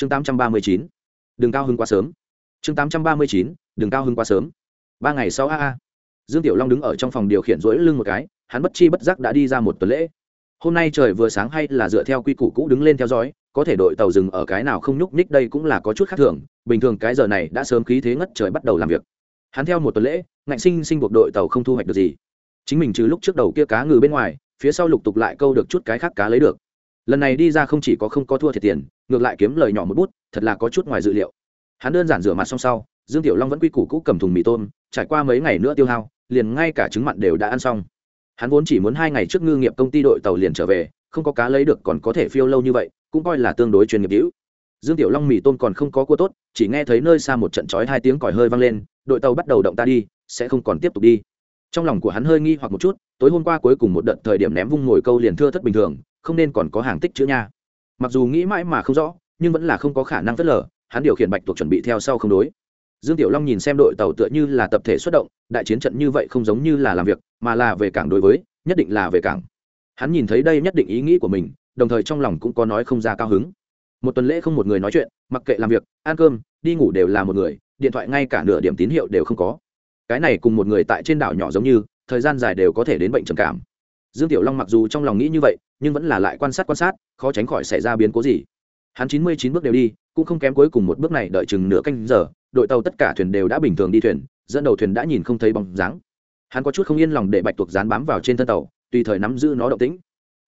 chương tám trăm ba mươi chín, đừng cao hứng quá sớm. Chương tám trăm ba mươi chín, đừng cao hứng quá sớm. Ba ngày sau a a. Dương tiểu long đứng ở trong phòng điều khiển rỗi lưng một cái, hắn bất chi bất giác đã đi ra một tuần lễ. Hôm nay trời vừa sáng hay là dựa theo quy củ cũ đứng lên theo dõi, có thể đội tàu dừng ở cái nào không nhúc nhích đây cũng là có chút khác thường, bình thường cái giờ này đã sớm khí thế ngất trời bắt đầu làm việc. Hắn theo một tuần lễ, ngạnh sinh sinh buộc đội tàu không thu hoạch được gì. Chính mình trừ lúc trước đầu kia cá ngừ bên ngoài, phía sau lục tục lại câu được chút cái khác cá lấy được. Lần này đi ra không chỉ có không có thua thiệt tiền ngược lại kiếm lời nhỏ một bút, thật là có chút ngoài dự liệu. Hắn đơn giản rửa mặt xong sau, dương tiểu long vẫn quy củ cũ cầm thùng mì tôm, trải qua mấy ngày nữa tiêu hao, liền ngay cả trứng mặn đều đã ăn xong. Hắn vốn chỉ muốn hai ngày trước ngư nghiệp công ty đội tàu liền trở về, không có cá lấy được còn có thể phiêu lâu như vậy, cũng coi là tương đối chuyên nghiệp hữu. Dương tiểu long mì tôm còn không có cua tốt, chỉ nghe thấy nơi xa một trận chói hai tiếng còi hơi vang lên, đội tàu bắt đầu động ta đi, sẽ không còn tiếp tục đi. Trong lòng của hắn hơi nghi hoặc một chút, tối hôm qua cuối cùng một đợt thời điểm ném vung ngồi câu liền thưa thất bình thường, không nên còn có hàng tích chữ nha mặc dù nghĩ mãi mà không rõ, nhưng vẫn là không có khả năng phớt lờ, hắn điều khiển bạch tuộc chuẩn bị theo sau không đối. Dương tiểu long nhìn xem đội tàu tựa như là tập thể xuất động, đại chiến trận như vậy không giống như là làm việc, mà là về cảng đối với, nhất định là về cảng. Hắn nhìn thấy đây nhất định ý nghĩ của mình, đồng thời trong lòng cũng có nói không ra cao hứng. Một tuần lễ không một người nói chuyện, mặc kệ làm việc, ăn cơm, đi ngủ đều là một người, điện thoại ngay cả nửa điểm tín hiệu đều không có. Cái này cùng một người tại trên đảo nhỏ giống như, thời gian dài đều có thể đến bệnh trầm cảm dương tiểu long mặc dù trong lòng nghĩ như vậy, nhưng vẫn là lại quan sát quan sát, khó tránh khỏi xảy ra biến cố gì. Hắn chín mươi chín bước đều đi, cũng không kém cuối cùng một bước này đợi chừng nửa canh giờ, đội tàu tất cả thuyền đều đã bình thường đi thuyền, dẫn đầu thuyền đã nhìn không thấy bóng dáng. Hắn có chút không yên lòng để bạch tuộc dán bám vào trên thân tàu, tùy thời nắm giữ nó động tĩnh.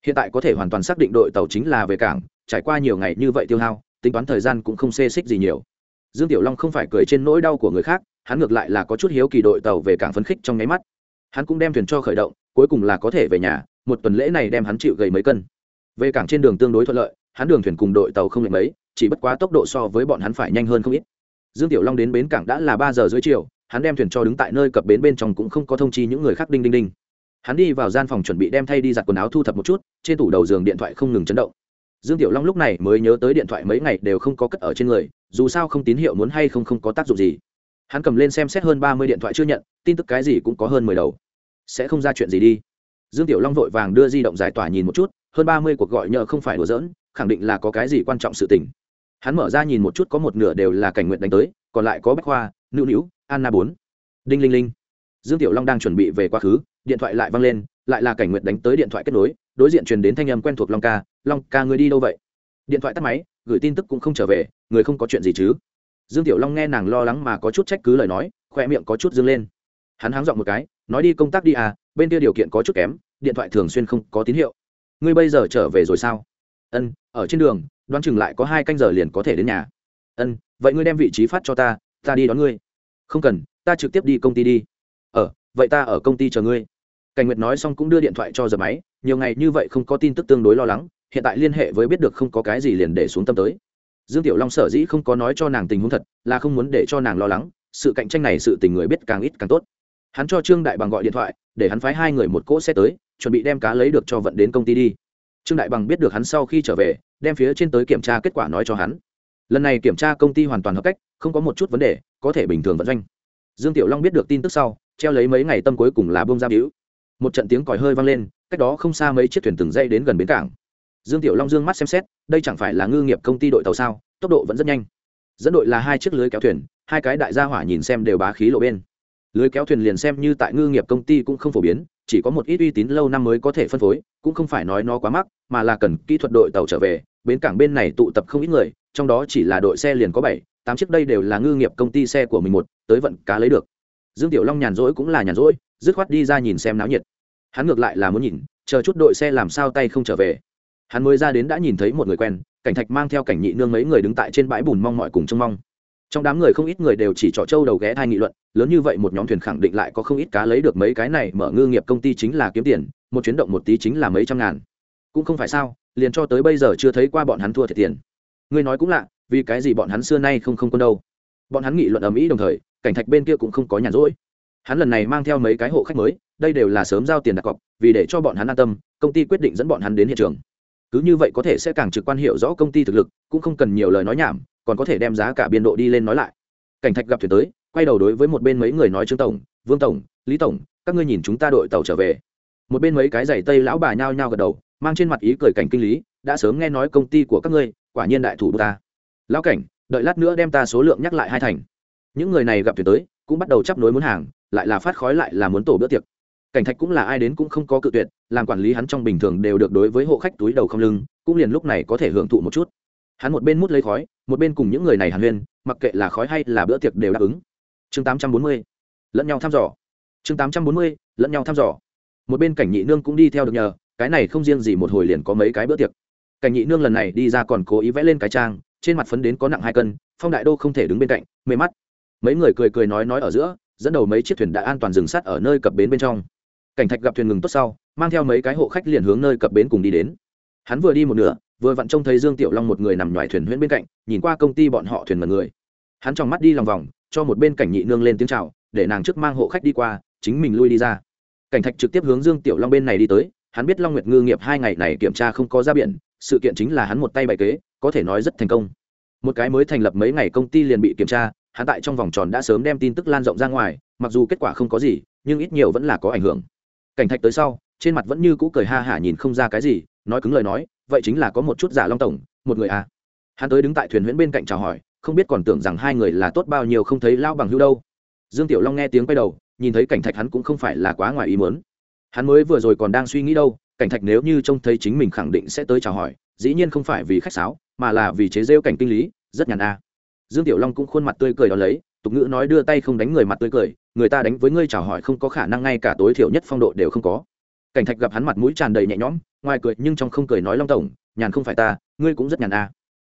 Hiện tại có thể hoàn toàn xác định đội tàu chính là về cảng, trải qua nhiều ngày như vậy tiêu hao, tính toán thời gian cũng không xê xích gì nhiều. Dương tiểu long không phải cười trên nỗi đau của người khác, hắn ngược lại là có chút hiếu kỳ đội tàu về cảng phấn khích trong nháy mắt. Hắn cũng đem thuyền cho khởi động cuối cùng là có thể về nhà, một tuần lễ này đem hắn chịu gầy mấy cân. Về cảng trên đường tương đối thuận lợi, hắn đường thuyền cùng đội tàu không lệch mấy, chỉ bất quá tốc độ so với bọn hắn phải nhanh hơn không ít. Dương tiểu long đến bến cảng đã là ba giờ dưới chiều, hắn đem thuyền cho đứng tại nơi cập bến bên trong cũng không có thông chi những người khác đinh đinh đinh. Hắn đi vào gian phòng chuẩn bị đem thay đi giặt quần áo thu thập một chút, trên tủ đầu giường điện thoại không ngừng chấn động. Dương tiểu long lúc này mới nhớ tới điện thoại mấy ngày đều không có cất ở trên người, dù sao không tín hiệu muốn hay không không có tác dụng gì. Hắn cầm lên xem xét hơn ba mươi điện thoại chưa nhận, tin tức cái gì cũng có hơn mười đầu sẽ không ra chuyện gì đi. Dương tiểu long vội vàng đưa di động giải tỏa nhìn một chút, hơn ba mươi cuộc gọi nhờ không phải đùa giỡn, khẳng định là có cái gì quan trọng sự tình. Hắn mở ra nhìn một chút có một nửa đều là cảnh nguyện đánh tới, còn lại có bách khoa, nữu nữu, anna bốn. Đinh linh linh. Dương tiểu long đang chuẩn bị về quá khứ, điện thoại lại văng lên, lại là cảnh nguyện đánh tới điện thoại kết nối, đối diện truyền đến thanh âm quen thuộc long ca long ca người đi đâu vậy? Điện thoại tắt máy, gửi tin tức cũng không trở về, người không có chuyện gì chứ? Dương tiểu long nghe nàng lo lắng mà có chút trách cứ lời nói khoe miệng có chút dâng lên. Hắn háng dọn một cái nói đi công tác đi à bên kia điều kiện có chút kém, điện thoại thường xuyên không có tín hiệu. Ngươi bây giờ trở về rồi sao? Ân, ở trên đường, đoán chừng lại có hai canh giờ liền có thể đến nhà. Ân, vậy ngươi đem vị trí phát cho ta ta đi đón ngươi. Không cần, ta trực tiếp đi công ty đi. Ờ vậy ta ở công ty chờ ngươi. Cảnh nguyệt nói xong cũng đưa điện thoại cho giờ máy, nhiều ngày như vậy không có tin tức tương đối lo lắng, hiện tại liên hệ với biết được không có cái gì liền để xuống tâm tới. Dương tiểu long sở dĩ không có nói cho nàng tình huống thật, là không muốn để cho nàng lo lắng, sự cạnh tranh này sự tình người biết càng ít càng tốt hắn cho trương đại bằng gọi điện thoại, để hắn phái hai người một cỗ xe tới, chuẩn bị đem cá lấy được cho vận đến công ty đi. Trương đại bằng biết được hắn sau khi trở về, đem phía trên tới kiểm tra kết quả nói cho hắn. Lần này kiểm tra công ty hoàn toàn hợp cách, không có một chút vấn đề, có thể bình thường vận doanh. Dương tiểu long biết được tin tức sau, treo lấy mấy ngày tâm cuối cùng là bông ra víu một trận tiếng còi hơi vang lên, cách đó không xa mấy chiếc thuyền từng dây đến gần bến cảng. Dương tiểu long dương mắt xem xét, đây chẳng phải là ngư nghiệp công ty đội tàu sao, tốc độ vẫn rất nhanh. Dẫn đội là hai chiếc lưới kéo thuyền, hai cái đại gia hỏa nhìn xem đều bá khí lộ bên lưới kéo thuyền liền xem như tại ngư nghiệp công ty cũng không phổ biến, chỉ có một ít uy tín lâu năm mới có thể phân phối, cũng không phải nói nó quá mắc, mà là cần kỹ thuật đội tàu trở về, bến cảng bên này tụ tập không ít người, trong đó chỉ là đội xe liền có bảy, tám chiếc đây đều là ngư nghiệp công ty xe của mình một, tới vận cá lấy được. Dương tiểu long nhàn rỗi cũng là nhàn rỗi, dứt khoát đi ra nhìn xem náo nhiệt. Hắn ngược lại là muốn nhìn, chờ chút đội xe làm sao tay không trở về. Hắn mới ra đến đã nhìn thấy một người quen, cảnh thạch mang theo cảnh nhị nương mấy người đứng tại trên bãi bùn mong mọi cùng trông mong trong đám người không ít người đều chỉ trỏ trâu đầu ghé thai nghị luận, lớn như vậy một nhóm thuyền khẳng định lại có không ít cá lấy được mấy cái này mở ngư nghiệp công ty chính là kiếm tiền, một chuyến động một tí chính là mấy trăm ngàn. Cũng không phải sao, liền cho tới bây giờ chưa thấy qua bọn hắn thua thiệt tiền. Ngươi nói cũng lạ, vì cái gì bọn hắn xưa nay không không quân đâu? Bọn hắn nghị luận ở mỹ đồng thời, cảnh thạch bên kia cũng không có nhàn rỗi. Hắn lần này mang theo mấy cái hộ khách mới, đây đều là sớm giao tiền đặt cọc, vì để cho bọn hắn an tâm, công ty quyết định dẫn bọn hắn đến hiện trường. Cứ như vậy có thể sẽ càng trực quan hiệu rõ công ty thực lực, cũng không cần nhiều lời nói nhảm còn có thể đem giá cả biên độ đi lên nói lại. Cảnh thạch gặp thuyền tới, quay đầu đối với một bên mấy người nói trương tổng, vương tổng, lý tổng, các ngươi nhìn chúng ta đội tàu trở về. Một bên mấy cái giày tây lão bà nhao nhao gật đầu, mang trên mặt ý cười cảnh kinh lý, đã sớm nghe nói công ty của các ngươi, quả nhiên đại thủ ta. Lão cảnh, đợi lát nữa đem ta số lượng nhắc lại hai thành. Những người này gặp thuyền tới, cũng bắt đầu chấp nối muốn hàng, lại là phát khói lại là muốn tổ bữa tiệc. Cảnh thạch cũng là ai đến cũng không có cự tuyệt, làm quản lý hắn trong bình thường đều được đối với hộ khách túi đầu không lưng, cũng liền lúc này có thể hưởng thụ một chút hắn một bên mút lấy khói, một bên cùng những người này hàn huyên, mặc kệ là khói hay là bữa tiệc đều đáp ứng. Chương tám trăm bốn mươi, lẫn nhau thăm dò. Chương tám trăm bốn mươi, lẫn nhau thăm dò. Một bên cảnh nhị nương cũng đi theo được nhờ, cái này không riêng gì một hồi liền có mấy cái bữa tiệc. Cảnh nhị nương lần này đi ra còn cố ý vẽ lên cái trang, trên mặt phấn đến có nặng hai cân, phong đại đô không thể đứng bên cạnh, mê mắt. Mấy người cười cười nói nói ở giữa, dẫn đầu mấy chiếc thuyền đã an toàn dừng sắt ở nơi cập bến bên trong. Cảnh thạch gặp thuyền ngừng tốt sau, mang theo mấy cái hộ khách liền hướng nơi cập bến cùng đi đến. Hắn vừa đi một nửa vừa vặn trông thấy dương tiểu long một người nằm ngoài thuyền huyễn bên cạnh, nhìn qua công ty bọn họ thuyền mật người. Hắn trong mắt đi lòng vòng, cho một bên cảnh nhị nương lên tiếng chào, để nàng trước mang hộ khách đi qua, chính mình lui đi ra. Cảnh thạch trực tiếp hướng dương tiểu long bên này đi tới, hắn biết long nguyệt ngư nghiệp hai ngày này kiểm tra không có ra biển, sự kiện chính là hắn một tay bày kế, có thể nói rất thành công. Một cái mới thành lập mấy ngày công ty liền bị kiểm tra, hắn tại trong vòng tròn đã sớm đem tin tức lan rộng ra ngoài, mặc dù kết quả không có gì, nhưng ít nhiều vẫn là có ảnh hưởng. Cảnh thạch tới sau, trên mặt vẫn như cũ cười ha hả nhìn không ra cái gì, nói cứng lời nói vậy chính là có một chút giả long tổng, một người à. Hắn tới đứng tại thuyền huyễn bên cạnh chào hỏi, không biết còn tưởng rằng hai người là tốt bao nhiêu không thấy lao bằng hưu đâu. Dương tiểu long nghe tiếng quay đầu, nhìn thấy cảnh thạch hắn cũng không phải là quá ngoài ý muốn. Hắn mới vừa rồi còn đang suy nghĩ đâu, cảnh thạch nếu như trông thấy chính mình khẳng định sẽ tới chào hỏi, dĩ nhiên không phải vì khách sáo, mà là vì chế rêu cảnh kinh lý, rất nhàn a à. dương tiểu long cũng khuôn mặt tươi cười đó lấy, tục ngữ nói đưa tay không đánh người mặt tươi cười, người ta đánh với ngươi chào hỏi không có khả năng ngay cả tối thiểu nhất phong độ đều không có. Cảnh thạch gặp hắn mặt mũi tràn đầy nhẹ nhõm ngoài cười nhưng trong không cười nói long tổng, nhàn không phải ta, ngươi cũng rất nhàn à.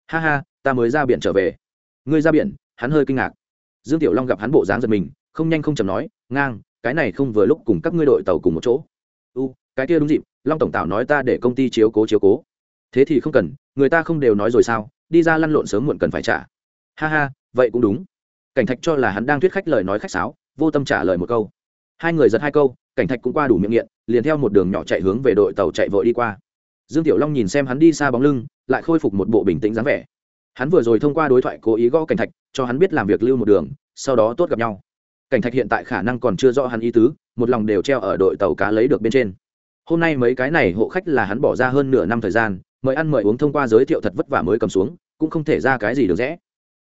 ha ha, ta mới ra biển trở về. Ngươi ra biển, hắn hơi kinh ngạc. Dương tiểu long gặp hắn bộ dáng giật mình, không nhanh không chầm nói, ngang, cái này không vừa lúc cùng các ngươi đội tàu cùng một chỗ. U, cái kia đúng dịp, long tổng tảo nói ta để công ty chiếu cố chiếu cố. Thế thì không cần, người ta không đều nói rồi sao, đi ra lăn lộn sớm muộn cần phải trả. Ha ha, vậy cũng đúng. Cảnh thạch cho là hắn đang thuyết khách lời nói khách sáo, vô tâm trả lời một câu. Hai người giật hai câu, cảnh thạch cũng qua đủ miệng nghiện liền theo một đường nhỏ chạy hướng về đội tàu chạy vội đi qua. Dương tiểu long nhìn xem hắn đi xa bóng lưng, lại khôi phục một bộ bình tĩnh dáng vẻ. Hắn vừa rồi thông qua đối thoại cố ý gõ cảnh thạch, cho hắn biết làm việc lưu một đường, sau đó tốt gặp nhau. Cảnh thạch hiện tại khả năng còn chưa rõ hắn ý tứ, một lòng đều treo ở đội tàu cá lấy được bên trên. Hôm nay mấy cái này hộ khách là hắn bỏ ra hơn nửa năm thời gian, mời ăn mời uống thông qua giới thiệu thật vất vả mới cầm xuống, cũng không thể ra cái gì được rẽ.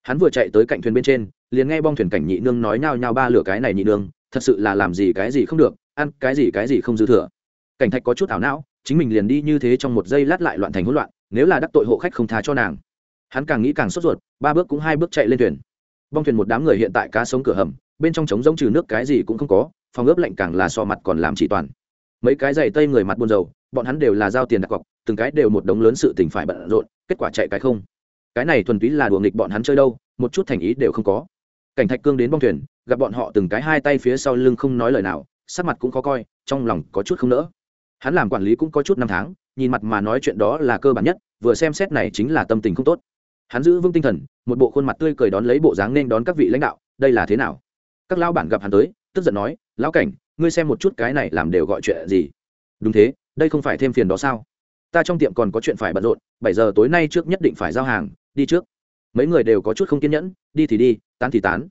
Hắn vừa chạy tới cạnh thuyền bên trên, liền nghe bong thuyền cảnh nhị nương nói nhao nhao ba lửa cái này nhị nương, thật sự là làm gì cái gì không được ăn cái gì cái gì không dư thừa. Cảnh thạch có chút ảo não, chính mình liền đi như thế trong một giây lát lại loạn thành hỗn loạn, nếu là đắc tội hộ khách không tha cho nàng. Hắn càng nghĩ càng sốt ruột, ba bước cũng hai bước chạy lên thuyền. Bong thuyền một đám người hiện tại cá sống cửa hầm, bên trong trống giống trừ nước cái gì cũng không có, phòng ướp lạnh càng là so mặt còn làm chỉ toàn. Mấy cái giày tây người mặt buồn rầu, bọn hắn đều là giao tiền đặt cọc, từng cái đều một đống lớn sự tình phải bận rộn, kết quả chạy cái không. Cái này thuần túy là đùa nghịch bọn hắn chơi đâu, một chút thành ý đều không có. Cảnh thạch cương đến bong thuyền, gặp bọn họ từng cái hai tay phía sau lưng không nói lời nào sắc mặt cũng khó coi, trong lòng có chút không nỡ. Hắn làm quản lý cũng có chút năm tháng, nhìn mặt mà nói chuyện đó là cơ bản nhất, vừa xem xét này chính là tâm tình không tốt. Hắn giữ vững tinh thần, một bộ khuôn mặt tươi cười đón lấy bộ dáng nên đón các vị lãnh đạo, đây là thế nào? Các lão bản gặp hắn tới, tức giận nói, lão cảnh, ngươi xem một chút cái này làm đều gọi chuyện gì? Đúng thế, đây không phải thêm phiền đó sao? Ta trong tiệm còn có chuyện phải bận rộn, bảy giờ tối nay trước nhất định phải giao hàng, đi trước. Mấy người đều có chút không kiên nhẫn, đi thì đi, tán thì tán.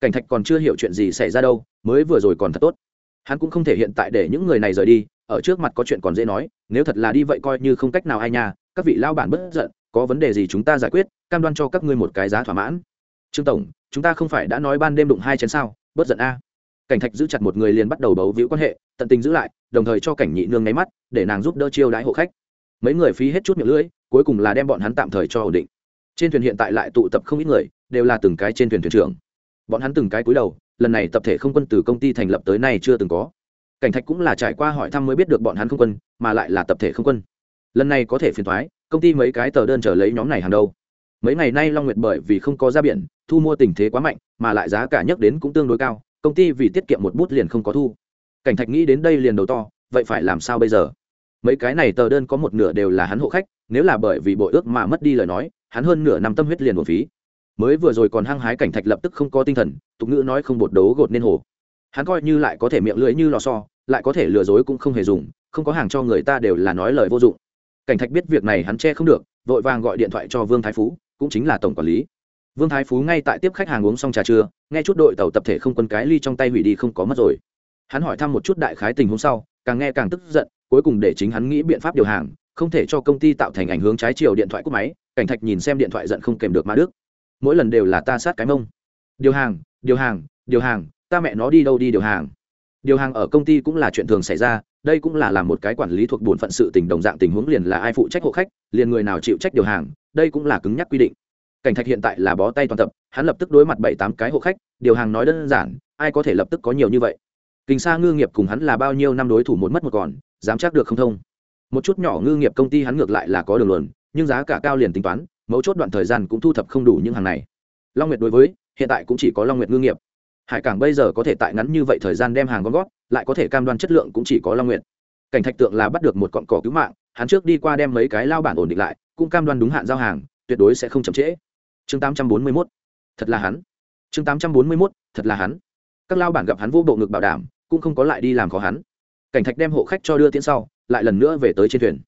Cảnh thạch còn chưa hiểu chuyện gì xảy ra đâu, mới vừa rồi còn thật tốt hắn cũng không thể hiện tại để những người này rời đi, ở trước mặt có chuyện còn dễ nói, nếu thật là đi vậy coi như không cách nào ai nha, các vị lao bản bất giận, có vấn đề gì chúng ta giải quyết, cam đoan cho các ngươi một cái giá thỏa mãn. Trương tổng, chúng ta không phải đã nói ban đêm đụng hai chén sao? Bất giận a. Cảnh thạch giữ chặt một người liền bắt đầu bấu víu quan hệ, tận tình giữ lại, đồng thời cho cảnh nhị nương nháy mắt, để nàng giúp đỡ chiêu đãi hộ khách. Mấy người phí hết chút miệng lưỡi, cuối cùng là đem bọn hắn tạm thời cho ổn định. Trên thuyền hiện tại lại tụ tập không ít người, đều là từng cái trên thuyền thuyền trưởng. Bọn hắn từng cái cúi đầu lần này tập thể không quân từ công ty thành lập tới nay chưa từng có. Cảnh thạch cũng là trải qua hỏi thăm mới biết được bọn hắn không quân, mà lại là tập thể không quân. Lần này có thể phiền thoái, công ty mấy cái tờ đơn trở lấy nhóm này hàng đầu mấy ngày nay long nguyệt bởi vì không có ra biển, thu mua tình thế quá mạnh, mà lại giá cả nhắc đến cũng tương đối cao, công ty vì tiết kiệm một bút liền không có thu. Cảnh thạch nghĩ đến đây liền đầu to, vậy phải làm sao bây giờ? Mấy cái này tờ đơn có một nửa đều là hắn hộ khách, nếu là bởi vì bội ước mà mất đi lời nói, hắn hơn nửa năm tâm huyết liền một phí mới vừa rồi còn hăng hái cảnh thạch lập tức không có tinh thần, tục ngữ nói không bột đấu gột nên hồ. Hắn coi như lại có thể miệng lưỡi như lò xo, lại có thể lừa dối cũng không hề dùng, không có hàng cho người ta đều là nói lời vô dụng. Cảnh thạch biết việc này hắn che không được, vội vàng gọi điện thoại cho vương thái phú, cũng chính là tổng quản lý. Vương thái phú ngay tại tiếp khách hàng uống xong trà trưa, nghe chút đội tàu tập thể không quân cái ly trong tay hủy đi không có mất rồi. Hắn hỏi thăm một chút đại khái tình hôm sau, càng nghe càng tức giận, cuối cùng để chính hắn nghĩ biện pháp điều hàng, không thể cho công ty tạo thành ảnh hướng trái chiều điện thoại cúp máy. Cảnh thạch nhìn xem điện thoại giận không kèm được mã đức mỗi lần đều là ta sát cái mông. Điều hàng điều hàng điều hàng, ta mẹ nó đi đâu đi điều hàng. Điều hàng ở công ty cũng là chuyện thường xảy ra, đây cũng là làm một cái quản lý thuộc bổn phận sự tình đồng dạng tình huống liền là ai phụ trách hộ khách, liền người nào chịu trách điều hàng, đây cũng là cứng nhắc quy định. Cảnh thạch hiện tại là bó tay toàn tập, hắn lập tức đối mặt bảy tám cái hộ khách, điều hàng nói đơn giản, ai có thể lập tức có nhiều như vậy. Kinh sa ngư nghiệp cùng hắn là bao nhiêu năm đối thủ một mất một còn, dám chắc được không thông. Một chút nhỏ ngư nghiệp công ty hắn ngược lại là có đường luận nhưng giá cả cao liền tính toán mấu chốt đoạn thời gian cũng thu thập không đủ những hàng này. Long nguyệt đối với, hiện tại cũng chỉ có long nguyệt ngư nghiệp. Hải cảng bây giờ có thể tại ngắn như vậy thời gian đem hàng gom gót lại có thể cam đoan chất lượng cũng chỉ có long nguyệt. Cảnh thạch tượng là bắt được một cọn cỏ cứu mạng, hắn trước đi qua đem mấy cái lao bản ổn định lại, cũng cam đoan đúng hạn giao hàng, tuyệt đối sẽ không chậm trễ. Chương 841. thật là hắn. Chương 841. thật là hắn. Các lao bản gặp hắn vô bộ ngực bảo đảm, cũng không có lại đi làm khó hắn. Cảnh thạch đem hộ khách cho đưa tiễn sau, lại lần nữa về tới trên thuyền.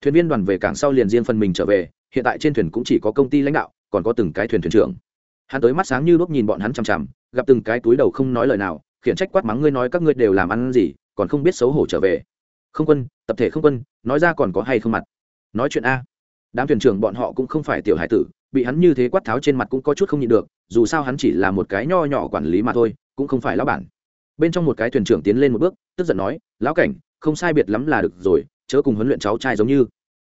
Thuyền viên đoàn về cảng sau liền riêng phần mình trở về hiện tại trên thuyền cũng chỉ có công ty lãnh đạo, còn có từng cái thuyền thuyền trưởng. Hắn tới mắt sáng như đốt nhìn bọn hắn chằm chằm, gặp từng cái túi đầu không nói lời nào, khiển trách quát mắng ngươi nói các ngươi đều làm ăn gì, còn không biết xấu hổ trở về. Không quân, tập thể không quân, nói ra còn có hay không mặt? Nói chuyện a. Đám thuyền trưởng bọn họ cũng không phải tiểu hải tử, bị hắn như thế quát tháo trên mặt cũng có chút không nhịn được, dù sao hắn chỉ là một cái nho nhỏ quản lý mà thôi, cũng không phải lão bản. Bên trong một cái thuyền trưởng tiến lên một bước, tức giận nói, lão cảnh, không sai biệt lắm là được rồi, chớ cùng huấn luyện cháu trai giống như.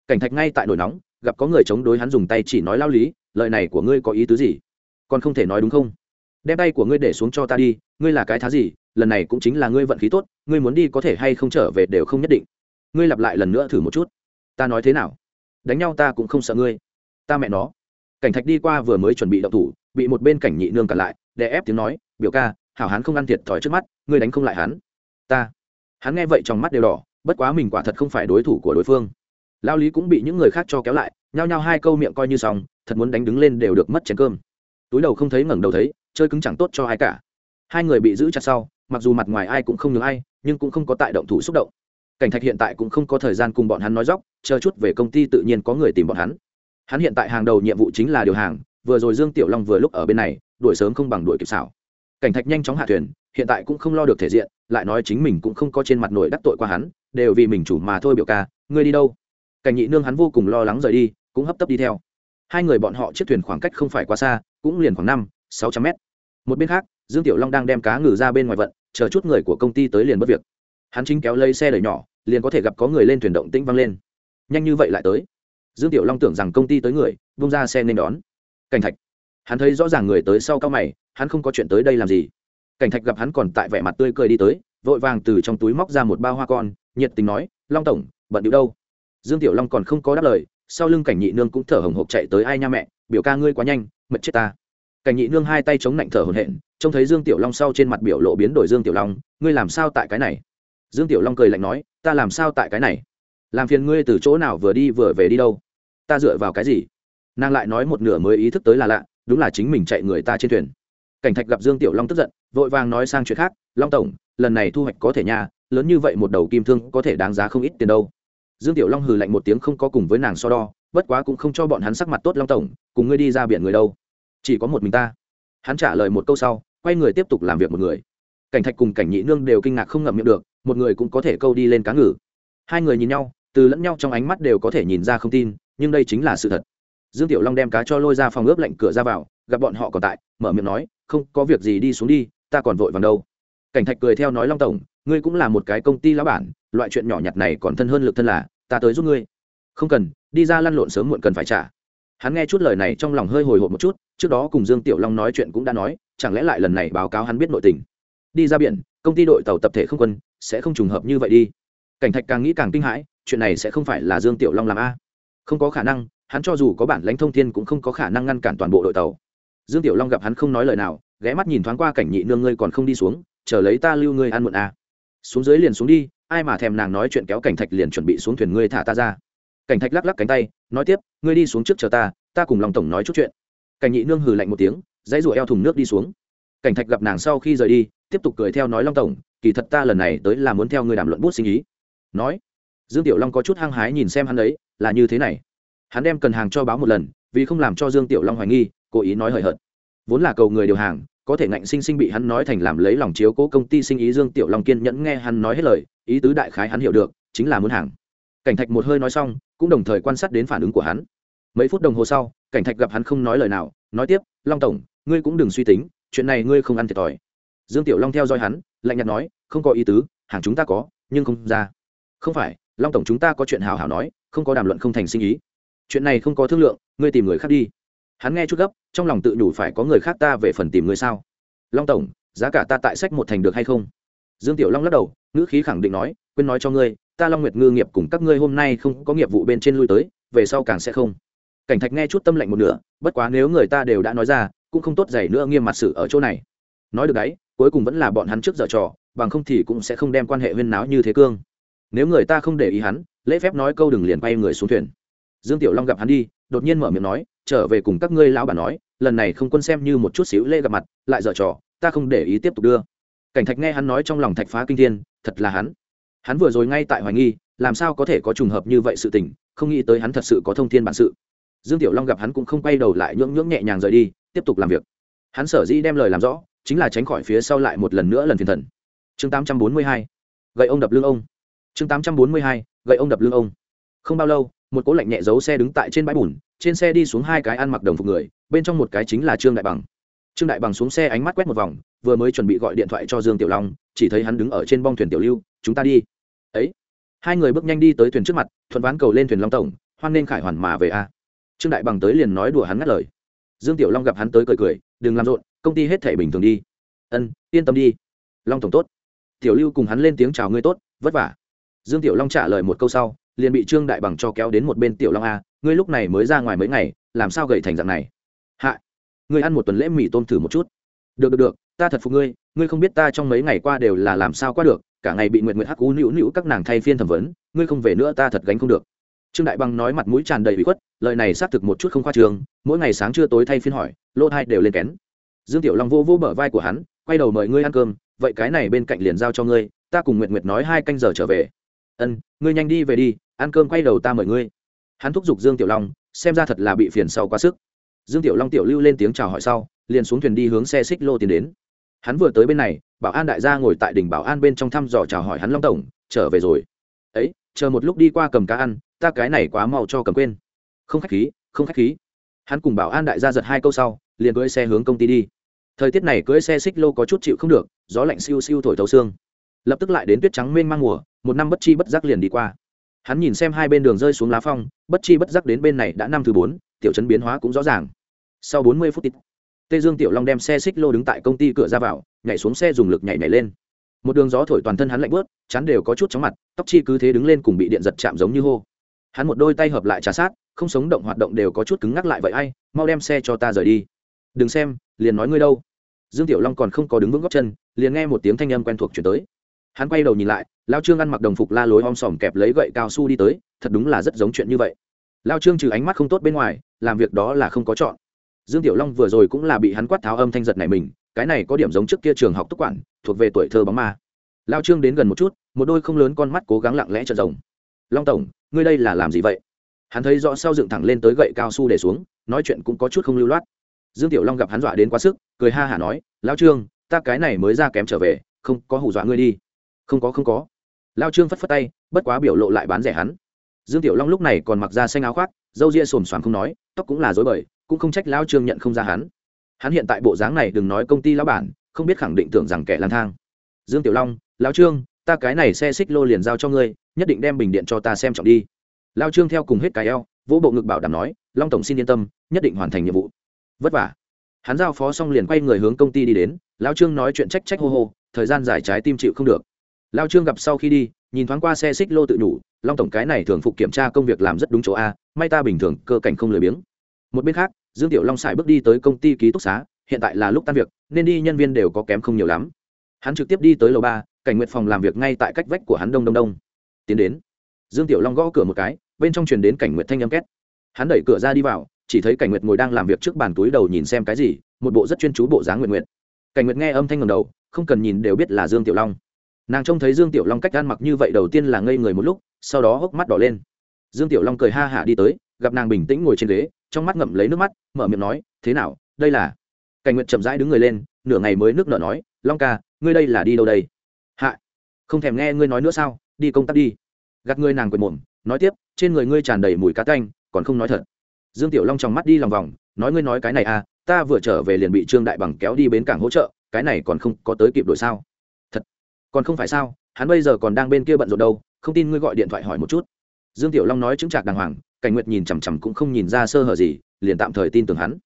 Cảnh thạch ngay tại nổi nóng gặp có người chống đối hắn dùng tay chỉ nói lao lý, lời này của ngươi có ý tứ gì? Còn không thể nói đúng không? Đem tay của ngươi để xuống cho ta đi, ngươi là cái thá gì? Lần này cũng chính là ngươi vận khí tốt, ngươi muốn đi có thể hay không trở về đều không nhất định. Ngươi lặp lại lần nữa thử một chút. Ta nói thế nào? Đánh nhau ta cũng không sợ ngươi. Ta mẹ nó. Cảnh thạch đi qua vừa mới chuẩn bị đậu thủ, bị một bên cảnh nhị nương cản lại để ép tiếng nói, biểu ca, hảo hán không ăn thiệt thòi trước mắt, ngươi đánh không lại hắn. Ta. Hắn nghe vậy trong mắt đều đỏ, bất quá mình quả thật không phải đối thủ của đối phương lao lý cũng bị những người khác cho kéo lại, nhao nhao hai câu miệng coi như xong, thật muốn đánh đứng lên đều được mất chén cơm. Túi đầu không thấy ngẩng đầu thấy, chơi cứng chẳng tốt cho ai cả. Hai người bị giữ chặt sau, mặc dù mặt ngoài ai cũng không nhường ai, nhưng cũng không có tại động thủ xúc động. Cảnh thạch hiện tại cũng không có thời gian cùng bọn hắn nói dóc, chờ chút về công ty tự nhiên có người tìm bọn hắn. Hắn hiện tại hàng đầu nhiệm vụ chính là điều hàng, vừa rồi dương tiểu long vừa lúc ở bên này, đuổi sớm không bằng đuổi kịp xảo. Cảnh thạch nhanh chóng hạ thuyền, hiện tại cũng không lo được thể diện, lại nói chính mình cũng không có trên mặt nổi đắc tội qua hắn, đều vì mình chủ mà thôi biểu ca, ngươi đi đâu? Cảnh nhị nương hắn vô cùng lo lắng rời đi, cũng hấp tấp đi theo. Hai người bọn họ chiếc thuyền khoảng cách không phải quá xa, cũng liền khoảng năm, sáu trăm mét. Một bên khác, dương tiểu long đang đem cá ngừ ra bên ngoài vận, chờ chút người của công ty tới liền mất việc. Hắn chính kéo lấy xe đẩy nhỏ, liền có thể gặp có người lên thuyền động tĩnh văng lên. Nhanh như vậy lại tới. Dương tiểu long tưởng rằng công ty tới người bung ra xe nên đón. Cảnh thạch. Hắn thấy rõ ràng người tới sau cao mày, hắn không có chuyện tới đây làm gì. Cảnh thạch gặp hắn còn tại vẻ mặt tươi cười đi tới, vội vàng từ trong túi móc ra một bao hoa con, nhiệt tình nói, long tổng, bận điệu đâu? Dương tiểu long còn không có đáp lời, sau lưng cảnh nhị nương cũng thở hồng hộc chạy tới, ai nha mẹ, biểu ca ngươi quá nhanh mật chết ta. Cảnh nhị nương hai tay chống lạnh thở hổn hển, trông thấy dương tiểu long sau trên mặt biểu lộ biến đổi dương tiểu long, ngươi làm sao tại cái này? Dương tiểu long cười lạnh nói, ta làm sao tại cái này? Làm phiền ngươi từ chỗ nào vừa đi vừa về đi đâu? Ta dựa vào cái gì? Nàng lại nói một nửa mới ý thức tới là lạ, đúng là chính mình chạy người ta trên thuyền. Cảnh thạch gặp dương tiểu long tức giận, vội vàng nói sang chuyện khác, long tổng, lần này thu hoạch có thể nha, lớn như vậy một đầu kim thương có thể đáng giá không ít tiền đâu dương tiểu long hừ lạnh một tiếng không có cùng với nàng so đo, bất quá cũng không cho bọn hắn sắc mặt tốt long tổng, cùng ngươi đi ra biển người đâu. Chỉ có một mình ta. Hắn trả lời một câu sau, quay người tiếp tục làm việc một người. Cảnh thạch cùng cảnh nhị nương đều kinh ngạc không ngậm miệng được, một người cũng có thể câu đi lên cá ngừ. Hai người nhìn nhau, từ lẫn nhau trong ánh mắt đều có thể nhìn ra không tin, nhưng đây chính là sự thật. Dương tiểu long đem cá cho lôi ra phòng ướp lạnh cửa ra vào, gặp bọn họ còn tại, mở miệng nói, không có việc gì đi xuống đi, ta còn vội vàng đâu. Cảnh thạch cười theo nói long tổng ngươi cũng là một cái công ty lão bản, loại chuyện nhỏ nhặt này còn thân hơn lực thân là, ta tới giúp ngươi. Không cần, đi ra lăn lộn sớm muộn cần phải trả. Hắn nghe chút lời này trong lòng hơi hồi hộp một chút, trước đó cùng dương tiểu long nói chuyện cũng đã nói, chẳng lẽ lại lần này báo cáo hắn biết nội tình? Đi ra biển, công ty đội tàu tập thể không quân, sẽ không trùng hợp như vậy đi. Cảnh thạch càng nghĩ càng kinh hãi, chuyện này sẽ không phải là dương tiểu long làm a? Không có khả năng, hắn cho dù có bản lãnh thông thiên cũng không có khả năng ngăn cản toàn bộ đội tàu. Dương tiểu long gặp hắn không nói lời nào, ghé mắt nhìn thoáng qua cảnh nhị nương ngươi còn không đi xuống, chờ lấy ta lưu ngươi ăn muộn a xuống dưới liền xuống đi, ai mà thèm nàng nói chuyện kéo cảnh thạch liền chuẩn bị xuống thuyền ngươi thả ta ra. Cảnh thạch lắc lắc cánh tay, nói tiếp, ngươi đi xuống trước chờ ta ta cùng lòng tổng nói chút chuyện. Cảnh nhị nương hừ lạnh một tiếng, dãy rủa eo thùng nước đi xuống. Cảnh thạch gặp nàng sau khi rời đi, tiếp tục cười theo nói long tổng, kỳ thật ta lần này tới là muốn theo ngươi đàm luận bút sinh ý. Nói, dương tiểu long có chút hăng hái nhìn xem hắn ấy, là như thế này. Hắn đem cần hàng cho báo một lần, vì không làm cho dương tiểu long hoài nghi, cố ý nói hời hợt. Vốn là cầu người điều hàng có thể ngạnh sinh sinh bị hắn nói thành làm lấy lòng chiếu cố công ty sinh ý dương tiểu long kiên nhẫn nghe hắn nói hết lời, ý tứ đại khái hắn hiểu được, chính là muốn hàng. Cảnh thạch một hơi nói xong, cũng đồng thời quan sát đến phản ứng của hắn. Mấy phút đồng hồ sau, cảnh thạch gặp hắn không nói lời nào, nói tiếp, long tổng, ngươi cũng đừng suy tính, chuyện này ngươi không ăn thiệt thòi. Dương tiểu long theo dõi hắn, lạnh nhạt nói, không có ý tứ, hàng chúng ta có, nhưng không ra. Không phải, long tổng chúng ta có chuyện hào hào nói, không có đàm luận không thành sinh ý. Chuyện này không có thương lượng, ngươi tìm người khác đi hắn nghe chút gấp, trong lòng tự nhủ phải có người khác ta về phần tìm người sao? Long tổng, giá cả ta tại sách một thành được hay không? Dương tiểu long lắc đầu, ngữ khí khẳng định nói, quên nói cho ngươi, ta long nguyệt ngư nghiệp cùng các ngươi hôm nay không có nghiệp vụ bên trên lui tới, về sau càng sẽ không. Cảnh thạch nghe chút tâm lệnh một nửa, bất quá nếu người ta đều đã nói ra, cũng không tốt dày nữa nghiêm mặt sự ở chỗ này. Nói được đấy, cuối cùng vẫn là bọn hắn trước giờ trò, bằng không thì cũng sẽ không đem quan hệ huyên náo như thế cương. Nếu người ta không để ý hắn, lễ phép nói câu đừng liền bay người xuống thuyền. Dương tiểu long gặp hắn đi, đột nhiên mở miệng nói trở về cùng các ngươi lão bà nói, lần này không quân xem như một chút xíu lễ gặp mặt, lại dở trò, ta không để ý tiếp tục đưa. Cảnh thạch nghe hắn nói trong lòng thạch phá kinh thiên, thật là hắn. Hắn vừa rồi ngay tại hoài nghi, làm sao có thể có trùng hợp như vậy sự tình, không nghĩ tới hắn thật sự có thông thiên bản sự. Dương tiểu long gặp hắn cũng không quay đầu lại nhưỡng nhưỡng nhẹ nhàng rời đi, tiếp tục làm việc. Hắn sở dĩ đem lời làm rõ, chính là tránh khỏi phía sau lại một lần nữa lần phiền thần. Chương 842 gậy ông đập lưng ông. Chương 842 gậy ông đập lưng ông. Không bao lâu một cỗ lạnh nhẹ giấu xe đứng tại trên bãi bùn, trên xe đi xuống hai cái ăn mặc đồng phục người, bên trong một cái chính là trương đại bằng. Trương đại bằng xuống xe ánh mắt quét một vòng, vừa mới chuẩn bị gọi điện thoại cho dương tiểu long, chỉ thấy hắn đứng ở trên bong thuyền tiểu lưu, chúng ta đi. Ấy. Hai người bước nhanh đi tới thuyền trước mặt, thuận ván cầu lên thuyền long tổng, hoan nên khải hoàn mà về a. À. Trương đại bằng tới liền nói đùa hắn ngắt lời. Dương tiểu long gặp hắn tới cười cười, đừng làm rộn, công ty hết thể bình thường đi. Ân, yên tâm đi. Long tổng tốt. Tiểu lưu cùng hắn lên tiếng chào ngươi tốt, vất vả. Dương tiểu long trả lời một câu sau liền bị trương đại bằng cho kéo đến một bên tiểu long a, ngươi lúc này mới ra ngoài mấy ngày, làm sao gầy thành dạng này? Hạ, ngươi ăn một tuần lễ mì tôm thử một chút. Được được được, ta thật phục ngươi ngươi không biết ta trong mấy ngày qua đều là làm sao qua được, cả ngày bị nguyện nguyện hắc u nữu nữu các nàng thay phiên thẩm vấn, ngươi không về nữa ta thật gánh không được. Trương đại bằng nói mặt mũi tràn đầy bị khuất, lời này xác thực một chút không khoa trường, mỗi ngày sáng trưa tối thay phiên hỏi lỗ hai đều lên kén. Dương tiểu long vô vô bờ vai của hắn, quay đầu mời ngươi ăn cơm, vậy cái này bên cạnh liền giao cho ngươi, ta cùng nguyện nguyện nói hai canh giờ trở về ân, ngươi nhanh đi về đi, ăn cơm quay đầu ta mời ngươi. Hắn thúc giục dương tiểu long, xem ra thật là bị phiền sau quá sức. Dương tiểu long tiểu lưu lên tiếng chào hỏi sau, liền xuống thuyền đi hướng xe xích lô tiến đến. Hắn vừa tới bên này, bảo an đại gia ngồi tại đỉnh bảo an bên trong thăm dò chào hỏi hắn long tổng, trở về rồi. Ấy, chờ một lúc đi qua cầm cá ăn, ta cái này quá mau cho cầm quên. Không khách khí, không khách khí. Hắn cùng bảo an đại gia giật hai câu sau, liền cưỡi xe hướng công ty đi. Thời tiết này cưỡi xe xích lô có chút chịu không được, gió lạnh siêu siêu thổi thấu xương. Lập tức lại đến tuyết trắng mênh mang mùa một năm bất chi bất giác liền đi qua. Hắn nhìn xem hai bên đường rơi xuống lá phong, bất chi bất giác đến bên này đã năm thứ bốn, tiểu chấn biến hóa cũng rõ ràng. Sau bốn mươi phút tít, tê dương tiểu long đem xe xích lô đứng tại công ty cửa ra vào, nhảy xuống xe dùng lực nhảy nhảy lên. Một đường gió thổi toàn thân hắn lạnh bớt chắn đều có chút chóng mặt, tóc chi cứ thế đứng lên cùng bị điện giật chạm giống như hô. Hắn một đôi tay hợp lại trà sát, không sống động hoạt động đều có chút cứng ngắc lại vậy ai, mau đem xe cho ta rời đi. Đừng xem, liền nói ngươi đâu. Dương tiểu long còn không có đứng vững góc chân, liền nghe một tiếng thanh âm quen thuộc chuyển tới. Hắn quay đầu nhìn lại lao trương ăn mặc đồng phục la lối om sòm kẹp lấy gậy cao su đi tới, thật đúng là rất giống chuyện như vậy. Lao trương trừ ánh mắt không tốt bên ngoài, làm việc đó là không có chọn. Dương tiểu long vừa rồi cũng là bị hắn quát tháo âm thanh giật này mình, cái này có điểm giống trước kia trường học túc quản, thuộc về tuổi thơ bóng ma. Lao trương đến gần một chút, một đôi không lớn con mắt cố gắng lặng lẽ trợn rồng. Long tổng, ngươi đây là làm gì vậy? Hắn thấy rõ sau dựng thẳng lên tới gậy cao su để xuống, nói chuyện cũng có chút không lưu loát. Dương tiểu long gặp hắn dọa đến quá sức, cười ha hả nói, lao trương, ta cái này mới ra kém trở về, không có hù dọa ngươi đi. Không có không có lao trương phất phất tay, bất quá biểu lộ lại bán rẻ hắn. Dương tiểu long lúc này còn mặc ra xanh áo khoác dâu ria xồm xoàm không nói, tóc cũng là dối bời, cũng không trách lao trương nhận không ra hắn. Hắn hiện tại bộ dáng này đừng nói công ty lão bản, không biết khẳng định tưởng rằng kẻ lang thang. Dương tiểu long, lao trương, ta cái này xe xích lô liền giao cho ngươi, nhất định đem bình điện cho ta xem trọng đi. Lao trương theo cùng hết cái eo, vỗ bộ ngực bảo đảm nói, long tổng xin yên tâm, nhất định hoàn thành nhiệm vụ. Vất vả. Hắn giao phó xong liền quay người hướng công ty đi đến, lao trương nói chuyện trách trách hô hô, thời gian dài trái tim chịu không được lao trương gặp sau khi đi, nhìn thoáng qua xe xích lô tự nhủ, long tổng cái này thường phục kiểm tra công việc làm rất đúng chỗ a, may ta bình thường cơ cảnh không lười biếng. Một bên khác, dương tiểu long xài bước đi tới công ty ký túc xá, hiện tại là lúc tan việc, nên đi nhân viên đều có kém không nhiều lắm. Hắn trực tiếp đi tới lầu ba, cảnh nguyện phòng làm việc ngay tại cách vách của hắn đông đông đông. Tiến đến, dương tiểu long gõ cửa một cái, bên trong truyền đến cảnh nguyện thanh âm két. Hắn đẩy cửa ra đi vào, chỉ thấy cảnh nguyệt ngồi đang làm việc trước bàn túi đầu nhìn xem cái gì, một bộ rất chuyên chú bộ dáng nguyện nguyện. Cảnh nguyệt nghe âm thanh ngầm đầu, không cần nhìn đều biết là dương tiểu long nàng trông thấy dương tiểu long cách ăn mặc như vậy đầu tiên là ngây người một lúc, sau đó hốc mắt đỏ lên. Dương tiểu long cười ha hả đi tới, gặp nàng bình tĩnh ngồi trên ghế, trong mắt ngậm lấy nước mắt, mở miệng nói, thế nào, đây là? Cảnh nguyện chậm rãi đứng người lên, nửa ngày mới nước nở nói, long ca, ngươi đây là đi đâu đây? Hạ, không thèm nghe ngươi nói nữa sao, đi công tác đi. Gạt ngươi nàng quệt mồm, nói tiếp, trên người ngươi tràn đầy mùi cá canh, còn không nói thật. Dương tiểu long trong mắt đi lòng vòng, nói ngươi nói cái này à ta vừa trở về liền bị trương đại bằng kéo đi bến cảng hỗ trợ, cái này còn không có tới kịp đổi sao? Còn không phải sao, hắn bây giờ còn đang bên kia bận rộn đâu, không tin ngươi gọi điện thoại hỏi một chút. Dương tiểu long nói chứng trạc đàng hoàng, cảnh nguyệt nhìn chằm chằm cũng không nhìn ra sơ hở gì, liền tạm thời tin tưởng hắn.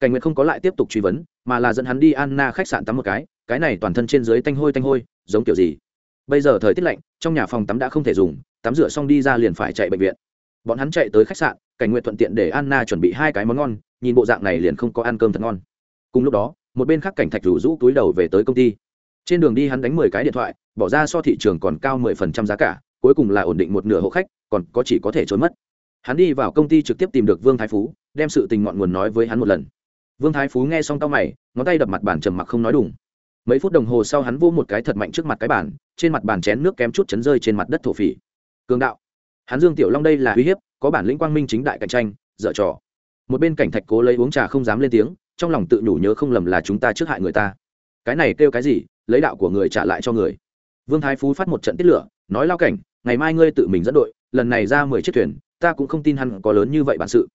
Cảnh nguyệt không có lại tiếp tục truy vấn, mà là dẫn hắn đi anna khách sạn tắm một cái cái này toàn thân trên dưới tanh hôi tanh hôi, giống kiểu gì. Bây giờ thời tiết lạnh, trong nhà phòng tắm đã không thể dùng, tắm rửa xong đi ra liền phải chạy bệnh viện. Bọn hắn chạy tới khách sạn, cảnh nguyện thuận tiện để anna chuẩn bị hai cái món ngon, nhìn bộ dạng này liền không có ăn cơm thật ngon. Cùng lúc đó, một bên khác cảnh thạch rủ rũ túi đầu về tới công ty trên đường đi hắn đánh mười cái điện thoại, bỏ ra so thị trường còn cao mười phần trăm giá cả, cuối cùng là ổn định một nửa hộ khách, còn có chỉ có thể trốn mất. Hắn đi vào công ty trực tiếp tìm được vương thái phú, đem sự tình ngọn nguồn nói với hắn một lần. Vương thái phú nghe xong tao mày, ngón tay đập mặt bàn trầm mặc không nói đùng. Mấy phút đồng hồ sau hắn vô một cái thật mạnh trước mặt cái bàn, trên mặt bàn chén nước kém chút chấn rơi trên mặt đất thổ phỉ. Cường đạo. Hắn dương tiểu long đây là uy hiếp, có bản lĩnh quang minh chính đại cạnh tranh, dở trò. Một bên cảnh thạch cố lấy uống trà không dám lên tiếng, trong lòng tự nhủ nhớ không lầm là chúng ta trước hại người ta. Cái này kêu cái gì lấy đạo của người trả lại cho người. Vương thái phú phát một trận tiết lửa, nói, lao cảnh, ngày mai ngươi tự mình dẫn đội, lần này ra mười chiếc thuyền, ta cũng không tin hắn có lớn như vậy bản sự.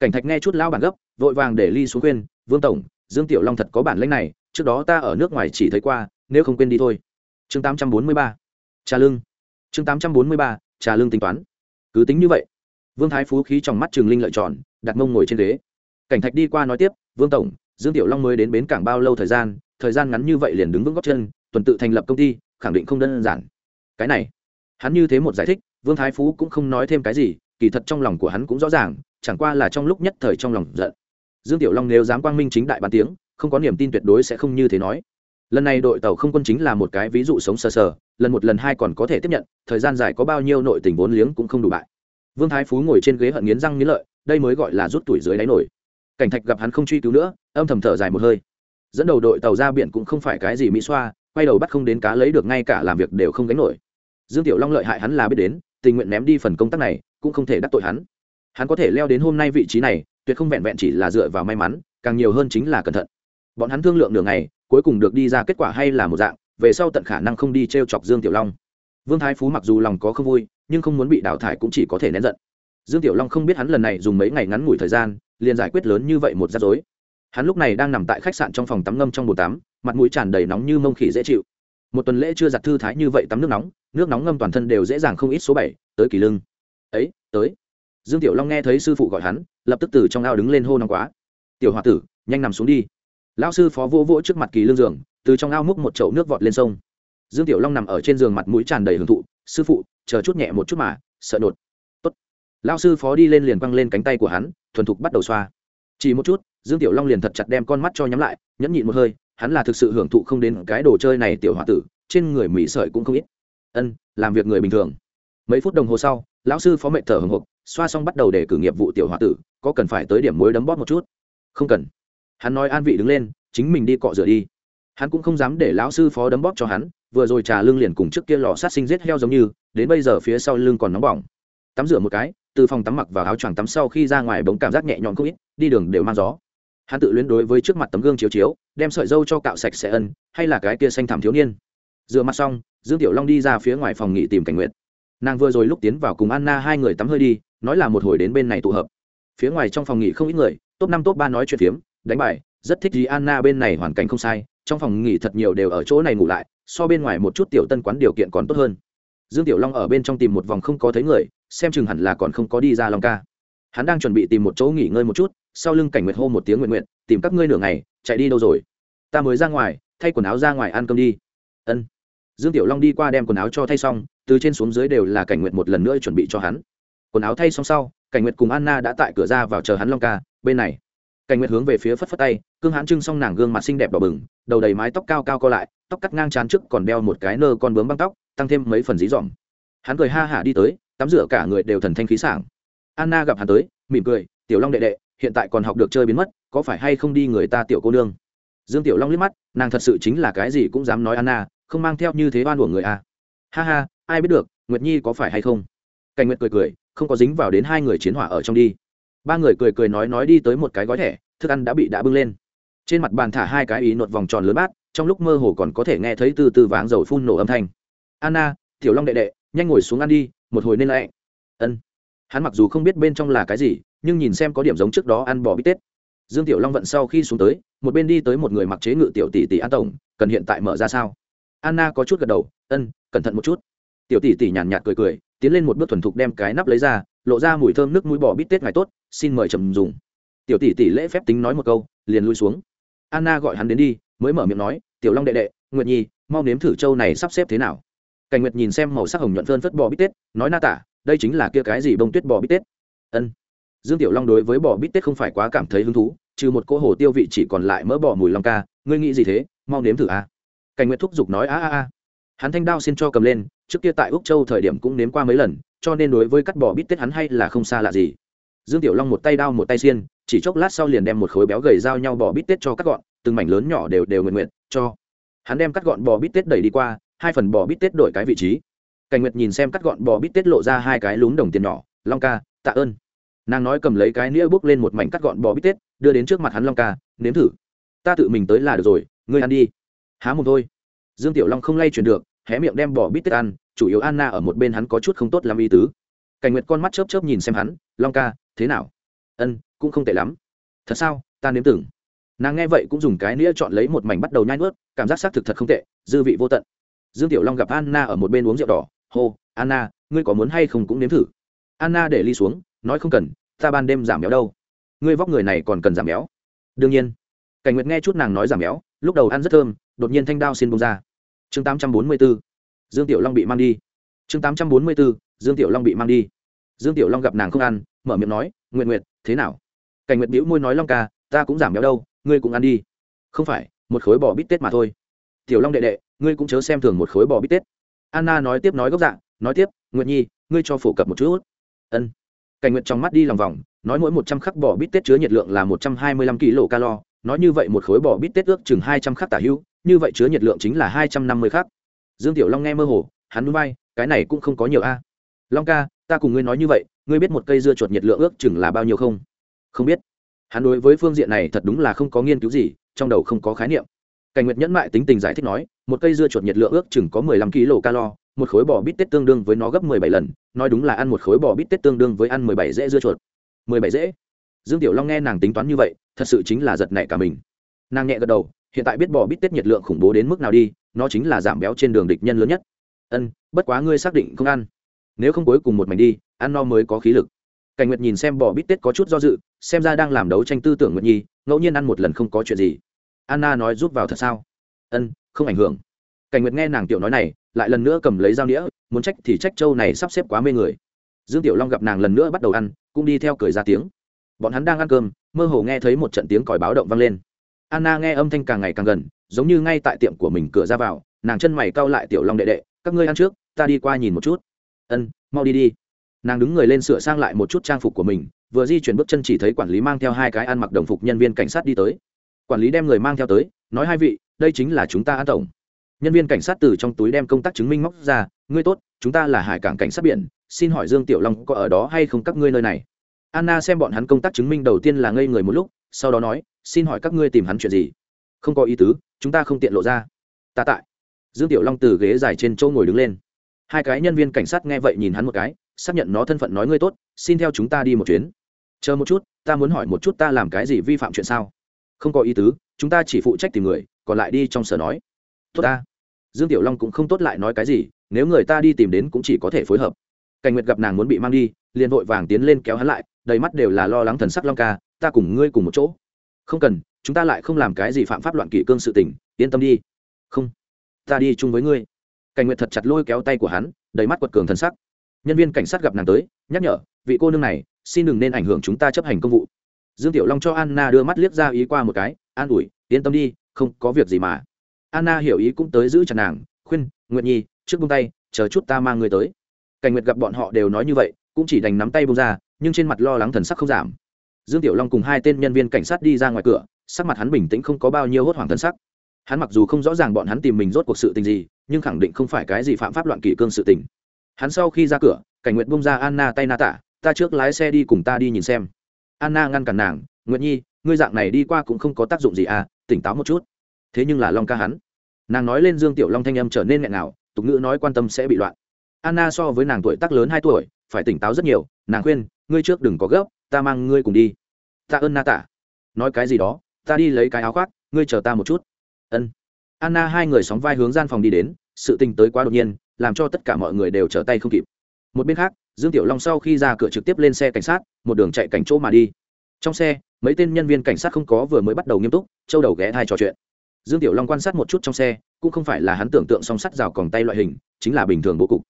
Cảnh thạch nghe chút lao bản gấp, vội vàng để ly xuống khuyên, vương tổng, dương tiểu long thật có bản lãnh này, trước đó ta ở nước ngoài chỉ thấy qua, nếu không quên đi thôi. Chương tám trăm bốn mươi ba, trà lương. Chương tám trăm bốn mươi ba, trà lương tính toán. Cứ tính như vậy, vương thái phú khí trong mắt trường linh lợi tròn, đặt mông ngồi trên ghế. Cảnh thạch đi qua nói tiếp, vương tổng, dương tiểu long mới đến bến cảng bao lâu thời gian thời gian ngắn như vậy liền đứng vững góc chân, tuần tự thành lập công ty, khẳng định không đơn giản. Cái này, hắn như thế một giải thích, vương thái phú cũng không nói thêm cái gì, kỳ thật trong lòng của hắn cũng rõ ràng, chẳng qua là trong lúc nhất thời trong lòng giận. Dương tiểu long nếu dám quang minh chính đại bàn tiếng, không có niềm tin tuyệt đối sẽ không như thế nói. Lần này đội tàu không quân chính là một cái ví dụ sống sờ sờ, lần một lần hai còn có thể tiếp nhận, thời gian dài có bao nhiêu nội tình vốn liếng cũng không đủ bại. Vương thái phú ngồi trên ghế hận nghiến răng nghiến lợi, đây mới gọi là rút tuổi dưới đáy nổi. Cảnh thạch gặp hắn không truy cứu nữa, âm thầm thở dài một hơi dẫn đầu đội tàu ra biển cũng không phải cái gì mỹ xoa, quay đầu bắt không đến cá lấy được ngay cả làm việc đều không gánh nổi. Dương tiểu long lợi hại hắn là biết đến, tình nguyện ném đi phần công tác này, cũng không thể đắc tội hắn. Hắn có thể leo đến hôm nay vị trí này, tuyệt không vẹn vẹn chỉ là dựa vào may mắn, càng nhiều hơn chính là cẩn thận. Bọn hắn thương lượng nửa ngày, cuối cùng được đi ra kết quả hay là một dạng, về sau tận khả năng không đi t r e o chọc dương tiểu long. Vương thái phú mặc dù lòng có không vui, nhưng không muốn bị đào thải cũng chỉ có thể nén giận. Dương tiểu long không biết hắn lần này dùng mấy ngày ngắn ngủi thời gian, liền giải quyết lớn như vậy một rắc rối hắn lúc này đang nằm tại khách sạn trong phòng tắm ngâm trong bồn tắm, mặt mũi tràn đầy nóng như mông khỉ dễ chịu. Một tuần lễ chưa giặt thư thái như vậy tắm nước nóng nước nóng ngâm toàn thân đều dễ dàng không ít số bảy, tới kỳ lưng. Ấy, tới. Dương tiểu long nghe thấy sư phụ gọi hắn, lập tức từ trong ao đứng lên hô nóng quá. Tiểu h o a tử, nhanh nằm xuống đi. Lão sư phó vô vỗ trước mặt kỳ lương giường, từ trong ao múc một chậu nước vọt lên sông. Dương tiểu long nằm ở trên giường mặt mũi tràn đầy hưởng thụ, sư phụ, chờ chút nhẹ một chút mà, sợ đột. Tốt. lão sư phó đi lên liền quăng lên cánh tay của hắn, thuần thục bắt đầu xoa. Chỉ một chút dương tiểu long liền thật chặt đem con mắt cho nhắm lại, nhẫn nhịn một hơi, hắn là thực sự hưởng thụ không đến cái đồ chơi này tiểu h o a tử, trên người mỹ sợi cũng không ít. Ân, làm việc người bình thường. Mấy phút đồng hồ sau, lão sư phó mệnh thở hồng hộc, xoa xong bắt đầu để cử nghiệp vụ tiểu h o a tử, có cần phải tới điểm mối đấm bóp một chút? Không cần. Hắn nói an vị đứng lên, chính mình đi cọ rửa đi. Hắn cũng không dám để lão sư phó đấm bóp cho hắn, vừa rồi trà lưng liền cùng trước kia lò sát sinh rết heo giống như, đến bây giờ phía sau lưng còn nóng bỏng. Tắm rửa một cái, từ phòng tắm mặc vào áo choàng tắm sau khi ra ngoài bóng cảm giác nhẹ nhõm không ít, đi đường đều mang gió hắn tự luyến đối với trước mặt tấm gương chiếu chiếu, đem sợi dâu cho cạo sạch sẽ ân, hay là cái kia xanh thảm thiếu niên. Dựa mặt xong, dương tiểu long đi ra phía ngoài phòng nghỉ tìm cảnh nguyện nàng vừa rồi lúc tiến vào cùng anna hai người tắm hơi đi, nói là một hồi đến bên này tụ hợp. Phía ngoài trong phòng nghỉ không ít người, top năm top ba nói chuyện phiếm, đánh bài, rất thích gì anna bên này hoàn cảnh không sai, trong phòng nghỉ thật nhiều đều ở chỗ này ngủ lại, so bên ngoài một chút tiểu tân quán điều kiện còn tốt hơn. Dương tiểu long ở bên trong tìm một vòng không có thấy người, xem chừng hẳn là còn không có đi ra long ca. Hắn đang chuẩn bị tìm một chỗ nghỉ ngơi một chút sau lưng cảnh nguyệt hô một tiếng nguyện nguyện tìm các ngươi nửa ngày, chạy đi đâu rồi? Ta mới ra ngoài, thay quần áo ra ngoài ăn cơm đi. Ân. Dương tiểu long đi qua đem quần áo cho thay xong, từ trên xuống dưới đều là cảnh nguyệt một lần nữa chuẩn bị cho hắn. Quần áo thay xong sau, cảnh nguyệt cùng anna đã tại cửa ra vào chờ hắn long ca, bên này. Cảnh nguyệt hướng về phía phất phất tay, cương hãn trưng xong nàng gương mặt xinh đẹp đỏ bừng, đầu đầy mái tóc cao cao co lại, tóc cắt ngang trán trước còn đeo một cái nơ con bướm băng tóc, tăng thêm mấy phần dí dỏm. Hắn cười ha hả đi tới, tắm rửa cả người đều thần thanh khí sảng. Anna gặp hắn tới, mỉm cười, tiểu long đệ đệ hiện tại còn học được chơi biến mất, có phải hay không đi người ta tiểu cô nương? Dương tiểu long liếc mắt, nàng thật sự chính là cái gì cũng dám nói anna, không mang theo như thế oan của người à? ha ha, ai biết được, nguyệt nhi có phải hay không? Cảnh nguyệt cười cười, không có dính vào đến hai người chiến hỏa ở trong đi. Ba người cười cười nói nói đi tới một cái gói thẻ, thức ăn đã bị đã bưng lên. Trên mặt bàn thả hai cái ý nột vòng tròn lớn bát, trong lúc mơ hồ còn có thể nghe thấy từ từ váng dầu phun nổ âm thanh. Anna, tiểu long đệ đệ, nhanh ngồi xuống ăn đi, một hồi nên lại. Ân hắn mặc dù không biết bên trong là cái gì, nhưng nhìn xem có điểm giống trước đó ăn bò bít tết. Dương tiểu long vận sau khi xuống tới, một bên đi tới một người mặc chế ngự tiểu tỷ tỷ an tổng, cần hiện tại mở ra sao? Anna có chút gật đầu, ân, cẩn thận một chút. Tiểu tỷ tỷ nhàn nhạt cười cười, tiến lên một bước thuần thục đem cái nắp lấy ra, lộ ra mùi thơm nước mũi bò bít tết ngày tốt, xin mời trầm dùng. Tiểu tỷ tỷ lễ phép tính nói một câu, liền lui xuống. Anna gọi hắn đến đi, mới mở miệng nói, tiểu long đệ đệ, nguyệt nhi, mau nếm thử châu này sắp xếp thế nào. Cảnh nguyệt nhìn xem màu sắc hồng nhuận phơn phất bò bít tết, nói, na tả đây chính là kia cái gì bông tuyết bò bít tết? Ân. Dương tiểu long đối với bò bít tết không phải quá cảm thấy hứng thú, trừ một cỗ hồ tiêu vị chỉ còn lại mỡ bò mùi long ca, ngươi nghĩ gì thế? Mau nếm thử a à. cảnh nguyệt thúc giục nói, a a a. Hắn thanh đao xin cho cầm lên, trước kia tại úc châu thời điểm cũng nếm qua mấy lần, cho nên đối với cắt bò bít tết hắn hay là không xa lạ gì. Dương tiểu long một tay đao một tay xiên, chỉ chốc lát sau liền đem một khối béo gầy dao nhau bò bít tết cho cắt gọn, từng mảnh lớn nhỏ đều đều nguyện nguyện cho. Hắn đem cắt gọn bò bít tết đẩy đi qua, hai phần bò bít tết đổi cái vị trí cảnh nguyệt nhìn xem cắt gọn bò bít tết lộ ra hai cái lún đồng tiền nhỏ, long ca, tạ ơn. Nàng nói cầm lấy cái nĩa bốc lên một mảnh cắt gọn bò bít tết đưa đến trước mặt hắn long ca, nếm thử. Ta tự mình tới là được rồi, ngươi ăn đi. Há một thôi. Dương tiểu long không lay chuyển được, hé miệng đem bò bít tết ăn, chủ yếu anna ở một bên hắn có chút không tốt làm y tứ. Cảnh nguyệt con mắt chớp chớp nhìn xem hắn, long ca, thế nào? Ân, cũng không tệ lắm. Thật sao? Ta nếm tưởng nàng nghe vậy cũng dùng cái nĩa chọn lấy một mảnh bắt đầu nhai nuốt, cảm giác xác thực thật không tệ, dư vị vô tận. Dương tiểu long gặp anna ở một bên uống rượu đỏ hô, anna, ngươi có muốn hay không cũng nếm thử. Anna để ly xuống, nói không cần, ta ban đêm giảm béo đâu. Ngươi vóc người này còn cần giảm béo. Đương nhiên. Cảnh nguyệt nghe chút nàng nói giảm béo, lúc đầu ăn rất thơm, đột nhiên thanh đao xin bông ra. Chương tám trăm bốn mươi 844. dương tiểu long bị mang đi. Chương tám trăm bốn mươi 844. dương tiểu long bị mang đi. Dương tiểu long gặp nàng không ăn, mở miệng nói nguyện nguyệt, thế nào? Cảnh nguyệt bĩu môi nói, long ca, ta cũng giảm béo đâu, ngươi cũng ăn đi. Không phải, một khối bò bít tết mà thôi. Tiểu long đệ đệ, ngươi cũng chớ xem thường một khối bò bít tết anna nói tiếp nói gốc dạng nói tiếp, nguyệt nhi, ngươi cho phổ cập một chút. Ân. Cảnh nguyệt trong mắt đi lòng vòng, nói mỗi một trăm khắc bò bít tết chứa nhiệt lượng là một trăm hai mươi lăm kg calo, nói như vậy một khối bò bít tết ước chừng hai trăm khắc tả hữu, như vậy chứa nhiệt lượng chính là hai trăm năm mươi khắc. Dương tiểu long nghe mơ hồ, hắn núi bay, cái này cũng không có nhiều a. Long ca, ta cùng ngươi nói như vậy, ngươi biết một cây dưa chuột nhiệt lượng ước chừng là bao nhiêu không? Không biết. Hắn đối với phương diện này thật đúng là không có nghiên cứu gì, trong đầu không có khái niệm cảnh nguyệt nhẫn mại tính tình giải thích nói, một cây dưa chuột nhiệt lượng ước chừng có mười lăm kg calo, một khối bò bít tết tương đương với nó gấp mười bảy lần, nói đúng là ăn một khối bò bít tết tương đương với ăn mười bảy dễ dưa chuột. Mười bảy dễ? Dương tiểu long nghe nàng tính toán như vậy, thật sự chính là giật nảy cả mình. Nàng nhẹ gật đầu, hiện tại biết bò bít tết nhiệt lượng khủng bố đến mức nào đi, nó chính là giảm béo trên đường địch nhân lớn nhất. Ân, bất quá ngươi xác định không ăn. Nếu không cuối cùng một mảnh đi, ăn no mới có khí lực. Cảnh nguyệt nhìn xem bò bít tết có chút do dự, xem ra đang làm đấu tranh tư tưởng nguyệt nhi, ngẫu nhiên ăn một lần không có chuyện gì anna nói rút vào thật sao? Ân, không ảnh hưởng. Cảnh nguyệt nghe nàng tiểu nói này, lại lần nữa cầm lấy dao đĩa muốn trách thì trách châu này sắp xếp quá mê người. Dương tiểu long gặp nàng lần nữa bắt đầu ăn, cũng đi theo cười ra tiếng. Bọn hắn đang ăn cơm, mơ hồ nghe thấy một trận tiếng còi báo động vang lên. Anna nghe âm thanh càng ngày càng gần, giống như ngay tại tiệm của mình cửa ra vào, nàng chân mày cau lại tiểu long đệ đệ, các ngươi ăn trước, ta đi qua nhìn một chút. Ân, mau đi đi. Nàng đứng người lên sửa sang lại một chút trang phục của mình, vừa di chuyển bước chân chỉ thấy quản lý mang theo hai cái ăn mặc đồng phục nhân viên cảnh sát đi tới quản lý đem người mang theo tới, nói hai vị, đây chính là chúng ta an tổng. Nhân viên cảnh sát từ trong túi đem công tác chứng minh móc ra, ngươi tốt, chúng ta là hải cảng cảnh sát biển, xin hỏi dương tiểu long có ở đó hay không các ngươi nơi này? Anna xem bọn hắn công tác chứng minh đầu tiên là ngây người một lúc, sau đó nói, xin hỏi các ngươi tìm hắn chuyện gì? Không có ý tứ, chúng ta không tiện lộ ra. Ta tại. Dương tiểu long từ ghế dài trên chỗ ngồi đứng lên. Hai cái nhân viên cảnh sát nghe vậy nhìn hắn một cái, xác nhận nó thân phận nói, ngươi tốt, xin theo chúng ta đi một chuyến. Chờ một chút, ta muốn hỏi một chút ta làm cái gì vi phạm chuyện sao? Không có ý tứ, chúng ta chỉ phụ trách tìm người, còn lại đi trong sở nói. Tốt ta. Dương tiểu long cũng không tốt lại nói cái gì, nếu người ta đi tìm đến cũng chỉ có thể phối hợp. Cảnh nguyệt gặp nàng muốn bị mang đi, liền vội vàng tiến lên kéo hắn lại, đầy mắt đều là lo lắng thần sắc long ca, ta cùng ngươi cùng một chỗ. Không cần, chúng ta lại không làm cái gì phạm pháp loạn kỷ cương sự tình, yên tâm đi. Không, ta đi chung với ngươi. Cảnh nguyệt thật chặt lôi kéo tay của hắn, đầy mắt quật cường thần sắc. Nhân viên cảnh sát gặp nàng tới, nhắc nhở, vị cô nương này, xin đừng nên ảnh hưởng chúng ta chấp hành công vụ dương tiểu long cho anna đưa mắt liếc ra ý qua một cái, an ủi, yên tâm đi, không có việc gì mà. Anna hiểu ý cũng tới giữ chặt nàng, khuyên nguyện nhi, trước bông tay, chờ chút ta mang người tới. Cảnh nguyệt gặp bọn họ đều nói như vậy, cũng chỉ đành nắm tay bông ra, nhưng trên mặt lo lắng thần sắc không giảm. Dương tiểu long cùng hai tên nhân viên cảnh sát đi ra ngoài cửa, sắc mặt hắn bình tĩnh không có bao nhiêu hốt hoảng thần sắc. Hắn mặc dù không rõ ràng bọn hắn tìm mình rốt cuộc sự tình gì, nhưng khẳng định không phải cái gì phạm pháp loạn kỷ cương sự tình. Hắn sau khi ra cửa, cảnh nguyệt bông ra anna tay na tả, ta trước lái xe đi cùng ta đi nhìn xem anna ngăn cản nàng, nguyệt nhi, ngươi dạng này đi qua cũng không có tác dụng gì à tỉnh táo một chút. Thế nhưng là long ca hắn. Nàng nói lên dương tiểu long thanh âm trở nên nghẹn nào tục ngữ nói quan tâm sẽ bị loạn. Anna so với nàng tuổi tác lớn hai tuổi, phải tỉnh táo rất nhiều, nàng khuyên, ngươi trước đừng có gấp, ta mang ngươi cùng đi. Ta ơn na tả. Nói cái gì đó, ta đi lấy cái áo khoác, ngươi chờ ta một chút. Ân. Anna hai người sóng vai hướng gian phòng đi đến, sự tình tới quá đột nhiên, làm cho tất cả mọi người đều trở tay không kịp. Một bên khác dương tiểu long sau khi ra cửa trực tiếp lên xe cảnh sát, một đường chạy cảnh chỗ mà đi. Trong xe, mấy tên nhân viên cảnh sát không có vừa mới bắt đầu nghiêm túc châu đầu ghé thai trò chuyện. Dương tiểu long quan sát một chút trong xe, cũng không phải là hắn tưởng tượng song sắt rào còng tay loại hình, chính là bình thường bố cục.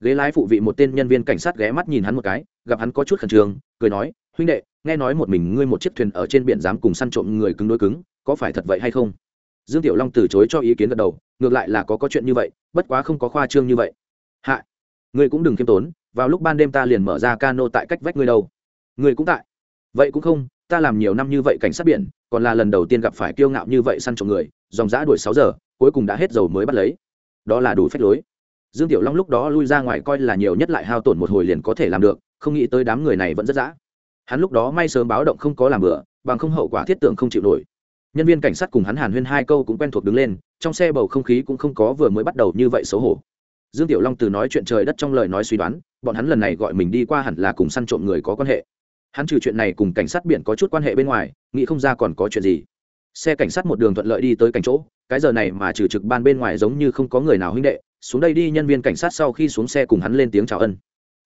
Ghế lái phụ vị một tên nhân viên cảnh sát ghé mắt nhìn hắn một cái, gặp hắn có chút khẩn trương, cười nói, huynh đệ, nghe nói một mình ngươi một chiếc thuyền ở trên biển dám cùng săn trộm người cứng đối cứng, có phải thật vậy hay không? Dương tiểu long từ chối cho ý kiến gật đầu, ngược lại là có có chuyện như vậy, bất quá không có khoa trương như vậy. Hạ, ngươi cũng đừng khiêm tốn vào lúc ban đêm ta liền mở ra cano tại cách vách ngươi đâu. Ngươi cũng tại. Vậy cũng không, ta làm nhiều năm như vậy cảnh sát biển, còn là lần đầu tiên gặp phải kiêu ngạo như vậy săn trộm người, dòng giã đuổi sáu giờ, cuối cùng đã hết dầu mới bắt lấy. Đó là đủ phép lối. Dương tiểu long lúc đó lui ra ngoài coi là nhiều nhất lại hao tổn một hồi liền có thể làm được, không nghĩ tới đám người này vẫn rất dã. Hắn lúc đó may sớm báo động không có làm bữa bằng không hậu quả thiết tượng không chịu nổi. Nhân viên cảnh sát cùng hắn hàn huyên hai câu cũng quen thuộc đứng lên, trong xe bầu không khí cũng không có vừa mới bắt đầu như vậy xấu hổ. Dương tiểu long từ nói chuyện trời đất trong lời nói suy đoán bọn hắn lần này gọi mình đi qua hẳn là cùng săn trộm người có quan hệ. Hắn trừ chuyện này cùng cảnh sát biển có chút quan hệ bên ngoài, nghĩ không ra còn có chuyện gì. Xe cảnh sát một đường thuận lợi đi tới cảnh chỗ, cái giờ này mà trừ trực ban bên ngoài giống như không có người nào huynh đệ, xuống đây đi nhân viên cảnh sát sau khi xuống xe cùng hắn lên tiếng chào ân.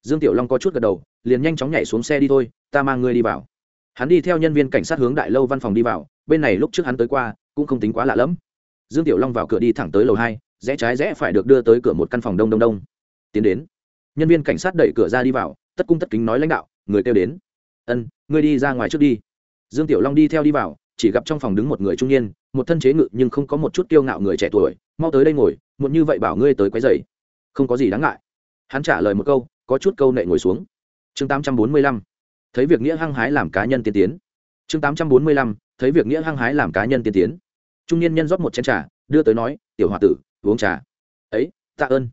Dương tiểu long có chút gật đầu, liền nhanh chóng nhảy xuống xe đi thôi, ta mang ngươi đi vào. Hắn đi theo nhân viên cảnh sát hướng đại lâu văn phòng đi vào, bên này lúc trước hắn tới qua, cũng không tính quá lạ lẫm. Dương tiểu long vào cửa đi thẳng tới lầu hai, rẽ trái rẽ phải được đưa tới cửa một căn phòng đông đông đông. Tiến đến nhân viên cảnh sát đẩy cửa ra đi vào, tất cung tất kính nói lãnh đạo, người kêu đến. Ân, ngươi đi ra ngoài trước đi. Dương tiểu long đi theo đi vào, chỉ gặp trong phòng đứng một người trung niên, một thân chế ngự nhưng không có một chút kiêu ngạo người trẻ tuổi, mau tới đây ngồi, muộn như vậy bảo ngươi tới quấy rầy. Không có gì đáng ngại. Hắn trả lời một câu, có chút câu nệ ngồi xuống. Chương tám trăm bốn mươi lăm, thấy việc nghĩa hăng hái làm cá nhân tiên tiến. Chương tám trăm bốn mươi lăm, thấy việc nghĩa hăng hái làm cá nhân tiên tiến. Trung niên nhân rót một chén trà, đưa tới nói, tiểu h o a tử, uống trà. Ấy, tạ ơn.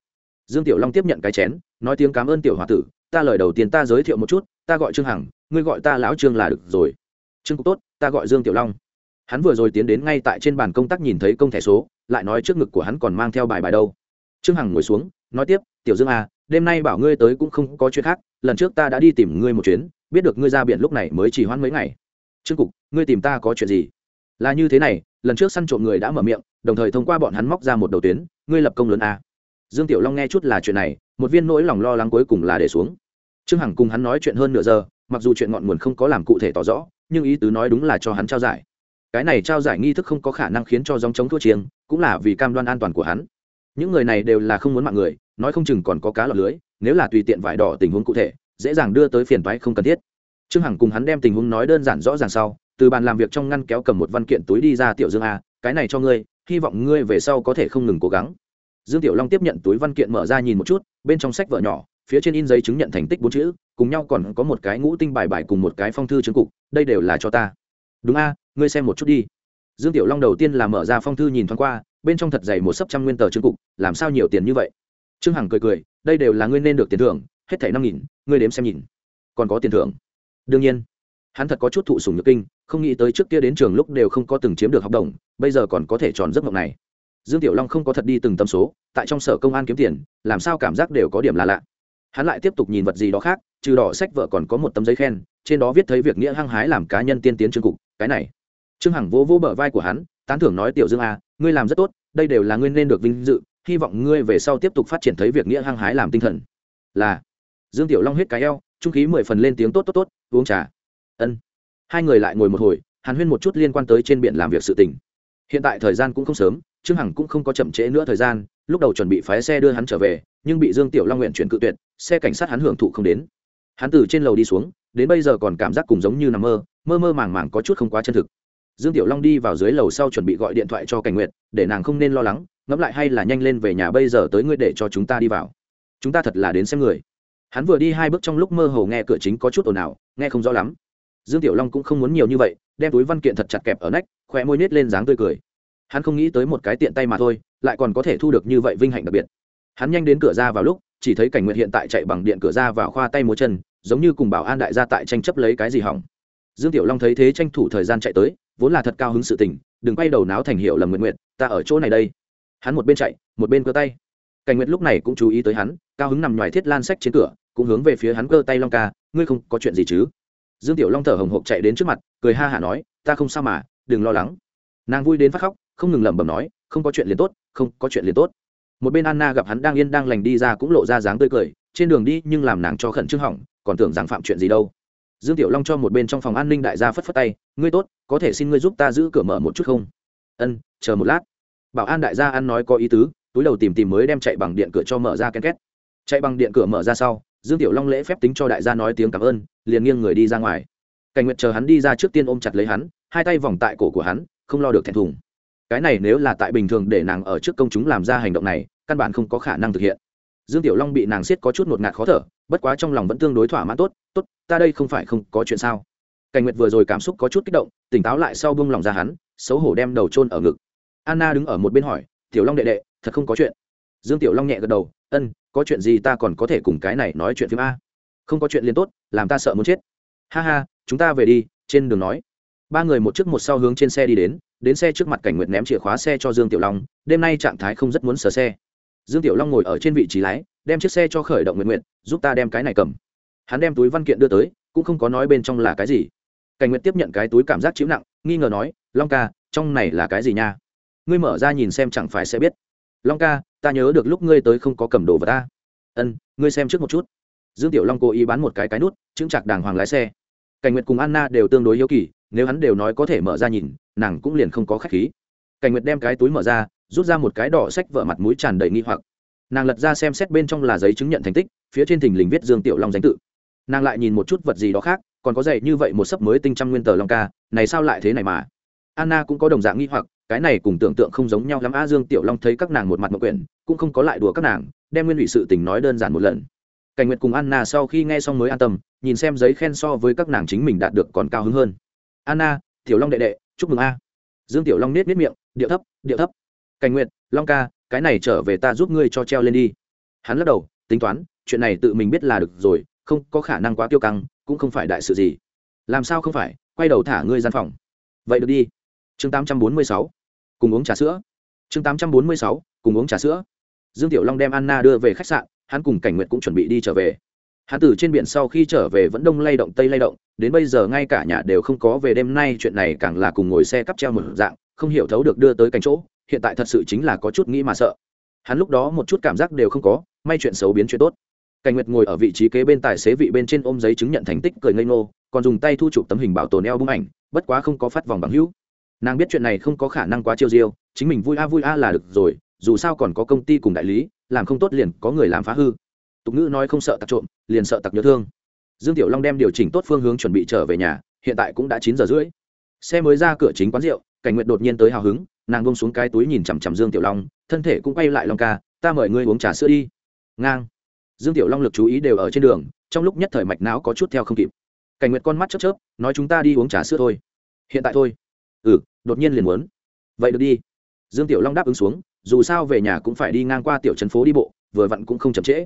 Dương tiểu long tiếp nhận cái chén nói tiếng cảm ơn tiểu hòa tử, ta lời đầu tiên ta giới thiệu một chút, ta gọi trương hằng, ngươi gọi ta lão trương là được rồi. Trương cục tốt, ta gọi dương tiểu long. Hắn vừa rồi tiến đến ngay tại trên bàn công tác nhìn thấy công thẻ số, lại nói trước ngực của hắn còn mang theo bài bài đâu. Trương hằng ngồi xuống, nói tiếp, tiểu dương à đêm nay bảo ngươi tới cũng không có chuyện khác, lần trước ta đã đi tìm ngươi một chuyến, biết được ngươi ra biển lúc này mới chỉ hoãn mấy ngày. Trương cục, ngươi tìm ta có chuyện gì? Là như thế này, lần trước săn trộm người đã mở miệng, đồng thời thông qua bọn hắn móc ra một đầu tuyến, ngươi lập công lớn à? dương tiểu long nghe chút là chuyện này một viên nỗi lòng lo lắng cuối cùng là để xuống. Trương hằng cùng hắn nói chuyện hơn nửa giờ, mặc dù chuyện ngọn nguồn không có làm cụ thể tỏ rõ, nhưng ý tứ nói đúng là cho hắn trao giải. Cái này trao giải nghi thức không có khả năng khiến cho dòng chống thua chiêng, cũng là vì cam đoan an toàn của hắn. Những người này đều là không muốn mạng người, nói không chừng còn có cá lọt lưới, nếu là tùy tiện vải đỏ tình huống cụ thể, dễ dàng đưa tới phiền toái không cần thiết. Trương hằng cùng hắn đem tình huống nói đơn giản rõ ràng sau, từ bàn làm việc trong ngăn kéo cầm một văn kiện túi đi ra tiểu dương a, cái này cho ngươi, hy vọng ngươi về sau có thể không ngừng cố gắng dương tiểu long tiếp nhận túi văn kiện mở ra nhìn một chút, bên trong sách vợ nhỏ, phía trên in giấy chứng nhận thành tích bốn chữ, cùng nhau còn có một cái ngũ tinh bài bài cùng một cái phong thư chứng cục, đây đều là cho ta. Đúng a, ngươi xem một chút đi. Dương tiểu long đầu tiên là mở ra phong thư nhìn thoáng qua, bên trong thật dày một sấp trăm nguyên tờ chứng cục, làm sao nhiều tiền như vậy? Trương hằng cười cười, đây đều là ngươi nên được tiền thưởng, hết thảy năm nghìn, ngươi đếm xem nhìn. Còn có tiền thưởng? Đương nhiên. Hắn thật có chút thụ sùng nhược kinh, không nghĩ tới trước kia đến trường lúc đều không có từng chiếm được học đồng, bây giờ còn có thể tròn giấc mộng này dương tiểu long không có thật đi từng tâm số, tại trong sở công an kiếm tiền, làm sao cảm giác đều có điểm là lạ. Hắn lại tiếp tục nhìn vật gì đó khác, trừ đỏ sách vợ còn có một tấm giấy khen, trên đó viết thấy việc nghĩa hăng hái làm cá nhân tiên tiến trương cục, cái này. Trương hằng vỗ vỗ bờ vai của hắn, tán thưởng nói, tiểu dương a ngươi làm rất tốt, đây đều là ngươi nên được vinh dự, hy vọng ngươi về sau tiếp tục phát triển thấy việc nghĩa hăng hái làm tinh thần. Là. Dương tiểu long hết cái eo, trung khí mười phần lên tiếng, tốt tốt tốt, uống trà. Ân. Hai người lại ngồi một hồi, hàn huyên một chút liên quan tới trên biển làm việc sự tình. Hiện tại thời gian cũng không sớm trương hằng cũng không có chậm trễ nữa thời gian lúc đầu chuẩn bị phái xe đưa hắn trở về nhưng bị dương tiểu long nguyện chuyển cự tuyệt xe cảnh sát hắn hưởng thụ không đến. Hắn từ trên lầu đi xuống đến bây giờ còn cảm giác cùng giống như nằm mơ mơ mơ màng màng có chút không quá chân thực. Dương tiểu long đi vào dưới lầu sau chuẩn bị gọi điện thoại cho cảnh Nguyệt, để nàng không nên lo lắng ngẫm lại hay là nhanh lên về nhà bây giờ tới ngươi để cho chúng ta đi vào. Chúng ta thật là đến xem người. Hắn vừa đi hai bước trong lúc mơ hồ nghe cửa chính có chút ồn ào nghe không rõ lắm. Dương tiểu long cũng không muốn nhiều như vậy đem túi văn kiện thật chặt kẹp ở nách khoe môi nết lên dáng tươi cười hắn không nghĩ tới một cái tiện tay mà thôi, lại còn có thể thu được như vậy vinh hạnh đặc biệt. Hắn nhanh đến cửa ra vào lúc, chỉ thấy cảnh nguyện hiện tại chạy bằng điện cửa ra vào khoa tay múa chân, giống như cùng bảo an đại gia tại tranh chấp lấy cái gì hỏng. Dương tiểu long thấy thế tranh thủ thời gian chạy tới, vốn là thật cao hứng sự tình, đừng quay đầu náo thành hiệu lầm nguyện nguyện ta ở chỗ này đây. Hắn một bên chạy, một bên cơ tay. Cảnh nguyện lúc này cũng chú ý tới hắn, cao hứng nằm ngoài thiết lan sách trên cửa, cũng hướng về phía hắn cơ tay long ca, ngươi không có chuyện gì chứ? Dương tiểu long thở hồng hộc chạy đến trước mặt, cười ha hả nói, ta không sao mà, đừng lo lắng. Nàng vui đến phát khóc không ngừng lẩm bẩm nói, không có chuyện liền tốt, không có chuyện liền tốt. Một bên anna gặp hắn đang yên đang lành đi ra cũng lộ ra dáng tươi cười, trên đường đi nhưng làm nàng cho khẩn trương hỏng, còn tưởng rằng phạm chuyện gì đâu. Dương tiểu long cho một bên trong phòng an ninh đại gia phất phất tay, ngươi tốt, có thể xin ngươi giúp ta giữ cửa mở một chút không? Ân, chờ một lát. Bảo an đại gia ăn nói có ý tứ, túi đầu tìm tìm mới đem chạy bằng điện cửa cho mở ra ken két. Chạy bằng điện cửa mở ra sau, dương tiểu long lễ phép tính cho đại gia nói tiếng cảm ơn, liền nghiêng người đi ra ngoài. Cảnh nguyệt chờ hắn đi ra trước tiên ôm chặt lấy hắn, hai tay vòng tại cổ của hắn, không lo được thẹn thùng cái này nếu là tại bình thường để nàng ở trước công chúng làm ra hành động này, căn bản không có khả năng thực hiện. Dương tiểu long bị nàng siết có chút ngột ngạt khó thở, bất quá trong lòng vẫn tương đối thỏa mãn tốt tốt, ta đây không phải không có chuyện sao? Cảnh nguyệt vừa rồi cảm xúc có chút kích động, tỉnh táo lại sau bông lòng ra hắn, xấu hổ đem đầu trôn ở ngực. Anna đứng ở một bên hỏi, tiểu long đệ đệ, thật không có chuyện? Dương tiểu long nhẹ gật đầu, ân, có chuyện gì ta còn có thể cùng cái này nói chuyện phim a? Không có chuyện liền tốt, làm ta sợ muốn chết. Ha ha, chúng ta về đi, trên đường nói. Ba người một trước một sau hướng trên xe đi đến đến xe trước mặt cảnh nguyệt ném chìa khóa xe cho dương tiểu long, đêm nay trạng thái không rất muốn sờ xe. Dương tiểu long ngồi ở trên vị trí lái, đem chiếc xe cho khởi động nguyện nguyện giúp ta đem cái này cầm. Hắn đem túi văn kiện đưa tới, cũng không có nói bên trong là cái gì. Cảnh nguyện tiếp nhận cái túi cảm giác chịu nặng, nghi ngờ nói, long ca, trong này là cái gì nha? Ngươi mở ra nhìn xem chẳng phải sẽ biết. Long ca, ta nhớ được lúc ngươi tới không có cầm đồ vào ta. Ân, ngươi xem trước một chút. Dương tiểu long cố ý bán một cái cái nút, chững chặt đàng hoàng lái xe. Cảnh nguyệt cùng anna đều tương đối hiếu kỳ nếu hắn đều nói có thể mở ra nhìn, nàng cũng liền không có khách khí. Cảnh nguyệt đem cái túi mở ra, rút ra một cái đỏ sách vợ mặt mũi tràn đầy nghi hoặc. Nàng lật ra xem xét bên trong là giấy chứng nhận thành tích, phía trên thình lình viết dương tiểu long danh tự. Nàng lại nhìn một chút vật gì đó khác, còn có dạy như vậy một sấp mới tinh trăm nguyên tờ long ca, này sao lại thế này mà? Anna cũng có đồng dạng nghi hoặc, cái này cùng tưởng tượng không giống nhau lắm. A dương tiểu long thấy các nàng một mặt mộc quyển, cũng không có lại đùa các nàng, đem nguyên ủy sự tình nói đơn giản một lần. Cảnh nguyệt cùng anna sau khi nghe xong mới an tâm, nhìn xem giấy khen so với các nàng chính mình đạt được còn cao hứng hơn anna, tiểu long đệ đệ, chúc mừng a. Dương tiểu long nết nết miệng, điệu thấp điệu thấp. Cảnh nguyệt, long ca, cái này trở về ta giúp ngươi cho treo lên đi. Hắn lắc đầu, tính toán, chuyện này tự mình biết là được rồi, không có khả năng quá tiêu căng, cũng không phải đại sự gì. Làm sao không phải, quay đầu thả ngươi gian phòng. Vậy được đi. Chương 846. cùng uống trà sữa. Chương 846. cùng uống trà sữa. Dương tiểu long đem anna đưa về khách sạn, hắn cùng cảnh nguyệt cũng chuẩn bị đi trở về hắn từ trên biển sau khi trở về vẫn đông lay động, tây lay động, đến bây giờ ngay cả nhà đều không có về đêm nay, chuyện này càng là cùng ngồi xe cắp treo một dạng, không hiểu thấu được đưa tới cánh chỗ, hiện tại thật sự chính là có chút nghĩ mà sợ. Hắn lúc đó một chút cảm giác đều không có, may chuyện xấu biến chuyện tốt. Cảnh nguyệt ngồi ở vị trí kế bên tài xế vị bên trên ôm giấy chứng nhận thành tích, cười ngây ngô, còn dùng tay thu chụp tấm hình bảo tồn eo bung ảnh, bất quá không có phát vòng bằng hữu. Nàng biết chuyện này không có khả năng quá chiêu diêu, chính mình vui a vui a là được rồi, dù sao còn có công ty cùng đại lý, làm không tốt liền có người làm phá hư tục ngữ nói không sợ tặc trộm, liền sợ tặc nhớ thương. Dương tiểu long đem điều chỉnh tốt phương hướng chuẩn bị trở về nhà, hiện tại cũng đã chín giờ rưỡi. Xe mới ra cửa chính quán rượu, cảnh nguyệt đột nhiên tới hào hứng, nàng bông xuống cái túi nhìn chằm chằm dương tiểu long, thân thể cũng quay lại long ca, ta mời ngươi uống trà sữa đi. Ngang. Dương tiểu long lực chú ý đều ở trên đường, trong lúc nhất thời mạch não có chút theo không kịp. Cảnh nguyệt con mắt chớp chớp, nói chúng ta đi uống trà sữa thôi. Hiện tại thôi. Ừ đột nhiên liền muốn. Vậy được đi. Dương tiểu long đáp ứng xuống, dù sao về nhà cũng phải đi ngang qua tiểu trấn phố đi bộ, vừa vặn cũng không chậm trễ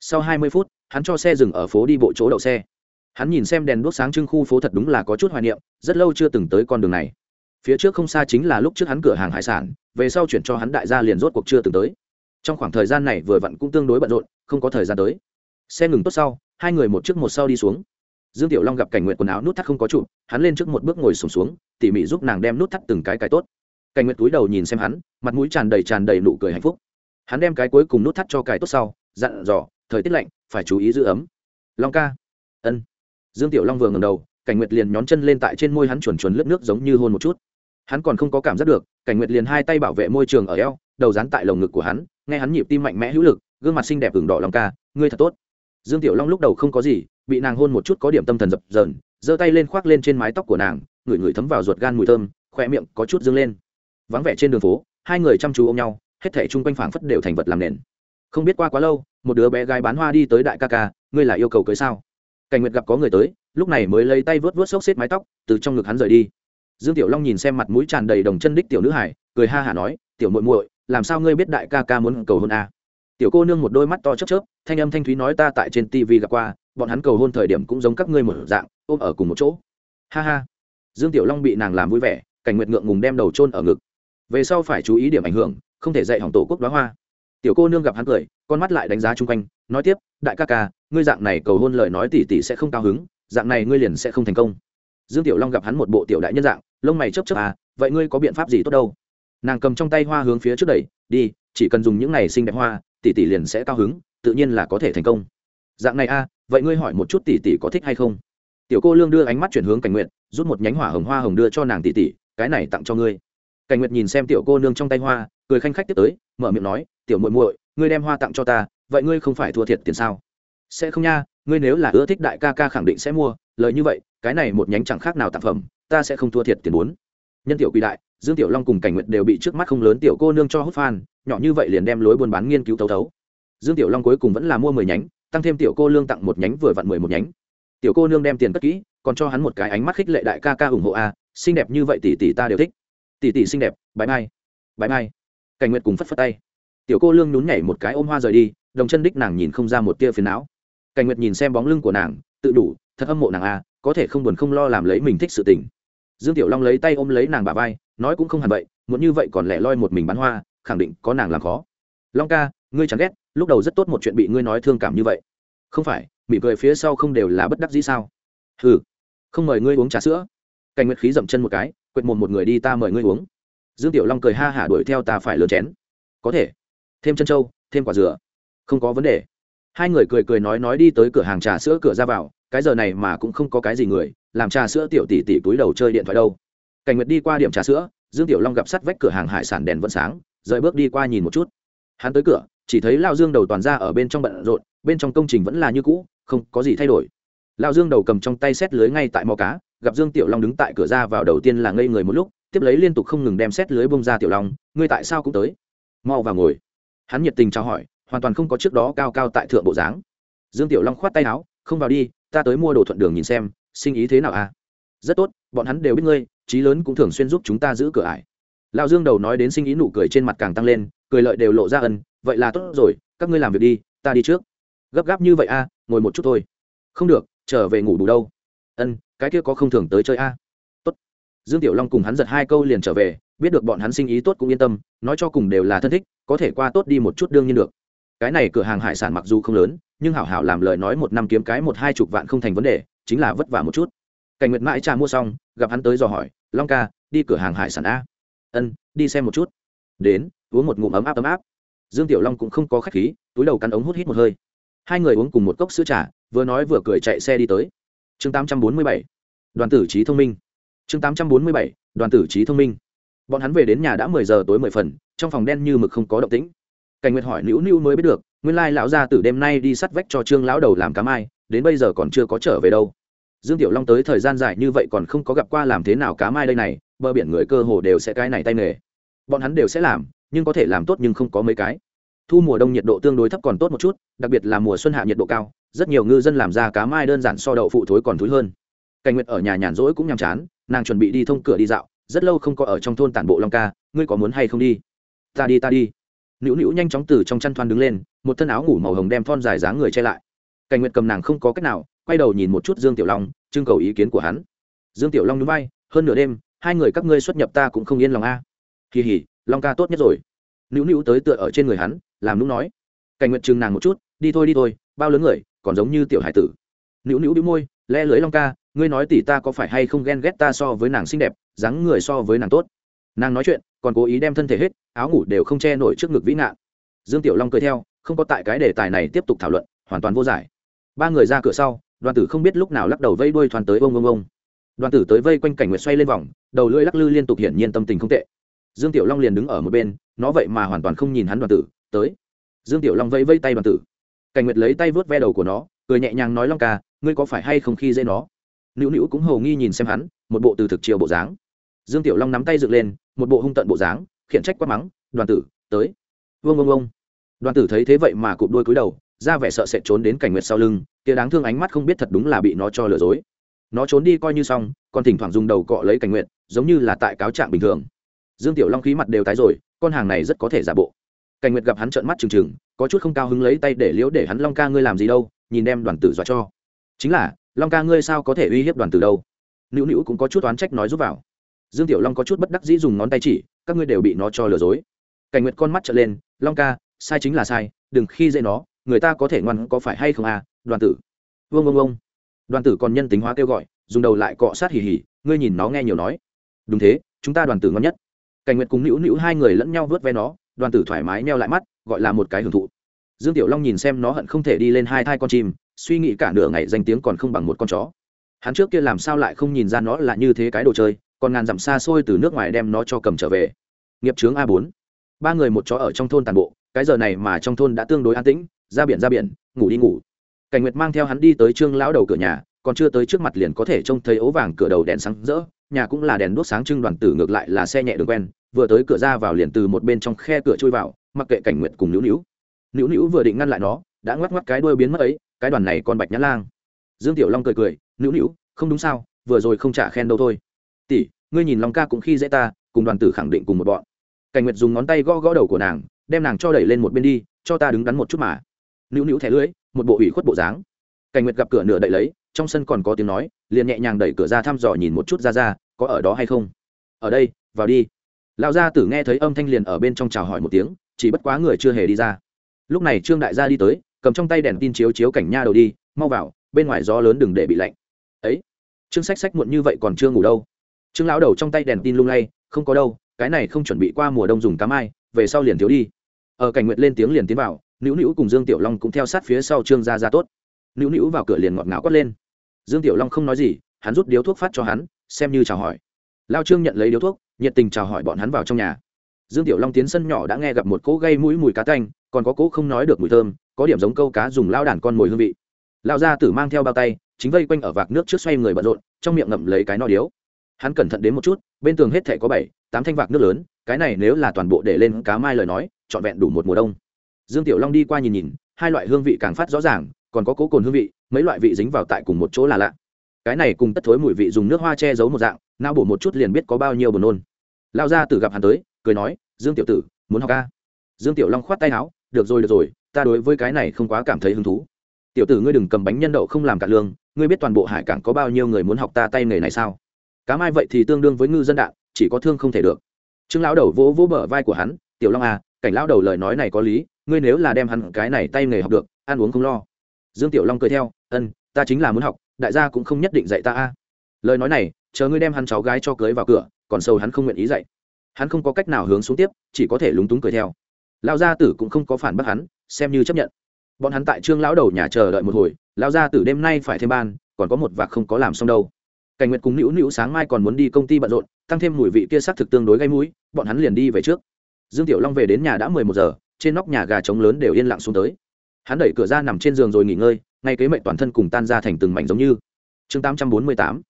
sau hai mươi phút hắn cho xe dừng ở phố đi bộ chỗ đậu xe. Hắn nhìn xem đèn đuốc sáng trưng khu phố thật đúng là có chút hoài niệm rất lâu chưa từng tới con đường này. Phía trước không xa chính là lúc trước hắn cửa hàng hải sản về sau chuyển cho hắn đại gia liền rốt cuộc chưa từng tới. Trong khoảng thời gian này vừa vặn cũng tương đối bận rộn không có thời gian tới. Xe ngừng tốt sau hai người một trước một sau đi xuống. Dương tiểu long gặp cảnh nguyện quần áo nút thắt không có trụ hắn lên trước một bước ngồi sùng xuống, xuống tỉ mỉ giúp nàng đem nút thắt từng cái cái tốt. Cảnh nguyện túi đầu nhìn xem hắn mặt mũi tràn đầy tràn đầy nụ cười hạnh phúc. Hắn đem cái cuối cùng nút thắt cho cài tốt sau dặn dò thời tiết lạnh, phải chú ý giữ ấm. Long ca. Ân. Dương tiểu long vừa ngầm đầu, cảnh nguyệt liền nhón chân lên tại trên môi hắn chuồn chuồn lướt nước giống như hôn một chút. Hắn còn không có cảm giác được, cảnh nguyệt liền hai tay bảo vệ môi trường ở eo, đầu dán tại lồng ngực của hắn, nghe hắn nhịp tim mạnh mẽ hữu lực, gương mặt xinh đẹp ửng đỏ long ca, ngươi thật tốt. Dương tiểu long lúc đầu không có gì, bị nàng hôn một chút có điểm tâm thần dập dờn, giơ tay lên khoác lên trên mái tóc của nàng, ngửi ngửi thấm vào ruột gan mùi thơm khoe miệng có chút dâng lên. Vắng vẻ trên đường phố, hai người chăm chú ôm nhau, hết thảy chung quanh phảng phất đều thành vật làm nền không biết qua quá lâu, một đứa bé gái bán hoa đi tới đại ca ca, ngươi là yêu cầu cưới sao? Cảnh nguyệt gặp có người tới, lúc này mới lấy tay vớt vớt xốc xếp mái tóc, từ trong ngực hắn rời đi. Dương tiểu long nhìn xem mặt mũi tràn đầy đồng chân đích tiểu nữ hải, cười ha hả nói, tiểu muội muội, làm sao ngươi biết đại ca ca muốn cầu hôn a à? tiểu cô nương một đôi mắt to chớp chớp, thanh âm thanh thúy nói, ta tại trên tv gặp qua, bọn hắn cầu hôn thời điểm cũng giống các ngươi một dạng, ôm ở cùng một chỗ. Ha ha. Dương tiểu long bị nàng làm vui vẻ, cảnh nguyệt ngượng ngùng đem đầu chôn ở ngực. Về sau phải chú ý điểm ảnh hưởng, không thể dạy hỏng tổ quốc đoá hoa tiểu cô nương gặp hắn cười con mắt lại đánh giá chung quanh nói tiếp đại ca ca ngươi dạng này cầu hôn lời nói tỉ tỉ sẽ không cao hứng dạng này ngươi liền sẽ không thành công. Dương tiểu long gặp hắn một bộ tiểu đại nhân dạng lông mày chấp chấp à vậy ngươi có biện pháp gì tốt đâu? Nàng cầm trong tay hoa hướng phía trước đẩy đi chỉ cần dùng những này xinh đẹp hoa tỷ tỷ liền sẽ cao hứng tự nhiên là có thể thành công. Dạng này a à, vậy ngươi hỏi một chút tỷ tỷ có thích hay không? Tiểu cô lương đưa ánh mắt chuyển hướng cảnh nguyện rút một nhánh hỏa hồng hoa hồng đưa cho nàng tỷ tỷ cái này tặng cho ngươi. Cảnh nguyệt nhìn xem tiểu cô nương trong tay hoa cười khanh khách tiếp tới mở miệng nói, tiểu muội muội, ngươi đem hoa tặng cho ta, vậy ngươi không phải thua thiệt tiền sao? Sẽ không nha, ngươi nếu là ưa thích đại ca ca khẳng định sẽ mua, lời như vậy, cái này một nhánh chẳng khác nào tạp phẩm, ta sẽ không thua thiệt tiền bốn. Nhân tiểu quỳ đại, dương tiểu long cùng cảnh nguyệt đều bị trước mắt không lớn tiểu cô nương cho hút phan, nhỏ như vậy liền đem lối buôn bán nghiên cứu thấu thấu. Dương tiểu long cuối cùng vẫn là mua mười nhánh, tăng thêm tiểu cô lương tặng một nhánh vừa vặn mười một nhánh. Tiểu cô nương đem tiền cất kỹ, còn cho hắn một cái ánh mắt khích lệ đại ca ca ủng hộ a, xinh đẹp như vậy tỷ tỷ ta đều thích. Tỷ tỷ xinh đẹp bãi mai bãi mai cảnh nguyệt cùng phất phất tay. Tiểu cô lương nhún nhảy một cái ôm hoa rời đi, đồng chân đích nàng nhìn không ra một tia phiền não. Cảnh nguyệt nhìn xem bóng lưng của nàng, tự đủ, thật âm mộ nàng a, có thể không buồn không lo làm lấy mình thích sự tình. Dương tiểu long lấy tay ôm lấy nàng bà vai, nói cũng không hẳn vậy, muốn như vậy còn lẻ loi một mình bán hoa, khẳng định có nàng làm khó. Long ca, ngươi chẳng ghét, lúc đầu rất tốt một chuyện bị ngươi nói thương cảm như vậy. Không phải, mỉm cười phía sau không đều là bất đắc dĩ sao? Ừ không mời ngươi uống trà sữa. Cảnh nguyệt khí dậm chân một cái, quệt mồm một người đi ta mời ngươi uống dương tiểu long cười ha hả đuổi theo ta phải lớn chén. Có thể. Thêm chân trâu, thêm quả dừa. Không có vấn đề. Hai người cười cười nói nói đi tới cửa hàng trà sữa cửa ra vào, cái giờ này mà cũng không có cái gì người, làm trà sữa tiểu tỷ tỷ túi đầu chơi điện thoại đâu. Cảnh nguyệt đi qua điểm trà sữa, dương tiểu long gặp sắt vách cửa hàng hải sản đèn vẫn sáng, rời bước đi qua nhìn một chút. Hắn tới cửa, chỉ thấy lao dương đầu toàn ra ở bên trong bận rộn, bên trong công trình vẫn là như cũ, không có gì thay đổi. Lao dương đầu cầm trong tay xét lưới ngay tại mò cá, gặp dương tiểu long đứng tại cửa ra vào đầu tiên là ngây người một lúc tiếp lấy liên tục không ngừng đem xét lưới bông ra tiểu long ngươi tại sao cũng tới? Mau vào ngồi. Hắn nhiệt tình trao hỏi hoàn toàn không có trước đó cao cao tại thượng bộ dáng. Dương tiểu long khoát tay áo không vào đi ta tới mua đồ thuận đường nhìn xem sinh ý thế nào à? Rất tốt bọn hắn đều biết ngươi trí lớn cũng thường xuyên giúp chúng ta giữ cửa ải. Lão dương đầu nói đến sinh ý nụ cười trên mặt càng tăng lên cười lợi đều lộ ra ân vậy là tốt rồi các ngươi làm việc đi ta đi trước. Gấp gáp như vậy a à, ngồi một chút thôi. Không được trở về ngủ đủ đâu. Ân cái kia có không thường tới chơi a à? Dương tiểu long cùng hắn giật hai câu liền trở về, biết được bọn hắn sinh ý tốt cũng yên tâm, nói cho cùng đều là thân thích, có thể qua tốt đi một chút đương nhiên được. Cái này cửa hàng hải sản mặc dù không lớn, nhưng hảo hảo làm lời nói một năm kiếm cái một hai chục vạn không thành vấn đề, chính là vất vả một chút. Cảnh nguyệt mãi trà mua xong, gặp hắn tới dò hỏi, long ca, đi cửa hàng hải sản a? Ân, đi xem một chút. Đến, uống một ngụm ấm áp ấm áp. Dương tiểu long cũng không có khách khí, túi đầu cắn ống hút hít một hơi. Hai người uống cùng một cốc sữa trà, vừa nói vừa cười chạy xe đi tới. Chương 847 đoàn tử trí thông minh chương 847 đoàn tử trí thông minh. Bọn hắn về đến nhà đã mười giờ tối mười phần, trong phòng đen như mực không có động tĩnh. Cảnh nguyệt hỏi nữu nữu mới biết được, nguyên lai lão gia tử đêm nay đi sắt vách cho trương lão đầu làm cá mai, đến bây giờ còn chưa có trở về đâu. Dương tiểu long tới thời gian dài như vậy còn không có gặp qua làm thế nào cá mai đây này, bờ biển người cơ hồ đều sẽ cái này tay nghề. Bọn hắn đều sẽ làm, nhưng có thể làm tốt nhưng không có mấy cái. Thu mùa đông nhiệt độ tương đối thấp còn tốt một chút, đặc biệt là mùa xuân hạ nhiệt độ cao, rất nhiều ngư dân làm ra cá mai đơn giản so đậu phụ thối còn thúi hơn. Cảnh nguyệt ở nhà nhàn rỗi cũng nhàm chán nàng chuẩn bị đi thông cửa đi dạo, rất lâu không có ở trong thôn tản bộ long ca, ngươi có muốn hay không đi? Ta đi ta đi. Nữu nữu nhanh chóng từ trong chăn thoan đứng lên, một thân áo ngủ màu hồng đem thon dài dáng người che lại. Cảnh nguyệt cầm nàng không có cách nào, quay đầu nhìn một chút dương tiểu long, trưng cầu ý kiến của hắn. Dương tiểu long núi bay hơn nửa đêm, hai người các ngươi xuất nhập ta cũng không yên lòng a. Kỳ hỉ long ca tốt nhất rồi. Nữu nữu tới tựa ở trên người hắn, làm nũng nói. Cảnh nguyệt chừng nàng một chút, đi thôi đi thôi, bao lớn người, còn giống như tiểu hải tử. Nữu nữu đĩu môi, le lưới long ca ngươi nói tỷ ta có phải hay không ghen ghét ta so với nàng xinh đẹp, dáng người so với nàng tốt? Nàng nói chuyện, còn cố ý đem thân thể hết, áo ngủ đều không che nổi trước ngực vĩ nạn dương tiểu long cười theo, không có tại cái đề tài này tiếp tục thảo luận, hoàn toàn vô giải. Ba người ra cửa sau, đoàn tử không biết lúc nào lắc đầu vây đuôi thoàn tới ông ông ông. Đoàn tử tới vây quanh cảnh nguyệt xoay lên vòng, đầu lưỡi lắc lư liên tục hiển nhiên tâm tình không tệ. Dương tiểu long liền đứng ở một bên, nó vậy mà hoàn toàn không nhìn hắn đoàn tử, tới. Dương tiểu long vây vây tay đoàn tử. Cảnh nguyệt lấy tay vớt ve đầu của nó, cười nhẹ nhàng nói long ca, ngươi có phải hay không khi dễ nó? Nữu nữu cũng hầu nghi nhìn xem hắn, một bộ từ thực chiều bộ dáng. Dương tiểu long nắm tay dựng lên, một bộ hung tận bộ dáng, khiển trách quát mắng, đoàn tử, tới. Vương vương vương đoàn tử thấy thế vậy mà cụp đôi cúi đầu, ra vẻ sợ sẽ trốn đến cảnh nguyệt sau lưng, kia đáng thương ánh mắt không biết thật đúng là bị nó cho lừa dối. Nó trốn đi coi như xong, còn thỉnh thoảng dùng đầu cọ lấy cảnh nguyệt, giống như là tại cáo trạng bình thường. Dương tiểu long khí mặt đều tái rồi, con hàng này rất có thể giả bộ. Cảnh nguyệt gặp hắn trợn mắt trừng trừng, có chút không cao hứng lấy tay để liễu để hắn, long ca, ngươi làm gì đâu, nhìn đem đoàn tử dọa cho. Chính là long ca ngươi sao có thể uy hiếp đoàn tử đâu? Nữu nữu cũng có chút oán trách nói giúp vào. Dương tiểu long có chút bất đắc dĩ dùng ngón tay chỉ, các ngươi đều bị nó cho lừa dối. Cảnh nguyệt con mắt trở lên, long ca, sai chính là sai, đừng khi dễ nó, người ta có thể ngoan có phải hay không à đoàn tử? Vương Vương ông đoàn tử còn nhân tính hóa kêu gọi, dùng đầu lại cọ sát hì hì, ngươi nhìn nó nghe nhiều nói. Đúng thế, chúng ta đoàn tử ngon nhất. Cảnh nguyệt cùng nữu nữu hai người lẫn nhau vớt ve nó, đoàn tử thoải mái neo lại mắt, gọi là một cái hưởng thụ dương tiểu long nhìn xem nó hận không thể đi lên hai thai con chim, suy nghĩ cả nửa ngày danh tiếng còn không bằng một con chó. Hắn trước kia làm sao lại không nhìn ra nó là như thế cái đồ chơi, còn ngàn dặm xa xôi từ nước ngoài đem nó cho cầm trở về. Nghiệp trướng a bốn. Ba người một chó ở trong thôn tàn bộ, cái giờ này mà trong thôn đã tương đối an tĩnh, ra biển ra biển, ngủ đi ngủ. Cảnh nguyệt mang theo hắn đi tới trương lão đầu cửa nhà, còn chưa tới trước mặt liền có thể trông thấy ố vàng cửa đầu đèn sáng rỡ, nhà cũng là đèn đuốc sáng trưng đoàn tử ngược lại là xe nhẹ đường quen, vừa tới cửa ra vào liền từ một bên trong khe cửa chui vào, mặc kệ cảnh nguyệt cùng nữu nữu nữu nữu vừa định ngăn lại nó, đã ngoắc ngoắc cái đuôi biến mất ấy, cái đoàn này còn bạch nhã lang. Dương tiểu long cười cười, nữu nữu, không đúng sao, vừa rồi không trả khen đâu thôi. Tỷ, ngươi nhìn long ca cũng khi dễ ta, cùng đoàn tử khẳng định cùng một bọn. Cảnh nguyệt dùng ngón tay gõ gõ đầu của nàng, đem nàng cho đẩy lên một bên đi, cho ta đứng đắn một chút mà. Nữu nữu thẻ lưới một bộ ủy khuất bộ dáng. Cảnh nguyệt gặp cửa nửa đậy lấy, trong sân còn có tiếng nói, liền nhẹ nhàng đẩy cửa ra thăm dò nhìn một chút ra ra, có ở đó hay không. Ở đây, vào đi. Lão gia tử nghe thấy âm thanh liền ở bên trong chào hỏi một tiếng, chỉ bất quá người chưa hề đi ra lúc này trương đại gia đi tới, cầm trong tay đèn tin chiếu chiếu cảnh nha đầu đi, mau vào, bên ngoài gió lớn đừng để bị lạnh. Ấy, trương sách sách muộn như vậy còn chưa ngủ đâu. Trương lão đầu trong tay đèn tin lung lay, không có đâu, cái này không chuẩn bị qua mùa đông dùng cá mai, về sau liền thiếu đi. Ở cảnh nguyện lên tiếng liền tiến vào, nữu nữu cùng dương tiểu long cũng theo sát phía sau trương gia gia tốt. Nữu nữu vào cửa liền ngọt ngào quát lên. Dương tiểu long không nói gì, hắn rút điếu thuốc phát cho hắn, xem như chào hỏi. Lao trương nhận lấy điếu thuốc, nhiệt tình chào hỏi bọn hắn vào trong nhà. Dương tiểu long tiến sân nhỏ đã nghe gặp một cỗ gây mũi mùi cá tanh còn có cỗ không nói được mùi thơm, có điểm giống câu cá dùng lao đàn con mồi hương vị. Lao gia tử mang theo bao tay, chính vây quanh ở vạc nước trước xoay người bận rộn, trong miệng ngậm lấy cái no điếu. Hắn cẩn thận đến một chút, bên tường hết thể có bảy, tám thanh vạc nước lớn, cái này nếu là toàn bộ để lên cá mai lời nói, trọn vẹn đủ một mùa đông. Dương tiểu long đi qua nhìn nhìn, hai loại hương vị càng phát rõ ràng, còn có cố cồn hương vị, mấy loại vị dính vào tại cùng một chỗ là lạ. Cái này cùng tất thối mùi vị dùng nước hoa che giấu một dạng nao bổ một chút liền biết có bao nhiêu buồn nôn. Lao ra từ gặp hắn tới, cười nói, dương tiểu tử, muốn học ca? Dương tiểu long khoát tay áo được rồi được rồi, ta đối với cái này không quá cảm thấy hứng thú. Tiểu tử ngươi đừng cầm bánh nhân đậu không làm cả lương, ngươi biết toàn bộ hải cảng có bao nhiêu người muốn học ta tay nghề này sao? Cá mai vậy thì tương đương với ngư dân đạn, chỉ có thương không thể được. Trương lão đầu vỗ vỗ bờ vai của hắn, tiểu long à cảnh lão đầu lời nói này có lý, ngươi nếu là đem hắn cái này tay nghề học được, ăn uống không lo. Dương tiểu long cười theo, ân, ta chính là muốn học, đại gia cũng không nhất định dạy ta a. Lời nói này, chờ ngươi đem hắn cháu gái cho cưới vào cửa, còn sâu hắn không nguyện ý dạy. Hắn không có cách nào hướng xuống tiếp, chỉ có thể lúng túng cười theo lão gia tử cũng không có phản bác hắn, xem như chấp nhận. Bọn hắn tại trương lão đầu nhà chờ đợi một hồi, lão gia tử đêm nay phải thêm ban, còn có một vạc không có làm xong đâu. Cảnh nguyệt cùng nữu nữu sáng mai còn muốn đi công ty bận rộn, tăng thêm mùi vị kia sắc thực tương đối gây mũi, bọn hắn liền đi về trước. Dương tiểu long về đến nhà đã mười một giờ, trên nóc nhà gà trống lớn đều yên lặng xuống tới. Hắn đẩy cửa ra nằm trên giường rồi nghỉ ngơi, ngay kế mệnh toàn thân cùng tan ra thành từng mảnh giống như. Chương tám trăm bốn mươi tám,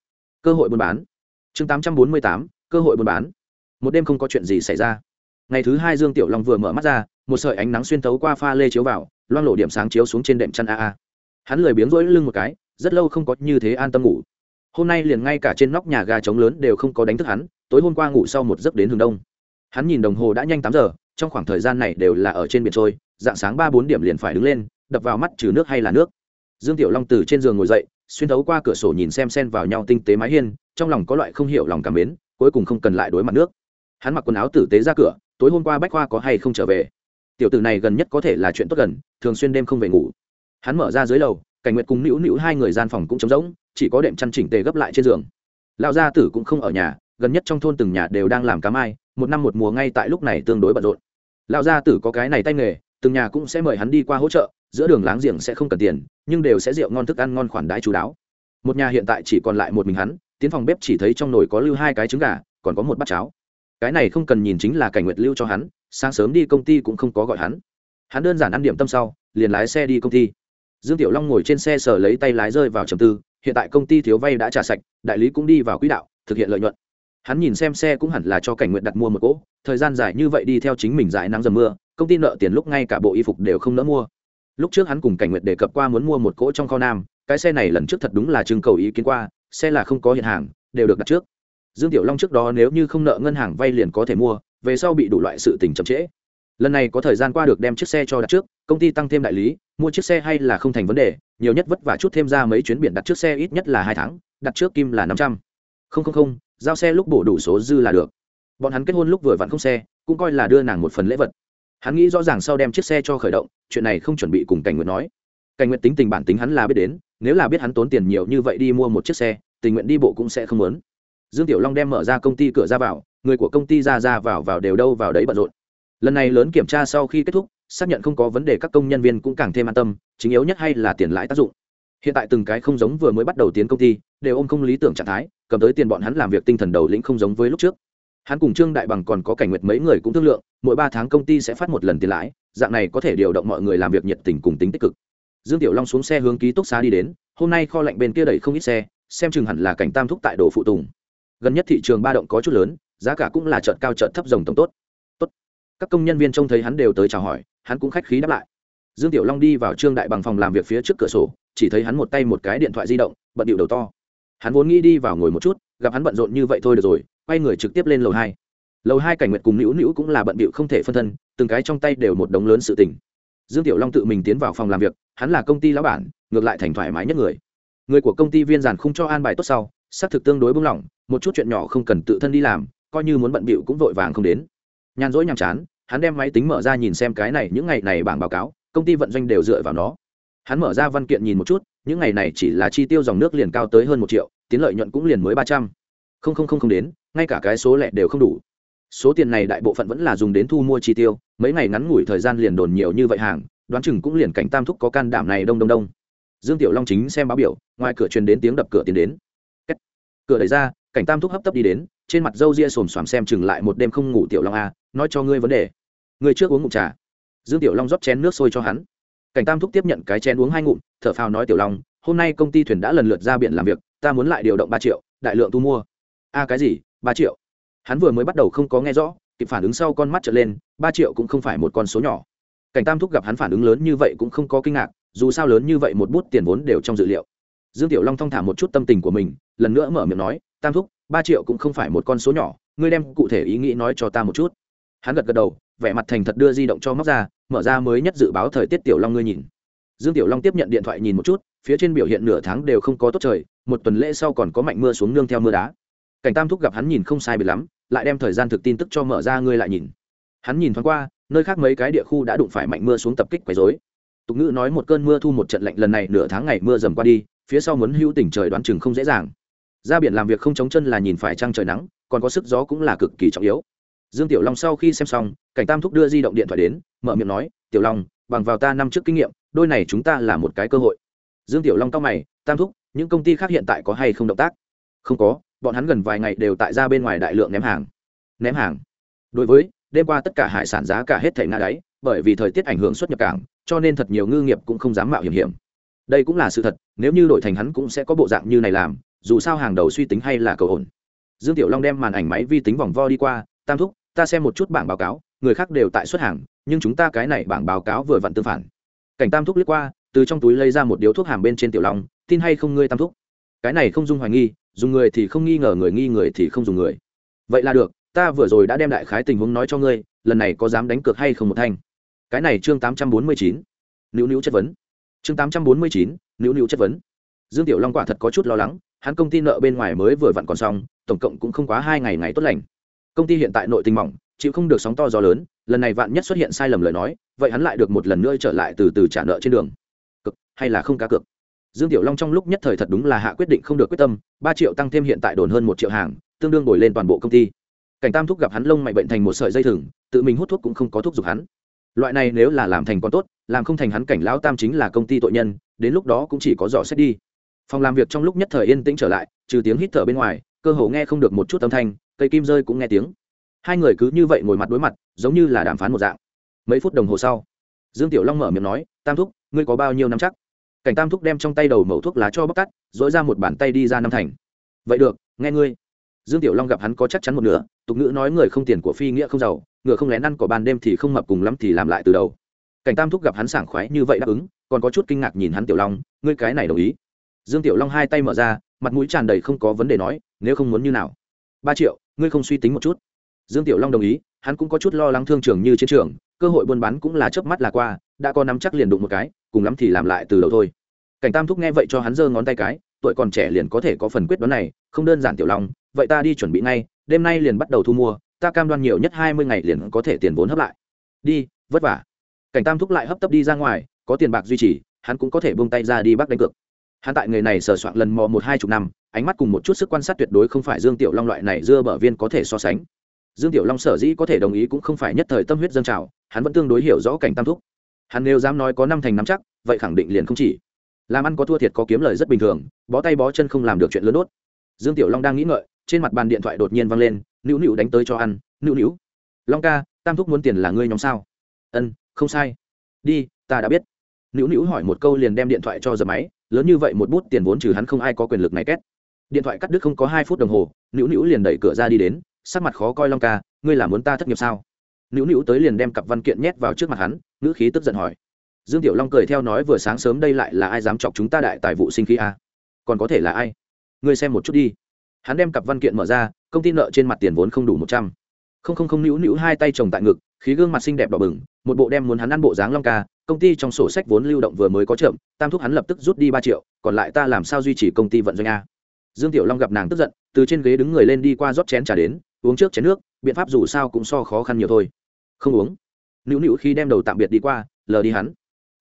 cơ hội buôn bán. Chương tám trăm bốn mươi tám, cơ hội buôn bán. Một đêm không có chuyện gì xảy ra ngày thứ hai dương tiểu long vừa mở mắt ra, một sợi ánh nắng xuyên tấu qua pha lê chiếu vào, loang lộ điểm sáng chiếu xuống trên đệm chăn a a. Hắn lười biếng rỗi lưng một cái, rất lâu không có như thế an tâm ngủ. Hôm nay liền ngay cả trên nóc nhà gà trống lớn đều không có đánh thức hắn, tối hôm qua ngủ sau một giấc đến hướng đông. Hắn nhìn đồng hồ đã nhanh tám giờ, trong khoảng thời gian này đều là ở trên biển trôi, dạng sáng ba bốn điểm liền phải đứng lên, đập vào mắt trừ nước hay là nước. Dương tiểu long từ trên giường ngồi dậy, xuyên thấu qua cửa sổ nhìn xem sen vào nhau tinh tế mái hiên, trong lòng có loại không hiểu lòng cảm mến, cuối cùng không cần lại đối mặt nước. Hắn mặc quần áo tử tế ra cửa tối hôm qua bách khoa có hay không trở về? Tiểu tử này gần nhất có thể là chuyện tốt gần, thường xuyên đêm không về ngủ. Hắn mở ra dưới lầu, cảnh nguyệt cùng nữu nữu hai người gian phòng cũng trống rỗng, chỉ có đệm chăn chỉnh tề gấp lại trên giường. Lão gia tử cũng không ở nhà, gần nhất trong thôn từng nhà đều đang làm cá mai, một năm một mùa ngay tại lúc này tương đối bận rộn. Lão gia tử có cái này tay nghề, từng nhà cũng sẽ mời hắn đi qua hỗ trợ, giữa đường láng giềng sẽ không cần tiền, nhưng đều sẽ rượu ngon thức ăn ngon khoản đãi chú đáo. Một nhà hiện tại chỉ còn lại một mình hắn, tiến phòng bếp chỉ thấy trong nồi có lưu hai cái trứng gà, còn có một bát cháo cái này không cần nhìn chính là cảnh nguyệt lưu cho hắn, sáng sớm đi công ty cũng không có gọi hắn. Hắn đơn giản ăn điểm tâm sau, liền lái xe đi công ty. Dương tiểu long ngồi trên xe sở lấy tay lái rơi vào trầm tư, hiện tại công ty thiếu vay đã trả sạch, đại lý cũng đi vào quỹ đạo, thực hiện lợi nhuận. Hắn nhìn xem xe cũng hẳn là cho cảnh nguyện đặt mua một cỗ, thời gian dài như vậy đi theo chính mình dãi nắng dầm mưa, công ty nợ tiền lúc ngay cả bộ y phục đều không nỡ mua. Lúc trước hắn cùng cảnh nguyện đề cập qua muốn mua một cỗ trong kho nam, cái xe này lần trước thật đúng là trưng cầu ý kiến qua, xe là không có hiện hàng, đều được đặt trước dương tiểu long trước đó nếu như không nợ ngân hàng vay liền có thể mua, về sau bị đủ loại sự tình chậm trễ. Lần này có thời gian qua được đem chiếc xe cho đặt trước, công ty tăng thêm đại lý, mua chiếc xe hay là không thành vấn đề, nhiều nhất vất vả chút thêm ra mấy chuyến biển đặt trước xe ít nhất là hai tháng, đặt trước kim là năm trăm. Không không không, giao xe lúc bổ đủ số dư là được. Bọn hắn kết hôn lúc vừa vặn không xe, cũng coi là đưa nàng một phần lễ vật. Hắn nghĩ rõ ràng sau đem chiếc xe cho khởi động, chuyện này không chuẩn bị cùng cảnh nguyệt nói. Cảnh nguyệt tính tình bản tính hắn là biết đến, nếu là biết hắn tốn tiền nhiều như vậy đi mua một chiếc xe, tình nguyện đi bộ cũng sẽ không muốn dương tiểu long đem mở ra công ty cửa ra vào, người của công ty ra ra vào vào đều đâu vào đấy bận rộn. Lần này lớn kiểm tra sau khi kết thúc, xác nhận không có vấn đề các công nhân viên cũng càng thêm an tâm, chính yếu nhất hay là tiền lãi tác dụng. Hiện tại từng cái không giống vừa mới bắt đầu tiến công ty, đều ôm không lý tưởng trạng thái, cầm tới tiền bọn hắn làm việc tinh thần đầu lĩnh không giống với lúc trước. Hắn cùng trương đại bằng còn có cảnh nguyệt mấy người cũng thương lượng, mỗi ba tháng công ty sẽ phát một lần tiền lãi, dạng này có thể điều động mọi người làm việc nhiệt tình cùng tính tích cực. Dương tiểu long xuống xe hướng ký túc xá đi đến, hôm nay kho lạnh bên kia đẩy không ít xe, xem chừng hẳn là cảnh tam thúc tại đồ phụ tùng gần nhất thị trường ba động có chút lớn, giá cả cũng là trợt cao trợt thấp rồng tổng tốt. Tốt. Các công nhân viên trông thấy hắn đều tới chào hỏi, hắn cũng khách khí đáp lại. Dương tiểu long đi vào trương đại bằng phòng làm việc phía trước cửa sổ, chỉ thấy hắn một tay một cái điện thoại di động, bận điệu đầu to. Hắn vốn nghĩ đi vào ngồi một chút, gặp hắn bận rộn như vậy thôi được rồi, quay người trực tiếp lên lầu hai. Lầu hai cảnh nguyệt cùng nữu nữu cũng là bận bịu không thể phân thân, từng cái trong tay đều một đống lớn sự tình. Dương tiểu long tự mình tiến vào phòng làm việc, hắn là công ty lão bản, ngược lại thành thoải mái nhất người. Người của công ty viên giản không cho an bài tốt sau xác thực tương đối bung lỏng, một chút chuyện nhỏ không cần tự thân đi làm, coi như muốn bận bịu cũng vội vàng không đến. Nhàn rỗi nhàm chán, hắn đem máy tính mở ra nhìn xem cái này, những ngày này bảng báo cáo, công ty vận doanh đều dựa vào nó. Hắn mở ra văn kiện nhìn một chút, những ngày này chỉ là chi tiêu dòng nước liền cao tới hơn một triệu, tiến lợi nhuận cũng liền mới ba trăm. Không không không không đến, ngay cả cái số lẻ đều không đủ. Số tiền này đại bộ phận vẫn là dùng đến thu mua chi tiêu, mấy ngày ngắn ngủi thời gian liền đồn nhiều như vậy hàng, đoán chừng cũng liền cảnh tam thúc có can đảm này đông đông đông. Dương tiểu long chính xem báo biểu, ngoài cửa truyền đến tiếng đập cửa tiến đến cửa đẩy ra, cảnh tam thúc hấp tấp đi đến, trên mặt râu ria xồm xoàm xem chừng lại một đêm không ngủ tiểu long a, nói cho ngươi vấn đề. Ngươi trước uống ngụm trà. Dương tiểu long rót chén nước sôi cho hắn. Cảnh tam thúc tiếp nhận cái chén uống hai ngụm, thở phào nói tiểu long, hôm nay công ty thuyền đã lần lượt ra biển làm việc, ta muốn lại điều động ba triệu, đại lượng thu mua. A, cái gì? Ba triệu? Hắn vừa mới bắt đầu không có nghe rõ, kịp phản ứng sau con mắt trở lên, ba triệu cũng không phải một con số nhỏ. Cảnh tam thúc gặp hắn phản ứng lớn như vậy cũng không có kinh ngạc, dù sao lớn như vậy một bút tiền vốn đều trong dự liệu dương tiểu long thong thả một chút tâm tình của mình, lần nữa mở miệng nói, tam thúc, ba triệu cũng không phải một con số nhỏ, ngươi đem cụ thể ý nghĩ nói cho ta một chút. Hắn gật gật đầu, vẻ mặt thành thật đưa di động cho móc ra, mở ra mới nhất dự báo thời tiết tiểu long ngươi nhìn. Dương tiểu long tiếp nhận điện thoại nhìn một chút, phía trên biểu hiện nửa tháng đều không có tốt trời, một tuần lễ sau còn có mạnh mưa xuống nương theo mưa đá. Cảnh tam thúc gặp hắn nhìn không sai bị lắm, lại đem thời gian thực tin tức cho mở ra ngươi lại nhìn. Hắn nhìn thoáng qua, nơi khác mấy cái địa khu đã đụng phải mạnh mưa xuống tập kích quấy rối. Tục ngữ nói một cơn mưa thu một trận lạnh, lần này nửa tháng ngày mưa dầm qua đi phía sau muốn hữu tỉnh trời đoán chừng không dễ dàng. Ra biển làm việc không chống chân là nhìn phải trăng trời nắng, còn có sức gió cũng là cực kỳ trọng yếu. Dương tiểu long sau khi xem xong, cảnh tam thúc đưa di động điện thoại đến, mở miệng nói, tiểu long, bằng vào ta năm trước kinh nghiệm, đôi này chúng ta là một cái cơ hội. Dương tiểu long cao mày, tam thúc, những công ty khác hiện tại có hay không động tác? Không có, bọn hắn gần vài ngày đều tại ra bên ngoài đại lượng ném hàng. Ném hàng? Đối với, đêm qua tất cả hải sản giá cả hết thể nga đáy, bởi vì thời tiết ảnh hưởng xuất nhập cảng, cho nên thật nhiều ngư nghiệp cũng không dám mạo hiểm hiểm đây cũng là sự thật, nếu như đổi thành hắn cũng sẽ có bộ dạng như này làm, dù sao hàng đầu suy tính hay là cầu ổn. Dương tiểu long đem màn ảnh máy vi tính vòng vo đi qua, tam thúc, ta xem một chút bảng báo cáo, người khác đều tại xuất hàng, nhưng chúng ta cái này bảng báo cáo vừa vặn tương phản. Cảnh tam thúc liếc qua, từ trong túi lấy ra một điếu thuốc hàm bên trên tiểu long, tin hay không ngươi tam thúc? Cái này không dung hoài nghi, dùng người thì không nghi ngờ người nghi người thì không dùng người. Vậy là được, ta vừa rồi đã đem đại khái tình huống nói cho ngươi, lần này có dám đánh cược hay không một thanh? Cái này chương tám trăm bốn mươi chín. Nữu nữu chất vấn chương tám trăm bốn mươi chín, nữu nữu chất vấn. Dương tiểu long quả thật có chút lo lắng, hắn công ty nợ bên ngoài mới vừa vặn còn xong, tổng cộng cũng không quá hai ngày ngày tốt lành. Công ty hiện tại nội tình mỏng, chịu không được sóng to gió lớn, lần này vạn nhất xuất hiện sai lầm lời nói, vậy hắn lại được một lần nữa trở lại từ từ trả nợ trên đường. Cực, hay là không cá cược? Dương tiểu long trong lúc nhất thời thật đúng là hạ quyết định không được quyết tâm, ba triệu tăng thêm hiện tại đồn hơn một triệu hàng, tương đương bồi lên toàn bộ công ty. Cảnh tam thúc gặp hắn lông mày bệnh thành một sợi dây thừng, tự mình hút thuốc cũng không có thuốc giục hắn loại này nếu là làm thành con tốt, làm không thành hắn cảnh lão tam chính là công ty tội nhân, đến lúc đó cũng chỉ có dò xét đi. Phòng làm việc trong lúc nhất thời yên tĩnh trở lại, trừ tiếng hít thở bên ngoài, cơ hồ nghe không được một chút âm thanh, cây kim rơi cũng nghe tiếng. Hai người cứ như vậy ngồi mặt đối mặt, giống như là đàm phán một dạng. Mấy phút đồng hồ sau, dương tiểu long mở miệng nói, tam thúc, ngươi có bao nhiêu năm chắc? Cảnh tam thúc đem trong tay đầu mẩu thuốc lá cho bóc tắt dỗi ra một bàn tay đi ra năm thành. Vậy được, nghe ngươi. Dương tiểu long gặp hắn có chắc chắn một nửa tục ngữ nói người không tiền của phi nghĩa không giàu, ngựa không lén ăn của ban đêm thì không mập cùng lắm thì làm lại từ đầu. Cảnh tam thúc gặp hắn sảng khoái như vậy đáp ứng, còn có chút kinh ngạc nhìn hắn tiểu long, ngươi cái này đồng ý. Dương tiểu long hai tay mở ra, mặt mũi tràn đầy không có vấn đề nói, nếu không muốn như nào? Ba triệu, ngươi không suy tính một chút. Dương tiểu long đồng ý, hắn cũng có chút lo lắng thương trường như chiến trường, cơ hội buôn bán cũng là chớp mắt là qua, đã có nắm chắc liền đụng một cái, cùng lắm thì làm lại từ đầu thôi. Cảnh tam thúc nghe vậy cho hắn giơ ngón tay cái, tuổi còn trẻ liền có thể có phần quyết đoán này, không đơn giản tiểu long vậy ta đi chuẩn bị ngay, đêm nay liền bắt đầu thu mua, ta cam đoan nhiều nhất hai mươi ngày liền có thể tiền vốn hấp lại. Đi, vất vả. Cảnh tam thúc lại hấp tấp đi ra ngoài, có tiền bạc duy trì, hắn cũng có thể buông tay ra đi bắt đánh cược. Hắn tại nghề này sờ soạn lần mò một hai chục năm, ánh mắt cùng một chút sức quan sát tuyệt đối không phải dương tiểu long loại này dưa bở viên có thể so sánh. Dương tiểu long sở dĩ có thể đồng ý cũng không phải nhất thời tâm huyết dân trào, hắn vẫn tương đối hiểu rõ cảnh tam thúc. Hắn nếu dám nói có năm thành năm chắc, vậy khẳng định liền không chỉ. Làm ăn có thua thiệt có kiếm lời rất bình thường, bó tay bó chân không làm được chuyện lớn đốt dương tiểu long đang nghĩ ngợi, trên mặt bàn điện thoại đột nhiên văng lên, nữu nữu đánh tới cho ăn, nữu nữu. Long ca, tam thúc muốn tiền là ngươi nhóm sao? Ân, không sai. Đi, ta đã biết. Nữu nữu hỏi một câu liền đem điện thoại cho giờ máy, lớn như vậy một bút tiền vốn trừ hắn không ai có quyền lực này két. Điện thoại cắt đứt không có hai phút đồng hồ, nữu nữu liền đẩy cửa ra đi đến, sắc mặt khó coi long ca, ngươi là muốn ta thất nghiệp sao? Nữu nữu tới liền đem cặp văn kiện nhét vào trước mặt hắn, ngữ khí tức giận hỏi. Dương tiểu long cười theo nói vừa sáng sớm đây lại là ai dám chọc chúng ta đại tài vụ sinh khí a? À? còn có thể là ai? Ngươi xem một chút đi. Hắn đem cặp văn kiện mở ra, công ty nợ trên mặt tiền vốn không đủ một trăm. Không không không nữu nữu hai tay chồng tại ngực, khí gương mặt xinh đẹp đỏ bừng, một bộ đem muốn hắn ăn bộ dáng long ca, công ty trong sổ sách vốn lưu động vừa mới có chậm, tam thúc hắn lập tức rút đi ba triệu, còn lại ta làm sao duy trì công ty vận doanh a? Dương tiểu long gặp nàng tức giận, từ trên ghế đứng người lên đi qua rót chén trà đến, uống trước chén nước, biện pháp dù sao cũng so khó khăn nhiều thôi. Không uống. Nữu nữu khi đem đầu tạm biệt đi qua, lờ đi hắn.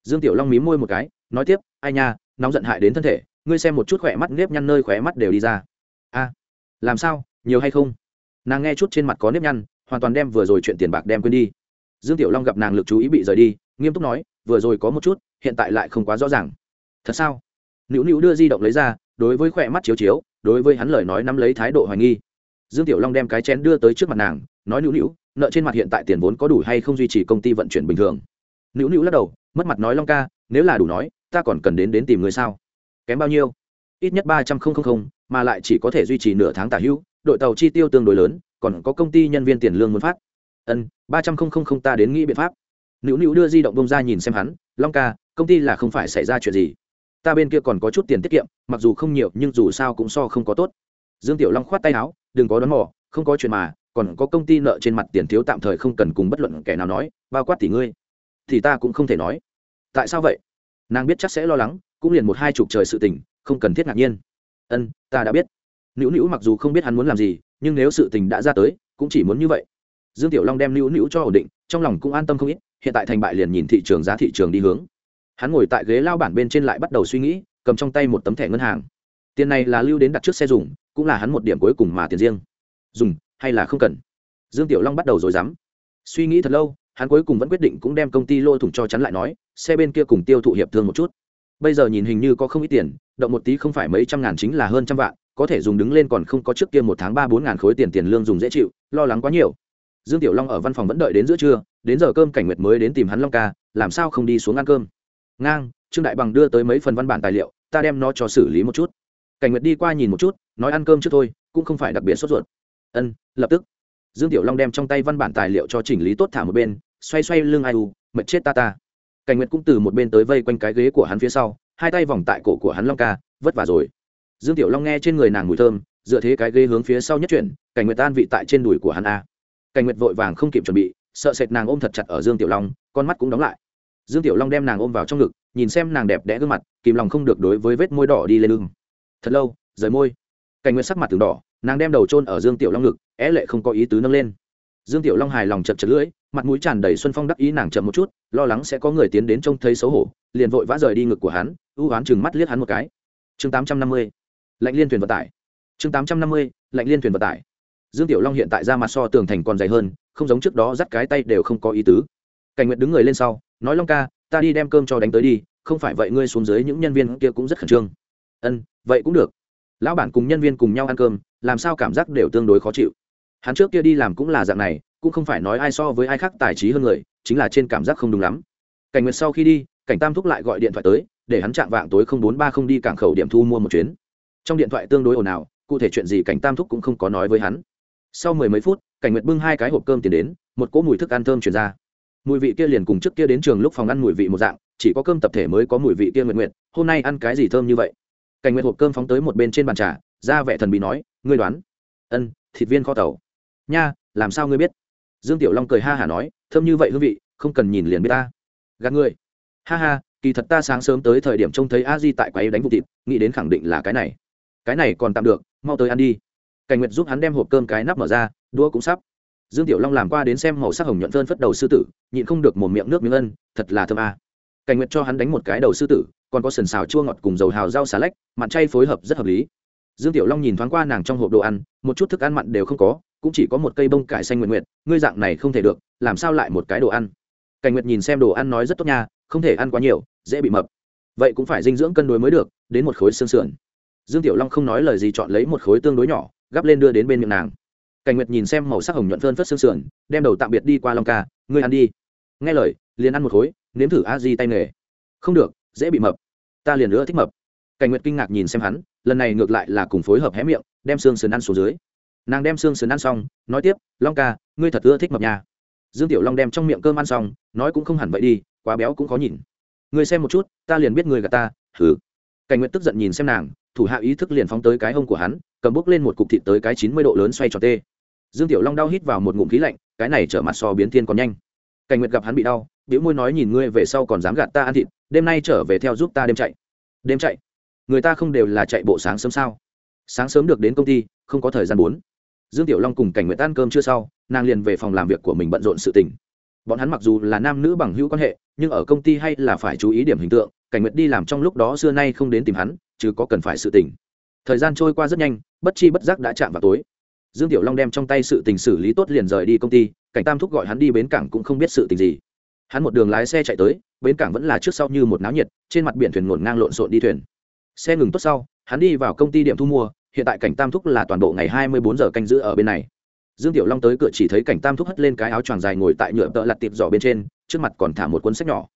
Dương tiểu long mím môi một cái, nói tiếp, ai nha, nóng giận hại đến thân thể ngươi xem một chút khỏe mắt nếp nhăn nơi khỏe mắt đều đi ra. A, làm sao, nhiều hay không? Nàng nghe chút trên mặt có nếp nhăn, hoàn toàn đem vừa rồi chuyện tiền bạc đem quên đi. Dương tiểu long gặp nàng lực chú ý bị rời đi, nghiêm túc nói, vừa rồi có một chút, hiện tại lại không quá rõ ràng. Thật sao? Nữu nữu đưa di động lấy ra, đối với khỏe mắt chiếu chiếu, đối với hắn lời nói nắm lấy thái độ hoài nghi. Dương tiểu long đem cái chén đưa tới trước mặt nàng, nói, nữu nữu, nợ trên mặt hiện tại tiền vốn có đủ hay không duy trì công ty vận chuyển bình thường? Nữu nữu lắc đầu, mất mặt nói, long ca, nếu là đủ nói, ta còn cần đến đến tìm người sao? Kém bao nhiêu? Ít nhất ba trăm linh mà lại chỉ có thể duy trì nửa tháng tả hữu, đội tàu chi tiêu tương đối lớn, còn có công ty nhân viên tiền lương muốn phát. Ân, ba trăm linh ta đến nghĩ biện pháp. Nữu nữu đưa di động bông ra nhìn xem hắn, long ca, công ty là không phải xảy ra chuyện gì. Ta bên kia còn có chút tiền tiết kiệm, mặc dù không nhiều, nhưng dù sao cũng so không có tốt. Dương tiểu long khoát tay áo, đừng có đón mỏ không có chuyện mà, còn có công ty nợ trên mặt tiền thiếu tạm thời không cần cùng bất luận kẻ nào nói, bao quát tỷ ngươi. Thì ta cũng không thể nói. Tại sao vậy? Nàng biết chắc sẽ lo lắng cũng liền một hai chục trời sự tình, không cần thiết ngạc nhiên. Ân, ta đã biết. Nữu nữu mặc dù không biết hắn muốn làm gì, nhưng nếu sự tình đã ra tới, cũng chỉ muốn như vậy. Dương tiểu long đem nữu nữu cho ổn định, trong lòng cũng an tâm không ít, hiện tại thành bại liền nhìn thị trường giá thị trường đi hướng. Hắn ngồi tại ghế lao bản bên trên lại bắt đầu suy nghĩ, cầm trong tay một tấm thẻ ngân hàng. Tiền này là lưu đến đặt trước xe dùng, cũng là hắn một điểm cuối cùng mà tiền riêng. Dùng, hay là không cần? Dương tiểu long bắt đầu rồi dám suy nghĩ thật lâu, hắn cuối cùng vẫn quyết định cũng đem công ty lô thủng cho chắn lại nói, xe bên kia cùng tiêu thụ hiệp thương một chút bây giờ nhìn hình như có không ít tiền, động một tí không phải mấy trăm ngàn chính là hơn trăm vạn, có thể dùng đứng lên còn không có trước kia một tháng ba bốn ngàn khối tiền tiền lương dùng dễ chịu, lo lắng quá nhiều. Dương tiểu long ở văn phòng vẫn đợi đến giữa trưa, đến giờ cơm cảnh nguyệt mới đến tìm hắn long ca, làm sao không đi xuống ăn cơm? Ngang, trương đại bằng đưa tới mấy phần văn bản tài liệu, ta đem nó cho xử lý một chút. Cảnh nguyệt đi qua nhìn một chút, nói ăn cơm trước thôi, cũng không phải đặc biệt sốt ruột. Ân, lập tức. Dương tiểu long đem trong tay văn bản tài liệu cho chỉnh lý tốt thả một bên, xoay xoay lưng ai u, mệt chết ta ta cảnh nguyệt cũng từ một bên tới vây quanh cái ghế của hắn phía sau, hai tay vòng tại cổ của hắn long ca, vất vả rồi. Dương tiểu long nghe trên người nàng mùi thơm, dựa thế cái ghế hướng phía sau nhất chuyển, cảnh nguyệt tan vị tại trên đùi của hắn a. Cảnh nguyệt vội vàng không kịp chuẩn bị, sợ sệt nàng ôm thật chặt ở dương tiểu long, con mắt cũng đóng lại. Dương tiểu long đem nàng ôm vào trong ngực, nhìn xem nàng đẹp đẽ gương mặt, kìm lòng không được đối với vết môi đỏ đi lên lưng thật lâu, rời môi. Cảnh nguyệt sắc mặt từng đỏ, nàng đem đầu trôn ở dương tiểu long ngực, é lệ không có ý tứ nâng lên. Dương tiểu long hài lòng chật chật lưỡi mặt mũi tràn đầy xuân phong đắc ý nàng chậm một chút, lo lắng sẽ có người tiến đến trông thấy xấu hổ, liền vội vã rời đi ngực của hắn, ưu oán chừng mắt liếc hắn một cái. Chương tám trăm năm mươi, lạnh liên thuyền vận tải. Chương tám trăm năm mươi, lạnh liên thuyền vận tải. Dương tiểu long hiện tại ra mặt so tường thành còn dày hơn, không giống trước đó dắt cái tay đều không có ý tứ. Cảnh nguyện đứng người lên sau, nói long ca, ta đi đem cơm cho đánh tới đi, không phải vậy ngươi xuống dưới những nhân viên kia cũng rất khẩn trương. Ân, vậy cũng được. Lão bản cùng nhân viên cùng nhau ăn cơm, làm sao cảm giác đều tương đối khó chịu. Hắn trước kia đi làm cũng là dạng này cũng không phải nói ai so với ai khác tài trí hơn người, chính là trên cảm giác không đúng lắm. Cảnh nguyệt sau khi đi, cảnh tam thúc lại gọi điện thoại tới, để hắn chạm vạng tối bốn ba không đi cảng khẩu điểm thu mua một chuyến. Trong điện thoại tương đối ồn ào, cụ thể chuyện gì cảnh tam thúc cũng không có nói với hắn. Sau mười mấy phút, cảnh nguyệt bưng hai cái hộp cơm tiền đến, một cỗ mùi thức ăn thơm chuyển ra. Mùi vị kia liền cùng trước kia đến trường lúc phòng ăn mùi vị một dạng, chỉ có cơm tập thể mới có mùi vị kia nguyện nguyện hôm nay ăn cái gì thơm như vậy? Cảnh nguyệt hộp cơm phóng tới một bên trên bàn trà, ra vẻ thần bị nói, ngươi đoán, ân, thịt viên kho tàu. Nha, làm sao ngươi biết? Dương tiểu long cười ha hả nói thơm như vậy hương vị không cần nhìn liền biết ta. Gạt người, ha ha kỳ thật ta sáng sớm tới thời điểm trông thấy a di tại quầy đánh vụ thịt nghĩ đến khẳng định là cái này. Cái này còn tạm được mau tới ăn đi. Cảnh nguyệt giúp hắn đem hộp cơm cái nắp mở ra đũa cũng sắp. Dương tiểu long làm qua đến xem màu sắc hồng nhuận phơn phất đầu sư tử nhịn không được một miệng nước miếng ân thật là thơm a. Cảnh nguyệt cho hắn đánh một cái đầu sư tử còn có sần xào chua ngọt cùng dầu hào rau xà lách mặn chay phối hợp rất hợp lý. Dương tiểu long nhìn thoáng qua nàng trong hộp đồ ăn một chút thức ăn mặn đều không có cũng chỉ có một cây bông cải xanh nguyện nguyện ngươi dạng này không thể được, làm sao lại một cái đồ ăn? Cảnh nguyệt nhìn xem đồ ăn nói rất tốt nha, không thể ăn quá nhiều, dễ bị mập. Vậy cũng phải dinh dưỡng cân đối mới được, đến một khối xương sườn. Dương tiểu long không nói lời gì chọn lấy một khối tương đối nhỏ, gắp lên đưa đến bên miệng nàng. Cảnh nguyệt nhìn xem màu sắc hồng nhuận phơn phất xương sườn, đem đầu tạm biệt đi qua long ca, ngươi ăn đi. Nghe lời, liền ăn một khối, nếm thử a di tay nghề. Không được, dễ bị mập. Ta liền nữa thích mập. Cảnh nguyệt kinh ngạc nhìn xem hắn, lần này ngược lại là cùng phối hợp hé miệng, đem xương sườn ăn xuống dưới nàng đem xương sườn ăn xong, nói tiếp, long ca, ngươi thật ưa thích mập nhà. Dương tiểu long đem trong miệng cơm ăn xong, nói cũng không hẳn vậy đi, quá béo cũng khó nhìn. Ngươi xem một chút, ta liền biết người gà ta thử cảnh nguyệt tức giận nhìn xem nàng, thủ hạ ý thức liền phóng tới cái hông của hắn, cầm bốc lên một cục thịt tới cái chín mươi độ lớn xoay tròn tê. Dương tiểu long đau hít vào một ngụm khí lạnh, cái này trở mặt so biến thiên còn nhanh. Cảnh nguyệt gặp hắn bị đau biểu môi nói nhìn ngươi về sau còn dám gạt ta ăn thịt, đêm nay trở về theo giúp ta đêm chạy. Đêm chạy? Người ta không đều là chạy bộ sáng sớm sao? Sáng sớm được đến công ty, không có thời gian bốn dương tiểu long cùng cảnh nguyện tan cơm chưa sau, nàng liền về phòng làm việc của mình bận rộn sự tình. Bọn hắn mặc dù là nam nữ bằng hữu quan hệ, nhưng ở công ty hay là phải chú ý điểm hình tượng, cảnh nguyện đi làm trong lúc đó xưa nay không đến tìm hắn, chứ có cần phải sự tình. Thời gian trôi qua rất nhanh, bất chi bất giác đã chạm vào tối. Dương tiểu long đem trong tay sự tình xử lý tốt liền rời đi công ty, cảnh tam thúc gọi hắn đi bến cảng cũng không biết sự tình gì. Hắn một đường lái xe chạy tới, bến cảng vẫn là trước sau như một náo nhiệt, trên mặt biển thuyền ngổn ngang lộn xộn đi thuyền. Xe ngừng tốt sau, hắn đi vào công ty điểm thu mua hiện tại cảnh tam thúc là toàn bộ ngày hai mươi bốn giờ canh giữ ở bên này. Dương tiểu long tới cửa chỉ thấy cảnh tam thúc hất lên cái áo choàng dài ngồi tại nhựa tợ lặt tiệp giỏ bên trên, trước mặt còn thả một cuốn sách nhỏ.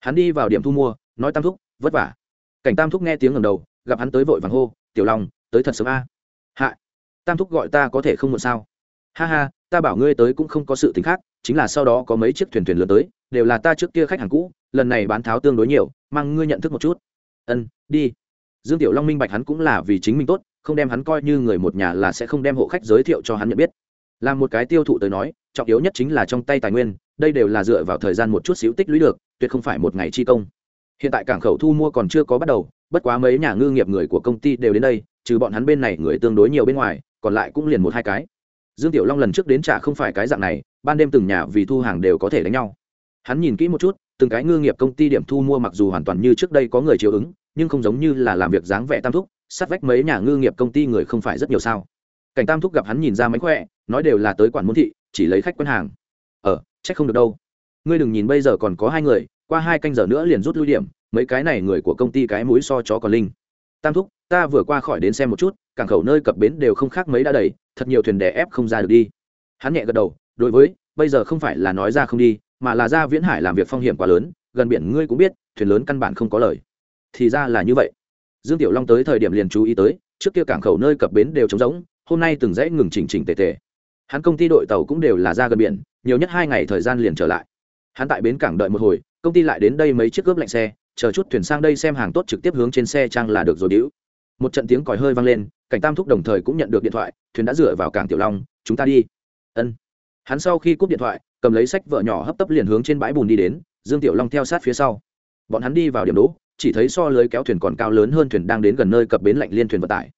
Hắn đi vào điểm thu mua, nói tam thúc, vất vả. Cảnh tam thúc nghe tiếng ngầm đầu, gặp hắn tới vội vàng hô, tiểu long, tới thật sớm a. Hạ, tam thúc gọi ta có thể không muộn sao? Ha ha, ta bảo ngươi tới cũng không có sự t khác, chính là sau đó có mấy chiếc thuyền thuyền lớn tới, đều là ta trước kia khách hàng cũ, lần này bán tháo tương đối nhiều, mang ngươi nhận thức một chút. Ân, đi. Dương tiểu long minh bạch hắn cũng là vì chính mình tốt không đem hắn coi như người một nhà là sẽ không đem hộ khách giới thiệu cho hắn nhận biết. Là một cái tiêu thụ tới nói, trọng yếu nhất chính là trong tay tài nguyên, đây đều là dựa vào thời gian một chút xíu tích lũy được, tuyệt không phải một ngày chi công. Hiện tại cảng khẩu thu mua còn chưa có bắt đầu, bất quá mấy nhà ngư nghiệp người của công ty đều đến đây, trừ bọn hắn bên này người tương đối nhiều bên ngoài, còn lại cũng liền một hai cái. Dương tiểu long lần trước đến trả không phải cái dạng này, ban đêm từng nhà vì thu hàng đều có thể đánh nhau. Hắn nhìn kỹ một chút, từng cái ngư nghiệp công ty điểm thu mua mặc dù hoàn toàn như trước đây có người chiều ứng, nhưng không giống như là làm việc dáng vẻ tam thúc sát vách mấy nhà ngư nghiệp công ty người không phải rất nhiều sao? Cảnh tam thúc gặp hắn nhìn ra mánh khỏe, nói đều là tới quản môn thị, chỉ lấy khách quen hàng. Ờ trách không được đâu. Ngươi đừng nhìn bây giờ còn có hai người, qua hai canh giờ nữa liền rút lui điểm, mấy cái này người của công ty cái mũi so chó còn linh. Tam thúc, ta vừa qua khỏi đến xem một chút, cảng khẩu nơi cập bến đều không khác mấy đã đầy, thật nhiều thuyền đè ép không ra được đi. Hắn nhẹ gật đầu, đối với, bây giờ không phải là nói ra không đi, mà là ra viễn hải làm việc phong hiểm quá lớn, gần biển ngươi cũng biết, thuyền lớn căn bản không có lời. Thì ra là như vậy dương tiểu long tới thời điểm liền chú ý tới, trước kia cảng khẩu nơi cập bến đều trống rỗng, hôm nay từng dãy ngừng chỉnh chỉnh tề tề. Hắn công ty đội tàu cũng đều là ra gần biển, nhiều nhất hai ngày thời gian liền trở lại. Hắn tại bến cảng đợi một hồi, công ty lại đến đây mấy chiếc cướp lạnh xe, chờ chút thuyền sang đây xem hàng tốt trực tiếp hướng trên xe trang là được rồi đĩu một trận tiếng còi hơi vang lên, cảnh tam thúc đồng thời cũng nhận được điện thoại, thuyền đã dựa vào cảng tiểu long, chúng ta đi. Ân. Hắn sau khi cúp điện thoại, cầm lấy sách vợ nhỏ hấp tấp liền hướng trên bãi bùn đi đến, dương tiểu long theo sát phía sau. Bọn hắn đi vào điểm đỗ chỉ thấy so lưới kéo thuyền còn cao lớn hơn thuyền đang đến gần nơi cập bến lạnh liên thuyền vận tải.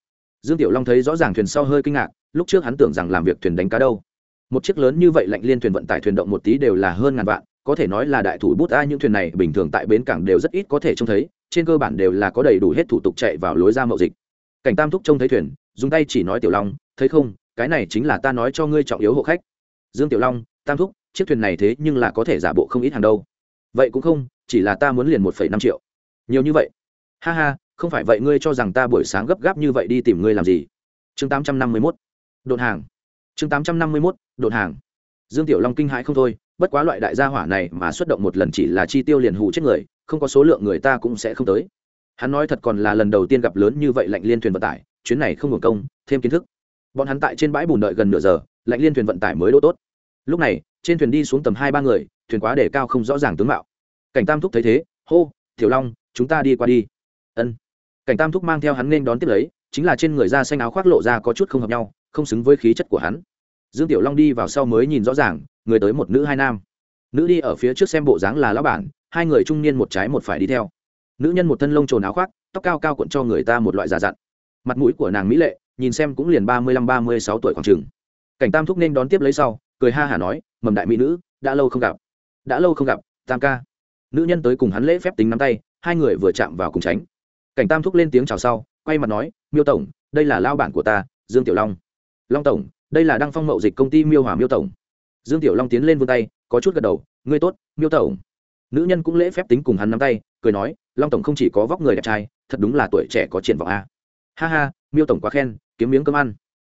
Dương tiểu long thấy rõ ràng thuyền sau hơi kinh ngạc, lúc trước hắn tưởng rằng làm việc thuyền đánh cá đâu. Một chiếc lớn như vậy lạnh liên thuyền vận tải thuyền động một tí đều là hơn ngàn vạn, có thể nói là đại thủ bút ai, những thuyền này bình thường tại bến cảng đều rất ít có thể trông thấy, trên cơ bản đều là có đầy đủ hết thủ tục chạy vào lối ra mậu dịch. Cảnh tam thúc trông thấy thuyền, dùng tay chỉ nói tiểu long, thấy không, cái này chính là ta nói cho ngươi trọng yếu hộ khách. Dương tiểu long, tam thúc, chiếc thuyền này thế nhưng là có thể giả bộ không ít hàng đâu. Vậy cũng không, chỉ là ta muốn liền một phẩy năm triệu nhiều như vậy. Ha ha, không phải vậy ngươi cho rằng ta buổi sáng gấp gáp như vậy đi tìm ngươi làm gì? Chương tám trăm năm mươi mốt. Đột hàng. Chương tám trăm năm mươi mốt, đột hàng. Dương tiểu long kinh hãi không thôi, bất quá loại đại gia hỏa này mà xuất động một lần chỉ là chi tiêu liền hụ chết người, không có số lượng người ta cũng sẽ không tới. Hắn nói thật còn là lần đầu tiên gặp lớn như vậy lạnh liên thuyền vận tải, chuyến này không hưởng công, thêm kiến thức. Bọn hắn tại trên bãi bùn đợi gần nửa giờ, lạnh liên thuyền vận tải mới đỗ tốt. Lúc này, trên thuyền đi xuống tầm hai ba người, thuyền quá để cao không rõ ràng tướng mạo. Cảnh tam thúc thấy thế, hô, tiểu long chúng ta đi qua đi. Ân. Cảnh tam thúc mang theo hắn nên đón tiếp lấy, chính là trên người da xanh áo khoác lộ ra có chút không hợp nhau, không xứng với khí chất của hắn. Dương tiểu long đi vào sau mới nhìn rõ ràng, người tới một nữ hai nam. Nữ đi ở phía trước xem bộ dáng là lão bản, hai người trung niên một trái một phải đi theo. Nữ nhân một thân lông trồn áo khoác, tóc cao cao cuộn cho người ta một loại giả dặn. Mặt mũi của nàng mỹ lệ, nhìn xem cũng liền ba mươi lăm, ba mươi sáu tuổi khoảng chừng. Cảnh tam thúc nên đón tiếp lấy sau, cười ha hả nói, mầm đại mỹ nữ, đã lâu không gặp. Đã lâu không gặp, tam ca. Nữ nhân tới cùng hắn lễ phép tính nắm tay hai người vừa chạm vào cùng tránh. Cảnh tam thúc lên tiếng chào sau, quay mặt nói, miêu tổng, đây là lao bản của ta, dương tiểu long. Long tổng, đây là đăng phong mậu dịch công ty miêu hòa miêu tổng. Dương tiểu long tiến lên vươn tay, có chút gật đầu, ngươi tốt, miêu tổng. Nữ nhân cũng lễ phép tính cùng hắn nắm tay, cười nói, long tổng không chỉ có vóc người đẹp trai, thật đúng là tuổi trẻ có triển vọng a. Ha ha, miêu tổng quá khen, kiếm miếng cơm ăn.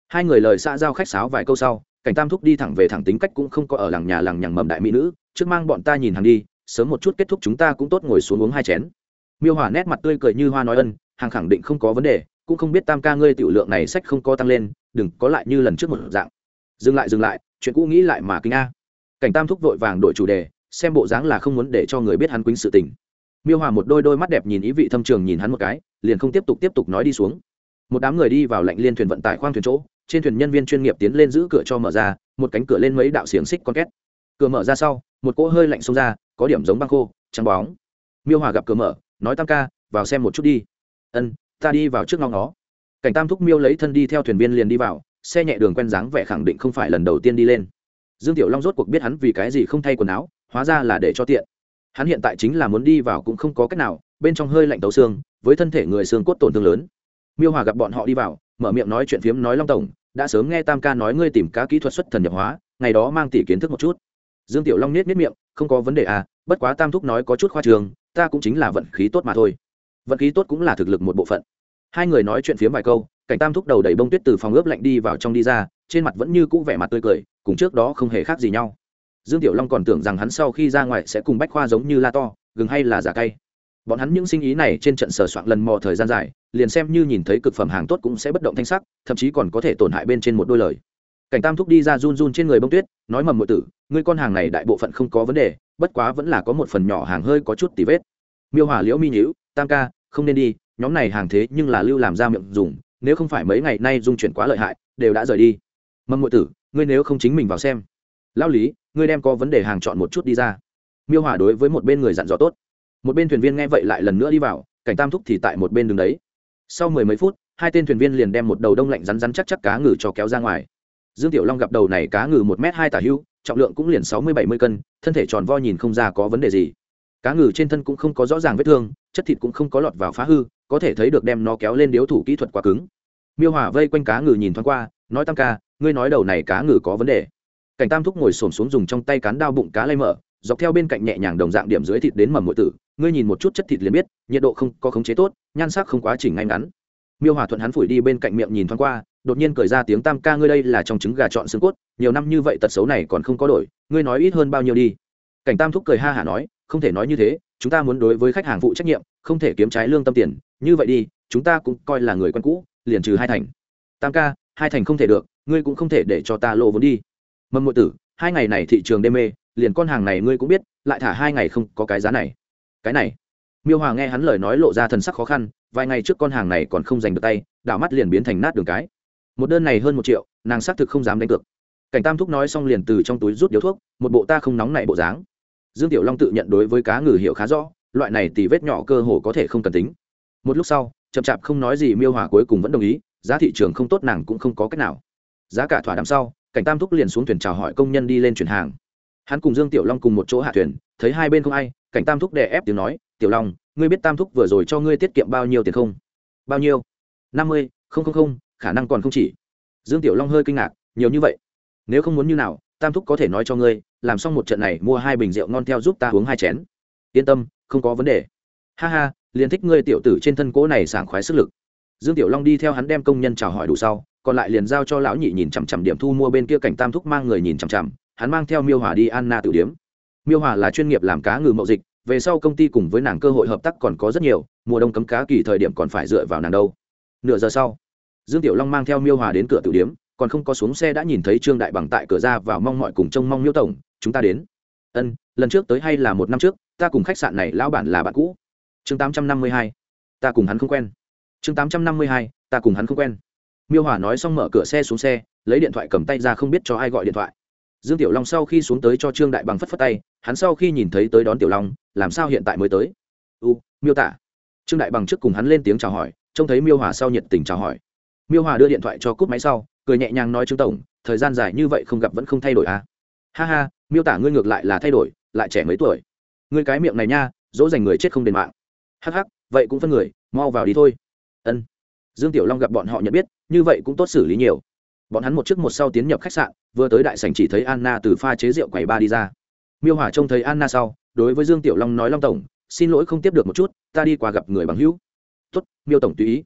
Hai người lời xã giao khách sáo vài câu sau, cảnh tam thúc đi thẳng về thẳng tính cách cũng không có ở làng nhà làng nhằng mầm đại mỹ nữ, trước mang bọn ta nhìn hàng đi sớm một chút kết thúc chúng ta cũng tốt ngồi xuống uống hai chén. Miêu hỏa nét mặt tươi cười như hoa nói ân, hàng khẳng định không có vấn đề, cũng không biết tam ca ngươi tiểu lượng này sách không có tăng lên, đừng có lại như lần trước một dạng. Dừng lại dừng lại, chuyện cũ nghĩ lại mà kinh a. Cảnh tam thúc vội vàng đổi chủ đề, xem bộ dáng là không muốn để cho người biết hắn quýnh sự tình. Miêu hòa một đôi đôi mắt đẹp nhìn ý vị thâm trường nhìn hắn một cái, liền không tiếp tục tiếp tục nói đi xuống. Một đám người đi vào lạnh liên thuyền vận tải khoang thuyền chỗ, trên thuyền nhân viên chuyên nghiệp tiến lên giữ cửa cho mở ra, một cánh cửa lên mấy đạo xiềng xích con két. Cửa mở ra sau, một cỗ hơi lạnh xông ra có điểm giống băng khô, trắng bóng. Miêu hòa gặp cửa mở, nói tam ca, vào xem một chút đi. Ân, ta đi vào trước ngon nó cảnh tam thúc miêu lấy thân đi theo thuyền viên liền đi vào, xe nhẹ đường quen dáng vẻ khẳng định không phải lần đầu tiên đi lên. Dương tiểu long rốt cuộc biết hắn vì cái gì không thay quần áo, hóa ra là để cho tiện. Hắn hiện tại chính là muốn đi vào cũng không có cách nào, bên trong hơi lạnh tấu xương, với thân thể người xương cốt tổn thương lớn. Miêu hòa gặp bọn họ đi vào, mở miệng nói chuyện phiếm nói long tổng, đã sớm nghe tam ca nói ngươi tìm cá kỹ thuật xuất thần nhập hóa, ngày đó mang tỷ kiến thức một chút. Dương tiểu long nết nết miệng không có vấn đề à bất quá tam thúc nói có chút khoa trường, ta cũng chính là vận khí tốt mà thôi. Vận khí tốt cũng là thực lực một bộ phận. Hai người nói chuyện phiếm vài câu, cảnh tam thúc đầu đầy bông tuyết từ phòng ướp lạnh đi vào trong đi ra, trên mặt vẫn như cũ vẻ mặt tươi cười, cùng trước đó không hề khác gì nhau. Dương tiểu long còn tưởng rằng hắn sau khi ra ngoài sẽ cùng bách khoa giống như la to, gừng hay là giả cay. Bọn hắn những sinh ý này trên trận sở soạn lần mò thời gian dài, liền xem như nhìn thấy cực phẩm hàng tốt cũng sẽ bất động thanh sắc, thậm chí còn có thể tổn hại bên trên một đôi lời cảnh tam thúc đi ra run run trên người bông tuyết, nói mầm mượn tử, ngươi con hàng này đại bộ phận không có vấn đề, bất quá vẫn là có một phần nhỏ hàng hơi có chút tì vết. Miêu hỏa liễu mi nhữ tam ca, không nên đi, nhóm này hàng thế nhưng là lưu làm ra miệng dùng, nếu không phải mấy ngày nay dung chuyển quá lợi hại, đều đã rời đi. Mầm mượn tử, ngươi nếu không chính mình vào xem. Lão lý, ngươi đem có vấn đề hàng chọn một chút đi ra. Miêu hỏa đối với một bên người dặn dò tốt. Một bên thuyền viên nghe vậy lại lần nữa đi vào, cảnh tam thúc thì tại một bên đường đấy. Sau mười mấy phút, hai tên thuyền viên liền đem một đầu đông lạnh rắn rắn chắc chắc cá ngừ cho kéo ra ngoài dương tiểu long gặp đầu này cá ngừ một m hai tả hưu, trọng lượng cũng liền sáu mươi bảy mươi cân, thân thể tròn vo nhìn không ra có vấn đề gì. Cá ngừ trên thân cũng không có rõ ràng vết thương, chất thịt cũng không có lọt vào phá hư, có thể thấy được đem nó kéo lên điếu thủ kỹ thuật quá cứng. Miêu hỏa vây quanh cá ngừ nhìn thoáng qua, nói tam ca, ngươi nói đầu này cá ngừ có vấn đề. Cảnh tam thúc ngồi xổm xuống dùng trong tay cán đao bụng cá lay mở, dọc theo bên cạnh nhẹ nhàng đồng dạng điểm dưới thịt đến mầm mũi tử, ngươi nhìn một chút chất thịt liền biết, nhiệt độ không có khống chế tốt, nhan sắc không quá chỉnh ngay ngắn. Miêu hòa thuận hắn phủi đi bên cạnh miệng nhìn thoáng qua đột nhiên cười ra tiếng, tam ca ngươi đây là trong trứng gà chọn xương cốt, nhiều năm như vậy tật xấu này còn không có đổi, ngươi nói ít hơn bao nhiêu đi. Cảnh tam thúc cười ha hả nói, không thể nói như thế, chúng ta muốn đối với khách hàng phụ trách nhiệm, không thể kiếm trái lương tâm tiền, như vậy đi, chúng ta cũng coi là người quen cũ, liền trừ hai thành. Tam ca, hai thành không thể được, ngươi cũng không thể để cho ta lộ vốn đi. Mầm ngụy tử, hai ngày này thị trường đê mê, liền con hàng này ngươi cũng biết, lại thả hai ngày không có cái giá này. Cái này? Miêu hòa nghe hắn lời nói lộ ra thần sắc khó khăn, vài ngày trước con hàng này còn không giành được tay, đảo mắt liền biến thành nát đường cái một đơn này hơn một triệu, nàng xác thực không dám đánh cược. Cảnh tam thúc nói xong liền từ trong túi rút điếu thuốc, một bộ ta không nóng này bộ dáng. Dương tiểu long tự nhận đối với cá ngừ hiệu khá rõ, loại này tì vết nhỏ cơ hồ có thể không cần tính. Một lúc sau, chậm chạp không nói gì miêu hòa cuối cùng vẫn đồng ý, giá thị trường không tốt nàng cũng không có cách nào. Giá cả thỏa đằng sau, cảnh tam thúc liền xuống thuyền chào hỏi công nhân đi lên chuyển hàng. Hắn cùng dương tiểu long cùng một chỗ hạ thuyền, thấy hai bên không ai, cảnh tam thúc đè ép tiếng nói, tiểu long, ngươi biết tam thúc vừa rồi cho ngươi tiết kiệm bao nhiêu tiền không? Bao nhiêu? Năm mươi, không không không khả năng còn không chỉ. Dương tiểu long hơi kinh ngạc, nhiều như vậy? Nếu không muốn như nào, tam thúc có thể nói cho ngươi, làm xong một trận này mua hai bình rượu ngon theo giúp ta uống hai chén. Yên tâm, không có vấn đề. Ha ha, liền thích ngươi tiểu tử trên thân cỗ này sảng khoái sức lực. Dương tiểu long đi theo hắn đem công nhân chào hỏi đủ sau, còn lại liền giao cho lão nhị nhìn chằm chằm điểm thu mua bên kia cảnh tam thúc mang người nhìn chằm chằm, hắn mang theo miêu hòa đi anna tử điếm miêu hòa là chuyên nghiệp làm cá ngừ mậu dịch, về sau công ty cùng với nàng cơ hội hợp tác còn có rất nhiều, mùa đông cấm cá kỳ thời điểm còn phải dựa vào nàng đâu. Nửa giờ sau dương tiểu long mang theo miêu hòa đến cửa tử điếm, còn không có xuống xe đã nhìn thấy trương đại bằng tại cửa ra vào mong mọi cùng trông mong miêu tổng, chúng ta đến. Ân, lần trước tới hay là một năm trước, ta cùng khách sạn này lão bản là bạn cũ. Chương tám trăm năm mươi hai, ta cùng hắn không quen. Chương tám trăm năm mươi hai, ta cùng hắn không quen. Miêu hòa nói xong mở cửa xe xuống xe, lấy điện thoại cầm tay ra không biết cho ai gọi điện thoại. Dương tiểu long sau khi xuống tới cho trương đại bằng phất phất tay, hắn sau khi nhìn thấy tới đón tiểu long, làm sao hiện tại mới tới? U, miêu tả. Trương đại bằng trước cùng hắn lên tiếng chào hỏi, trông thấy miêu hòa sau nhiệt tình chào hỏi miêu hòa đưa điện thoại cho cúp máy sau cười nhẹ nhàng nói trương tổng thời gian dài như vậy không gặp vẫn không thay đổi à? Ha ha miêu tả ngươi ngược lại là thay đổi lại trẻ mấy tuổi. Ngươi cái miệng này nha dỗ dành người chết không đền mạng. Hắc hắc vậy cũng phân người mau vào đi thôi. Ân. Dương tiểu long gặp bọn họ nhận biết như vậy cũng tốt xử lý nhiều. Bọn hắn một trước một sau tiến nhập khách sạn vừa tới đại sảnh chỉ thấy anna từ pha chế rượu quầy ba đi ra. Miêu hỏa trông thấy anna sau đối với dương tiểu long nói long tổng xin lỗi không tiếp được một chút ta đi qua gặp người bằng hữu. Tốt, miêu tổng tùy ý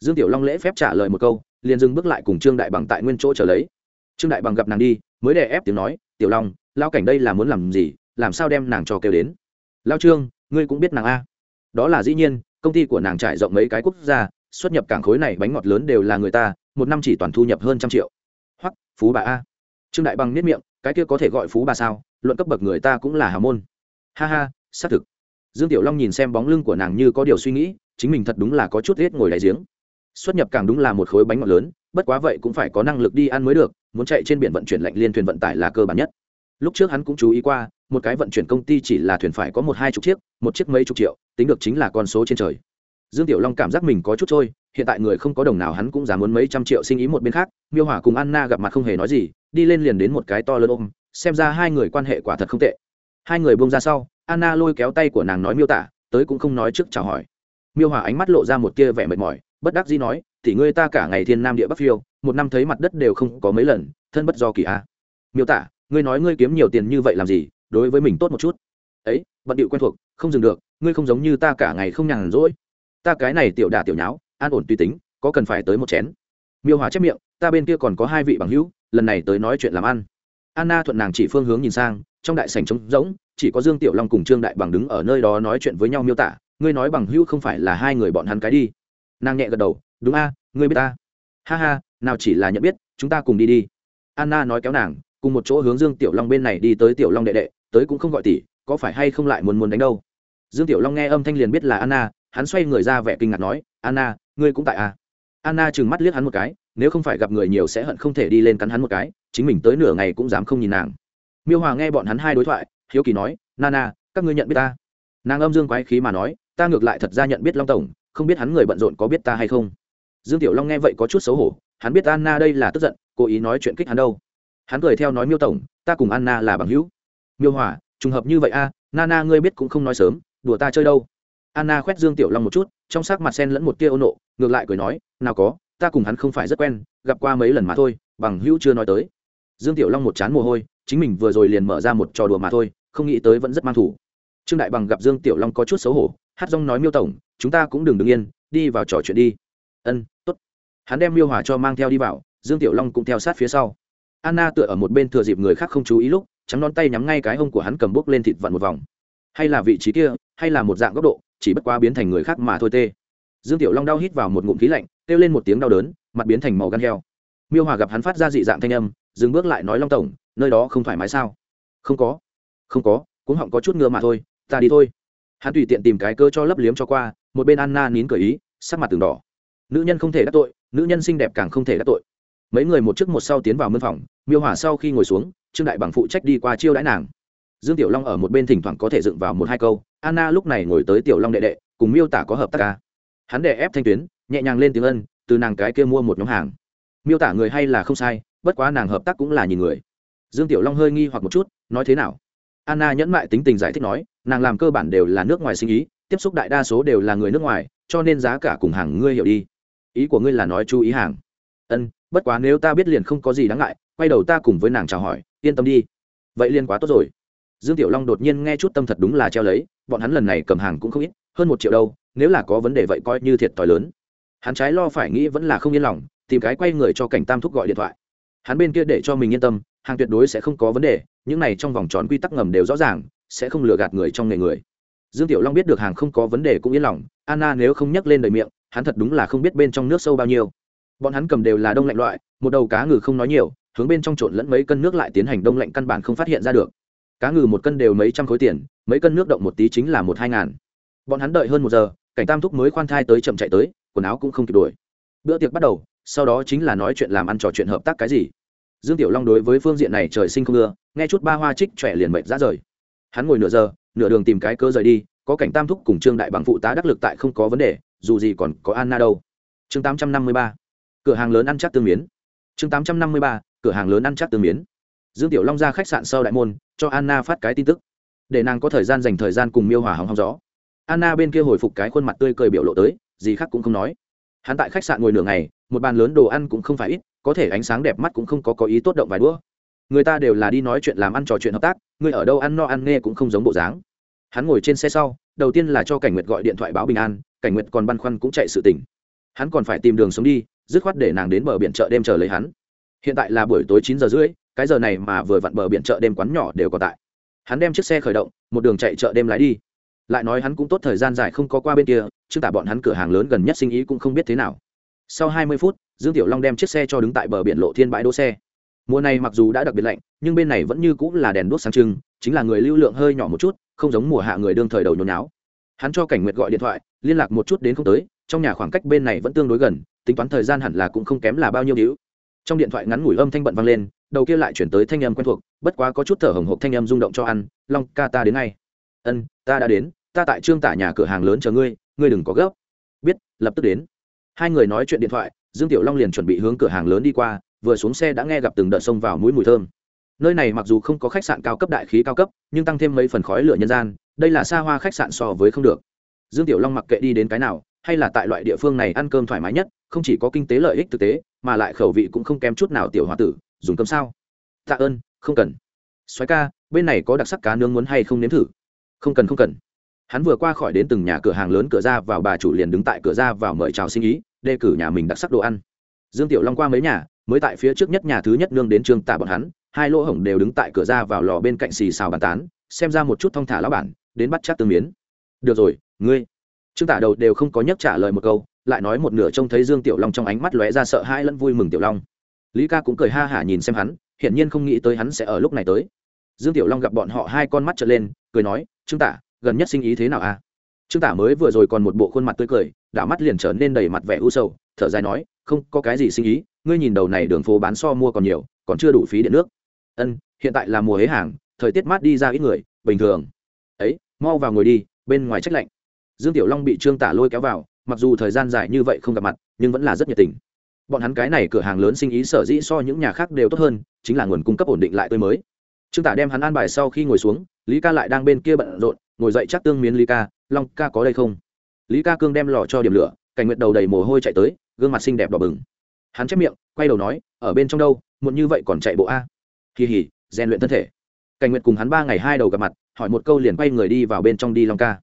dương tiểu long lễ phép trả lời một câu, liền dừng bước lại cùng trương đại bằng tại nguyên chỗ trở lấy. Trương đại bằng gặp nàng đi, mới đè ép tiếng nói, tiểu long lao cảnh đây là muốn làm gì, làm sao đem nàng cho kêu đến? Lao trương, ngươi cũng biết nàng a. Đó là dĩ nhiên, công ty của nàng trải rộng mấy cái quốc gia, xuất nhập cảng khối này bánh ngọt lớn đều là người ta, một năm chỉ toàn thu nhập hơn trăm triệu. Hoặc phú bà a. Trương đại bằng nếp miệng, cái kia có thể gọi phú bà sao? Luận cấp bậc người ta cũng là hào môn. Ha ha, xác thực. Dương tiểu long nhìn xem bóng lưng của nàng như có điều suy nghĩ, chính mình thật đúng là có chút hết ngồi đáy giếng xuất nhập càng đúng là một khối bánh ngọt lớn, bất quá vậy cũng phải có năng lực đi ăn mới được, muốn chạy trên biển vận chuyển lạnh liên thuyền vận tải là cơ bản nhất. Lúc trước hắn cũng chú ý qua, một cái vận chuyển công ty chỉ là thuyền phải có một hai chục chiếc, một chiếc mấy chục triệu, tính được chính là con số trên trời. Dương tiểu long cảm giác mình có chút trôi, hiện tại người không có đồng nào hắn cũng dám muốn mấy trăm triệu sinh ý một bên khác, miêu hỏa cùng anna gặp mặt không hề nói gì, đi lên liền đến một cái to lớn ôm, xem ra hai người quan hệ quả thật không tệ. Hai người buông ra sau, anna lôi kéo tay của nàng nói miêu tả, tới cũng không nói trước chào hỏi. Miêu hỏa ánh mắt lộ ra một tia vẻ mệt mỏi bất đắc dĩ nói thì ngươi ta cả ngày thiên nam địa bắc phiêu, một năm thấy mặt đất đều không có mấy lần, thân bất do kỳ a. Miêu tả, ngươi nói ngươi kiếm nhiều tiền như vậy làm gì, đối với mình tốt một chút. Ấy, bận điệu quen thuộc, không dừng được, ngươi không giống như ta cả ngày không nhàn rỗi. Ta cái này tiểu đả tiểu nháo, an ổn tùy tính, có cần phải tới một chén. Miêu hòa chép miệng, ta bên kia còn có hai vị bằng hữu, lần này tới nói chuyện làm ăn. Anna thuận nàng chỉ phương hướng nhìn sang, trong đại sảnh trống rỗng, chỉ có dương tiểu long cùng trương đại bằng đứng ở nơi đó nói chuyện với nhau miêu tả, ngươi nói bằng hữu không phải là hai người bọn hắn cái đi nàng nhẹ gật đầu, đúng a, ngươi biết ta. Ha ha, nào chỉ là nhận biết, chúng ta cùng đi đi. Anna nói kéo nàng, cùng một chỗ hướng dương tiểu long bên này đi tới tiểu long đệ đệ, tới cũng không gọi tỷ, có phải hay không lại muốn muốn đánh đâu? Dương tiểu long nghe âm thanh liền biết là anna, hắn xoay người ra vẻ kinh ngạc nói, anna, ngươi cũng tại à? Anna trừng mắt liếc hắn một cái, nếu không phải gặp người nhiều sẽ hận không thể đi lên cắn hắn một cái, chính mình tới nửa ngày cũng dám không nhìn nàng. Miêu hòa nghe bọn hắn hai đối thoại, hiếu kỳ nói, nana, các ngươi nhận biết ta? Nàng âm dương quái khí mà nói, ta ngược lại thật ra nhận biết long tổng không biết hắn người bận rộn có biết ta hay không? Dương tiểu long nghe vậy có chút xấu hổ, hắn biết anna đây là tức giận, cố ý nói chuyện kích hắn đâu. Hắn cười theo nói miêu tổng, ta cùng anna là bằng hữu. Miêu hỏa trùng hợp như vậy a, nana ngươi biết cũng không nói sớm, đùa ta chơi đâu. Anna khoét dương tiểu long một chút, trong sắc mặt sen lẫn một tia ô nộ, ngược lại cười nói, nào có, ta cùng hắn không phải rất quen, gặp qua mấy lần mà thôi, bằng hữu chưa nói tới. Dương tiểu long một chán mồ hôi, chính mình vừa rồi liền mở ra một trò đùa mà thôi, không nghĩ tới vẫn rất mang thủ trương đại bằng gặp dương tiểu long có chút xấu hổ, hát rong nói miêu tổng, chúng ta cũng đừng đứng yên, đi vào trò chuyện đi. Ân, tốt. Hắn đem miêu hòa cho mang theo đi vào, dương tiểu long cũng theo sát phía sau. Anna tựa ở một bên thừa dịp người khác không chú ý lúc, trắng non tay nhắm ngay cái hông của hắn cầm bốc lên thịt vặn một vòng. Hay là vị trí kia, hay là một dạng góc độ, chỉ bất quá biến thành người khác mà thôi tê. Dương tiểu long đau hít vào một ngụm khí lạnh, kêu lên một tiếng đau đớn, mặt biến thành màu gan heo. Miêu hòa gặp hắn phát ra dị dạng thanh âm, dừng bước lại nói long tổng, nơi đó không thoải mái sao? Không có. Không có cũng họng có chút ngựa mà thôi ta đi thôi. Hắn tùy tiện tìm cái cơ cho lấp liếm cho qua, một bên anna nín cười ý, sắc mặt từng đỏ. Nữ nhân không thể đắc tội, nữ nhân xinh đẹp càng không thể đắc tội. Mấy người một trước một sau tiến vào mân phòng, miêu hỏa sau khi ngồi xuống, trương đại bằng phụ trách đi qua chiêu đãi nàng. Dương tiểu long ở một bên thỉnh thoảng có thể dựng vào một hai câu, anna lúc này ngồi tới tiểu long đệ đệ, cùng miêu tả có hợp tác ca. Hắn đệ ép thanh tuyến, nhẹ nhàng lên tiếng ân, từ nàng cái kia mua một nhóm hàng. Miêu tả người hay là không sai, bất quá nàng hợp tác cũng là nhìn người. Dương tiểu long hơi nghi hoặc một chút, nói thế nào? Anna nhẫn mại tính tình giải thích nói, nàng làm cơ bản đều là nước ngoài sinh ý, tiếp xúc đại đa số đều là người nước ngoài, cho nên giá cả cùng hàng ngươi hiểu đi. Ý của ngươi là nói chú ý hàng. Ân, bất quá nếu ta biết liền không có gì đáng ngại, quay đầu ta cùng với nàng chào hỏi, yên tâm đi. Vậy liền quá tốt rồi. Dương tiểu long đột nhiên nghe chút tâm thật đúng là treo lấy, bọn hắn lần này cầm hàng cũng không ít, hơn một triệu đâu, nếu là có vấn đề vậy coi như thiệt t h i lớn. Hắn trái lo phải nghĩ vẫn là không yên lòng, tìm cái quay người cho cảnh tam thúc gọi điện thoại. Hắn bên kia để cho mình yên tâm, hàng tuyệt đối sẽ không có vấn đề những này trong vòng tròn quy tắc ngầm đều rõ ràng, sẽ không lừa gạt người trong nghề người. Dương tiểu long biết được hàng không có vấn đề cũng yên lòng, anna nếu không nhắc lên đời miệng, hắn thật đúng là không biết bên trong nước sâu bao nhiêu. Bọn hắn cầm đều là đông lạnh loại, một đầu cá ngừ không nói nhiều, hướng bên trong trộn lẫn mấy cân nước lại tiến hành đông lạnh căn bản không phát hiện ra được. Cá ngừ một cân đều mấy trăm khối tiền, mấy cân nước động một tí chính là một hai ngàn. Bọn hắn đợi hơn một giờ, cảnh tam thúc mới khoan thai tới chậm chạy tới, quần áo cũng không kịp đuổi bữa tiệc bắt đầu, sau đó chính là nói chuyện làm ăn trò chuyện hợp tác cái gì. Dương tiểu long đối với phương diện này trời sinh không ưa nghe chút ba hoa trích trẻ liền mệt ra rời. Hắn ngồi nửa giờ, nửa đường tìm cái cơ rời đi, có cảnh tam thúc cùng trương đại bằng phụ tá đắc lực tại không có vấn đề, dù gì còn có anna đâu. Chương tám trăm năm mươi ba, cửa hàng lớn ăn chắc tương miến. Chương tám trăm năm mươi ba, cửa hàng lớn ăn chắc tương miến. Dương tiểu long ra khách sạn sau đại môn, cho anna phát cái tin tức. Để nàng có thời gian dành thời gian cùng miêu hòa hóng hóng gió. Anna bên kia hồi phục cái khuôn mặt tươi cười biểu lộ tới, gì khác cũng không nói. Hắn tại khách sạn ngồi nửa ngày, một bàn lớn đồ ăn cũng không phải ít, có thể ánh sáng đẹp mắt cũng không có có ý tốt động vài đũa người ta đều là đi nói chuyện làm ăn trò chuyện hợp tác, người ở đâu ăn no ăn nghe cũng không giống bộ dáng. Hắn ngồi trên xe sau, đầu tiên là cho cảnh nguyệt gọi điện thoại báo bình an, cảnh nguyệt còn băn khoăn cũng chạy sự tỉnh hắn còn phải tìm đường sống đi, dứt khoát để nàng đến bờ biển chợ đêm chờ lấy hắn. Hiện tại là buổi tối chín giờ rưỡi, cái giờ này mà vừa vặn bờ biển chợ đêm quán nhỏ đều còn tại. Hắn đem chiếc xe khởi động, một đường chạy chợ đêm lái đi. Lại nói hắn cũng tốt thời gian dài không có qua bên kia chứ tả bọn hắn cửa hàng lớn gần nhất sinh ý cũng không biết thế nào. Sau hai mươi phút, dương tiểu long đem chiếc xe cho đứng tại bờ biển lộ thiên bãi đỗ xe mùa này mặc dù đã đặc biệt lạnh, nhưng bên này vẫn như cũng là đèn đuốc sáng trưng, chính là người lưu lượng hơi nhỏ một chút, không giống mùa hạ người đương thời đầu nhốn náo hắn cho cảnh nguyệt gọi điện thoại, liên lạc một chút đến không tới, trong nhà khoảng cách bên này vẫn tương đối gần, tính toán thời gian hẳn là cũng không kém là bao nhiêu đĩu trong điện thoại ngắn ngủi âm thanh bận vang lên, đầu kia lại chuyển tới thanh âm quen thuộc, bất quá có chút thở hồng hộc thanh âm rung động cho ăn, long ca ta đến ngay. Ân, ta đã đến, ta tại trương tả nhà cửa hàng lớn chờ ngươi ngươi đừng có gấp. Biết, lập tức đến. Hai người nói chuyện điện thoại, dương tiểu long liền chuẩn bị hướng cửa hàng lớn đi qua vừa xuống xe đã nghe gặp từng đợt sông vào mũi mùi thơm. Nơi này mặc dù không có khách sạn cao cấp đại khí cao cấp, nhưng tăng thêm mấy phần khói lửa nhân gian, đây là xa hoa khách sạn so với không được. Dương tiểu long mặc kệ đi đến cái nào, hay là tại loại địa phương này ăn cơm thoải mái nhất, không chỉ có kinh tế lợi ích thực tế, mà lại khẩu vị cũng không kém chút nào tiểu h o a tử, dùng cơm sao? Tạ ơn, không cần. Xoáy ca, bên này có đặc sắc cá nướng muốn hay không nếm thử? Không cần không cần. Hắn vừa qua khỏi đến từng nhà cửa hàng lớn cửa ra vào bà chủ liền đứng tại cửa ra vào mời chào sinh ý, đề cử nhà mình đặc sắc đồ ăn. Dương tiểu long qua mấy nhà mới tại phía trước nhất nhà thứ nhất nương đến trương tạ bọn hắn, hai lỗ hổng đều đứng tại cửa ra vào lò bên cạnh xì xào bàn tán, xem ra một chút thong thả lão bản, đến bắt chắc tương miến. Được rồi, ngươi. Trương tả đầu đều không có nhắc trả lời một câu, lại nói một nửa trông thấy dương tiểu long trong ánh mắt lóe ra sợ hãi lẫn vui mừng tiểu long. Lý ca cũng cười ha hả nhìn xem hắn, hiển nhiên không nghĩ tới hắn sẽ ở lúc này tới. Dương tiểu long gặp bọn họ hai con mắt trở lên, cười nói, trương tả, gần nhất sinh ý thế nào a? À? trương tả mới vừa rồi còn một bộ khuôn mặt tươi cười, đảo mắt liền trở nên đầy mặt vẻ u sầu, thở dài nói, không có cái gì sinh ý ngươi nhìn đầu này đường phố bán so mua còn nhiều, còn chưa đủ phí điện nước. Ân, hiện tại là mùa hế hàng, thời tiết mát đi ra ít người, bình thường. Ấy, mau vào ngồi đi, bên ngoài trách lạnh. Dương tiểu long bị trương tả lôi kéo vào, mặc dù thời gian dài như vậy không gặp mặt, nhưng vẫn là rất nhiệt tình. Bọn hắn cái này cửa hàng lớn sinh ý sở dĩ so những nhà khác đều tốt hơn, chính là nguồn cung cấp ổn định lại tươi mới. Trương tả đem hắn an bài sau khi ngồi xuống, lý ca lại đang bên kia bận rộn, ngồi dậy chắc tương miến lý ca, long ca có đây không? Lý ca cương đem lò cho điểm lửa cảnh nguyệt đầu đầy mồ hôi chạy tới, gương mặt xinh đẹp đỏ bừng hắn chép miệng, quay đầu nói, ở bên trong đâu, muộn như vậy còn chạy bộ a? Kỳ hỉ, rèn luyện thân thể. Cảnh nguyệt cùng hắn ba ngày hai đầu gặp mặt, hỏi một câu liền quay người đi vào bên trong đi long ca.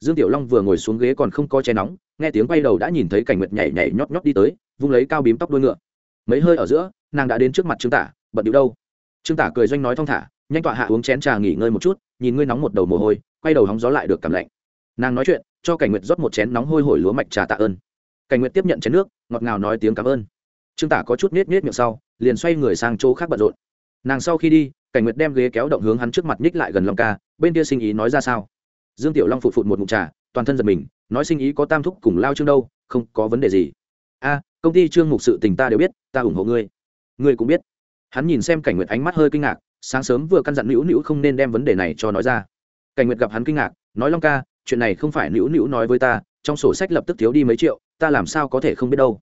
Dương tiểu long vừa ngồi xuống ghế còn không có che nóng, nghe tiếng quay đầu đã nhìn thấy cảnh nguyệt nhảy nhảy nhót nhót đi tới, vung lấy cao bím tóc đuôi ngựa. Mấy hơi ở giữa, nàng đã đến trước mặt trương tả, bận điệu đâu? Trương tả cười doanh nói thong thả, nhanh tọa hạ uống chén trà nghỉ ngơi một chút, nhìn ngươi nóng một đầu mồ hôi, quay đầu hóng gió lại được cảm lạnh. Nàng nói chuyện, cho cảnh nguyệt rót một chén nóng hôi hổi lúa mạch trà tạ ơn. Cảnh nguyệt tiếp nhận chén nước, ngọt ngào nói tiếng cảm ơn trương tả có chút nết nết miệng sau, liền xoay người sang chỗ khác bận rộn. Nàng sau khi đi, cảnh nguyệt đem ghế kéo động hướng hắn trước mặt nhích lại gần long ca, bên kia sinh ý nói ra sao? Dương tiểu long phụt phụt một mụn trà, toàn thân giật mình, nói sinh ý có tam thúc cùng lao trương đâu, không có vấn đề gì. A, công ty trương mục sự tình ta đều biết, ta ủng hộ ngươi. Ngươi cũng biết. Hắn nhìn xem cảnh nguyệt ánh mắt hơi kinh ngạc, sáng sớm vừa căn dặn nữu nữu không nên đem vấn đề này cho nói ra. Cảnh nguyệt gặp hắn kinh ngạc, nói long ca, chuyện này không phải nữu nữu nói với ta, trong sổ sách lập tức thiếu đi mấy triệu, ta làm sao có thể không biết đâu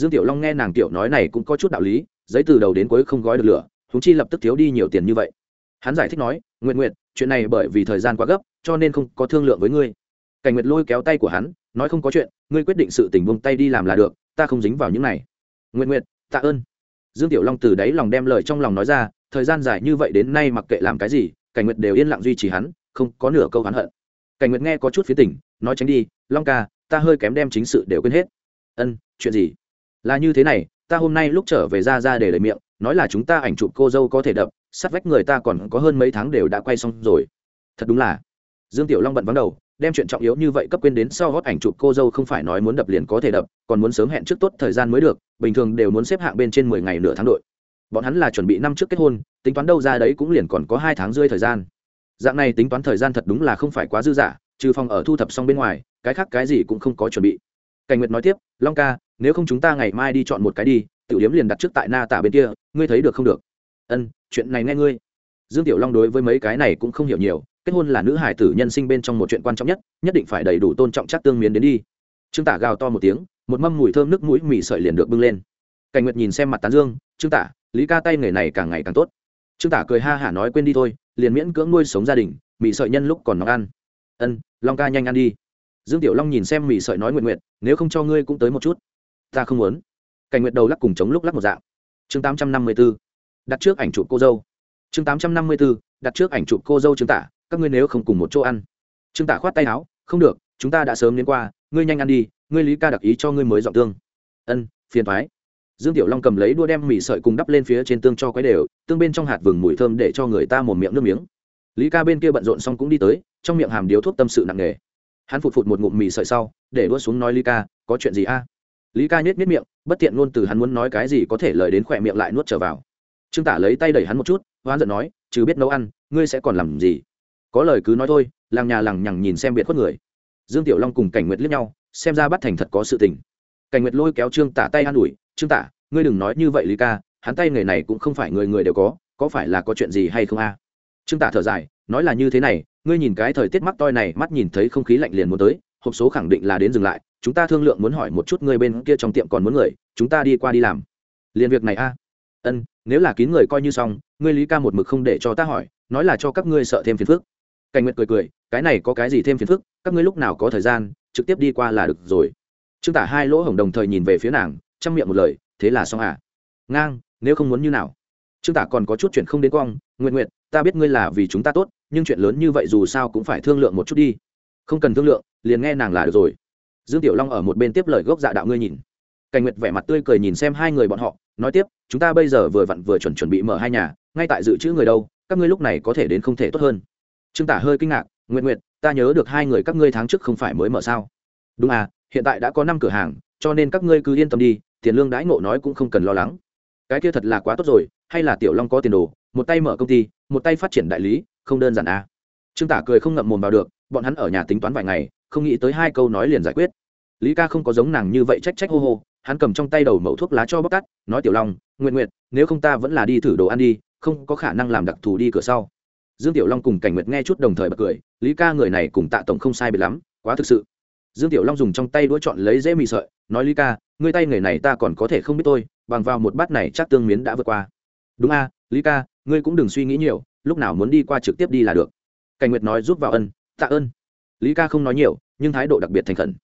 dương tiểu long nghe nàng tiểu nói này cũng có chút đạo lý, giấy từ đầu đến cuối không gói được lửa húng chi lập tức thiếu đi nhiều tiền như vậy. Hắn giải thích nói, nguyệt nguyệt, chuyện này bởi vì thời gian quá gấp, cho nên không có thương lượng với ngươi. Cảnh nguyệt lôi kéo tay của hắn, nói không có chuyện, ngươi quyết định sự tình buông tay đi làm là được, ta không dính vào những này. Nguyệt nguyệt, tạ ơn. Dương tiểu long từ đáy lòng đem lời trong lòng nói ra, thời gian dài như vậy đến nay mặc kệ làm cái gì, cảnh nguyệt đều yên lặng duy trì hắn, không có nửa câu hắn hận. Cảnh nguyệt nghe có chút phía tỉnh, nói tránh đi, long ca, ta hơi kém đem chính sự đều quên hết. Ân, chuyện gì? Là như thế này, ta hôm nay lúc trở về ra ra để lời miệng, nói là chúng ta ảnh chụp cô dâu có thể đập sát vách người ta còn có hơn mấy tháng đều đã quay xong rồi. Thật đúng là. Dương tiểu long bận vắng đầu, đem chuyện trọng yếu như vậy cấp quên đến sau hót ảnh chụp cô dâu không phải nói muốn đập liền có thể đập, còn muốn sớm hẹn trước tốt thời gian mới được, bình thường đều muốn xếp hạng bên trên mười ngày nửa tháng đội. Bọn hắn là chuẩn bị năm trước kết hôn, tính toán đâu ra đấy cũng liền còn có hai tháng rơi thời gian. Dạng này tính toán thời gian thật đúng là không phải quá dư dả, trừ phòng ở thu thập xong bên ngoài, cái khác cái gì cũng không có chuẩn bị. Cảnh nguyệt nói tiếp, long ca nếu không chúng ta ngày mai đi chọn một cái đi, tiểu điếm liền đặt trước tại na tả bên kia, ngươi thấy được không được? Ân, chuyện này nghe ngươi. Dương tiểu long đối với mấy cái này cũng không hiểu nhiều, kết hôn là nữ hải tử nhân sinh bên trong một chuyện quan trọng nhất nhất định phải đầy đủ tôn trọng chắc tương miến đến đi. Trương tả gào to một tiếng, một mâm mùi thơm nước mũi mì sợi liền được bưng lên. Cảnh nguyệt nhìn xem mặt tán dương, trương tả, lý ca tay nghề này càng ngày càng tốt. Trương tả cười ha hả nói quên đi thôi, liền miễn cưỡng nuôi sống gia đình, mì sợi nhân lúc còn nóng ăn. Ân, long ca nhanh ăn đi. Dương tiểu long nhìn xem mì sợi nói nguyện nguyện nếu không cho ngươi cũng tới một chút ta không muốn. Cảnh nguyệt đầu lắc cùng chống lúc lắc một dạng. Chương tám trăm năm mươi b ố đặt trước ảnh chụp cô dâu. Chương tám trăm năm mươi b ố đặt trước ảnh chụp cô dâu chứng tả. Các ngươi nếu không cùng một chỗ ăn. Trương tả khoát tay áo. Không được, chúng ta đã sớm đến qua. Ngươi nhanh ăn đi, ngươi lý ca đặc ý cho ngươi mới dọn tương. Ân, phiền thoái. Dương tiểu long cầm lấy đua đem mì sợi cùng đắp lên phía trên tương cho quấy đều, tương bên trong hạt vừng mùi thơm để cho người ta một miệng nước miếng. Lý ca bên kia bận rộn xong cũng đi tới, trong miệng hàm điếu thuốc tâm sự nặng nề. Hắn phụt phụt một ngụm mì sợi sau, để đua xuống nói lý ca, có chuyện gì a? Lý ca nhếch nhếch miệng, bất tiện luôn từ hắn muốn nói cái gì có thể lời đến khỏe miệng lại nuốt trở vào. Trương tả lấy tay đẩy hắn một chút, hoán giận nói chứ biết nấu ăn, ngươi sẽ còn làm gì? Có lời cứ nói thôi, làng nhà làng nhằng nhìn xem biệt khuất người. Dương tiểu long cùng cảnh nguyệt liếc nhau, xem ra bắt thành thật có sự tình. Cảnh nguyệt lôi kéo trương tả tay an ủi, trương tả, ngươi đừng nói như vậy lý ca, hắn tay nghề này cũng không phải người người đều có có phải là có chuyện gì hay không a? Trương tả thở dài, nói là như thế này, ngươi nhìn cái thời tiết mắc toi này, mắt nhìn thấy không khí lạnh liền muốn tới hộp số khẳng định là đến dừng lại, chúng ta thương lượng muốn hỏi một chút người bên kia trong tiệm còn muốn người, chúng ta đi qua đi làm. Liền việc này a. Ân, nếu là kín người coi như xong, ngươi lý ca một mực không để cho ta hỏi, nói là cho các ngươi sợ thêm phiền phức. Cảnh nguyệt cười cười, cái này có cái gì thêm phiền phức, các ngươi lúc nào có thời gian, trực tiếp đi qua là được rồi. Trương tả hai lỗ hổng đồng thời nhìn về phía nàng, chăm miệng một lời, thế là xong à. Ngang, nếu không muốn như nào? Trương tả còn có chút chuyện không đến quang nguyện nguyện ta biết ngươi là vì chúng ta tốt, nhưng chuyện lớn như vậy dù sao cũng phải thương lượng một chút đi không cần thương lượng, liền nghe nàng là được rồi. Dương tiểu long ở một bên tiếp lời gốc dạ đạo ngươi nhìn. Cảnh nguyệt vẻ mặt tươi cười nhìn xem hai người bọn họ, nói tiếp, chúng ta bây giờ vừa vặn vừa chuẩn chuẩn bị mở hai nhà, ngay tại dự trữ người đâu, các ngươi lúc này có thể đến không thể tốt hơn. Trương tả hơi kinh ngạc nguyện nguyện ta nhớ được hai người các ngươi tháng trước không phải mới mở sao? Đúng à hiện tại đã có năm cửa hàng, cho nên các ngươi cứ yên tâm đi, tiền lương đãi ngộ nói cũng không cần lo lắng. Cái kia thật là quá tốt rồi, hay là tiểu long có tiền đồ, một tay mở công ty, một tay phát triển đại lý, không đơn giản à trương tả cười không ngậm mồm vào được, bọn hắn ở nhà tính toán vài ngày, không nghĩ tới hai câu nói liền giải quyết. Lý ca không có giống nàng như vậy trách trách hô hô, hắn cầm trong tay đầu mẫu thuốc lá cho bóc cắt nói tiểu long nguyện nguyện nếu không ta vẫn là đi thử đồ ăn đi, không có khả năng làm đặc thù đi cửa sau. Dương tiểu long cùng cảnh nguyệt nghe chút đồng thời bật cười, lý ca người này cùng tạ tổng không sai biệt lắm, quá thực sự. Dương tiểu long dùng trong tay đũa chọn lấy dễ mì sợi, nói lý ca, ngươi tay người này ta còn có thể không biết tôi bằng vào một bát này chắc tương miến đã vượt qua. Đúng a, lý ca, ngươi cũng đừng suy nghĩ nhiều, lúc nào muốn đi qua trực tiếp đi là được cảnh nguyệt nói giúp vào ân, tạ ơn. Lý ca không nói nhiều, nhưng thái độ đặc biệt thành khẩn.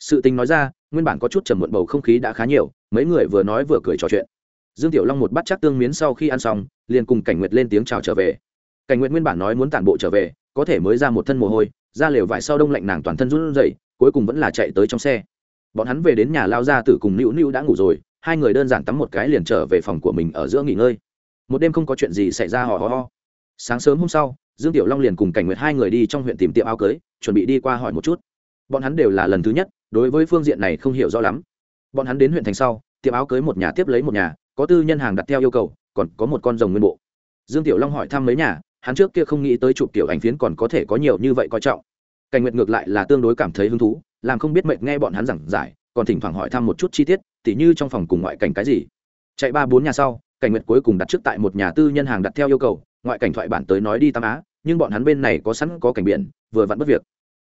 Sự tình nói ra, nguyên bản có chút trầm muộn bầu không khí đã khá nhiều, mấy người vừa nói vừa cười trò chuyện. Dương tiểu long một bát chắc tương miến sau khi ăn xong, liền cùng cảnh nguyệt lên tiếng chào trở về. Cảnh nguyệt nguyên bản nói muốn tản bộ trở về, có thể mới ra một thân mồ hôi, ra lều vải sau đông lạnh nàng toàn thân run rẩy, cuối cùng vẫn là chạy tới trong xe. Bọn hắn về đến nhà lao ra tử cùng nữu nữu đã ngủ rồi, hai người đơn giản tắm một cái liền trở về phòng của mình ở giữa nghỉ ngơi. Một đêm không có chuyện gì xảy ra hò hò ho sáng sớm hôm sau dương tiểu long liền cùng cảnh nguyệt hai người đi trong huyện tìm tiệm áo cưới, chuẩn bị đi qua hỏi một chút. Bọn hắn đều là lần thứ nhất, đối với phương diện này không hiểu rõ lắm. Bọn hắn đến huyện thành sau, tiệm áo cưới một nhà tiếp lấy một nhà, có tư nhân hàng đặt theo yêu cầu, còn có một con rồng nguyên bộ. Dương tiểu long hỏi thăm mấy nhà, hắn trước kia không nghĩ tới chụp tiểu ảnh phiến còn có thể có nhiều như vậy coi trọng. Cảnh nguyệt ngược lại là tương đối cảm thấy hứng thú, làm không biết mệt nghe bọn hắn giảng giải, còn thỉnh thoảng hỏi thăm một chút chi tiết, tỉ như trong phòng cùng ngoại cảnh cái gì. Chạy ba bốn nhà sau cảnh nguyệt cuối cùng đặt trước tại một nhà tư nhân hàng đặt theo yêu cầu, ngoại cảnh thoại bản tới nói đi tam á, nhưng bọn hắn bên này có sẵn có cảnh biển, vừa vặn bất việc.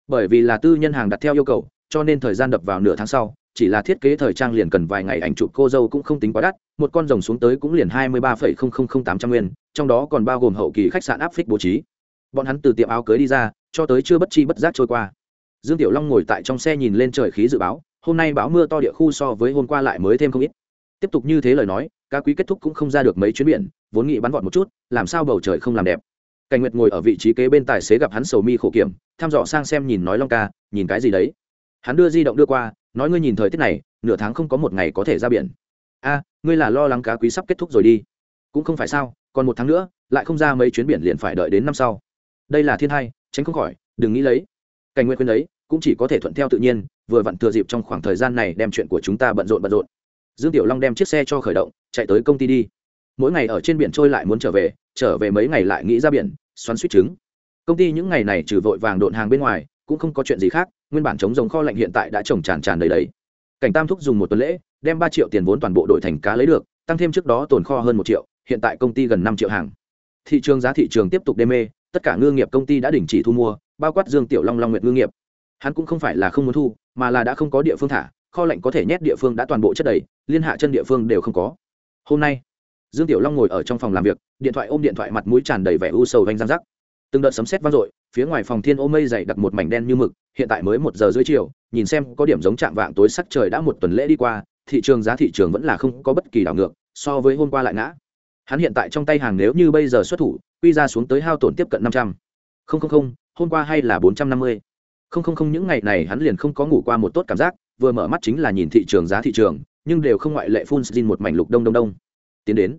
Bởi vì là tư nhân hàng đặt theo yêu cầu, cho nên thời gian đập vào nửa tháng sau, chỉ là thiết kế thời trang liền cần vài ngày ảnh chụp cô dâu cũng không tính quá đắt, một con rồng xuống tới cũng liền hai mươi ba phẩy không không không tám trăm nguyên, trong đó còn bao gồm hậu kỳ khách sạn áp phích bố trí. Bọn hắn từ tiệm áo cưới đi ra, cho tới chưa bất chi bất giác trôi qua. Dương tiểu long ngồi tại trong xe nhìn lên trời khí dự báo, hôm nay bão mưa to địa khu so với hôm qua lại mới thêm không ít. Tiếp tục như thế lời nói Cá quý kết thúc cũng không ra được mấy chuyến biển, vốn nghĩ bắn vọt một chút, làm sao bầu trời không làm đẹp. Cảnh nguyệt ngồi ở vị trí kế bên tài xế gặp hắn sầu mi khổ kiểm, thăm dò sang xem nhìn nói long ca, nhìn cái gì đấy. Hắn đưa di động đưa qua, nói ngươi nhìn thời tiết này, nửa tháng không có một ngày có thể ra biển. A, ngươi là lo lắng cá quý sắp kết thúc rồi đi. Cũng không phải sao, còn một tháng nữa, lại không ra mấy chuyến biển liền phải đợi đến năm sau. Đây là thiên hai, tránh không khỏi, đừng nghĩ lấy. Cảnh nguyện khuyên đấy, cũng chỉ có thể thuận theo tự nhiên, vừa vặn thừa dịp trong khoảng thời gian này đem chuyện của chúng ta bận rộn bận rộn dương tiểu long đem chiếc xe cho khởi động, chạy tới công ty đi. Mỗi ngày ở trên biển trôi lại muốn trở về trở về mấy ngày lại nghĩ ra biển, xoắn suýt trứng. Công ty những ngày này trừ vội vàng độn hàng bên ngoài, cũng không có chuyện gì khác, nguyên bản chống giống kho lạnh hiện tại đã trồng tràn tràn đầy đấy cảnh tam thúc dùng một tuần lễ, đem ba triệu tiền vốn toàn bộ đổi thành cá lấy được, tăng thêm trước đó tồn kho hơn một triệu, hiện tại công ty gần năm triệu hàng. Thị trường giá thị trường tiếp tục đê mê, tất cả ngư nghiệp công ty đã đình chỉ thu mua, bao quát dương tiểu long long nguyệt ngư nghiệp. Hắn cũng không phải là không muốn thu, mà là đã không có địa phương thả kho lạnh có thể nhét địa phương đã toàn bộ chất đầy, liên hạ chân địa phương đều không có. Hôm nay, dương tiểu long ngồi ở trong phòng làm việc, điện thoại ôm điện thoại mặt mũi tràn đầy vẻ u sầu vanh răng rắc. Từng đợt sấm sét vang dội, phía ngoài phòng thiên ô mây dày đặc một mảnh đen như mực, hiện tại mới một giờ dưới chiều, nhìn xem có điểm giống chạm vạng tối sắc trời đã một tuần lễ đi qua, thị trường giá thị trường vẫn là không có bất kỳ đảo ngược, so với hôm qua lại ngã. Hắn hiện tại trong tay hàng nếu như bây giờ xuất thủ, quy ra xuống tới hao tổn tiếp cận năm trăm. Không không không, hôm qua hay là bốn trăm năm mươi. Không không không, những ngày này hắn liền không có ngủ qua một tốt cảm giác vừa mở mắt chính là nhìn thị trường giá thị trường, nhưng đều không ngoại lệ phun xin một mảnh lục đông đông đông. Tiến đến.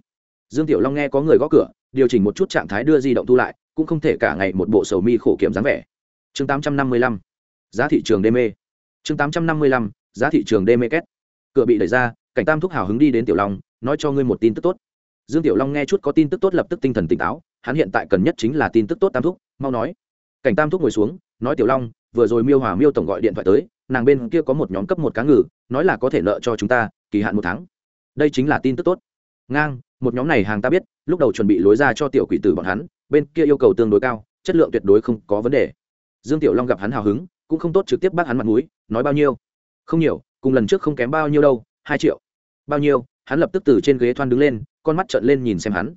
Dương tiểu long nghe có người gõ cửa, điều chỉnh một chút trạng thái đưa di động thu lại, cũng không thể cả ngày một bộ sầu mi khổ kiểm dáng vẻ. Chương tám trăm năm mươi lăm. Giá thị trường đê mê chương tám trăm năm mươi lăm. Giá thị trường đê mê két. Cửa bị đẩy ra, cảnh tam thúc hào hứng đi đến tiểu long, nói cho ngươi một tin tức tốt. Dương tiểu long nghe chút có tin tức tốt lập tức tinh thần tỉnh táo, hắn hiện tại cần nhất chính là tin tức tốt tam thúc, mau nói. Cảnh tam thúc ngồi xuống, nói tiểu long, vừa rồi miêu hòa miêu tổng gọi điện thoại tới nàng bên kia có một nhóm cấp một cá ngừ, nói là có thể nợ cho chúng ta, kỳ hạn một tháng. Đây chính là tin tức tốt. Ngang, một nhóm này hàng ta biết, lúc đầu chuẩn bị lối ra cho tiểu quỷ tử bọn hắn, bên kia yêu cầu tương đối cao, chất lượng tuyệt đối không có vấn đề. Dương tiểu long gặp hắn hào hứng, cũng không tốt trực tiếp bắt hắn mặt mũi, nói bao nhiêu? Không nhiều, cùng lần trước không kém bao nhiêu đâu, hai triệu. Bao nhiêu, hắn lập tức từ trên ghế thoan đứng lên, con mắt trợn lên nhìn xem hắn.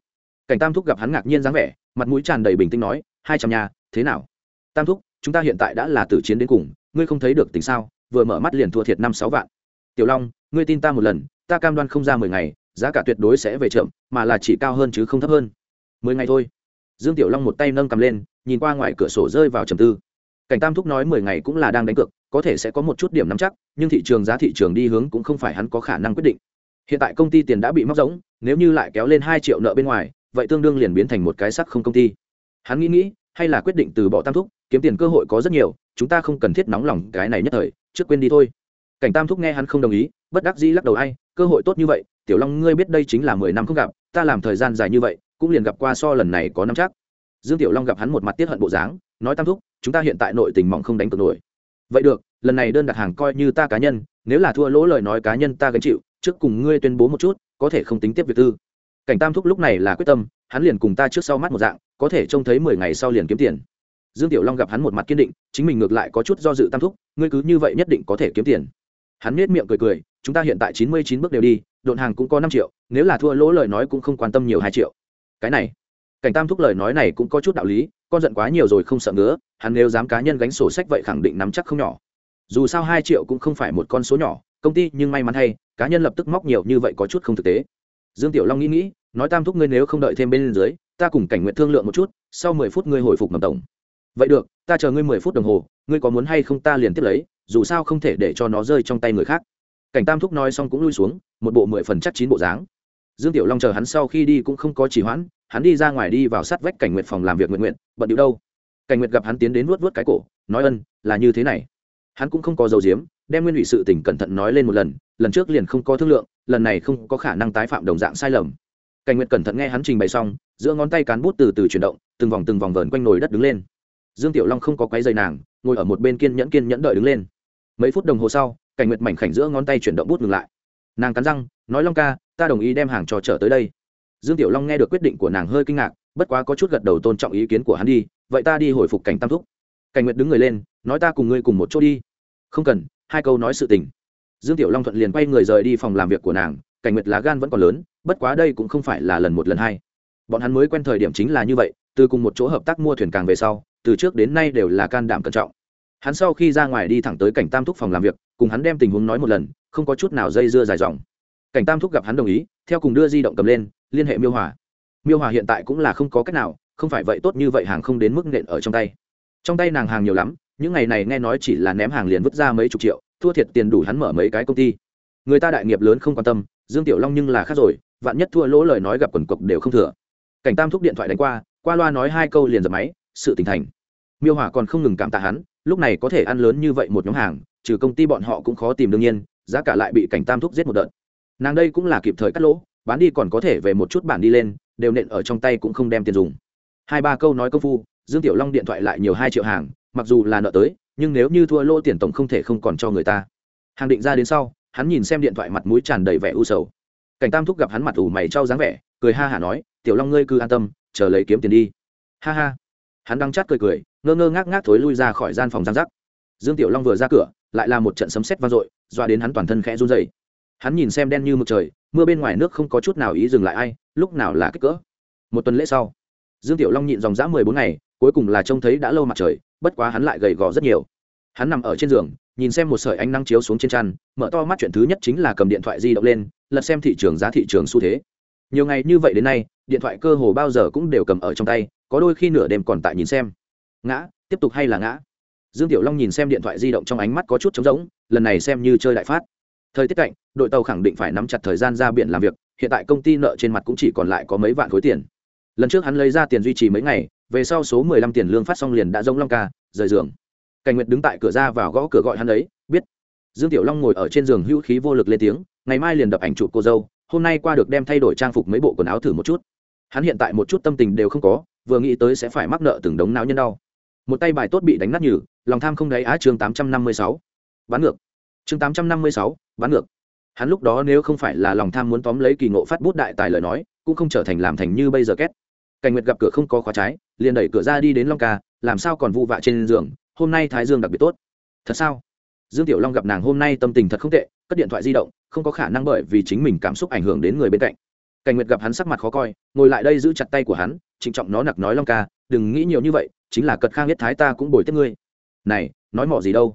Cảnh tam thúc gặp hắn ngạc nhiên dáng vẻ, mặt mũi tràn đầy bình tĩnh nói, hai trăm nhà thế nào? Tam thúc chúng ta hiện tại đã là tử chiến đến cùng, ngươi không thấy được tính sao? Vừa mở mắt liền thua thiệt năm sáu vạn. Tiểu long, ngươi tin ta một lần, ta cam đoan không ra mười ngày, giá cả tuyệt đối sẽ về chậm, mà là chỉ cao hơn chứ không thấp hơn. Mười ngày thôi. Dương tiểu long một tay nâng cầm lên, nhìn qua ngoài cửa sổ rơi vào trầm tư. Cảnh tam thúc nói mười ngày cũng là đang đánh cược, có thể sẽ có một chút điểm nắm chắc, nhưng thị trường giá thị trường đi hướng cũng không phải hắn có khả năng quyết định. Hiện tại công ty tiền đã bị móc rỗng, nếu như lại kéo lên hai triệu nợ bên ngoài, vậy tương đương liền biến thành một cái sắc không công ty. Hắn nghĩ nghĩ, hay là quyết định từ bỏ tam thúc kiếm tiền cơ hội có rất nhiều, chúng ta không cần thiết nóng lòng cái này nhất thời, trước quên đi thôi. Cảnh tam thúc nghe hắn không đồng ý, bất đắc dĩ lắc đầu, ai, cơ hội tốt như vậy, tiểu long ngươi biết đây chính là mười năm không gặp, ta làm thời gian dài như vậy, cũng liền gặp qua so lần này có năm chắc. Dương tiểu long gặp hắn một mặt tiết hận bộ dáng, nói, tam thúc, chúng ta hiện tại nội tình mỏng không đánh cược nổi. Vậy được, lần này đơn đặt hàng coi như ta cá nhân, nếu là thua lỗ lời nói cá nhân ta gánh chịu, trước cùng ngươi tuyên bố một chút, có thể không tính tiếp việc tư. Cảnh tam thúc lúc này là quyết tâm, hắn liền cùng ta trước sau mắt một dạng, có thể trông thấy mười ngày sau liền kiếm tiền dương tiểu long gặp hắn một mặt kiên định, chính mình ngược lại có chút do dự tam thúc, ngươi cứ như vậy nhất định có thể kiếm tiền. Hắn nết miệng cười cười, chúng ta hiện tại chín mươi chín bước đều đi đồn hàng cũng có năm triệu, nếu là thua lỗ lời nói cũng không quan tâm nhiều hai triệu. Cái này, cảnh tam thúc lời nói này cũng có chút đạo lý, con giận quá nhiều rồi không sợ ngứa, hắn nếu dám cá nhân gánh sổ sách vậy khẳng định nắm chắc không nhỏ. Dù sao hai triệu cũng không phải một con số nhỏ, công ty nhưng may mắn hay cá nhân lập tức móc nhiều như vậy có chút không thực tế. Dương tiểu long nghĩ nghĩ, nói tam thúc ngươi nếu không đợi thêm bên dưới, ta cùng cảnh nguyện thương lượng một chút, sau mười phút ngươi hồi phục mầm tổng vậy được, ta chờ ngươi mười phút đồng hồ, ngươi có muốn hay không ta liền tiếp lấy, dù sao không thể để cho nó rơi trong tay người khác. Cảnh tam thúc nói xong cũng lui xuống, một bộ mười phần chắc chín bộ dáng. Dương tiểu long chờ hắn sau khi đi cũng không có trì hoãn, hắn đi ra ngoài đi vào sát vách cảnh Nguyệt phòng làm việc nguyện nguyện bận điệu đâu? Cảnh Nguyệt gặp hắn tiến đến vuốt vuốt cái cổ, nói ân, là như thế này. Hắn cũng không có dầu diếm đem nguyên ủy sự tình cẩn thận nói lên một lần lần trước liền không có thương lượng, lần này không có khả năng tái phạm đồng dạng sai lầm. Cảnh Nguyệt cẩn thận nghe hắn trình bày xong, giữa ngón tay cán bút từ từ chuyển động, từng vòng từng vòng vờn quanh nồi đất đứng lên dương tiểu long không có quấy dày nàng, ngồi ở một bên kiên nhẫn kiên nhẫn đợi đứng lên. Mấy phút đồng hồ sau, cảnh nguyệt mảnh khảnh giữa ngón tay chuyển động bút ngừng lại. Nàng cắn răng, nói, long ca, ta đồng ý đem hàng trò trở tới đây. Dương tiểu long nghe được quyết định của nàng hơi kinh ngạc, bất quá có chút gật đầu tôn trọng ý kiến của hắn đi, vậy ta đi hồi phục cảnh tam thúc. Cảnh nguyệt đứng người lên, nói ta cùng ngươi cùng một chỗ đi. Không cần, hai câu nói sự tình. Dương tiểu long thuận liền quay người rời đi phòng làm việc của nàng, cảnh nguyệt lá gan vẫn còn lớn, bất quá đây cũng không phải là lần một lần hai. Bọn hắn mới quen thời điểm chính là như vậy, từ cùng một chỗ hợp tác mua thuyền càng về sau từ trước đến nay đều là can đảm cẩn trọng. Hắn sau khi ra ngoài đi thẳng tới cảnh tam thúc phòng làm việc, cùng hắn đem tình huống nói một lần, không có chút nào dây dưa dài dòng. Cảnh tam thúc gặp hắn đồng ý, theo cùng đưa di động cầm lên, liên hệ miêu hòa. Miêu hòa hiện tại cũng là không có cách nào, không phải vậy tốt như vậy hàng không đến mức nện ở trong tay. Trong tay nàng hàng nhiều lắm, những ngày này nghe nói chỉ là ném hàng liền vứt ra mấy chục triệu, thua thiệt tiền đủ hắn mở mấy cái công ty. Người ta đại nghiệp lớn không quan tâm, dương tiểu long nhưng là khác rồi, vạn nhất thua lỗ lời nói gặp quần cục đều không thừa. Cảnh tam thúc điện thoại đánh qua qua loa nói hai câu liền dập máy sự tỉnh thành. Miêu hòa còn không ngừng cảm tạ hắn, lúc này có thể ăn lớn như vậy một nhóm hàng, trừ công ty bọn họ cũng khó tìm đương nhiên, giá cả lại bị cảnh tam thúc giết một đợt. Nàng đây cũng là kịp thời cắt lỗ, bán đi còn có thể về một chút bản đi lên, đều nện ở trong tay cũng không đem tiền dùng. Hai ba câu nói công phu, dương tiểu long điện thoại lại nhiều hai triệu hàng, mặc dù là nợ tới, nhưng nếu như thua lỗ tiền tổng không thể không còn cho người ta. Hàng định ra đến sau, hắn nhìn xem điện thoại mặt mũi tràn đầy vẻ u sầu. Cảnh tam thúc gặp hắn mặt ủ mày trao dáng vẻ, cười ha hả nói, tiểu long ngươi cứ an tâm, chờ lấy kiếm tiền đi. Ha ha hắn đang chát cười cười, ngơ ngơ ngác ngác thối lui ra khỏi gian phòng giang giác. Dương tiểu long vừa ra cửa, lại là một trận sấm sét vang dội doa đến hắn toàn thân khẽ run rẩy. Hắn nhìn xem đen như mực trời, mưa bên ngoài nước không có chút nào ý dừng lại ai, lúc nào là kích cỡ? Một tuần lễ sau, dương tiểu long nhịn dòng dã mười bốn ngày, cuối cùng là trông thấy đã lâu mặt trời, bất quá hắn lại gầy gò rất nhiều. Hắn nằm ở trên giường, nhìn xem một sợi ánh nắng chiếu xuống trên chăn mở to mắt chuyện thứ nhất chính là cầm điện thoại di động lên, lật xem thị trường giá thị trường xu thế. Nhiều ngày như vậy đến nay, điện thoại cơ hồ bao giờ cũng đều cầm ở trong tay có đôi khi nửa đêm còn tại nhìn xem. Ngã, tiếp tục hay là ngã? Dương tiểu long nhìn xem điện thoại di động trong ánh mắt có chút trống rỗng, lần này xem như chơi đại phát. Thời tiết cạnh, đội tàu khẳng định phải nắm chặt thời gian ra biển làm việc, hiện tại công ty nợ trên mặt cũng chỉ còn lại có mấy vạn khối tiền. Lần trước hắn lấy ra tiền duy trì mấy ngày, về sau số mười lăm tiền lương phát xong liền đã giống long ca, rời giường. Cảnh nguyệt đứng tại cửa ra vào gõ cửa gọi hắn ấy, biết. Dương tiểu long ngồi ở trên giường hữu khí vô lực lên tiếng, ngày mai liền đập ảnh chụp cô dâu, hôm nay qua được đem thay đổi trang phục mấy bộ quần áo thử một chút hắn hiện tại một chút tâm tình đều không có, vừa nghĩ tới sẽ phải mắc nợ từng đống não nhân đau. Một tay bài tốt bị đánh nát nhừ, lòng tham không đáy á chương tám trăm năm mươi sáu. Bán ngược. Chương tám trăm năm mươi sáu, bán ngược. Hắn lúc đó nếu không phải là lòng tham muốn tóm lấy kỳ ngộ phát bút đại tài lời nói, cũng không trở thành làm thành như bây giờ két. Cảnh nguyệt gặp cửa không có khóa trái, liền đẩy cửa ra đi đến long ca, làm sao còn vụ vạ trên giường, hôm nay thái dương đặc biệt tốt. Thật sao? Dương tiểu long gặp nàng hôm nay tâm tình thật không tệ, cất điện thoại di động, không có khả năng bởi vì chính mình cảm xúc ảnh hưởng đến người bên cạnh cảnh nguyệt gặp hắn sắc mặt khó coi, ngồi lại đây giữ chặt tay của hắn, trịnh trọng nó nặc nói, long ca, đừng nghĩ nhiều như vậy, chính là cật khang biết thái ta cũng bồi tiếp ngươi. Này, nói mỏ gì đâu?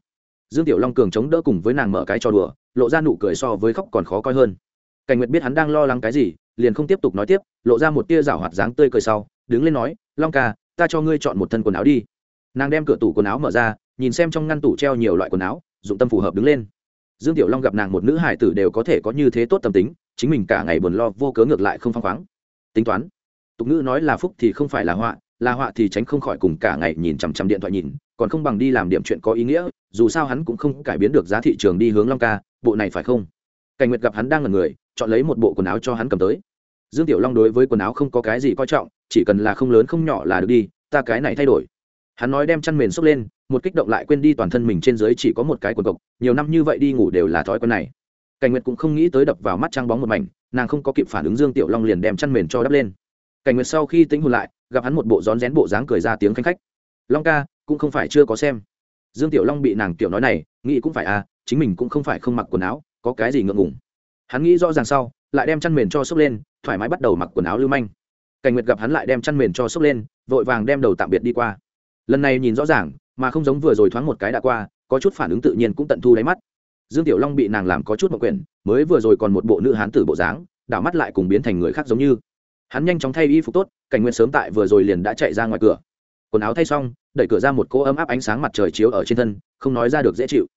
Dương tiểu long cường chống đỡ cùng với nàng mở cái trò đùa, lộ ra nụ cười so với khóc còn khó coi hơn. Cảnh nguyệt biết hắn đang lo lắng cái gì, liền không tiếp tục nói tiếp, lộ ra một tia rảo hoạt dáng tươi cười sau, đứng lên nói, long ca, ta cho ngươi chọn một thân quần áo đi. Nàng đem cửa tủ quần áo mở ra, nhìn xem trong ngăn tủ treo nhiều loại quần áo, dụng tâm phù hợp đứng lên. Dương tiểu long gặp nàng một nữ hải tử đều có thể có như thế tốt tâm tính chính mình cả ngày buồn lo, vô cớ ngược lại không phăng khoáng. Tính toán. Tục ngữ nói là phúc thì không phải là họa là họa thì tránh không khỏi cùng cả ngày nhìn chằm chằm điện thoại nhìn, còn không bằng đi làm điểm chuyện có ý nghĩa, dù sao hắn cũng không cải biến được giá thị trường đi hướng long ca, bộ này phải không? Cảnh nguyệt gặp hắn đang là người, chọn lấy một bộ quần áo cho hắn cầm tới. Dương tiểu long đối với quần áo không có cái gì coi trọng, chỉ cần là không lớn không nhỏ là được đi, ta cái này thay đổi. Hắn nói đem chăn mền xốc lên, một kích động lại quên đi toàn thân mình trên dưới chỉ có một cái quần cộc, nhiều năm như vậy đi ngủ đều là thói quen này cảnh nguyệt cũng không nghĩ tới đập vào mắt trăng bóng một mảnh, nàng không có kịp phản ứng dương tiểu long liền đem chăn mền cho đắp lên. Cảnh nguyệt sau khi tính hồn lại, gặp hắn một bộ rón rén bộ dáng cười ra tiếng khanh khách. Long ca, cũng không phải chưa có xem. Dương tiểu long bị nàng tiểu nói này, nghĩ cũng phải à chính mình cũng không phải không mặc quần áo, có cái gì ngượng ngùng. Hắn nghĩ rõ ràng sau, lại đem chăn mền cho sốc lên, thoải mái bắt đầu mặc quần áo lưu manh. Cảnh nguyệt gặp hắn lại đem chăn mền cho sốc lên, vội vàng đem đầu tạm biệt đi qua. Lần này nhìn rõ ràng, mà không giống vừa rồi thoáng một cái đã qua, có chút phản ứng tự nhiên cũng tận thu đáy mắt dương tiểu long bị nàng làm có chút mậu quyển, mới vừa rồi còn một bộ nữ hán tử bộ dáng, đảo mắt lại cùng biến thành người khác giống như. Hắn nhanh chóng thay y phục tốt, cảnh nguyện sớm tại vừa rồi liền đã chạy ra ngoài cửa. Quần áo thay xong, đẩy cửa ra một cỗ ấm áp ánh sáng mặt trời chiếu ở trên thân, không nói ra được dễ chịu.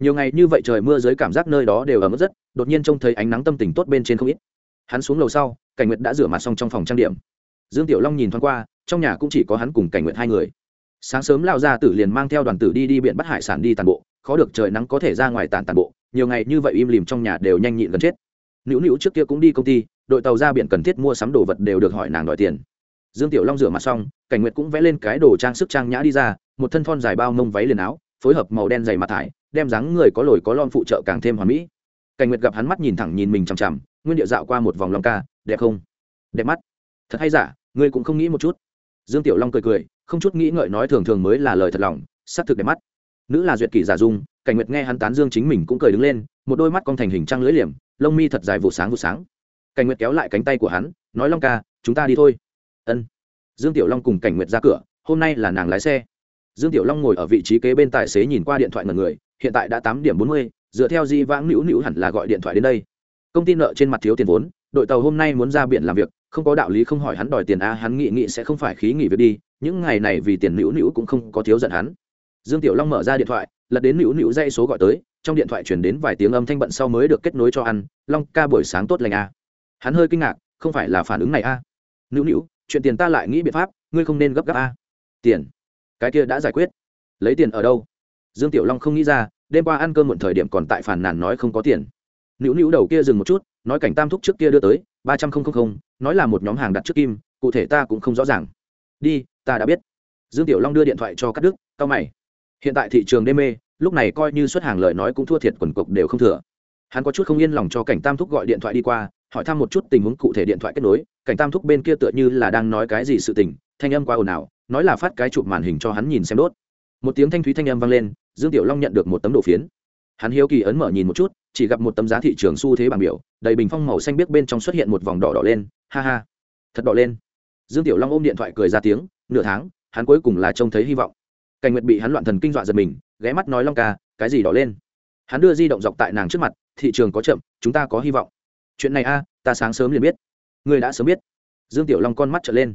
Nhiều ngày như vậy trời mưa dưới cảm giác nơi đó đều ấm rất, đột nhiên trông thấy ánh nắng tâm tình tốt bên trên không ít. Hắn xuống lầu sau, cảnh nguyệt đã rửa mặt xong trong phòng trang điểm. Dương tiểu long nhìn thoáng qua, trong nhà cũng chỉ có hắn cùng cảnh nguyệt hai người. Sáng sớm lao ra tử liền mang theo đoàn tử đi đi biển bắt hải sản đi tàn bộ khó được trời nắng có thể ra ngoài tàn tàn bộ, nhiều ngày như vậy im lìm trong nhà đều nhanh nhịn gần chết. Nữu nữu trước kia cũng đi công ty, đội tàu ra biển cần thiết mua sắm đồ vật đều được hỏi nàng đòi tiền. Dương tiểu long rửa mặt xong, cảnh nguyệt cũng vẽ lên cái đồ trang sức trang nhã đi ra, một thân thon dài bao mông váy liền áo, phối hợp màu đen dày mặt thải, đem dáng người có lồi có lon phụ trợ càng thêm hoàn mỹ. Cảnh nguyệt gặp hắn mắt nhìn thẳng nhìn mình chằm chằm, nguyên điệu dạo qua một vòng long ca, đẹp không? Đẹp mắt. Thật hay giả, ngươi cũng không nghĩ một chút? Dương tiểu long cười cười, không chút nghĩ ngợi nói thường thường mới là lời thật lòng, xác thực đẹp mắt nữ là duyệt kỷ giả dung, cảnh nguyệt nghe hắn tán dương chính mình cũng cười đứng lên, một đôi mắt con thành hình trăng lưỡi liềm, lông mi thật dài vụ sáng vụ sáng. Cảnh nguyệt kéo lại cánh tay của hắn, nói, long ca, chúng ta đi thôi. Ân. Dương tiểu long cùng cảnh nguyệt ra cửa, hôm nay là nàng lái xe. Dương tiểu long ngồi ở vị trí kế bên tài xế nhìn qua điện thoại ngần người, hiện tại đã tám điểm bốn mươi, dựa theo di vãng nữu nữu hẳn là gọi điện thoại đến đây. Công ty nợ trên mặt thiếu tiền vốn, đội tàu hôm nay muốn ra biển làm việc, không có đạo lý không hỏi hắn đòi tiền a, hắn nghị nghị sẽ không phải khí nghỉ việc đi, những ngày này vì tiền nữu nữu cũng không có thiếu giận hắn dương tiểu long mở ra điện thoại, lật đến nữu nữu dây số gọi tới, trong điện thoại chuyển đến vài tiếng âm thanh bận sau mới được kết nối cho ăn, long ca buổi sáng tốt lành a. Hắn hơi kinh ngạc, không phải là phản ứng này a? Nữu nữu, chuyện tiền ta lại nghĩ biện pháp, ngươi không nên gấp gáp a. Tiền? Cái kia đã giải quyết. Lấy tiền ở đâu? Dương tiểu long không nghĩ ra, đêm qua ăn cơm muộn thời điểm còn tại phản nàn nói không có tiền. Nữu nữu đầu kia dừng một chút, nói cảnh tam thúc trước kia đưa tới, ba trăm linh nói là một nhóm hàng đặt trước kim, cụ thể ta cũng không rõ ràng. Đi, ta đã biết. Dương tiểu long đưa điện thoại cho các đức cao mày hiện tại thị trường đê mê, lúc này coi như xuất hàng lời nói cũng thua thiệt quần cục đều không thừa. Hắn có chút không yên lòng cho cảnh tam thúc gọi điện thoại đi qua, hỏi thăm một chút tình huống cụ thể điện thoại kết nối. Cảnh tam thúc bên kia tựa như là đang nói cái gì sự tình, thanh âm qua ồn ào, nói là phát cái chụp màn hình cho hắn nhìn xem đốt. Một tiếng thanh thúy thanh âm vang lên, dương tiểu long nhận được một tấm đồ phiến. Hắn hiếu kỳ ấn mở nhìn một chút, chỉ gặp một tấm giá thị trường xu thế bảng biểu, đầy bình phong màu xanh biết bên trong xuất hiện một vòng đỏ đỏ lên. Ha ha, thật đỏ lên. Dương tiểu long ôm điện thoại cười ra tiếng, nửa tháng, hắn cuối cùng là trông thấy hy vọng cảnh nguyệt bị hắn loạn thần kinh dọa giật mình, ghé mắt nói long ca, cái gì đỏ lên? Hắn đưa di động dọc tại nàng trước mặt, thị trường có chậm, chúng ta có hy vọng. Chuyện này a, ta sáng sớm liền biết. Ngươi đã sớm biết. Dương tiểu long con mắt trở lên.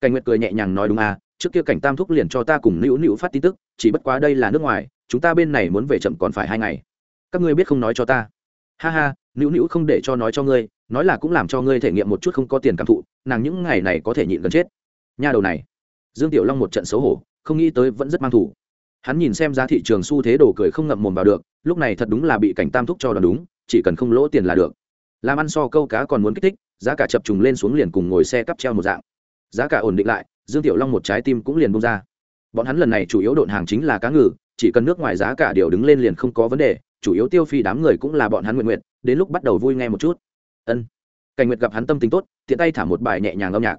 Cảnh nguyệt cười nhẹ nhàng nói đúng a, trước kia cảnh tam thúc liền cho ta cùng nữu nữu phát tin tức, chỉ bất quá đây là nước ngoài, chúng ta bên này muốn về chậm còn phải hai ngày. Các ngươi biết không nói cho ta. Ha ha, nữu nữu không để cho nói cho ngươi, nói là cũng làm cho ngươi thể nghiệm một chút không có tiền cảm thụ, nàng những ngày này có thể nhịn gần chết. Nha đầu này. Dương tiểu long một trận xấu hổ không nghĩ tới vẫn rất mang thủ. Hắn nhìn xem giá thị trường xu thế đổ cười không ngậm mồm vào được, lúc này thật đúng là bị cảnh tam thúc cho đoán đúng, chỉ cần không lỗ tiền là được. Làm ăn so câu cá còn muốn kích thích, giá cả chập trùng lên xuống liền cùng ngồi xe cắp treo một dạng. Giá cả ổn định lại, dương tiểu long một trái tim cũng liền bung ra. Bọn hắn lần này chủ yếu độn hàng chính là cá ngừ, chỉ cần nước ngoài giá cả điều đứng lên liền không có vấn đề, chủ yếu tiêu phi đám người cũng là bọn hắn nguyện nguyện, đến lúc bắt đầu vui nghe một chút. Ân. Cảnh nguyệt gặp hắn tâm tính tốt, tiện tay thả một bài nhẹ nhàng âm nhạc.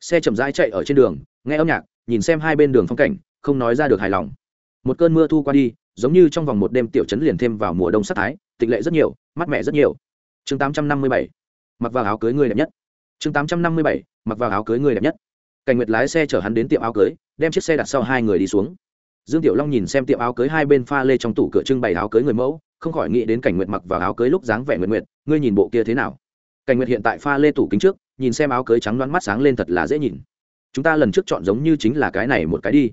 Xe chậm rãi chạy ở trên đường, nghe âm nhạc nhìn xem hai bên đường phong cảnh, không nói ra được hài lòng. Một cơn mưa thu qua đi, giống như trong vòng một đêm tiểu chấn liền thêm vào mùa đông sắc thái, tịch lệ rất nhiều, mát mẻ rất nhiều. Chương tám trăm năm mươi bảy, mặc vào áo cưới người đẹp nhất. Chương tám trăm năm mươi bảy, mặc vào áo cưới người đẹp nhất. Cảnh nguyệt lái xe chở hắn đến tiệm áo cưới, đem chiếc xe đặt sau hai người đi xuống. Dương tiểu long nhìn xem tiệm áo cưới hai bên pha lê trong tủ cửa trưng bày áo cưới người mẫu, không khỏi nghĩ đến cảnh nguyệt mặc vào áo cưới lúc dáng vẻ nguyện nguyện ngươi nhìn bộ kia thế nào? Cảnh nguyệt hiện tại pha lê tủ kính trước, nhìn xem áo cưới trắng đoán mắt sáng lên thật là dễ nhìn chúng ta lần trước chọn giống như chính là cái này một cái đi.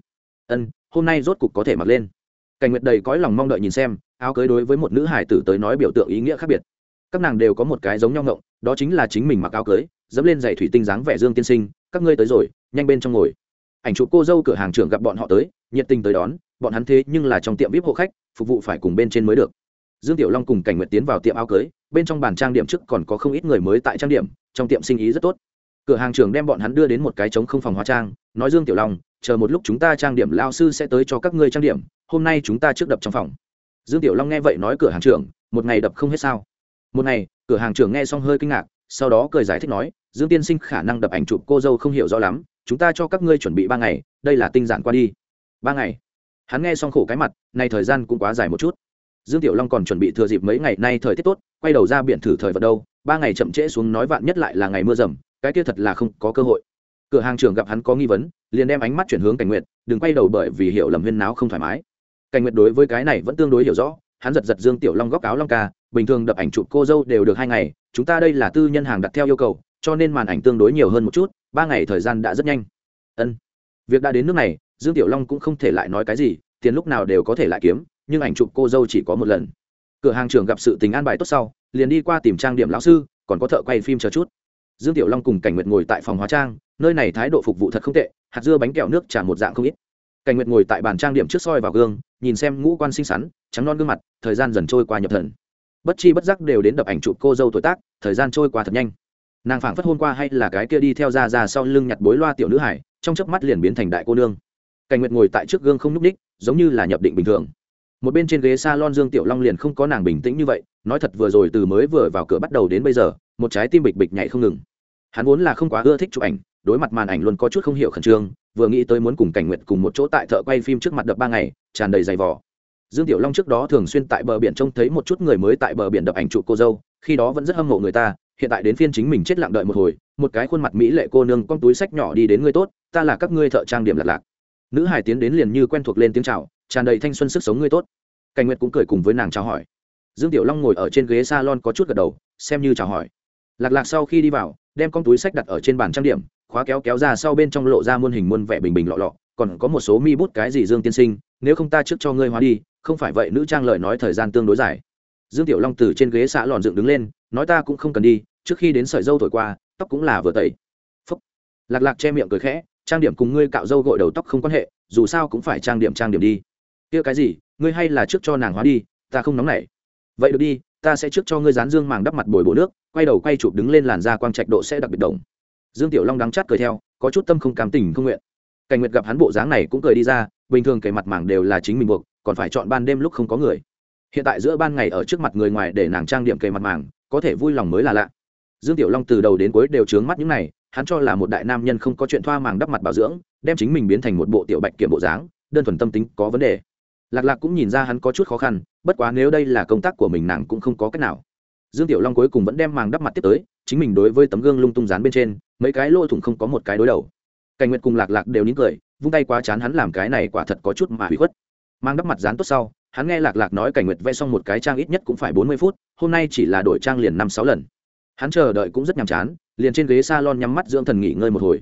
Ân, hôm nay rốt cục có thể mặc lên. Cảnh nguyệt đầy cõi lòng mong đợi nhìn xem, áo cưới đối với một nữ hải tử tới nói biểu tượng ý nghĩa khác biệt. Các nàng đều có một cái giống nhau ngộng, đó chính là chính mình mặc áo cưới, dẫm lên giày thủy tinh dáng vẻ dương tiên sinh, các ngươi tới rồi, nhanh bên trong ngồi. Ảnh chụp cô dâu cửa hàng trưởng gặp bọn họ tới, nhiệt tình tới đón, bọn hắn thế nhưng là trong tiệm vip hộ khách, phục vụ phải cùng bên trên mới được. Dương tiểu long cùng cảnh nguyệt tiến vào tiệm áo cưới, bên trong bàn trang điểm trước còn có không ít người mới tại trang điểm, trong tiệm sinh ý rất tốt cửa hàng trưởng đem bọn hắn đưa đến một cái trống không phòng hóa trang, nói dương tiểu long, chờ một lúc chúng ta trang điểm lao sư sẽ tới cho các ngươi trang điểm, hôm nay chúng ta trước đập trong phòng. Dương tiểu long nghe vậy nói cửa hàng trưởng, một ngày đập không hết sao? Một ngày, cửa hàng trưởng nghe xong hơi kinh ngạc, sau đó cười giải thích nói, dương tiên sinh khả năng đập ảnh chụp cô dâu không hiểu rõ lắm, chúng ta cho các ngươi chuẩn bị ba ngày, đây là tinh giản qua đi. Ba ngày. Hắn nghe xong khổ cái mặt, nay thời gian cũng quá dài một chút. Dương tiểu long còn chuẩn bị thừa dịp mấy ngày nay thời tiết tốt, quay đầu ra biển thử thời vật đâu, ba ngày chậm trễ xuống nói vạn nhất lại là ngày mưa rầm cái kia thật là không có cơ hội. Cửa hàng trưởng gặp hắn có nghi vấn, liền đem ánh mắt chuyển hướng cảnh nguyệt, đừng quay đầu bởi vì hiểu lầm huyên náo không thoải mái. Cảnh nguyệt đối với cái này vẫn tương đối hiểu rõ, hắn giật giật dương tiểu long góc áo long ca, bình thường đập ảnh chụp cô dâu đều được hai ngày, chúng ta đây là tư nhân hàng đặt theo yêu cầu, cho nên màn ảnh tương đối nhiều hơn một chút, ba ngày thời gian đã rất nhanh. Ân. Việc đã đến nước này, dương tiểu long cũng không thể lại nói cái gì, tiền lúc nào đều có thể lại kiếm, nhưng ảnh chụp cô dâu chỉ có một lần. Cửa hàng trưởng gặp sự tình an bài tốt sau, liền đi qua tìm trang điểm lão sư, còn có thợ quay phim chờ chút dương tiểu long cùng cảnh nguyệt ngồi tại phòng hóa trang, nơi này thái độ phục vụ thật không tệ, hạt dưa bánh kẹo nước trả một dạng không ít. Cảnh nguyệt ngồi tại bàn trang điểm trước soi vào gương, nhìn xem ngũ quan xinh xắn, trắng non gương mặt, thời gian dần trôi qua nhập thần. Bất chi bất giác đều đến đập ảnh chụp cô dâu tuổi tác, thời gian trôi qua thật nhanh. Nàng phảng phất hôn qua hay là cái kia đi theo ra ra sau lưng nhặt bối loa tiểu nữ hải, trong chớp mắt liền biến thành đại cô nương. Cảnh nguyệt ngồi tại trước gương không nhúc ních giống như là nhập định bình thường một bên trên ghế s a lon dương tiểu long liền không có nàng bình tĩnh như vậy, nói thật vừa rồi từ mới vừa vào cửa bắt đầu đến bây giờ, một trái tim bịch bịch nhảy không ngừng. Hắn vốn là không quá ưa thích chụp ảnh, đối mặt màn ảnh luôn có chút không hiểu khẩn trương, vừa nghĩ tới muốn cùng cảnh nguyện cùng một chỗ tại thợ quay phim trước mặt đập ba ngày, tràn đầy giày vỏ dương tiểu long trước đó thường xuyên tại bờ biển trông thấy một chút người mới tại bờ biển đập ảnh chụp cô dâu, khi đó vẫn rất hâm mộ người ta, hiện tại đến phiên chính mình chết lặng đợi một hồi, một cái khuôn mặt mỹ lệ cô nương con túi sách nhỏ đi đến ngươi tốt, ta là các ngươi thợ trang điểm lạc lạc. Nữ hải tiến đến liền như quen thuộc lên tiếng chào tràn đầy thanh xuân sức sống ngươi tốt. Cảnh nguyệt cũng cười cùng với nàng chào hỏi. Dương tiểu long ngồi ở trên ghế salon có chút gật đầu, xem như chào hỏi. Lạc lạc sau khi đi vào, đem con túi sách đặt ở trên bàn trang điểm, khóa kéo kéo ra sau bên trong lộ ra muôn hình muôn vẻ bình bình lọ lọ, còn có một số mi bút cái gì dương tiên sinh, nếu không ta trước cho ngươi hóa đi, không phải vậy nữ trang lời nói thời gian tương đối dài. Dương tiểu long từ trên ghế xã lòn dựng đứng lên, nói ta cũng không cần đi, trước khi đến sợi dâu thổi qua, tóc cũng là vừa tẩy. Phúc. Lạc lạc che miệng cười khẽ, trang điểm cùng ngươi cạo dâu gội đầu tóc không quan hệ, dù sao cũng phải trang điểm trang điểm đi kia cái gì, ngươi hay là trước cho nàng hóa đi, ta không nóng nảy. Vậy được đi, ta sẽ trước cho ngươi dán dương màng đắp mặt bồi bổ nước, quay đầu quay chụp đứng lên làn da quang trạch độ sẽ đặc biệt đồng. Dương tiểu long đắng chát cười theo, có chút tâm không cảm tình không nguyện. Cảnh nguyệt gặp hắn bộ dáng này cũng cười đi ra, bình thường kể mặt màng đều là chính mình buộc, còn phải chọn ban đêm lúc không có người. Hiện tại giữa ban ngày ở trước mặt người ngoài để nàng trang điểm kề mặt màng có thể vui lòng mới là lạ. Dương tiểu long từ đầu đến cuối đều trướng mắt những này, hắn cho là một đại nam nhân không có chuyện thoa màng đắp mặt bảo dưỡng, đem chính mình biến thành một bộ tiểu bạch kiểm bộ dáng, đơn thuần tâm tính có vấn đề lạc lạc cũng nhìn ra hắn có chút khó khăn, bất quá nếu đây là công tác của mình nàng cũng không có cách nào. Dương tiểu long cuối cùng vẫn đem màng đắp mặt tiếp tới, chính mình đối với tấm gương lung tung dán bên trên, mấy cái lỗ thủng không có một cái đối đầu. Cảnh nguyệt cùng lạc lạc đều nín cười, vung tay quá chán hắn làm cái này quả thật có chút mà hủy khuất. Mang đắp mặt dán tốt sau, hắn nghe lạc lạc nói cảnh nguyệt vẽ xong một cái trang ít nhất cũng phải bốn mươi phút, hôm nay chỉ là đổi trang liền năm sáu lần. Hắn chờ đợi cũng rất nhàm chán, liền trên ghế s a lon nhắm mắt dưỡng thần nghỉ ngơi một hồi.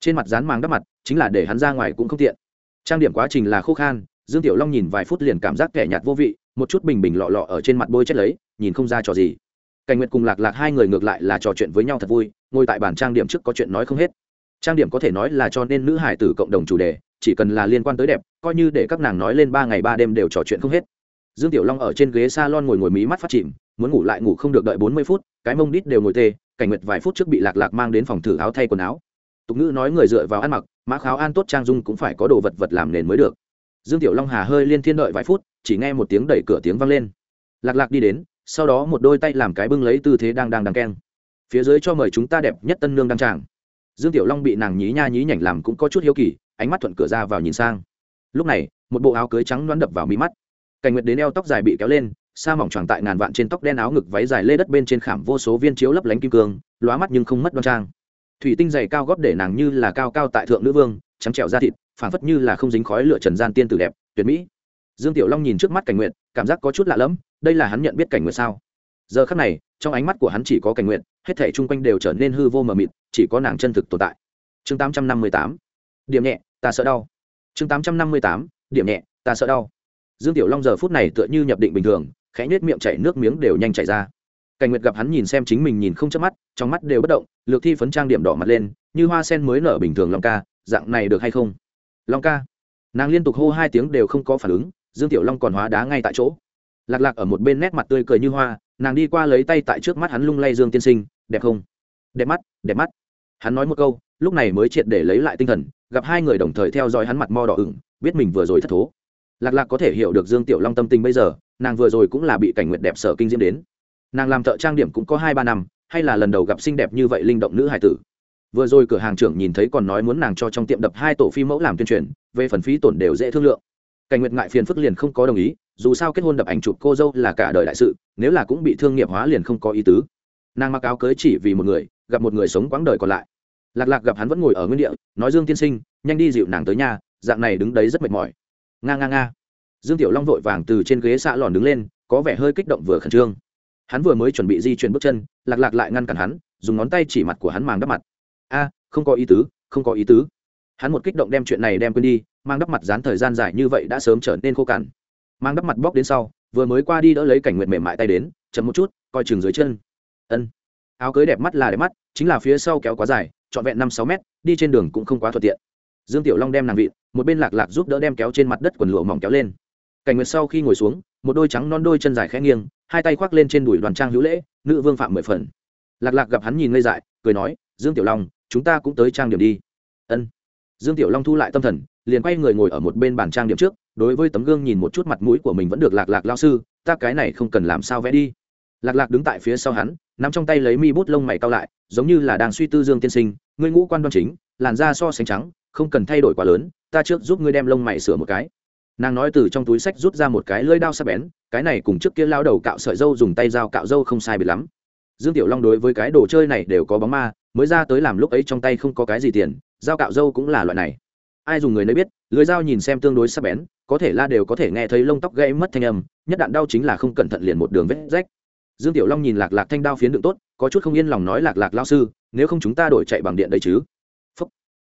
Trên mặt dán mang đắp mặt, chính là để hắn ra ngoài cũng không tiện. Trang điểm quá trình là khô khan dương tiểu long nhìn vài phút liền cảm giác kẻ nhạt vô vị, một chút bình bình lọ lọ ở trên mặt bôi chết lấy, nhìn không ra trò gì. Cảnh nguyệt cùng lạc lạc hai người ngược lại là trò chuyện với nhau thật vui, ngồi tại bàn trang điểm trước có chuyện nói không hết. Trang điểm có thể nói là cho nên nữ hải tử cộng đồng chủ đề, chỉ cần là liên quan tới đẹp, coi như để các nàng nói lên ba ngày ba đêm đều trò chuyện không hết. Dương tiểu long ở trên ghế s a lon ngồi ngồi mí mắt phát chìm, muốn ngủ lại ngủ không được đợi bốn mươi phút, cái mông đít đều ngồi tê, cảnh nguyệt vài phút trước bị lạc lạc mang đến phòng thử áo thay quần áo. Tục ngữ nói người dựa vào ăn mặc, mã kháo an tốt trang dung cũng phải có đồ vật vật làm nền mới được dương tiểu long hà hơi liên thiên đợi vài phút, chỉ nghe một tiếng đẩy cửa tiếng vang lên. Lạc lạc đi đến, sau đó một đôi tay làm cái bưng lấy tư thế đang đang đang keng. Phía dưới cho mời chúng ta đẹp nhất tân nương đăng tràng. Dương tiểu long bị nàng nhí nha nhí nhảnh làm cũng có chút hiếu kỳ, ánh mắt thuận cửa ra vào nhìn sang. Lúc này, một bộ áo cưới trắng đoán đập vào mí mắt. Cảnh nguyệt đến eo tóc dài bị kéo lên, sa mỏng tròn tại ngàn vạn trên tóc đen áo ngực váy dài lê đất bên trên khảm vô số viên chiếu lấp lánh kim cương, lóa mắt nhưng không mất đoan trang. Thủy tinh dày cao góp để nàng như là cao cao tại thượng nữ vương, trắng trẹo da thịt phảng phất như là không dính khói lửa trần gian tiên tử đẹp, tuyệt mỹ. Dương tiểu long nhìn trước mắt cảnh nguyệt, cảm giác có chút lạ lẫm, đây là hắn nhận biết cảnh nguyện sao? Giờ khắc này, trong ánh mắt của hắn chỉ có cảnh nguyện hết thể chung quanh đều trở nên hư vô mờ mịt, chỉ có nàng chân thực tồn tại. Chương tám trăm năm mươi tám. Điểm nhẹ, ta sợ đau. Chương tám trăm năm mươi tám. Điểm nhẹ, ta sợ đau. Dương tiểu long giờ phút này tựa như nhập định bình thường, khẽ nhếch miệng chảy nước miếng đều nhanh chảy ra. Cảnh nguyệt gặp hắn nhìn xem chính mình nhìn không chớp mắt, trong mắt đều bất động, lược thi phấn trang điểm đỏ mặt lên, như hoa sen mới nở bình thường long ca, dạng này được hay không? Long ca. Nàng liên tục hô hai tiếng đều không có phản ứng, dương tiểu long còn hóa đá ngay tại chỗ. Lạc lạc ở một bên nét mặt tươi cười như hoa, nàng đi qua lấy tay tại trước mắt hắn lung lay dương tiên sinh, đẹp không? Đẹp mắt đẹp mắt. Hắn nói một câu, lúc này mới triệt để lấy lại tinh thần, gặp hai người đồng thời theo dõi hắn mặt mo đỏ ửng, biết mình vừa rồi thất thố. Lạc lạc có thể hiểu được dương tiểu long tâm tình bây giờ, nàng vừa rồi cũng là bị cảnh nguyện đẹp sở kinh diễm đến. Nàng làm thợ trang điểm cũng có hai ba năm, hay là lần đầu gặp xinh đẹp như vậy linh động nữ hải tử vừa rồi cửa hàng trưởng nhìn thấy còn nói muốn nàng cho trong tiệm đập hai tổ phi mẫu làm tuyên truyền, về phần phí tổn đều dễ thương lượng. Cảnh nguyệt ngại phiền phức liền không có đồng ý, dù sao kết hôn đập ảnh chụp cô dâu là cả đời đại sự, nếu là cũng bị thương nghiệp hóa liền không có ý tứ. Nàng mặc áo cưới chỉ vì một người, gặp một người sống quãng đời còn lại. Lạc lạc gặp hắn vẫn ngồi ở nguyên địa, nói dương tiên sinh, nhanh đi dịu nàng tới nhà, dạng này đứng đấy rất mệt mỏi. Nga nga nga. Dương tiểu long vội vàng từ trên ghế xạ lòn đứng lên, có vẻ hơi kích động vừa khẩn trương. Hắn vừa mới chuẩn bị di chuyển bước chân, lạc lạc lại ngăn cản hắn, dùng ngón tay chỉ mặt của hắn màng đắp mặt a, không có ý tứ, không có ý tứ. Hắn một kích động đem chuyện này đem quên đi, mang đắp mặt dán thời gian dài như vậy đã sớm trở nên khô cằn. Mang đắp mặt bóc đến sau, vừa mới qua đi đỡ lấy cảnh nguyện mềm mại tay đến, chậm một chút, coi chừng dưới chân. Ân. Áo cưới đẹp mắt là đẹp mắt, chính là phía sau kéo quá dài, trọn vẹn năm sáu mét, đi trên đường cũng không quá thuận tiện. Dương tiểu long đem nàng vịn, một bên lạc lạc giúp đỡ đem kéo trên mặt đất quần lụa mỏng kéo lên. Cảnh nguyệt sau khi ngồi xuống, một đôi trắng non đôi chân dài khẽ nghiêng, hai tay khoác lên trên đùi đoàn trang hữu lễ, nữ vương phạm mười phần. Lạc lạc gặp hắn nhìn ngây dại, cười nói, dương tiểu long chúng ta cũng tới trang điểm đi. Ân. Dương tiểu long thu lại tâm thần, liền quay người ngồi ở một bên bàn trang điểm trước, đối với tấm gương nhìn một chút mặt mũi của mình vẫn được lạc lạc lao sư, ta cái này không cần làm sao vẽ đi. Lạc lạc đứng tại phía sau hắn, nắm trong tay lấy mi bút lông mày cao lại, giống như là đang suy tư dương tiên sinh, ngươi ngũ quan đoan chính, làn da so sánh trắng, không cần thay đổi quá lớn, ta trước giúp ngươi đem lông mày sửa một cái. Nàng nói từ trong túi sách rút ra một cái lưỡi đao sắc bén, cái này cùng trước kia lao đầu cạo sợi dâu dùng tay dao cạo dâu không sai biệt lắm. Dương tiểu long đối với cái đồ chơi này đều có bóng ma mới ra tới làm lúc ấy trong tay không có cái gì tiền, dao cạo dâu cũng là loại này. Ai dùng người nấy biết lưới dao nhìn xem tương đối sắc bén, có thể la đều có thể nghe thấy lông tóc gãy mất thanh âm, nhất đạn đau chính là không cẩn thận liền một đường vết rách. Dương tiểu long nhìn lạc lạc thanh đao phiến đựng tốt, có chút không yên lòng nói lạc lạc lao sư, nếu không chúng ta đổi chạy bằng điện đây chứ? Phúc.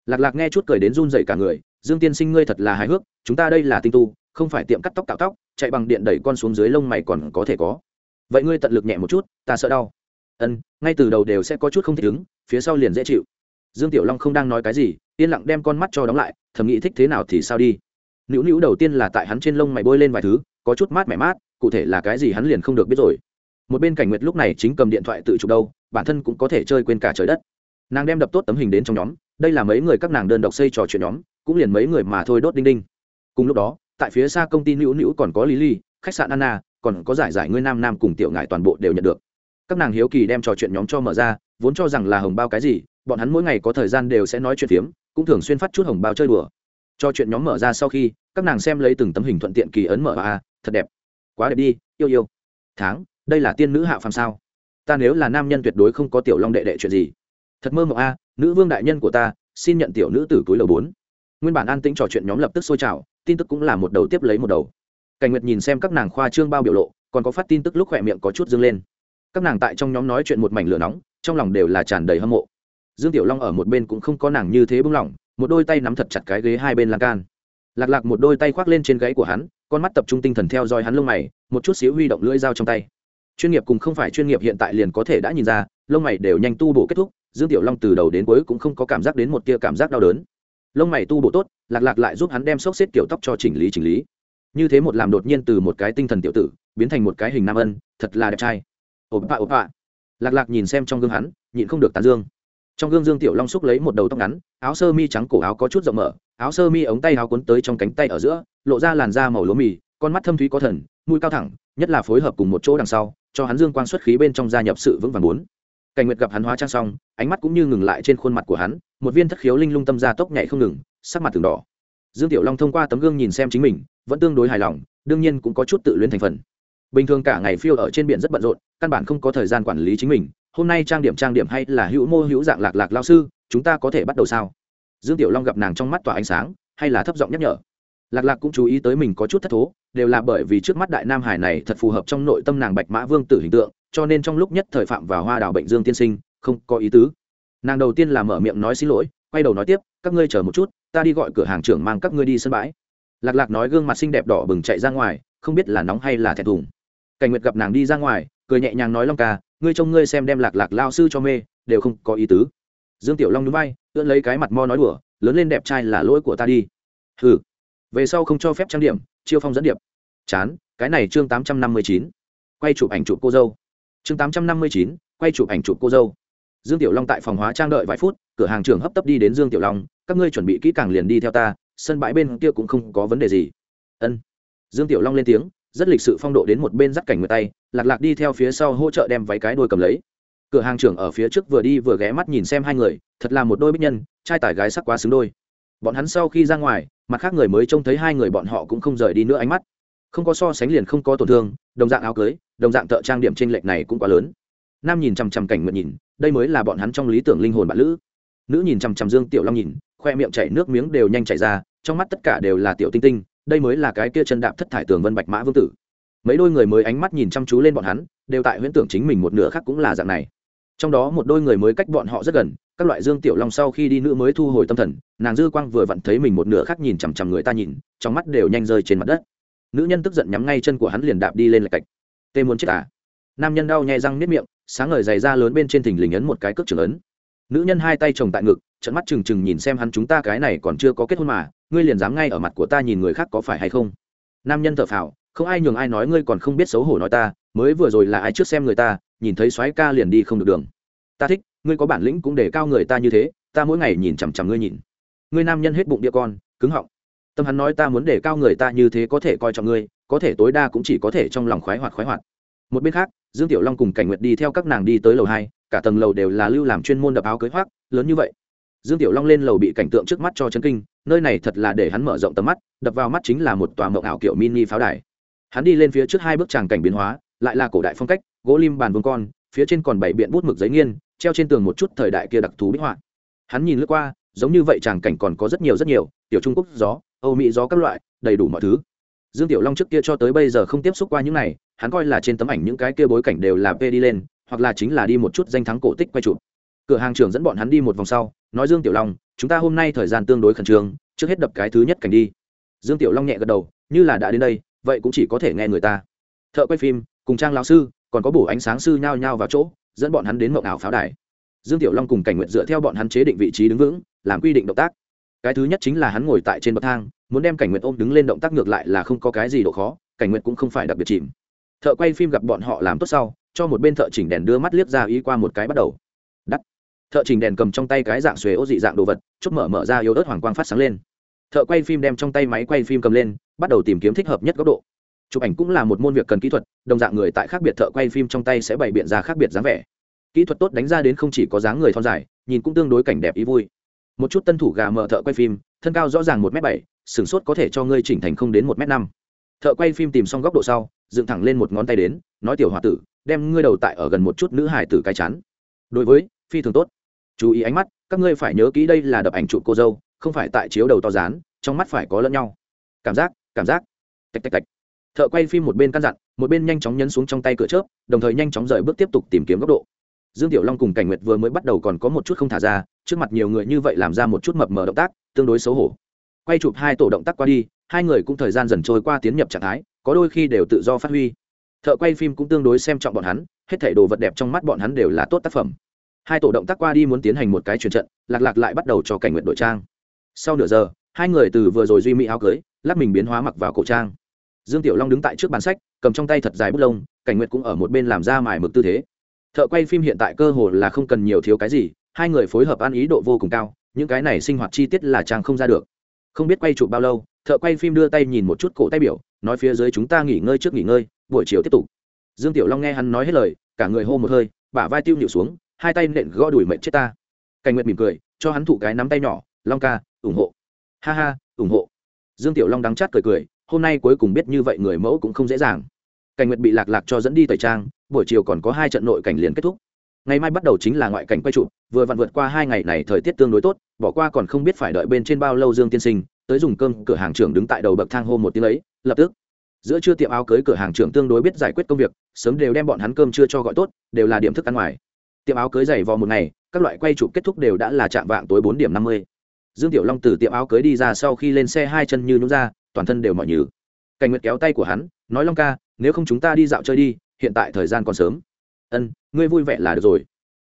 lạc lạc nghe chút cười đến run dậy cả người, dương tiên sinh ngươi thật là hài hước, chúng ta đây là tinh tu, không phải tiệm cắt tóc cạo tóc, chạy bằng điện đẩy con xuống dưới lông mày còn có thể có. Vậy ngươi tận lực nhẹ một chút, ta sợ đau ân, ngay từ đầu đều sẽ có chút không thích ứng, phía sau liền dễ chịu. Dương tiểu long không đang nói cái gì, yên lặng đem con mắt cho đóng lại, thầm nghĩ thích thế nào thì sao đi. Nữu nữu đầu tiên là tại hắn trên lông mày bôi lên vài thứ, có chút mát mẻ mát, cụ thể là cái gì hắn liền không được biết rồi. Một bên cảnh nguyệt lúc này chính cầm điện thoại tự chụp đâu, bản thân cũng có thể chơi quên cả trời đất. Nàng đem đập tốt tấm hình đến trong nhóm, đây là mấy người các nàng đơn độc xây trò chuyện nhóm, cũng liền mấy người mà thôi đốt đinh đinh. Cùng lúc đó, tại phía xa công ty nữu nữu còn có lý ly khách sạn anna, còn có giải giải ngươi nam nam cùng tiểu ngại toàn bộ đều nhận được các nàng hiếu kỳ đem trò chuyện nhóm cho mở ra, vốn cho rằng là hồng bao cái gì, bọn hắn mỗi ngày có thời gian đều sẽ nói chuyện phiếm, cũng thường xuyên phát chút hồng bao chơi đùa. Cho chuyện nhóm mở ra sau khi, các nàng xem lấy từng tấm hình thuận tiện kỳ ấn mở a thật đẹp. Quá đẹp đi, yêu yêu. Tháng, đây là tiên nữ hạ phàm sao? Ta nếu là nam nhân tuyệt đối không có tiểu long đệ đệ chuyện gì. Thật mơ mộng a nữ vương đại nhân của ta, xin nhận tiểu nữ tử túi lầu bốn. Nguyên bản an tĩnh trò chuyện nhóm lập tức xôi trào, tin tức cũng là một đầu tiếp lấy một đầu. Cảnh nguyệt nhìn xem các nàng khoa trương bao biểu lộ, còn có phát tin tức lúc khỏe miệng có chút dâng lên các nàng tại trong nhóm nói chuyện một mảnh lửa nóng, trong lòng đều là tràn đầy hâm mộ. Dương tiểu long ở một bên cũng không có nàng như thế bưng lỏng, một đôi tay nắm thật chặt cái ghế hai bên lan can. Lạc lạc một đôi tay khoác lên trên gáy của hắn, con mắt tập trung tinh thần theo dõi hắn lông mày, một chút xíu huy động lưỡi dao trong tay. Chuyên nghiệp cùng không phải chuyên nghiệp hiện tại liền có thể đã nhìn ra, lông mày đều nhanh tu bổ kết thúc, dương tiểu long từ đầu đến cuối cũng không có cảm giác đến một tia cảm giác đau đớn. Lông mày tu bổ tốt, lạc lạc lại giúp hắn đem xốc xếp kiểu tóc cho chỉnh lý chỉnh lý. Như thế một làm đột nhiên từ một cái tinh thần tiểu tử, biến thành một cái hình nam ân, thật là đẹp trai ộp bạ ộp bạ. Lạc lạc nhìn xem trong gương hắn, nhịn không được tán dương. Trong gương dương tiểu long xúc lấy một đầu tóc ngắn, áo sơ mi trắng cổ áo có chút rộng mở, áo sơ mi ống tay áo cuốn tới trong cánh tay ở giữa, lộ ra làn da màu lúa mì, con mắt thâm thúy có thần, mũi cao thẳng, nhất là phối hợp cùng một chỗ đằng sau, cho hắn dương quang xuất khí bên trong gia nhập sự vững vàng bốn. Cảnh nguyệt gặp hắn hóa trang xong, ánh mắt cũng như ngừng lại trên khuôn mặt của hắn, một viên thất khiếu linh lung tâm ra tốc nhảy không ngừng, sắc mặt từng đỏ. Dương tiểu long thông qua tấm gương nhìn xem chính mình, vẫn tương đối hài lòng, đương nhiên cũng có chút tự luyến thành phần bình thường cả ngày phiêu ở trên biển rất bận rộn, căn bản không có thời gian quản lý chính mình. Hôm nay trang điểm trang điểm hay là hữu mô hữu dạng lạc lạc lao sư, chúng ta có thể bắt đầu sao? Dương tiểu long gặp nàng trong mắt tỏa ánh sáng, hay là thấp giọng nhắc nhở. Lạc lạc cũng chú ý tới mình có chút thất thố, đều là bởi vì trước mắt đại nam hải này thật phù hợp trong nội tâm nàng bạch mã vương tử hình tượng, cho nên trong lúc nhất thời phạm vào hoa đào bệnh dương tiên sinh, không có ý tứ. Nàng đầu tiên là mở miệng nói xin lỗi, quay đầu nói tiếp, các ngươi chờ một chút, ta đi gọi cửa hàng trưởng mang các ngươi đi sân bãi. Lạc lạc nói gương mặt xinh đẹp đỏ bừng chạy ra ngoài, không biết là nóng hay là thẹn thùng cảnh nguyệt gặp nàng đi ra ngoài, cười nhẹ nhàng nói long ca, ngươi trông ngươi xem đem lạc lạc lao sư cho mê, đều không có ý tứ. Dương tiểu long núi bay, ưỡn lấy cái mặt mo nói đùa, lớn lên đẹp trai là lỗi của ta đi. Ừ về sau không cho phép trang điểm, chiêu phong dẫn điệp. Chán, cái này chương tám trăm năm mươi chín. Quay chụp ảnh chụp cô dâu. Chương tám trăm năm mươi chín, quay chụp ảnh chụp cô dâu. Dương tiểu long tại phòng hóa trang đợi vài phút, cửa hàng trưởng hấp tấp đi đến dương tiểu long, các ngươi chuẩn bị kỹ càng liền đi theo ta, sân bãi bên kia cũng không có vấn đề gì. Ân. Dương tiểu long lên tiếng rất lịch sự phong độ đến một bên dắt cảnh người tay, lạc lạc đi theo phía sau hỗ trợ đem váy cái đôi cầm lấy. Cửa hàng trưởng ở phía trước vừa đi vừa ghé mắt nhìn xem hai người, thật là một đôi bích nhân, trai tải gái sắc quá xứng đôi. Bọn hắn sau khi ra ngoài, mặt khác người mới trông thấy hai người bọn họ cũng không rời đi nữa ánh mắt. Không có so sánh liền không có tổn thương, đồng dạng áo cưới, đồng dạng thợ trang điểm t r ê n lệch này cũng quá lớn. Nam nhìn chằm chằm cảnh nguyện nhìn, đây mới là bọn hắn trong lý tưởng linh hồn bạn lữ. Nữ nhìn chằm chằm dương tiểu long nhìn, khoe miệng chảy nước miếng đều nhanh chảy ra, trong mắt tất cả đều là tiểu tinh tinh đây mới là cái kia chân đạp thất thải tường vân bạch mã vương tử. Mấy đôi người mới ánh mắt nhìn chăm chú lên bọn hắn, đều tại huyễn tưởng chính mình một nửa khác cũng là dạng này. Trong đó một đôi người mới cách bọn họ rất gần, các loại dương tiểu long sau khi đi nữ mới thu hồi tâm thần, nàng dư quang vừa vặn thấy mình một nửa khác nhìn chằm chằm người ta nhìn, trong mắt đều nhanh rơi trên mặt đất. Nữ nhân tức giận nhắm ngay chân của hắn liền đạp đi lên lạch cạch. Tê muốn chết à? Nam nhân đau nhai răng nếp miệng, sáng ngời dày ra lớn bên trên thình lình ấn một cái cước trưởng ấn. Nữ nhân hai tay chồng tại ngực trận mắt trừng trừng nhìn xem hắn, chúng ta cái này còn chưa có kết hôn mà, ngươi liền dám ngay ở mặt của ta nhìn người khác có phải hay không? Nam nhân thở phào, không ai nhường ai nói ngươi còn không biết xấu hổ nói ta, mới vừa rồi là ai trước xem người ta, nhìn thấy soái ca liền đi không được đường. Ta thích, ngươi có bản lĩnh cũng để cao người ta như thế, ta mỗi ngày nhìn chằm chằm ngươi nhìn. Ngươi nam nhân hết bụng đĩa con, cứng họng. Tâm hắn nói ta muốn để cao người ta như thế có thể coi trọng ngươi, có thể tối đa cũng chỉ có thể trong lòng khoái hoạt khoái hoạt. Một bên khác, dương tiểu long cùng cảnh nguyệt đi theo các nàng đi tới lầu hai, cả tầng lầu đều là lưu làm chuyên môn đập áo cưới hoác, lớn như vậy dương tiểu long lên lầu bị cảnh tượng trước mắt cho chấn kinh, nơi này thật là để hắn mở rộng tầm mắt, đập vào mắt chính là một tòa mộng ảo kiểu mini pháo đài. Hắn đi lên phía trước hai bước tràng cảnh biến hóa, lại là cổ đại phong cách, gỗ lim bàn vương con, phía trên còn bảy biện bút mực giấy nghiên, treo trên tường một chút thời đại kia đặc thù bích họa. Hắn nhìn lướt qua, giống như vậy tràng cảnh còn có rất nhiều rất nhiều, tiểu trung quốc gió, âu mỹ gió các loại, đầy đủ mọi thứ. Dương tiểu long trước kia cho tới bây giờ không tiếp xúc qua những này, hắn coi là trên tấm ảnh những cái kia bối cảnh đều là p đi lên, hoặc là chính là đi một chút danh thắng cổ tích quay chụp cửa hàng trưởng dẫn bọn hắn đi một vòng sau, nói dương tiểu long, chúng ta hôm nay thời gian tương đối khẩn trương, trước hết đập cái thứ nhất cảnh đi. Dương tiểu long nhẹ gật đầu, như là đã đến đây, vậy cũng chỉ có thể nghe người ta. Thợ quay phim, cùng trang lão sư, còn có bổ ánh sáng sư nhao nhao vào chỗ, dẫn bọn hắn đến mộng ảo pháo đài. Dương tiểu long cùng cảnh nguyện dựa theo bọn hắn chế định vị trí đứng vững, làm quy định động tác. Cái thứ nhất chính là hắn ngồi tại trên bậc thang, muốn đem cảnh nguyện ôm đứng lên động tác ngược lại là không có cái gì độ khó, cảnh nguyện cũng không phải đặc biệt chìm. Thợ quay phim gặp bọn họ làm tốt sau, cho một bên thợ chỉnh đèn đưa mắt liếc ra ý qua một cái bắt đầu thợ chỉnh đèn cầm trong tay cái dạng xuế ô dị dạng đồ vật, chốt mở mở ra yếu ớt hoàng quang phát sáng lên. Thợ quay phim đem trong tay máy quay phim cầm lên, bắt đầu tìm kiếm thích hợp nhất góc độ. Chụp ảnh cũng là một môn việc cần kỹ thuật, đồng dạng người tại khác biệt thợ quay phim trong tay sẽ bày biện ra khác biệt dáng vẻ. Kỹ thuật tốt đánh ra đến không chỉ có dáng người thon dài, nhìn cũng tương đối cảnh đẹp ý vui. Một chút tân thủ gà mở thợ quay phim, thân cao rõ ràng một m bảy sửng sốt có thể cho ngươi chỉnh thành không đến một m năm. Thợ quay phim tìm xong góc độ sau, dựng thẳng lên một ngón tay đến, nói tiểu h o a tử, đem ngươi đầu tại ở gần một chút nữ hải tử cái chắn đối với, phi thường tốt chú ý ánh mắt, các ngươi phải nhớ kỹ đây là đập ảnh trụ cô dâu, không phải tại chiếu đầu to rán trong mắt phải có lẫn nhau. Cảm giác cảm giác. Tạch tạch tạch. Thợ quay phim một bên căn dặn, một bên nhanh chóng nhấn xuống trong tay cửa chớp, đồng thời nhanh chóng rời bước tiếp tục tìm kiếm góc độ. Dương tiểu long cùng cảnh nguyệt vừa mới bắt đầu còn có một chút không thả ra, trước mặt nhiều người như vậy làm ra một chút mập mờ động tác, tương đối xấu hổ. Quay chụp hai tổ động tác qua đi, hai người cũng thời gian dần trôi qua tiến nhập trạng thái, có đôi khi đều tự do phát huy. Thợ quay phim cũng tương đối xem trọng bọn hắn, hết thảy đồ vật đẹp trong mắt bọn hắn đều là tốt tác phẩm hai tổ động tác qua đi muốn tiến hành một cái chuyển trận, lạc lạc lại bắt đầu cho cảnh nguyện đội trang. Sau nửa giờ, hai người từ vừa rồi duy mỹ áo cưới lắp mình biến hóa mặc vào cổ trang. Dương tiểu long đứng tại trước bàn sách, cầm trong tay thật dài bút lông, cảnh nguyện cũng ở một bên làm ra mài mực tư thế. Thợ quay phim hiện tại cơ hồ là không cần nhiều thiếu cái gì, hai người phối hợp ăn ý độ vô cùng cao, những cái này sinh hoạt chi tiết là trang không ra được. Không biết quay chụp bao lâu, thợ quay phim đưa tay nhìn một chút cổ tay biểu, nói phía dưới chúng ta nghỉ ngơi trước nghỉ ngơi, buổi chiều tiếp tục. Dương tiểu long nghe hắn nói hết lời, cả người hô một hơi, bả vai tiêu nhịu xuống hai tay nện gõ đùi mệnh chết ta. Cảnh nguyệt mỉm cười, cho hắn thụ cái nắm tay nhỏ, long ca, ủng hộ. Ha ha, ủng hộ. Dương tiểu long đắng chát cười cười, hôm nay cuối cùng biết như vậy người mẫu cũng không dễ dàng. Cảnh nguyệt bị lạc lạc cho dẫn đi tẩy trang, buổi chiều còn có hai trận nội cảnh liền kết thúc. Ngày mai bắt đầu chính là ngoại cảnh quay trụ vừa vặn vượt qua hai ngày này thời tiết tương đối tốt, bỏ qua còn không biết phải đợi bên trên bao lâu dương tiên sinh, tới dùng cơm, cửa hàng trưởng đứng tại đầu bậc thang hô một tiếng ấy, lập tức. Giữa trưa tiệm áo cưới cửa hàng trưởng tương đối biết giải quyết công việc, sớm đều đem bọn hắn cơm chưa cho gọi tốt, đều là điểm thức ăn ngoài tiệm áo cưới dày vò một ngày, các loại quay chụp kết thúc đều đã là chạm vạng tối bốn điểm năm mươi. Dương tiểu long từ tiệm áo cưới đi ra sau khi lên xe hai chân như nhún ra, toàn thân đều mỏi nhừ. Cảnh nguyệt kéo tay của hắn, nói long ca, nếu không chúng ta đi dạo chơi đi, hiện tại thời gian còn sớm. Ân, ngươi vui vẻ là được rồi.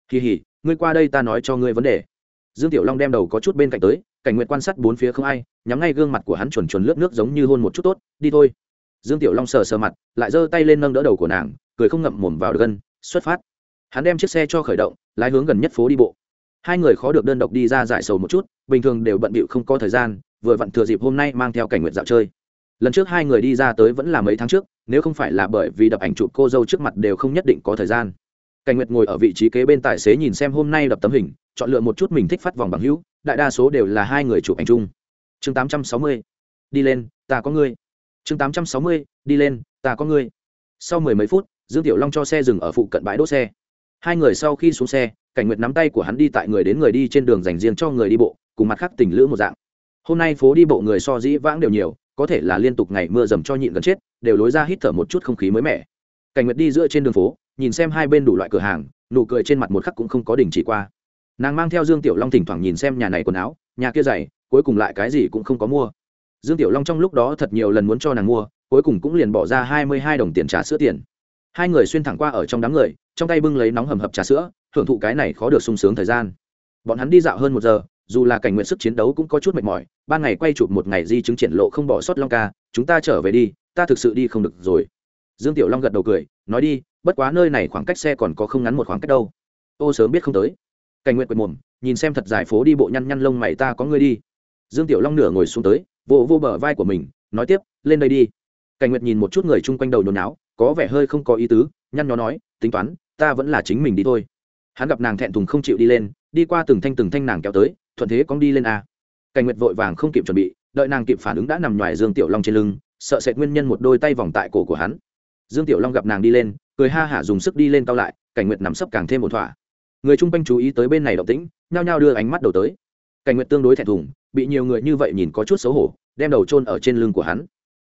Kỳ hỉ ngươi qua đây ta nói cho ngươi vấn đề. Dương tiểu long đem đầu có chút bên cạnh tới, cảnh nguyệt quan sát bốn phía không ai, nhắm ngay gương mặt của hắn chuẩn chuẩn lướt nước giống như hôn một chút tốt, đi thôi. Dương tiểu long sờ sờ mặt, lại giơ tay lên nâng đỡ đầu của nàng, cười không ngậm mồm vào được gân, xuất phát hắn đem chiếc xe cho khởi động, lái hướng gần nhất phố đi bộ. Hai người khó được đơn độc đi ra giải sầu một chút, bình thường đều bận bịu không có thời gian, vừa vặn thừa dịp hôm nay mang theo cảnh nguyện dạo chơi. Lần trước hai người đi ra tới vẫn là mấy tháng trước, nếu không phải là bởi vì đập ảnh chụp cô dâu trước mặt đều không nhất định có thời gian. Cảnh nguyệt ngồi ở vị trí kế bên tài xế nhìn xem hôm nay đập tấm hình, chọn lựa một chút mình thích phát vòng bằng hữu, đại đa số đều là hai người chụp ảnh chung. Chương 860. đi lên, ta có ngươi. Chương 860. đi lên, ta có ngươi. Sau mười mấy phút, dương tiểu long cho xe dừng ở phụ cận bãi đỗ xe hai người sau khi xuống xe, cảnh nguyệt nắm tay của hắn đi tại người đến người đi trên đường dành riêng cho người đi bộ, cùng mặt khác tình lữ một dạng. Hôm nay phố đi bộ người so dĩ vãng đều nhiều, có thể là liên tục ngày mưa dầm cho nhịn gần chết, đều lối ra hít thở một chút không khí mới mẻ. Cảnh nguyệt đi giữa trên đường phố, nhìn xem hai bên đủ loại cửa hàng, nụ cười trên mặt một khắc cũng không có đình chỉ qua. Nàng mang theo dương tiểu long thỉnh thoảng nhìn xem nhà này quần áo, nhà kia giày, cuối cùng lại cái gì cũng không có mua. Dương tiểu long trong lúc đó thật nhiều lần muốn cho nàng mua, cuối cùng cũng liền bỏ ra hai mươi hai đồng tiền trả sữa tiền. Hai người xuyên thẳng qua ở trong đám người trong tay bưng lấy nóng hầm hập trà sữa hưởng thụ cái này khó được sung sướng thời gian. Bọn hắn đi dạo hơn một giờ, dù là cảnh nguyện sức chiến đấu cũng có chút mệt mỏi, ban ngày quay chụp một ngày di chứng triển lộ không bỏ sót long ca, chúng ta trở về đi, ta thực sự đi không được rồi. Dương tiểu long gật đầu cười, nói đi, bất quá nơi này khoảng cách xe còn có không ngắn một khoảng cách đâu. Ô sớm biết không tới. Cảnh nguyện quệt mồm, nhìn xem thật dài phố đi bộ nhăn nhăn lông mày ta có ngươi đi. Dương tiểu long nửa ngồi xuống tới vô vô bờ vai của mình, nói tiếp, lên đây đi. Cảnh nguyệt nhìn một chút người chung quanh đầu nhồi náo có vẻ hơi không có ý tứ, nhăn nhó nói, tính toán ta vẫn là chính mình đi thôi. Hắn gặp nàng thẹn thùng không chịu đi lên, đi qua từng thanh từng thanh nàng kéo tới, thuận thế cóng đi lên a. Cảnh nguyệt vội vàng không kịp chuẩn bị, đợi nàng kịp phản ứng đã nằm ngoài dương tiểu long trên lưng, sợ sệt nguyên nhân một đôi tay vòng tại cổ của hắn. Dương tiểu long gặp nàng đi lên, cười ha hả dùng sức đi lên cao lại, cảnh nguyệt nằm sấp càng thêm một thỏa. Người chung quanh chú ý tới bên này động tĩnh, nhao nhao đưa ánh mắt đầu tới. Cảnh nguyệt tương đối thẹn thùng, bị nhiều người như vậy nhìn có chút xấu hổ, đem đầu chôn ở trên lưng của hắn.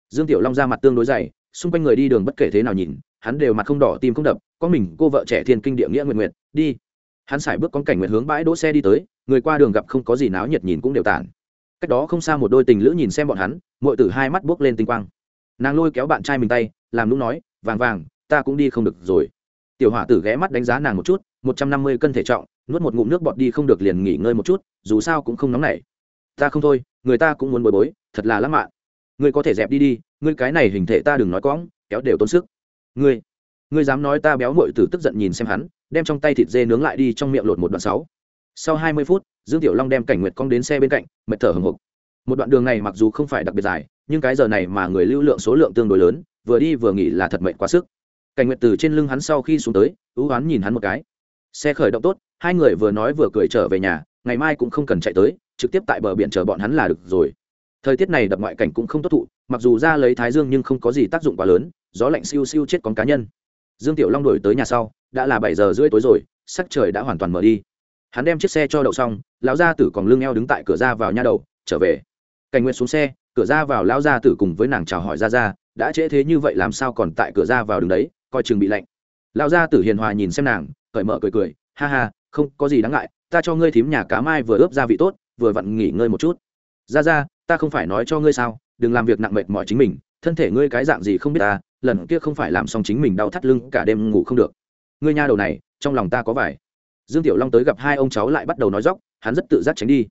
Dương tiểu long ra mặt tương đối dày, xung quanh người đi đường bất kể thế nào nhìn hắn đều mặt không đỏ tim không đập, có mình, cô vợ trẻ thiên kinh địa nghĩa nguyện nguyện, đi. Hắn xài bước con cảnh nguyện hướng bãi đỗ xe đi tới, người qua đường gặp không có gì náo nhiệt nhìn cũng đều tản. Cách đó không xa một đôi tình lữ nhìn xem bọn hắn, muội tử hai mắt buốc lên tinh quang. Nàng lôi kéo bạn trai mình tay, làm lúc nói, vàng vàng, ta cũng đi không được rồi. Tiểu hỏa tử ghé mắt đánh giá nàng một chút, một trăm năm mươi cân thể trọng, nuốt một ngụm nước bọt đi không được liền nghỉ ngơi một chút, dù sao cũng không nóng nảy. Ta không thôi, người ta cũng muốn bồi bối, thật là lãng mạn. Ngươi có thể dẹp đi đi, ngươi cái này hình thể ta đừng nói cõng kéo đều tốn sức ngươi ngươi dám nói ta béo mội tử tức giận nhìn xem hắn, đem trong tay thịt dê nướng lại đi trong miệng lột một đoạn sáu. Sau hai mươi phút, dương tiểu long đem cảnh nguyệt cong đến xe bên cạnh, mệt thở hồng hộc. Một đoạn đường này mặc dù không phải đặc biệt dài, nhưng cái giờ này mà người lưu lượng số lượng tương đối lớn, vừa đi vừa nghỉ là thật mệt quá sức. Cảnh nguyệt từ trên lưng hắn sau khi xuống tới, ưu oán nhìn hắn một cái. Xe khởi động tốt, hai người vừa nói vừa cười trở về nhà, ngày mai cũng không cần chạy tới, trực tiếp tại bờ biển chờ bọn hắn là được rồi. Thời tiết này đập ngoại cảnh cũng không tốt thụ, mặc dù ra lấy thái dương nhưng không có gì tác dụng quá lớn gió lạnh siêu siêu chết con cá nhân. Dương tiểu long đổi tới nhà sau, đã là bảy giờ rưỡi tối rồi, sắc trời đã hoàn toàn mở đi. Hắn đem chiếc xe cho đậu xong, lão gia tử còn lưng eo đứng tại cửa ra vào nha đầu, trở về. Cảnh nguyện xuống xe, cửa ra vào lão gia tử cùng với nàng chào hỏi ra ra đã trễ thế như vậy làm sao còn tại cửa ra vào đường đấy, coi chừng bị lạnh. Lão gia tử hiền hòa nhìn xem nàng, cởi mở cười cười, ha ha, không có gì đáng ngại, ta cho ngươi thím nhà cá mai vừa ướp gia vị tốt, vừa vặn nghỉ ngơi một chút. Ra ra ta không phải nói cho ngươi sao, đừng làm việc nặng mệt mỏi chính mình, thân thể ngươi cái dạng gì không biết ta lần kia không phải làm xong chính mình đau thắt lưng, cả đêm ngủ không được. Ngươi nha đầu này, trong lòng ta có vải dương tiểu long tới gặp hai ông cháu lại bắt đầu nói dóc, hắn rất tự giác tránh đi.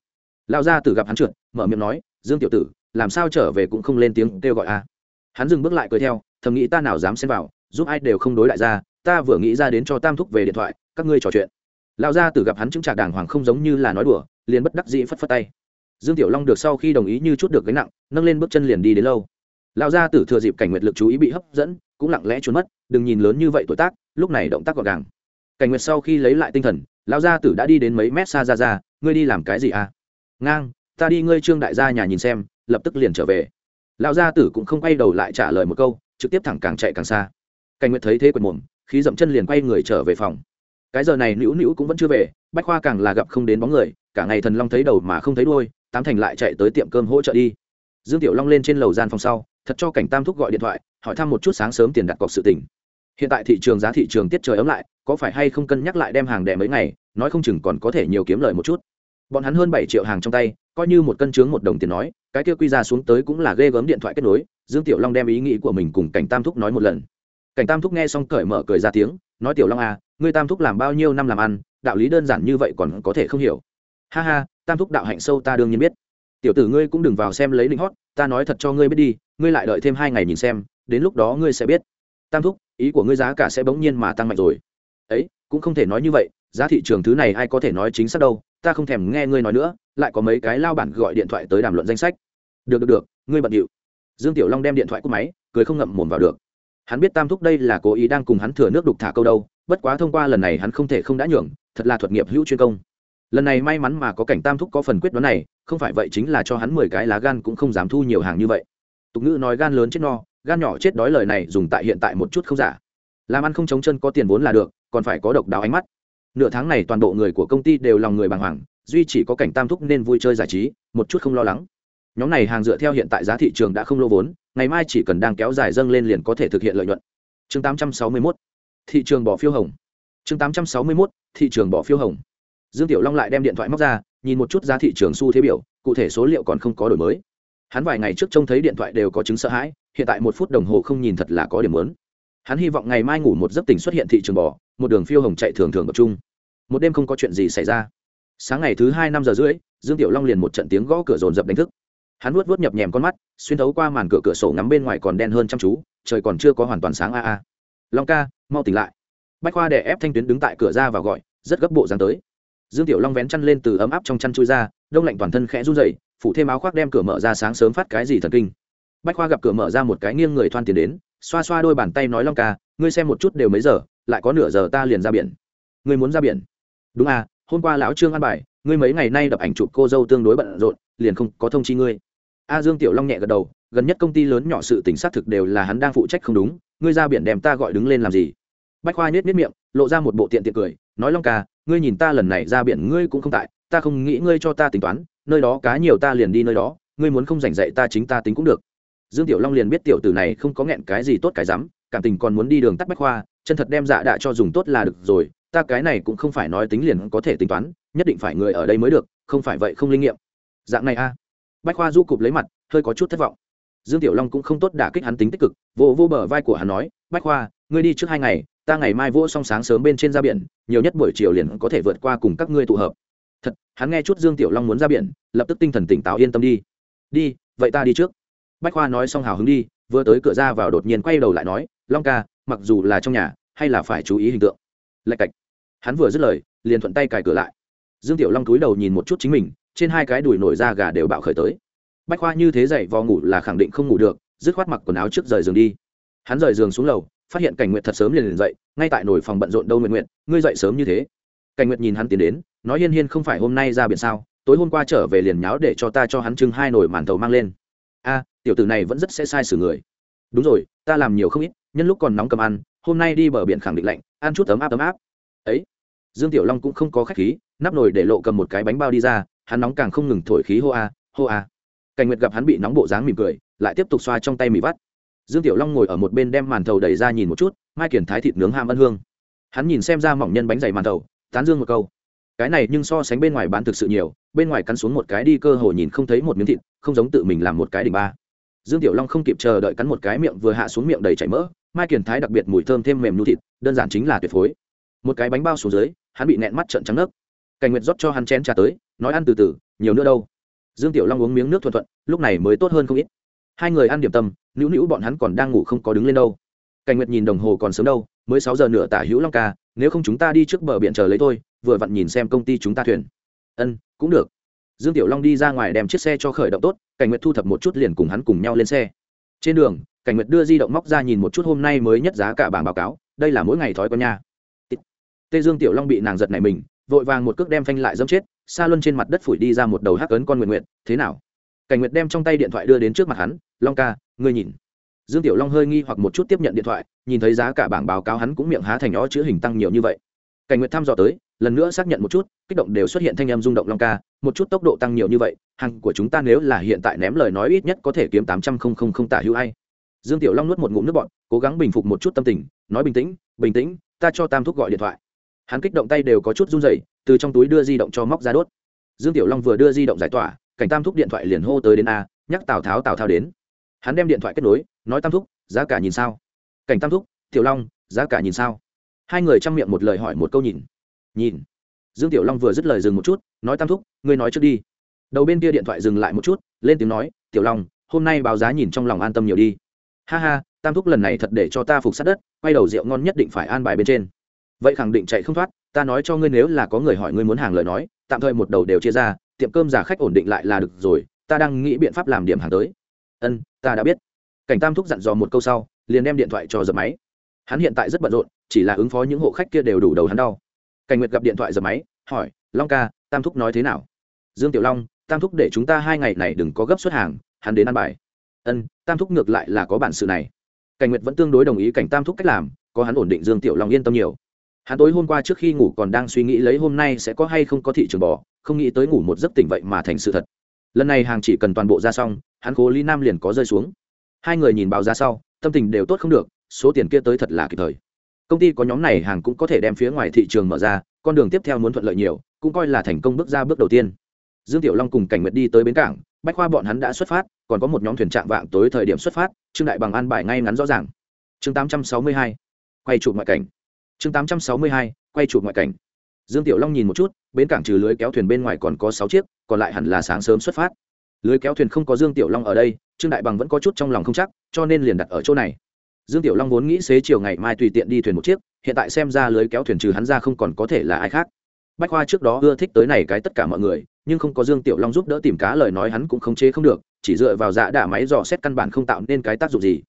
Lao ra từ gặp hắn trượt, mở miệng nói, dương tiểu tử, làm sao trở về cũng không lên tiếng kêu gọi a. Hắn dừng bước lại cười theo, thầm nghĩ ta nào dám xem vào, giúp ai đều không đối lại ra ta vừa nghĩ ra đến cho tam thúc về điện thoại, các ngươi trò chuyện. Lao ra từ gặp hắn chứng trạc đàng hoàng không giống như là nói đùa, liền bất đắc dĩ phất phất tay. Dương tiểu long được sau khi đồng ý như chút được gánh nặng, nâng lên bước chân liền đi đến lâu. Lão gia tử thừa dịp cảnh nguyệt lực chú ý bị hấp dẫn, cũng lặng lẽ trốn mất, đừng nhìn lớn như vậy tuổi tác, lúc này động tác gọn gàng. Cảnh nguyệt sau khi lấy lại tinh thần, Lão gia tử đã đi đến mấy mét xa ra ra, ngươi đi làm cái gì à? Ngang, ta đi ngươi trương đại gia nhà nhìn xem, lập tức liền trở về. Lão gia tử cũng không quay đầu lại trả lời một câu, trực tiếp thẳng càng chạy càng xa. Cảnh nguyệt thấy thế quần mồm, khí dậm chân liền quay người trở về phòng. Cái giờ này nữu nữu cũng vẫn chưa về, bách khoa càng là gặp không đến bóng người, cả ngày thần long thấy đầu mà không thấy đôi tám thành lại chạy tới tiệm cơm hỗ trợ đi. Dương tiểu long lên trên lầu gian phòng sau thật cho cảnh tam thúc gọi điện thoại, hỏi thăm một chút sáng sớm tiền đặt cọc sự tình. Hiện tại thị trường giá thị trường tiết trời ấm lại, có phải hay không cân nhắc lại đem hàng đẻ mấy ngày, nói không chừng còn có thể nhiều kiếm lời một chút. Bọn hắn hơn bảy triệu hàng trong tay, coi như một cân chướng một đồng tiền nói, cái kia quy ra xuống tới cũng là ghê gớm điện thoại kết nối, dương tiểu long đem ý nghĩ của mình cùng cảnh tam thúc nói một lần. Cảnh tam thúc nghe xong cởi mở cười ra tiếng, nói tiểu long à ngươi tam thúc làm bao nhiêu năm làm ăn, đạo lý đơn giản như vậy còn có thể không hiểu. Ha ha, tam thúc đạo hạnh sâu ta đương nhiên biết tiểu tử ngươi cũng đừng vào xem lấy linh hót, ta nói thật cho ngươi biết đi, ngươi lại đợi thêm hai ngày nhìn xem, đến lúc đó ngươi sẽ biết. Tam thúc, ý của ngươi giá cả sẽ bỗng nhiên mà tăng mạnh rồi. Ấy, cũng không thể nói như vậy, giá thị trường thứ này ai có thể nói chính xác đâu, ta không thèm nghe ngươi nói nữa, lại có mấy cái lao bản gọi điện thoại tới đàm luận danh sách. Được được được, ngươi bận điệu. Dương tiểu long đem điện thoại cúp máy, cười không ngậm mồm vào được. Hắn biết tam thúc đây là cố ý đang cùng hắn thừa nước đục thả câu đâu, bất quá thông qua lần này hắn không thể không đã nhường, thật là thuật nghiệp hữu chuyên công lần này may mắn mà có cảnh tam thúc có phần quyết đoán này, không phải vậy chính là cho hắn mười cái lá gan cũng không dám thu nhiều hàng như vậy. Tục ngữ nói gan lớn chết no, gan nhỏ chết đói lời này dùng tại hiện tại một chút không giả. Làm ăn không chống chân có tiền vốn là được, còn phải có độc đáo ánh mắt. Nửa tháng này toàn bộ người của công ty đều lòng người bàng hoàng, duy chỉ có cảnh tam thúc nên vui chơi giải trí, một chút không lo lắng. Nhóm này hàng dựa theo hiện tại giá thị trường đã không lô vốn, ngày mai chỉ cần đang kéo dài dâng lên liền có thể thực hiện lợi nhuận. Chương 861 thị trường bỏ phiếu hồng. Chương 861 thị trường bỏ phiếu hồng dương tiểu long lại đem điện thoại móc ra, nhìn một chút giá thị trường xu thế biểu, cụ thể số liệu còn không có đổi mới. Hắn vài ngày trước trông thấy điện thoại đều có chứng sợ hãi, hiện tại một phút đồng hồ không nhìn thật là có điểm lớn hắn hy vọng ngày mai ngủ một giấc tỉnh xuất hiện thị trường bò, một đường phiêu hồng chạy thường thường tập trung. Một đêm không có chuyện gì xảy ra. Sáng ngày thứ hai năm giờ rưỡi, dương tiểu long liền một trận tiếng gõ cửa rồn rập đánh thức. Hắn vuốt vuốt nhập nhèm con mắt, xuyên thấu qua màn cửa cửa sổ ngắm bên ngoài còn đen hơn chăm chú, trời còn chưa có hoàn toàn sáng a a. Long ca, mau tỉnh lại. Bách khoa đè ép thanh tuyến đứng tại cửa ra và gọi, rất gấp bộ dáng tới dương tiểu long vén chăn lên từ ấm áp trong chăn chui ra, đông lạnh toàn thân khẽ run dậy phủ thêm áo khoác đem cửa mở ra sáng sớm phát cái gì thần kinh. Bách khoa gặp cửa mở ra một cái nghiêng người thoan tiền đến, xoa xoa đôi bàn tay nói long ca, ngươi xem một chút đều mấy giờ, lại có nửa giờ ta liền ra biển. Ngươi muốn ra biển? Đúng à hôm qua lão trương ăn bài, ngươi mấy ngày nay đập ảnh chụp cô dâu tương đối bận rộn, liền không có thông chi ngươi. A dương tiểu long nhẹ gật đầu, gần nhất công ty lớn nhỏ sự tính xác thực đều là hắn đang phụ trách không đúng, ngươi ra biển đem ta gọi đứng lên làm gì? Bách khoa nhếch nhếch miệng, lộ ra một bộ tiện tiện cười, nói long ca ngươi nhìn ta lần này ra biển ngươi cũng không tại, ta không nghĩ ngươi cho ta tính toán, nơi đó cá nhiều ta liền đi nơi đó, ngươi muốn không giành dạy ta chính ta tính cũng được. Dương tiểu long liền biết tiểu tử này không có nghẹn cái gì tốt cái rắm, cảm tình còn muốn đi đường tắt bách khoa, chân thật đem dạ đạ cho dùng tốt là được rồi, ta cái này cũng không phải nói tính liền có thể tính toán, nhất định phải người ở đây mới được, không phải vậy không linh nghiệm. Dạng này a. Bách khoa du cụp lấy mặt, hơi có chút thất vọng. Dương tiểu long cũng không tốt đả kích hắn tính tích cực, vô vô bờ vai của hắn nói, bách khoa, ngươi đi trước hai ngày ta ngày mai vỗ xong sáng sớm bên trên ra biển, nhiều nhất buổi chiều liền có thể vượt qua cùng các ngươi tụ hợp. Thật, hắn nghe chút dương tiểu long muốn ra biển, lập tức tinh thần tỉnh táo yên tâm đi. Đi, vậy ta đi trước. Bách khoa nói xong hào hứng đi, vừa tới cửa ra vào đột nhiên quay đầu lại nói, long ca, mặc dù là trong nhà, hay là phải chú ý hình tượng. Lạch cạch. Hắn vừa dứt lời, liền thuận tay cài cửa lại. Dương tiểu long cúi đầu nhìn một chút chính mình, trên hai cái đùi nổi da gà đều bạo khởi tới. Bách khoa như thế dậy vò ngủ là khẳng định không ngủ được, dứt khoát mặc quần áo trước rời giường đi. Hắn rời giường xuống lầu phát hiện cảnh nguyện thật sớm liền liền dậy, ngay tại nồi phòng bận rộn đâu nguyện nguyện ngươi dậy sớm như thế. Cảnh nguyện nhìn hắn tiến đến, nói hiên hiên không phải hôm nay ra biển sao, tối hôm qua trở về liền nháo để cho ta cho hắn trưng hai nồi màn thầu mang lên. A, tiểu tử này vẫn rất sẽ sai xử người. Đúng rồi, ta làm nhiều không ít, nhân lúc còn nóng cầm ăn, hôm nay đi bờ biển khẳng định lạnh, ăn chút ấm áp ấm áp. Ấy, dương tiểu long cũng không có khách khí, nắp nồi để lộ cầm một cái bánh bao đi ra, hắn nóng càng không ngừng thổi khí hô a, hô à cảnh nguyệt gặp hắn bị nóng bộ dáng mỉm cười, lại tiếp tục xoa trong tay mì vắt dương tiểu long ngồi ở một bên đem màn thầu đẩy ra nhìn một chút, mai kiển thái thịt nướng ham ân hương. Hắn nhìn xem ra mỏng nhân bánh dày màn thầu, tán dương một câu. Cái này nhưng so sánh bên ngoài bán thực sự nhiều, bên ngoài cắn xuống một cái đi cơ hồ nhìn không thấy một miếng thịt, không giống tự mình làm một cái đỉnh ba. Dương tiểu long không kịp chờ đợi cắn một cái miệng vừa hạ xuống miệng đầy chảy mỡ, mai kiển thái đặc biệt mùi thơm thêm mềm nhu thịt, đơn giản chính là tuyệt phối. Một cái bánh bao xuống dưới, hắn bị nẹn mắt trợn trắng nước cảnh nguyệt rót cho hắn chén trà tới, nói ăn từ từ, nhiều nữa đâu. Dương tiểu long uống miếng nước thuận thuận, lúc này mới tốt hơn không ít. Hai người ăn điểm tâm nữu nữu bọn hắn còn đang ngủ không có đứng lên đâu. Cảnh nguyệt nhìn đồng hồ còn sớm đâu, mới sáu giờ nửa tả hữu long ca, nếu không chúng ta đi trước bờ biển chờ lấy thôi. vừa vặn nhìn xem công ty chúng ta thuyền. Ân, cũng được. Dương tiểu long đi ra ngoài đem chiếc xe cho khởi động tốt, cảnh nguyệt thu thập một chút liền cùng hắn cùng nhau lên xe. Trên đường, cảnh nguyệt đưa di động móc ra nhìn một chút hôm nay mới nhất giá cả bảng báo cáo, đây là mỗi ngày thói con nha. Tê dương tiểu long bị nàng giật này mình, vội vàng một cước đem phanh lại dâm chết xa luân trên mặt đất phủi đi ra một đầu hắc ấn con nguyện nguyện thế nào? Cảnh nguyệt đem trong tay điện thoại đưa đến trước mặt hắn, long ca ngươi nhìn. Dương tiểu long hơi nghi hoặc một chút tiếp nhận điện thoại, nhìn thấy giá cả bảng báo cáo hắn cũng miệng há thành ó chữ hình tăng nhiều như vậy. Cảnh nguyệt thăm dò tới, lần nữa xác nhận một chút, kích động đều xuất hiện thanh em rung động long ca, một chút tốc độ tăng nhiều như vậy, hàng của chúng ta nếu là hiện tại ném lời nói ít nhất có thể kiếm tám trăm không không không tả hữu hay dương tiểu long nuốt một ngụm nước bọn cố gắng bình phục một chút tâm tình, nói bình tĩnh bình tĩnh, ta cho tam thúc gọi điện thoại. Hắn kích động tay đều có chút run rẩy, từ trong túi đưa di động cho móc ra đốt. Dương tiểu long vừa đưa di động giải tỏa, cảnh tam thúc điện thoại liền hô tới đến a, nhắc tào tháo, tào thao đến hắn đem điện thoại kết nối, nói tam thúc, giá cả nhìn sao? Cảnh tam thúc, tiểu long, giá cả nhìn sao? Hai người chăm miệng một lời hỏi một câu nhìn. Nhìn. Dương tiểu long vừa dứt lời dừng một chút, nói tam thúc, ngươi nói trước đi. Đầu bên kia điện thoại dừng lại một chút, lên tiếng nói, tiểu long, hôm nay báo giá nhìn trong lòng an tâm nhiều đi. Ha ha, tam thúc lần này thật để cho ta phục sát đất, quay đầu rượu ngon nhất định phải an bài bên trên. Vậy khẳng định chạy không thoát, ta nói cho ngươi nếu là có người hỏi ngươi muốn hàng lời nói, tạm thời một đầu đều chia ra, tiệm cơm giả khách ổn định lại là được rồi, ta đang nghĩ biện pháp làm điểm hàng tới ân, ta đã biết. Cảnh tam thúc dặn dò một câu sau, liền đem điện thoại cho dập máy. Hắn hiện tại rất bận rộn, chỉ là ứng phó những hộ khách kia đều đủ đầu hắn đau. Cảnh nguyệt gặp điện thoại dập máy, hỏi, long ca, tam thúc nói thế nào? Dương tiểu long, tam thúc để chúng ta hai ngày này đừng có gấp xuất hàng, hắn đến ăn bài. Ân, tam thúc ngược lại là có bản sự này. Cảnh nguyệt vẫn tương đối đồng ý cảnh tam thúc cách làm, có hắn ổn định dương tiểu long yên tâm nhiều. Hắn tối hôm qua trước khi ngủ còn đang suy nghĩ lấy hôm nay sẽ có hay không có thị trường bò, không nghĩ tới ngủ một giấc tỉnh vậy mà thành sự thật lần này hàng chỉ cần toàn bộ ra xong hắn cố lý nam liền có rơi xuống. Hai người nhìn báo ra sau tâm tình đều tốt không được số tiền kia tới thật là kịp thời. Công ty có nhóm này hàng cũng có thể đem phía ngoài thị trường mở ra con đường tiếp theo muốn thuận lợi nhiều cũng coi là thành công bước ra bước đầu tiên. Dương tiểu long cùng cảnh nguyệt đi tới bến cảng bách khoa bọn hắn đã xuất phát còn có một nhóm thuyền trạng vạng tối thời điểm xuất phát trương đại bằng an bài ngay ngắn rõ ràng. Chương 862, quay chụp ngoại cảnh. Chương 862, quay chụp ngoại cảnh dương tiểu long nhìn một chút, bến cảng trừ lưới kéo thuyền bên ngoài còn có sáu chiếc, còn lại hẳn là sáng sớm xuất phát. Lưới kéo thuyền không có dương tiểu long ở đây, trương đại bằng vẫn có chút trong lòng không chắc, cho nên liền đặt ở chỗ này. Dương tiểu long vốn nghĩ xế chiều ngày mai tùy tiện đi thuyền một chiếc, hiện tại xem ra lưới kéo thuyền trừ hắn ra không còn có thể là ai khác. Bách khoa trước đó ưa thích tới này cái tất cả mọi người, nhưng không có dương tiểu long giúp đỡ tìm cá lời nói hắn cũng không chế không được, chỉ dựa vào dạ đả máy dò xét căn bản không tạo nên cái tác dụng gì.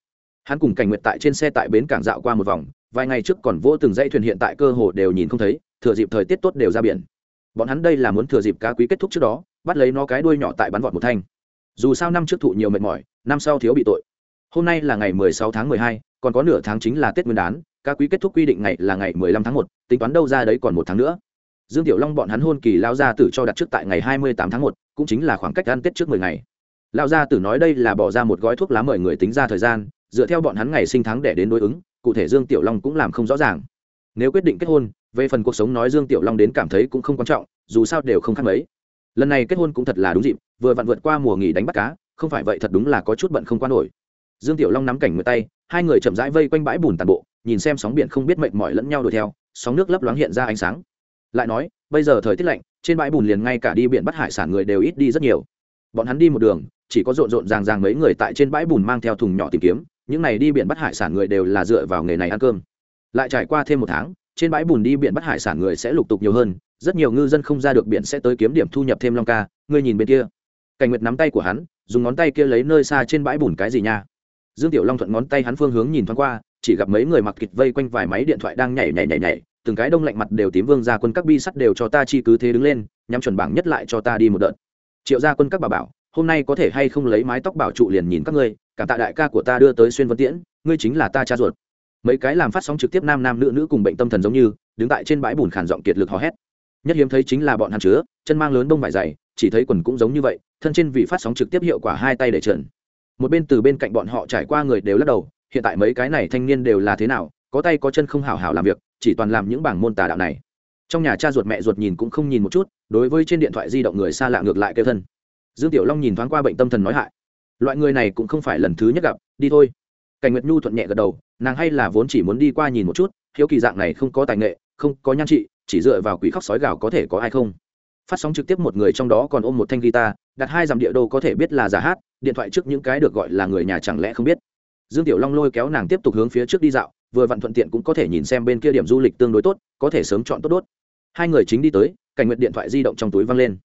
Hắn cùng cảnh nguyệt tại trên xe tại bến cảng dạo qua một vòng, vài ngày trước còn vô từng dãy thuyền hiện tại cơ hồ đều nhìn không thấy thừa dịp thời tiết tốt đều ra biển. Bọn hắn đây là muốn thừa dịp cá quý kết thúc trước đó bắt lấy nó cái đuôi nhỏ tại bắn vọt một thanh. Dù sao năm trước thụ nhiều mệt mỏi năm sau thiếu bị tội. Hôm nay là ngày 16 tháng 12, còn có nửa tháng chính là tết nguyên đán cá quý kết thúc quy định ngày là ngày 15 tháng 1, tính toán đâu ra đấy còn một tháng nữa. Dương tiểu long bọn hắn hôn kỳ lao ra tử cho đặt trước tại ngày 28 tháng 1, cũng chính là khoảng cách ăn tết trước 10 ngày. Lao gia tử nói đây là bỏ ra một gói thuốc lá mời người tính ra thời gian dựa theo bọn hắn ngày sinh tháng để đến đối ứng cụ thể dương tiểu long cũng làm không rõ ràng. Nếu quyết định kết hôn về phần cuộc sống nói dương tiểu long đến cảm thấy cũng không quan trọng, dù sao đều không khác mấy. Lần này kết hôn cũng thật là đúng dịp, vừa vặn vượt qua mùa nghỉ đánh bắt cá, không phải vậy thật đúng là có chút bận không quan nổi. Dương tiểu long nắm cảnh mượn tay, hai người chậm rãi vây quanh bãi bùn tàn bộ, nhìn xem sóng biển không biết mệt mỏi lẫn nhau đuổi theo, sóng nước lấp loáng hiện ra ánh sáng. Lại nói, bây giờ thời tiết lạnh, trên bãi bùn liền ngay cả đi biển bắt hải sản người đều ít đi rất nhiều. Bọn hắn đi một đường, chỉ có rộn rộn ràng ràng mấy người tại trên bãi bùn mang theo thùng nhỏ tìm kiếm, những này đi biển bắt hải sản người đều là dựa vào nghề này ăn cơm. Lại trải qua thêm một tháng trên bãi bùn đi biển bắt hải sản người sẽ lục tục nhiều hơn, rất nhiều ngư dân không ra được biển sẽ tới kiếm điểm thu nhập thêm long ca, ngươi nhìn bên kia. Cảnh nguyệt nắm tay của hắn, dùng ngón tay kia lấy nơi xa trên bãi bùn cái gì nha. Dương tiểu long thuận ngón tay hắn phương hướng nhìn thoáng qua, chỉ gặp mấy người mặc kịch vây quanh vài máy điện thoại đang nhảy nhảy nhảy nhảy, từng cái đông lạnh mặt đều tím vương ra quân các bi sắt đều cho ta chi cứ thế đứng lên, nhắm chuẩn bảng nhất lại cho ta đi một đợt. Triệu gia quân các bà bảo, hôm nay có thể hay không lấy mái tóc bảo trụ liền nhìn các ngươi, cảm tạ đại ca của ta đưa tới xuyên vân tiễn, ngươi chính là ta cha ruột mấy cái làm phát sóng trực tiếp nam nam nữ nữ cùng bệnh tâm thần giống như, đứng tại trên bãi bùn khản giọng kiệt lực hò hét. Nhất hiếm thấy chính là bọn hắn chứa, chân mang lớn bông vải dày, chỉ thấy quần cũng giống như vậy, thân trên vị phát sóng trực tiếp hiệu quả hai tay để trần một bên từ bên cạnh bọn họ trải qua người đều lắc đầu, hiện tại mấy cái này thanh niên đều là thế nào, có tay có chân không hào hào làm việc, chỉ toàn làm những bảng môn tà đạo này. Trong nhà cha ruột mẹ ruột nhìn cũng không nhìn một chút, đối với trên điện thoại di động người xa lạ ngược lại kêu thân. Dương tiểu long nhìn thoáng qua bệnh tâm thần nói hại. Loại người này cũng không phải lần thứ nhất gặp, đi thôi. Cảnh nguyệt nhu thuận nhẹ gật đầu nàng hay là vốn chỉ muốn đi qua nhìn một chút, hiếu kỳ dạng này không có tài nghệ, không có nhan trị, chỉ dựa vào quỷ khóc sói gào có thể có ai không? Phát sóng trực tiếp một người trong đó còn ôm một thanh guitar, đặt hai dặm địa đô có thể biết là giả hát, điện thoại trước những cái được gọi là người nhà chẳng lẽ không biết. Dương tiểu long lôi kéo nàng tiếp tục hướng phía trước đi dạo, vừa vặn thuận tiện cũng có thể nhìn xem bên kia điểm du lịch tương đối tốt, có thể sớm chọn tốt đốt. Hai người chính đi tới, cảnh nguyện điện thoại di động trong túi văng lên.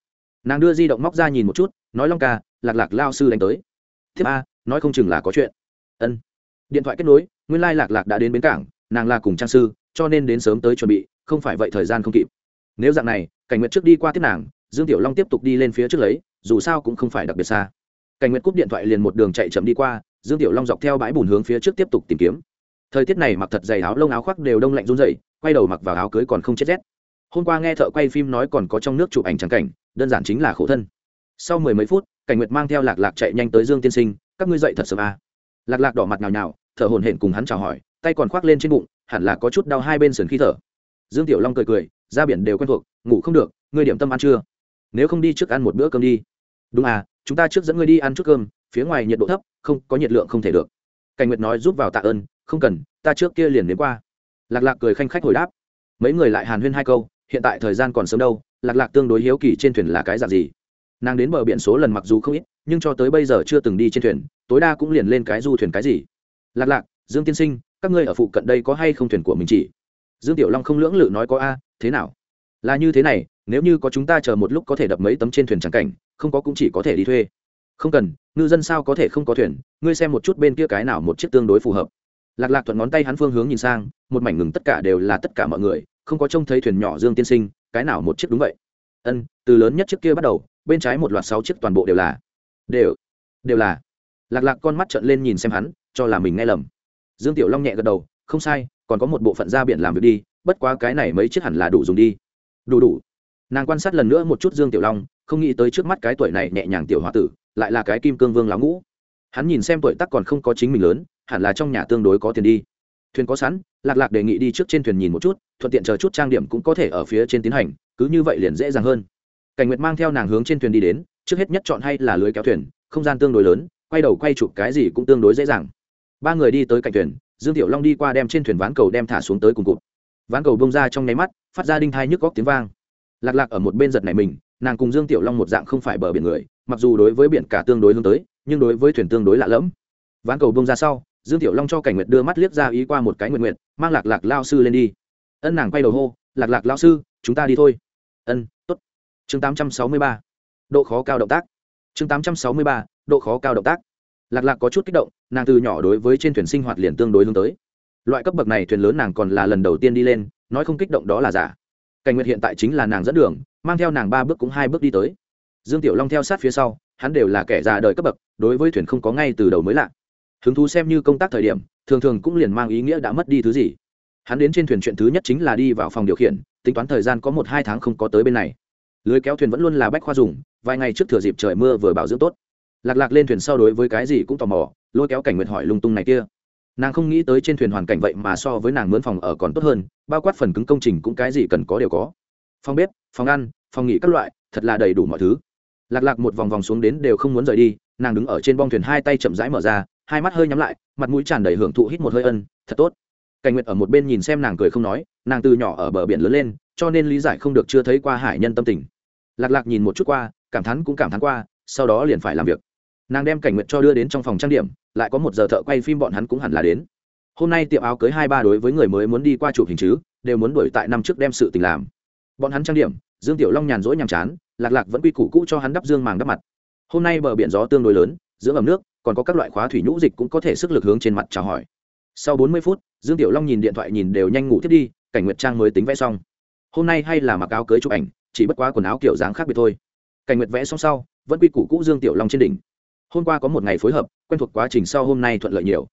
Nàng đưa di động móc ra nhìn một chút, nói long ca, lạc lạc lao sư đánh tới. Tiếp a, nói không chừng là có chuyện. Ân. Điện thoại kết nối nguyên lai lạc lạc đã đến bến cảng, nàng là cùng trang sư, cho nên đến sớm tới chuẩn bị, không phải vậy thời gian không kịp. Nếu dạng này, cảnh nguyện trước đi qua tiếp nàng, dương tiểu long tiếp tục đi lên phía trước lấy, dù sao cũng không phải đặc biệt xa. Cảnh nguyện cúp điện thoại liền một đường chạy chậm đi qua, dương tiểu long dọc theo bãi bùn hướng phía trước tiếp tục tìm kiếm. Thời tiết này mặc thật dày áo lông áo khoác đều đông lạnh run dậy quay đầu mặc vào áo cưới còn không chết rét. Hôm qua nghe thợ quay phim nói còn có trong nước chụp ảnh trắng cảnh, đơn giản chính là khổ thân. Sau mười mấy phút, cảnh nguyệt mang theo lạc lạc chạy nhanh tới dương tiên sinh, các ngươi dậy thật sớm à. lạc lạc đỏ mặt nhào nhào thở hổn hển cùng hắn chào hỏi, tay còn khoác lên trên bụng, hẳn là có chút đau hai bên sườn khi thở. Dương tiểu long cười cười, ra biển đều quen thuộc, ngủ không được, ngươi điểm tâm ăn chưa? Nếu không đi trước ăn một bữa cơm đi. Đúng à chúng ta trước dẫn ngươi đi ăn chút cơm, phía ngoài nhiệt độ thấp, không, có nhiệt lượng không thể được. Cảnh nguyệt nói giúp vào tạ ơn, không cần, ta trước kia liền đến qua. Lạc lạc cười khanh khách hồi đáp. Mấy người lại hàn huyên hai câu, hiện tại thời gian còn sớm đâu, lạc lạc tương đối hiếu kỳ trên thuyền là cái dạng gì. Nàng đến bờ biển số lần mặc dù không ít, nhưng cho tới bây giờ chưa từng đi trên thuyền, tối đa cũng liền lên cái du thuyền cái gì lạc lạc, dương tiên sinh, các ngươi ở phụ cận đây có hay không thuyền của mình chỉ? Dương tiểu long không lưỡng lự nói có a, thế nào? Là như thế này, nếu như có chúng ta chờ một lúc có thể đập mấy tấm trên thuyền trắng cảnh, không có cũng chỉ có thể đi thuê. Không cần, ngư dân sao có thể không có thuyền, ngươi xem một chút bên kia cái nào một chiếc tương đối phù hợp. Lạc lạc thuận ngón tay hắn phương hướng nhìn sang, một mảnh ngừng tất cả đều là tất cả mọi người, không có trông thấy thuyền nhỏ dương tiên sinh, cái nào một chiếc đúng vậy? Ân, từ lớn nhất chiếc kia bắt đầu, bên trái một loạt sáu chiếc toàn bộ đều là, đều đều là. Lạc lạc con mắt trợn lên nhìn xem hắn cho là mình nghe lầm. Dương tiểu long nhẹ gật đầu, không sai, còn có một bộ phận ra biển làm việc đi, bất quá cái này mấy chiếc hẳn là đủ dùng đi. Đủ đủ. Nàng quan sát lần nữa một chút dương tiểu long, không nghĩ tới trước mắt cái tuổi này nhẹ nhàng tiểu h o a tử, lại là cái kim cương vương lão ngũ. Hắn nhìn xem tuổi tắc còn không có chính mình lớn, hẳn là trong nhà tương đối có tiền đi. Thuyền có sẵn, lạc lạc đề nghị đi trước trên thuyền nhìn một chút, thuận tiện chờ chút trang điểm cũng có thể ở phía trên tiến hành, cứ như vậy liền dễ dàng hơn. Cảnh nguyệt mang theo nàng hướng trên thuyền đi đến, trước hết nhất chọn hay là lưới kéo thuyền, không gian tương đối lớn, quay đầu quay chụp cái gì cũng tương đối dễ dàng ba người đi tới cạnh thuyền, dương tiểu long đi qua đem trên thuyền ván cầu đem thả xuống tới cùng cụt. Ván cầu bông ra trong nháy mắt, phát ra đinh thai nhức góc tiếng vang. Lạc lạc ở một bên giật này mình, nàng cùng dương tiểu long một dạng không phải bờ biển người, mặc dù đối với biển cả tương đối hướng tới, nhưng đối với thuyền tương đối lạ lẫm. Ván cầu bông ra sau, dương tiểu long cho cảnh nguyệt đưa mắt liếc ra ý qua một cái nguyện nguyện mang lạc lạc lao sư lên đi. Ân nàng quay đầu hô, lạc lạc lao sư, chúng ta đi thôi. Ân t ố t chương tám trăm sáu mươi ba. Độ khó cao động tác. Chương tám trăm sáu mươi ba, độ khó cao động tác lạc lạc có chút kích động, nàng từ nhỏ đối với trên thuyền sinh hoạt liền tương đối hướng tới. Loại cấp bậc này thuyền lớn nàng còn là lần đầu tiên đi lên, nói không kích động đó là giả. Cảnh nguyệt hiện tại chính là nàng dẫn đường, mang theo nàng ba bước cũng hai bước đi tới. Dương tiểu long theo sát phía sau, hắn đều là kẻ già đời cấp bậc, đối với thuyền không có ngay từ đầu mới lạ. Hứng thú xem như công tác thời điểm, thường thường cũng liền mang ý nghĩa đã mất đi thứ gì. Hắn đến trên thuyền chuyện thứ nhất chính là đi vào phòng điều khiển, tính toán thời gian có một hai tháng không có tới bên này. Lưới kéo thuyền vẫn luôn là bách khoa dùng, vài ngày trước thừa dịp trời mưa vừa bảo dưỡng tốt lạc lạc lên thuyền sau đối với cái gì cũng tò mò, lôi kéo cảnh Nguyệt hỏi lung tung này kia. Nàng không nghĩ tới trên thuyền hoàn cảnh vậy mà so với nàng mướn phòng ở còn tốt hơn, bao quát phần cứng công trình cũng cái gì cần có đều có. Phòng bếp, phòng ăn, phòng nghỉ các loại, thật là đầy đủ mọi thứ. Lạc lạc một vòng vòng xuống đến đều không muốn rời đi, nàng đứng ở trên bong thuyền hai tay chậm rãi mở ra, hai mắt hơi nhắm lại, mặt mũi tràn đầy hưởng thụ hít một hơi ân, thật tốt. Cảnh nguyệt ở một bên nhìn xem nàng cười không nói, nàng từ nhỏ ở bờ biển lớn lên, cho nên lý giải không được chưa thấy qua hải nhân tâm tình. Lạc lạc nhìn một chút qua, cảm thán cũng cảm thán qua, sau đó liền phải làm việc nàng đem cảnh nguyệt cho đưa đến trong phòng trang điểm, lại có một giờ thợ quay phim bọn hắn cũng hẳn là đến. Hôm nay tiệm áo cưới hai ba đối với người mới muốn đi qua chụp hình chứ, đều muốn đuổi tại năm trước đem sự tình làm. Bọn hắn trang điểm, dương tiểu long nhàn rỗi nhàm chán, lạc lạc vẫn quy củ cũ cho hắn đắp dương màng đắp mặt. Hôm nay bờ biển gió tương đối lớn, giữa ẩm nước, còn có các loại khóa thủy nhũ dịch cũng có thể sức lực hướng trên mặt chào hỏi. Sau bốn mươi phút, dương tiểu long nhìn điện thoại nhìn đều nhanh ngủ thiết đi, cảnh nguyệt trang mới tính vẽ xong. Hôm nay hay là mặc áo cưới chụp ảnh, chỉ bất quá quần áo kiểu dáng khác biệt thôi. Cảnh nguyệt vẽ xong sau, vẫn quy củ cũ dương tiểu long trên đỉnh hôm qua có một ngày phối hợp, quen thuộc quá trình sau hôm nay thuận lợi nhiều.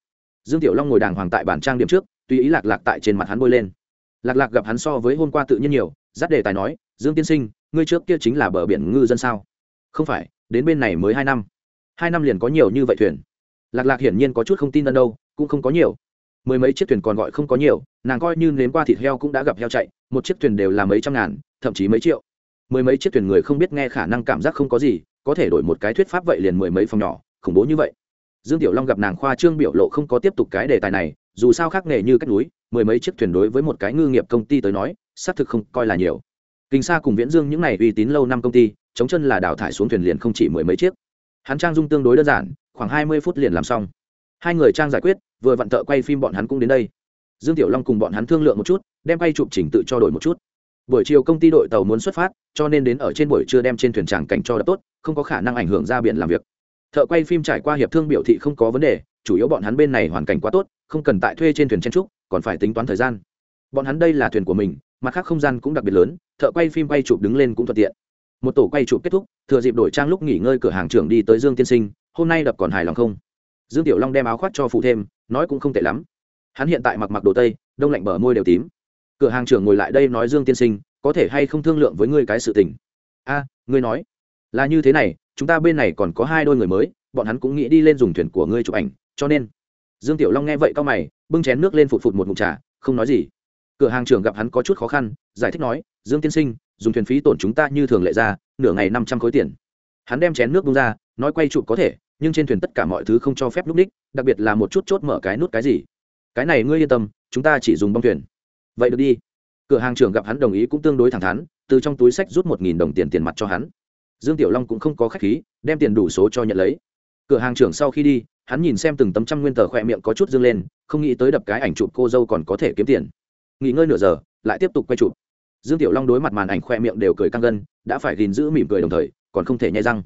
Dương tiểu long ngồi đàng hoàng tại bản trang điểm trước, tùy ý lạc lạc tại trên mặt hắn bôi lên. Lạc lạc gặp hắn so với hôm qua tự nhiên nhiều, dắt đề tài nói, dương tiên sinh, ngươi trước kia chính là bờ biển ngư dân sao? Không phải, đến bên này mới hai năm. Hai năm liền có nhiều như vậy thuyền? Lạc lạc hiển nhiên có chút không tin ân đâu, cũng không có nhiều. Mười mấy chiếc thuyền còn gọi không có nhiều, nàng coi như nếm qua thịt heo cũng đã gặp heo chạy, một chiếc thuyền đều là mấy trăm ngàn, thậm chí mấy triệu. Mười mấy chiếc thuyền người không biết nghe khả năng cảm giác không có gì có thể đổi một cái thuyết pháp vậy liền mười mấy phòng nhỏ, khủng bố như vậy. Dương tiểu long gặp nàng khoa trương biểu lộ không có tiếp tục cái đề tài này, dù sao khác nghề như cách núi, mười mấy chiếc thuyền đối với một cái ngư nghiệp công ty tới nói, xác thực không coi là nhiều. Kinh sa cùng viễn dương những n à y uy tín lâu năm công ty, chống chân là đào thải xuống thuyền liền không chỉ mười mấy chiếc. Hắn trang dung tương đối đơn giản, khoảng hai mươi phút liền làm xong. Hai người trang giải quyết, vừa vặn thợ quay phim bọn hắn cũng đến đây. Dương tiểu long cùng bọn hắn thương lượng một chút, đem quay chụp chỉnh tự cho đổi một chút buổi chiều công ty đội tàu muốn xuất phát, cho nên đến ở trên buổi trưa đem trên thuyền tràng cảnh cho đã tốt, không có khả năng ảnh hưởng ra biển làm việc. Thợ quay phim trải qua hiệp thương biểu thị không có vấn đề, chủ yếu bọn hắn bên này hoàn cảnh quá tốt, không cần tại thuê trên thuyền chen trúc còn phải tính toán thời gian. Bọn hắn đây là thuyền của mình, mặt khác không gian cũng đặc biệt lớn, thợ quay phim quay chụp đứng lên cũng thuận tiện. Một tổ quay chụp kết thúc, thừa dịp đổi trang lúc nghỉ ngơi cửa hàng trưởng đi tới dương tiên sinh, hôm nay đập còn hài lòng không? Dương tiểu long đem áo khoác cho phụ thêm, nói cũng không tệ lắm. Hắn hiện tại mặc mặc đồ tây, đông lạnh bờ môi đều tím cửa hàng trưởng ngồi lại đây nói dương tiên sinh, có thể hay không thương lượng với ngươi cái sự tình? A, ngươi nói. Là như thế này, chúng ta bên này còn có hai đôi người mới, bọn hắn cũng nghĩ đi lên dùng thuyền của ngươi chụp ảnh, cho nên. Dương tiểu long nghe vậy cao mày, bưng chén nước lên phụt phụt một mụn trà, không nói gì. Cửa hàng trưởng gặp hắn có chút khó khăn, giải thích nói, dương tiên sinh, dùng thuyền phí tổn chúng ta như thường lệ ra, nửa ngày năm trăm khối tiền. Hắn đem chén nước bung ra, nói quay chụp có thể, nhưng trên thuyền tất cả mọi thứ không cho phép núp ních, đặc biệt là một chút chốt mở cái nút cái gì. Cái này ngươi yên tâm, chúng ta chỉ dùng bong thuyền vậy được đi. Cửa hàng trưởng gặp hắn đồng ý cũng tương đối thẳng thắn, từ trong túi sách rút một nghìn đồng tiền tiền mặt cho hắn. Dương tiểu long cũng không có khách khí, đem tiền đủ số cho nhận lấy. Cửa hàng trưởng sau khi đi, hắn nhìn xem từng tấm trăm nguyên tờ khoe miệng có chút dương lên, không nghĩ tới đập cái ảnh chụp cô dâu còn có thể kiếm tiền. Nghỉ ngơi nửa giờ, lại tiếp tục quay chụp. Dương tiểu long đối mặt màn ảnh khoe miệng đều cười căng gân, đã phải gìn giữ mỉm cười đồng thời, còn không thể nhai răng.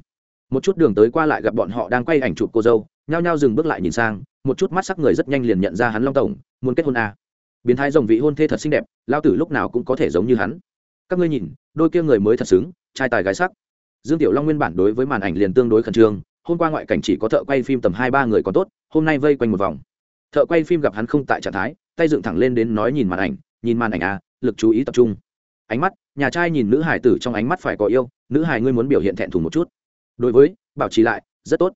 Một chút đường tới qua lại gặp bọn họ đang quay ảnh chụp cô dâu, nhao nhao dừng bước lại nhìn sang, một chút mắt sắc người rất nhanh liền nhận ra hắn long tổng, muốn kết hôn à biến thái rồng vị hôn thê thật xinh đẹp lao tử lúc nào cũng có thể giống như hắn. Các ngươi nhìn, đôi kia người mới thật xứng, trai tài gái sắc. Dương tiểu long nguyên bản đối với màn ảnh liền tương đối khẩn trương, hôm qua ngoại cảnh chỉ có thợ quay phim tầm hai ba người còn tốt, hôm nay vây quanh một vòng. Thợ quay phim gặp hắn không tại trạng thái, tay dựng thẳng lên đến nói nhìn màn ảnh, nhìn màn ảnh à lực chú ý tập trung. Ánh mắt, nhà trai nhìn nữ hải tử trong ánh mắt phải có yêu, nữ hải ngươi muốn biểu hiện thẹn thùng một chút. Đối với, bảo trì lại, rất tốt.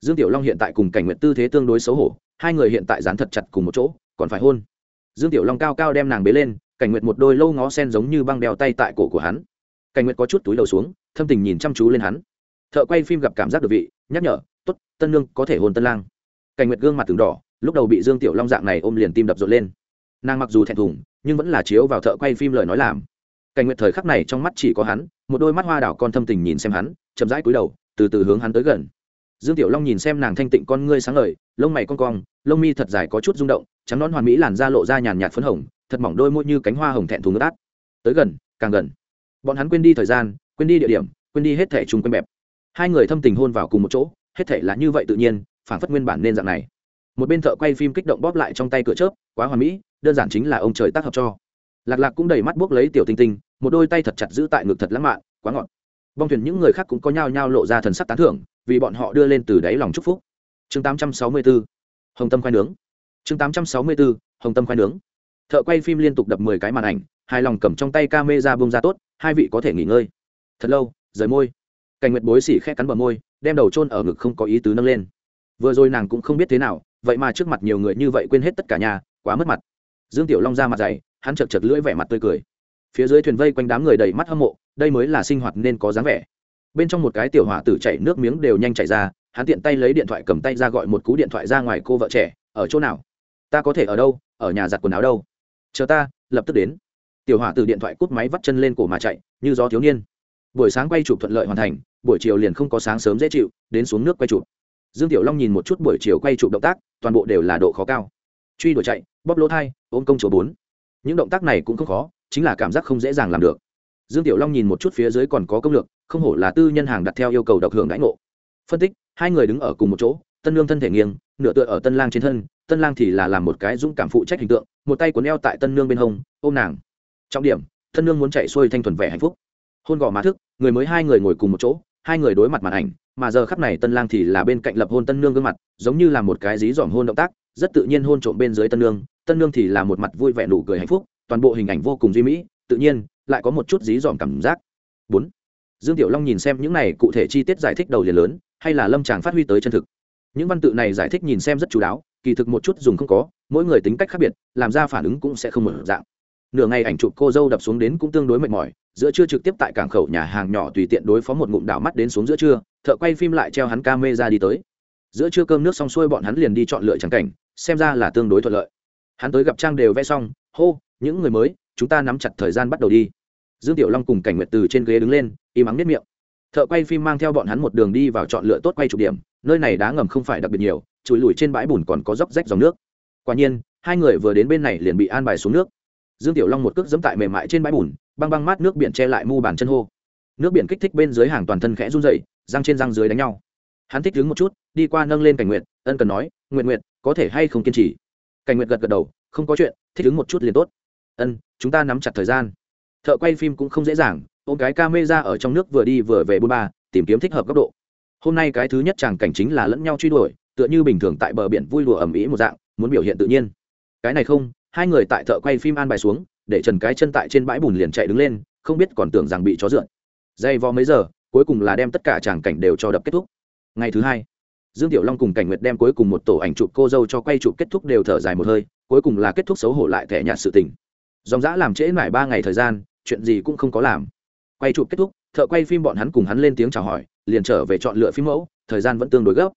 Dương tiểu long hiện tại cùng cảnh nguyện tư thế tương đối xấu hổ, hai người hiện tại dán thật chặt cùng một chỗ, còn phải hôn dương tiểu long cao cao đem nàng bế lên, cảnh Nguyệt một đôi lâu ngó sen giống như băng đeo tay tại cổ của hắn. Cảnh Nguyệt có chút túi đầu xuống, thâm tình nhìn chăm chú lên hắn. Thợ quay phim gặp cảm giác được vị, nhắc nhở t ố t tân lương có thể hôn tân lang. Cảnh nguyệt gương mặt từng đỏ, lúc đầu bị dương tiểu long dạng này ôm liền tim đập rộn lên. Nàng mặc dù thẹn thùng, nhưng vẫn là chiếu vào thợ quay phim lời nói làm. Cảnh nguyệt thời khắc này trong mắt chỉ có hắn, một đôi mắt hoa đảo con thâm tình nhìn xem hắn, chậm rãi cúi đầu, từ từ hướng hắn tới gần. Dương tiểu long nhìn xem nàng thanh tịnh con ngươi sáng ngời lông mày cong cong, lông mi thật dài có chút rung động, trắng nón hoàn mỹ làn da lộ ra nhàn nhạt phấn hồng, thật mỏng đôi môi như cánh hoa hồng thẹn thùng ngất át. Tới gần, càng gần. Bọn hắn quên đi thời gian, quên đi địa điểm, quên đi hết thể chung quanh bẹp. Hai người thâm tình hôn vào cùng một chỗ, hết thể là như vậy tự nhiên, phản phất nguyên bản nên dạng này. Một bên thợ quay phim kích động bóp lại trong tay cửa chớp, quá hoàn mỹ, đơn giản chính là ông trời tác hợp cho. Lạc lạc cũng đầy mắt buốc lấy tiểu tinh tinh, một đôi tay thật chặt giữ tại ngực thật lãng mạn, quá ngọt. Bong thuyền những người khác cũng có nhao nhao lộ ra thần sắc tán thưởng, vì bọn họ đưa lên từ đáy lòng chúc phúc chương 864 hồng tâm khoai nướng. Chương 864 hồng tâm khoai nướng. Thợ quay phim liên tục đập mười cái màn ảnh hai lòng cầm trong tay ca mê ra bông ra tốt, hai vị có thể nghỉ ngơi. Thật lâu, rời môi. Cảnh nguyệt bối xỉ khẽ cắn bờ môi, đem đầu chôn ở ngực không có ý tứ nâng lên. Vừa rồi nàng cũng không biết thế nào, vậy mà trước mặt nhiều người như vậy quên hết tất cả nhà, quá mất mặt. Dương tiểu long ra mặt dày, hắn chật chật lưỡi vẻ mặt tươi cười. Phía dưới thuyền vây quanh đám người đầy mắt hâm mộ, đây mới là sinh hoạt nên có dáng vẻ. Bên trong một cái tiểu hỏa tử chảy nước miếng đều nhanh chảy ra hắn tiện tay lấy điện thoại cầm tay ra gọi một cú điện thoại ra ngoài cô vợ trẻ, ở chỗ nào? Ta có thể ở đâu? Ở nhà giặt quần áo đâu? Chờ ta, lập tức đến. Tiểu hỏa từ điện thoại cút máy vắt chân lên cổ mà chạy, như gió thiếu niên. Buổi sáng quay chụp thuận lợi hoàn thành, buổi chiều liền không có sáng sớm dễ chịu, đến xuống nước quay chụp. Dương tiểu long nhìn một chút buổi chiều quay chụp động tác, toàn bộ đều là độ khó cao. Truy đuổi chạy, bóp lỗ thai, ôm công chỗ bốn. Những động tác này cũng không khó, chính là cảm giác không dễ dàng làm được. Dương tiểu long nhìn một chút phía dưới còn có công lược, không hổ là tư nhân hàng đặt theo yêu cầu độc hưởng đãi ngộ phân tích, hai người đứng ở cùng một chỗ, tân lương thân thể nghiêng, nửa tựa ở tân lang trên thân, tân lang thì là làm một cái dũng cảm phụ trách hình tượng, một tay cuốn eo tại tân lương bên hông, ôm nàng. Trọng điểm, tân lương muốn chạy xuôi thanh thuần vẻ hạnh phúc. Hôn gò má thức, người mới hai người ngồi cùng một chỗ, hai người đối mặt màn ảnh, mà giờ khắp này tân lang thì là bên cạnh lập hôn tân nương gương mặt, giống như là một cái dí dỏm hôn động tác, rất tự nhiên hôn trộm bên dưới tân nương tân nương thì là một mặt vui vẻ nụ cười hạnh phúc, toàn bộ hình ảnh vô cùng duy mỹ, tự nhiên, lại có một chút dí dỏm cảm giác. Bốn, dương tiểu long nhìn xem những này cụ thể chi tiết giải thích đầu liền lớn hay là lâm tràng phát huy tới chân thực. Những văn tự này giải thích nhìn xem rất chú đáo, kỳ thực một chút dùng không có, mỗi người tính cách khác biệt, làm ra phản ứng cũng sẽ không một dạng. Nửa ngày ảnh chụp cô dâu đập xuống đến cũng tương đối mệt mỏi, giữa trưa trực tiếp tại cảng khẩu nhà hàng nhỏ tùy tiện đối phó một ngụm đảo mắt đến xuống giữa trưa, thợ quay phim lại treo hắn ca mê ra đi tới. Giữa trưa cơm nước xong xuôi bọn hắn liền đi chọn lựa trắng cảnh, xem ra là tương đối thuận lợi. Hắn tới gặp trang đều vẽ xong, hô, những người mới, chúng ta nắm chặt thời gian bắt đầu đi. Dương tiểu long cùng cảnh nguyệt từ trên ghế đứng lên, im ắng nếp miệng thợ quay phim mang theo bọn hắn một đường đi vào chọn lựa tốt quay chụp điểm, nơi này đá ngầm không phải đặc biệt nhiều, chùi lùi trên bãi bùn còn có dốc rách dòng nước. Quả nhiên, hai người vừa đến bên này liền bị an bài xuống nước. Dương tiểu long một cước dẫm tại mềm mại trên bãi bùn, băng băng mát nước biển che lại mu bàn chân hô. Nước biển kích thích bên dưới hàng toàn thân khẽ run dậy răng trên răng dưới đánh nhau. Hắn thích đứng một chút, đi qua nâng lên cảnh nguyện ân cần nói nguyện nguyện có thể hay không kiên trì? Cảnh nguyện gật gật đầu, không có chuyện, thích đứng một chút liền tốt. Ân, chúng ta nắm chặt thời gian. Thợ quay phim cũng không dễ dàng ôm cái ca mê ra ở trong nước vừa đi vừa về bôn ba, tìm kiếm thích hợp góc độ. Hôm nay cái thứ nhất chàng cảnh chính là lẫn nhau truy đuổi, tựa như bình thường tại bờ biển vui đùa ầm ĩ một dạng, muốn biểu hiện tự nhiên. Cái này không, hai người tại thợ quay phim an bài xuống, để trần cái chân tại trên bãi bùn liền chạy đứng lên, không biết còn tưởng rằng bị chó dượn dây vò mấy giờ, cuối cùng là đem tất cả tràng cảnh đều cho đập kết thúc. Ngày thứ hai, dương tiểu long cùng cảnh nguyệt đem cuối cùng một tổ ảnh chụp cô dâu cho quay chụp kết thúc đều thở dài một hơi, cuối cùng là kết thúc xấu hổ lại thẻ nhạt sự tình. Dòng dã làm trễ mãi ba ngày thời gian, chuyện gì cũng không có làm quay chụp kết thúc, thợ quay phim bọn hắn cùng hắn lên tiếng chào hỏi, liền trở về chọn lựa phim mẫu, thời gian vẫn tương đối gấp.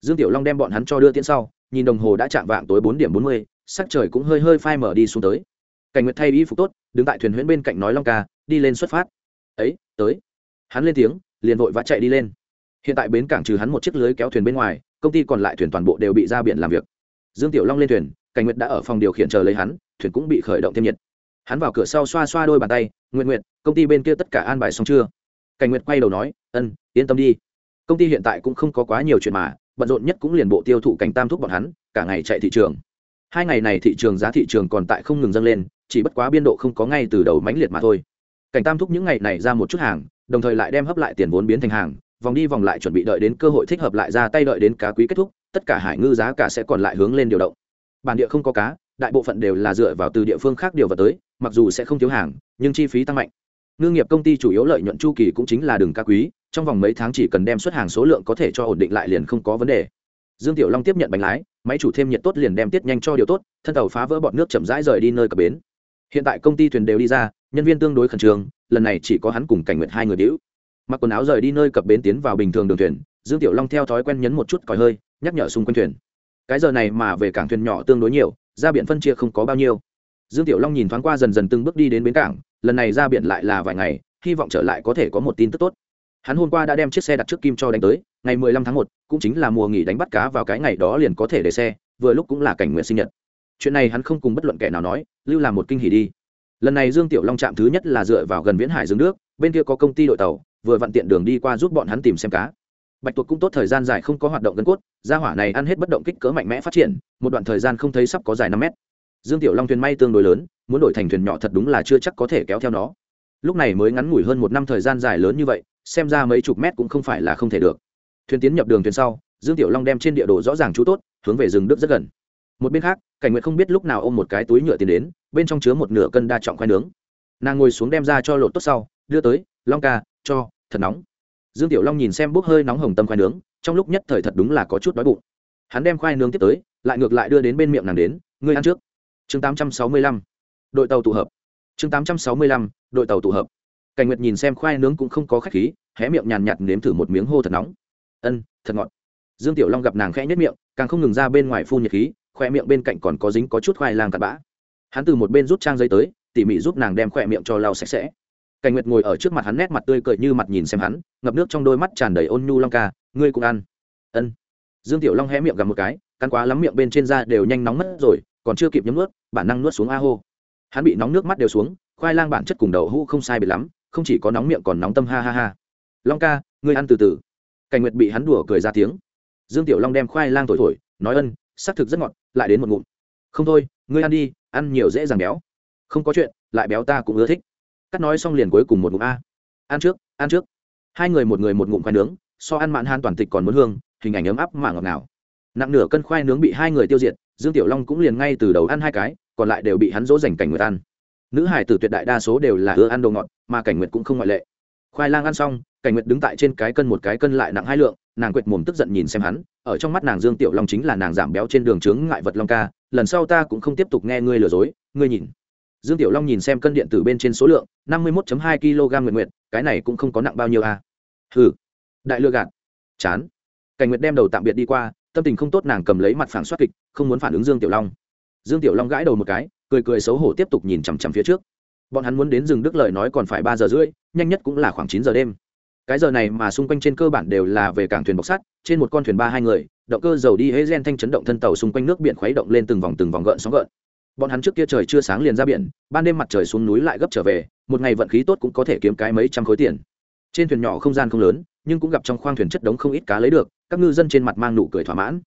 Dương tiểu long đem bọn hắn cho đưa tiễn sau, nhìn đồng hồ đã chạm vạng tối bốn điểm bốn mươi, sắc trời cũng hơi hơi phai mở đi xuống tới. Cảnh nguyệt thay y phục tốt, đứng tại thuyền huyễn bên cạnh nói long ca, đi lên xuất phát. Ấy, tới. Hắn lên tiếng, liền vội vã chạy đi lên. Hiện tại bến cảng trừ hắn một chiếc lưới kéo thuyền bên ngoài, công ty còn lại thuyền toàn bộ đều bị ra biển làm việc. Dương tiểu long lên thuyền, cảnh nguyệt đã ở phòng điều khiển chờ lấy hắn, thuyền cũng bị khởi động thêm nhiệt. Hắn vào cửa sau xoa xoa đôi bàn tay nguyện nguyện công ty bên kia tất cả an bài xong chưa? Cảnh nguyệt quay đầu nói, ân, yên tâm đi. Công ty hiện tại cũng không có quá nhiều chuyện mà, bận rộn nhất cũng liền bộ tiêu thụ cảnh tam thúc bọn hắn, cả ngày chạy thị trường. Hai ngày này thị trường giá thị trường còn tại không ngừng dâng lên, chỉ bất quá biên độ không có ngay từ đầu mãnh liệt mà thôi. Cảnh tam thúc những ngày này ra một chút hàng, đồng thời lại đem hấp lại tiền vốn biến thành hàng, vòng đi vòng lại chuẩn bị đợi đến cơ hội thích hợp lại ra tay đợi đến cá quý kết thúc, tất cả hải ngư giá cả sẽ còn lại hướng lên điều động. Bản địa không có cá, đại bộ phận đều là dựa vào từ địa phương khác điều vào tới, mặc dù sẽ không thiếu hàng, nhưng chi phí tăng mạnh ngư nghiệp công ty chủ yếu lợi nhuận chu kỳ cũng chính là đường ca quý, trong vòng mấy tháng chỉ cần đem xuất hàng số lượng có thể cho ổn định lại liền không có vấn đề. Dương tiểu long tiếp nhận bánh lái, máy chủ thêm nhiệt tốt liền đem tiết nhanh cho điều tốt, thân tàu phá vỡ bọn nước chậm rãi rời đi nơi cập bến. Hiện tại công ty thuyền đều đi ra, nhân viên tương đối khẩn trương, lần này chỉ có hắn cùng cảnh nguyện hai người đĩu. Mặc quần áo rời đi nơi cập bến tiến vào bình thường đường thuyền, dương tiểu long theo thói quen nhấn một chút còi hơi, nhắc nhở xung quanh thuyền. Cái giờ này mà về cảng thuyền nhỏ tương đối nhiều, ra biển phân chia không có bao nhiêu. Dương tiểu long nhìn thoáng qua dần dần từng bước đi đến bến cảng lần này ra biển lại là vài ngày, hy vọng trở lại có thể có một tin tức tốt. Hắn hôm qua đã đem chiếc xe đặt trước kim cho đánh tới, ngày mười lăm tháng một, cũng chính là mùa nghỉ đánh bắt cá vào cái ngày đó liền có thể để xe, vừa lúc cũng là cảnh nguyện sinh nhật. Chuyện này hắn không cùng bất luận kẻ nào nói, lưu làm một kinh hỉ đi. Lần này dương tiểu long chạm thứ nhất là dựa vào gần viễn hải dương nước, bên kia có công ty đội tàu, vừa vặn tiện đường đi qua giúp bọn hắn tìm xem cá. Bạch tuộc cũng tốt thời gian dài không có hoạt động gân cốt, gia hỏa này ăn hết bất động kích cỡ mạnh mẽ phát triển, một đoạn thời gian không thấy sắp có dài năm mét dương tiểu long thuyền may tương đối lớn, muốn đổi thành thuyền nhỏ thật đúng là chưa chắc có thể kéo theo nó. Lúc này mới ngắn ngủi hơn một năm thời gian dài lớn như vậy, xem ra mấy chục mét cũng không phải là không thể được. Thuyền tiến nhập đường thuyền sau, dương tiểu long đem trên địa đồ rõ ràng chú tốt, hướng về rừng đức rất gần. Một bên khác, cảnh nguyệt không biết lúc nào ôm một cái túi nhựa tiền đến, bên trong chứa một nửa cân đa trọng khoai nướng. Nàng ngồi xuống đem ra cho lột tốt sau, đưa tới, long ca, cho, thật nóng. Dương tiểu long nhìn xem bốc hơi nóng hồng tâm khoai nướng, trong lúc nhất thời thật đúng là có chút đói bụng. Hắn đem khoai nướng tiếp tới, lại ngược lại đưa đến bên miệng nàng đến, ngươi ăn trước chương 865. đội tàu tụ hợp. Chương 865. đội tàu tụ hợp. Cảnh nguyệt nhìn xem khoai nướng cũng không có khách khí, hé miệng nhàn nhạt nếm thử một miếng hô thật nóng. Ân, thật ngọt. Dương tiểu long gặp nàng khẽ nhất miệng, càng không ngừng ra bên ngoài phun nhiệt khí, khoe miệng bên cạnh còn có dính có chút khoai lang cặn bã. Hắn từ một bên rút trang giấy tới, tỉ mỉ giúp nàng đem khoe miệng cho lau sạch sẽ. Cảnh nguyệt ngồi ở trước mặt hắn nét mặt tươi cười như mặt nhìn xem hắn, ngập nước trong đôi mắt tràn đầy ôn nhu long ca, ngươi cũng ăn. Ân. Dương tiểu long hé miệng gặp một cái, cắn quá lắm miệng bên trên da đều nhanh nóng mất rồi còn chưa kịp nhấm nuốt, bản năng nuốt xuống a hô. Hắn bị nóng nước mắt đều xuống, khoai lang bản chất cùng đậu hũ không sai biệt lắm, không chỉ có nóng miệng còn nóng tâm ha ha ha. Long ca, ngươi ăn từ từ. Cảnh nguyệt bị hắn đùa cười ra tiếng. Dương tiểu long đem khoai lang thổi thổi, nói ân xác thực rất ngọt, lại đến một ngụm. Không thôi, ngươi ăn đi, ăn nhiều dễ dàng béo. Không có chuyện, lại béo ta cũng ưa thích. Cắt nói xong liền cuối cùng một ngụm a. Ăn trước ăn trước. Hai người một người một ngụm khoai nướng, so ăn mạn han toàn tịch còn muốn hương, hình ảnh ấm áp mà ngọt ngào. Nặng nửa cân khoai nướng bị hai người tiêu diệt dương tiểu long cũng liền ngay từ đầu ăn hai cái, còn lại đều bị hắn dỗ dành cảnh Nguyệt ăn. Nữ hải tử tuyệt đại đa số đều là ưa ăn đồ ngọt, mà cảnh nguyệt cũng không ngoại lệ. Khoai lang ăn xong, cảnh nguyệt đứng tại trên cái cân một cái cân lại nặng hai lượng, nàng quệt mồm tức giận nhìn xem hắn, ở trong mắt nàng dương tiểu long chính là nàng giảm béo trên đường chướng ngại vật long ca, lần sau ta cũng không tiếp tục nghe ngươi lừa dối, ngươi nhìn. Dương tiểu long nhìn xem cân điện tử bên trên số lượng, năm mươi một hai kg nguyện nguyện cái này cũng không có nặng bao nhiêu à. ừ đại lừa gạt. Chán. Cảnh nguyệt đem đầu tạm biệt đi qua tâm tình không tốt nàng cầm lấy mặt phản xoát kịch, không muốn phản ứng dương tiểu long. Dương tiểu long gãi đầu một cái, cười cười xấu hổ tiếp tục nhìn chằm chằm phía trước. Bọn hắn muốn đến rừng đức lợi nói còn phải ba giờ rưỡi, nhanh nhất cũng là khoảng chín giờ đêm. Cái giờ này mà xung quanh trên cơ bản đều là về cảng thuyền bọc sắt, trên một con thuyền ba hai người, động cơ dầu đi hễ gen thanh chấn động thân tàu xung quanh nước biển khuấy động lên từng vòng từng vòng gợn sóng gợn. Bọn hắn trước kia trời chưa sáng liền ra biển, ban đêm mặt trời xuống núi lại gấp trở về, một ngày vận khí tốt cũng có thể kiếm cái mấy trăm khối tiền. Trên thuyền nhỏ không gian không lớn, nhưng cũng gặp trong khoang thuyền chất đống không ít cá lấy được các ngư dân trên mặt mang nụ cười thỏa mãn.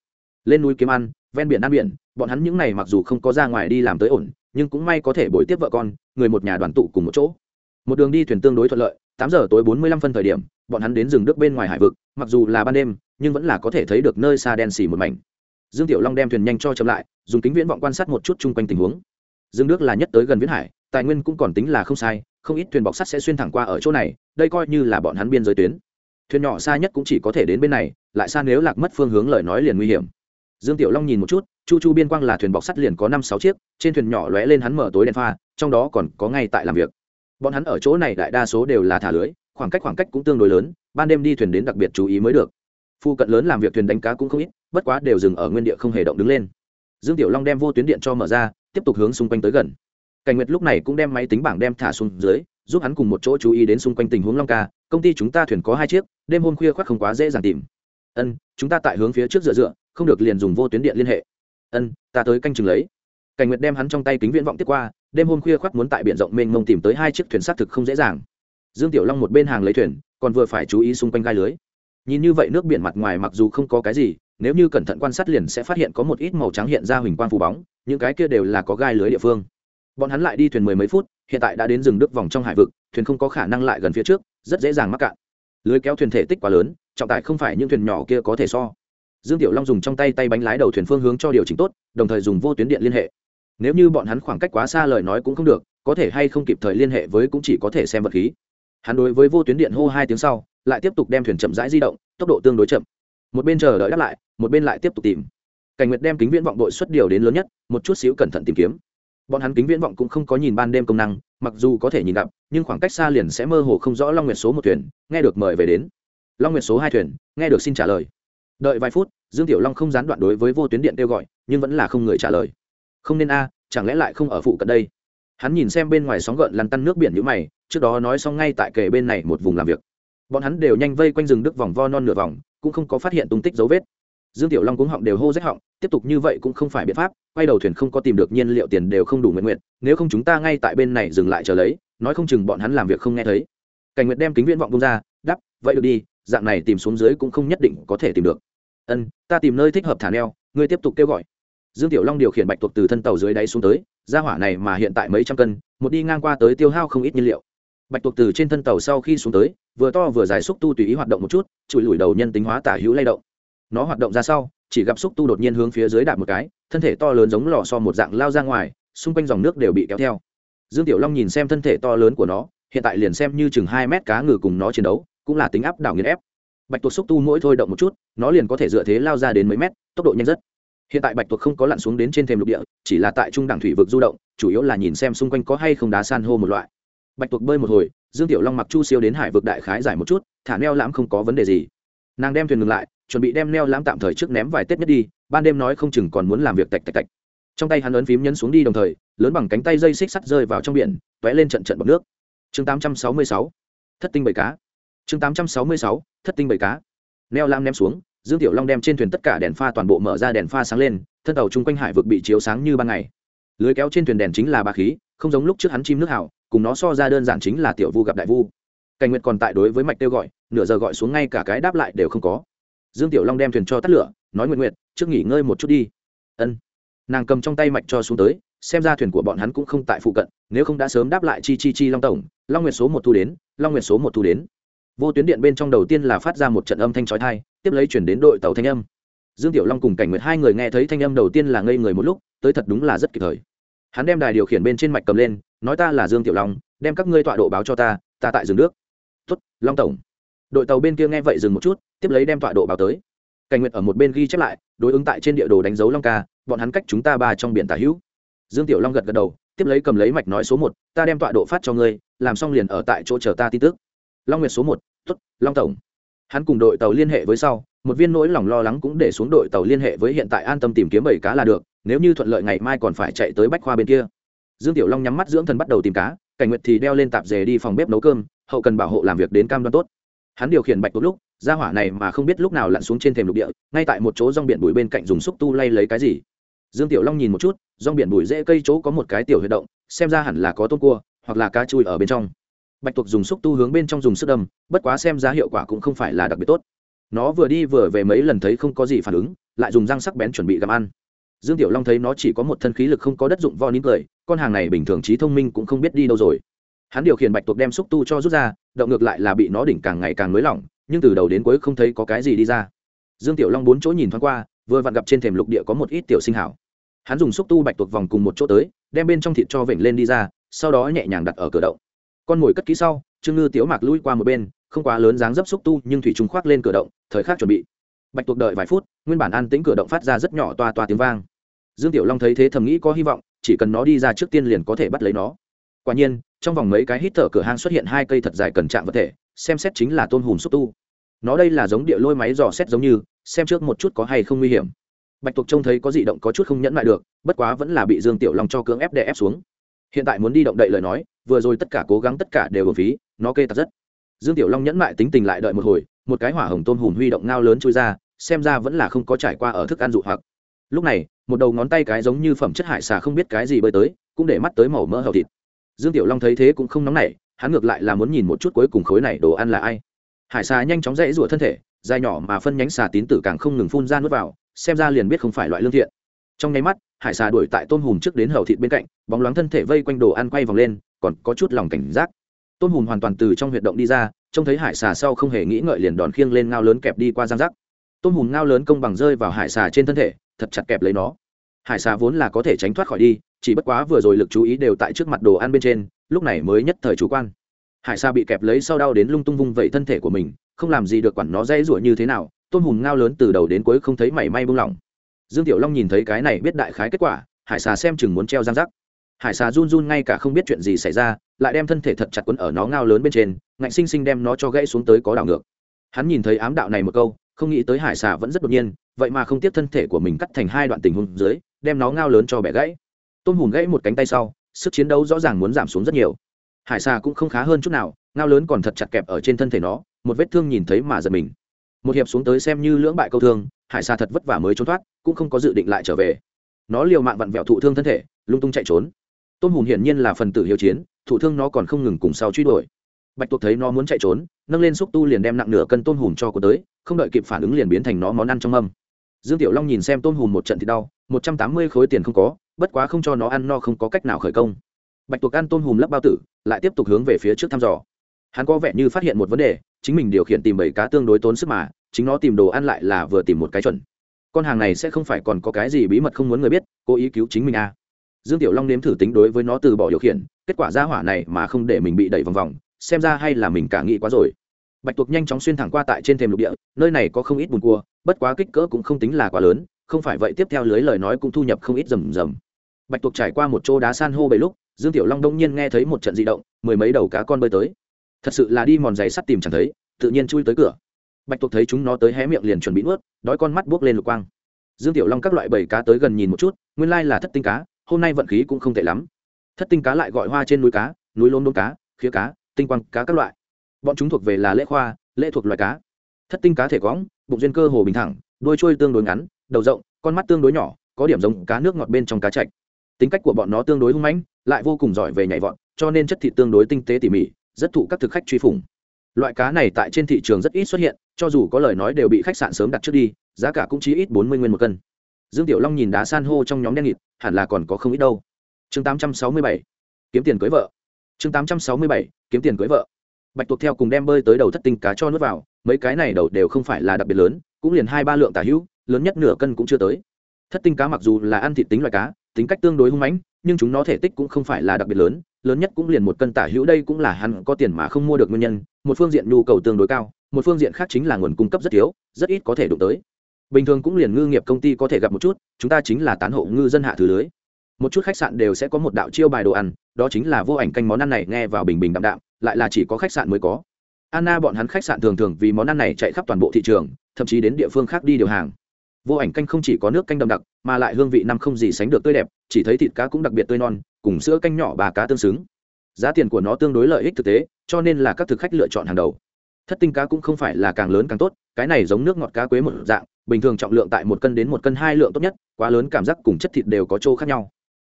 Lên núi kiếm ăn, ven biển ăn biển, bọn hắn những ngày mặc dù không có ra ngoài đi làm tới ổn, nhưng cũng may có thể bồi tiếp vợ con, người một nhà đoàn tụ cùng một chỗ. Một đường đi thuyền tương đối thuận lợi, tám giờ tối bốn mươi lăm phân thời điểm, bọn hắn đến rừng nước bên ngoài hải vực, mặc dù là ban đêm, nhưng vẫn là có thể thấy được nơi xa đen xì một mảnh. Dương tiểu long đem thuyền nhanh cho chậm lại, dùng kính viễn vọng quan sát một chút chung quanh tình huống. Dương nước là nhất tới gần viễn hải, tài nguyên cũng còn tính là không sai, không ít thuyền bọc sắt sẽ xuyên thẳng qua ở chỗ này, đây coi như là bọn hắn biên giới tuyến thuyền nhỏ xa nhất cũng chỉ có thể đến bên này, lại xa nếu lạc mất phương hướng lời nói liền nguy hiểm. Dương tiểu long nhìn một chút, chu chu biên quang là thuyền bọc sắt liền có năm sáu chiếc, trên thuyền nhỏ lóe lên hắn mở tối đèn pha, trong đó còn có ngay tại làm việc. Bọn hắn ở chỗ này đại đa số đều là thả lưới, khoảng cách khoảng cách cũng tương đối lớn, ban đêm đi thuyền đến đặc biệt chú ý mới được. Phu cận lớn làm việc thuyền đánh cá cũng không ít, bất quá đều dừng ở nguyên địa không hề động đứng lên. Dương tiểu long đem vô tuyến điện cho mở ra, tiếp tục hướng xung quanh tới gần. Cảnh nguyệt lúc này cũng đem máy tính bảng đem thả xuống dưới, giúp hắn cùng một chỗ chú ý đến xung quanh tình huống long ca công ty chúng ta thuyền có hai chiếc, đêm hôm khuya khoác không quá dễ dàng tìm. Ân, chúng ta tại hướng phía trước dựa dựa, không được liền dùng vô tuyến điện liên hệ. Ân, ta tới canh chừng lấy. Cảnh nguyệt đem hắn trong tay kính viễn vọng tiếp qua, đêm hôm khuya khoác muốn tại biển rộng mênh mông tìm tới hai chiếc thuyền xác thực không dễ dàng. Dương tiểu long một bên hàng lấy thuyền, còn vừa phải chú ý xung quanh gai lưới. Nhìn như vậy nước biển mặt ngoài mặc dù không có cái gì, nếu như cẩn thận quan sát liền sẽ phát hiện có một ít màu trắng hiện ra huỳnh quang phù bóng, những cái kia đều là có gai lưới địa phương. Bọn hắn lại đi thuyền mười mấy phút hiện tại đã đến rừng đức vòng trong hải vực, thuyền không có khả năng lại gần phía trước, rất dễ dàng mắc cạn. Lưới kéo thuyền thể tích quá lớn, trọng tải không phải những thuyền nhỏ kia có thể so. Dương tiểu long dùng trong tay tay bánh lái đầu thuyền phương hướng cho điều chỉnh tốt, đồng thời dùng vô tuyến điện liên hệ. Nếu như bọn hắn khoảng cách quá xa lời nói cũng không được, có thể hay không kịp thời liên hệ với cũng chỉ có thể xem vật khí. Hắn đối với vô tuyến điện hô hai tiếng sau, lại tiếp tục đem thuyền chậm rãi di động, tốc độ tương đối chậm. Một bên chờ đợi đáp lại, một bên lại tiếp tục tìm. Cảnh nguyệt đem kính viễn vọng đội xuất điều đến lớn nhất, một chút xíu cẩn thận tìm kiếm bọn hắn kính viễn vọng cũng không có nhìn ban đêm công năng, mặc dù có thể nhìn gặp, nhưng khoảng cách xa liền sẽ mơ hồ không rõ long nguyệt số một thuyền, nghe được mời về đến. Long nguyệt số hai thuyền, nghe được xin trả lời. Đợi vài phút, dương tiểu long không gián đoạn đối với vô tuyến điện kêu gọi, nhưng vẫn là không người trả lời. Không nên a, chẳng lẽ lại không ở phụ cận đây? Hắn nhìn xem bên ngoài sóng gợn lăn tăn nước biển như mày, trước đó nói xong ngay tại kề bên này một vùng làm việc. Bọn hắn đều nhanh vây quanh rừng đức vòng vo non nửa vòng, cũng không có phát hiện tung tích dấu vết dương tiểu long cũng họng đều hô rách họng, tiếp tục như vậy cũng không phải biện pháp, quay đầu thuyền không có tìm được nhiên liệu tiền đều không đủ nguyện nguyện, nếu không chúng ta ngay tại bên này dừng lại chờ lấy, nói không chừng bọn hắn làm việc không nghe thấy. Cảnh nguyệt đem kính viễn vọng bông ra đắp vậy được đi, dạng này tìm xuống dưới cũng không nhất định có thể tìm được. Ân, ta tìm nơi thích hợp thả neo, ngươi tiếp tục kêu gọi. Dương tiểu long điều khiển bạch tuộc từ thân tàu dưới đáy xuống tới, ra hỏa này mà hiện tại mấy trăm cân, một đi ngang qua tới tiêu hao không ít nhiên liệu. Bạch tuộc từ trên thân tàu sau khi xuống tới, vừa to vừa dài xúc tu tùy ý hoạt động một chút, chùi lùi đầu nhân tính hóa tả hữu lay động nó hoạt động ra sau, chỉ gặp xúc tu đột nhiên hướng phía dưới đạp một cái, thân thể to lớn giống lò so một dạng lao ra ngoài, xung quanh dòng nước đều bị kéo theo. Dương tiểu long nhìn xem thân thể to lớn của nó, hiện tại liền xem như chừng hai mét cá ngừ cùng nó chiến đấu, cũng là tính áp đảo nghiền ép. Bạch tuộc xúc tu mỗi thôi động một chút, nó liền có thể dựa thế lao ra đến mấy mét, tốc độ nhanh rất. Hiện tại bạch tuộc không có lặn xuống đến trên thềm lục địa, chỉ là tại trung đẳng thủy vực du động, chủ yếu là nhìn xem xung quanh có hay không đá san hô một loại. Bạch tuộc bơi một hồi, dương tiểu long mặc chu siêu đến hải vực đại khái giải một chút, thả neo lãm không có vấn đề gì. Nàng đem thuyền ngừng lại chuẩn bị đem neo lãm tạm thời trước ném vài tết nhất đi ban đêm nói không chừng còn muốn làm việc tạch tạch tạch. Trong tay hắn ấn phím nhấn xuống đi đồng thời lớn bằng cánh tay dây xích sắt rơi vào trong biển t ó é lên trận trận bọc nước. Chương 866, thất tinh bảy cá. Chương 866, thất tinh bảy cá. Neo lam ném xuống dương tiểu long đem trên thuyền tất cả đèn pha toàn bộ mở ra đèn pha sáng lên thân tàu chung quanh hải vực bị chiếu sáng như ban ngày. Lưới kéo trên thuyền đèn chính là ba khí không giống lúc trước hắn chim nước hảo cùng nó so ra đơn giản chính là tiểu vu gặp đại vu. Cảnh nguyệt còn tại đối với mạch kêu gọi nửa giờ gọi xuống ngay cả cái đáp lại đều không có dương tiểu long đem thuyền cho tắt lửa, nói nguyện nguyện trước nghỉ ngơi một chút đi. Ân. Nàng cầm trong tay mạch cho xuống tới, xem ra thuyền của bọn hắn cũng không tại phụ cận, nếu không đã sớm đáp lại chi chi chi long tổng, long nguyệt số một thu đến, long nguyệt số một thu đến. Vô tuyến điện bên trong đầu tiên là phát ra một trận âm thanh trói thai tiếp lấy chuyển đến đội tàu thanh âm. Dương tiểu long cùng cảnh nguyệt hai người nghe thấy thanh âm đầu tiên là ngây người một lúc, tới thật đúng là rất kịp thời. Hắn đem đài điều khiển bên trên mạch cầm lên, nói ta là dương tiểu long, đem các ngươi tọa độ báo cho ta ta tại rừng nước. Tuất long tổng đội tàu bên kia nghe vậy dừng một chút, tiếp lấy đem tọa độ báo tới. Cảnh nguyệt ở một bên ghi chép lại, đối ứng tại trên địa đồ đánh dấu long ca, bọn hắn cách chúng ta ba trong biển tả hữu. Dương tiểu long gật gật đầu, tiếp lấy cầm lấy mạch nói số một, ta đem tọa độ phát cho ngươi, làm xong liền ở tại chỗ chờ ta tin tức. Long nguyệt số một tuất long tổng. Hắn cùng đội tàu liên hệ với sau, một viên nỗi lòng lo lắng cũng để xuống đội tàu liên hệ với hiện tại an tâm tìm kiếm bảy cá là được, nếu như thuận lợi ngày mai còn phải chạy tới bách khoa bên kia. Dương tiểu long nhắm mắt dưỡng thần bắt đầu tìm cá, cảnh nguyệt thì đeo lên tạp dề đi phòng bếp nấu cơm, hậu cần bảo hộ làm việc đến cam đoan tốt hắn điều khiển bạch tốt lúc ra hỏa này mà không biết lúc nào lặn xuống trên thềm lục địa, ngay tại một chỗ rong biển bụi bên cạnh dùng xúc tu lay lấy cái gì. Dương tiểu long nhìn một chút, rong biển bụi dễ cây chỗ có một cái tiểu huyệt động, xem ra hẳn là có tôm cua, hoặc là cá chui ở bên trong. Bạch tuộc dùng xúc tu hướng bên trong dùng sức đâm, bất quá xem ra hiệu quả cũng không phải là đặc biệt tốt. Nó vừa đi vừa về mấy lần thấy không có gì phản ứng, lại dùng răng sắc bén chuẩn bị gặm ăn. Dương tiểu long thấy nó chỉ có một thân khí lực không có đất dụng vo nín cười, con hàng này bình thường trí thông minh cũng không biết đi đâu rồi hắn điều khiển bạch tuộc đem xúc tu cho rút ra, động ngược lại là bị nó đỉnh càng ngày càng nới lỏng, nhưng từ đầu đến cuối không thấy có cái gì đi ra. Dương tiểu long bốn chỗ nhìn thoáng qua, vừa vặn gặp trên thềm lục địa có một ít tiểu sinh hảo. Hắn dùng xúc tu bạch tuộc vòng cùng một chỗ tới, đem bên trong thịt cho vểnh lên đi ra, sau đó nhẹ nhàng đặt ở cửa động. Con mồi cất kỹ sau, trương ngư tiếu mạc lui qua một bên, không quá lớn dáng dấp xúc tu, nhưng thủy trùng khoác lên cửa động, thời khắc chuẩn bị. Bạch tuộc đợi vài phút, nguyên bản an tĩnh cửa động phát ra rất nhỏ toa toa tiếng vang. Dương tiểu long thấy thế thầm nghĩ có hy vọng, chỉ cần nó đi ra trước tiên liền có thể bắt lấy nó. Quả nhiên trong vòng mấy cái hít thở cửa hang xuất hiện hai cây thật dài cần chạm vật thể, xem xét chính là tôn hùm xúc tu. Nó đây là giống địa lôi máy dò xét giống như, xem trước một chút có hay không nguy hiểm. Bạch tuộc trông thấy có dị động có chút không nhẫn lại được, bất quá vẫn là bị dương tiểu long cho cưỡng ép đè ép xuống. Hiện tại muốn đi động đậy lời nói, vừa rồi tất cả cố gắng tất cả đều ở phí, nó kê tật rất. Dương tiểu long nhẫn mại tính tình lại đợi một hồi, một cái hỏa hồng tôn hùm huy động ngao lớn trôi ra, xem ra vẫn là không có trải qua ở thức ăn dụ hoặc. Lúc này, một đầu ngón tay cái giống như phẩm chất hải xà không biết cái gì bơi tới, cũng để mắt tới màu mỡ hầu thịt dương tiểu long thấy thế cũng không nóng nảy, hắn ngược lại là muốn nhìn một chút cuối cùng khối này đồ ăn là ai. Hải xà nhanh chóng dãy rủa thân thể, dài nhỏ mà phân nhánh xà tín tử càng không ngừng phun ra nuốt vào, xem ra liền biết không phải loại lương thiện. Trong nháy mắt, hải xà đuổi tại tôm hùm trước đến hầu thịt bên cạnh, bóng loáng thân thể vây quanh đồ ăn quay vòng lên, còn có chút lòng cảnh giác. Tôm hùm hoàn toàn từ trong huyệt động đi ra, trông thấy hải xà sau không hề nghĩ ngợi liền đòn khiêng lên ngao lớn kẹp đi qua giang rắc tôm hùm ngao lớn công bằng rơi vào hải xà trên thân thể, thật chặt kẹp lấy nó. Hải xà vốn là có thể tránh thoát khỏi đi chỉ bất quá vừa rồi lực chú ý đều tại trước mặt đồ ăn bên trên, lúc này mới nhất thời chủ quan. Hải Sa bị kẹp lấy sau đau đến lung tung vung vẩy thân thể của mình, không làm gì được quản nó dây rủa như thế nào, tôm hùm ngao lớn từ đầu đến cuối không thấy mảy may buông lỏng. Dương tiểu long nhìn thấy cái này biết đại khái kết quả, hải xà xem chừng muốn treo giang rắc. Hải xà run run ngay cả không biết chuyện gì xảy ra, lại đem thân thể thật chặt quấn ở nó ngao lớn bên trên, ngạnh sinh sinh đem nó cho gãy xuống tới có đảo ngược. Hắn nhìn thấy ám đạo này một câu, không nghĩ tới hải xà vẫn rất đột nhiên, vậy mà không tiếp thân thể của mình cắt thành hai đoạn tình huống dưới, đem nó ngao lớn cho bẻ gãy tôm hùm gãy một cánh tay sau, sức chiến đấu rõ ràng muốn giảm xuống rất nhiều. Hải xà cũng không khá hơn chút nào, ngao lớn còn thật chặt kẹp ở trên thân thể nó, một vết thương nhìn thấy mà giật mình. Một hiệp xuống tới xem như lưỡng bại câu thương, hải xà thật vất vả mới trốn thoát, cũng không có dự định lại trở về. Nó liều mạng vặn vẹo thụ thương thân thể, lung tung chạy trốn. Tôm hùm hiển nhiên là phần tử hiếu chiến, thụ thương nó còn không ngừng cùng sau truy đuổi. Bạch tuộc thấy nó muốn chạy trốn, nâng lên xúc tu liền đem nặng nửa cân tôm hùm cho cô tới, không đợi kịp phản ứng liền biến thành nó món ăn trong âm dương tiểu long nhìn xem tôm hùm một trận thì đau, một trăm tám mươi khối tiền không có bất quá không cho nó ăn no không có cách nào khởi công. Bạch tuộc ăn tôm hùm lấp bao tử, lại tiếp tục hướng về phía trước thăm dò. Hắn có vẻ như phát hiện một vấn đề, chính mình điều khiển tìm bảy cá tương đối tốn sức mà, chính nó tìm đồ ăn lại là vừa tìm một cái chuẩn. Con hàng này sẽ không phải còn có cái gì bí mật không muốn người biết, cố ý cứu chính mình à. dương tiểu long nếm thử tính đối với nó từ bỏ điều khiển, kết quả ra hỏa này mà không để mình bị đẩy vòng vòng, xem ra hay là mình cả nghĩ quá rồi. Bạch tuộc nhanh chóng xuyên thẳng qua tại trên thềm lục địa, nơi này có không ít bùn cua, bất quá kích cỡ cũng không tính là quá lớn, không phải vậy tiếp theo lưới lời nói cũng thu nhập không ít rầm rầm bạch tuộc trải qua một chỗ đá san hô bảy lúc, dương tiểu long đông nhiên nghe thấy một trận di động, mười mấy đầu cá con bơi tới. Thật sự là đi mòn giày sắt tìm chẳng thấy, tự nhiên chui tới cửa. Bạch tuộc thấy chúng nó tới hé miệng liền chuẩn bị nuốt, đói con mắt buốc lên lục quang. Dương tiểu long các loại bầy cá tới gần nhìn một chút, nguyên lai là thất tinh cá, hôm nay vận khí cũng không tệ lắm. Thất tinh cá lại gọi hoa trên núi cá, núi lốm đốm cá, khía cá, tinh quang cá các loại. Bọn chúng thuộc về là lễ khoa, lễ thuộc loài cá. Thất tinh cá thể cõng, bụng duyên cơ hồ bình thẳng, đuôi trôi tương đối ngắn, đầu rộng, con mắt tương đối nhỏ, có điểm giống cá nước ngọt bên trong cá chạch tính cách của bọn nó tương đối hung mãnh, lại vô cùng giỏi về nhảy vọt, cho nên chất thịt tương đối tinh tế tỉ mỉ, rất thụ các thực khách truy phủng. Loại cá này tại trên thị trường rất ít xuất hiện, cho dù có lời nói đều bị khách sạn sớm đặt trước đi, giá cả cũng chỉ ít bốn mươi nguyên một cân. Dương tiểu long nhìn đá san hô trong nhóm đen nghịt, hẳn là còn có không ít đâu. Chương tám trăm sáu mươi bảy, kiếm tiền cưới vợ. Chương tám trăm sáu mươi bảy, kiếm tiền cưới vợ. Bạch tuộc theo cùng đem bơi tới đầu thất tinh cá cho nước vào, mấy cái này đầu đều không phải là đặc biệt lớn, cũng liền hai ba lượng tả hữu, lớn nhất nửa cân cũng chưa tới. Thất tinh cá mặc dù là ăn thịt tính loại cá tính cách tương đối hung mãnh, nhưng chúng nó thể tích cũng không phải là đặc biệt lớn lớn nhất cũng liền một cân tả hữu, đây cũng là hắn có tiền mà không mua được nguyên nhân, một phương diện nhu cầu tương đối cao, một phương diện khác chính là nguồn cung cấp rất thiếu, rất ít có thể đụng tới. Bình thường cũng liền ngư nghiệp công ty có thể gặp một chút, chúng ta chính là tán hộ ngư dân hạ thứ lưới. Một chút khách sạn đều sẽ có một đạo chiêu bài đồ ăn, đó chính là vô ảnh canh món ăn này nghe vào bình bình đạm đạm, lại là chỉ có khách sạn mới có. Anna bọn hắn khách sạn thường thường vì món ăn này chạy khắp toàn bộ thị trường, thậm chí đến địa phương khác đi điều hàng vô ảnh canh không chỉ có nước canh đậm đặc, mà lại hương vị năm không gì sánh được tươi đẹp, chỉ thấy thịt cá cũng đặc biệt tươi non, cùng sữa canh nhỏ bà cá tương xứng. Giá tiền của nó tương đối lợi ích thực tế, cho nên là các thực khách lựa chọn hàng đầu. Thất tinh cá cũng không phải là càng lớn càng tốt, cái này giống nước ngọt cá quế một dạng, bình thường trọng lượng tại một cân đến một cân hai lượng tốt nhất, quá lớn cảm giác cùng chất thịt đều có chỗ khác nhau.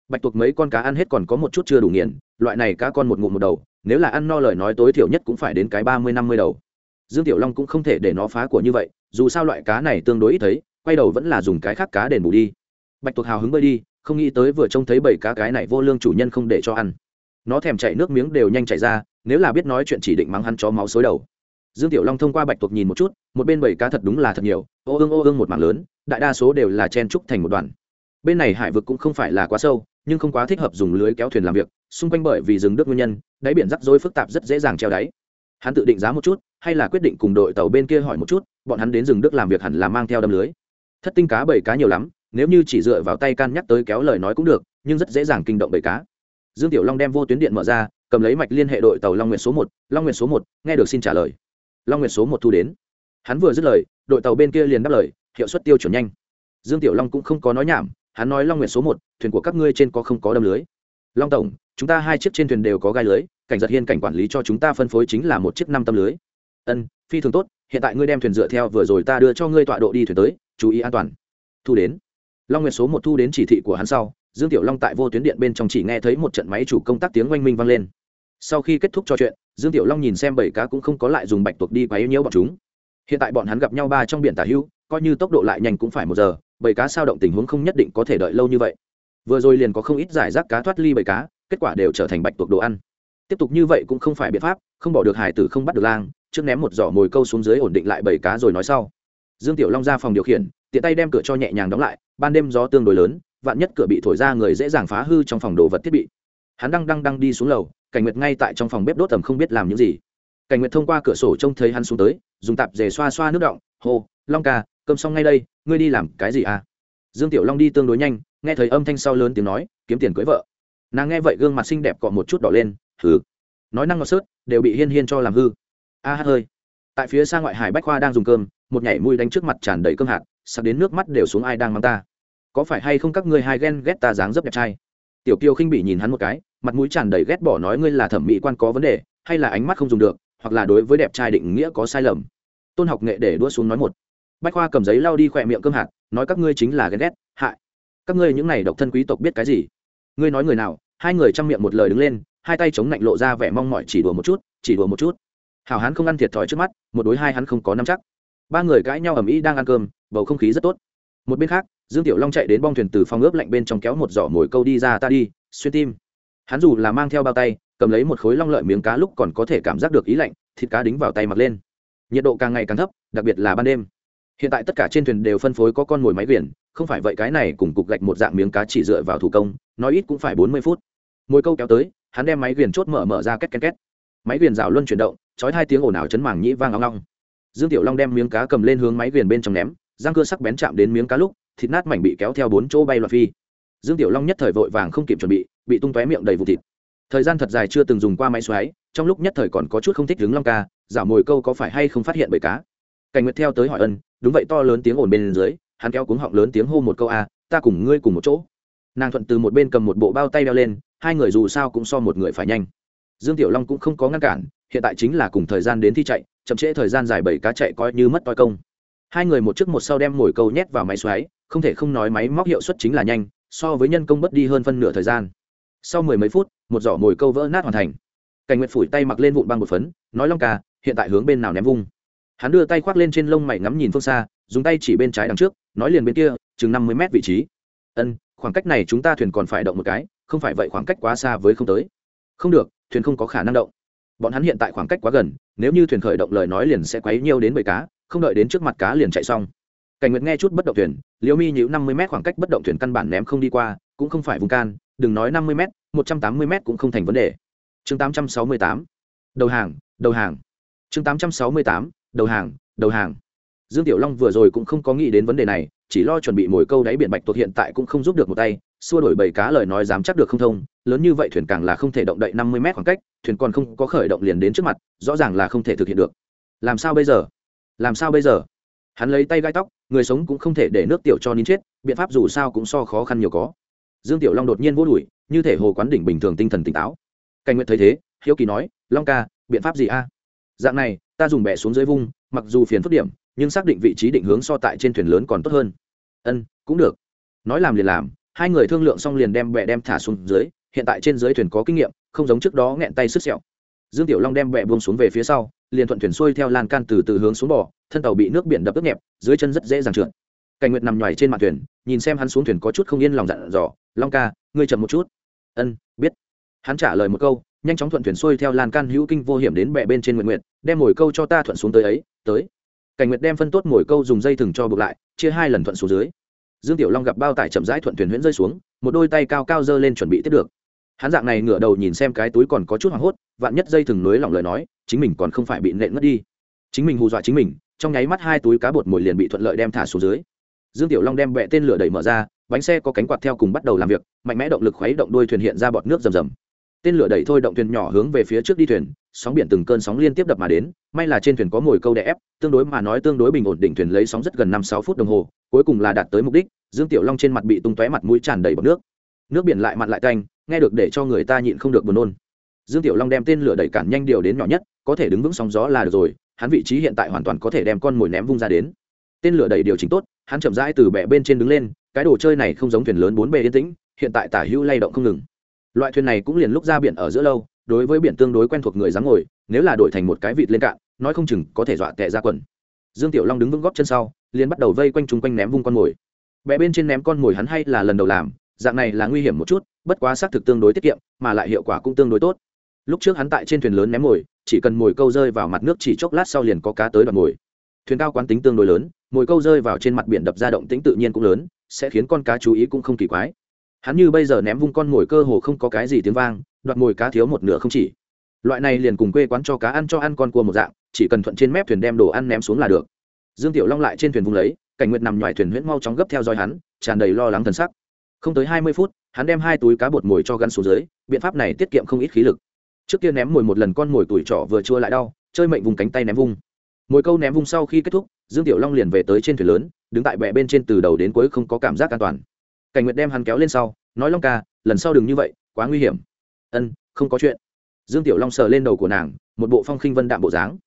Bạch tuộc mấy con cá ăn hết còn có một chút chưa đủ nghiền, loại này cá con một ngụm một đầu, nếu là ăn no lời nói tối thiểu nhất cũng phải đến cái ba mươi năm mươi đầu. Dương tiểu long cũng không thể để nó phá của như vậy, dù sao loại cá này tương đối ít thấy quay đầu vẫn là dùng cái khác cá đền bù đi. Bạch tuộc hào hứng bơi đi, không nghĩ tới vừa trông thấy bảy cá cái này vô lương chủ nhân không để cho ăn. Nó thèm chạy nước miếng đều nhanh chạy ra, nếu là biết nói chuyện chỉ định mắng hắn chó máu xối đầu. Dương tiểu long thông qua bạch tuộc nhìn một chút, một bên bảy cá thật đúng là thật nhiều, ô ương ô ương một mảng lớn, đại đa số đều là chen trúc thành một đoàn bên này hải vực cũng không phải là quá sâu, nhưng không quá thích hợp dùng lưới kéo thuyền làm việc, xung quanh bởi vì rừng nước nguyên nhân, đáy biển rắc rối phức tạp rất dễ dàng treo đáy. Hắn tự định giá một chút, hay là quyết định cùng đội tàu bên kia hỏi một chút, bọn hắn đến rừng đức làm việc hẳn là mang theo đâm lưới thất tinh cá bảy cá nhiều lắm, nếu như chỉ dựa vào tay can nhắc tới kéo lời nói cũng được, nhưng rất dễ dàng kinh động bảy cá. Dương tiểu long đem vô tuyến điện mở ra, cầm lấy mạch liên hệ đội tàu long nguyệt số một, long nguyệt số một, nghe được xin trả lời. Long nguyệt số một thu đến. Hắn vừa dứt lời, đội tàu bên kia liền đáp lời, hiệu suất tiêu chuẩn nhanh. Dương tiểu long cũng không có nói nhảm, hắn nói long nguyệt số một, thuyền của các ngươi trên có không có đâm lưới. Long tổng, chúng ta hai chiếc trên thuyền đều có gai lưới, cảnh giật hiên cảnh quản lý cho chúng ta phân phối chính là một chiếc năm tâm lưới ân, phi thường tốt, hiện tại ngươi đem thuyền dựa theo vừa rồi ta đưa cho ngươi tọa độ đi thuyền tới, chú ý an toàn. Thu đến. Long nguyệt số một thu đến chỉ thị của hắn sau, dương tiểu long tại vô tuyến điện bên trong chỉ nghe thấy một trận máy chủ công tác tiếng oanh minh vang lên. Sau khi kết thúc trò chuyện, dương tiểu long nhìn xem bảy cá cũng không có lại dùng bạch tuộc đi quấy nhiễu bọn chúng. Hiện tại bọn hắn gặp nhau ba trong biển tả hữu, coi như tốc độ lại nhanh cũng phải một giờ, bảy cá sao động tình huống không nhất định có thể đợi lâu như vậy. Vừa rồi liền có không ít giải rác cá thoát ly bảy cá, kết quả đều trở thành bạch tuộc đồ ăn. Tiếp tục như vậy cũng không phải biện pháp, không bỏ được hải tử không bắt được lang trước ném một giỏ mồi câu xuống dưới ổn định lại bảy cá rồi nói sau. Dương tiểu long ra phòng điều khiển, tiện tay đem cửa cho nhẹ nhàng đóng lại, ban đêm gió tương đối lớn, vạn nhất cửa bị thổi ra người dễ dàng phá hư trong phòng đồ vật thiết bị. Hắn đang đang đang đi xuống lầu, cảnh nguyệt ngay tại trong phòng bếp đốt tầm không biết làm những gì. Cảnh nguyệt thông qua cửa sổ trông thấy hắn xuống tới, dùng tạp dề xoa xoa nước động, hô, long ca, cơm xong ngay đây, ngươi đi làm cái gì à? Dương tiểu long đi tương đối nhanh, nghe thấy âm thanh sau lớn tiếng nói, kiếm tiền cưới vợ. Nàng nghe vậy gương mặt xinh đẹp cọ một chút đỏ lên, hừ. Nói năng ngọt sớt, đều bị hiên hiên cho làm hư a hát hơi. Tại phía xa ngoại hải bách khoa đang dùng cơm, một nhảy mũi đánh trước mặt tràn đầy cơm hạt, sặc đến nước mắt đều xuống ai đang mang ta. Có phải hay không các ngươi hai ghen ghét ta dáng dấp đẹp trai? Tiểu kiều khinh bị nhìn hắn một cái, mặt mũi tràn đầy ghét bỏ nói ngươi là thẩm mỹ quan có vấn đề, hay là ánh mắt không dùng được, hoặc là đối với đẹp trai định nghĩa có sai lầm. Tôn học nghệ để đua xuống nói một. Bách khoa cầm giấy lau đi khỏe miệng cơm hạt, nói các ngươi chính là ghen ghét, hại. Các ngươi những này độc thân quý tộc biết cái gì? Ngươi nói người nào, hai người chăm miệng một lời đứng lên, hai tay chống lạnh lộ ra vẻ mong mỏi chỉ đùa một chút, chỉ đùa một chút hảo hán không ăn thiệt thòi trước mắt, một đối hai hắn không có nắm chắc. Ba người cãi nhau ầm ĩ đang ăn cơm, bầu không khí rất tốt. Một bên khác, dương tiểu long chạy đến bong thuyền từ phòng ướp lạnh bên trong kéo một giỏ mồi câu đi ra ta đi, xuyên tim. Hắn dù là mang theo bao tay, cầm lấy một khối long lợi miếng cá lúc còn có thể cảm giác được ý lạnh, thịt cá đính vào tay mặc lên. Nhiệt độ càng ngày càng thấp, đặc biệt là ban đêm. Hiện tại tất cả trên thuyền đều phân phối có con mồi máy biển, không phải vậy cái này cùng cục gạch một dạng miếng cá chỉ dựa vào thủ công, nói ít cũng phải bốn mươi phút. Mồi câu kéo tới, hắn đem máy viền chốt mở mở ra két két két. Máy viền rào luân chuyển động chói hai tiếng ồn ào chấn màng nhĩ vang ngong ngong dương tiểu long đem miếng cá cầm lên hướng máy viền bên trong ném, răng cưa sắc bén chạm đến miếng cá lúc, thịt nát mảnh bị kéo theo bốn chỗ bay loạt phi. Dương tiểu long nhất thời vội vàng không kịp chuẩn bị bị tung tóe miệng đầy vụ thịt. Thời gian thật dài chưa từng dùng qua máy xoáy, trong lúc nhất thời còn có chút không thích đứng long ca giả mồi câu có phải hay không phát hiện bởi cá. Cảnh nguyệt theo tới hỏi ân, đúng vậy to lớn tiếng ồn bên dưới, hắn kéo cuống họng lớn tiếng hô một câu a, ta cùng ngươi cùng một chỗ. Nàng thuận từ một bên cầm một bộ bao tay đeo lên, hai người dù sao cũng so một người phải nhanh. Dương tiểu long cũng không có ngăn cản hiện tại chính là cùng thời gian đến thi chạy, chậm trễ thời gian dài bảy cá chạy coi như mất toi công. Hai người một trước một sau đem ngồi câu nhét vào máy xoáy, không thể không nói máy móc hiệu suất chính là nhanh, so với nhân công mất đi hơn phân nửa thời gian. Sau mười mấy phút, một giỏ mồi câu vỡ nát hoàn thành. Cảnh nguyệt phủi tay mặc lên vụn băng một phấn, nói long ca, hiện tại hướng bên nào ném vung? Hắn đưa tay khoác lên trên lông mày ngắm nhìn phương xa, dùng tay chỉ bên trái đằng trước, nói liền bên kia, chừng năm mươi mét vị trí. Ân, khoảng cách này chúng ta thuyền còn phải động một cái, không phải vậy khoảng cách quá xa với không tới. Không được, thuyền không có khả năng động bọn hắn hiện tại khoảng cách quá gần, nếu như thuyền khởi động lời nói liền sẽ quấy nhiều đến bầy cá, không đợi đến trước mặt cá liền chạy xong. Cảnh nguyệt nghe chút bất động thuyền, liễu mi nhữ năm mươi mét khoảng cách bất động thuyền căn bản ném không đi qua, cũng không phải vùng can, đừng nói năm mươi m một trăm tám mươi m cũng không thành vấn đề. Chương tám trăm sáu mươi tám. Đầu hàng đầu hàng. Chương tám trăm sáu mươi tám. Đầu hàng đầu hàng. Dương tiểu long vừa rồi cũng không có nghĩ đến vấn đề này, chỉ lo chuẩn bị mồi câu đáy biển bạch tuộc hiện tại cũng không giúp được một tay xua đổi bầy cá lời nói dám chắc được không thông, lớn như vậy thuyền càng là không thể động đậy năm mươi mét khoảng cách, thuyền còn không có khởi động liền đến trước mặt, rõ ràng là không thể thực hiện được. Làm sao bây giờ? Làm sao bây giờ? Hắn lấy tay gai tóc, người sống cũng không thể để nước tiểu cho nín chết, biện pháp dù sao cũng so khó khăn nhiều có. Dương tiểu long đột nhiên vô đùi như thể hồ quán đỉnh bình thường tinh thần tỉnh táo. Cảnh nguyện thấy thế, hiếu kỳ nói, long ca, biện pháp gì a? Dạng này, ta dùng bẻ xuống dưới vung, mặc dù phiền phức điểm, nhưng xác định vị trí định hướng so tại trên thuyền lớn còn tốt hơn. Ân, cũng được. Nói làm liền làm hai người thương lượng xong liền đem bẹ đem thả xuống dưới, hiện tại trên dưới thuyền có kinh nghiệm, không giống trước đó nghẹn tay sức sẹo. Dương tiểu long đem bẹ buông xuống về phía sau, liền thuận thuyền xuôi theo lan can từ từ hướng xuống bỏ thân tàu bị nước biển đập ướt nhẹp, dưới chân rất dễ dàng trượt. Cảnh nguyệt nằm nhoài trên mặt thuyền, nhìn xem hắn xuống thuyền có chút không yên lòng dặn dò, long ca, ngươi chậm một chút. Ân, biết. Hắn trả lời một câu, nhanh chóng thuận thuyền xuôi theo lan can hữu kinh vô hiểm đến bẹ bên trên nguyện nguyện đem mồi câu cho ta thuận xuống tới ấy, tới. Cảnh nguyệt đem phân tốt mồi câu dùng dây thừng cho buộc lại, chia hai lần thuận xuống dưới dương tiểu long gặp bao tải chậm rãi thuận thuyền huyễn rơi xuống, một đôi tay cao cao giơ lên chuẩn bị tiếp được. Hắn dạng này ngửa đầu nhìn xem cái túi còn có chút hoảng hốt, vạn nhất dây thừng nối lỏng lời nói, chính mình còn không phải bị nện ngất đi. Chính mình hù dọa chính mình, trong nháy mắt hai túi cá bột mồi liền bị thuận lợi đem thả xuống dưới. Dương tiểu long đem bẹ tên lửa đẩy mở ra, bánh xe có cánh quạt theo cùng bắt đầu làm việc, mạnh mẽ động lực khuấy động đuôi thuyền hiện ra bọt nước rầm rầm tên lửa đẩy thôi động thuyền nhỏ hướng về phía trước đi thuyền, sóng biển từng cơn sóng liên tiếp đập mà đến, may là trên thuyền có mồi câu đè ép, tương đối mà nói tương đối bình ổn định thuyền lấy sóng rất gần năm sáu phút đồng hồ, cuối cùng là đạt tới mục đích, dương tiểu long trên mặt bị tung tóe mặt mũi tràn đầy bọt nước. Nước biển lại mặn lại canh nghe được để cho người ta nhịn không được buồn nôn. Dương tiểu long đem tên lửa đẩy cản nhanh điều đến nhỏ nhất, có thể đứng vững sóng gió là được rồi, hắn vị trí hiện tại hoàn toàn có thể đem con mồi ném vung ra đến. Tên lửa đẩy điều chỉnh tốt, hắn chậm rãi từ bệ bên trên đứng lên, cái đồ chơi này không giống thuyền lớn bốn bề yên tĩnh, hiện tại tả hữu lay động không ngừng loại thuyền này cũng liền lúc ra biển ở giữa lâu, đối với biển tương đối quen thuộc người dám ngồi, nếu là đổi thành một cái vịt lên cạn, nói không chừng có thể dọa tệ ra quần. Dương tiểu long đứng vững góp chân sau, liền bắt đầu vây quanh chung quanh ném vung con mồi. Bé bên trên ném con mồi hắn hay là lần đầu làm, dạng này là nguy hiểm một chút, bất quá xác thực tương đối tiết kiệm, mà lại hiệu quả cũng tương đối tốt. Lúc trước hắn tại trên thuyền lớn ném mồi, chỉ cần mồi câu rơi vào mặt nước chỉ chốc lát sau liền có cá tới đoạt mồi. Thuyền cao quán tính tương đối lớn, mồi câu rơi vào trên mặt biển đập ra động tính tự nhiên cũng lớn, sẽ khiến con cá chú ý cũng không kỳ quái hắn như bây giờ ném vung con mồi cơ hồ không có cái gì tiếng vang, đoạt mồi cá thiếu một nửa không chỉ. Loại này liền cùng quê quán cho cá ăn cho ăn con cua một dạng, chỉ cần thuận trên mép thuyền đem đồ ăn ném xuống là được. Dương tiểu long lại trên thuyền vùng lấy, cảnh nguyệt nằm ngoài thuyền huyễn mau chóng gấp theo dõi hắn, tràn đầy lo lắng thần sắc. Không tới hai mươi phút, hắn đem hai túi cá bột mồi cho gắn xuống dưới, biện pháp này tiết kiệm không ít khí lực. Trước kia ném mồi một lần con mồi tuổi trọ vừa chua lại đau, chơi mệnh vùng cánh tay ném vung. Mồi câu ném vung sau khi kết thúc, dương tiểu long liền về tới trên thuyền lớn, đứng tại bệ bên trên từ đầu đến cuối không có cảm giác an toàn cảnh nguyệt đem hắn kéo lên sau, nói, long ca, lần sau đừng như vậy, quá nguy hiểm. Ân, không có chuyện. Dương tiểu long sờ lên đầu của nàng, một bộ phong khinh vân đạm bộ dáng.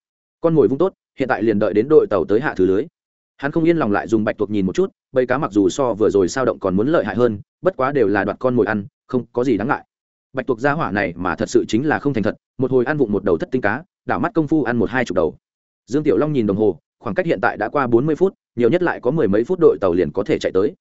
Con mồi vung tốt, hiện tại liền đợi đến đội tàu tới hạ thứ lưới. Hắn không yên lòng lại dùng bạch tuộc nhìn một chút, bầy cá mặc dù so vừa rồi sao động còn muốn lợi hại hơn, bất quá đều là đoạt con mồi ăn, không có gì đáng ngại. Bạch tuộc gia hỏa này mà thật sự chính là không thành thật, một hồi ăn vụng một đầu thất tinh cá, đảo mắt công phu ăn một hai chục đầu. Dương tiểu long nhìn đồng hồ, khoảng cách hiện tại đã qua bốn mươi phút, nhiều nhất lại có mười mấy phút đội tàu liền có thể chạy tới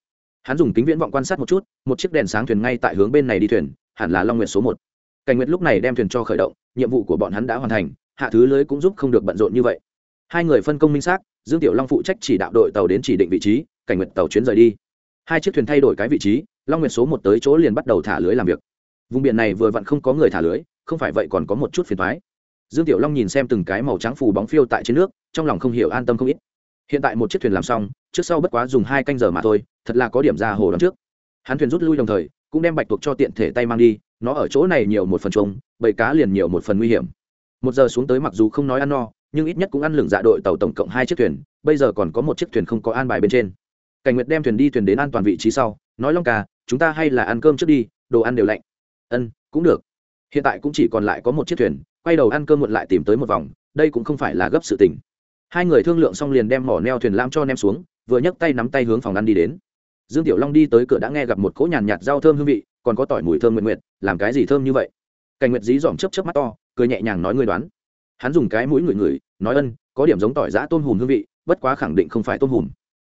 hắn dùng kính viễn vọng quan sát một chút, một chiếc đèn sáng thuyền ngay tại hướng bên này đi thuyền, hẳn là long nguyện số một. Cảnh nguyệt lúc này đem thuyền cho khởi động, nhiệm vụ của bọn hắn đã hoàn thành, hạ thứ lưới cũng giúp không được bận rộn như vậy. Hai người phân công minh xác, dương tiểu long phụ trách chỉ đạo đội tàu đến chỉ định vị trí, cảnh nguyệt tàu chuyến rời đi. Hai chiếc thuyền thay đổi cái vị trí, long nguyệt số một tới chỗ liền bắt đầu thả lưới làm việc. Vùng biển này vừa vặn không có người thả lưới, không phải vậy còn có một chút phiền thoái dương tiểu long nhìn xem từng cái màu trắng phù bóng phiêu tại trên nước, trong lòng không hiểu an tâm không ít. Hiện tại một chiếc thuyền làm xong, trước sau bất quá dùng hai canh giờ mà thôi thật là có điểm ra hồ đón trước. Hắn thuyền rút lui đồng thời, cũng đem bạch tuộc cho tiện thể tay mang đi, nó ở chỗ này nhiều một phần trống bầy cá liền nhiều một phần nguy hiểm. Một giờ xuống tới mặc dù không nói ăn no, nhưng ít nhất cũng ăn lửng dạ đội tàu tổng cộng hai chiếc thuyền, bây giờ còn có một chiếc thuyền không có an bài bên trên. Cảnh nguyệt đem thuyền đi thuyền đến an toàn vị trí sau, nói long ca, chúng ta hay là ăn cơm trước đi, đồ ăn đều lạnh. Ân, cũng được. Hiện tại cũng chỉ còn lại có một chiếc thuyền, quay đầu ăn cơm muộn lại tìm tới một vòng, đây cũng không phải là gấp sự tình. Hai người thương lượng xong liền đem mỏ neo thuyền lam cho nem xuống, vừa nhấc tay nắm tay hướng phòng ăn đi đến dương tiểu long đi tới cửa đã nghe gặp một cỗ nhàn nhạt rau thơm hương vị, còn có tỏi mùi thơm nguyện nguyện, làm cái gì thơm như vậy? Cảnh nguyệt dí dỏm chấp chấp mắt to, cười nhẹ nhàng nói ngươi đoán. Hắn dùng cái mũi ngửi ngửi, nói ân, có điểm giống tỏi giã tôm hùm hương vị, bất quá khẳng định không phải tôm hùm.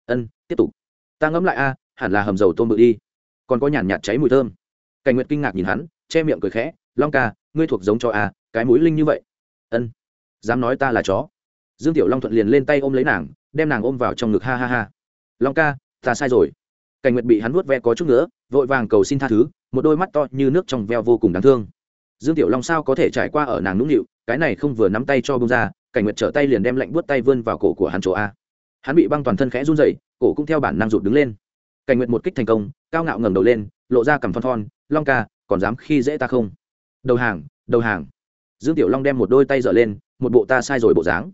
Ân, tiếp tục. Ta ngẫm lại a, hẳn là hầm dầu tôm bự đi. Còn có nhàn nhạt cháy mùi thơm. Cảnh nguyệt kinh ngạc nhìn hắn, che miệng cười khẽ, long ca, ngươi thuộc giống cho a à, cái mũi linh như vậy. Ân, dám nói ta là chó. Dương tiểu long thuận liền lên tay ôm lấy nàng, đem nàng ôm vào trong ngực ha ha ha. Long ca, ta sai rồi cảnh nguyệt bị hắn vuốt ve có chút nữa vội vàng cầu xin tha thứ, một đôi mắt to như nước trong veo vô cùng đáng thương. Dương tiểu long sao có thể trải qua ở nàng nũng nịu, cái này không vừa nắm tay cho bông ra, cảnh nguyệt trở tay liền đem lạnh buốt tay vươn vào cổ của hắn chỗ a. Hắn bị băng toàn thân khẽ run rẩy, cổ cũng theo bản năng rụt đứng lên. Cảnh nguyệt một kích thành công, cao ngạo ngẩng đầu lên, lộ ra cằm thon thon, long ca, còn dám khi dễ ta không? Đầu hàng đầu hàng. Dương tiểu long đem một đôi tay dở lên, một bộ ta sai rồi bộ dáng.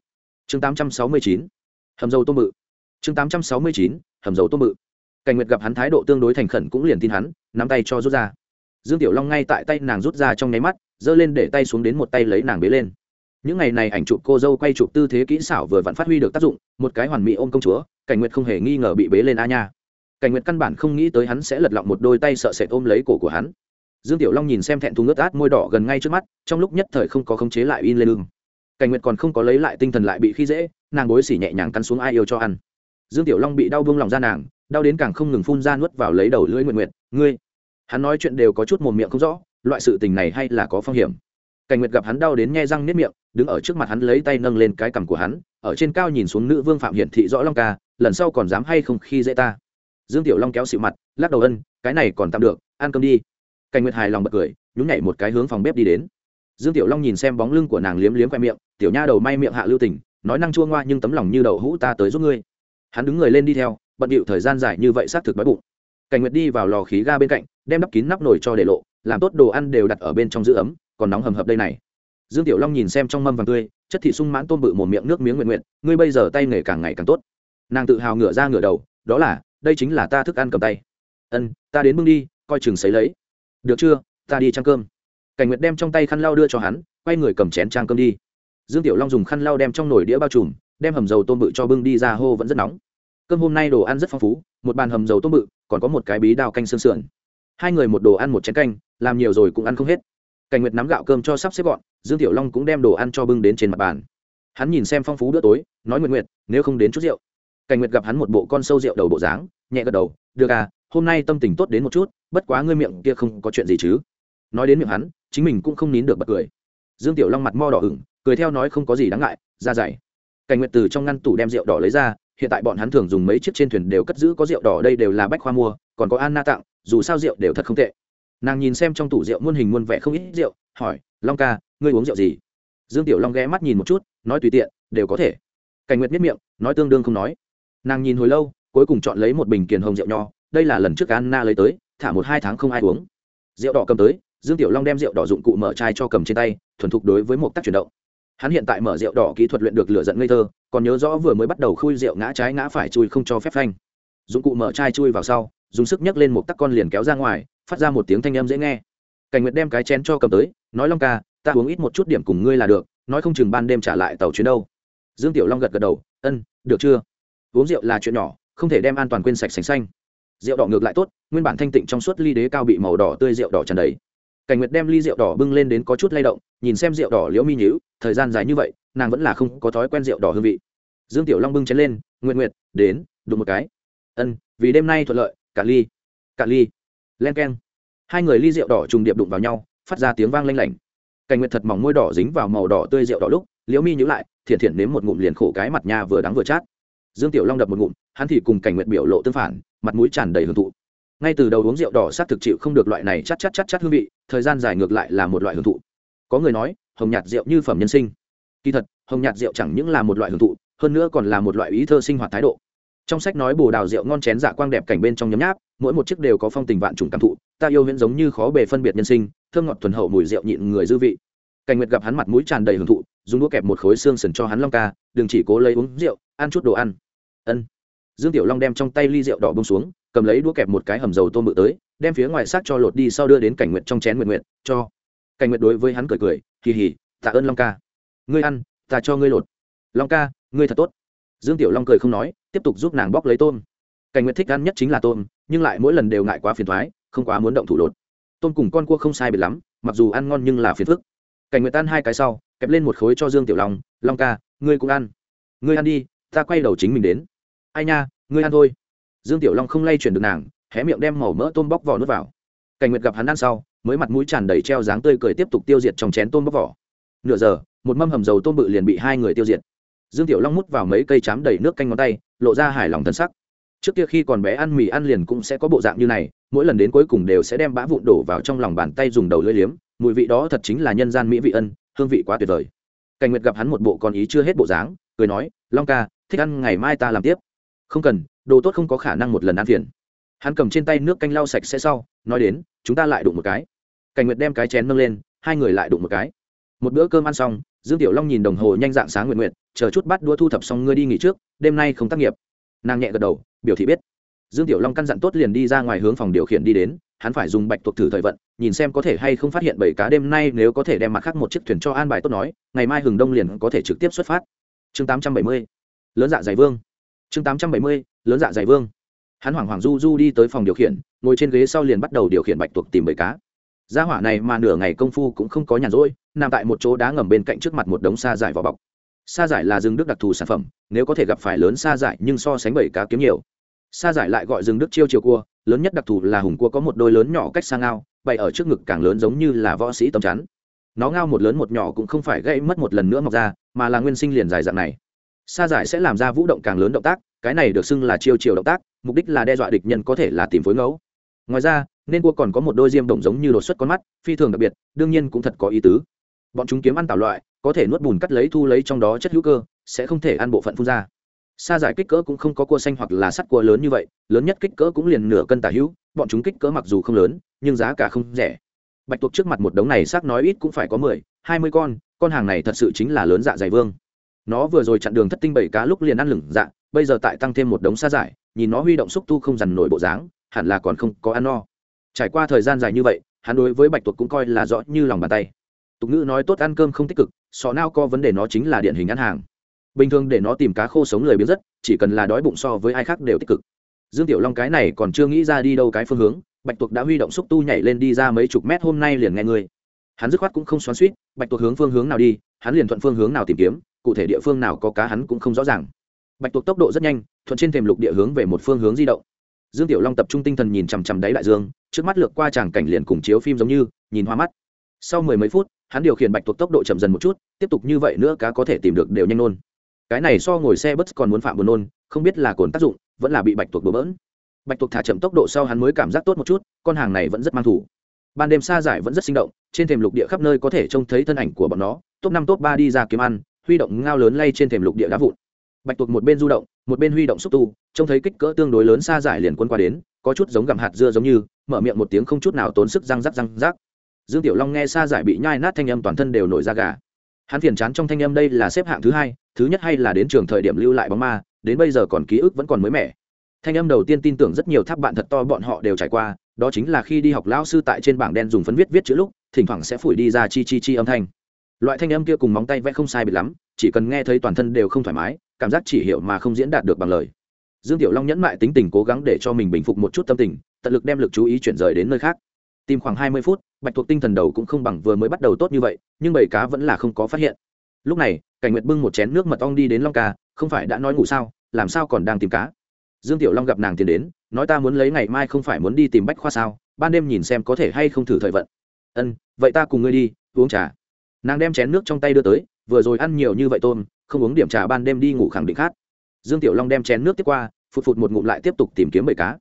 Chương 869 hầm dầu tôm bự. Chương 869 hầm dầu tôm bự cảnh nguyệt gặp hắn thái độ tương đối thành khẩn cũng liền tin hắn, nắm tay cho rút ra. Dương tiểu long ngay tại tay nàng rút ra trong nháy mắt, giơ lên để tay xuống đến một tay lấy nàng bế lên. Những ngày này ảnh chụp cô dâu quay chụp tư thế kỹ xảo vừa vặn phát huy được tác dụng, một cái hoàn mỹ ôm công chúa, cảnh nguyệt không hề nghi ngờ bị bế lên a nha. Cảnh nguyệt căn bản không nghĩ tới hắn sẽ lật lọng một đôi tay sợ sệt ôm lấy cổ của hắn. Dương tiểu long nhìn xem thẹn thùng ướt át môi đỏ gần ngay trước mắt, trong lúc nhất thời không có khống chế lại in lên lưng cảnh nguyệt còn không có lấy lại tinh thần lại bị khi dễ, nàng bối xỉ nhẹ nhàng cắn xuống ai yêu cho ăn. Dương tiểu long bị đau buông lòng ra nàng đau đến càng không ngừng phun ra nuốt vào lấy đầu lưỡi nguyện nguyện ngươi. Hắn nói chuyện đều có chút mồm miệng không rõ, loại sự tình này hay là có phong hiểm. Cảnh nguyệt gặp hắn đau đến nhe răng nếp miệng, đứng ở trước mặt hắn lấy tay nâng lên cái cằm của hắn, ở trên cao nhìn xuống nữ vương phạm hiển thị rõ long ca, lần sau còn dám hay không khi dễ ta? Dương tiểu long kéo xịu mặt, lắc đầu ân, cái này còn tạm được, ăn cơm đi. Cảnh nguyệt hài lòng bật cười, nhún nhảy một cái hướng phòng bếp đi đến. Dương tiểu long nhìn xem bóng lưng của nàng liếm liếm khoe miệng, tiểu nha đầu may miệng hạ lưu tình, nói năng chua ngoa nhưng tấm lòng như đậu hũ ta tới giúp ngươi. Hắn đứng người lên đi theo bận điệu thời gian dài như vậy xác thực đói bụng. Cảnh nguyệt đi vào lò khí ga bên cạnh, đem đắp kín nắp nồi cho để lộ, làm tốt đồ ăn đều đặt ở bên trong giữ ấm, còn nóng hầm hập đây này. Dương tiểu long nhìn xem trong mâm vàng tươi, chất thị sung mãn tôm bự một miệng nước miếng nguyện nguyện, ngươi bây giờ tay nghề càng ngày càng tốt. Nàng tự hào ngửa ra ngửa đầu, đó là, đây chính là ta thức ăn cầm tay. Ân, ta đến bưng đi, coi chừng sấy lấy. Được chưa, ta đi trang cơm. Cảnh nguyệt đem trong tay khăn lau đưa cho hắn, quay người cầm chén trang cơm đi. Dương tiểu long dùng khăn lau đem trong nồi đĩa bao trùm, đem hầm dầu tôm bự cho bưng đi ra, hô vẫn rất nóng cơm hôm nay đồ ăn rất phong phú, một bàn hầm dầu tôm bự, còn có một cái bí đào canh xương sườn. Hai người một đồ ăn một chén canh, làm nhiều rồi cũng ăn không hết. Cảnh nguyệt nắm gạo cơm cho sắp xếp gọn, dương tiểu long cũng đem đồ ăn cho bưng đến trên mặt bàn. Hắn nhìn xem phong phú bữa tối, nói nguyện nguyện nếu không đến chút rượu. Cảnh nguyệt gặp hắn một bộ con sâu rượu đầu bộ dáng, nhẹ gật đầu, được à hôm nay tâm tình tốt đến một chút, bất quá ngươi miệng kia không có chuyện gì chứ. Nói đến miệng hắn, chính mình cũng không nín được bật cười. Dương tiểu long mặt mo đỏ ửng, cười theo nói không có gì đáng ngại, ra dày cảnh nguyệt từ trong ngăn tủ đem rượu đỏ lấy ra hiện tại bọn hắn thường dùng mấy chiếc trên thuyền đều cất giữ có rượu đỏ, đây đều là bách khoa mua, còn có anna tặng, dù sao rượu đều thật không tệ. Nàng nhìn xem trong tủ rượu muôn hình muôn vẻ không ít rượu, hỏi, long ca, ngươi uống rượu gì? Dương tiểu long ghé mắt nhìn một chút, nói tùy tiện, đều có thể. Cảnh nguyệt miết miệng, nói tương đương không nói. Nàng nhìn hồi lâu, cuối cùng chọn lấy một bình kiền hồng rượu nho, đây là lần trước anna lấy tới, thả một hai tháng không ai uống. Rượu đỏ cầm tới, dương tiểu long đem rượu đỏ dụng cụ mở chai cho cầm trên tay, thuần thục đối với một tác chuyển động hắn hiện tại mở rượu đỏ kỹ thuật luyện được lửa giận ngây thơ, còn nhớ rõ vừa mới bắt đầu khui rượu ngã trái ngã phải chui không cho phép phanh. Dụng cụ mở chai chui vào sau, dùng sức nhấc lên một tắc con liền kéo ra ngoài, phát ra một tiếng thanh âm dễ nghe. Cảnh nguyệt đem cái chén cho cầm tới, nói long ca, ta uống ít một chút điểm cùng ngươi là được, nói không chừng ban đêm trả lại tàu chuyến đâu. Dương tiểu long gật gật đầu, ân, được chưa? Uống rượu là chuyện nhỏ, không thể đem an toàn quên sạch sành xanh. Rượu đỏ ngược lại tốt, nguyên bản thanh tịnh trong suốt ly đế cao bị màu đỏ tươi rượu đỏ tràn đầy. Cảnh nguyệt đem ly rượu đỏ bưng lên đến có chút lay động, nhìn xem rượu đỏ liễu mi nhữ thời gian dài như vậy, nàng vẫn là không có thói quen rượu đỏ hương vị. Dương tiểu long bưng chén lên nguyện nguyệt, đến, đụng một cái. Ân, vì đêm nay thuận lợi cả ly cả ly, len keng. Hai người ly rượu đỏ trùng điệp đụng vào nhau, phát ra tiếng vang lanh lảnh. Cảnh nguyệt thật mỏng môi đỏ dính vào màu đỏ tươi rượu đỏ lúc, liễu mi nhíu lại thiện thiện nếm một ngụm liền khổ cái mặt nha vừa đắng vừa chát. Dương tiểu long đập một ngụm, hắn thì cùng cảnh nguyệt biểu lộ tương phản, mặt mũi tràn đầy hưởng thụ. Ngay từ đầu uống rượu đỏ sát thực chịu không được loại này chắc chắc chắc chắc hương vị, thời gian dài ngược lại là một loại hưởng thụ. Có người nói hồng nhạt rượu như phẩm nhân sinh. Kỳ thật, hồng nhạt rượu chẳng những là một loại hưởng thụ, hơn nữa còn là một loại ý thơ sinh hoạt thái độ. Trong sách nói bồ đào rượu ngon chén dạ quang đẹp cảnh bên trong nhấm nháp, mỗi một chiếc đều có phong tình vạn trùng cảm thụ, ta yêu huyễn giống như khó bề phân biệt nhân sinh, thơm ngọt thuần hậu mùi rượu nhịn người dư vị. Cảnh nguyệt gặp hắn mặt mũi tràn đầy hưởng thụ, dùng đũa kẹp một khối xương sần cho hắn long ca, đừng chỉ cố lấy uống rượu, ăn chút đồ ăn. Ân. Dương tiểu long đem trong tay ly rượu đỏ bông xuống, cầm lấy đũa kẹp một cái hầm dầu tôm bự tới, đem phía ngoài xác cho lột đi sau đưa đến cảnh nguyệt trong chén nguyện nguyện cho. Cảnh nguyệt đối với hắn cười cười kỳ hỉ, tạ ơn long ca. Ngươi ăn, ta cho ngươi lột. Long ca, ngươi thật tốt. Dương tiểu long cười không nói, tiếp tục giúp nàng bóc lấy tôm. Cảnh nguyệt thích ăn nhất chính là tôm, nhưng lại mỗi lần đều ngại quá phiền thoái không quá muốn động thủ lột. Tôm cùng con cua không sai biệt lắm, mặc dù ăn ngon nhưng là phiền phức. Cảnh nguyệt tan hai cái sau, kẹp lên một khối cho dương tiểu long long ca, ngươi cũng ăn. Ngươi ăn đi, ta quay đầu chính mình đến. Ai nha, ngươi ăn thôi. Dương tiểu long không lay chuyển được nàng, hé miệng đem màu mỡ tôm bóc vỏ nước vào. Cảnh nguyệt gặp hắn ăn sau mới mặt mũi tràn đầy treo dáng tươi cười tiếp tục tiêu diệt trong chén tôm bóc vỏ. Nửa giờ, một mâm hầm dầu tôm bự liền bị hai người tiêu diệt. Dương tiểu long mút vào mấy cây chám đầy nước canh ngón tay, lộ ra hài lòng thân sắc. Trước kia khi còn bé ăn mì ăn liền cũng sẽ có bộ dạng như này, mỗi lần đến cuối cùng đều sẽ đem bã vụn đổ vào trong lòng bàn tay dùng đầu lưỡi liếm, mùi vị đó thật chính là nhân gian mỹ vị ân, hương vị quá tuyệt vời. Cảnh nguyệt gặp hắn một bộ còn ý chưa hết bộ dáng, cười nói, long ca, thích ăn ngày mai ta làm tiếp. Không cần, đồ tốt không có khả năng một lần ăn phiền. Hắn cầm trên tay nước canh lau sạch sẽ sau nói đến, chúng ta lại đụng một cái. Cảnh nguyệt đem cái chén nâng lên, hai người lại đụng một cái. Một bữa cơm ăn xong, dương tiểu long nhìn đồng hồ nhanh dạng sáng nguyện nguyện chờ chút bắt đua thu thập xong ngươi đi nghỉ trước, đêm nay không tác nghiệp. Nàng nhẹ gật đầu, biểu thị biết. Dương tiểu long căn dặn tốt liền đi ra ngoài hướng phòng điều khiển đi đến, hắn phải dùng bạch tuộc thử thời vận, nhìn xem có thể hay không phát hiện bảy cá đêm nay nếu có thể đem mặt khác một chiếc thuyền cho an bài tốt nói, ngày mai hừng đông liền có thể trực tiếp xuất phát. Chương 870 lớn dạ dày vương. Chương 870 lớn dạ dày vương hắn hoảng hoảng du du đi tới phòng điều khiển, ngồi trên ghế sau liền bắt đầu điều khiển bạch tuộc tìm bảy cá. Gia hỏa này mà nửa ngày công phu cũng không có nhàn rỗi, nằm tại một chỗ đá ngầm bên cạnh trước mặt một đống sa giải vỏ bọc. Sa giải là rừng đức đặc thù sản phẩm, nếu có thể gặp phải lớn sa giải nhưng so sánh bảy cá kiếm nhiều. Sa giải lại gọi rừng đức chiêu chiều cua, lớn nhất đặc thù là hùng cua có một đôi lớn nhỏ cách sang ngao, bày ở trước ngực càng lớn giống như là võ sĩ tầm chắn. Nó ngao một lớn một nhỏ cũng không phải gây mất một lần nữa mọc ra, mà là nguyên sinh liền dài dạng này. Sa giải sẽ làm ra vũ động càng lớn động tác cái này được xưng là chiêu chiều động tác, mục đích là đe dọa địch nhân có thể là tìm phối ngẫu. Ngoài ra, nên cua còn có một đôi diêm đồng giống như đột xuất con mắt, phi thường đặc biệt, đương nhiên cũng thật có ý tứ. Bọn chúng kiếm ăn tạo loại, có thể nuốt bùn cắt lấy thu lấy trong đó chất hữu cơ, sẽ không thể ăn bộ phận phun ra. Xa giải kích cỡ cũng không có cua xanh hoặc là sắt cua lớn như vậy, lớn nhất kích cỡ cũng liền nửa cân tả hữu, bọn chúng kích cỡ mặc dù không lớn, nhưng giá cả không rẻ. Bạch tuộc trước mặt một đống này xác nói ít cũng phải có mười, hai mươi con con hàng này thật sự chính là lớn dạ dày vương. Nó vừa rồi chặn đường thất tinh bảy cá lúc liền ăn lửng dạ bây giờ tại tăng thêm một đống xa giải, nhìn nó huy động xúc tu không dằn nổi bộ dáng, hẳn là còn không có ăn no. Trải qua thời gian dài như vậy, hắn đối với bạch tuộc cũng coi là rõ như lòng bàn tay. Tục ngữ nói tốt ăn cơm không tích cực, sọ nao co vấn đề nó chính là điển hình ăn hàng. Bình thường để nó tìm cá khô sống lười biếng rất, chỉ cần là đói bụng so với ai khác đều tích cực. Dương tiểu long cái này còn chưa nghĩ ra đi đâu cái phương hướng, bạch tuộc đã huy động xúc tu nhảy lên đi ra mấy chục mét hôm nay liền nghe ngươi. Hắn dứt khoát cũng không xoắn suýt, bạch tuộc hướng phương hướng nào đi, hắn liền thuận phương hướng nào tìm kiếm, cụ thể địa phương nào có cá hắn cũng không rõ ràng bạch tuộc tốc độ rất nhanh, thuận trên thềm lục địa hướng về một phương hướng di động. Dương tiểu long tập trung tinh thần nhìn chằm chằm đáy đại dương, trước mắt lược qua tràng cảnh liền cùng chiếu phim giống như, nhìn hoa mắt. Sau mười mấy phút, hắn điều khiển bạch tuộc tốc độ chậm dần một chút, tiếp tục như vậy nữa cá có thể tìm được đều nhanh nôn cái này so ngồi xe bus còn muốn phạm buồn nôn, không biết là cồn tác dụng, vẫn là bị bạch tuộc đổ bỡn. Bạch tuộc thả chậm tốc độ sau hắn mới cảm giác tốt một chút, con hàng này vẫn rất mang thủ. Ban đêm xa giải vẫn rất sinh động, trên thềm lục địa khắp nơi có thể trông thấy thân ảnh của bọn nó, top năm, top ba đi ra kiếm ăn, huy động ngao lớn lay trên thềm lục địa đá vụn bạch tuộc một bên du động, một bên huy động xúc tu, trông thấy kích cỡ tương đối lớn xa giải liền quân qua đến, có chút giống gặm hạt dưa giống như, mở miệng một tiếng không chút nào tốn sức răng rắc răng rắc. Dương tiểu long nghe xa giải bị nhai nát thanh âm toàn thân đều nổi ra gà. Hắn phiền chán trong thanh âm đây là xếp hạng thứ hai, thứ nhất hay là đến trường thời điểm lưu lại bóng ma, đến bây giờ còn ký ức vẫn còn mới mẻ. Thanh âm đầu tiên tin tưởng rất nhiều tháp bạn thật to bọn họ đều trải qua, đó chính là khi đi học lão sư tại trên bảng đen dùng phấn viết viết chữ lúc, thỉnh thoảng sẽ phủi đi ra chi chi chi âm thanh. Loại thanh âm kia cùng móng tay vẽ không sai biệt lắm, chỉ cần nghe thấy toàn thân đều không thoải mái cảm giác chỉ hiểu mà không diễn đạt được bằng lời. Dương tiểu long nhẫn mại tính tình cố gắng để cho mình bình phục một chút tâm tình, tận lực đem lực chú ý chuyển rời đến nơi khác. Tìm khoảng hai mươi phút, bạch thuộc tinh thần đầu cũng không bằng vừa mới bắt đầu tốt như vậy, nhưng bầy cá vẫn là không có phát hiện. Lúc này, cảnh nguyệt bưng một chén nước mật ong đi đến long ca, không phải đã nói ngủ sao? Làm sao còn đang tìm cá? Dương tiểu long gặp nàng tiến đến, nói, ta muốn lấy ngày mai không phải muốn đi tìm bách khoa sao? Ban đêm nhìn xem có thể hay không thử thời vận. Ân, vậy ta cùng ngươi đi, uống trà. Nàng đem chén nước trong tay đưa tới, vừa rồi ăn nhiều như vậy tôm không uống điểm trà ban đêm đi ngủ khẳng định khát. Dương tiểu long đem chén nước tiếp qua, phụt phụt một ngụm lại tiếp tục tìm kiếm bầy cá.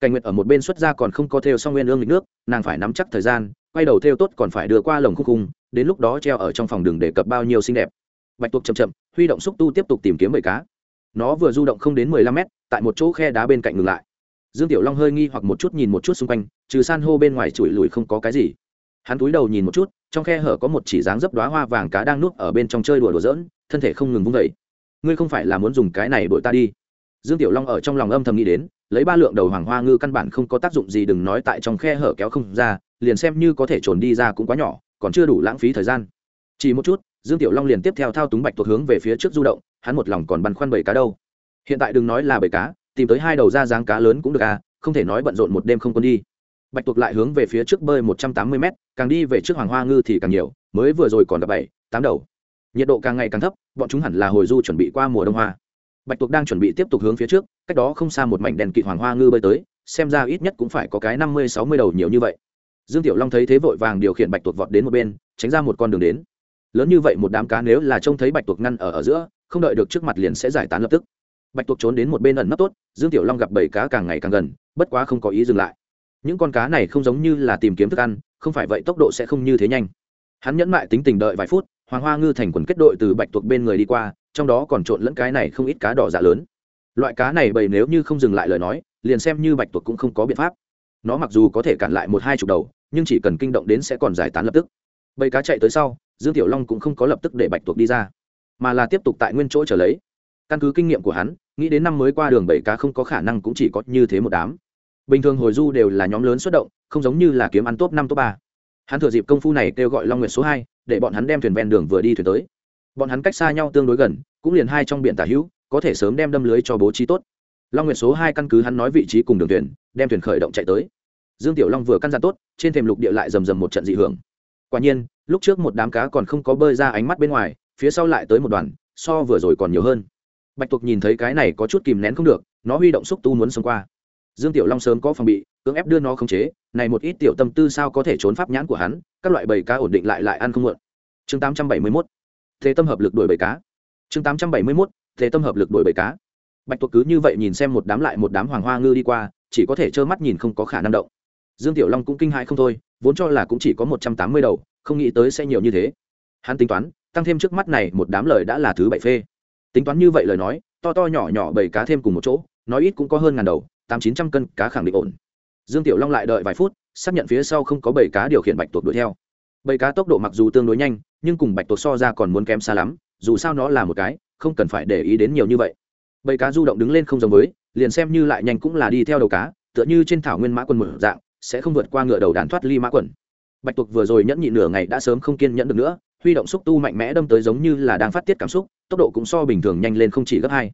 Cảnh nguyệt ở một bên xuất ra còn không có theo xong nguyên ương lịch nước, nàng phải nắm chắc thời gian, quay đầu theo tốt còn phải đưa qua lồng khung khung, đến lúc đó treo ở trong phòng đường để cập bao nhiêu xinh đẹp. Bạch tuộc chậm chậm, huy động xúc tu tiếp tục tìm kiếm bầy cá. Nó vừa du động không đến mười lăm mét, tại một chỗ khe đá bên cạnh ngừng lại. Dương tiểu long hơi nghi hoặc một chút nhìn một chút xung quanh, trừ san hô bên ngoài chùi lùi không có cái gì. Hắn túi đầu nhìn một chút, trong khe hở có một chỉ dáng dấp đoá hoa vàng cá đang nuốt ở bên trong chơi đùa đùa giỡn thân thể không ngừng vung vẩy ngươi không phải là muốn dùng cái này đội ta đi. Dương tiểu long ở trong lòng âm thầm nghĩ đến, lấy ba lượng đầu hoàng hoa ngư căn bản không có tác dụng gì đừng nói tại trong khe hở kéo không ra, liền xem như có thể trồn đi ra cũng quá nhỏ, còn chưa đủ lãng phí thời gian. Chỉ một chút, dương tiểu long liền tiếp theo thao túng bạch tuộc hướng về phía trước du động, hắn một lòng còn băn khoăn bầy cá đâu. Hiện tại đừng nói là bầy cá, tìm tới hai đầu ra dáng cá lớn cũng được à không thể nói bận rộn một đêm không quân đi. Bạch tuộc lại hướng về phía trước bơi một trăm tám mươi m càng đi về trước hoàng hoa ngư thì càng nhiều, mới vừa rồi còn gặp bảy, tám đầu nhiệt độ càng ngày càng thấp, bọn chúng hẳn là hồi du chuẩn bị qua mùa đông hoa. Bạch tuộc đang chuẩn bị tiếp tục hướng phía trước, cách đó không xa một mảnh đèn kỵ hoàng hoa ngư bơi tới, xem ra ít nhất cũng phải có cái năm mươi, sáu mươi đầu nhiều như vậy. Dương tiểu long thấy thế vội vàng điều khiển bạch tuộc vọt đến một bên, tránh ra một con đường đến. Lớn như vậy một đám cá nếu là trông thấy bạch tuộc ngăn ở ở giữa, không đợi được trước mặt liền sẽ giải tán lập tức. Bạch tuộc trốn đến một bên ẩn nấp tốt, dương tiểu long gặp bảy cá càng ngày càng gần, bất quá không có ý dừng lại. Những con cá này không giống như là tìm kiếm thức ăn, không phải vậy tốc độ sẽ không như thế nhanh. Hắn nhẫn mại tính tình đợi vài phút hoàng hoa ngư thành quần kết đội từ bạch tuộc bên người đi qua, trong đó còn trộn lẫn cái này không ít cá đỏ dạ lớn. Loại cá này bầy nếu như không dừng lại lời nói, liền xem như bạch tuộc cũng không có biện pháp. Nó mặc dù có thể cản lại một hai chục đầu, nhưng chỉ cần kinh động đến sẽ còn giải tán lập tức. Bầy cá chạy tới sau, dương tiểu long cũng không có lập tức để bạch tuộc đi ra, mà là tiếp tục tại nguyên chỗ trở lấy. Căn cứ kinh nghiệm của hắn, nghĩ đến năm mới qua đường bầy cá không có khả năng cũng chỉ có như thế một đám. Bình thường hồi du đều là nhóm lớn xuất động, không giống như là kiếm ăn top năm, top ba. Hắn thừa dịp công phu này kêu gọi long nguyệt số hai để bọn hắn đem thuyền ven đường vừa đi thuyền tới. Bọn hắn cách xa nhau tương đối gần, cũng liền hai trong biển tả hữu, có thể sớm đem đâm lưới cho bố trí tốt. Long nguyệt số hai căn cứ hắn nói vị trí cùng đường thuyền, đem thuyền khởi động chạy tới. Dương tiểu long vừa căn dặn tốt, trên thềm lục địa lại rầm rầm một trận dị hưởng. Quả nhiên, lúc trước một đám cá còn không có bơi ra ánh mắt bên ngoài, phía sau lại tới một đoàn, so vừa rồi còn nhiều hơn. Bạch tuộc nhìn thấy cái này có chút kìm nén không được, nó huy động xúc tu muốn xông qua dương tiểu long sớm có phòng bị, cưỡng ép đưa nó khống chế, này một ít tiểu tâm tư sao có thể trốn pháp nhãn của hắn, các loại bầy cá ổn định lại lại ăn không muộn chương 871 thế tâm hợp lực đuổi bầy cá. Chương 871 thế tâm hợp lực đuổi bầy cá. Bạch tuộc cứ như vậy nhìn xem một đám lại một đám hoàng hoa ngư đi qua, chỉ có thể trơ mắt nhìn không có khả năng động. Dương tiểu long cũng kinh hãi không thôi, vốn cho là cũng chỉ có một trăm tám mươi đầu, không nghĩ tới sẽ nhiều như thế. Hắn tính toán, tăng thêm trước mắt này một đám lời đã là thứ bảy phê. Tính toán như vậy lời nói, to to nhỏ nhỏ bầy cá thêm cùng một chỗ, nói ít cũng có hơn ngàn đầu tám chín trăm cân cá khẳng định ổn. Dương tiểu long lại đợi vài phút, xác nhận phía sau không có bầy cá điều khiển bạch tuộc đuổi theo. Bầy cá tốc độ mặc dù tương đối nhanh, nhưng cùng bạch tuộc so ra còn muốn kém xa lắm, dù sao nó là một cái, không cần phải để ý đến nhiều như vậy. Bầy cá du động đứng lên không giống với, liền xem như lại nhanh cũng là đi theo đầu cá, tựa như trên thảo nguyên mã quân một dạng, sẽ không vượt qua ngựa đầu đàn thoát ly mã quần bạch tuộc vừa rồi nhẫn nhị nửa ngày đã sớm không kiên nhẫn được nữa, huy động xúc tu mạnh mẽ đâm tới giống như là đang phát tiết cảm xúc, tốc độ cũng so bình thường nhanh lên không chỉ gấp hai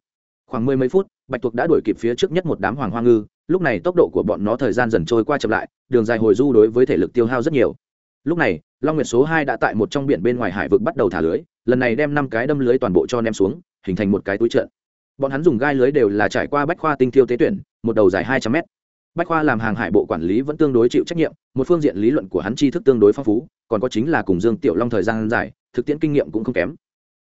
khoảng mười mấy phút, bạch tuộc đã đuổi kịp phía trước nhất một đám hoàng hoa ngư. Lúc này tốc độ của bọn nó thời gian dần trôi qua chậm lại, đường dài hồi du đối với thể lực tiêu hao rất nhiều. Lúc này, long nguyệt số hai đã tại một trong biển bên ngoài hải vực bắt đầu thả lưới, lần này đem năm cái đâm lưới toàn bộ cho ném xuống, hình thành một cái túi trận bọn hắn dùng gai lưới đều là trải qua bách khoa tinh thiêu tế tuyển, một đầu dài hai trăm mét. Bách khoa làm hàng hải bộ quản lý vẫn tương đối chịu trách nhiệm, một phương diện lý luận của hắn tri thức tương đối phong phú, còn có chính là cùng dương tiểu long thời gian dài, thực tiễn kinh nghiệm cũng không kém.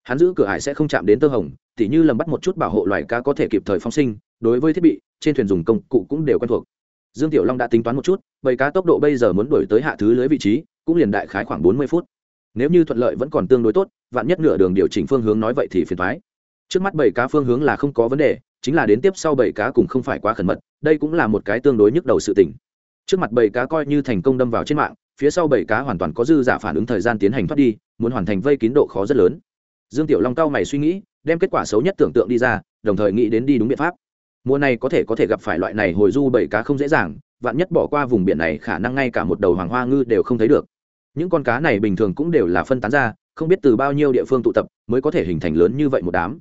Hắn giữ cửa hải sẽ không chạm đến tơ hồng tỉ như lầm bắt một chút bảo hộ loài cá có thể kịp thời phóng sinh, đối với thiết bị, trên thuyền dùng công cụ cũng đều quen thuộc. Dương tiểu long đã tính toán một chút, bầy cá tốc độ bây giờ muốn đổi tới hạ thứ lưới vị trí, cũng liền đại khái khoảng bốn mươi phút. Nếu như thuận lợi vẫn còn tương đối tốt, vạn nhất nửa đường điều chỉnh phương hướng nói vậy thì phiền thoái trước mắt bầy cá phương hướng là không có vấn đề, chính là đến tiếp sau bầy cá cùng không phải quá khẩn mật, đây cũng là một cái tương đối nhức đầu sự tình. Trước mặt bầy cá coi như thành công đâm vào trên mạng, phía sau bầy cá hoàn toàn có dư giả phản ứng thời gian tiến hành thoát đi, muốn hoàn thành vây kín độ khó rất lớn. Dương tiểu long cao mày suy nghĩ đem kết quả xấu nhất tưởng tượng đi ra, đồng thời nghĩ đến đi đúng biện pháp. Mùa này có thể có thể gặp phải loại này hồi du bảy cá không dễ dàng, vạn nhất bỏ qua vùng biển này khả năng ngay cả một đầu hoàng hoa ngư đều không thấy được. Những con cá này bình thường cũng đều là phân tán ra, không biết từ bao nhiêu địa phương tụ tập mới có thể hình thành lớn như vậy một đám.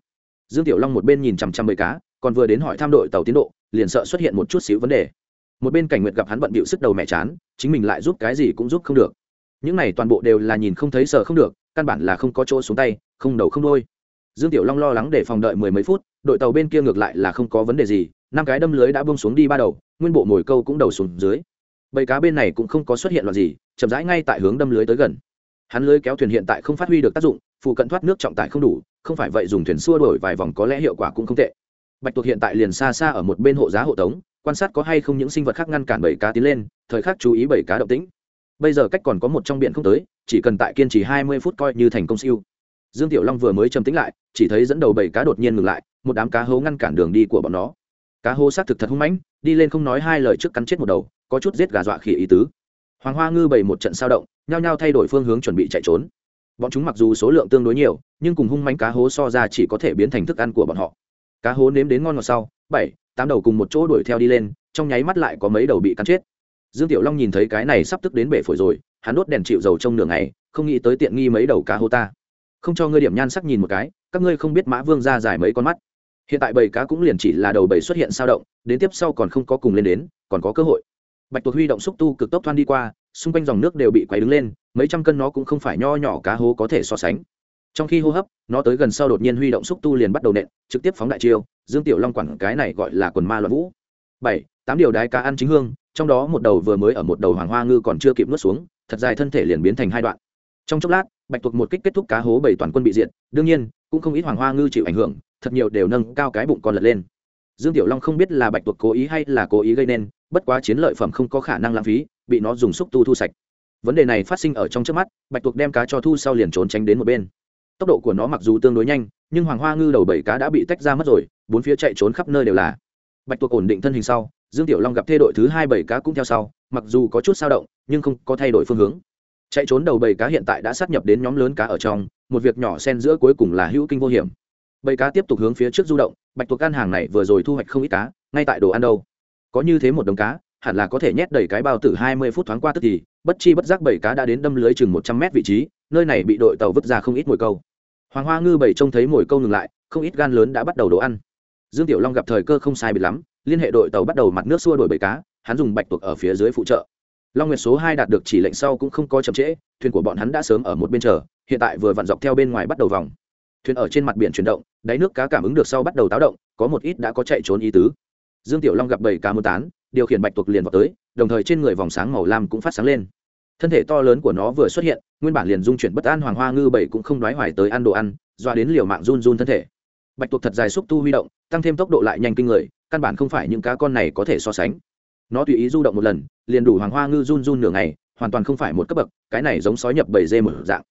Dương tiểu long một bên nhìn chằm chằm bầy cá, còn vừa đến hỏi tham đội tàu tiến độ, liền sợ xuất hiện một chút xíu vấn đề. Một bên cảnh nguyệt gặp hắn bận bịu sức đầu mẹ chán, chính mình lại giúp cái gì cũng giúp không được. Những này toàn bộ đều là nhìn không thấy sợ không được, căn bản là không có chỗ xuống tay, không đầu không đôi dương tiểu long lo lắng để phòng đợi mười mấy phút, đội tàu bên kia ngược lại là không có vấn đề gì, năm cái đâm lưới đã bông xuống đi ba đầu, nguyên bộ mồi câu cũng đầu xuống dưới. Bầy cá bên này cũng không có xuất hiện loạn gì, chậm rãi ngay tại hướng đâm lưới tới gần. Hắn lưới kéo thuyền hiện tại không phát huy được tác dụng, phụ cận thoát nước trọng tải không đủ, không phải vậy dùng thuyền xua đổi vài vòng có lẽ hiệu quả cũng không tệ. Bạch tuộc hiện tại liền xa xa ở một bên hộ giá hộ tống, quan sát có hay không những sinh vật khác ngăn cản bầy cá tiến lên, thời khắc chú ý bầy cá động tĩnh. Bây giờ cách còn có một trong biển không tới, chỉ cần tại kiên trì hai mươi phút coi như thành công siêu dương tiểu long vừa mới trầm tĩnh lại, chỉ thấy dẫn đầu bảy cá đột nhiên ngừng lại, một đám cá hấu ngăn cản đường đi của bọn nó. Cá hố xác thực thật hung mãnh, đi lên không nói hai lời trước cắn chết một đầu, có chút giết gà dọa khỉ ý tứ. Hoàng hoa ngư bầy một trận sao động, nhao nhao thay đổi phương hướng chuẩn bị chạy trốn. Bọn chúng mặc dù số lượng tương đối nhiều, nhưng cùng hung mãnh cá hố so ra chỉ có thể biến thành thức ăn của bọn họ. Cá hố nếm đến ngon ngọt sau, bảy, tám đầu cùng một chỗ đuổi theo đi lên, trong nháy mắt lại có mấy đầu bị cắn chết. Dương tiểu long nhìn thấy cái này sắp tức đến bể phổi rồi, hắn đốt đèn chịu dầu trong nửa ngày, không nghĩ tới tiện nghi mấy đầu cá hố ta không cho ngươi điểm nhan sắc nhìn một cái, các ngươi không biết mã vương ra dài mấy con mắt. Hiện tại bầy cá cũng liền chỉ là đầu bầy xuất hiện sao động, đến tiếp sau còn không có cùng lên đến, còn có cơ hội. Bạch tuộc huy động xúc tu cực tốc thoan đi qua, xung quanh dòng nước đều bị quay đứng lên, mấy trăm cân nó cũng không phải nho nhỏ cá hố có thể so sánh. Trong khi hô hấp, nó tới gần sau đột nhiên huy động xúc tu liền bắt đầu nện, trực tiếp phóng đại chiêu, dương tiểu long quản cái này gọi là quần ma loạn vũ. Bảy, tám điều đái cá ăn chính hương, trong đó một đầu vừa mới ở một đầu hoàng hoa ngư còn chưa kịp nuốt xuống, thật dài thân thể liền biến thành hai đoạn. Trong chốc lát bạch tuộc một kích kết thúc cá hố bảy toàn quân bị diện đương nhiên, cũng không ít hoàng hoa ngư chịu ảnh hưởng, thật nhiều đều nâng cao cái bụng con lật lên. Dương tiểu long không biết là bạch tuộc cố ý hay là cố ý gây nên, bất quá chiến lợi phẩm không có khả năng lãng phí, bị nó dùng xúc tu thu sạch. Vấn đề này phát sinh ở trong trước mắt, bạch tuộc đem cá cho thu sau liền trốn tránh đến một bên. Tốc độ của nó mặc dù tương đối nhanh, nhưng hoàng hoa ngư đầu bảy cá đã bị tách ra mất rồi, bốn phía chạy trốn khắp nơi đều là. Bạch tuộc ổn định thân hình sau, dương tiểu long gặp thê đội thứ hai bảy cá cũng theo sau, mặc dù có chút sao động, nhưng không có thay đổi phương hướng chạy trốn đầu bầy cá hiện tại đã sát nhập đến nhóm lớn cá ở trong, một việc nhỏ xen giữa cuối cùng là hữu kinh vô hiểm. Bầy cá tiếp tục hướng phía trước du động, bạch tuộc ăn hàng này vừa rồi thu hoạch không ít cá, ngay tại đồ ăn đâu. Có như thế một đống cá, hẳn là có thể nhét đầy cái bao tử hai mươi phút thoáng qua tức thì, bất chi bất giác bầy cá đã đến đâm lưới chừng một trăm mét vị trí, nơi này bị đội tàu vứt ra không ít mồi câu. Hoàng hoa ngư bầy trông thấy mồi câu ngừng lại, không ít gan lớn đã bắt đầu đồ ăn. Dương tiểu long gặp thời cơ không sai biệt lắm, liên hệ đội tàu bắt đầu mặt nước xua đổi bầy cá, hắn dùng bạch tuộc ở phía dưới phụ trợ long nguyệt số hai đạt được chỉ lệnh sau cũng không có chậm trễ, thuyền của bọn hắn đã sớm ở một bên chờ, hiện tại vừa vặn dọc theo bên ngoài bắt đầu vòng. Thuyền ở trên mặt biển chuyển động, đáy nước cá cảm ứng được sau bắt đầu táo động, có một ít đã có chạy trốn ý tứ. Dương tiểu long gặp bảy cá mưa tán, điều khiển bạch tuộc liền vào tới, đồng thời trên người vòng sáng màu lam cũng phát sáng lên. Thân thể to lớn của nó vừa xuất hiện, nguyên bản liền dung chuyển bất an hoàng hoa ngư bảy cũng không đoái hoài tới ăn đồ ăn, doa đến liều mạng run run thân thể. Bạch tuộc thật dài xúc tu huy động, tăng thêm tốc độ lại nhanh kinh người, căn bản không phải những cá con này có thể so sánh nó tùy ý du động một lần, liền đủ hoàng hoa ngư run run nửa ngày, hoàn toàn không phải một cấp bậc, cái này giống sói nhập bầy dê mở dạng.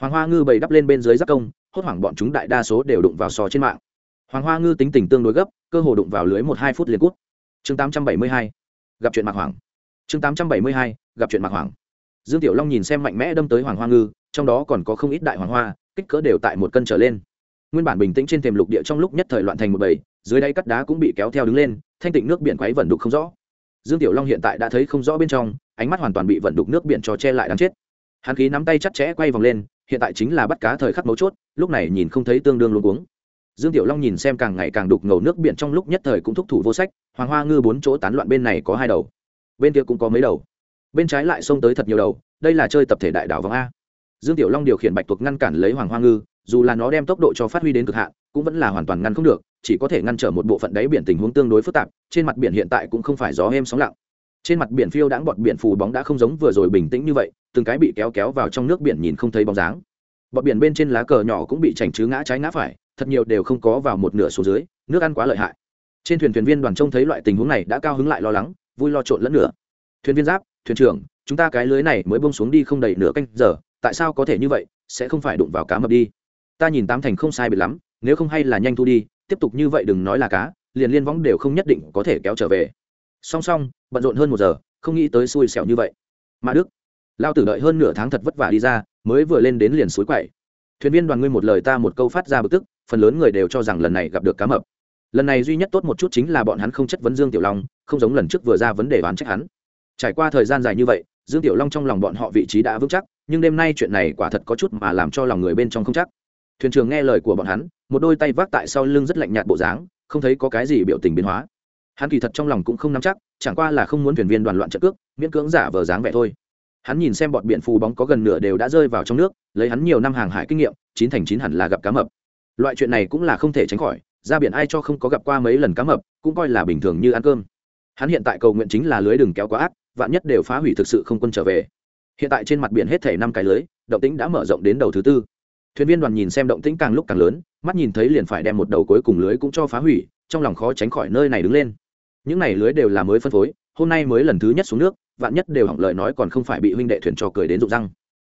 Hoàng hoa ngư bầy đắp lên bên dưới giác công, hốt hoảng bọn chúng đại đa số đều đụng vào sò trên mạng. Hoàng hoa ngư tính tình tương đối gấp, cơ hồ đụng vào lưới một hai phút liền cút. Chương tám trăm bảy mươi hai, gặp chuyện mạc hoàng chương tám trăm bảy mươi hai, gặp chuyện mạc hoàng dương tiểu long nhìn xem mạnh mẽ đâm tới hoàng hoa ngư, trong đó còn có không ít đại hoàng hoa, kích cỡ đều tại một cân trở lên. Nguyên bản bình tĩnh trên thềm lục địa trong lúc nhất thời loạn thành một bầy, dưới đáy cắt đá cũng bị kéo theo đứng lên, thanh tịnh nước biển quáy vẩn đục không rõ dương tiểu long hiện tại đã thấy không rõ bên trong, ánh mắt hoàn toàn bị vận đục nước biển cho che lại đáng chết. Hắn khí nắm tay chặt chẽ quay vòng lên, hiện tại chính là bắt cá thời khắc mấu chốt, lúc này nhìn không thấy tương đương luôn cuống. Dương tiểu long nhìn xem càng ngày càng đục ngầu nước biển trong lúc nhất thời cũng thúc thủ vô sách, hoàng hoa ngư bốn chỗ tán loạn bên này có hai đầu, bên kia cũng có mấy đầu. Bên trái lại xông tới thật nhiều đầu, đây là chơi tập thể đại đảo vòng a. Dương tiểu long điều khiển bạch tuộc ngăn cản lấy hoàng hoa ngư dù là nó đem tốc độ cho phát huy đến cực hạn, cũng vẫn là hoàn toàn ngăn không được, chỉ có thể ngăn trở một bộ phận đáy biển tình huống tương đối phức tạp, trên mặt biển hiện tại cũng không phải gió êm sóng lặng. Trên mặt biển phiêu đãng bọt biển phù bóng đã không giống vừa rồi bình tĩnh như vậy, từng cái bị kéo kéo vào trong nước biển nhìn không thấy bóng dáng. Bọt biển bên trên lá cờ nhỏ cũng bị chảnh chứ ngã trái ngã phải, thật nhiều đều không có vào một nửa số dưới, nước ăn quá lợi hại. Trên thuyền thuyền viên đoàn trông thấy loại tình huống này đã cao hứng lại lo lắng, vui lo trộn lẫn nửa. Thuyền viên giáp, thuyền trưởng, chúng ta cái lưới này mới bông xuống đi không đầy nửa canh giờ, tại sao có thể như vậy, sẽ không phải đụng vào cá mập đi ta nhìn tám thành không sai bị lắm, nếu không hay là nhanh thu đi, tiếp tục như vậy đừng nói là cá, liền liên võng đều không nhất định có thể kéo trở về. Song song, bận rộn hơn một giờ, không nghĩ tới xui xẻo như vậy. Mã đức, lao tử đợi hơn nửa tháng thật vất vả đi ra, mới vừa lên đến liền suối quậy. Thuyền viên đoàn ngươi một lời ta một câu phát ra bực tức, phần lớn người đều cho rằng lần này gặp được cá mập. Lần này duy nhất tốt một chút chính là bọn hắn không chất vấn dương tiểu long, không giống lần trước vừa ra vấn đề bán trách hắn. Trải qua thời gian dài như vậy, dương tiểu long trong lòng bọn họ vị trí đã vững chắc, nhưng đêm nay chuyện này quả thật có chút mà làm cho lòng người bên trong không chắc thuyền trưởng nghe lời của bọn hắn, một đôi tay vác tại sau lưng rất lạnh nhạt bộ dáng, không thấy có cái gì biểu tình biến hóa. Hắn kỳ thật trong lòng cũng không nắm chắc, chẳng qua là không muốn thuyền viên đoàn loạn trận cước, miễn cưỡng giả vờ dáng vẻ thôi. Hắn nhìn xem bọn biển phù bóng có gần nửa đều đã rơi vào trong nước, lấy hắn nhiều năm hàng hải kinh nghiệm, chín thành chín hẳn là gặp cá mập. Loại chuyện này cũng là không thể tránh khỏi, ra biển ai cho không có gặp qua mấy lần cá mập, cũng coi là bình thường như ăn cơm. Hắn hiện tại cầu nguyện chính là lưới đừng kéo quá ác, vạn nhất đều phá hủy thực sự không quân trở về. Hiện tại trên mặt biển hết thể năm cái lưới, động tĩnh đã mở rộng đến đầu thứ tư thuyền viên đoàn nhìn xem động tĩnh càng lúc càng lớn, mắt nhìn thấy liền phải đem một đầu cuối cùng lưới cũng cho phá hủy, trong lòng khó tránh khỏi nơi này đứng lên. Những này lưới đều là mới phân phối, hôm nay mới lần thứ nhất xuống nước, vạn nhất đều hỏng lời nói còn không phải bị huynh đệ thuyền trò cười đến rụng răng.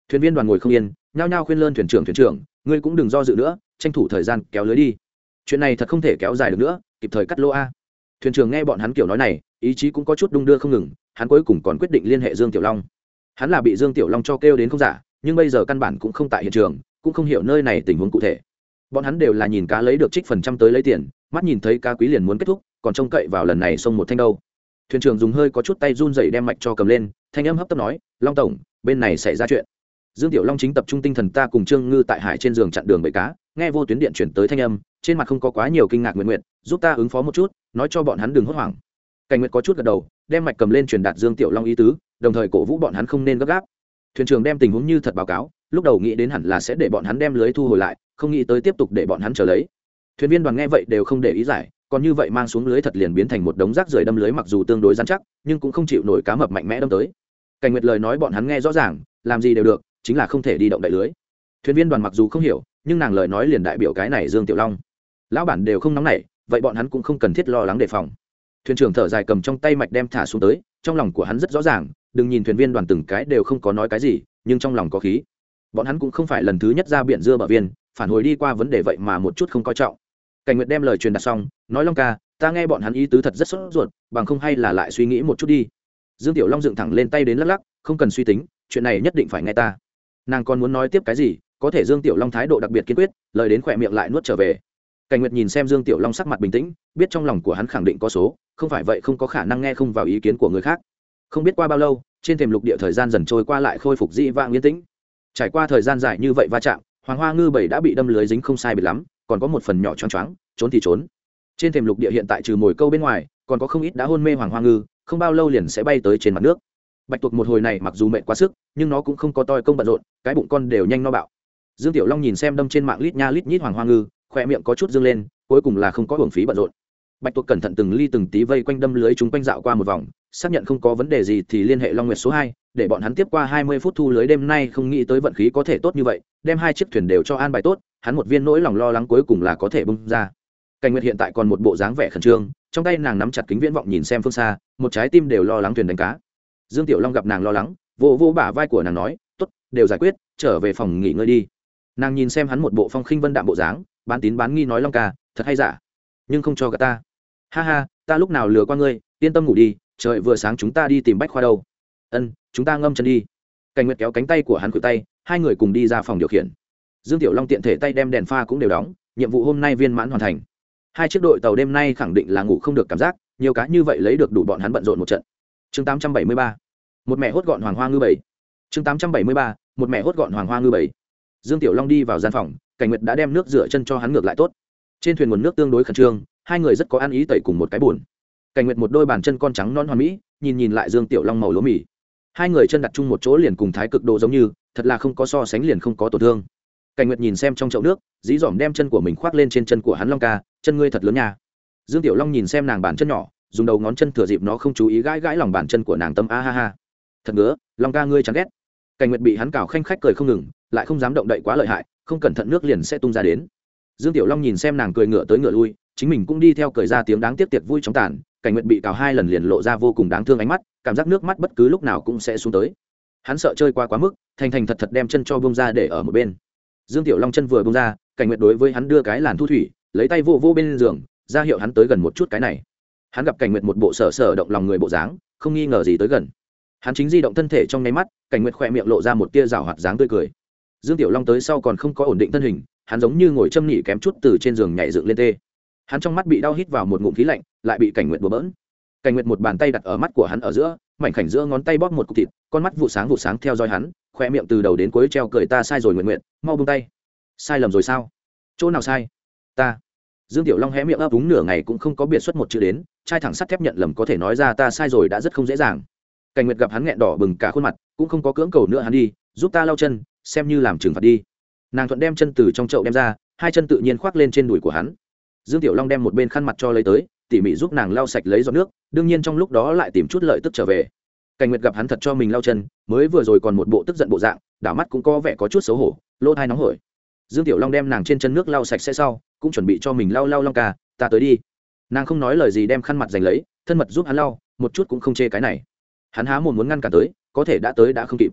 Thuyền viên đoàn ngồi không yên, nhao nhao khuyên lơn thuyền trưởng thuyền trưởng, ngươi cũng đừng do dự nữa, tranh thủ thời gian kéo lưới đi. Chuyện này thật không thể kéo dài được nữa, kịp thời cắt lô a. Thuyền trưởng nghe bọn hắn kiểu nói này, ý chí cũng có chút đung đưa không ngừng, hắn cuối cùng còn quyết định liên hệ dương tiểu long. Hắn là bị dương tiểu long cho kêu đến không giả, nhưng bây giờ căn bản cũng không tại hiện trường cũng không hiểu nơi này tình huống cụ thể. Bọn hắn đều là nhìn cá lấy được trích phần trăm tới lấy tiền, mắt nhìn thấy cá quý liền muốn kết thúc, còn trông cậy vào lần này xông một thanh đâu. Thuyền trưởng dùng hơi có chút tay run dậy đem mạch cho cầm lên, thanh âm hấp tấp nói, long tổng, bên này xảy ra chuyện. Dương tiểu long chính tập trung tinh thần ta cùng trương ngư tại hải trên giường chặn đường bậy cá, nghe vô tuyến điện chuyển tới thanh âm, trên mặt không có quá nhiều kinh ngạc nguyện nguyện, giúp ta ứng phó một chút, nói cho bọn hắn đừng hốt hoảng. Cảnh nguyện có chút gật đầu, đem mạch cầm lên truyền đạt dương tiểu long ý tứ, đồng thời cổ vũ bọn hắn không nên gấp gáp. Thuyền trưởng đem tình huống như thật báo cáo lúc đầu nghĩ đến hẳn là sẽ để bọn hắn đem lưới thu hồi lại, không nghĩ tới tiếp tục để bọn hắn trở lấy. Thuyền viên đoàn nghe vậy đều không để ý giải, còn như vậy mang xuống lưới thật liền biến thành một đống rác rưởi đâm lưới mặc dù tương đối dán chắc, nhưng cũng không chịu nổi cá mập mạnh mẽ đâm tới. Cảnh nguyệt lời nói bọn hắn nghe rõ ràng, làm gì đều được, chính là không thể đi động đại lưới. Thuyền viên đoàn mặc dù không hiểu, nhưng nàng lời nói liền đại biểu cái này dương tiểu long. Lão bản đều không nóng nảy, vậy bọn hắn cũng không cần thiết lo lắng đề phòng. Thuyền trưởng thở dài cầm trong tay mạch đem thả xuống tới, trong lòng của hắn rất rõ ràng, đừng nhìn thuyền viên đoàn từng cái đều không có nói cái gì, nhưng trong lòng có khí bọn hắn cũng không phải lần thứ nhất ra biển dưa bờ viên, phản hồi đi qua vấn đề vậy mà một chút không coi trọng. Cảnh nguyệt đem lời truyền đạt xong, nói long ca, ta nghe bọn hắn ý tứ thật rất sốt ruột, bằng không hay là lại suy nghĩ một chút đi. Dương tiểu long dựng thẳng lên tay đến lắc lắc, không cần suy tính, chuyện này nhất định phải nghe ta. Nàng còn muốn nói tiếp cái gì, có thể dương tiểu long thái độ đặc biệt kiên quyết, lời đến khỏe miệng lại nuốt trở về. Cảnh nguyệt nhìn xem dương tiểu long sắc mặt bình tĩnh, biết trong lòng của hắn khẳng định có số, không phải vậy không có khả năng nghe không vào ý kiến của người khác. Không biết qua bao lâu, trên thềm lục địa thời gian dần trôi qua lại khôi phục dị vãng yên tĩnh trải qua thời gian dài như vậy va chạm, hoàng hoa ngư bảy đã bị đâm lưới dính không sai bị lắm, còn có một phần nhỏ choáng choáng, trốn thì trốn. Trên thềm lục địa hiện tại trừ mồi câu bên ngoài, còn có không ít đã hôn mê hoàng hoa ngư, không bao lâu liền sẽ bay tới trên mặt nước. Bạch tuộc một hồi này mặc dù mệt quá sức, nhưng nó cũng không có toi công bận rộn, cái bụng con đều nhanh no bạo. Dương tiểu long nhìn xem đâm trên mạng lít nha lít nhít hoàng hoa ngư khoe miệng có chút dương lên, cuối cùng là không có hưởng phí bận rộn. Bạch tuộc cẩn thận từng ly từng tí vây quanh đâm lưới chúng quanh dạo qua một vòng, xác nhận không có vấn đề gì thì liên hệ long nguyệt số hai để bọn hắn tiếp qua hai mươi phút thu lưới đêm nay không nghĩ tới vận khí có thể tốt như vậy đem hai chiếc thuyền đều cho an bài tốt hắn một viên nỗi lòng lo lắng cuối cùng là có thể bung ra. Cảnh nguyệt hiện tại còn một bộ dáng vẻ khẩn trương trong tay nàng nắm chặt kính viễn vọng nhìn xem phương xa một trái tim đều lo lắng thuyền đánh cá. Dương tiểu long gặp nàng lo lắng vỗ vỗ bả vai của nàng nói tốt, đều giải quyết trở về phòng nghỉ ngơi đi. Nàng nhìn xem hắn một bộ phong khinh vân đạm bộ dáng bán tín bán nghi nói long ca thật hay giả? Nhưng không cho cả ta. Ha ha ta lúc nào lừa qua ngươi yên tâm ngủ đi trời vừa sáng chúng ta đi tìm bách khoa đâu. Ân chúng ta ngâm chân đi. Cảnh nguyệt kéo cánh tay của hắn cự tay, hai người cùng đi ra phòng điều khiển. Dương tiểu long tiện thể tay đem đèn pha cũng đều đóng, nhiệm vụ hôm nay viên mãn hoàn thành. Hai chiếc đội tàu đêm nay khẳng định là ngủ không được cảm giác, nhiều cá như vậy lấy được đủ bọn hắn bận rộn một trận. Chương 873. một mẹ hốt gọn hoàng hoa ngư bảy. Chương 873. một mẹ hốt gọn hoàng hoa ngư bảy. Dương tiểu long đi vào gian phòng, cảnh nguyệt đã đem nước rửa chân cho hắn ngược lại tốt. Trên thuyền nguồn nước tương đối khẩn trương, hai người rất có ăn ý tẩy cùng một cái bùn cảnh nguyệt một đôi bàn chân con trắng non hoàn mỹ, nhìn nhìn lại dương tiểu long màu lúa mì hai người chân đặt chung một chỗ liền cùng thái cực độ giống như, thật là không có so sánh liền không có tổn thương. Cảnh nguyệt nhìn xem trong chậu nước, dí dỏm đem chân của mình khoác lên trên chân của hắn long ca, chân ngươi thật lớn nha. Dương tiểu long nhìn xem nàng bàn chân nhỏ, dùng đầu ngón chân thừa dịp nó không chú ý gãi gãi lòng bàn chân của nàng tâm, a ha ha. Thật ngứa, long ca ngươi chẳng ghét. Cảnh nguyệt bị hắn cào khanh khách cười không ngừng, lại không dám động đậy quá lợi hại, không cẩn thận nước liền sẽ tung ra đến. Dương tiểu long nhìn xem nàng cười ngựa tới ngựa lui, chính mình cũng đi theo cười ra tiếng đáng tiếc tiệc vui chóng tàn, cảnh Nguyệt bị cào hai lần liền lộ ra vô cùng đáng thương ánh mắt cảm giác nước mắt bất cứ lúc nào cũng sẽ xuống tới. Hắn sợ chơi qua quá mức, thành thành thật thật đem chân cho bông ra để ở một bên. Dương tiểu long chân vừa bông ra, cảnh nguyện đối với hắn đưa cái làn thu thủy, lấy tay vô vô bên giường, ra hiệu hắn tới gần một chút cái này. Hắn gặp cảnh nguyện một bộ sở sở động lòng người bộ dáng, không nghi ngờ gì tới gần. Hắn chính di động thân thể trong nháy mắt, cảnh nguyện khỏe miệng lộ ra một tia rào hoạt dáng tươi cười. Dương tiểu long tới sau còn không có ổn định thân hình, hắn giống như ngồi châm nhỉ kém chút từ trên giường nhảy dựng lên tê. Hắn trong mắt bị đau hít vào một ngụm khí lạnh, lại bị cảnh nguyện bừa bỡn cảnh Nguyệt một bàn tay đặt ở mắt của hắn ở giữa, mảnh khảnh giữa ngón tay bóp một cục thịt, con mắt vụ sáng vụ sáng theo dõi hắn khoe miệng từ đầu đến cuối treo cười ta sai rồi nguyện nguyện mau bông tay. Sai lầm rồi sao? Chỗ nào sai? Ta. Dương tiểu long hé miệng ấp úng nửa ngày cũng không có biệt xuất một chữ đến, trai thẳng sắt thép nhận lầm có thể nói ra ta sai rồi đã rất không dễ dàng. Cảnh nguyệt gặp hắn nghẹn đỏ bừng cả khuôn mặt, cũng không có cưỡng cầu nữa hắn đi, giúp ta lau chân, xem như làm trừng phạt đi. Nàng thuận đem chân từ trong chậu đem ra, hai chân tự nhiên khoác lên trên đùi của hắn. Dương tiểu long đem một bên khăn mặt cho lấy tới tỉ mỉ giúp nàng lau sạch lấy giọt nước, đương nhiên trong lúc đó lại tìm chút lợi tức trở về. Cảnh nguyệt gặp hắn thật cho mình lau chân, mới vừa rồi còn một bộ tức giận bộ dạng, đảo mắt cũng có vẻ có chút xấu hổ, lỗ thai nóng hổi. Dương tiểu long đem nàng trên chân nước lau sạch sẽ sau, cũng chuẩn bị cho mình lau lau long ca, ta tới đi. Nàng không nói lời gì đem khăn mặt giành lấy, thân mật giúp hắn lau, một chút cũng không chê cái này. Hắn há mồm muốn ngăn cả tới, có thể đã tới đã không kịp.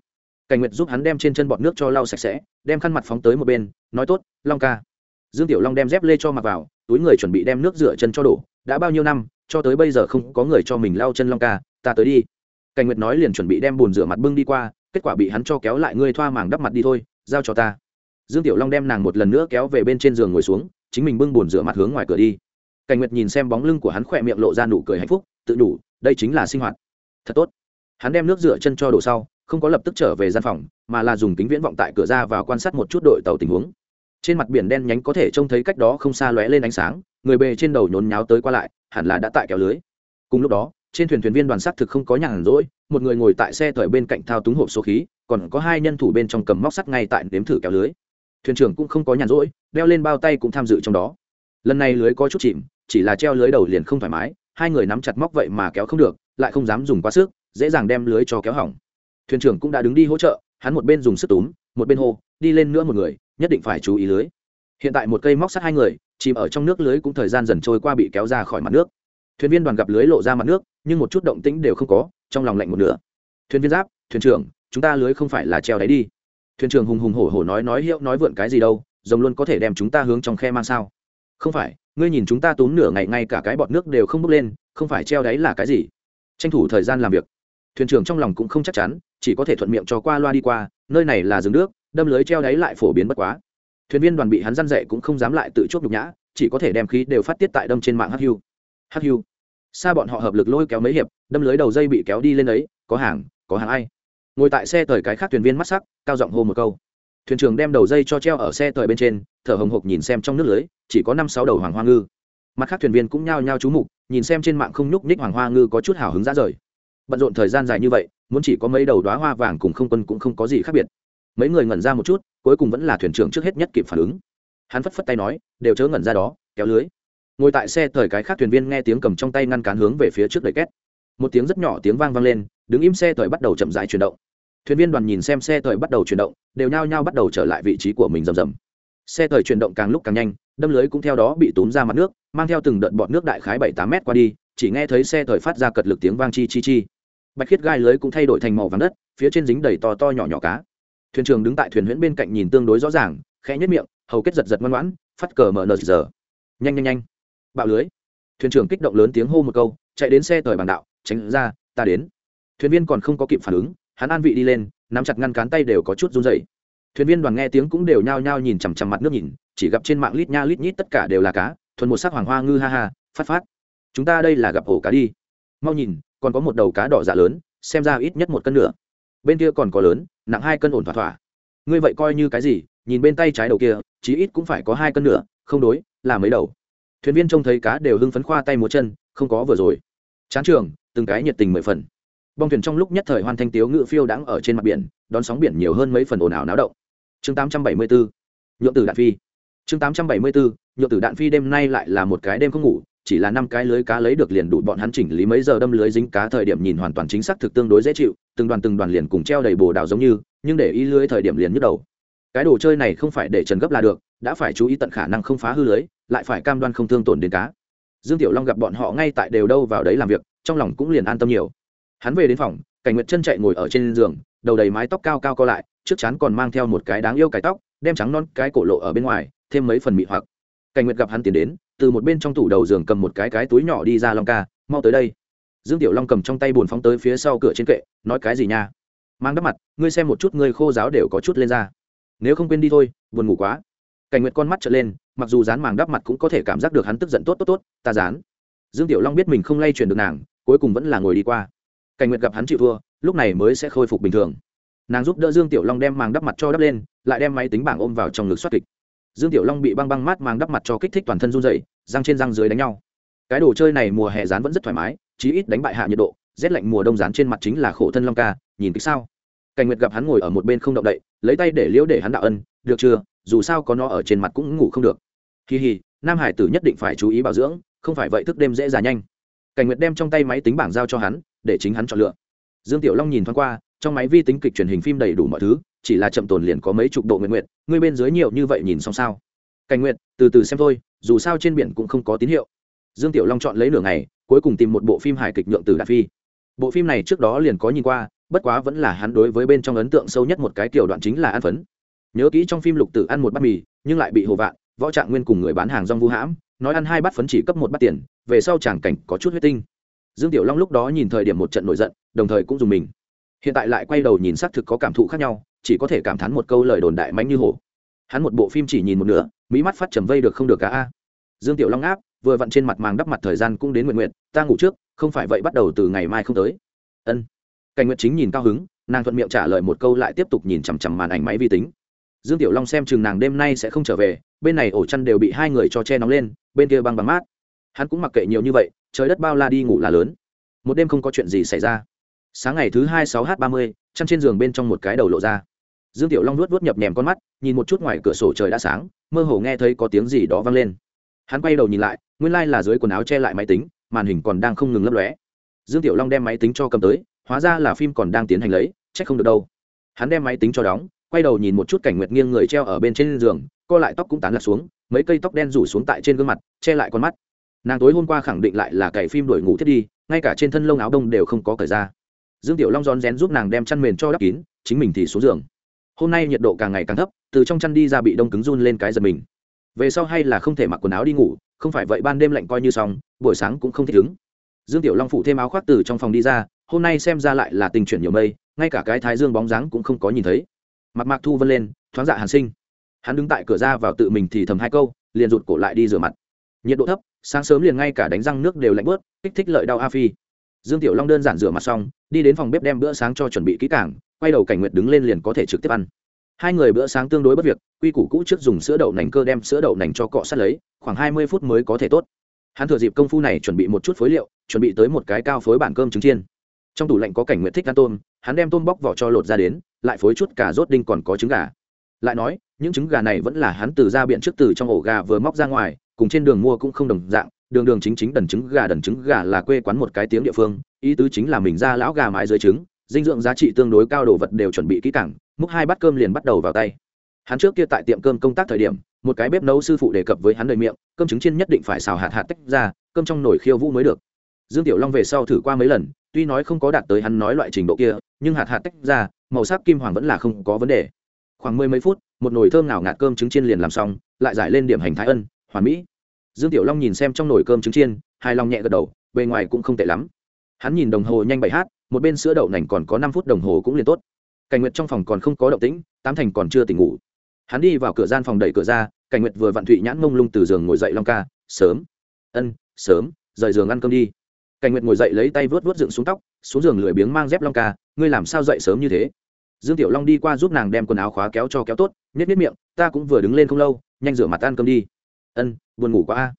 Cảnh nguyệt giúp hắn đem trên chân bọt nước cho lau sạch sẽ, đem khăn mặt phóng tới một bên, nói tốt, long ca. Dương tiểu long đem dép lê cho mặc vào túi người chuẩn bị đem nước rửa chân cho đổ, đã bao nhiêu năm, cho tới bây giờ không có người cho mình lau chân long ca, ta tới đi. Cảnh nguyệt nói liền chuẩn bị đem bồn rửa mặt bưng đi qua, kết quả bị hắn cho kéo lại ngươi thoa màng đắp mặt đi thôi, giao cho ta. Dương tiểu long đem nàng một lần nữa kéo về bên trên giường ngồi xuống, chính mình bưng bồn rửa mặt hướng ngoài cửa đi. Cảnh nguyệt nhìn xem bóng lưng của hắn khỏe miệng lộ ra nụ cười hạnh phúc, tự đủ, đây chính là sinh hoạt. Thật tốt. Hắn đem nước rửa chân cho đổ sau, không có lập tức trở về gian phòng, mà là dùng kính viễn vọng tại cửa ra vào quan sát một chút đội tàu tình huống trên mặt biển đen nhánh có thể trông thấy cách đó không xa lóe lên ánh sáng, người bề trên đầu nhốn nháo tới qua lại, hẳn là đã tại kéo lưới. Cùng lúc đó, trên thuyền thuyền viên đoàn xác thực không có nhàn rỗi, một người ngồi tại xe thời bên cạnh thao túng hộp số khí, còn có hai nhân thủ bên trong cầm móc sắt ngay tại nếm thử kéo lưới. Thuyền trưởng cũng không có nhàn rỗi, đeo lên bao tay cũng tham dự trong đó. Lần này lưới có chút chìm, chỉ là treo lưới đầu liền không thoải mái, hai người nắm chặt móc vậy mà kéo không được, lại không dám dùng quá sức, dễ dàng đem lưới cho kéo hỏng. Thuyền trưởng cũng đã đứng đi hỗ trợ, hắn một bên dùng sức túm, một bên hô, đi lên nữa một người nhất định phải chú ý lưới. Hiện tại một cây móc sắt hai người, chìm ở trong nước lưới cũng thời gian dần trôi qua bị kéo ra khỏi mặt nước. Thuyền viên đoàn gặp lưới lộ ra mặt nước, nhưng một chút động tĩnh đều không có, trong lòng lạnh một nửa. Thuyền viên giáp, thuyền trưởng, chúng ta lưới không phải là treo đáy đi. Thuyền trưởng hùng hùng hổ hổ nói nói hiệu nói vượn cái gì đâu, rồng luôn có thể đem chúng ta hướng trong khe mang sao? Không phải, ngươi nhìn chúng ta tốn nửa ngày ngay cả cái bọt nước đều không bốc lên, không phải treo đáy là cái gì? Tranh thủ thời gian làm việc. Thuyền trưởng trong lòng cũng không chắc chắn, chỉ có thể thuận miệng cho qua loa đi qua, nơi này là rừng nước đâm lưới treo đáy lại phổ biến bất quá. Thuyền viên đoàn bị hắn răn dậy cũng không dám lại tự chốt nhục nhã, chỉ có thể đem khí đều phát tiết tại đâm trên mạng hắc hưu hắc hưu xa bọn họ hợp lực lôi kéo mấy hiệp, đâm lưới đầu dây bị kéo đi lên ấy, có hàng có hàng ai. Ngồi tại xe tời cái khác thuyền viên mắt sắc, cao giọng hô một câu. Thuyền trưởng đem đầu dây cho treo ở xe tời bên trên, thở hồng hộc nhìn xem trong nước lưới, chỉ có năm sáu đầu hoàng hoa ngư. Mặt khác thuyền viên cũng nhao nhao chú mục, nhìn xem trên mạng không nhúc nhích hoàng hoa ngư có chút hào hứng ra rời. Bận rộn thời gian dài như vậy, muốn chỉ có mấy đầu đoá hoa vàng cùng không quân cũng không có gì khác biệt mấy người ngẩn ra một chút, cuối cùng vẫn là thuyền trưởng trước hết nhất kịp phản ứng. Hắn phất phất tay nói, đều chớ ngẩn ra đó, kéo lưới. Ngồi tại xe thời cái khác thuyền viên nghe tiếng cầm trong tay ngăn cán hướng về phía trước đầy két. Một tiếng rất nhỏ tiếng vang vang lên, đứng im xe thời bắt đầu chậm rãi chuyển động. Thuyền viên đoàn nhìn xem xe thời bắt đầu chuyển động, đều nhao nhao bắt đầu trở lại vị trí của mình rầm rầm. Xe thời chuyển động càng lúc càng nhanh, đâm lưới cũng theo đó bị túm ra mặt nước, mang theo từng đợt bọt nước đại khái bảy tám mét qua đi, chỉ nghe thấy xe thời phát ra cật lực tiếng vang chi chi chi. Bạch khiết gai lưới cũng thay đổi thành màu vàng đất, phía trên dính đầy to to nhỏ nhỏ cá thuyền trưởng đứng tại thuyền huyễn bên cạnh nhìn tương đối rõ ràng, khẽ nhất miệng, hầu kết giật giật ngoan ngoãn, phát cờ mở nờ giờ. Nhanh nhanh nhanh. Bạo lưới. Thuyền trưởng kích động lớn tiếng hô một câu, chạy đến xe tời bàn đạo, tránh ra, ta đến. Thuyền viên còn không có kịp phản ứng, hắn an vị đi lên, nắm chặt ngăn cán tay đều có chút run dày thuyền viên đoàn nghe tiếng cũng đều nhao nhao nhìn chằm chằm mặt nước nhìn, chỉ gặp trên mạng lít nha lít nhít tất cả đều là cá, thuần một sắc hoàng hoa ngư ha ha, phát phát. Chúng ta đây là gặp ổ cá đi. Mau nhìn, còn có một đầu cá đỏ dạ lớn, xem ra ít nhất một cân nữa bên kia còn có lớn, nặng hai cân ổn thỏa thỏa. Ngươi vậy coi như cái gì, nhìn bên tay trái đầu kia, chí ít cũng phải có hai cân nữa, không đối, là mấy đầu. Thuyền viên trông thấy cá đều hưng phấn khoa tay múa chân, không có vừa rồi. Chán trường, từng cái nhiệt tình mười phần. Bong thuyền trong lúc nhất thời hoàn thành tiếu ngự phiêu đãng ở trên mặt biển, đón sóng biển nhiều hơn mấy phần ồn ào náo động. Chương tám trăm bảy mươi bốn nhượng tử đạn phi. Chương tám trăm bảy mươi bốn nhượng tử đạn phi đêm nay lại là một cái đêm không ngủ chỉ là năm cái lưới cá lấy được liền đủ, bọn hắn chỉnh lý mấy giờ đâm lưới dính cá thời điểm nhìn hoàn toàn chính xác thực tương đối dễ chịu, từng đoàn từng đoàn liền cùng treo đầy bồ đào giống như, nhưng để ý lưới thời điểm liền nhức đầu. Cái đồ chơi này không phải để trần gấp là được, đã phải chú ý tận khả năng không phá hư lưới, lại phải cam đoan không thương tổn đến cá. Dương tiểu long gặp bọn họ ngay tại đều đâu vào đấy làm việc, trong lòng cũng liền an tâm nhiều. Hắn về đến phòng, cảnh nguyệt chân chạy ngồi ở trên giường, đầu đầy mái tóc cao cao co lại, trước chắn còn mang theo một cái đáng yêu cái tóc, đem trắng non cái cổ lộ ở bên ngoài, thêm mấy phần mị hoặc cảnh nguyệt gặp hắn tiến đến, từ một bên trong tủ đầu giường cầm một cái cái túi nhỏ đi ra long ca, mau tới đây. Dương tiểu long cầm trong tay bùn phóng tới phía sau cửa trên kệ, nói cái gì nha? Mang đắp mặt, ngươi xem một chút, ngươi khô giáo đều có chút lên ra nếu không quên đi thôi, buồn ngủ quá. Cảnh nguyệt con mắt trở lên, mặc dù dán màng đắp mặt cũng có thể cảm giác được hắn tức giận tốt tốt tốt, ta dán. Dương tiểu long biết mình không lay chuyển được nàng, cuối cùng vẫn là ngồi đi qua. Cảnh nguyệt gặp hắn chịu thua, lúc này mới sẽ khôi phục bình thường. Nàng giúp đỡ dương tiểu long đem màng đắp mặt cho đắp lên, lại đem máy tính bảng ôm vào trong ngực xoát kịch dương tiểu long bị băng băng mát mang đắp mặt cho kích thích toàn thân run dày răng trên răng dưới đánh nhau. Cái đồ chơi này mùa hè rán vẫn rất thoải mái, chí ít đánh bại hạ nhiệt độ, rét lạnh mùa đông rán trên mặt chính là khổ thân long ca, nhìn kích sao. Cảnh nguyệt gặp hắn ngồi ở một bên không động đậy, lấy tay để liễu để hắn đạo ân, được chưa? Dù sao có nó ở trên mặt cũng ngủ không được. Kỳ hì, nam hải tử nhất định phải chú ý bảo dưỡng, không phải vậy thức đêm dễ già nhanh. Cảnh nguyệt đem trong tay máy tính bảng giao cho hắn, để chính hắn chọn lựa. Dương tiểu long nhìn thoáng qua trong máy vi tính kịch truyền hình phim đầy đủ mọi thứ, chỉ là chậm tồn liền có mấy chục độ nguyện nguyện ngươi bên dưới nhiều như vậy nhìn xong sao? Cảnh nguyện từ từ xem thôi, dù sao trên biển cũng không có tín hiệu. Dương tiểu long chọn lấy nửa ngày, cuối cùng tìm một bộ phim hài kịch nhượng từ đạt phi. Bộ phim này trước đó liền có nhìn qua, bất quá vẫn là hắn đối với bên trong ấn tượng sâu nhất một cái tiểu đoạn chính là ăn phấn. Nhớ kỹ trong phim lục tử ăn một bát mì, nhưng lại bị hồ vạn, võ trạng nguyên cùng người bán hàng rong vu hãm, nói ăn hai bát phấn chỉ cấp một bát tiền, về sau tràng cảnh có chút huyết tinh. Dương tiểu long lúc đó nhìn thời điểm một trận nổi giận, đồng thời cũng dùng mình hiện tại lại quay đầu nhìn xác thực có cảm thụ khác nhau, chỉ có thể cảm thán một câu lời đồn đại mánh như hổ. Hắn một bộ phim chỉ nhìn một nửa mỹ mắt phát trầm vây được không được cả a. Dương tiểu long áp vừa vặn trên mặt màng đắp mặt thời gian cũng đến nguyện nguyện, ta ngủ trước, không phải vậy bắt đầu từ ngày mai không tới. Ân. Cảnh nguyện chính nhìn cao hứng, nàng thuận miệng trả lời một câu lại tiếp tục nhìn chằm chằm màn ảnh máy vi tính. Dương tiểu long xem chừng nàng đêm nay sẽ không trở về, bên này ổ chăn đều bị hai người cho che nóng lên, bên kia băng băng mát. Hắn cũng mặc kệ nhiều như vậy, trời đất bao la đi ngủ là lớn. Một đêm không có chuyện gì xảy ra sáng ngày thứ hai sáu h ba mươi, chăn trên giường bên trong một cái đầu lộ ra. Dương tiểu long nuốt vuốt nhập nhèm con mắt, nhìn một chút ngoài cửa sổ trời đã sáng, mơ hồ nghe thấy có tiếng gì đó vang lên. Hắn quay đầu nhìn lại, nguyên lai、like、là dưới quần áo che lại máy tính, màn hình còn đang không ngừng lấp lóe. Dương tiểu long đem máy tính cho cầm tới, hóa ra là phim còn đang tiến hành lấy c h ắ c không được đâu. Hắn đem máy tính cho đóng, quay đầu nhìn một chút cảnh nguyệt nghiêng người treo ở bên trên giường, co lại tóc cũng tán lạc xuống, mấy cây tóc đen rủ xuống tại trên gương mặt, che lại con mắt. Nàng tối hôm qua khẳng định lại là cày phim đổi ngủ thiết đi, ngay cả trên thân lông áo đông đều không có cởi ra dương tiểu long rón rén giúp nàng đem chăn mền cho đắp kín, chính mình thì xuống giường. Hôm nay nhiệt độ càng ngày càng thấp, từ trong chăn đi ra bị đông cứng run lên cái giật mình. Về sau hay là không thể mặc quần áo đi ngủ, không phải vậy ban đêm lạnh coi như xong, buổi sáng cũng không thích ứng. Dương tiểu long phụ thêm áo khoác từ trong phòng đi ra, hôm nay xem ra lại là tình chuyển nhiều mây, ngay cả cái thái dương bóng dáng cũng không có nhìn thấy. Mặt mạc thu vân lên, thoáng dạ hàn sinh. Hắn đứng tại cửa ra vào tự mình thì thầm hai câu, liền rụt cổ lại đi rửa mặt. Nhiệt độ thấp, sáng sớm liền ngay cả đánh răng nước đều lạnh bớt, kích thích lợi đau a phi dương tiểu long đơn giản rửa mặt xong, đi đến phòng bếp đem bữa sáng cho chuẩn bị kỹ càng, quay đầu cảnh nguyệt đứng lên liền có thể trực tiếp ăn. Hai người bữa sáng tương đối bất việc, quy củ cũ trước dùng sữa đậu nành cơ đem sữa đậu nành cho cọ sát lấy, khoảng hai mươi phút mới có thể tốt. Hắn thừa dịp công phu này chuẩn bị một chút phối liệu, chuẩn bị tới một cái cao phối bản cơm trứng chiên. Trong tủ lạnh có cảnh Nguyệt thích ăn tôm, hắn đem tôm bóc vỏ cho lột ra đến, lại phối chút cả rốt đinh còn có trứng gà. Lại nói, những trứng gà này vẫn là hắn từ ra biện trước từ trong ổ gà vừa móc ra ngoài, cùng trên đường mua cũng không đồng dạng đường đường chính chính đần trứng gà đần trứng gà là quê quán một cái tiếng địa phương, ý tứ chính là mình ra lão gà mái dưới trứng, dinh dưỡng giá trị tương đối cao đồ vật đều chuẩn bị kỹ càng, múc hai bát cơm liền bắt đầu vào tay. Hắn trước kia tại tiệm cơm công tác thời điểm, một cái bếp nấu sư phụ đề cập với hắn đời miệng, cơm trứng chiên nhất định phải xào hạt hạt tách ra, cơm trong nồi khiêu vũ mới được. Dương tiểu long về sau thử qua mấy lần, tuy nói không có đạt tới hắn nói loại trình độ kia, nhưng hạt hạt tách ra, màu sắc kim hoàng vẫn là không có vấn đề. Khoảng mười mấy phút, một nồi thơm nào ngạt cơm trứng chiên liền làm xong, lại giải lên điểm hành thái ân, hoàn mỹ dương tiểu long nhìn xem trong nồi cơm trứng chiên hai lòng nhẹ gật đầu, bề ngoài cũng không tệ lắm. Hắn nhìn đồng hồ nhanh bảy h một bên sữa đậu nành còn có năm phút đồng hồ cũng liền tốt. Cảnh nguyệt trong phòng còn không có động tĩnh, tám thành còn chưa tỉnh ngủ. Hắn đi vào cửa gian phòng đẩy cửa ra, cảnh nguyệt vừa vặn thụy nhãn mông lung từ giường ngồi dậy long ca, sớm. Ân, sớm, rời giường ăn cơm đi. Cảnh nguyệt ngồi dậy lấy tay vớt vớt dựng xuống tóc, xuống giường lười biếng mang dép long ca, ngươi làm sao dậy sớm như thế? Dương tiểu long đi qua giúp nàng đem quần áo khóa kéo cho kéo tốt nhét nhét miệng, ta cũng vừa đứng lên không lâu, nhanh rửa mặt ăn cơm đi ân, buồn ngủ quá a.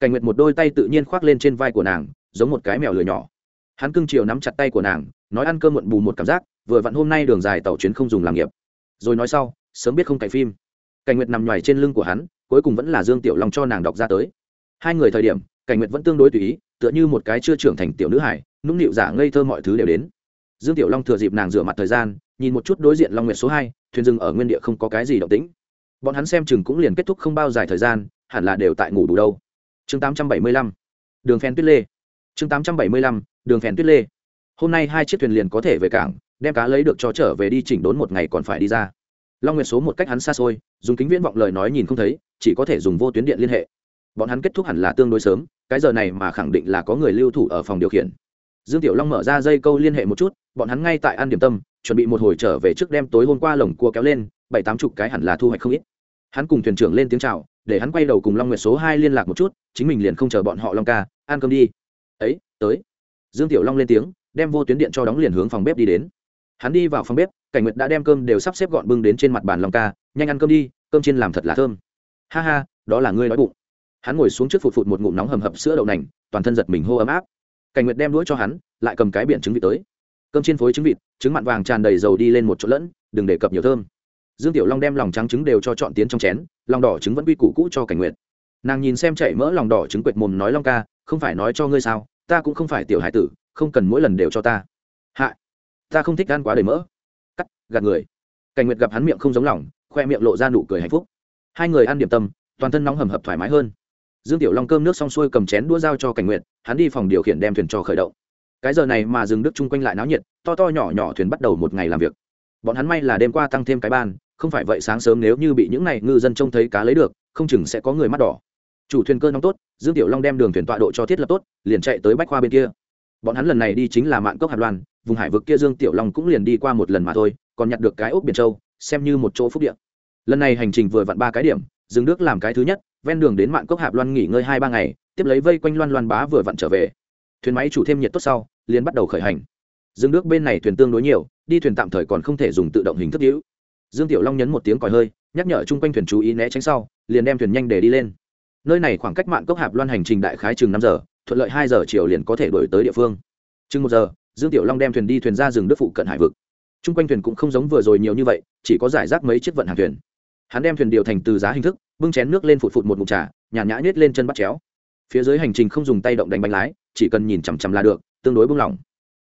Cảnh nguyệt một đôi tay tự nhiên khoác lên trên vai của nàng, giống một cái mèo lười nhỏ. Hắn cưng chiều nắm chặt tay của nàng, nói ăn cơm muộn bù một cảm giác, vừa vặn hôm nay đường dài tàu chuyến không dùng làm nghiệp. Rồi nói sau, sớm biết không cày phim. Cảnh nguyệt nằm nhoài trên lưng của hắn, cuối cùng vẫn là dương tiểu long cho nàng đọc ra tới. Hai người thời điểm, cảnh nguyệt vẫn tương đối tùy ý, tựa như một cái chưa trưởng thành tiểu nữ hải nũng nịu giả ngây thơ mọi thứ đều đến. Dương tiểu long thừa dịp nàng rửa mặt thời gian, nhìn một chút đối diện long nguyệt số hai, thuyền rừng ở nguyên địa không có cái gì động tĩnh. Bọn hắn xem chừng cũng liền kết thúc không bao dài thời gian hẳn là đều tại ngủ đủ đâu. Chương 875 đường phèn tuyết lê. Chương 875 đường phèn tuyết lê. Hôm nay hai chiếc thuyền liền có thể về cảng, đem cá lấy được cho trở về đi chỉnh đốn một ngày còn phải đi ra. Long nguyệt số một cách hắn xa xôi, dùng kính viễn vọng lời nói nhìn không thấy, chỉ có thể dùng vô tuyến điện liên hệ. Bọn hắn kết thúc hẳn là tương đối sớm, cái giờ này mà khẳng định là có người lưu thủ ở phòng điều khiển. Dương tiểu long mở ra dây câu liên hệ một chút, bọn hắn ngay tại ăn điểm tâm, chuẩn bị một hồi trở về trước đêm tối hôm qua lồng cua kéo lên, bảy tám chục cái hẳn là thu hoạch không ít hắn cùng thuyền trưởng lên tiếng chào, để hắn quay đầu cùng long nguyệt số hai liên lạc một chút, chính mình liền không chờ bọn họ long ca, ăn cơm đi. Ấy, tới. Dương tiểu long lên tiếng, đem vô tuyến điện cho đóng liền hướng phòng bếp đi đến. Hắn đi vào phòng bếp, cảnh nguyệt đã đem cơm đều sắp xếp gọn bưng đến trên mặt bàn long ca, nhanh ăn cơm đi, cơm chiên làm thật là thơm. Ha ha, đó là ngươi nói bụng. Hắn ngồi xuống trước phụt phụt một ngụm nóng hầm hập sữa đậu nành, toàn thân giật mình hô ấm áp. Cảnh nguyệt đem đũa cho hắn, lại cầm cái biển trứng vịt tới. Cơm chiên phối trứng vịt, trứng mặn vàng tràn đầy dầu đi lên một chỗ lẫn, đừng để cập nhiều thơm dương tiểu long đem lòng trắng trứng đều cho chọn tiến trong chén, lòng đỏ trứng vẫn quy củ cũ cho cảnh nguyệt. Nàng nhìn xem chảy mỡ lòng đỏ trứng quệt mồm nói, long ca, không phải nói cho ngươi sao, ta cũng không phải tiểu hải tử, không cần mỗi lần đều cho ta. Hạ, ta không thích ăn quá đầy mỡ. Cắt, gạt người. Cảnh nguyệt gặp hắn miệng không giống lòng, khoe miệng lộ ra nụ cười hạnh phúc. Hai người ăn điểm tâm, toàn thân nóng hầm hập thoải mái hơn. Dương tiểu long cơm nước xong xuôi cầm chén đũa dao cho cảnh nguyệt, hắn đi phòng điều khiển đem thuyền cho khởi động. Cái giờ này mà rừng đức chung quanh lại náo nhiệt, to to nhỏ nhỏ thuyền bắt đầu một ngày làm việc. Bọn hắn may là đêm qua tăng thêm cái ban không phải vậy sáng sớm nếu như bị những này ngư dân trông thấy cá lấy được, không chừng sẽ có người mắt đỏ. Chủ thuyền cơ nóng tốt, dương tiểu long đem đường thuyền tọa độ cho thiết lập tốt, liền chạy tới bách khoa bên kia. Bọn hắn lần này đi chính là mạn cốc hạt loan, vùng hải vực kia dương tiểu long cũng liền đi qua một lần mà thôi, còn nhặt được cái ốc biển châu, xem như một chỗ phúc điện lần này hành trình vừa vặn ba cái điểm, dừng nước làm cái thứ nhất, ven đường đến mạn cốc hạp loan nghỉ ngơi hai ba ngày, tiếp lấy vây quanh loan loan bá vừa vặn trở về. Thuyền máy chủ thêm nhiệt tốt sau, liền bắt đầu khởi hành. Dừng nước bên này thuyền tương đối nhiều, đi thuyền tạm thời còn không thể dùng tự động hình thức hữu dương tiểu long nhấn một tiếng còi hơi, nhắc nhở chung quanh thuyền chú ý né tránh sau, liền đem thuyền nhanh để đi lên. Nơi này khoảng cách mạn cốc hạp loan hành trình đại khái chừng năm giờ, thuận lợi hai giờ chiều liền có thể đổi tới địa phương. Chừng một giờ, dương tiểu long đem thuyền đi thuyền ra rừng đức phụ cận hải vực. Chung quanh thuyền cũng không giống vừa rồi nhiều như vậy, chỉ có giải rác mấy chiếc vận hàng thuyền. Hắn đem thuyền điều thành từ giá hình thức, bưng chén nước lên phụt phụt một mục trà, nhàn nhã nhét lên chân bắt chéo. Phía dưới hành trình không dùng tay động đánh bánh lái, chỉ cần nhìn chằm chằm là được, tương đối bung lỏng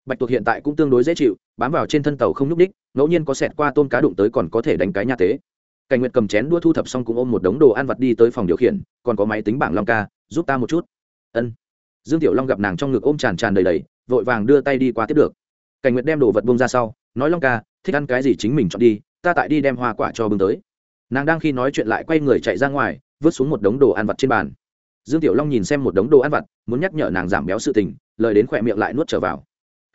bạch tuộc hiện tại cũng tương đối dễ chịu, bám vào trên thân tàu không nhúc ních ngẫu nhiên có sẹt qua tôm cá đụng tới còn có thể đánh cái nha tế. Cảnh nguyệt cầm chén đua thu thập xong cũng ôm một đống đồ ăn vặt đi tới phòng điều khiển, còn có máy tính bảng long ca, giúp ta một chút. Ân. Dương tiểu long gặp nàng trong ngực ôm tràn tràn đầy đầy, vội vàng đưa tay đi qua tiếp được. Cảnh nguyệt đem đồ vật bông ra sau, nói long ca, thích ăn cái gì chính mình chọn đi, ta tại đi đem hoa quả cho bưng tới. Nàng đang khi nói chuyện lại quay người chạy ra ngoài, vứt xuống một đống đồ ăn vặt trên bàn. Dương tiểu long nhìn xem một đống đồ ăn vặt, muốn nhắc nhở nàng giảm béo sự tình, lời đến khỏe miệng lại nuốt trở vào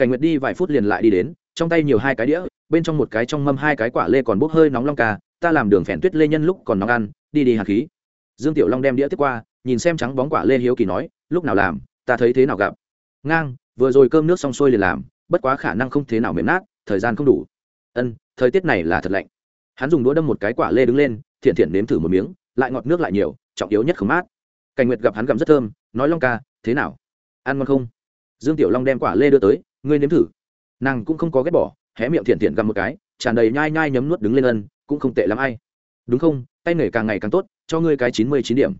cảnh nguyệt đi vài phút liền lại đi đến, trong tay nhiều hai cái đĩa, bên trong một cái trong mâm hai cái quả lê còn bốc hơi nóng long ca, ta làm đường phèn tuyết lê nhân lúc còn nóng ăn, đi đi hạt khí. Dương tiểu long đem đĩa tiếp qua, nhìn xem trắng bóng quả lê hiếu kỳ nói, lúc nào làm, ta thấy thế nào gặp. Ngang, vừa rồi cơm nước xong xuôi liền làm, bất quá khả năng không thế nào mềm nát, thời gian không đủ. Ân, thời tiết này là thật lạnh. Hắn dùng đũa đâm một cái quả lê đứng lên, thiện thiện nếm thử một miếng, lại ngọt nước lại nhiều, trọng yếu nhất không mát. Cảnh nguyệt gặp hắn gặm rất thơm, nói long ca, thế nào? Ăn ngon không? Dương tiểu long đem quả lê đưa tới ngươi nếm thử. Nàng cũng không có ghét bỏ, hé miệng thiện thiện gặm một cái, tràn đầy nhai nhai nhấm nuốt đứng lên ân, cũng không tệ lắm ai. Đúng không? Tay nghề càng ngày càng tốt, cho ngươi cái chín mươi chín điểm.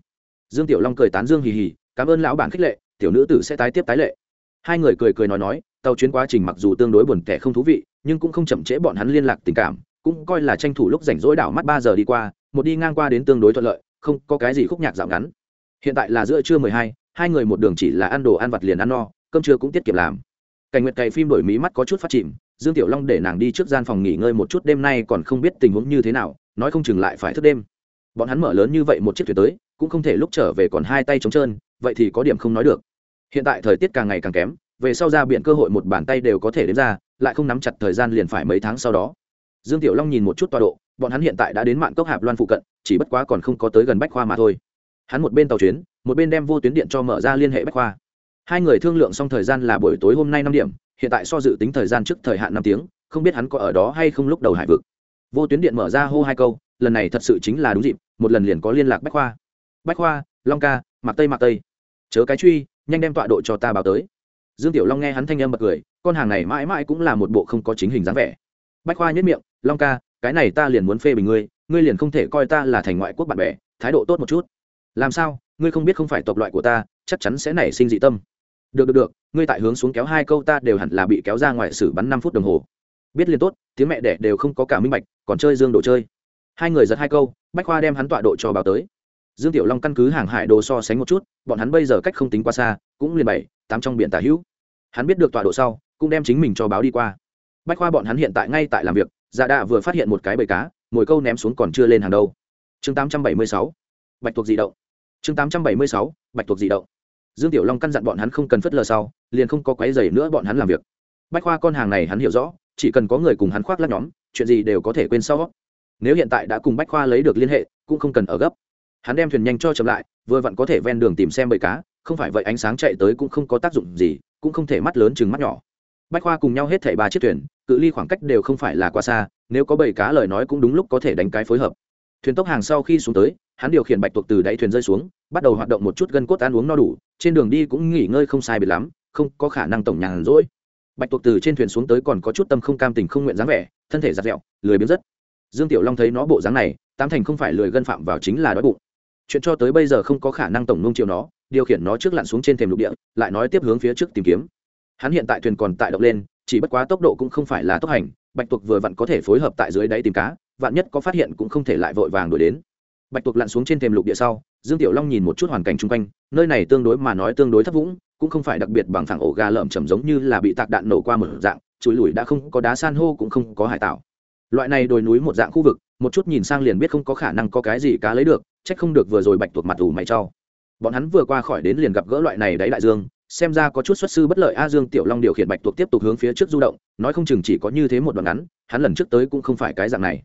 Dương tiểu long cười tán dương hì hì, cảm ơn lão bản khích lệ, tiểu nữ tử sẽ tái tiếp tái lệ. Hai người cười cười nói nói, tàu chuyến quá trình mặc dù tương đối buồn tẻ không thú vị, nhưng cũng không chậm trễ bọn hắn liên lạc tình cảm, cũng coi là tranh thủ lúc rảnh rỗi đảo mắt ba giờ đi qua, một đi ngang qua đến tương đối thuận lợi, không có cái gì khúc nhạc dạo ngắn. Hiện tại là giữa trưa mười hai hai người một đường chỉ là ăn đồ ăn vặt liền ăn no, cơm trưa cũng tiết kiệm làm cảnh nguyệt cày phim đổi mí mắt có chút phát chìm, dương tiểu long để nàng đi trước gian phòng nghỉ ngơi một chút, đêm nay còn không biết tình huống như thế nào, nói không chừng lại phải thức đêm. Bọn hắn mở lớn như vậy một chiếc thuyền tới, cũng không thể lúc trở về còn hai tay trống trơn, vậy thì có điểm không nói được. Hiện tại thời tiết càng ngày càng kém, về sau ra biển cơ hội một bàn tay đều có thể đến ra, lại không nắm chặt thời gian liền phải mấy tháng sau đó. Dương tiểu long nhìn một chút tọa độ, bọn hắn hiện tại đã đến mạng cốc hạp loan phụ cận, chỉ bất quá còn không có tới gần bách khoa mà thôi. Hắn một bên tàu chuyến, một bên đem vô tuyến điện cho mở ra liên hệ bách khoa hai người thương lượng xong thời gian là buổi tối hôm nay năm điểm, hiện tại so dự tính thời gian trước thời hạn năm tiếng, không biết hắn có ở đó hay không lúc đầu hải vực. Vô tuyến điện mở ra hô hai câu, lần này thật sự chính là đúng dịp, một lần liền có liên lạc bách khoa. Bách khoa, long ca mặc tây mặc tây. Chớ cái truy, nhanh đem tọa độ cho ta báo tới. Dương tiểu long nghe hắn thanh âm bật cười, con hàng này mãi mãi cũng là một bộ không có chính hình dáng vẻ. Bách khoa nhất miệng, long ca, cái này ta liền muốn phê bình ngươi ngươi liền không thể coi ta là thành ngoại quốc bạn bè, thái độ tốt một chút. Làm sao? Ngươi không biết không phải tộc loại của ta, chắc chắn sẽ nảy sinh dị tâm được được được, ngươi tại hướng xuống kéo hai câu ta đều hẳn là bị kéo ra ngoài xử bắn năm phút đồng hồ. Biết liền tốt, tiếng mẹ đẻ đều không có cả minh bạch, còn chơi dương đồ chơi. Hai người giật hai câu, bách khoa đem hắn tọa độ cho báo tới. Dương tiểu long căn cứ hàng hải đồ so sánh một chút, bọn hắn bây giờ cách không tính qua xa, cũng liền bảy, tám trong biển tả hữu. Hắn biết được tọa độ sau, cũng đem chính mình cho báo đi qua. Bách khoa bọn hắn hiện tại ngay tại làm việc dạ đạ vừa phát hiện một cái bầy cá, mồi câu ném xuống còn chưa lên hàng đâu. Chương tám trăm bảy mươi sáu, bạch thuộc di động. Chương tám trăm bảy mươi sáu, bạch thuộc di động dương tiểu long căn dặn bọn hắn không cần phất lờ sau, liền không có quái dày nữa bọn hắn làm việc. Bách khoa con hàng này hắn hiểu rõ, chỉ cần có người cùng hắn khoác lắc nhóm, chuyện gì đều có thể quên sau. Nếu hiện tại đã cùng bách khoa lấy được liên hệ, cũng không cần ở gấp. Hắn đem thuyền nhanh cho chậm lại, vừa vặn có thể ven đường tìm xem bầy cá, không phải vậy ánh sáng chạy tới cũng không có tác dụng gì, cũng không thể mắt lớn chừng mắt nhỏ. Bách khoa cùng nhau hết thảy ba chiếc thuyền, cự ly khoảng cách đều không phải là quá xa, nếu có bầy cá lời nói cũng đúng lúc có thể đánh cái phối hợp. Thuyền tốc hàng sau khi xuống tới hắn điều khiển bạch tuộc từ đáy thuyền rơi xuống, bắt đầu hoạt động một chút gân cốt ăn uống no đủ, trên đường đi cũng nghỉ ngơi không sai biệt lắm, không có khả năng tổng nhàn rỗi. Bạch tuộc từ trên thuyền xuống tới còn có chút tâm không cam tình không nguyện dáng vẻ, thân thể giặt dẹo, lười biếng rất. Dương tiểu long thấy nó bộ dáng này, tám thành không phải lười gân phạm vào chính là đói bụng. Chuyện cho tới bây giờ không có khả năng tổng nung chiều nó, điều khiển nó trước lặn xuống trên thềm lục địa, lại nói tiếp hướng phía trước tìm kiếm. Hắn hiện tại thuyền còn tại động lên, chỉ bất quá tốc độ cũng không phải là tốc hành, bạch tuộc vừa vặn có thể phối hợp tại dưới đáy tìm cá, vạn nhất có phát hiện cũng không thể lại vội vàng đuổi đến bạch tuộc lặn xuống trên thềm lục địa sau, dương tiểu long nhìn một chút hoàn cảnh chung quanh, nơi này tương đối mà nói tương đối thấp vũng, cũng không phải đặc biệt bằng thẳng ổ gà lợm chầm giống như là bị tạc đạn nổ qua một dạng chùi lùi đã không có đá san hô cũng không có hải tạo loại này đồi núi một dạng khu vực, một chút nhìn sang liền biết không có khả năng có cái gì cá lấy được trách không được vừa rồi bạch tuộc mặt ủ mày cho. Bọn hắn vừa qua khỏi đến liền gặp gỡ loại này đáy đại dương, xem ra có chút xuất sư bất lợi a, dương tiểu long điều khiển bạch tuộc tiếp tục hướng phía trước du động, nói không chừng chỉ có như thế một đoạn ngắn, hắn lần trước tới cũng không phải cái dạng này.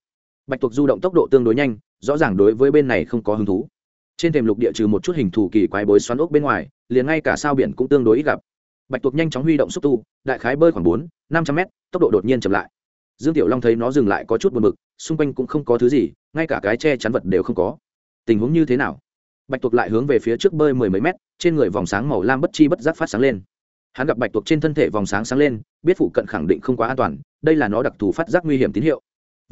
Bạch tuộc du động tốc độ tương đối nhanh rõ ràng đối với bên này không có hứng thú. Trên thềm lục địa trừ một chút hình thù kỳ quái bối xoắn ốc bên ngoài, liền ngay cả sao biển cũng tương đối ít gặp. Bạch tuộc nhanh chóng huy động xúc tu, đại khái bơi khoảng bốn, năm trăm mét, tốc độ đột nhiên chậm lại. Dương tiểu long thấy nó dừng lại có chút buồn bực, xung quanh cũng không có thứ gì, ngay cả cái che chắn vật đều không có. Tình huống như thế nào? Bạch tuộc lại hướng về phía trước bơi mười mấy mét, trên người vòng sáng màu lam bất chi bất giác phát sáng lên. Hắn gặp bạch tuộc trên thân thể vòng sáng sáng lên, biết phụ cận khẳng định không quá an toàn, đây là nó đặc thù phát giác nguy hiểm tín hiệu.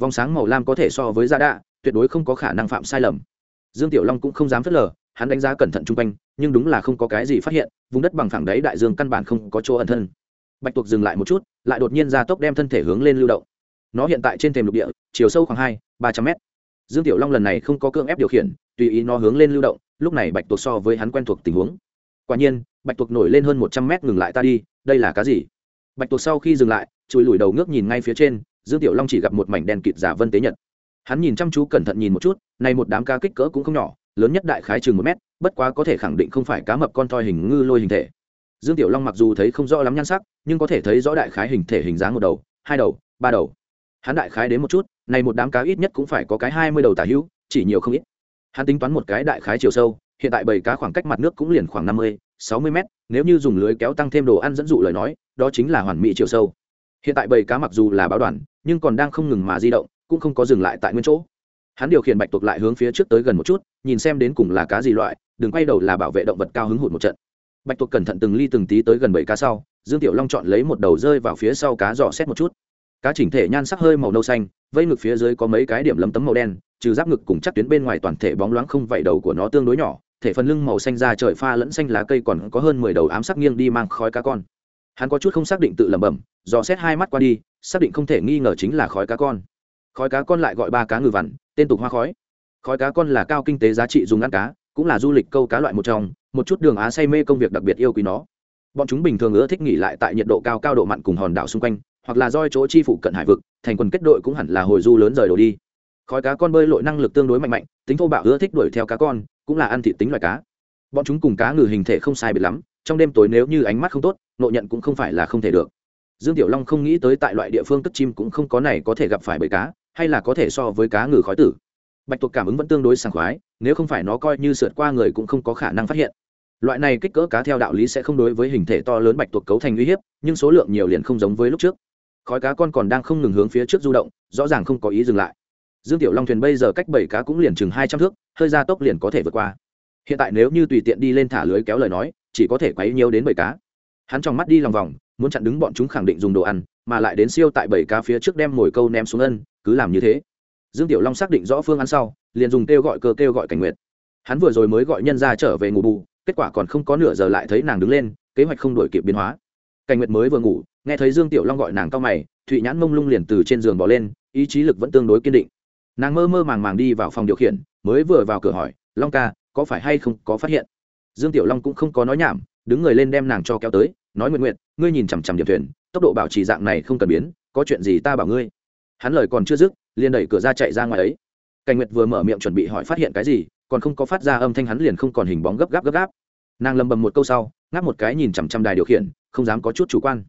Vòng sáng màu lam có thể so với da đạ tuyệt đối không có khả năng phạm sai lầm. Dương tiểu long cũng không dám phớt lờ, hắn đánh giá cẩn thận chung quanh, nhưng đúng là không có cái gì phát hiện, vùng đất bằng phẳng đấy đại dương căn bản không có chỗ ẩn thân. Bạch tuộc dừng lại một chút, lại đột nhiên ra tốc đem thân thể hướng lên lưu động. Nó hiện tại trên thềm lục địa, chiều sâu khoảng hai, ba trăm mét. Dương tiểu long lần này không có cưỡng ép điều khiển, tùy ý nó hướng lên lưu động, lúc này bạch tuộc so với hắn quen thuộc tình huống. Quả nhiên, bạch tuộc nổi lên hơn một trăm mét ngừng lại ta đi, đây là cá gì? Bạch tuộc sau khi dừng lại, chùi lùi đầu ngước nhìn ngay phía trên, dương tiểu long chỉ gặp một mảnh đèn kịt giả vân tế nhật hắn nhìn chăm chú cẩn thận nhìn một chút này một đám cá kích cỡ cũng không nhỏ, lớn nhất đại khái chừng một mét, bất quá có thể khẳng định không phải cá mập con thoi hình ngư lôi hình thể. Dương tiểu long mặc dù thấy không rõ lắm nhan sắc, nhưng có thể thấy rõ đại khái hình thể hình dáng một đầu, hai đầu, ba đầu. Hắn đại khái đến một chút này một đám cá ít nhất cũng phải có cái hai mươi đầu tả hữu, chỉ nhiều không ít. Hắn tính toán một cái đại khái chiều sâu, hiện tại bầy cá khoảng cách mặt nước cũng liền khoảng năm mươi, sáu mươi mét, nếu như dùng lưới kéo tăng thêm đồ ăn dẫn dụ lời nói, đó chính là hoàn mỹ chiều sâu. Hiện tại bầy cá mặc dù là báo đoàn, nhưng còn đang không ngừng mà di động cũng không có dừng lại tại nguyên chỗ. Hắn điều khiển bạch tuộc lại hướng phía trước tới gần một chút, nhìn xem đến cùng là cá gì loại, đừng quay đầu là bảo vệ động vật cao hứng hụt một trận. Bạch tuộc cẩn thận từng ly từng tí tới gần bảy cá sau, dương tiểu long chọn lấy một đầu rơi vào phía sau cá dò xét một chút. Cá chỉnh thể nhan sắc hơi màu nâu xanh, vây ngực phía dưới có mấy cái điểm lấm tấm màu đen, trừ giáp ngực cùng chắc tuyến bên ngoài toàn thể bóng loáng không vảy đầu của nó tương đối nhỏ, thể phần lưng màu xanh da trời pha lẫn xanh lá cây còn có hơn mười đầu ám sắc nghiêng đi mang khói cá con. Hắn có chút không xác định tự lẩm bẩm, dò xét hai mắt qua đi, xác định không thể nghi ngờ chính là khói cá con khói cá con lại gọi ba cá ngừ vằn, tên tục hoa khói. Khói cá con là cao kinh tế giá trị dùng ăn cá, cũng là du lịch câu cá loại một trong, một chút đường á say mê công việc đặc biệt yêu quý nó. Bọn chúng bình thường ưa thích nghỉ lại tại nhiệt độ cao cao độ mặn cùng hòn đảo xung quanh, hoặc là doi chỗ chi phủ cận hải vực, thành quần kết đội cũng hẳn là hồi du lớn rời đổ đi. Khói cá con bơi lội năng lực tương đối mạnh mạnh, tính thô bạo ưa thích đuổi theo cá con, cũng là ăn thịt tính loài cá. Bọn chúng cùng cá ngừ hình thể không sai biệt lắm, trong đêm tối nếu như ánh mắt không tốt, nội nhận cũng không phải là không thể được. Dương tiểu long không nghĩ tới tại loại địa phương cất chim cũng không có này có thể gặp phải bởi cá hay là có thể so với cá ngừ khói tử. Bạch tuộc cảm ứng vẫn tương đối sảng khoái, nếu không phải nó coi như sượt qua người cũng không có khả năng phát hiện. Loại này kích cỡ cá theo đạo lý sẽ không đối với hình thể to lớn bạch tuộc cấu thành uy hiếp, nhưng số lượng nhiều liền không giống với lúc trước. Khói cá con còn đang không ngừng hướng phía trước du động, rõ ràng không có ý dừng lại. Dương tiểu long thuyền bây giờ cách bảy cá cũng liền chừng hai trăm thước, hơi ra tốc liền có thể vượt qua. Hiện tại nếu như tùy tiện đi lên thả lưới kéo lời nói, chỉ có thể quấy nhiều đến bảy cá. Hắn trong mắt đi lòng vòng, muốn chặn đứng bọn chúng khẳng định dùng đồ ăn, mà lại đến siêu tại bảy cá phía trước đem mồi câu ném xuống ân cứ làm như thế. Dương tiểu long xác định rõ phương án sau, liền dùng kêu gọi cơ kêu gọi cảnh nguyệt. Hắn vừa rồi mới gọi nhân ra trở về ngủ bù, kết quả còn không có nửa giờ lại thấy nàng đứng lên, kế hoạch không đổi kịp biến hóa. Cảnh nguyệt mới vừa ngủ, nghe thấy dương tiểu long gọi nàng cao mày, thụy nhãn mông lung liền từ trên giường bỏ lên, ý chí lực vẫn tương đối kiên định. Nàng mơ mơ màng màng đi vào phòng điều khiển, mới vừa vào cửa hỏi, long ca, có phải hay không có phát hiện? Dương tiểu long cũng không có nói nhảm, đứng người lên đem nàng cho kéo tới, nói nguyện nguyện, ngươi nhìn chằm chằm điểm thuyền, tốc độ bảo trì dạng này không cần biến, có chuyện gì ta bảo ngươi hắn lời còn chưa dứt, liền đẩy cửa ra chạy ra ngoài ấy. Cảnh nguyệt vừa mở miệng chuẩn bị hỏi phát hiện cái gì, còn không có phát ra âm thanh hắn liền không còn hình bóng gấp gáp gấp gáp. Nàng lầm bầm một câu sau, ngáp một cái nhìn chằm chằm đài điều khiển, không dám có chút chủ quan.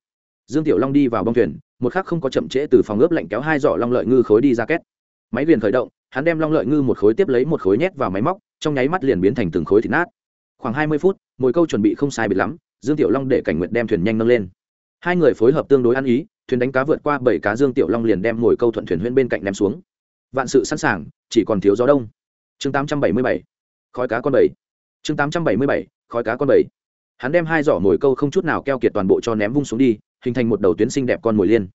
Dương tiểu long đi vào bong thuyền, một khắc không có chậm trễ từ phòng ướp lạnh kéo hai giỏ long lợi ngư khối đi ra két. Máy viền khởi động, hắn đem long lợi ngư một khối tiếp lấy một khối nhét vào máy móc, trong nháy mắt liền biến thành từng khối thịt nát. Khoảng hai mươi phút mỗi câu chuẩn bị không sai bịt lắm, dương tiểu long để cảnh nguyện đem thuyền nhanh nâng lên. Hai người phối hợp tương đối ăn ý thuyền đánh cá vượt qua bảy cá dương tiểu long liền đem ngồi câu thuận thuyền huyên bên cạnh ném xuống. Vạn sự sẵn sàng, chỉ còn thiếu gió đông. Chương tám trăm bảy mươi bảy, khói cá con bảy chương tám trăm bảy mươi bảy, khói cá con bảy hắn đem hai giỏ mồi câu không chút nào keo kiệt toàn bộ cho ném vung xuống đi, hình thành một đầu tuyến xinh đẹp con mồi liên.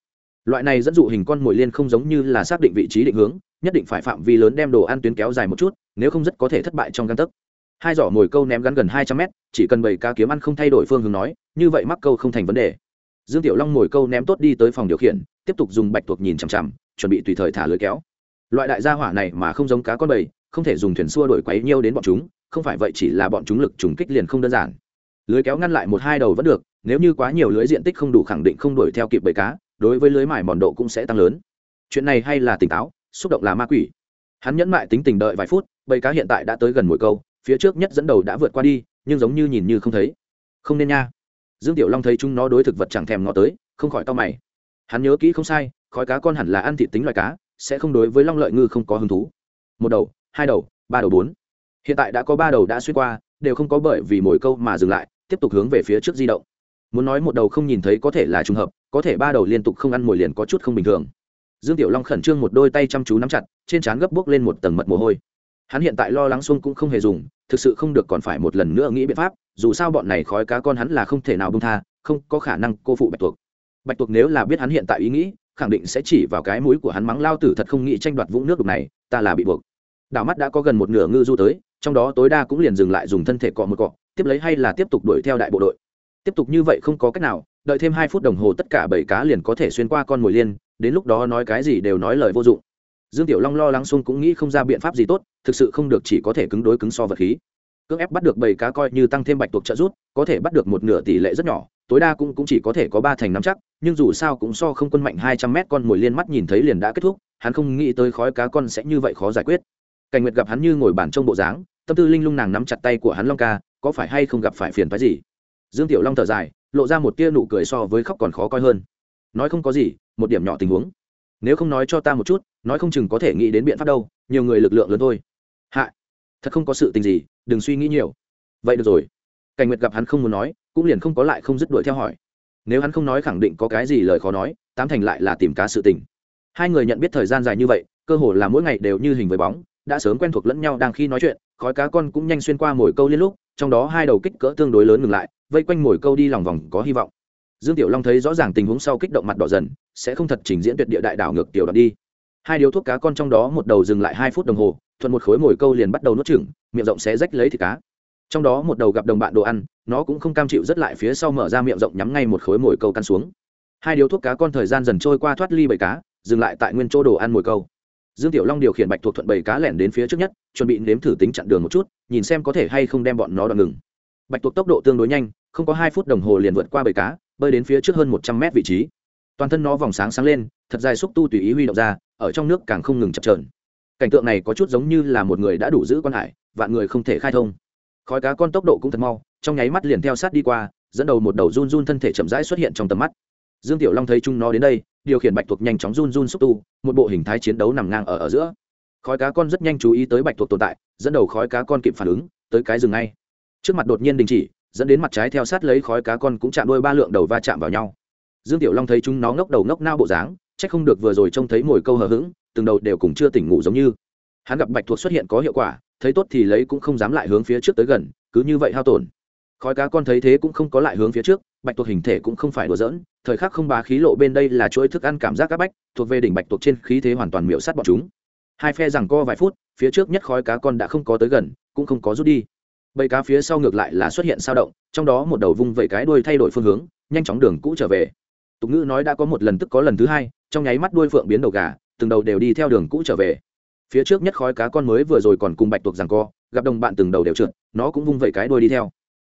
Loại này dẫn dụ hình con mồi liên không giống như là xác định vị trí định hướng, nhất định phải phạm vi lớn đem đồ ăn tuyến kéo dài một chút, nếu không rất có thể thất bại trong găng tấc. Hai giỏ mồi câu ném gắn gần hai trăm mét, chỉ cần bảy cá kiếm ăn không thay đổi phương hướng nói, như vậy mắc câu không thành vấn đề dương tiểu long mồi câu ném tốt đi tới phòng điều khiển, tiếp tục dùng bạch tuộc nhìn chằm chằm, chuẩn bị tùy thời thả lưới kéo. Loại đại gia hỏa này mà không giống cá con bầy, không thể dùng thuyền xua đổi quấy nhiêu đến bọn chúng, không phải vậy chỉ là bọn chúng lực trùng kích liền không đơn giản. Lưới kéo ngăn lại một hai đầu vẫn được, nếu như quá nhiều lưới diện tích không đủ khẳng định không đuổi theo kịp bầy cá, đối với lưới mải mòn độ cũng sẽ tăng lớn. Chuyện này hay là tỉnh táo, xúc động là ma quỷ. Hắn nhẫn mại tính tình đợi vài phút, bầy cá hiện tại đã tới gần mũi câu, phía trước nhất dẫn đầu đã vượt qua đi, nhưng giống như nhìn như không thấy. Không nên nha dương tiểu long thấy chúng nó đối thực vật chẳng thèm ngọ tới, không khỏi to mày. Hắn nhớ kỹ không sai, khói cá con hẳn là ăn thị tính loài cá, sẽ không đối với long lợi ngư không có hứng thú. Một đầu, hai đầu, ba đầu bốn. Hiện tại đã có ba đầu đã xuyên qua, đều không có bởi vì mồi câu mà dừng lại, tiếp tục hướng về phía trước di động. Muốn nói một đầu không nhìn thấy có thể là trùng hợp, có thể ba đầu liên tục không ăn mồi liền có chút không bình thường. Dương tiểu long khẩn trương một đôi tay chăm chú nắm chặt, trên trán gấp bước lên một tầng mật mồ hôi hắn hiện tại lo lắng xuông cũng không hề dùng, thực sự không được còn phải một lần nữa nghĩ biện pháp, dù sao bọn này khói cá con hắn là không thể nào bông tha, không có khả năng cô phụ bạch tuộc. Bạch tuộc nếu là biết hắn hiện tại ý nghĩ, khẳng định sẽ chỉ vào cái mũi của hắn mắng lao tử thật không nghĩ tranh đoạt vũng nước đục này, ta là bị buộc. Đảo mắt đã có gần một nửa ngư du tới, trong đó tối đa cũng liền dừng lại dùng thân thể cọ một cọ, tiếp lấy hay là tiếp tục đuổi theo đại bộ đội. Tiếp tục như vậy không có cách nào, đợi thêm hai phút đồng hồ tất cả bảy cá liền có thể xuyên qua con mồi liên, đến lúc đó nói cái gì đều nói lời vô dụng. Dương tiểu long lo lắng xuông cũng nghĩ không ra biện pháp gì tốt thực sự không được chỉ có thể cứng đối cứng so vật khí. Cưỡng ép bắt được bầy cá coi như tăng thêm bạch tuộc trợ rút có thể bắt được một nửa tỷ lệ rất nhỏ tối đa cũng, cũng chỉ có thể có ba thành năm chắc nhưng dù sao cũng so không quân mạnh hai trăm mét con mồi liên mắt nhìn thấy liền đã kết thúc hắn không nghĩ tới khói cá con sẽ như vậy khó giải quyết. Cảnh nguyệt gặp hắn như ngồi bản trong bộ dáng tâm tư linh lung nàng nắm chặt tay của hắn long ca có phải hay không gặp phải phiền phái gì? Dương tiểu long thở dài lộ ra một tia nụ cười so với khóc còn khó coi hơn. Nói không có gì một điểm nhỏ tình huống. Nếu không nói cho ta một chút nói không chừng có thể nghĩ đến biện pháp đâu nhiều người lực lượng lớn thôi hạ, thật không có sự tình gì, đừng suy nghĩ nhiều. Vậy được rồi. Cảnh nguyệt gặp hắn không muốn nói, cũng liền không có lại không dứt đuổi theo hỏi. Nếu hắn không nói khẳng định có cái gì lời khó nói, tám thành lại là tìm cá sự tình. Hai người nhận biết thời gian dài như vậy, cơ hồ là mỗi ngày đều như hình với bóng, đã sớm quen thuộc lẫn nhau đang khi nói chuyện, khói cá con cũng nhanh xuyên qua mồi câu liên lúc, trong đó hai đầu kích cỡ tương đối lớn ngừng lại, vây quanh mồi câu đi lòng vòng có hy vọng. Dương tiểu long thấy rõ ràng tình huống sau kích động mặt đỏ dần, sẽ không thật trình diễn tuyệt địa đại đảo ngược tiểu đoạn đi. Hai điếu thuốc cá con trong đó một đầu dừng lại hai phút đồng hồ thuận một khối mồi câu liền bắt đầu nuốt chửng, miệng rộng sẽ rách lấy thịt cá. Trong đó một đầu gặp đồng bạn đồ ăn, nó cũng không cam chịu rất lại phía sau mở ra miệng rộng nhắm ngay một khối mồi câu căn xuống. Hai điếu thuốc cá con thời gian dần trôi qua thoát ly bầy cá, dừng lại tại nguyên chỗ đồ ăn mồi câu. Dương tiểu long điều khiển bạch thuộc thuận bầy cá lẻn đến phía trước nhất, chuẩn bị nếm thử tính chặn đường một chút, nhìn xem có thể hay không đem bọn nó đoạn ngừng. Bạch tuộc tốc độ tương đối nhanh, không có hai phút đồng hồ liền vượt qua bầy cá, bơi đến phía trước hơn một trăm mét vị trí. Toàn thân nó vòng sáng sáng lên, thật dài xúc tu tùy ý huy động ra, ở trong nước càng không ngừng chập trờn cảnh tượng này có chút giống như là một người đã đủ giữ quan hải, vạn người không thể khai thông. Khói cá con tốc độ cũng thật mau, trong nháy mắt liền theo sát đi qua, dẫn đầu một đầu run run thân thể chậm rãi xuất hiện trong tầm mắt. Dương tiểu long thấy chúng nó đến đây, điều khiển bạch tuộc nhanh chóng run run xúc tu, một bộ hình thái chiến đấu nằm ngang ở ở giữa. Khói cá con rất nhanh chú ý tới bạch tuộc tồn tại, dẫn đầu khói cá con kịp phản ứng, tới cái rừng ngay. Trước mặt đột nhiên đình chỉ, dẫn đến mặt trái theo sát lấy khói cá con cũng chạm đôi ba lượng đầu va chạm vào nhau. Dương tiểu long thấy chúng nó ngốc đầu ngốc nao bộ dáng c h ắ c không được vừa rồi trông thấy mồi câu hờ hững, từng đầu đều cùng chưa tỉnh ngủ giống như. Hắn gặp bạch thuộc xuất hiện có hiệu quả, thấy tốt thì lấy cũng không dám lại hướng phía trước tới gần, cứ như vậy hao tổn. Khói cá con thấy thế cũng không có lại hướng phía trước, bạch tuộc hình thể cũng không phải đùa dỡn thời khắc không bá khí lộ bên đây là chuỗi thức ăn cảm giác các bách, thuộc về đỉnh bạch tuộc trên khí thế hoàn toàn miễu sát bọn chúng. Hai phe rằng co vài phút, phía trước nhất khói cá con đã không có tới gần, cũng không có rút đi. Bầy cá phía sau ngược lại là xuất hiện sao động, trong đó một đầu vung vẩy cái đuôi thay đổi phương hướng, nhanh chóng đường cũ trở về tục ngữ nói đã có một lần tức có lần thứ hai, trong nháy mắt đuôi phượng biến đầu gà, từng đầu đều đi theo đường cũ trở về. Phía trước nhất khói cá con mới vừa rồi còn cùng bạch tuộc rằng co, gặp đồng bạn từng đầu đều trượt, nó cũng vung vẩy cái đuôi đi theo.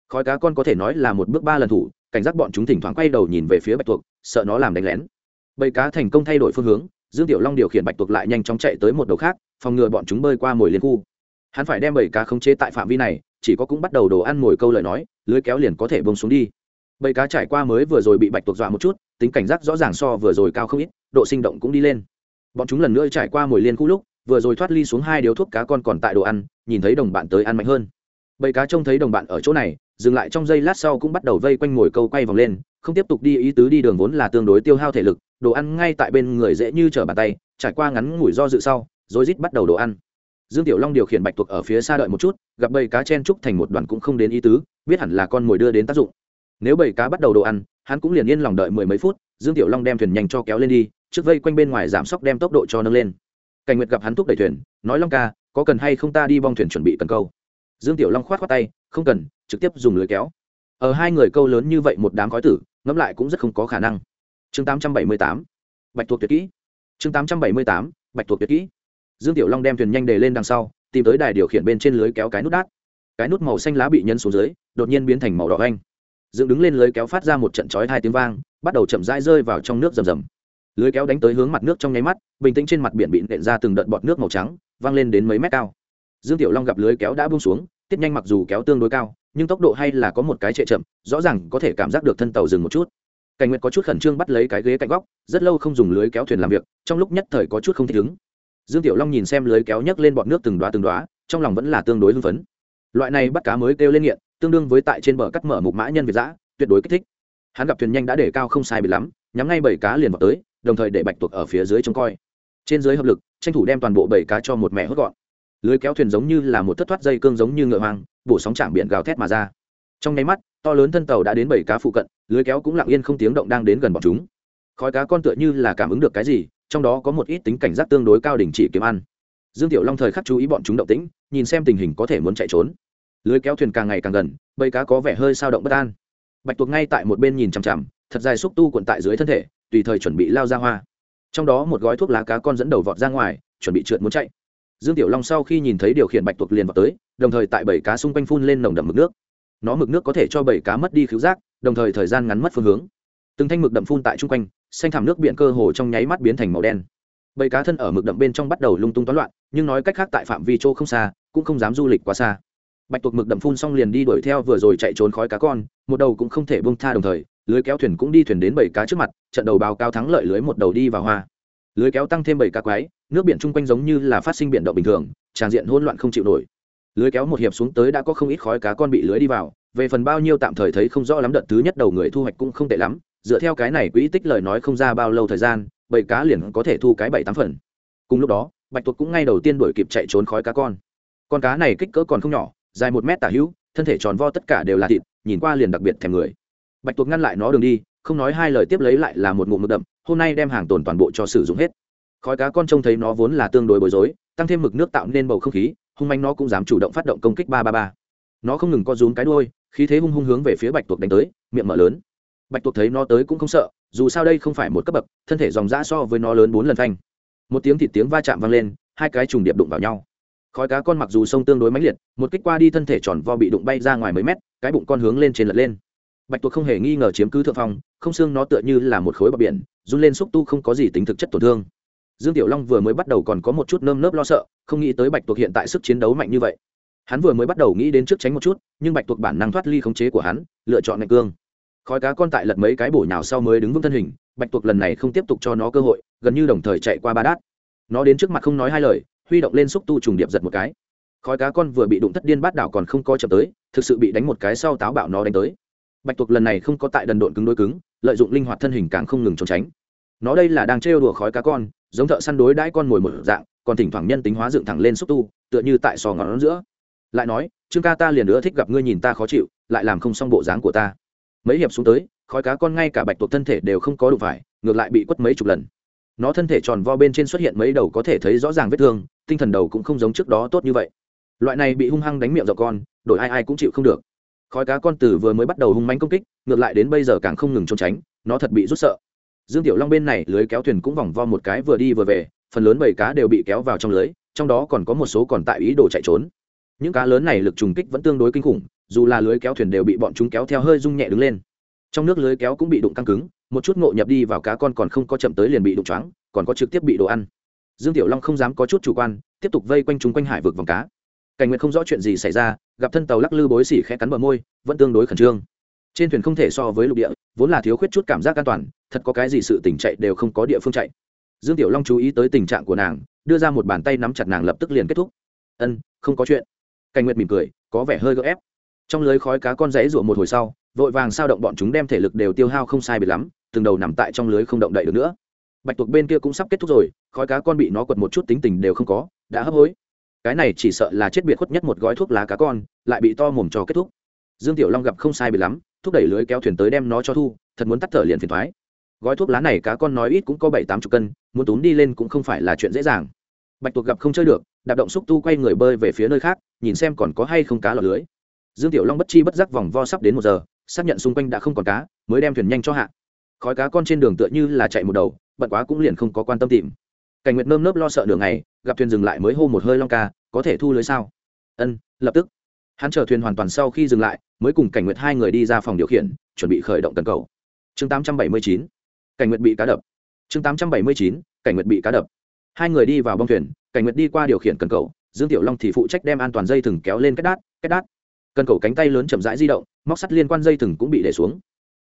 Khói cá con có thể nói là một bước ba lần thủ, cảnh giác bọn chúng thỉnh thoảng quay đầu nhìn về phía bạch tuộc, sợ nó làm đánh lén. Bầy cá thành công thay đổi phương hướng, dương tiểu long điều khiển bạch tuộc lại nhanh chóng chạy tới một đầu khác, phòng ngừa bọn chúng bơi qua mồi liên khu. Hắn phải đem bầy cá khống chế tại phạm vi này, chỉ có cũng bắt đầu đồ ăn mồi câu lời nói, lưới kéo liền có thể bông xuống đi. Bầy cá trải qua mới vừa rồi bị bạch tuộc dọa một chút tính cảnh giác rõ ràng so vừa rồi cao không ít, độ sinh động cũng đi lên. Bọn chúng lần nữa trải qua mồi liên khu lúc, vừa rồi thoát ly xuống hai điếu thuốc cá con còn tại đồ ăn, nhìn thấy đồng bạn tới ăn mạnh hơn. Bầy cá trông thấy đồng bạn ở chỗ này, dừng lại trong giây lát sau cũng bắt đầu vây quanh ngồi câu quay vòng lên, không tiếp tục đi ý tứ đi đường vốn là tương đối tiêu hao thể lực, đồ ăn ngay tại bên người dễ như trở bàn tay, trải qua ngắn ngủi do dự sau rồi rít bắt đầu đồ ăn. Dương tiểu long điều khiển bạch tuộc ở phía xa đợi một chút, gặp bầy cá chen trúc thành một đoàn cũng không đến ý tứ, biết hẳn là con mồi đưa đến tác dụng. Nếu bầy cá bắt đầu đồ ăn hắn cũng liền yên lòng đợi mười mấy phút dương tiểu long đem thuyền nhanh cho kéo lên đi trước vây quanh bên ngoài giảm sốc đem tốc độ cho nâng lên. Cảnh nguyệt gặp hắn thúc đẩy thuyền nói long ca có cần hay không ta đi bong thuyền chuẩn bị cần câu? Dương tiểu long khoát khoát tay không cần trực tiếp dùng lưới kéo. Ở hai người câu lớn như vậy một đám khói tử ngẫm lại cũng rất không có khả năng. Chương 878, bạch thuộc tuyệt kỹ. Chương 878, bạch thuộc tuyệt kỹ. Dương tiểu long đem thuyền nhanh đề lên đằng sau tìm tới đài điều khiển bên trên lưới kéo cái nút đát. Cái nút màu xanh lá bị nhấn xuống dưới đột nhiên biến thành màu đỏ anh dựng đứng lên lưới kéo phát ra một trận chói hai tiếng vang, bắt đầu chậm rãi rơi vào trong nước rầm rầm. Lưới kéo đánh tới hướng mặt nước trong nháy mắt, bình tĩnh trên mặt biển bị nện ra từng đợt bọt nước màu trắng văng lên đến mấy mét cao. Dương tiểu long gặp lưới kéo đã buông xuống, tiết nhanh mặc dù kéo tương đối cao, nhưng tốc độ hay là có một cái trệ chậm, rõ ràng có thể cảm giác được thân tàu dừng một chút. Cảnh nguyệt có chút khẩn trương bắt lấy cái ghế cạnh góc, rất lâu không dùng lưới kéo thuyền làm việc, trong lúc nhất thời có chút không thích ứng. Dương tiểu long nhìn xem lưới kéo nhấc lên bọn nước từng đoá từng đoá trong lòng vẫn là tương đối hưng phấn. Loại này bắt cá mới kêu lên nghiện tương đương với tại trên bờ cắt mở mục mã nhân việt giã, tuyệt đối kích thích. Hắn gặp thuyền nhanh đã để cao không sai bị lắm, nhắm ngay bảy cá liền vào tới, đồng thời để bạch tuộc ở phía dưới trông coi. Trên dưới hợp lực, tranh thủ đem toàn bộ bảy cá cho một mẹ hốt gọn. Lưới kéo thuyền giống như là một thất thoát dây cương giống như ngựa hoang, bổ sóng chạm biển gào thét mà ra. Trong nháy mắt, to lớn thân tàu đã đến bảy cá phụ cận, lưới kéo cũng lặng yên không tiếng động đang đến gần bọn chúng. Khói cá con tựa như là cảm ứng được cái gì, trong đó có một ít tính cảnh giác tương đối cao đỉnh chỉ kiếm ăn. Dương tiểu long thời khắc chú ý bọn chúng động tĩnh, nhìn xem tình hình có thể muốn chạy trốn lưới kéo thuyền càng ngày càng gần, bầy cá có vẻ hơi sao động bất an. Bạch tuộc ngay tại một bên nhìn chằm chằm, thật dài xúc tu cuộn tại dưới thân thể, tùy thời chuẩn bị lao ra hoa. Trong đó một gói thuốc lá cá con dẫn đầu vọt ra ngoài, chuẩn bị trượt muốn chạy. Dương tiểu long sau khi nhìn thấy điều khiển bạch tuộc liền vào tới, đồng thời tại bảy cá xung quanh phun lên nồng đậm mực nước. Nó mực nước có thể cho bảy cá mất đi khứu giác, đồng thời thời gian ngắn mất phương hướng. Từng thanh mực đậm phun tại chung quanh, xanh thảm nước biển cơ hồ trong nháy mắt biến thành màu đen. Bầy cá thân ở mực đậm bên trong bắt đầu lung tung toán loạn, nhưng nói cách khác tại phạm vi chỗ không xa, cũng không dám du lịch quá xa bạch tuộc mực đậm phun xong liền đi đuổi theo vừa rồi chạy trốn khói cá con, một đầu cũng không thể bông tha đồng thời, lưới kéo thuyền cũng đi thuyền đến bảy cá trước mặt, trận đầu báo cao thắng lợi lưới một đầu đi vào hoa. Lưới kéo tăng thêm bảy cá quái, nước biển chung quanh giống như là phát sinh biển động bình thường, tràn diện hỗn loạn không chịu nổi. Lưới kéo một hiệp xuống tới đã có không ít khói cá con bị lưới đi vào, về phần bao nhiêu tạm thời thấy không rõ lắm đợt thứ nhất đầu người thu hoạch cũng không tệ lắm, dựa theo cái này quỹ tích lời nói không ra bao lâu thời gian, bảy cá liền có thể thu cái bảy tám phần. Cùng lúc đó, bạch tuộc cũng ngay đầu tiên đuổi kịp chạy trốn khói cá con. Con cá này kích cỡ còn không nhỏ dài một mét tả hữu, thân thể tròn vo tất cả đều là thịt, nhìn qua liền đặc biệt thèm người. Bạch tuộc ngăn lại nó đường đi, không nói hai lời tiếp lấy lại là một ngụm mực đậm, hôm nay đem hàng tồn toàn bộ cho sử dụng hết. Khói cá con trông thấy nó vốn là tương đối bối rối, tăng thêm mực nước tạo nên bầu không khí, hung manh nó cũng dám chủ động phát động công kích ba ba ba. Nó không ngừng co rúm cái đuôi, khí thế hung hung hướng về phía bạch tuộc đánh tới, miệng mở lớn. Bạch tuộc thấy nó tới cũng không sợ, dù sao đây không phải một cấp bậc, thân thể dòng dã so với nó lớn bốn lần phanh. Một tiếng thịt tiếng va chạm vang lên, hai cái trùng điệp đụng vào nhau khói cá con mặc dù sông tương đối mãnh liệt, một kích qua đi thân thể tròn vo bị đụng bay ra ngoài mấy mét, cái bụng con hướng lên trên lật lên. Bạch tuộc không hề nghi ngờ chiếm cứ thượng phong, không xương nó tựa như là một khối bờ biển, run lên xúc tu không có gì tính thực chất tổn thương. Dương tiểu long vừa mới bắt đầu còn có một chút nơm nớp lo sợ, không nghĩ tới bạch tuộc hiện tại sức chiến đấu mạnh như vậy. Hắn vừa mới bắt đầu nghĩ đến trước tránh một chút, nhưng bạch tuộc bản năng thoát ly khống chế của hắn, lựa chọn ngạch cương. Khói cá con tại lật mấy cái bổ nhào sau mới đứng vững thân hình, bạch tuộc lần này không tiếp tục cho nó cơ hội, gần như đồng thời chạy qua ba đát. Nó đến trước mặt không nói hai lời huy động lên xúc tu trùng điệp giật một cái. Khói cá con vừa bị đụng thất điên bát đảo còn không coi chậm tới, thực sự bị đánh một cái sau táo bạo nó đánh tới. Bạch tuộc lần này không có tại đần độn cứng đối cứng, lợi dụng linh hoạt thân hình càng không ngừng trốn tránh. Nó đây là đang trêu đùa khói cá con, giống thợ săn đối đãi con mồi một dạng, còn thỉnh thoảng nhân tính hóa dựng thẳng lên xúc tu, tựa như tại sò nó giữa. Lại nói, trương ca, ta liền nữa thích gặp ngươi nhìn ta khó chịu, lại làm không xong bộ dáng của ta. Mấy hiệp xuống tới, khói cá con ngay cả bạch tuộc thân thể đều không có đụng phải, ngược lại bị quất mấy chục lần nó thân thể tròn vo bên trên xuất hiện mấy đầu có thể thấy rõ ràng vết thương, tinh thần đầu cũng không giống trước đó tốt như vậy. Loại này bị hung hăng đánh miệng dọc con, đổi ai ai cũng chịu không được. Khói cá con tử vừa mới bắt đầu hung mánh công kích, ngược lại đến bây giờ càng không ngừng trốn tránh, nó thật bị rút sợ. Dương tiểu long bên này lưới kéo thuyền cũng vòng vo một cái vừa đi vừa về, phần lớn bầy cá đều bị kéo vào trong lưới, trong đó còn có một số còn tại ý đồ chạy trốn. Những cá lớn này lực trùng kích vẫn tương đối kinh khủng, dù là lưới kéo thuyền đều bị bọn chúng kéo theo hơi rung nhẹ đứng lên. Trong nước lưới kéo cũng bị đụng căng cứng một chút ngộ nhập đi vào cá con còn không có chậm tới liền bị đụng choáng, còn có trực tiếp bị đồ ăn. Dương tiểu long không dám có chút chủ quan, tiếp tục vây quanh chúng quanh hải vực vòng cá. Cảnh Nguyệt không rõ chuyện gì xảy ra, gặp thân tàu lắc lư bối xỉ khẽ cắn bờ môi, vẫn tương đối khẩn trương. Trên thuyền không thể so với lục địa, vốn là thiếu khuyết chút cảm giác an toàn, thật có cái gì sự tỉnh chạy đều không có địa phương chạy. Dương tiểu long chú ý tới tình trạng của nàng, đưa ra một bàn tay nắm chặt nàng lập tức liền kết thúc. Ân, không có chuyện. Cảnh nguyệt mỉm cười, có vẻ hơi gỡ ép. Trong lưới khói cá con rẫy rụa một hồi sau, vội vàng sao động bọn chúng đem thể lực đều tiêu hao không sai biệt lắm từng đầu nằm tại trong lưới không động đậy được nữa. Bạch tuộc bên kia cũng sắp kết thúc rồi, khói cá con bị nó quật một chút tính tình đều không có, đã hấp hối. Cái này chỉ sợ là chết biệt khuất nhất một gói thuốc lá cá con, lại bị to mồm cho kết thúc. Dương tiểu long gặp không sai bị lắm, thúc đẩy lưới kéo thuyền tới đem nó cho thu, thật muốn tắt thở liền phiền thoái gói thuốc lá này cá con nói ít cũng có bảy tám chục cân, muốn túm đi lên cũng không phải là chuyện dễ dàng. Bạch tuộc gặp không chơi được, đạp động xúc tu quay người bơi về phía nơi khác, nhìn xem còn có hay không cá lọt lưới. Dương tiểu long bất chi bất giác vòng vo sắp đến một giờ, xác nhận xung quanh đã không còn cá, mới đem thuyền nhanh cho hạ khói cá con trên đường tựa như là chạy một đầu, bận quá cũng liền không có quan tâm tìm. Cảnh nguyệt nơm nớp lo sợ đường này gặp thuyền dừng lại mới hô một hơi long ca, có thể thu lưới sao? Ân, lập tức. Hắn chờ thuyền hoàn toàn sau khi dừng lại, mới cùng cảnh nguyệt hai người đi ra phòng điều khiển, chuẩn bị khởi động cần cầu chương 879 cảnh nguyệt bị cá đập. Chương 879 cảnh nguyệt bị cá đập. Hai người đi vào bong thuyền, cảnh nguyệt đi qua điều khiển cần cầu, dương tiểu long thì phụ trách đem an toàn dây thừng kéo lên kết đát kết đát. Cần cầu cánh tay lớn chậm rãi di động, móc sắt liên quan dây thừng cũng bị để xuống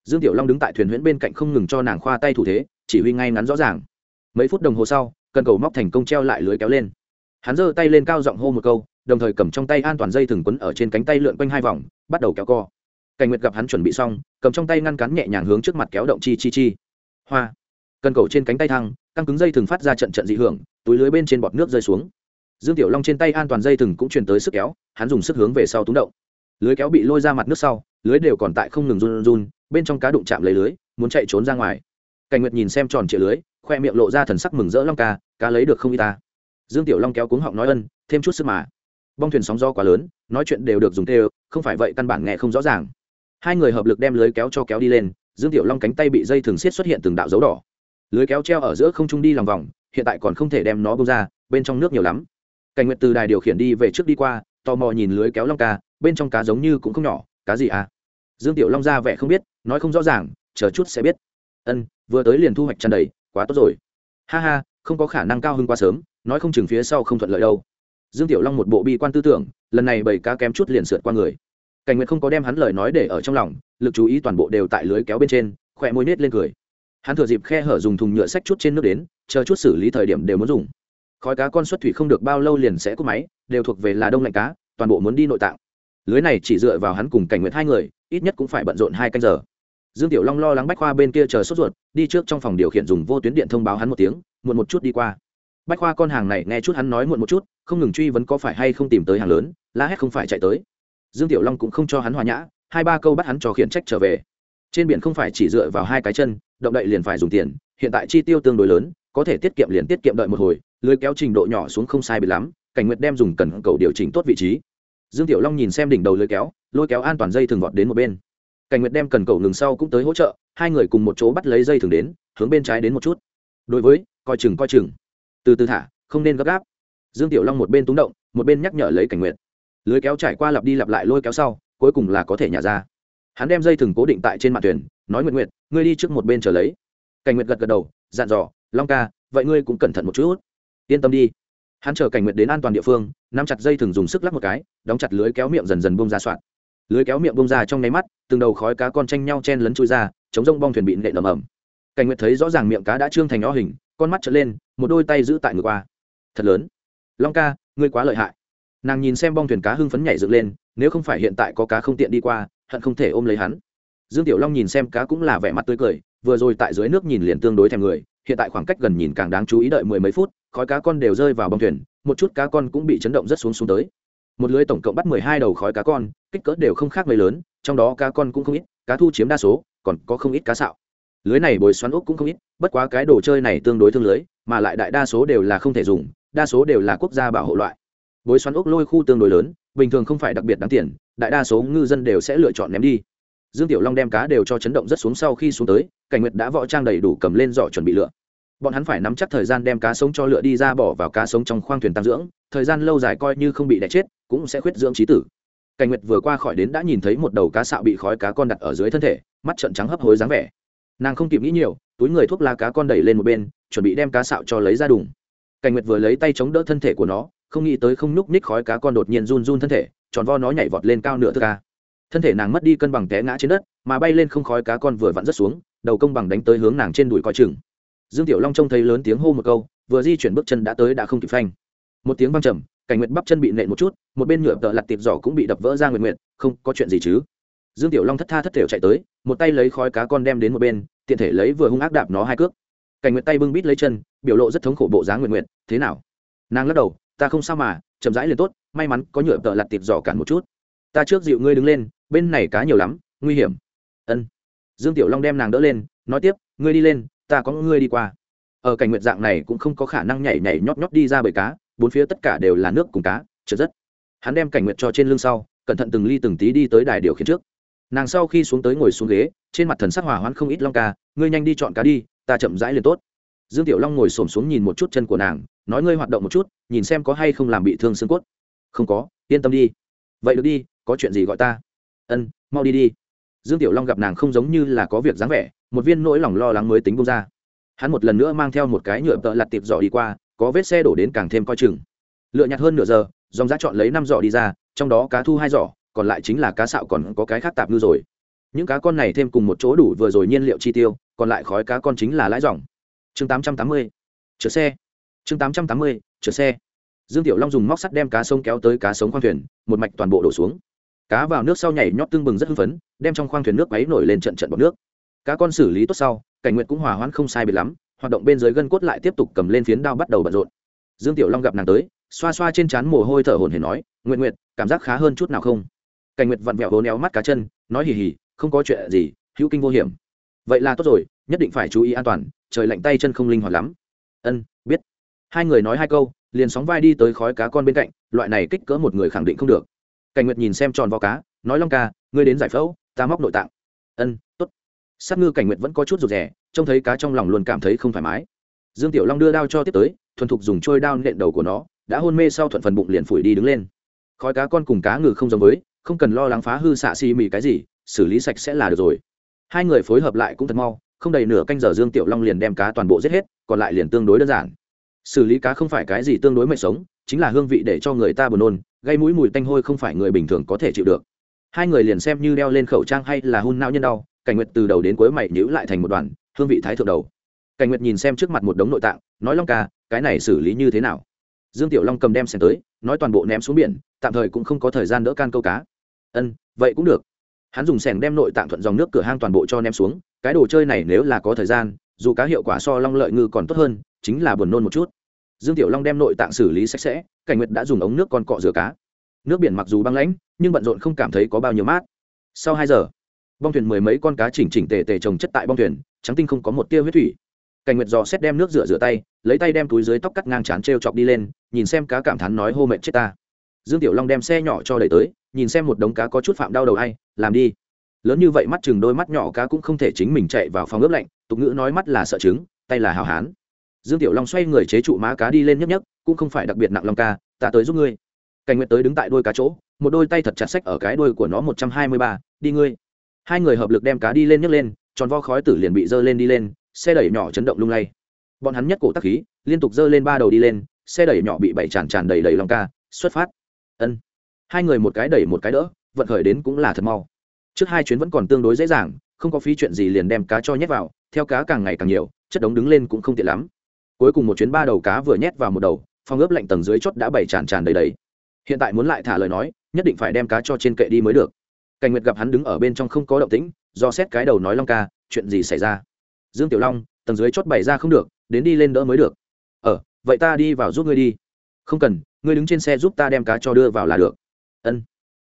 dương tiểu long đứng tại thuyền huyễn bên cạnh không ngừng cho nàng khoa tay thủ thế, chỉ huy ngay ngắn rõ ràng. Mấy phút đồng hồ sau, cần cầu móc thành công treo lại lưới kéo lên. Hắn giơ tay lên cao giọng hô một câu, đồng thời cầm trong tay an toàn dây thừng quấn ở trên cánh tay lượn quanh hai vòng, bắt đầu kéo co. Cảnh nguyệt gặp hắn chuẩn bị xong, cầm trong tay ngăn cắn nhẹ nhàng hướng trước mặt kéo động chi chi chi. Hoa. Cần cầu trên cánh tay thăng, căng cứng dây thừng phát ra trận trận dị hưởng, túi lưới bên trên bọt nước rơi xuống. Dương tiểu long trên tay an toàn dây thừng cũng truyền tới sức kéo, hắn dùng sức hướng về sau túng động. Lưới kéo bị lôi ra mặt nước sau, lưới đều còn tại không ngừng run run bên trong cá đụng chạm lấy lưới, muốn chạy trốn ra ngoài. Cảnh nguyệt nhìn xem tròn trịa lưới, khoe miệng lộ ra thần sắc mừng rỡ long ca, cá lấy được không y ta? Dương tiểu long kéo cuống họng nói ân, thêm chút sức mà. Bong thuyền sóng gió quá lớn, nói chuyện đều được dùng tê không phải vậy căn bản nghe không rõ ràng. Hai người hợp lực đem lưới kéo cho kéo đi lên, dương tiểu long cánh tay bị dây thường xiết xuất hiện từng đạo dấu đỏ. Lưới kéo treo ở giữa không trung đi lòng vòng, hiện tại còn không thể đem nó bông ra, bên trong nước nhiều lắm. Cảnh nguyệt từ đài điều khiển đi về trước đi qua, tò mò nhìn lưới kéo long ca, bên trong cá giống như cũng không nhỏ, cá gì à? Dương tiểu long ra vẻ không biết nói không rõ ràng, chờ chút sẽ biết. Ân, vừa tới liền thu hoạch tràn đầy, quá tốt rồi. Ha ha, không có khả năng cao hơn quá sớm, nói không chừng phía sau không thuận lợi đâu. Dương tiểu long một bộ bi quan tư tưởng, lần này bảy cá kém chút liền sượt qua người. Cảnh nguyệt không có đem hắn lời nói để ở trong lòng, lực chú ý toàn bộ đều tại lưới kéo bên trên, khỏe môi nết lên cười. Hắn thừa dịp khe hở dùng thùng nhựa sách chút trên nước đến, chờ chút xử lý thời điểm đều muốn dùng. Khói cá con xuất thủy không được bao lâu liền sẽ cúp máy, đều thuộc về là đông lạnh cá, toàn bộ muốn đi nội tạng. Lưới này chỉ dựa vào hắn cùng cảnh nguyệt hai người, ít nhất cũng phải bận rộn hai canh giờ dương tiểu long lo lắng bách khoa bên kia chờ sốt ruột, đi trước trong phòng điều khiển dùng vô tuyến điện thông báo hắn một tiếng, muộn một chút đi qua. Bách khoa con hàng này nghe chút hắn nói muộn một chút, không ngừng truy vấn có phải hay không tìm tới hàng lớn, la hét không phải chạy tới. Dương tiểu long cũng không cho hắn hòa nhã, hai ba câu bắt hắn cho khiển trách trở về. Trên biển không phải chỉ dựa vào hai cái chân, động đậy liền phải dùng tiền, hiện tại chi tiêu tương đối lớn, có thể tiết kiệm liền tiết kiệm đợi một hồi, lưới kéo trình độ nhỏ xuống không sai bị lắm, cảnh nguyệt đem dùng cần cầu điều chỉnh tốt vị trí. Dương tiểu long nhìn xem đỉnh đầu lưới kéo, lôi kéo an toàn dây thường vọt đến một bên cảnh nguyệt đem cần cầu ngừng sau cũng tới hỗ trợ, hai người cùng một chỗ bắt lấy dây thường đến, hướng bên trái đến một chút. Đối với, coi chừng coi chừng. Từ từ thả, không nên gấp gáp. Dương tiểu long một bên túng động, một bên nhắc nhở lấy cảnh nguyệt. Lưới kéo trải qua lặp đi lặp lại lôi kéo sau, cuối cùng là có thể nhả ra. Hắn đem dây thừng cố định tại trên mặt thuyền, nói nguyện nguyện ngươi đi trước một bên chờ lấy. Cảnh nguyệt gật gật đầu, dặn dò, long ca, vậy ngươi cũng cẩn thận một chút. Yên tâm đi. Hắn chờ cảnh nguyệt đến an toàn địa phương, nắm chặt dây thừng dùng sức lắc một cái, đóng chặt lưới kéo miệng dần dần bông ra soạn lưới kéo miệng bông ra trong nháy mắt, từng đầu khói cá con tranh nhau chen lấn chui ra, chống rông bong thuyền bị nện ầm ầm. Cảnh nguyệt thấy rõ ràng miệng cá đã trương thành o hình, con mắt trở lên, một đôi tay giữ tại ngược qua. Thật lớn. Long ca, ngươi quá lợi hại. Nàng nhìn xem bong thuyền cá hưng phấn nhảy dựng lên, nếu không phải hiện tại có cá không tiện đi qua, hận không thể ôm lấy hắn. Dương tiểu long nhìn xem cá cũng là vẻ mặt tươi cười, vừa rồi tại dưới nước nhìn liền tương đối thèm người, hiện tại khoảng cách gần nhìn càng đáng chú ý đợi mười mấy phút, khói cá con đều rơi vào bong thuyền, một chút cá con cũng bị chấn động rất xuống xuống tới một lưới tổng cộng bắt mười hai đầu khói cá con, kích cỡ đều không khác mấy lớn, trong đó cá con cũng không ít, cá thu chiếm đa số, còn có không ít cá sạo. Lưới này bồi xoắn ốc cũng không ít, bất quá cái đồ chơi này tương đối thương lưới, mà lại đại đa số đều là không thể dùng, đa số đều là quốc gia bảo hộ loại. Bối xoắn ốc lôi khu tương đối lớn, bình thường không phải đặc biệt đáng tiền, đại đa số ngư dân đều sẽ lựa chọn ném đi. Dương tiểu long đem cá đều cho chấn động rất xuống sau khi xuống tới, cảnh nguyệt đã võ trang đầy đủ cầm lên giỏ chuẩn bị lựa bọn hắn phải nắm chắc thời gian đem cá sống cho lựa đi ra bỏ vào cá sống trong khoang thuyền tăng dưỡng, thời gian lâu dài coi như không bị đẻ chết, cũng sẽ khuyết dưỡng trí tử. Cảnh nguyệt vừa qua khỏi đến đã nhìn thấy một đầu cá sạo bị khói cá con đặt ở dưới thân thể, mắt trợn trắng hấp hối dáng vẻ. Nàng không kịp nghĩ nhiều, túi người thuốc lá cá con đẩy lên một bên, chuẩn bị đem cá sạo cho lấy ra đùng. Cảnh nguyệt vừa lấy tay chống đỡ thân thể của nó, không nghĩ tới không nhúc ních khói cá con đột nhiên run run thân thể, tròn vo nó nhảy vọt lên cao nửa thước ca thân thể nàng mất đi cân bằng té ngã trên đất, mà bay lên không khói cá con vừa vặn rất xuống, đầu công bằng đánh tới hướng nàng trên đùi coi chừng dương tiểu long trông thấy lớn tiếng hô một câu, vừa di chuyển bước chân đã tới đã không kịp phanh. Một tiếng văng trầm, cảnh nguyệt bắp chân bị nện một chút, một bên nhựa tợ lặt tiệp giỏ cũng bị đập vỡ ra nguyện nguyện không có chuyện gì chứ. Dương tiểu long thất tha thất thểu chạy tới, một tay lấy khói cá con đem đến một bên, tiện thể lấy vừa hung ác đạp nó hai cước. Cảnh nguyệt tay bưng bít lấy chân, biểu lộ rất thống khổ bộ dáng nguyện nguyện thế nào? Nàng lắc đầu, ta không sao mà, chậm rãi liền tốt, may mắn có nhựa tợ lặt tiệp giỏ cản một chút. Ta trước dịu ngươi đứng lên, bên này cá nhiều lắm, nguy hiểm. Ân. Dương tiểu long đem nàng đỡ lên, nói tiếp, ngươi đi lên ta có ngươi đi qua. Ở cảnh nguyện dạng này cũng không có khả năng nhảy nhảy nhót nhót đi ra bởi cá, bốn phía tất cả đều là nước cùng cá, trượt rất. Hắn đem cảnh nguyện cho trên lưng sau, cẩn thận từng ly từng tí đi tới đài điều khiển trước. Nàng sau khi xuống tới ngồi xuống ghế, trên mặt thần sắc hỏa hoãn không ít long ca, ngươi nhanh đi chọn cá đi, ta chậm rãi liền tốt. Dương tiểu long ngồi xổm xuống nhìn một chút chân của nàng, nói ngươi hoạt động một chút, nhìn xem có hay không làm bị thương xương cốt. Không có, yên tâm đi. Vậy được đi, có chuyện gì gọi ta? Ân, mau đi đi dương tiểu long gặp nàng không giống như là có việc dáng vẻ, một viên nỗi lòng lo lắng mới tính bông ra. Hắn một lần nữa mang theo một cái nhựa tợ lặt tiệp giỏ đi qua, có vết xe đổ đến càng thêm coi chừng. Lựa nhặt hơn nửa giờ, dòng giá chọn lấy năm giỏ đi ra, trong đó cá thu hai giỏ, còn lại chính là cá sạo còn có cái khác tạp ngư rồi. Những cá con này thêm cùng một chỗ đủ vừa rồi nhiên liệu chi tiêu, còn lại khói cá con chính là lãi dòng. Chương tám trăm tám mươi, chở xe. Chương tám trăm tám mươi, chở xe. Dương tiểu long dùng móc sắt đem cá sông kéo tới cá sống khoang thuyền, một mạch toàn bộ đổ xuống cá vào nước sau nhảy nhót tương bừng rất hưng phấn, đem trong khoang thuyền nước quấy nổi lên trận trận bọt nước. Cá con xử lý tốt sau, cảnh nguyện cũng hòa hoãn không sai biệt lắm, hoạt động bên dưới gân cốt lại tiếp tục cầm lên phiến đao bắt đầu bận rộn. Dương tiểu long gặp nàng tới, xoa xoa trên trán mồ hôi thở hổn hển nói nguyện nguyện cảm giác khá hơn chút nào không? Cảnh nguyệt vặn vẹo hố néo mắt cá chân, nói hì hì, không có chuyện gì, hữu kinh vô hiểm. Vậy là tốt rồi, nhất định phải chú ý an toàn, trời lạnh tay chân không linh hoạt lắm. Ân, biết. Hai người nói hai câu, liền sóng vai đi tới khói cá con bên cạnh, loại này kích cỡ một người khẳng định không được cảnh nguyệt nhìn xem tròn vo cá, nói, long ca, ngươi đến giải phẫu, ta móc nội tạng. Ân, tốt. Sát ngư cảnh nguyệt vẫn có chút rụt rè, trông thấy cá trong lòng luôn cảm thấy không thoải mái. Dương tiểu long đưa đao cho tiếp tới, thuần thục dùng trôi đao nện đầu của nó, đã hôn mê sau thuận phần bụng liền phủi đi đứng lên. Khói cá con cùng cá ngừ không giống với, không cần lo lắng phá hư xạ xì mì cái gì, xử lý sạch sẽ là được rồi. Hai người phối hợp lại cũng thật mau, không đầy nửa canh giờ dương tiểu long liền đem cá toàn bộ giết hết, còn lại liền tương đối đơn giản. Xử lý cá không phải cái gì tương đối mệt sống, chính là hương vị để cho người ta buồn nôn gây mũi mùi tanh hôi không phải người bình thường có thể chịu được. Hai người liền xem như đeo lên khẩu trang hay là hun não nhân đau, cảnh nguyệt từ đầu đến cuối mày nhữ lại thành một đoàn, hương vị thái thượng đầu. Cảnh nguyệt nhìn xem trước mặt một đống nội tạng, nói long ca, cái này xử lý như thế nào? Dương tiểu long cầm đem xẻng tới, nói toàn bộ ném xuống biển, tạm thời cũng không có thời gian đỡ can câu cá. Ân, vậy cũng được. Hắn dùng xẻng đem nội tạng thuận dòng nước cửa hang toàn bộ cho ném xuống, cái đồ chơi này nếu là có thời gian, dù cá hiệu quả so long lợi ngư còn tốt hơn, chính là buồn nôn một chút dương tiểu long đem nội tạng xử lý sạch sẽ, cảnh nguyệt đã dùng ống nước con cọ rửa cá. Nước biển mặc dù băng lãnh, nhưng bận rộn không cảm thấy có bao nhiêu mát. Sau hai giờ, bong thuyền mười mấy con cá chỉnh chỉnh tề tề trồng chất tại bong thuyền, trắng tinh không có một tia huyết thủy. Cảnh nguyệt dò xét đem nước rửa rửa tay, lấy tay đem túi dưới tóc cắt ngang chán t r e o chọc đi lên, nhìn xem cá cảm thán nói hô mệt chết ta. Dương tiểu long đem xe nhỏ cho đẩy tới, nhìn xem một đống cá có chút phạm đau đầu hay làm đi. Lớn như vậy mắt chừng đôi mắt nhỏ cá cũng không thể chính mình chạy vào phòng ướp lạnh, tục ngữ nói mắt là sợ trứng, tay là hào hán dương tiểu long xoay người chế trụ má cá đi lên nhấp nhấp cũng không phải đặc biệt nặng long ca, ta tới giúp ngươi. Cảnh nguyệt tới đứng tại đôi cá chỗ, một đôi tay thật chặt sách ở cái đôi của nó một trăm hai mươi ba, đi ngươi. Hai người hợp lực đem cá đi lên nhấc lên, tròn vo khói tử liền bị dơ lên đi lên, xe đẩy nhỏ chấn động lung lay. Bọn hắn nhất cổ tắc khí, liên tục dơ lên ba đầu đi lên, xe đẩy nhỏ bị bảy tràn tràn đầy đầy lòng ca, xuất phát. Ân. Hai người một cái đẩy một cái đỡ, vận khởi đến cũng là thật mau. Trước hai chuyến vẫn còn tương đối dễ dàng, không có phí chuyện gì liền đem cá cho nhét vào, theo cá càng ngày càng nhiều, chất đống đứng lên cũng không tiện lắm cuối cùng một chuyến ba đầu cá vừa nhét vào một đầu, phòng ướp lạnh tầng dưới chốt đã bảy tràn tràn đầy đầy. Hiện tại muốn lại thả lời nói, nhất định phải đem cá cho trên kệ đi mới được. Cảnh nguyệt gặp hắn đứng ở bên trong không có động tĩnh, do xét cái đầu nói long ca, chuyện gì xảy ra? Dương tiểu long, tầng dưới chốt bày ra không được, đến đi lên đỡ mới được. Ờ vậy ta đi vào giúp ngươi đi. Không cần, ngươi đứng trên xe giúp ta đem cá cho đưa vào là được. Ân.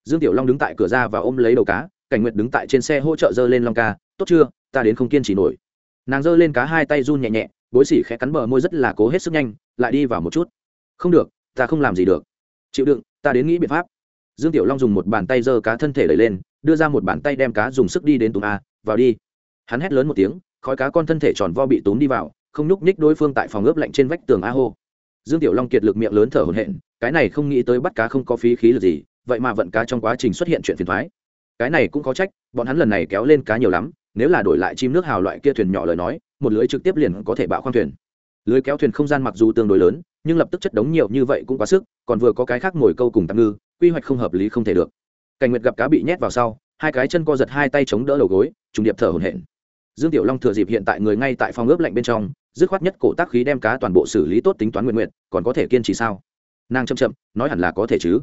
Dương tiểu long đứng tại cửa ra và ôm lấy đầu cá, cảnh nguyệt đứng tại trên xe hỗ trợ dơ lên long ca, tốt chưa, ta đến không kiên trì nổi. Nàng dơ lên cá hai tay run nhẹ nhẹ bối sỉ khẽ cắn bờ môi rất là cố hết sức nhanh, lại đi vào một chút. Không được, ta không làm gì được. Chịu đựng, ta đến nghĩ biện pháp. Dương tiểu long dùng một bàn tay giơ cá thân thể đẩy lên, đưa ra một bàn tay đem cá dùng sức đi đến tùng a, vào đi. Hắn hét lớn một tiếng, khói cá con thân thể tròn vo bị túm đi vào, không nhúc ních đối phương tại phòng ướp lạnh trên vách tường a hô. Dương tiểu long kiệt lực miệng lớn thở hổn hển, cái này không nghĩ tới bắt cá không có phí khí lực gì, vậy mà vận cá trong quá trình xuất hiện chuyện phiền thoái cái này cũng có trách, bọn hắn lần này kéo lên cá nhiều lắm, nếu là đổi lại chim nước hào loại kia thuyền nhỏ lời nói một lưới trực tiếp liền có thể bạo khoang thuyền. Lưới kéo thuyền không gian mặc dù tương đối lớn, nhưng lập tức chất đống nhiều như vậy cũng quá sức, còn vừa có cái khác ngồi câu cùng tạm ngư, quy hoạch không hợp lý không thể được. Cảnh nguyệt gặp cá bị nhét vào sau, hai cái chân co giật hai tay chống đỡ đầu gối, trùng điệp thở hổn hển. Dương tiểu long thừa dịp hiện tại người ngay tại phòng ướp lạnh bên trong, dứt khoát nhất cổ tác khí đem cá toàn bộ xử lý tốt tính toán nguyện nguyện, còn có thể kiên trì sao? Nàng chậm chậm, nói hẳn là có thể chứ.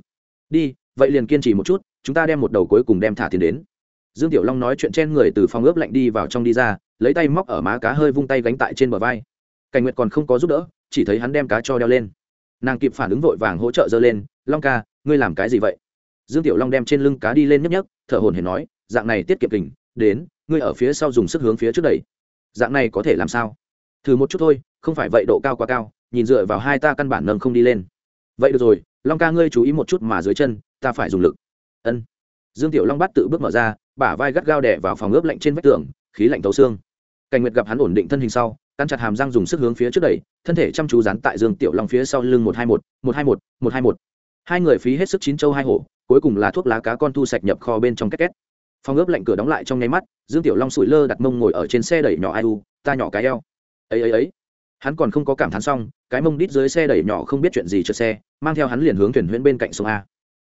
Đi, vậy liền kiên trì một chút, chúng ta đem một đầu cuối cùng đem thả tiền đến dương tiểu long nói chuyện trên người từ phòng ướp lạnh đi vào trong đi ra, lấy tay móc ở má cá hơi vung tay gánh tại trên bờ vai. Cảnh nguyệt còn không có giúp đỡ, chỉ thấy hắn đem cá cho đeo lên. Nàng kịp phản ứng vội vàng hỗ trợ dơ lên, long ca, ngươi làm cái gì vậy? Dương tiểu long đem trên lưng cá đi lên nhấp nhấp thở hồn hển nói, dạng này tiết kiệm kình, đến, ngươi ở phía sau dùng sức hướng phía trước đẩy. Dạng này có thể làm sao? Thử một chút thôi, không phải vậy độ cao quá cao, nhìn dựa vào hai ta căn bản nâng không đi lên. Vậy được rồi, long ca ngươi chú ý một chút mà dưới chân, ta phải dùng lực. Ân. Dương tiểu long bắt tự bước mở ra bả vai gắt gao đè vào phòng ướp lạnh trên vách tường, khí lạnh tấu xương. Cảnh nguyệt gặp hắn ổn định thân hình sau căn chặt hàm răng dùng sức hướng phía trước đẩy, thân thể chăm chú dán tại dương tiểu long phía sau lưng một hai một một hai một một hai một. Hai người phí hết sức chín châu hai hổ, cuối cùng là thuốc lá cá con thu sạch nhập kho bên trong két két. Phòng ướp lạnh cửa đóng lại trong nháy mắt, dương tiểu long sủi lơ đặt mông ngồi ở trên xe đẩy nhỏ ai u, ta nhỏ cái eo. Ấy ấy ấy. Hắn còn không có cảm thán xong, cái mông đít dưới xe đẩy nhỏ không biết chuyện gì cho xe, mang theo hắn liền hướng thuyền huyễn bên cạnh sông a.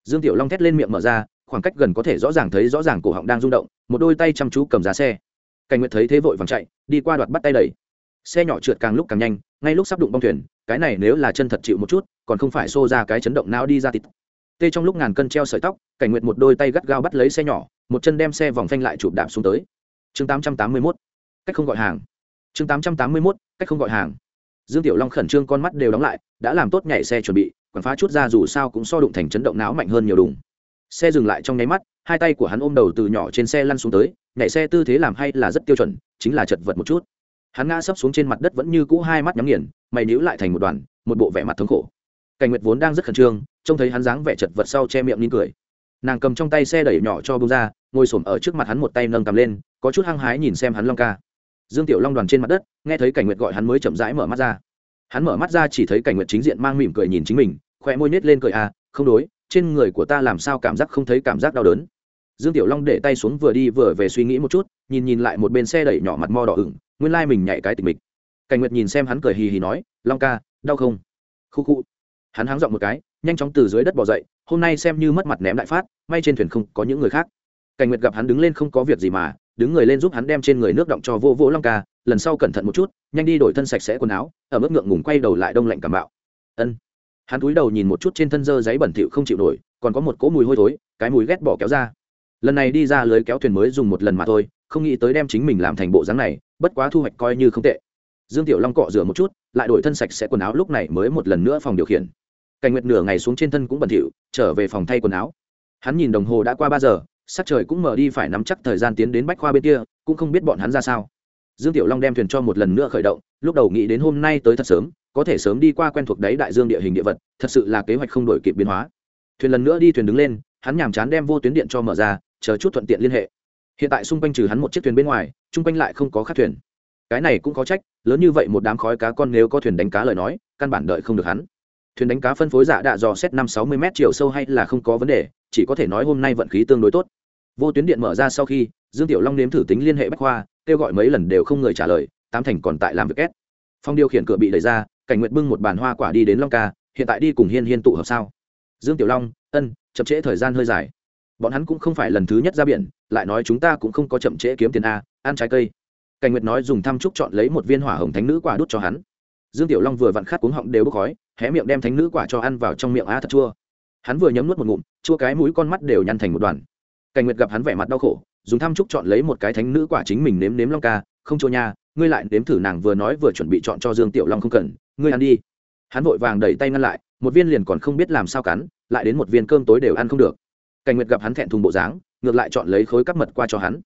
Dương tiểu long thét lên miệng mở ra khoảng cách gần có thể rõ ràng thấy rõ ràng cổ họng đang rung động, một đôi tay chăm chú cầm giá xe. Cảnh nguyệt thấy thế vội vàng chạy, đi qua đoạt bắt tay đẩy. Xe nhỏ trượt càng lúc càng nhanh, ngay lúc sắp đụng bong thuyền, cái này nếu là chân thật chịu một chút, còn không phải xô ra cái chấn động não đi ra thịt. Tê trong lúc ngàn cân treo sợi tóc, cảnh nguyệt một đôi tay gắt gao bắt lấy xe nhỏ, một chân đem xe vòng phanh lại chụp đạp xuống tới. Chương tám trăm tám mươi mốt, cách không gọi hàng. Chương tám trăm tám mươi mốt, cách không gọi hàng. Dương tiểu long khẩn trương con mắt đều đóng lại, đã làm tốt nhảy xe chuẩn bị, quảng phá chút ra dù sao cũng so đụng thành chấn động não mạnh hơn nhiều đùng xe dừng lại trong nháy mắt, hai tay của hắn ôm đầu từ nhỏ trên xe lăn xuống tới, nhảy xe tư thế làm hay là rất tiêu chuẩn, chính là chật vật một chút. Hắn ngã sấp xuống trên mặt đất vẫn như cũ hai mắt nhắm nghiền, mày níu lại thành một đoàn, một bộ vẻ mặt thống khổ. Cảnh nguyệt vốn đang rất khẩn trương, trông thấy hắn dáng vẻ chật vật sau che miệng nín cười. Nàng cầm trong tay xe đẩy nhỏ cho bông ra, ngồi s ổ m ở trước mặt hắn một tay nâng cầm lên, có chút hăng hái nhìn xem hắn long ca. Dương tiểu long đoàn trên mặt đất, nghe thấy cảnh nguyệt gọi hắn mới chậm rãi mở mắt ra. Hắn mở mắt ra chỉ thấy cảnh nguyệt chính diện mang mỉm cười nhìn chính mình khoe môi nết lên cười à không đối trên người của ta làm sao cảm giác không thấy cảm giác đau đớn? Dương tiểu long để tay xuống vừa đi vừa về suy nghĩ một chút, nhìn nhìn lại một bên xe đẩy nhỏ mặt mo đỏ ửng, nguyên lai mình nhảy cái tình mình cảnh nguyệt nhìn xem hắn cười hì hì nói, long ca, đau không? Khu khu. Hắn háng dọn một cái, nhanh chóng từ dưới đất bỏ dậy, hôm nay xem như mất mặt ném đại phát, may trên thuyền không có những người khác. Cảnh nguyệt gặp hắn đứng lên không có việc gì mà, đứng người lên giúp hắn đem trên người nước động cho vô vô long ca, lần sau cẩn thận một chút, nhanh đi đổi thân sạch sẽ quần áo, ở mức ngượng ngùng quay đầu lại đông lạnh cảm bạo. Ân hắn cúi đầu nhìn một chút trên thân dơ giấy bẩn thỉu không chịu nổi, còn có một cỗ mùi hôi thối, cái mùi ghét bỏ kéo ra. Lần này đi ra lưới kéo thuyền mới dùng một lần mà thôi, không nghĩ tới đem chính mình làm thành bộ dáng này, bất quá thu hoạch coi như không tệ. Dương tiểu long cọ rửa một chút, lại đổi thân sạch sẽ quần áo lúc này mới một lần nữa phòng điều khiển. Cảnh nguyệt nửa ngày xuống trên thân cũng bẩn thỉu, trở về phòng thay quần áo. Hắn nhìn đồng hồ đã qua ba giờ, sắc trời cũng mở đi phải nắm chắc thời gian tiến đến bách khoa bên kia, cũng không biết bọn hắn ra sao dương tiểu long đem thuyền cho một lần nữa khởi động, lúc đầu nghĩ đến hôm nay tới thật sớm, có thể sớm đi qua quen thuộc đáy đại dương địa hình địa vật, thật sự là kế hoạch không đổi kịp biến hóa. Thuyền lần nữa đi thuyền đứng lên, hắn nhàm chán đem vô tuyến điện cho mở ra, chờ chút thuận tiện liên hệ. Hiện tại xung quanh trừ hắn một chiếc thuyền bên ngoài, chung quanh lại không có khác thuyền. Cái này cũng có trách, lớn như vậy một đám khói cá con nếu có thuyền đánh cá lời nói, căn bản đợi không được hắn. Thuyền đánh cá phân phối dạ đạ dò xét năm sáu mươi m chiều sâu hay là không có vấn đề, chỉ có thể nói hôm nay vận khí tương đối tốt. Vô tuyến điện mở ra sau khi, dương tiểu long nếm thử tính liên hệ bách khoa kêu gọi mấy lần đều không người trả lời, tám thành còn tại làm việc két phong điều khiển cửa bị đẩy ra, cảnh nguyện bưng một bàn hoa quả đi đến long ca, hiện tại đi cùng hiên hiên tụ hợp sao? Dương tiểu long, ân, chậm trễ thời gian hơi dài. Bọn hắn cũng không phải lần thứ nhất ra biển, lại nói chúng ta cũng không có chậm trễ kiếm tiền a, ăn trái cây. Cảnh nguyệt nói dùng thăm trúc chọn lấy một viên hỏa hồng thánh nữ quả đút cho hắn. Dương tiểu long vừa vặn khát cuống họng đều bốc khói, hé miệng đem thánh nữ quả cho ăn vào trong miệng a thật chua. Hắn vừa nhấm nuốt một ngụm, chua cái mũi con mắt đều nhăn thành một đoàn. Cảnh nguyệt gặp hắn vẻ mặt đau khổ dùng thăm trúc chọn lấy một cái thánh nữ quả chính mình nếm nếm long ca, không chua nha, ngươi lại nếm thử nàng vừa nói vừa chuẩn bị chọn cho dương tiểu long không cần, ngươi ăn đi. Hắn vội vàng đẩy tay ngăn lại, một viên liền còn không biết làm sao cắn, lại đến một viên cơm tối đều ăn không được. Cảnh nguyệt gặp hắn thẹn thùng bộ dáng, ngược lại chọn lấy khối cắp mật qua cho hắn.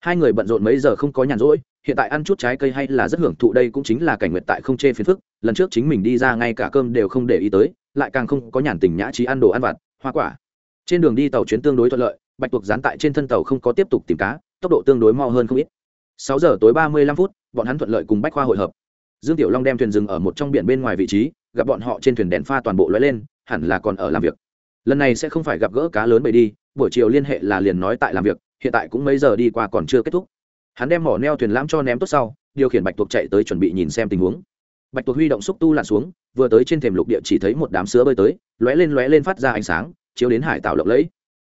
Hai người bận rộn mấy giờ không có nhàn rỗi, hiện tại ăn chút trái cây hay là rất hưởng thụ đây cũng chính là cảnh nguyệt tại không chê phiền phức, lần trước chính mình đi ra ngay cả cơm đều không để ý tới, lại càng không có nhàn tình nhã trí ăn đồ ăn vặt, hoa quả. Trên đường đi tàu chuyến tương đối thuận lợi bạch tuộc dán tại trên thân tàu không có tiếp tục tìm cá, tốc độ tương đối mau hơn không ít. Sáu giờ tối ba mươi lăm phút, bọn hắn thuận lợi cùng bách khoa hội hợp. Dương tiểu long đem thuyền dừng ở một trong biển bên ngoài vị trí, gặp bọn họ trên thuyền đèn pha toàn bộ lóe lên, hẳn là còn ở làm việc. Lần này sẽ không phải gặp gỡ cá lớn bậy đi, buổi chiều liên hệ là liền nói tại làm việc, hiện tại cũng mấy giờ đi qua còn chưa kết thúc. Hắn đem mỏ neo thuyền lãm cho ném tốt sau, điều khiển bạch tuộc chạy tới chuẩn bị nhìn xem tình huống. Bạch tuộc huy động xúc tu lặn xuống, vừa tới trên thềm lục địa chỉ thấy một đám sứa bơi tới, lóe lên lóe lên phát ra ánh sáng, chiếu đến hải tạo lộng lẫy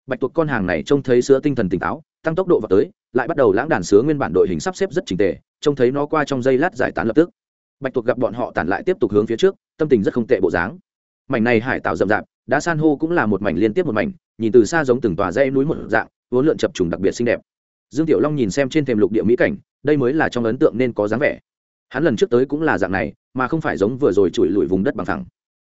bạch tuộc con hàng này trông thấy sứa tinh thần tỉnh táo, tăng tốc độ vào tới, lại bắt đầu lãng đàn sứa nguyên bản đội hình sắp xếp rất trình tề, trông thấy nó qua trong giây lát giải tán lập tức. Bạch tuộc gặp bọn họ tản lại tiếp tục hướng phía trước, tâm tình rất không tệ bộ dáng. Mảnh này hải tạo rậm rạp, đá san hô cũng là một mảnh liên tiếp một mảnh, nhìn từ xa giống từng tòa dây núi một dạng, vốn lượn chập trùng đặc biệt xinh đẹp. Dương tiểu long nhìn xem trên thềm lục địa mỹ cảnh, đây mới là trong ấn tượng nên có dáng vẻ. Hắn lần trước tới cũng là dạng này, mà không phải giống vừa rồi chùi lùi vùng đất bằng thẳng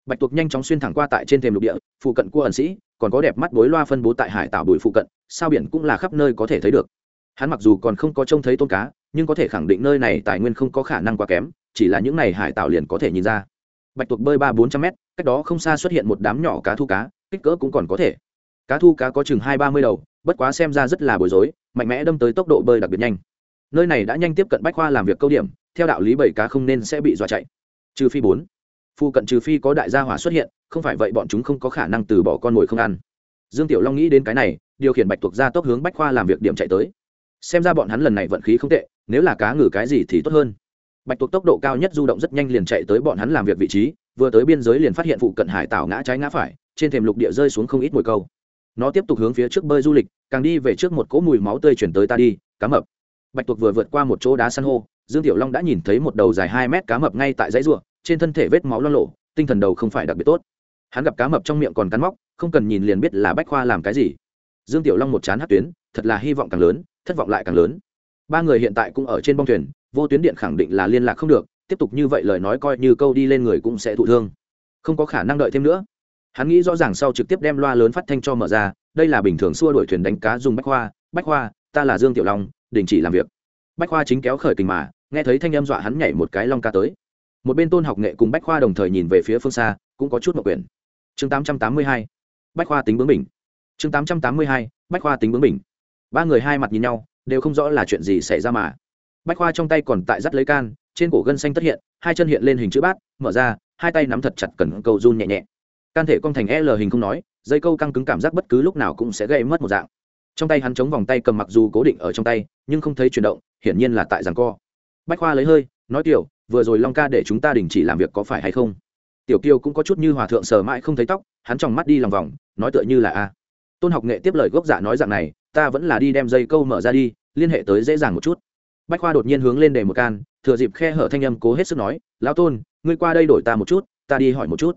bạch tuộc nhanh chóng xuyên thẳng qua tại trên thềm lục địa, phụ cận cua ẩn sĩ còn có đẹp mắt bối loa phân bố tại hải tạo bùi phụ cận, sao biển cũng là khắp nơi có thể thấy được. Hắn mặc dù còn không có trông thấy tôm cá, nhưng có thể khẳng định nơi này tài nguyên không có khả năng quá kém, chỉ là những này hải tạo liền có thể nhìn ra. Bạch tuộc bơi ba bốn trăm mét, cách đó không xa xuất hiện một đám nhỏ cá thu cá, kích cỡ cũng còn có thể. Cá thu cá có chừng hai ba mươi đầu, bất quá xem ra rất là bối rối, mạnh mẽ đâm tới tốc độ bơi đặc biệt nhanh. Nơi này đã nhanh tiếp cận bách khoa làm việc câu điểm, theo đạo lý bảy cá không nên sẽ bị dọa chạy. Trừ phi bốn phu cận trừ phi có đại gia hỏa xuất hiện, không phải vậy bọn chúng không có khả năng từ bỏ con mồi không ăn. Dương tiểu long nghĩ đến cái này, điều khiển bạch tuộc ra tốc hướng bách khoa làm việc điểm chạy tới. Xem ra bọn hắn lần này vận khí không tệ, nếu là cá ngừ cái gì thì tốt hơn. Bạch tuộc tốc độ cao nhất du động rất nhanh liền chạy tới bọn hắn làm việc vị trí, vừa tới biên giới liền phát hiện phụ cận hải tảo ngã trái ngã phải, trên thềm lục địa rơi xuống không ít mùi câu. Nó tiếp tục hướng phía trước bơi du lịch, càng đi về trước một cỗ mùi máu tươi chuyển tới ta đi, cá mập. Bạch tuộc vừa vượt qua một chỗ đá san hô, dương tiểu long đã nhìn thấy một đầu dài hai mét cá mập ngay tại dãy ruộng trên thân thể vết máu lo lộ, tinh thần đầu không phải đặc biệt tốt. Hắn gặp cá mập trong miệng còn cắn móc, không cần nhìn liền biết là bách khoa làm cái gì. Dương tiểu long một chán hát tuyến, thật là hy vọng càng lớn, thất vọng lại càng lớn. Ba người hiện tại cũng ở trên bong thuyền, vô tuyến điện khẳng định là liên lạc không được, tiếp tục như vậy lời nói coi như câu đi lên người cũng sẽ thụ thương. Không có khả năng đợi thêm nữa. Hắn nghĩ rõ ràng sau trực tiếp đem loa lớn phát thanh cho mở ra, đây là bình thường xua đuổi thuyền đánh cá dùng bách khoa bách khoa, ta là dương tiểu long, đình chỉ làm việc. Bách khoa chính kéo khởi kình mà, nghe thấy thanh âm dọa hắn nhảy một cái long ca tới một bên tôn học nghệ cùng bách khoa đồng thời nhìn về phía phương xa, cũng có chút mậu quyền chương tám trăm tám mươi hai, bách khoa tính bướng bình chương tám trăm tám mươi hai, bách khoa tính bướng bình ba người hai mặt nhìn nhau, đều không rõ là chuyện gì xảy ra mà. Bách khoa trong tay còn tại dắt lấy can, trên cổ gân xanh tất hiện, hai chân hiện lên hình chữ bát, mở ra, hai tay nắm thật chặt cần câu run nhẹ nhẹ. Can thể cong thành l hình không nói, dây câu căng cứng cảm giác bất cứ lúc nào cũng sẽ gây mất một dạng. Trong tay hắn chống vòng tay cầm mặc dù cố định ở trong tay, nhưng không thấy chuyển động, hiển nhiên là tại rằng co. Bách khoa lấy hơi, nói tiểu vừa rồi long ca để chúng ta đình chỉ làm việc có phải hay không? Tiểu kiều cũng có chút như hòa thượng sờ mãi không thấy tóc, hắn tròng mắt đi lòng vòng, nói tựa như là a. Tôn học nghệ tiếp lời gốc giả nói dạng này, ta vẫn là đi đem dây câu mở ra đi, liên hệ tới dễ dàng một chút. Bách khoa đột nhiên hướng lên đề một can, thừa dịp khe hở thanh âm cố hết sức nói, lão tôn, ngươi qua đây đổi ta một chút, ta đi hỏi một chút.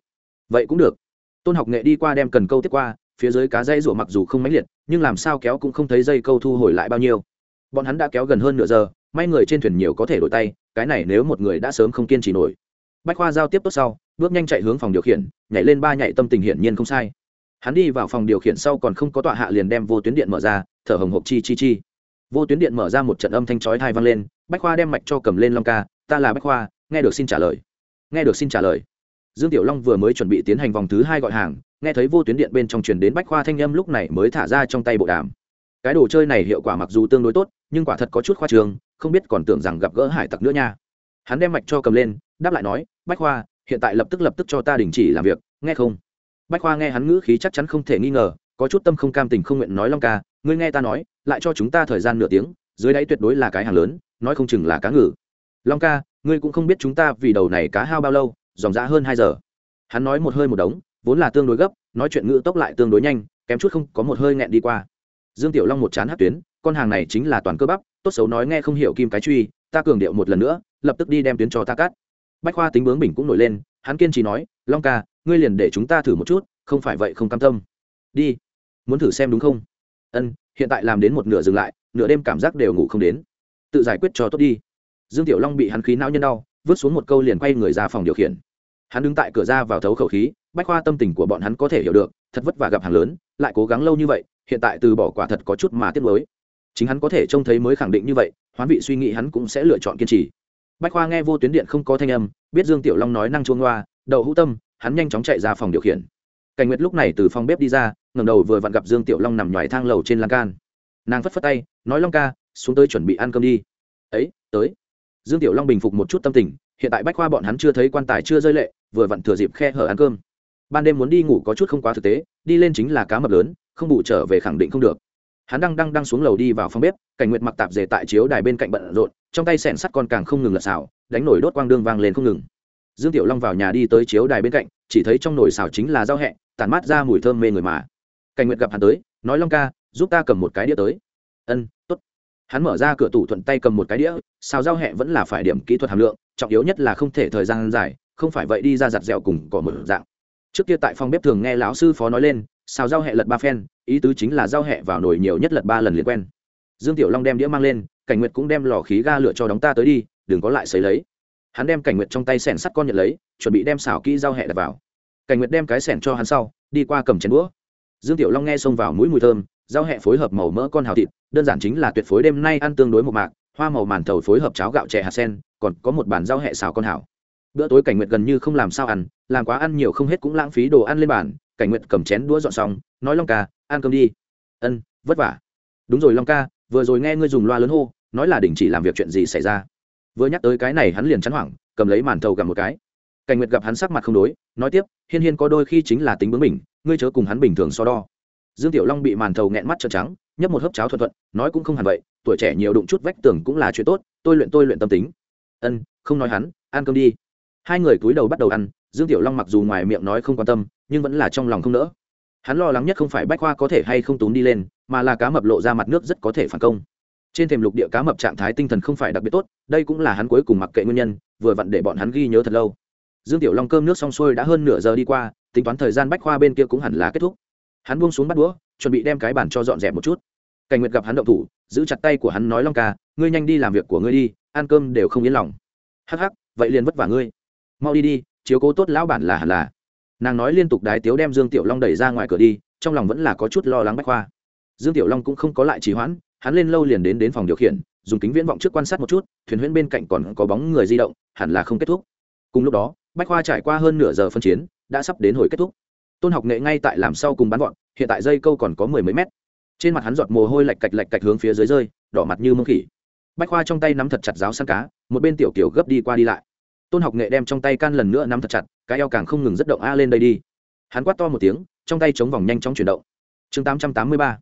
Vậy cũng được. Tôn học nghệ đi qua đem cần câu tiếp qua, phía dưới cá dây rủa mặc dù không mãnh liệt, nhưng làm sao kéo cũng không thấy dây câu thu hồi lại bao nhiêu. Bọn hắn đã kéo gần hơn nửa giờ may người trên thuyền nhiều có thể đổi tay, cái này nếu một người đã sớm không kiên trì nổi. Bách khoa giao tiếp tốt sau, bước nhanh chạy hướng phòng điều khiển, nhảy lên ba nhảy tâm tình hiển nhiên không sai. Hắn đi vào phòng điều khiển sau còn không có tọa hạ liền đem vô tuyến điện mở ra, thở hồng hộc chi chi chi. Vô tuyến điện mở ra một trận âm thanh chói thai vang lên, bách khoa đem mạch cho cầm lên long ca, ta là bách khoa, nghe được xin trả lời. Nghe được xin trả lời. Dương tiểu long vừa mới chuẩn bị tiến hành vòng thứ hai gọi hàng, nghe thấy vô tuyến điện bên trong truyền đến bách khoa thanh âm lúc này mới thả ra trong tay bộ đàm. Cái đồ chơi này hiệu quả mặc dù tương đối tốt, nhưng quả thật có chút khoa trường không biết còn tưởng rằng gặp gỡ hải tặc nữa nha. Hắn đem mạch cho cầm lên, đáp lại nói, bách khoa, hiện tại lập tức lập tức cho ta đình chỉ làm việc, nghe không? Bách khoa nghe hắn ngữ khí chắc chắn không thể nghi ngờ, có chút tâm không cam tình không nguyện nói long ca, ngươi nghe ta nói, lại cho chúng ta thời gian nửa tiếng, dưới đáy tuyệt đối là cái hàng lớn, nói không chừng là cá ngừ. Long ca, ngươi cũng không biết chúng ta vì đầu này cá hao bao lâu, dòng dã hơn hai giờ. Hắn nói một hơi một đống, vốn là tương đối gấp, nói chuyện ngữ tốc lại tương đối nhanh, kém chút không có một hơi nghẹn đi qua. Dương tiểu long một chán hát tuyến, con hàng này chính là toàn cơ bắp tốt xấu nói nghe không hiểu kim cái truy, ta cường điệu một lần nữa, lập tức đi đem tuyến cho ta cắt. Bách khoa tính bướng bình cũng nổi lên, hắn kiên trì nói, long ca, ngươi liền để chúng ta thử một chút, không phải vậy không cam tâm. Đi. Muốn thử xem đúng không? Ân, hiện tại làm đến một nửa dừng lại, nửa đêm cảm giác đều ngủ không đến. Tự giải quyết cho tốt đi. Dương tiểu long bị hắn khí não nhân đau, vứt xuống một câu liền quay người ra phòng điều khiển. Hắn đứng tại cửa ra vào thấu khẩu khí, bách khoa tâm tình của bọn hắn có thể hiểu được, thật vất vả gặp hàng lớn, lại cố gắng lâu như vậy, hiện tại từ bỏ quả thật có chút mà tiếc mới chính hắn có thể trông thấy mới khẳng định như vậy, hoán vị suy nghĩ hắn cũng sẽ lựa chọn kiên trì. Bách khoa nghe vô tuyến điện không có thanh âm, biết dương tiểu long nói năng chuông loa, đậu hữu tâm, hắn nhanh chóng chạy ra phòng điều khiển. Cảnh nguyệt lúc này từ phòng bếp đi ra ngầm đầu vừa vặn gặp dương tiểu long nằm ngoài thang lầu trên lan can. Nàng phất phất tay, nói long ca, xuống tới chuẩn bị ăn cơm đi. Ấy, tới. Dương tiểu long bình phục một chút tâm tình, hiện tại bách khoa bọn hắn chưa thấy quan tài chưa rơi lệ, vừa vặn thừa dịp khe hở ăn cơm. Ban đêm muốn đi ngủ có chút không quá thực tế, đi lên chính là cá mập lớn, không bù trở về khẳng định không được hắn đang đang đang xuống lầu đi vào phòng bếp, cảnh nguyệt mặc tạp dề tại chiếu đài bên cạnh bận rộn, trong tay sẻn sắt con càng không ngừng lật xào, đánh nổi đốt quang đương vang lên không ngừng. Dương tiểu long vào nhà đi tới chiếu đài bên cạnh, chỉ thấy trong nồi xào chính là rau hẹ tàn mát ra mùi thơm mê người mà. Cảnh nguyệt gặp hắn tới, nói long ca, giúp ta cầm một cái đĩa tới. Ân t ố t hắn mở ra cửa tủ thuận tay cầm một cái đĩa, xào rau hẹ vẫn là phải điểm kỹ thuật hàm lượng, trọng yếu nhất là không thể thời gian dài, không phải vậy đi ra giặt dẻo cùng cỏ một dạng. Trước kia tại phòng bếp thường nghe lão sư phó nói lên xào rau hẹ lật ba phen, ý tứ chính là rau hẹ vào nồi nhiều nhất lật ba lần liền quen. Dương tiểu long đem đĩa mang lên, cảnh nguyệt cũng đem lò khí ga lửa cho đóng ta tới đi, đừng có lại xấy lấy. Hắn đem cảnh nguyệt trong tay sẻn sắt con nhận lấy, chuẩn bị đem xào kỹ rau hẹ đặt vào. Cảnh nguyệt đem cái sẻn cho hắn sau, đi qua cầm chén đũa. Dương tiểu long nghe xông vào mũi mùi thơm, rau hẹ phối hợp màu mỡ con hào thịt, đơn giản chính là tuyệt phối đêm nay ăn tương đối một mạc, hoa màu màn thầu phối hợp cháo gạo chè hạt sen, còn có một bàn rau hẹ xào con hảo. Bữa tối cảnh nguyệt gần như không làm sao ăn, làm quá ăn nhiều không hết cũng lãng phí đồ ăn lên bàn cảnh nguyệt cầm chén đũa dọn xong, nói, long ca, ăn cơm đi. Ân, vất vả. Đúng rồi, long ca, vừa rồi nghe ngươi dùng loa lớn hô, nói là đình chỉ làm việc chuyện gì xảy ra? Vừa nhắc tới cái này hắn liền chắn hoảng, cầm lấy màn thầu gặp một cái. Cảnh nguyệt gặp hắn sắc mặt không đối, nói tiếp, hiên hiên có đôi khi chính là tính bướng mình ngươi chớ cùng hắn bình thường so đo. Dương tiểu long bị màn thầu nghẹn mắt trợn trắng, nhấp một hớp cháo thuận thuận, nói cũng không hẳn vậy, tuổi trẻ nhiều đụng chút vách tường cũng là chuyện tốt, tôi luyện tôi luyện tâm tính. Ân, không nói hắn, ăn cơm đi. Hai người cúi đầu bắt đầu ăn, dương tiểu long mặc dù ngoài miệng nói không quan tâm nhưng vẫn là trong lòng không nỡ. Hắn lo lắng nhất không phải bách khoa có thể hay không túm đi lên, mà là cá mập lộ ra mặt nước rất có thể phản công. Trên thềm lục địa cá mập trạng thái tinh thần không phải đặc biệt tốt, đây cũng là hắn cuối cùng mặc kệ nguyên nhân, vừa vặn để bọn hắn ghi nhớ thật lâu. Dương tiểu long cơm nước xong xuôi đã hơn nửa giờ đi qua, tính toán thời gian bách khoa bên kia cũng hẳn là kết thúc. Hắn buông xuống bắt đũa, chuẩn bị đem cái bàn cho dọn dẹp một chút. Cảnh nguyệt gặp hắn động thủ, giữ chặt tay của hắn nói long ca, ngươi nhanh đi làm việc của ngươi đi, ăn cơm đều không yên lòng. Hắc hắc, vậy liền vất vả ngươi. Mau đi đi, chiếu cố tốt lão bản là hẳn là nàng nói liên tục đái tiếu đem dương tiểu long đẩy ra ngoài cửa đi, trong lòng vẫn là có chút lo lắng bách khoa. Dương tiểu long cũng không có lại trì hoãn, hắn lên lâu liền đến đến phòng điều khiển, dùng kính viễn vọng trước quan sát một chút, thuyền huyễn bên cạnh còn có bóng người di động, hẳn là không kết thúc. Cùng lúc đó, bách khoa trải qua hơn nửa giờ phân chiến, đã sắp đến hồi kết thúc. Tôn học nghệ ngay tại làm sau cùng bắn gọn, hiện tại dây câu còn có mười mấy mét. Trên mặt hắn giọt mồ hôi lạch cạch lạch cạch hướng phía dưới rơi, đỏ mặt như mông khỉ. Bách khoa trong tay nắm thật chặt giáo săn cá, một bên tiểu kiểu gấp đi qua đi lại. Tôn học nghệ đem trong tay can lần nữa nắm thật chặt cái eo càng không ngừng rất động a lên đây đi. Hắn quát to một tiếng, trong tay chống vòng nhanh chóng chuyển động. Chương tám trăm tám mươi ba,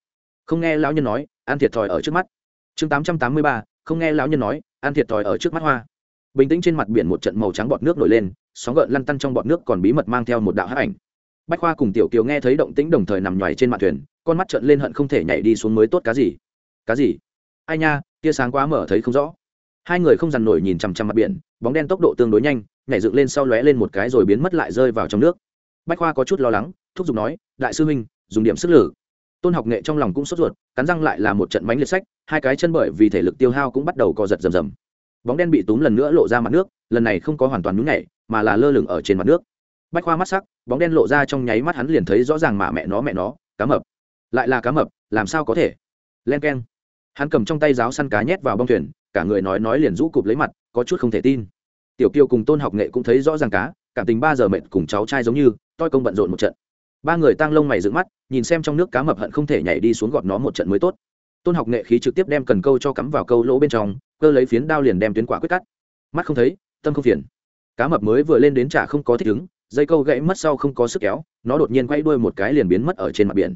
không nghe lão nhân nói, ăn thiệt thòi ở trước mắt. Chương tám trăm tám mươi ba, không nghe lão nhân nói, ăn thiệt thòi ở trước mắt hoa. Bình tĩnh trên mặt biển một trận màu trắng bọt nước nổi lên, sóng gợn lăn tăn trong bọt nước còn bí mật mang theo một đạo hát ảnh. Bách khoa cùng tiểu kiều nghe thấy động tĩnh đồng thời nằm nhoài trên mặt thuyền, con mắt trợn lên hận không thể nhảy đi xuống mới tốt cá gì. Cá gì? Ai nha, tia sáng quá mở thấy không rõ. Hai người không dằn nổi nhìn chằm chằm mặt biển, bóng đen tốc độ tương đối nhanh nhảy dựng lên sau lóe lên một cái rồi biến mất lại rơi vào trong nước. Bách khoa có chút lo lắng, thúc giục nói, đại sư huynh, dùng điểm sức lử. Tôn học nghệ trong lòng cũng sốt ruột, cắn răng lại là một trận mánh liệt sách, hai cái chân bởi vì thể lực tiêu hao cũng bắt đầu co giật rầm rầm. Bóng đen bị túm lần nữa lộ ra mặt nước, lần này không có hoàn toàn nhún nhảy, mà là lơ lửng ở trên mặt nước. Bách khoa mắt sắc, bóng đen lộ ra trong nháy mắt hắn liền thấy rõ ràng mà mẹ nó mẹ nó, cá mập. Lại là cá mập, làm sao có thể? Len k e n hắn cầm trong tay giáo săn cá nhét vào bong thuyền, cả người nói nói liền rũ cụp lấy mặt, có chút không thể tin tiểu kiều cùng tôn học nghệ cũng thấy rõ ràng cá, cảm tình ba giờ mệt cùng cháu trai giống như, toi công bận rộn một trận. Ba người tăng lông mày dựng mắt, nhìn xem trong nước cá mập hận không thể nhảy đi xuống gọt nó một trận mới tốt. Tôn học nghệ khí trực tiếp đem cần câu cho cắm vào câu lỗ bên trong, cơ lấy phiến đao liền đem tuyến quả quyết cắt. Mắt không thấy, tâm không phiền. Cá mập mới vừa lên đến trả không có thích ứng, dây câu gãy mất sau không có sức kéo, nó đột nhiên quay đuôi một cái liền biến mất ở trên mặt biển.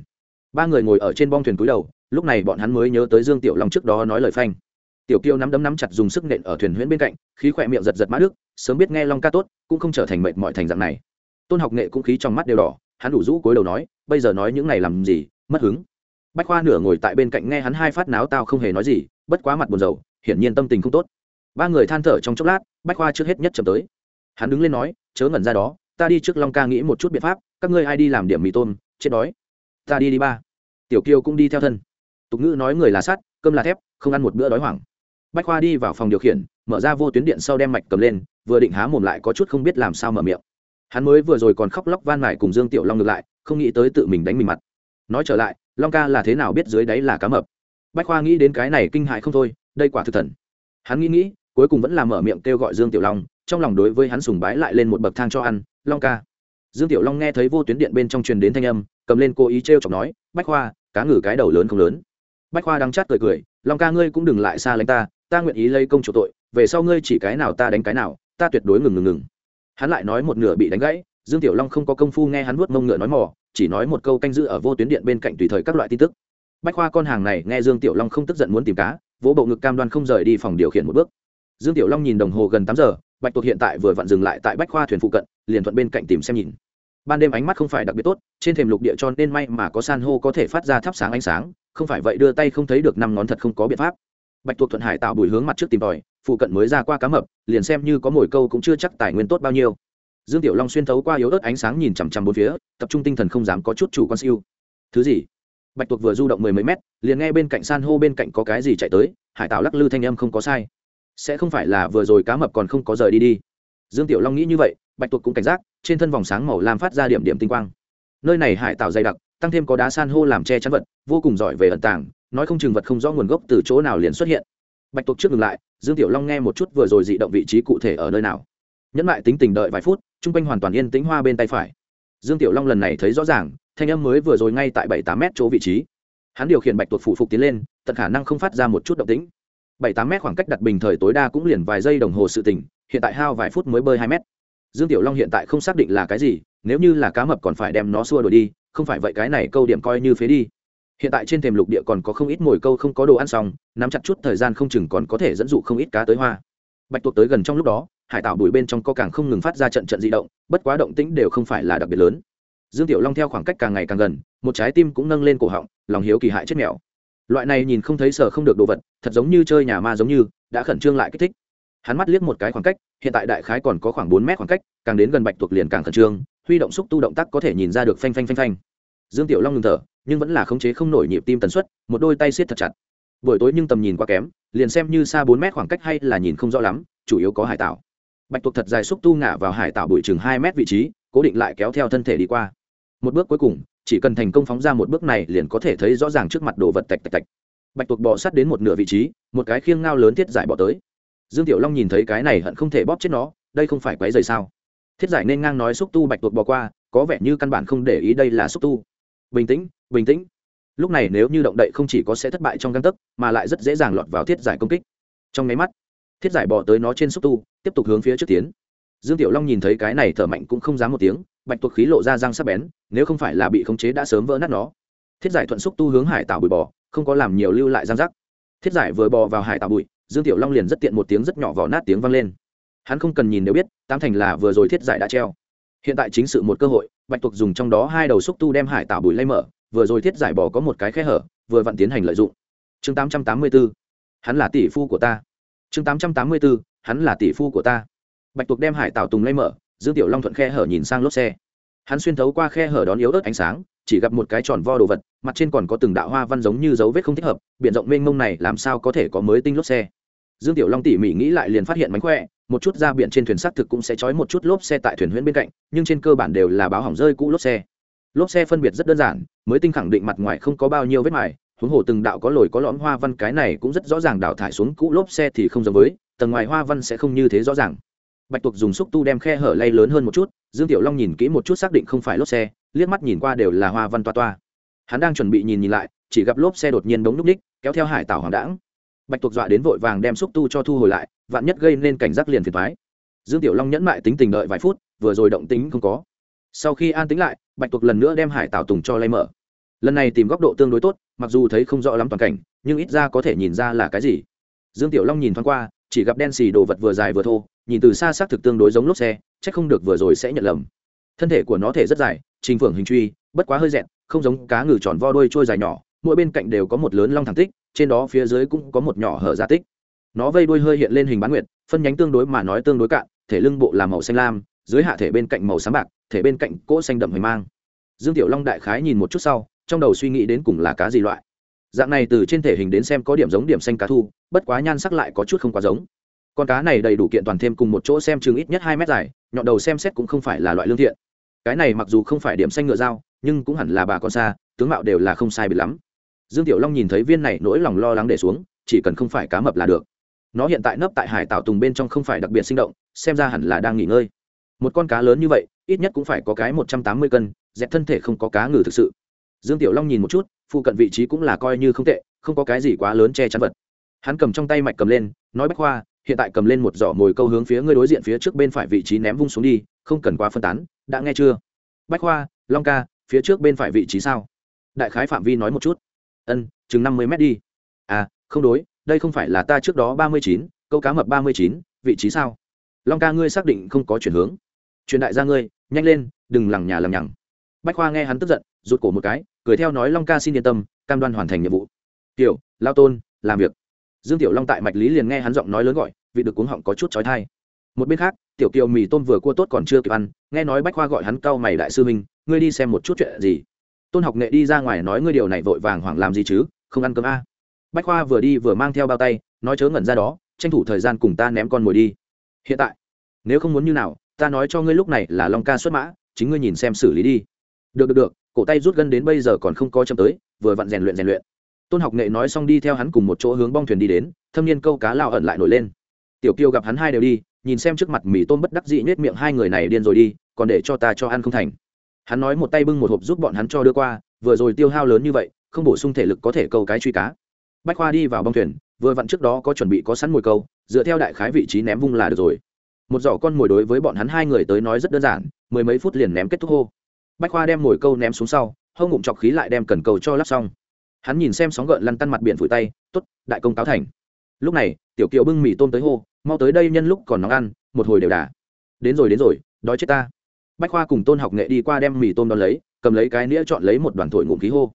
Ba người ngồi ở trên bong thuyền cúi đầu, lúc này bọn hắn mới nhớ tới dương tiểu long trước đó nói lời phanh tiểu kiêu nắm đấm nắm chặt dùng sức nện ở thuyền huyễn bên cạnh, khí khỏe miệng giật giật mã đức, sớm biết nghe long ca tốt, cũng không trở thành mệt mọi thành dạng này. Tôn học nghệ cũng khí trong mắt đều đỏ, hắn đủ rũ cối đầu nói, bây giờ nói những này làm gì, mất hứng. Bách khoa nửa ngồi tại bên cạnh nghe hắn hai phát náo tao không hề nói gì, bất quá mặt buồn rầu, hiển nhiên tâm tình không tốt. Ba người than thở trong chốc lát, bách khoa trước hết nhất chậm tới. Hắn đứng lên nói, chớ ngẩn ra đó, ta đi trước long ca nghĩ một chút biện pháp, các ngươi ai đi làm điểm mì tôm, chết đói. Ta đi đi ba. Tiểu kiêu cũng đi theo thân. Tục ngữ nói người là sắt, cơm là thép, không ăn một bữa đói hoảng bách khoa đi vào phòng điều khiển, mở ra vô tuyến điện sau đem mạch cầm lên, vừa định há mồm lại có chút không biết làm sao mở miệng. Hắn mới vừa rồi còn khóc lóc van mải cùng dương tiểu long ngược lại, không nghĩ tới tự mình đánh mình mặt. Nói trở lại, long ca là thế nào biết dưới đáy là cá mập? Bách khoa nghĩ đến cái này kinh hại không thôi, đây quả thực thần. Hắn nghĩ nghĩ, cuối cùng vẫn là mở miệng kêu gọi dương tiểu long, trong lòng đối với hắn sùng bái lại lên một bậc thang cho ăn, long ca. Dương tiểu long nghe thấy vô tuyến điện bên trong truyền đến thanh âm, cầm lên cố ý t r e o chọc nói, bách khoa, cá ngừ cái đầu lớn không lớn. Bách khoa đang chát cười cười, long ca ngươi cũng đừng lại xa lánh ta ta nguyện ý lấy công chủ tội, về sau ngươi chỉ cái nào ta đánh cái nào, ta tuyệt đối ngừng ngừng ngừng. Hắn lại nói một nửa bị đánh gãy, dương tiểu long không có công phu nghe hắn vuốt mông ngựa nói mò, chỉ nói một câu canh giữ ở vô tuyến điện bên cạnh tùy thời các loại tin tức. Bách khoa con hàng này nghe dương tiểu long không tức giận muốn tìm cá, vỗ bộ ngực cam đoan không rời đi phòng điều khiển một bước. Dương tiểu long nhìn đồng hồ gần tám giờ, bạch tuộc hiện tại vừa vặn dừng lại tại bách khoa thuyền phụ cận, liền thuận bên cạnh tìm xem nhìn. Ban đêm ánh mắt không phải đặc biệt tốt, trên thềm lục địa cho nên may mà có san hô có thể phát ra thắp sáng ánh sáng, không phải vậy đưa tay không thấy được năm ngón thật không có biện pháp bạch thuộc thuận hải tạo bùi hướng mặt trước tìm tòi, phụ cận mới ra qua cá mập, liền xem như có mồi câu cũng chưa chắc tài nguyên tốt bao nhiêu. Dương tiểu long xuyên thấu qua yếu ớt ánh sáng nhìn chằm chằm bốn phía, tập trung tinh thần không dám có chút chủ quan siêu. Thứ gì? Bạch tuộc vừa du động mười mấy mét, liền nghe bên cạnh san hô bên cạnh có cái gì chạy tới, hải tạo lắc lư thanh âm không có sai. Sẽ không phải là vừa rồi cá mập còn không có rời đi đi. Dương tiểu long nghĩ như vậy, bạch tuộc cũng cảnh giác, trên thân vòng sáng màu lam phát ra điểm điểm tinh quang. Nơi này hải tạo dày đặc, tăng thêm có đá san hô làm che chắn vật, vô cùng giỏi về ẩn tàng nói không chừng vật không rõ nguồn gốc từ chỗ nào liền xuất hiện. Bạch tuộc trước ngừng lại, dương tiểu long nghe một chút vừa rồi dị động vị trí cụ thể ở nơi nào. Nhẫn lại tính tình đợi vài phút chung quanh hoàn toàn yên tĩnh hoa bên tay phải. Dương tiểu long lần này thấy rõ ràng, thanh âm mới vừa rồi ngay tại bảy tám mét chỗ vị trí. Hắn điều khiển bạch tuộc phủ phục tiến lên, tận khả năng không phát ra một chút động tĩnh. Bảy tám mét khoảng cách đặt bình thời tối đa cũng liền vài giây đồng hồ sự tỉnh hiện tại hao vài phút mới bơi hai mét. Dương tiểu long hiện tại không xác định là cái gì, nếu như là cá mập còn phải đem nó xua đổi đi, không phải vậy cái này câu điểm coi như phế đi hiện tại trên thềm lục địa còn có không ít mồi câu không có đồ ăn xong, nắm chặt chút thời gian không chừng còn có thể dẫn dụ không ít cá tới hoa. Bạch tuộc tới gần trong lúc đó, hải tạo đuổi bên trong có càng không ngừng phát ra trận trận di động, bất quá động tĩnh đều không phải là đặc biệt lớn. Dương tiểu long theo khoảng cách càng ngày càng gần, một trái tim cũng nâng lên cổ họng, lòng hiếu kỳ hại chết mèo. Loại này nhìn không thấy sở không được đồ vật, thật giống như chơi nhà ma giống như, đã khẩn trương lại kích thích. Hắn mắt liếc một cái khoảng cách, hiện tại đại khái còn có khoảng bốn mét khoảng cách, càng đến gần bạch tuộc liền càng khẩn trương, huy động xúc tu động tác có thể nhìn ra được phanh phanh phanh phanh. Dương tiểu long ngừng thở nhưng vẫn là khống chế không nổi nhịp tim tần suất, một đôi tay siết thật chặt. Buổi tối nhưng tầm nhìn quá kém, liền xem như xa bốn mét khoảng cách hay là nhìn không rõ lắm, chủ yếu có hải tạo bạch tuộc thật dài xúc tu ngả vào hải tạo bụi chừng hai mét vị trí, cố định lại kéo theo thân thể đi qua. Một bước cuối cùng, chỉ cần thành công phóng ra một bước này liền có thể thấy rõ ràng trước mặt đồ vật tạch tạch tạch. Bạch tuộc bò sát đến một nửa vị trí, một cái khiêng ngao lớn thiết giải bỏ tới. Dương tiểu long nhìn thấy cái này hận không thể bóp chết nó, đây không phải quấy dày sao? Thiết giải nên ngang nói xúc tu bạch tuộc bò qua, có vẻ như căn bản không để ý đây là xúc tu bình tĩnh bình tĩnh. Lúc này nếu như động đậy không chỉ có sẽ thất bại trong găng tấc, mà lại rất dễ dàng lọt vào thiết giải công kích. Trong nháy mắt, thiết giải bỏ tới nó trên xúc tu, tiếp tục hướng phía trước tiến. Dương tiểu long nhìn thấy cái này thở mạnh cũng không dám một tiếng, bạch tuộc khí lộ ra răng sắc bén, nếu không phải là bị khống chế đã sớm vỡ nát nó. Thiết giải thuận xúc tu hướng hải tạo bụi bò, không có làm nhiều lưu lại răng rắc. Thiết giải vừa bò vào hải tạo bụi, dương tiểu long liền rất tiện một tiếng rất nhỏ vỏ nát tiếng vang lên. Hắn không cần nhìn nếu biết tam thành là vừa rồi thiết giải đã treo. Hiện tại chính sự một cơ hội bạch tuộc dùng trong đó hai đầu xúc tu đem hải tạo bùi lay mở, vừa rồi thiết giải bỏ có một cái khe hở, vừa vặn tiến hành lợi dụng. Chương tám trăm tám mươi b ố hắn là tỷ phu của ta. Chương tám trăm tám mươi b ố hắn là tỷ phu của ta. Bạch tuộc đem hải tạo tùng lay mở, dương tiểu long thuận khe hở nhìn sang lốp xe. Hắn xuyên thấu qua khe hở đón yếu ớt ánh sáng, chỉ gặp một cái tròn vo đồ vật, mặt trên còn có từng đạo hoa văn giống như dấu vết không thích hợp, biển rộng mênh mông này làm sao có thể có mới tinh lốp xe. Dương tiểu long tỉ mỉ nghĩ lại liền phát hiện mánh khỏe một chút ra biển trên thuyền xác thực cũng sẽ trói một chút lốp xe tại thuyền huyễn bên cạnh, nhưng trên cơ bản đều là báo hỏng rơi cũ lốp xe. Lốp xe phân biệt rất đơn giản, mới tinh khẳng định mặt ngoài không có bao nhiêu vết mài, huống hồ từng đạo có lồi có lõm hoa văn cái này cũng rất rõ ràng đào thải xuống cũ lốp xe thì không giống với, tầng ngoài hoa văn sẽ không như thế rõ ràng. Bạch tuộc dùng xúc tu đem khe hở lay lớn hơn một chút, dương tiểu long nhìn kỹ một chút xác định không phải lốp xe, liếc mắt nhìn qua đều là hoa văn toa toa. Hắn đang chuẩn bị nhìn nhìn lại, chỉ gặp lốp xe đột nhiên đống núp ních, kéo theo hải tảo hoàng đãng. Bạch tuộc dọa đến vội vàng đem xúc tu cho thu hồi lại vạn nhất gây nên cảnh giác liền phiền thoái. Dương tiểu long nhẫn mại tính tình đợi vài phút, vừa rồi động tính không có. Sau khi an tính lại, bạch tuộc lần nữa đem hải tảo tùng cho lay mở. Lần này tìm góc độ tương đối tốt, mặc dù thấy không rõ lắm toàn cảnh, nhưng ít ra có thể nhìn ra là cái gì. Dương tiểu long nhìn thoáng qua, chỉ gặp đen xì đồ vật vừa dài vừa thô, nhìn từ xa xác thực tương đối giống lốp xe c h ắ c không được vừa rồi sẽ nhận lầm. Thân thể của nó thể rất dài, trình phưởng hình truy, bất quá hơi dẹn, không giống cá ngừ tròn vo đuôi trôi dài nhỏ, mỗi bên cạnh đều có một lớn long thẳng tích, trên đó phía dưới cũng có một nhỏ hở ra tích nó vây đuôi hơi hiện lên hình bán nguyệt, phân nhánh tương đối mà nói tương đối cạn, thể lưng bộ là màu xanh lam, dưới hạ thể bên cạnh màu sáng bạc, thể bên cạnh cỗ xanh đậm hoành mang. Dương tiểu long đại khái nhìn một chút sau, trong đầu suy nghĩ đến cùng là cá gì loại. Dạng này từ trên thể hình đến xem có điểm giống điểm xanh cá thu, bất quá nhan sắc lại có chút không quá giống. Con cá này đầy đủ kiện toàn thêm cùng một chỗ xem chừng ít nhất hai mét dài, nhọn đầu xem xét cũng không phải là loại lương thiện. Cái này mặc dù không phải điểm xanh ngựa dao, nhưng cũng hẳn là bà con xa, tướng mạo đều là không sai biệt lắm. Dương tiểu long nhìn thấy viên này nỗi lòng lo lắng để xuống, chỉ cần không phải cá mập là được nó hiện tại nấp tại hải tạo tùng bên trong không phải đặc biệt sinh động, xem ra hẳn là đang nghỉ ngơi. Một con cá lớn như vậy, ít nhất cũng phải có cái một trăm tám mươi cân, dẹp thân thể không có cá ngừ thực sự. Dương tiểu long nhìn một chút, phụ cận vị trí cũng là coi như không tệ, không có cái gì quá lớn che chắn vật. Hắn cầm trong tay mạch cầm lên, nói bách khoa, hiện tại cầm lên một giỏ mồi câu hướng phía ngươi đối diện phía trước bên phải vị trí ném vung xuống đi, không cần quá phân tán, đã nghe chưa? Bách khoa, long ca, phía trước bên phải vị trí sao? Đại khái phạm vi nói một chút. Ân, chừng năm mươi mét đi. À không đối đây không phải là ta trước đó ba mươi chín, câu cá mập ba mươi chín, vị trí sao? Long ca ngươi xác định không có chuyển hướng. Truyền đại gia ngươi, nhanh lên, đừng lằng nhà lằng nhằng. Bách khoa nghe hắn tức giận, rụt cổ một cái, cười theo nói long ca xin yên tâm, cam đoan hoàn thành nhiệm vụ. Tiểu, lao tôn, làm việc. Dương tiểu long tại mạch lý liền nghe hắn giọng nói lớn gọi, vị được cuống họng có chút trói thai một bên khác, tiểu kiều mì tôm vừa cua tốt còn chưa kịp ăn, nghe nói bách khoa gọi hắn cau mày đại sư minh ngươi đi xem một chút chuyện gì. Tôn học nghệ đi ra ngoài nói ngươi điều này vội vàng hoảng làm gì chứ, không ăn cơm a. à bách khoa vừa đi vừa mang theo bao tay, nói chớ ngẩn ra đó, tranh thủ thời gian cùng ta ném con mồi đi. Hiện tại, nếu không muốn như nào, ta nói cho ngươi lúc này là long ca xuất mã, chính ngươi nhìn xem xử lý đi. Được được được, cổ tay rút gân đến bây giờ còn không có chậm tới, vừa vặn rèn luyện rèn luyện. Tôn học nghệ nói xong đi theo hắn cùng một chỗ hướng bong thuyền đi đến, thâm niên câu cá lao ẩn lại nổi lên. Tiểu kiều gặp hắn hai đều đi, nhìn xem trước mặt mì tôm bất đắc dị nết miệng hai người này điên rồi đi, còn để cho ta cho ăn không thành. Hắn nói một tay bưng một hộp giúp bọn hắn cho đưa qua, vừa rồi tiêu hao lớn như vậy, không bổ sung thể lực có thể câu cái truy cá bách khoa đi vào bong thuyền, vừa vặn trước đó có chuẩn bị có sẵn mồi câu, dựa theo đại khái vị trí ném vung là được rồi. Một giỏ con mồi đối với bọn hắn hai người tới nói rất đơn giản, mười mấy phút liền ném kết thúc hô. Bách khoa đem mồi câu ném xuống sau hâu ngụm chọc khí lại đem cần cầu cho lắp xong. Hắn nhìn xem sóng gợn lăn tăn mặt biển phủi tay t ố t đại công táo thành. Lúc này, tiểu kiều bưng mì tôm tới hô, mau tới đây nhân lúc còn nóng ăn, một hồi đều đà. Đến rồi đến rồi, đói chết ta. Bách khoa cùng tôn học nghệ đi qua đem mì tôm đón lấy, cầm lấy cái nĩa chọn lấy một đoàn thổi ngụm khí hô.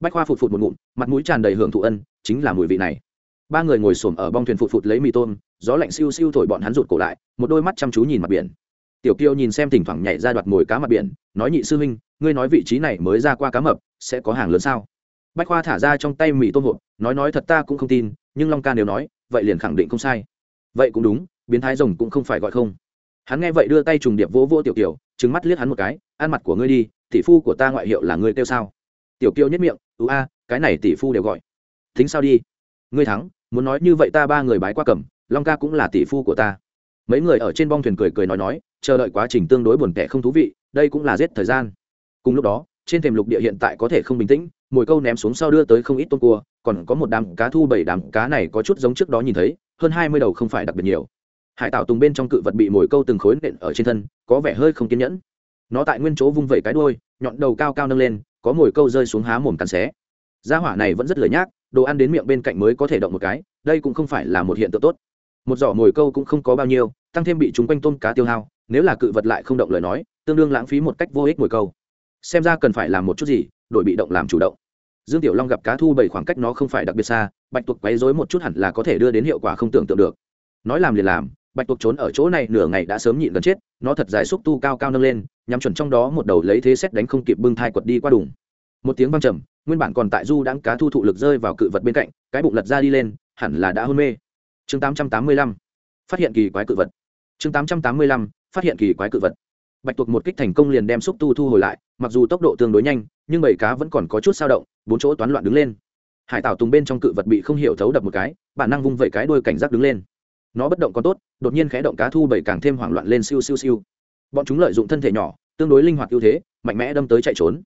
Bách khoa phụt phụt một ngụm, mặt mũi tràn đầy hưởng thụ ân chính là mùi vị này. Ba người ngồi xổm ở bong thuyền phụt phụt lấy mì tôm, gió lạnh siêu siêu thổi bọn hắn rụt cổ lại, một đôi mắt chăm chú nhìn mặt biển. Tiểu kiêu nhìn xem thỉnh thoảng nhảy ra đoạt mồi cá mặt biển, nói, nhị sư huynh, ngươi nói vị trí này mới ra qua cá mập, sẽ có hàng lớn sao? Bách khoa thả ra trong tay mì tôm hộp, nói nói thật ta cũng không tin, nhưng long ca nếu nói, vậy liền khẳng định không sai. Vậy cũng đúng, biến thái rồng cũng không phải gọi không. Hắn nghe vậy đưa tay trùng điệp vỗ vỗ tiểu kiều trứng mắt liếc hắn một cái, ăn mặt của ngươi đi, tỷ phu của ta ngoại hiệu là ngươi kêu sao? Tiểu kiều nhất miệng ưu a, cái này tỷ phu đều gọi thính sao đi. Ngươi thắng, muốn nói như vậy ta ba người bái qua cầm, long ca cũng là tỷ phu của ta. Mấy người ở trên bong thuyền cười cười nói nói, chờ đợi quá trình tương đối buồn tẻ không thú vị, đây cũng là giết thời gian. Cùng lúc đó, trên thềm lục địa hiện tại có thể không bình tĩnh, mồi câu ném xuống sau đưa tới không ít tôm cua, còn có một đám cá thu bảy đám cá này có chút giống trước đó nhìn thấy, hơn hai mươi đầu không phải đặc biệt nhiều. Hải tạo tùng bên trong cự vật bị mồi câu từng khối nện ở trên thân, có vẻ hơi không kiên nhẫn. Nó tại nguyên chỗ vung vẩy cái đuôi, nhọn đầu cao cao nâng lên, có mồi câu rơi xuống há mồm cắn xé. Gia hỏa này vẫn rất lười nhác đồ ăn đến miệng bên cạnh mới có thể động một cái, đây cũng không phải là một hiện tượng tốt. Một giỏ mồi câu cũng không có bao nhiêu, tăng thêm bị chúng quanh tôm cá tiêu hao, nếu là cự vật lại không động lời nói, tương đương lãng phí một cách vô ích mồi câu. Xem ra cần phải làm một chút gì, đổi bị động làm chủ động. Dương tiểu long gặp cá thu bảy khoảng cách nó không phải đặc biệt xa, bạch tuộc quấy rối một chút hẳn là có thể đưa đến hiệu quả không tưởng tượng được. Nói làm liền làm, bạch tuộc trốn ở chỗ này nửa ngày đã sớm nhịn gần chết, nó thật dài xúc tu cao cao nâng lên, nhắm chuẩn trong đó một đầu lấy thế xét đánh không kịp bưng thai quật đi qua đủng một tiếng văng trầm, nguyên bản còn tại du đãng cá thu thụ lực rơi vào cự vật bên cạnh, cái bụng lật ra đi lên, hẳn là đã hôn mê. Chương tám trăm tám mươi lăm, phát hiện kỳ quái cự vật. Chương tám trăm tám mươi lăm, phát hiện kỳ quái cự vật. Bạch tuộc một kích thành công liền đem xúc tu thu hồi lại, mặc dù tốc độ tương đối nhanh, nhưng bầy cá vẫn còn có chút sao động, bốn chỗ toán loạn đứng lên. Hải tảo tùng bên trong cự vật bị không hiểu thấu đập một cái, bản năng vung vẩy cái đuôi cảnh giác đứng lên. Nó bất động còn tốt, đột nhiên khẽ động cá thu bảy càng thêm hoảng loạn lên siêu siêu siêu. Bọn chúng lợi dụng thân thể nhỏ, tương đối linh hoạt ưu thế, mạnh mẽ đâm tới chạy trốn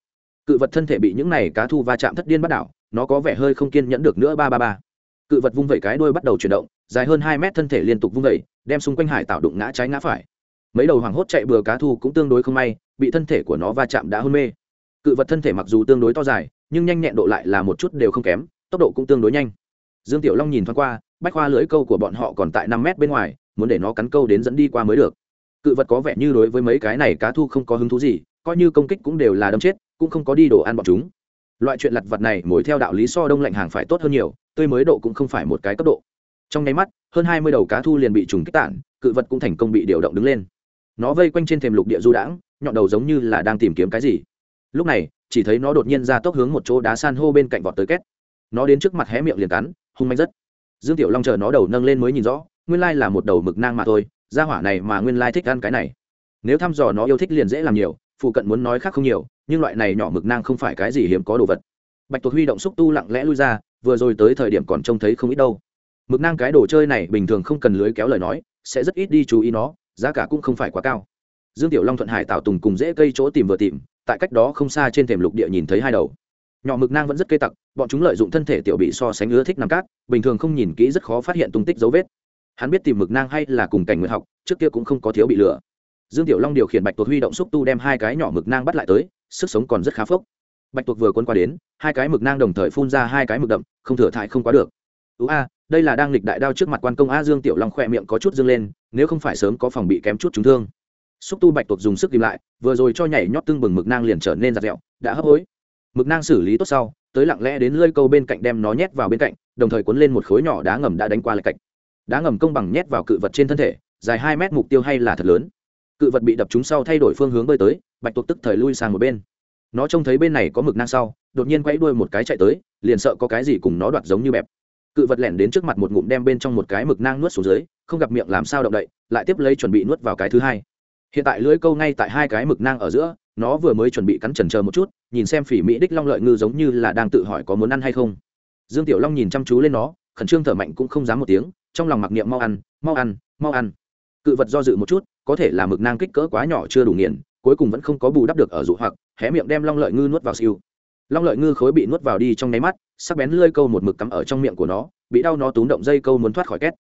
cự vật thân thể bị những này cá thu va chạm thất điên bắt đảo, nó có vẻ hơi không kiên nhẫn được nữa, ba ba ba. Cự vật vung vẩy cái đuôi bắt đầu chuyển động, dài hơn hai mét thân thể liên tục vung vẩy, đem xung quanh hải tạo đụng ngã trái ngã phải. Mấy đầu hoảng hốt chạy bừa cá thu cũng tương đối không may, bị thân thể của nó va chạm đã hôn mê. Cự vật thân thể mặc dù tương đối to dài, nhưng nhanh nhẹn độ lại là một chút đều không kém, tốc độ cũng tương đối nhanh. Dương tiểu long nhìn thoáng qua, bách khoa lưỡi câu của bọn họ còn tại năm mét bên ngoài, muốn để nó cắn câu đến dẫn đi qua mới được. Cự vật có vẻ như đối với mấy cái này cá thu không có hứng thú gì, coi như công kích cũng đều là đâm chết cũng không có đi đồ ăn bọn chúng. Loại chuyện lặt vặt này mối theo đạo lý so đông lạnh hàng phải tốt hơn nhiều, tươi mới độ cũng không phải một cái cấp độ. Trong nháy mắt, hơn hai mươi đầu cá thu liền bị trùng kích tản, cự vật cũng thành công bị điều động đứng lên. Nó vây quanh trên thềm lục địa du đãng, nhọn đầu giống như là đang tìm kiếm cái gì. Lúc này, chỉ thấy nó đột nhiên ra tốc hướng một chỗ đá san hô bên cạnh vọt tới két. Nó đến trước mặt hé miệng liền cắn, hung manh rất. Dương tiểu long chờ nó đầu nâng lên mới nhìn rõ, nguyên lai là một đầu mực nang mà thôi ra hỏa này mà nguyên lai thích ăn cái này. Nếu thăm dò nó yêu thích liền dễ làm nhiều phụ cận muốn nói khác không nhiều, nhưng loại này nhỏ mực nang không phải cái gì hiếm có đồ vật. Bạch tuộc huy động xúc tu lặng lẽ lui ra, vừa rồi tới thời điểm còn trông thấy không ít đâu. Mực nang cái đồ chơi này bình thường không cần lưới kéo lời nói, sẽ rất ít đi chú ý nó, giá cả cũng không phải quá cao. Dương tiểu long thuận hải tạo tùng cùng dễ cây chỗ tìm vừa tìm, tại cách đó không xa trên thềm lục địa nhìn thấy hai đầu. Nhỏ mực nang vẫn rất cây tặc, bọn chúng lợi dụng thân thể tiểu bị so sánh ưa thích nằm cát, bình thường không nhìn kỹ rất khó phát hiện tung tích dấu vết. Hắn biết tìm mực nang hay là cùng cảnh nguyện học, trước kia cũng không có thiếu bị lừa dương tiểu long điều khiển bạch tuộc huy động xúc tu đem hai cái nhỏ mực nang bắt lại tới, sức sống còn rất khá phốc. Bạch tuộc vừa quân qua đến, hai cái mực nang đồng thời phun ra hai cái mực đậm, không thừa thại không quá được. Ú a, đây là đang lịch đại đao trước mặt quan công a dương tiểu long khỏe miệng có chút dương lên, nếu không phải sớm có phòng bị kém chút trúng thương. Xúc tu bạch tuộc dùng sức tìm lại, vừa rồi cho nhảy nhót tương bừng mực nang liền trở nên giặt dẹo đã hấp hối. Mực nang xử lý tốt sau, tới lặng lẽ đến lơi câu bên cạnh đem nó nhét vào bên cạnh, đồng thời cuốn lên một khối nhỏ đá ngầm đã đánh qua lại cạnh. Đá ngầm công bằng nhét vào cự vật trên thân thể, dài hai mét mục tiêu hay là thật lớn cự vật bị đập trúng sau thay đổi phương hướng bơi tới, bạch tuộc tức thời lui sang một bên. Nó trông thấy bên này có mực nang sau, đột nhiên quay đuôi một cái chạy tới, liền sợ có cái gì cùng nó đoạt giống như bẹp. Cự vật lẻn đến trước mặt một ngụm đem bên trong một cái mực nang nuốt xuống dưới, không gặp miệng làm sao động đậy, lại tiếp lấy chuẩn bị nuốt vào cái thứ hai. Hiện tại lưỡi câu ngay tại hai cái mực nang ở giữa, nó vừa mới chuẩn bị cắn trần chờ một chút, nhìn xem phỉ mỹ đích long lợi ngư giống như là đang tự hỏi có muốn ăn hay không. Dương tiểu long nhìn chăm chú lên nó, khẩn trương thở mạnh cũng không dám một tiếng, trong lòng mặc niệm mau ăn mau ăn mau ăn. Cự vật do dự một chút có thể là mực nang kích cỡ quá nhỏ chưa đủ nghiền, cuối cùng vẫn không có bù đắp được ở dụ hoặc, hé miệng đem long lợi ngư nuốt vào siêu. Long lợi ngư khối bị nuốt vào đi trong nháy mắt, sắc bén lơi câu một mực cắm ở trong miệng của nó, bị đau nó túm động dây câu muốn thoát khỏi két.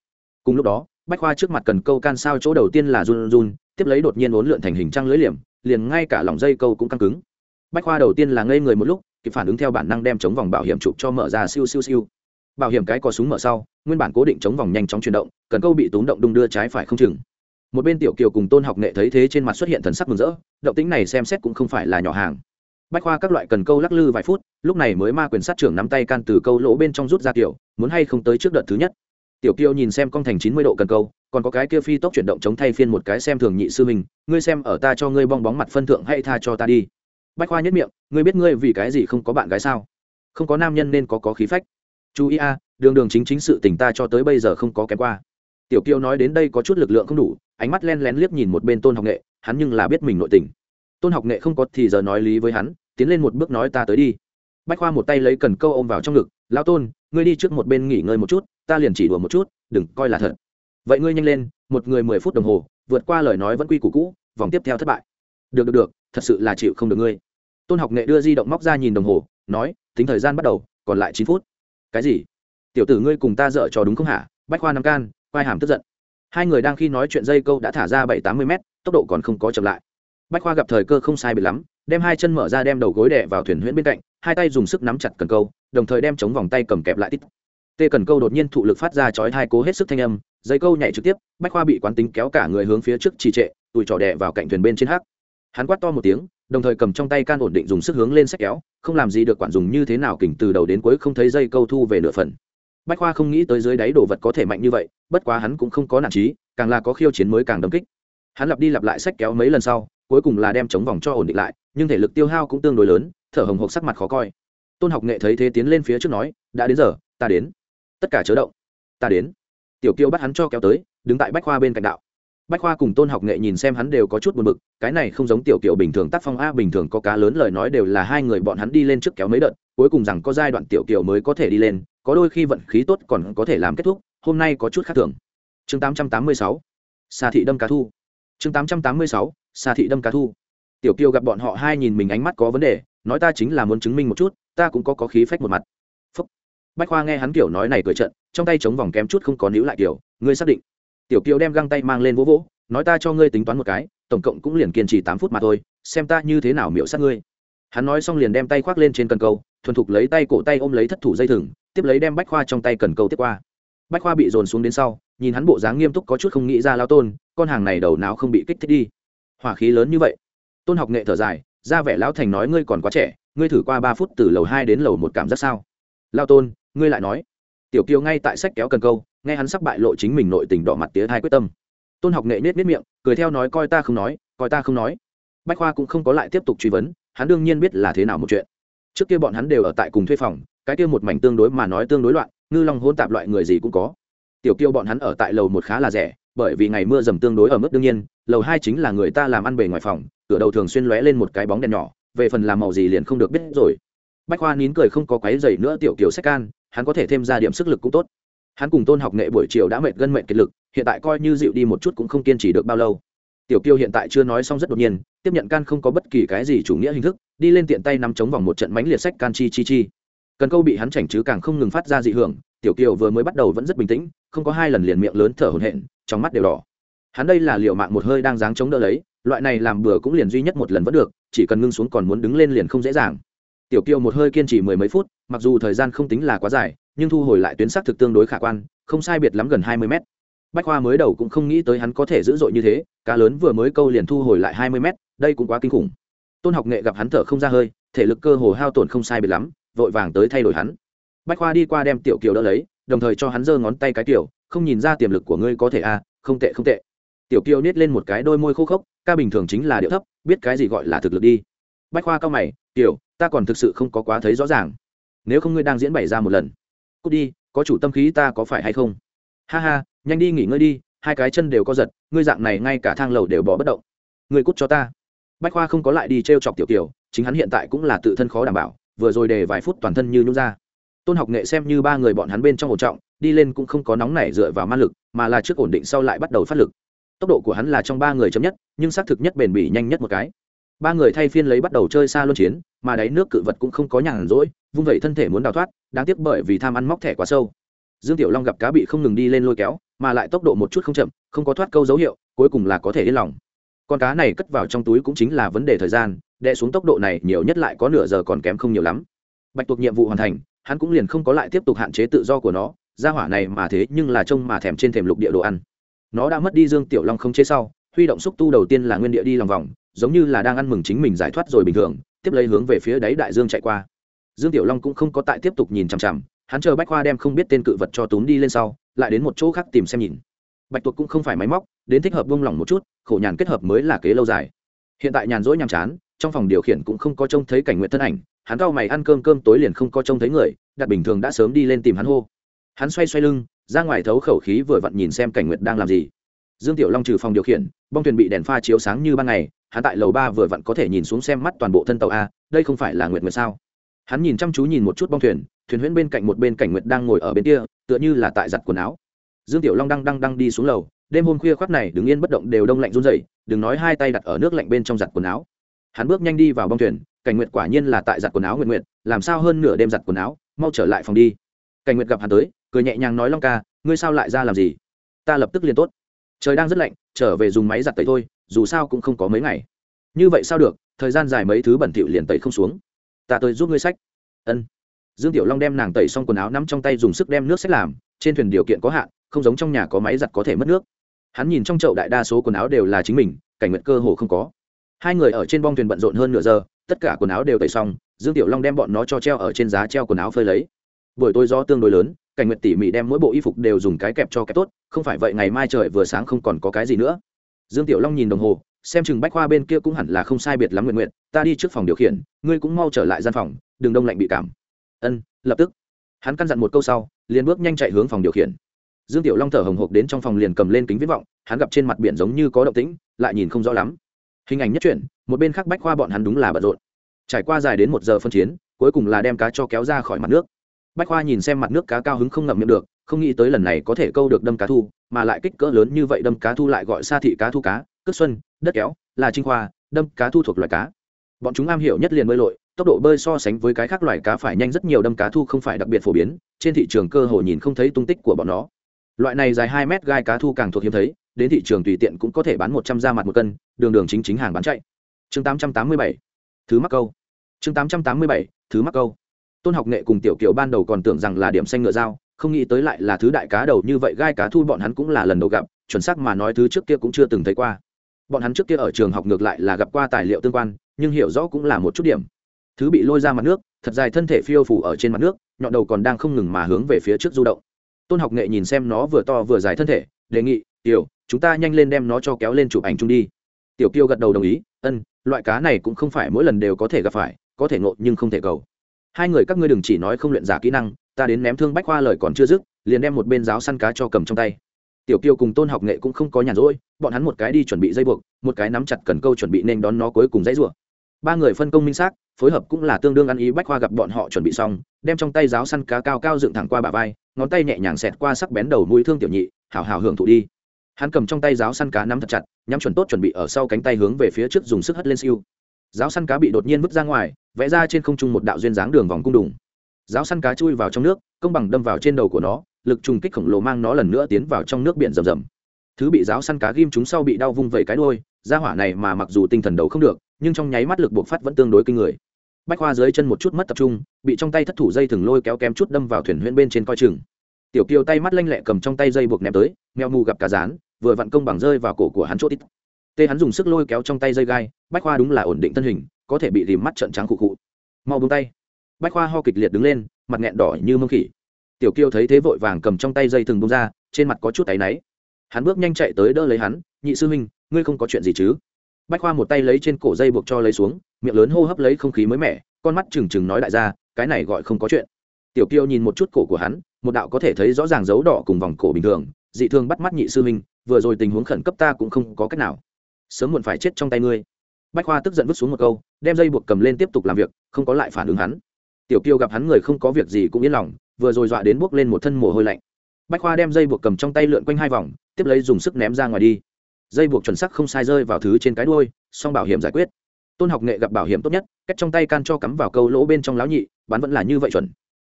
Cùng lúc đó, bách khoa trước mặt cần câu can sao chỗ đầu tiên là run run, tiếp lấy đột nhiên uốn lượn thành hình trăng lưới liềm, liền ngay cả lòng dây câu cũng căng cứng. Bách khoa đầu tiên là ngây người một lúc, kịp phản ứng theo bản năng đem chống vòng bảo hiểm chụp cho mở ra siêu siêu siêu. Bảo hiểm cái có súng mở sau, nguyên bản cố định chống vòng nhanh chóng chuyển động, cần câu bị túm động đung đưa trái phải không chừng một bên tiểu kiều cùng tôn học nghệ thấy thế trên mặt xuất hiện thần sắc mừng rỡ động tính này xem xét cũng không phải là nhỏ hàng. Bách khoa các loại cần câu lắc lư vài phút lúc này mới ma quyền sát trưởng nắm tay can từ câu lỗ bên trong rút ra tiểu, muốn hay không tới trước đợt thứ nhất. Tiểu kiều nhìn xem con thành chín mươi độ cần câu còn có cái kia phi tốc chuyển động chống thay phiên một cái xem thường nhị sư mình ngươi xem ở ta cho ngươi bong bóng mặt phân thượng hay tha cho ta đi. Bách khoa nhất miệng ngươi biết ngươi vì cái gì không có bạn gái sao? Không có nam nhân nên có có khí phách. Chú ý a đường đường chính chính sự tình ta cho tới bây giờ không có kém qua. Tiểu kiều nói đến đây có chút lực lượng không đủ ánh mắt len lén liếc nhìn một bên tôn học nghệ, hắn nhưng là biết mình nội tình. Tôn học nghệ không có thì giờ nói lý với hắn, tiến lên một bước nói ta tới đi. Bách khoa một tay lấy cần câu ôm vào trong ngực lao tôn, ngươi đi trước một bên nghỉ ngơi một chút, ta liền chỉ đùa một chút, đừng coi là thật. Vậy ngươi nhanh lên, một người mười phút đồng hồ, vượt qua lời nói vẫn quy củ cũ, vòng tiếp theo thất bại. Được được được, thật sự là chịu không được ngươi. Tôn học nghệ đưa di động móc ra nhìn đồng hồ, nói, tính thời gian bắt đầu, còn lại chín phút. Cái gì? Tiểu tử ngươi cùng ta dợ trò đúng không hả? Bách khoa năm can, quai hàm tức giận hai người đang khi nói chuyện dây câu đã thả ra bảy tám mươi m tốc độ còn không có chậm lại. Bách khoa gặp thời cơ không sai bị lắm, đem hai chân mở ra đem đầu gối đè vào thuyền huyễn bên cạnh, hai tay dùng sức nắm chặt cần câu, đồng thời đem chống vòng tay cầm kẹp lại tít. Tê cần câu đột nhiên thụ lực phát ra chói hai cố hết sức thanh âm, dây câu nhảy trực tiếp, bách khoa bị quán tính kéo cả người hướng phía trước trì trệ tụi trỏ đè vào cạnh thuyền bên trên hắc. Hắn quát to một tiếng, đồng thời cầm trong tay can ổn định dùng sức hướng lên sách kéo, không làm gì được quản dùng như thế nào kỉnh từ đầu đến cuối không thấy dây câu thu về nửa phần bách khoa không nghĩ tới dưới đáy đồ vật có thể mạnh như vậy, bất quá hắn cũng không có nản trí, càng là có khiêu chiến mới càng đấm kích. Hắn lặp đi lặp lại sách kéo mấy lần sau, cuối cùng là đem chống vòng cho ổn định lại, nhưng thể lực tiêu hao cũng tương đối lớn, thở hồng hộc sắc mặt khó coi. Tôn học nghệ thấy thế tiến lên phía trước nói, đã đến giờ, ta đến. Tất cả chớ động. Ta đến. Tiểu kiêu bắt hắn cho kéo tới, đứng tại bách khoa bên cạnh đạo. Bách khoa cùng tôn học nghệ nhìn xem hắn đều có chút buồn bực, cái này không giống tiểu kiều bình thường tác phong a, bình thường có cá lớn lời nói đều là hai người bọn hắn đi lên trước kéo mấy đợt, cuối cùng rằng có giai đoạn tiểu kiều mới có thể đi lên có đôi khi vận khí tốt còn có thể làm kết thúc, hôm nay có chút khác thường. Chương 886 xa thị đâm cá thu. Chương 886 xa thị đâm cá thu. Tiểu kiều gặp bọn họ hai nhìn mình ánh mắt có vấn đề, nói ta chính là muốn chứng minh một chút, ta cũng có có khí phách một mặt. Phúc. bách khoa nghe hắn kiểu nói này cười trận trong tay chống vòng kém chút không có níu lại kiểu, ngươi xác định. Tiểu kiều đem găng tay mang lên vỗ vỗ, nói ta cho ngươi tính toán một cái, tổng cộng cũng liền kiên trì tám phút mà thôi, xem ta như thế nào miệu sát ngươi. Hắn nói xong liền đem tay khoác lên trên cần câu, thuần thục lấy tay cổ tay ôm lấy thất thủ dây thừng tiếp lấy đem bách khoa trong tay cần câu tiếp qua. Bách khoa bị dồn xuống đến sau, nhìn hắn bộ dáng nghiêm túc có chút không nghĩ ra lao tôn, con hàng này đầu não không bị kích thích đi. Hỏa khí lớn như vậy. Tôn học nghệ thở dài, ra vẻ lão thành nói ngươi còn quá trẻ, ngươi thử qua ba phút từ lầu hai đến lầu một cảm giác sao? Lao tôn, ngươi lại nói. Tiểu kiều ngay tại sách kéo cần câu, nghe hắn sắp bại lộ chính mình nội tình đỏ mặt tía thai quyết tâm. Tôn học nghệ nết nết miệng, cười theo nói coi ta không nói, coi ta không nói. Bách khoa cũng không có lại tiếp tục truy vấn, hắn đương nhiên biết là thế nào một chuyện. Trước kia bọn hắn đều ở tại cùng thuê phòng cái kia một mảnh tương đối mà nói tương đối loạn, ngư long hôn tạp loại người gì cũng có. Tiểu kiêu bọn hắn ở tại lầu một khá là rẻ, bởi vì ngày mưa dầm tương đối ở mức đương nhiên, lầu hai chính là người ta làm ăn bề ngoài phòng, cửa đầu thường xuyên lóe lên một cái bóng đèn nhỏ, về phần làm màu gì liền không được biết rồi. Bách khoa nín cười không có quáy dày nữa tiểu kiều sách can, hắn có thể thêm ra điểm sức lực cũng tốt. Hắn cùng tôn học nghệ buổi chiều đã mệt gân mệt kiệt lực, hiện tại coi như dịu đi một chút cũng không kiên trì được bao lâu. Tiểu kiêu hiện tại chưa nói xong rất đột nhiên, tiếp nhận can không có bất kỳ cái gì chủ nghĩa hình thức, đi lên tiện tay nắm chống vòng một trận mánh liệt sách can chi chi chi cần câu bị hắn chảnh chứ càng không ngừng phát ra dị hưởng, tiểu kiều vừa mới bắt đầu vẫn rất bình tĩnh, không có hai lần liền miệng lớn thở hổn hển, trong mắt đều đỏ. Hắn đây là liệu mạng một hơi đang dáng chống đỡ lấy, loại này làm bừa cũng liền duy nhất một lần vẫn được, chỉ cần ngưng xuống còn muốn đứng lên liền không dễ dàng. Tiểu kiều một hơi kiên trì mười mấy phút, mặc dù thời gian không tính là quá dài, nhưng thu hồi lại tuyến sắc thực tương đối khả quan, không sai biệt lắm gần hai mươi mét. Bách khoa mới đầu cũng không nghĩ tới hắn có thể dữ dội như thế, cá lớn vừa mới câu liền thu hồi lại hai mươi mét, đây cũng quá kinh khủng. Tôn học nghệ gặp hắn thở không ra hơi, thể lực cơ hồ hao tổn không sai biệt lắm vội vàng tới thay đổi hắn. Bách khoa đi qua đem tiểu kiều đỡ lấy đồng thời cho hắn giơ ngón tay cái kiểu không nhìn ra tiềm lực của ngươi có thể a à, không tệ không tệ. Tiểu kiều nết lên một cái đôi môi khô khốc ca bình thường chính là điệu thấp biết cái gì gọi là thực lực đi. Bách khoa cao mày tiểu ta còn thực sự không có quá thấy rõ ràng. Nếu không ngươi đang diễn bày ra một lần cút đi có chủ tâm khí ta có phải hay không? Ha ha nhanh đi nghỉ ngơi đi hai cái chân đều co giật ngươi dạng này ngay cả thang lầu đều bỏ bất động. Ngươi cút cho ta. Bách khoa không có lại đi t r e o chọc tiểu kiều chính hắn hiện tại cũng là tự thân khó đảm bảo vừa rồi để vài phút toàn thân như nhún ra. Tôn học nghệ xem như ba người bọn hắn bên trong ổn trọng, đi lên cũng không có nóng nảy dựa vào ma lực, mà là trước ổn định sau lại bắt đầu phát lực. Tốc độ của hắn là trong ba người chấm nhất, nhưng xác thực nhất bền bỉ nhanh nhất một cái. Ba người thay phiên lấy bắt đầu chơi xa luân chiến, mà đáy nước cự vật cũng không có nhàn rỗi, vung vẩy thân thể muốn đào thoát, đáng tiếc bởi vì tham ăn móc thẻ quá sâu. Dương tiểu long gặp cá bị không ngừng đi lên lôi kéo, mà lại tốc độ một chút không chậm, không có thoát câu dấu hiệu, cuối cùng là có thể yên lòng. Con cá này cất vào trong túi cũng chính là vấn đề thời gian đệ xuống tốc độ này nhiều nhất lại có nửa giờ còn kém không nhiều lắm. Bạch tuộc nhiệm vụ hoàn thành, hắn cũng liền không có lại tiếp tục hạn chế tự do của nó ra hỏa này mà thế nhưng là trông mà thèm trên thềm lục địa đồ ăn. Nó đã mất đi dương tiểu long không chế sau, huy động xúc tu đầu tiên là nguyên địa đi lòng vòng, giống như là đang ăn mừng chính mình giải thoát rồi bình thường, tiếp lấy hướng về phía đáy đại dương chạy qua. Dương tiểu long cũng không có tại tiếp tục nhìn chằm chằm, hắn chờ bách khoa đem không biết tên cự vật cho túm đi lên sau, lại đến một chỗ khác tìm xem nhìn. Bạch tuộc cũng không phải máy móc, đến thích hợp buông lỏng một chút, khổ nhàn kết hợp mới là kế lâu dài. Hiện tại nhàn rỗi nhàm chán trong phòng điều khiển cũng không có trông thấy cảnh nguyện thân ảnh, hắn cau mày ăn cơm cơm tối liền không có trông thấy người đặt bình thường đã sớm đi lên tìm hắn hô. Hắn xoay xoay lưng, ra ngoài thấu khẩu khí vừa vặn nhìn xem cảnh nguyệt đang làm gì. Dương tiểu long trừ phòng điều khiển, bong thuyền bị đèn pha chiếu sáng như ban ngày, hắn tại lầu ba vừa vặn có thể nhìn xuống xem mắt toàn bộ thân tàu a, đây không phải là nguyệt nguyện sao? Hắn nhìn chăm chú nhìn một chút bong thuyền thuyền huyễn bên cạnh một bên cảnh nguyệt đang ngồi ở bên kia, tựa như là tại giặt quần áo. Dương tiểu long đang đang đang đi xuống lầu, đêm hôm khuya khoác này đứng yên bất động đều đông lạnh run rẩy, đừng nói hai tay đặt ở nước lạnh bên trong giặt quần áo hắn bước nhanh đi vào bong thuyền, cảnh nguyệt quả nhiên là tại giặt quần áo nguyệt nguyệt, làm sao hơn nửa đêm giặt quần áo, mau trở lại phòng đi. Cảnh nguyệt gặp hắn tới, cười nhẹ nhàng nói, long ca, ngươi sao lại ra làm gì? Ta lập tức liền tốt. Trời đang rất lạnh, trở về dùng máy giặt tẩy thôi, dù sao cũng không có mấy ngày. Như vậy sao được, thời gian dài mấy thứ bẩn thỉu liền tẩy không xuống. Ta tới giúp ngươi sách ân. Dương tiểu long đem nàng tẩy xong quần áo nắm trong tay dùng sức đem nước sách làm, trên thuyền điều kiện có hạn, không giống trong nhà có máy giặt có thể mất nước. Hắn nhìn trong chậu đại đa số quần áo đều là chính mình, cảnh Nguyệt cơ hồ không có hai người ở trên bong thuyền bận rộn hơn nửa giờ, tất cả quần áo đều tẩy xong, dương tiểu long đem bọn nó cho treo ở trên giá treo quần áo phơi lấy. Buổi tối gió tương đối lớn, cảnh Nguyệt tỉ mỉ đem mỗi bộ y phục đều dùng cái kẹp cho kẹp tốt, không phải vậy ngày mai trời vừa sáng không còn có cái gì nữa. Dương tiểu long nhìn đồng hồ, xem chừng bách khoa bên kia cũng hẳn là không sai biệt lắm nguyện nguyện ta đi trước phòng điều khiển, ngươi cũng mau trở lại gian phòng, đừng đông lạnh bị cảm. Ân, lập tức. Hắn căn dặn một câu sau, liền bước nhanh chạy hướng phòng điều khiển. Dương tiểu long thở hồng hộc đến trong phòng liền cầm lên kính viễn vọng, hắn gặp trên mặt biển giống như có động tĩnh, lại nhìn không rõ lắm hình ảnh nhất chuyển, một bên khác bách khoa bọn hắn đúng là bận rộn. Trải qua dài đến một giờ phân chiến, cuối cùng là đem cá cho kéo ra khỏi mặt nước. Bách khoa nhìn xem mặt nước cá cao hứng không ngậm miệng được, không nghĩ tới lần này có thể câu được đâm cá thu, mà lại kích cỡ lớn như vậy đâm cá thu lại gọi xa thị cá thu cá cất xuân, đất kéo, là trinh khoa, đâm cá thu thuộc loài cá. Bọn chúng am hiểu nhất liền bơi lội, tốc độ bơi so sánh với cái khác loài cá phải nhanh rất nhiều đâm cá thu không phải đặc biệt phổ biến, trên thị trường cơ hồ nhìn không thấy tung tích của bọn nó. Loại này dài hai mét gai cá thu càng thuộc hiếm thấy đến thị trường tùy tiện cũng có thể bán một trăm ra mặt một cân, đường đường chính chính hàng bán chạy. Chương tám trăm tám mươi bảy, thứ mắc câu. Chương tám trăm tám mươi bảy, thứ mắc câu. Tôn học nghệ cùng tiểu kiều ban đầu còn tưởng rằng là điểm xanh ngựa dao, không nghĩ tới lại là thứ đại cá đầu như vậy, gai cá thu bọn hắn cũng là lần đầu gặp, chuẩn xác mà nói thứ trước kia cũng chưa từng thấy qua. Bọn hắn trước kia ở trường học ngược lại là gặp qua tài liệu tương quan, nhưng hiểu rõ cũng là một chút điểm. Thứ bị lôi ra mặt nước, thật dài thân thể phiêu phủ ở trên mặt nước, nhọn đầu còn đang không ngừng mà hướng về phía trước du động. Tôn học nghệ nhìn xem nó vừa to vừa dài thân thể, đề nghị, tiểu chúng ta nhanh lên đem nó cho kéo lên chụp ảnh chung đi. Tiểu kiêu gật đầu đồng ý, ân, loại cá này cũng không phải mỗi lần đều có thể gặp phải, có thể ngộ nhưng không thể cầu. Hai người các ngươi đừng chỉ nói không luyện giả kỹ năng, ta đến ném thương bách khoa lời còn chưa dứt, liền đem một bên giáo săn cá cho cầm trong tay. Tiểu kiêu cùng tôn học nghệ cũng không có nhàn rỗi, bọn hắn một cái đi chuẩn bị dây buộc, một cái nắm chặt cần câu chuẩn bị nên đón nó cuối cùng dãy rủa. Ba người phân công minh xác, phối hợp cũng là tương đương ăn ý bách khoa gặp bọn họ chuẩn bị xong, đem trong tay giáo săn cá cao cao dựng thẳng qua bả vai, ngón tay nhẹ nhàng xẹt qua sắc bén đầu mũi thương tiểu nhị hào hào hưởng thụ đi hắn cầm trong tay giáo săn cá nắm thật chặt, nhắm chuẩn tốt chuẩn bị ở sau cánh tay hướng về phía trước dùng sức hất lên siêu. Giáo săn cá bị đột nhiên vứt ra ngoài, vẽ ra trên không trung một đạo duyên dáng đường vòng cung đùng. Giáo săn cá chui vào trong nước, công bằng đâm vào trên đầu của nó, lực trùng kích khổng lồ mang nó lần nữa tiến vào trong nước biển rầm rầm. Thứ bị giáo săn cá ghim chúng sau bị đau vung vẩy cái đôi ra hỏa này mà mặc dù tinh thần đầu không được, nhưng trong nháy mắt lực buộc phát vẫn tương đối kinh người. Bách Hoa dưới chân một chút mất tập trung, bị trong tay thất thủ dây thừng lôi kéo kém chút đâm vào thuyền huyễn bên trên coi chừng tiểu kiều tay mắt lanh lẹ cầm trong tay dây buộc ném tới, mèo mù gặp cả rán, vừa vặn công bằng rơi vào cổ của hắn chốt ít. Tê hắn dùng sức lôi kéo trong tay dây gai, bách khoa đúng là ổn định thân hình, có thể bị rìm mắt trận trắng khụ khụ. Mau bông tay. Bách khoa ho kịch liệt đứng lên, mặt nghẹn đỏ như mông khỉ. Tiểu kiều thấy thế vội vàng cầm trong tay dây thừng bông ra, trên mặt có chút tay náy. Hắn bước nhanh chạy tới đỡ lấy hắn, nhị sư huynh, ngươi không có chuyện gì chứ? Bách khoa một tay lấy trên cổ dây buộc cho lấy xuống, miệng lớn hô hấp lấy không khí mới mẻ, con mắt trừng trừng nói đại gia, cái này gọi không có chuyện. Tiểu kiều nhìn một chút cổ của hắn một đạo có thể thấy rõ ràng dấu đỏ cùng vòng cổ bình thường, dị thường bắt mắt nhị sư huynh, vừa rồi tình huống khẩn cấp ta cũng không có cách nào. Sớm muộn phải chết trong tay ngươi. Bách khoa tức giận vứt xuống một câu, đem dây buộc cầm lên tiếp tục làm việc, không có lại phản ứng hắn. Tiểu kiều gặp hắn người không có việc gì cũng yên lòng, vừa rồi dọa đến buốc lên một thân mồ hôi lạnh. Bách khoa đem dây buộc cầm trong tay lượn quanh hai vòng, tiếp lấy dùng sức ném ra ngoài đi. Dây buộc chuẩn sắc không sai rơi vào thứ trên cái đuôi, song bảo hiểm giải quyết. Tôn học nghệ gặp bảo hiểm tốt nhất, cách trong tay can cho cắm vào câu lỗ bên trong láo nhị bắn vẫn là như vậy chuẩn.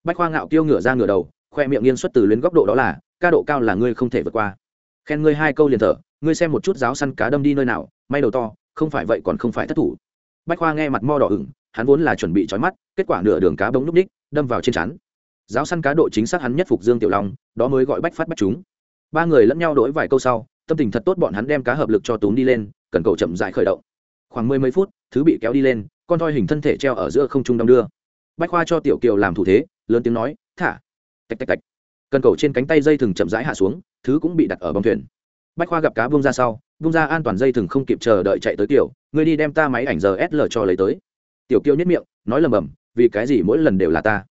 Bách khoa ngạo kiêu ngửa ra ngửa đầu khoe miệng nghiêng xuất từ luyến góc độ đó là, ca độ cao là ngươi không thể vượt qua. Khen ngươi hai câu liền thở, ngươi xem một chút giáo săn cá đâm đi nơi nào, may đầu to, không phải vậy còn không phải thất thủ. Bách khoa nghe mặt mo đỏ ửng, hắn vốn là chuẩn bị trói mắt, kết quả nửa đường cá bóng núp ních đâm vào trên chắn giáo săn cá độ chính xác hắn nhất phục dương tiểu long, đó mới gọi bách phát bách chúng. Ba người lẫn nhau đổi vài câu sau, tâm tình thật tốt bọn hắn đem cá hợp lực cho túm đi lên, cần cầu chậm dại khởi động. Khoảng mười mấy phút, thứ bị kéo đi lên, con thoi hình thân thể treo ở giữa không trung đong đưa. Bách khoa cho tiểu kiều làm thủ thế, lớn tiếng nói, thả tạch tạch tạch. Cần cầu trên cánh tay dây thừng chậm rãi hạ xuống, thứ cũng bị đặt ở bóng thuyền. Bách khoa gặp cá bung ra sau bung ra an toàn dây thừng không kịp chờ đợi chạy tới tiểu ngươi đi đem ta máy ảnh giờ sl cho lấy tới. Tiểu kiêu nhất miệng, nói lầm bầm, vì cái gì mỗi lần đều là ta?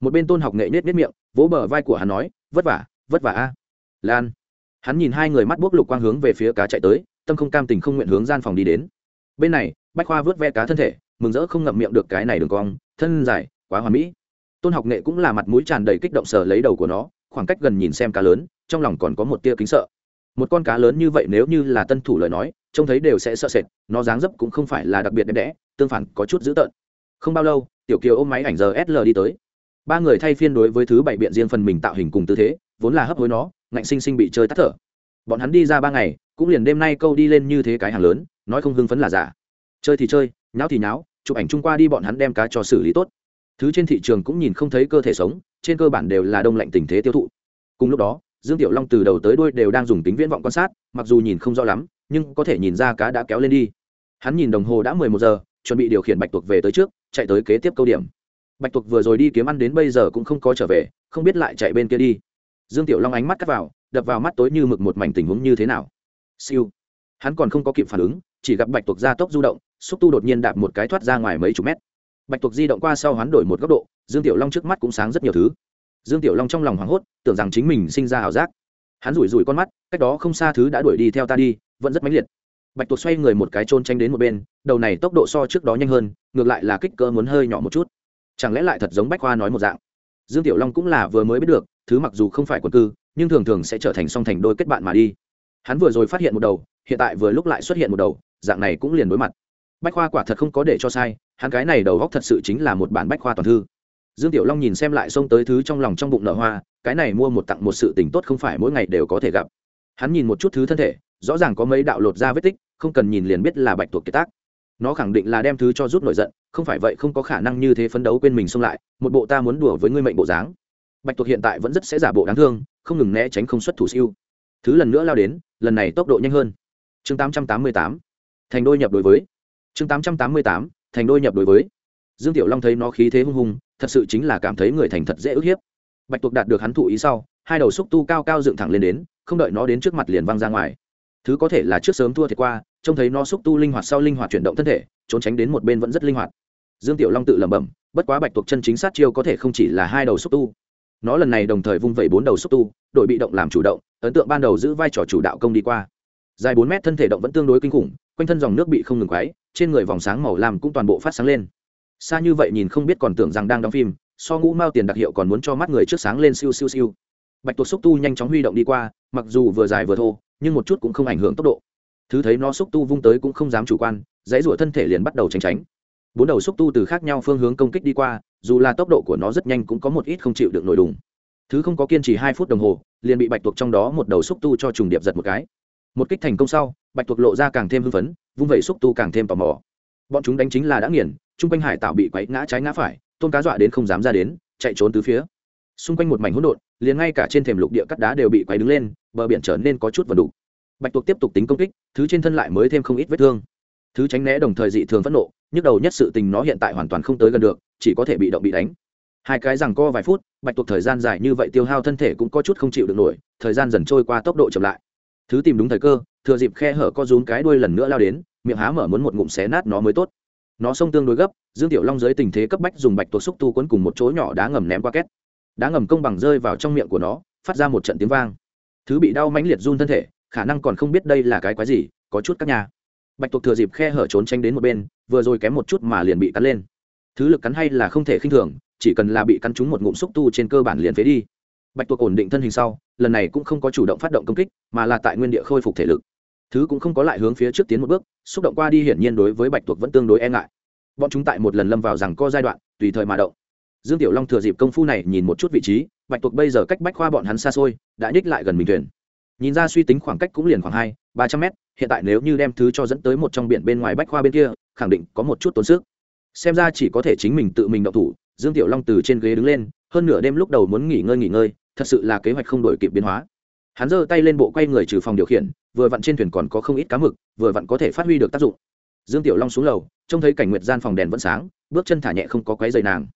Một bên tôn học nghệ nhất nhất miệng, vỗ bờ vai của hắn nói, vất vả vất vả a. Lan, hắn nhìn hai người mắt bốc lục quang hướng về phía cá chạy tới, tâm không cam tình không nguyện hướng gian phòng đi đến. Bên này, bách khoa vớt ve cá thân thể, mừng rỡ không ngậm miệng được cái này đường cong, thân dài, quá hoàn mỹ tôn học nghệ cũng là mặt mũi tràn đầy kích động sờ lấy đầu của nó, khoảng cách gần nhìn xem cá lớn, trong lòng còn có một tia kính sợ. Một con cá lớn như vậy nếu như là tân thủ lời nói, trông thấy đều sẽ sợ sệt, nó dáng dấp cũng không phải là đặc biệt đẹp đẽ, tương phản có chút dữ tợn. Không bao lâu, tiểu kiều ôm máy ảnh giờ sl đi tới. Ba người thay phiên đối với thứ bảy biện riêng phần mình tạo hình cùng tư thế, vốn là hấp hối nó, ngạnh sinh sinh bị chơi tắt thở. Bọn hắn đi ra ba ngày, cũng liền đêm nay câu đi lên như thế cái hàng lớn, nói không hưng phấn là giả. Chơi thì chơi, nháo thì nháo, chụp ảnh chung qua đi bọn hắn đem cá cho xử lý tốt thứ trên thị trường cũng nhìn không thấy cơ thể sống, trên cơ bản đều là đông lạnh tình thế tiêu thụ. Cùng lúc đó, dương tiểu long từ đầu tới đuôi đều đang dùng tính viễn vọng quan sát, mặc dù nhìn không rõ lắm, nhưng có thể nhìn ra cá đã kéo lên đi. Hắn nhìn đồng hồ đã mười một giờ, chuẩn bị điều khiển bạch tuộc về tới trước, chạy tới kế tiếp câu điểm. Bạch tuộc vừa rồi đi kiếm ăn đến bây giờ cũng không có trở về, không biết lại chạy bên kia đi. Dương tiểu long ánh mắt cắt vào, đập vào mắt tối như mực một mảnh tình huống như thế nào. Siêu. Hắn còn không có kịp phản ứng, chỉ gặp bạch tuộc ra tốc du động, xúc tu đột nhiên đạp một cái thoát ra ngoài mấy chục mét bạch tuộc di động qua sau hắn đổi một góc độ, dương tiểu long trước mắt cũng sáng rất nhiều thứ. Dương tiểu long trong lòng hoảng hốt, tưởng rằng chính mình sinh ra ảo giác. Hắn rủi rủi con mắt, cách đó không xa thứ đã đuổi đi theo ta đi, vẫn rất mãnh liệt. Bạch tuộc xoay người một cái trôn tranh đến một bên, đầu này tốc độ so trước đó nhanh hơn, ngược lại là kích cỡ muốn hơi nhỏ một chút. Chẳng lẽ lại thật giống bách khoa nói một dạng? Dương tiểu long cũng là vừa mới biết được, thứ mặc dù không phải quần cư, nhưng thường thường sẽ trở thành song thành đôi kết bạn mà đi. Hắn vừa rồi phát hiện một đầu, hiện tại vừa lúc lại xuất hiện một đầu, dạng này cũng liền đối mặt bách khoa quả thật không có để cho sai hắn cái này đầu góc thật sự chính là một bản bách khoa toàn thư. Dương tiểu long nhìn xem lại xông tới thứ trong lòng trong bụng nở hoa cái này mua một tặng một sự tình tốt không phải mỗi ngày đều có thể gặp. Hắn nhìn một chút thứ thân thể rõ ràng có mấy đạo lột ra vết tích không cần nhìn liền biết là bạch tuộc kiệt tác. Nó khẳng định là đem thứ cho rút nổi giận không phải vậy không có khả năng như thế phấn đấu quên mình xông lại một bộ ta muốn đùa với ngươi mệnh bộ dáng. Bạch tuộc hiện tại vẫn rất sẽ giả bộ đáng thương không ngừng né tránh không xuất thủ siêu. Thứ lần nữa lao đến lần này tốc độ nhanh hơn. Chương 888, thành đôi nhập đối với chương 888, thành đôi nhập đối với. Dương tiểu long thấy nó khí thế hung hùng thật sự chính là cảm thấy người thành thật dễ ức hiếp. Bạch tuộc đạt được hắn thụ ý sau hai đầu xúc tu cao cao dựng thẳng lên đến không đợi nó đến trước mặt liền văng ra ngoài. Thứ có thể là trước sớm thua thiệt qua trông thấy nó xúc tu linh hoạt sau linh hoạt chuyển động thân thể trốn tránh đến một bên vẫn rất linh hoạt. Dương tiểu long tự lẩm bẩm bất quá bạch tuộc chân chính sát chiêu có thể không chỉ là hai đầu xúc tu. Nó lần này đồng thời vung vẩy bốn đầu xúc tu đội bị động làm chủ động ấn tượng ban đầu giữ vai trò chủ đạo công đi qua. Dài bốn mét thân thể động vẫn tương đối kinh khủng quanh thân dòng nước bị không ngừng quáy trên người vòng sáng màu làm cũng toàn bộ phát sáng lên. Xa như vậy nhìn không biết còn tưởng rằng đang đóng phim, so ngũ mao tiền đặc hiệu còn muốn cho mắt người trước sáng lên siêu siêu siêu. Bạch tuộc xúc tu nhanh chóng huy động đi qua, mặc dù vừa dài vừa thô, nhưng một chút cũng không ảnh hưởng tốc độ. Thứ thấy nó xúc tu vung tới cũng không dám chủ quan, dãy rủa thân thể liền bắt đầu tránh tránh. Bốn đầu xúc tu từ khác nhau phương hướng công kích đi qua, dù là tốc độ của nó rất nhanh cũng có một ít không chịu được nổi đùng. Thứ không có kiên trì hai phút đồng hồ, liền bị bạch tuộc trong đó một đầu xúc tu cho trùng điệp giật một cái. Một kích thành công sau, bạch tuộc lộ ra càng thêm hưng phấn vung vẩy xúc tu càng thêm tò mò. Bọn chúng đánh chính là đã nghiền, chung quanh hải tạo bị quấy ngã trái ngã phải, tôm cá dọa đến không dám ra đến, chạy trốn từ phía. Xung quanh một mảnh hỗn độn, liền ngay cả trên thềm lục địa cắt đá đều bị quấy đứng lên, bờ biển trở nên có chút vần đủ bạch tuộc tiếp tục tính công kích, thứ trên thân lại mới thêm không ít vết thương. Thứ tránh né đồng thời dị thường phẫn nộ, nhức đầu nhất sự tình nó hiện tại hoàn toàn không tới gần được, chỉ có thể bị động bị đánh. Hai cái rằng co vài phút, bạch tuộc thời gian dài như vậy tiêu hao thân thể cũng có chút không chịu được nổi, thời gian dần trôi qua tốc độ chậm lại. Thứ tìm đúng thời cơ thừa dịp khe hở co rúm cái đuôi lần nữa lao đến, miệng há mở muốn một ngụm xé nát nó mới tốt. Nó xông tương đối gấp, dương tiểu long dưới tình thế cấp bách dùng bạch tuộc xúc tu quấn cùng một chỗ nhỏ đá ngầm ném qua két. Đá ngầm công bằng rơi vào trong miệng của nó, phát ra một trận tiếng vang. Thứ bị đau mãnh liệt run thân thể, khả năng còn không biết đây là cái quái gì, có chút các nhà bạch tuộc thừa dịp khe hở trốn tránh đến một bên, vừa rồi kém một chút mà liền bị cắn lên. Thứ lực cắn hay là không thể khinh thường, chỉ cần là bị cắn trúng một ngụm xúc tu trên cơ bản liền phế đi. Bạch tuộc ổn định thân hình sau, lần này cũng không có chủ động phát động công kích, mà là tại nguyên địa khôi phục thể lực thứ cũng không có lại hướng phía trước tiến một bước, xúc động qua đi hiển nhiên đối với bạch tuộc vẫn tương đối e ngại. Bọn chúng tại một lần lâm vào rằng co giai đoạn, tùy thời mà động. Dương tiểu long thừa dịp công phu này nhìn một chút vị trí, bạch tuộc bây giờ cách bách khoa bọn hắn xa xôi, đã nhích lại gần mình thuyền. Nhìn ra suy tính khoảng cách cũng liền khoảng hai, ba trăm mét, hiện tại nếu như đem thứ cho dẫn tới một trong biển bên ngoài bách khoa bên kia, khẳng định có một chút tốn sức. Xem ra chỉ có thể chính mình tự mình động thủ, dương tiểu long từ trên ghế đứng lên, hơn nửa đêm lúc đầu muốn nghỉ ngơi nghỉ ngơi, thật sự là kế hoạch không đổi kịp biến hóa hắn giơ tay lên bộ quay người trừ phòng điều khiển, vừa vặn trên thuyền còn có không ít cá mực, vừa vặn có thể phát huy được tác dụng. Dương tiểu long xuống lầu, trông thấy cảnh nguyệt gian phòng đèn vẫn sáng, bước chân thả nhẹ không có quấy dày nàng.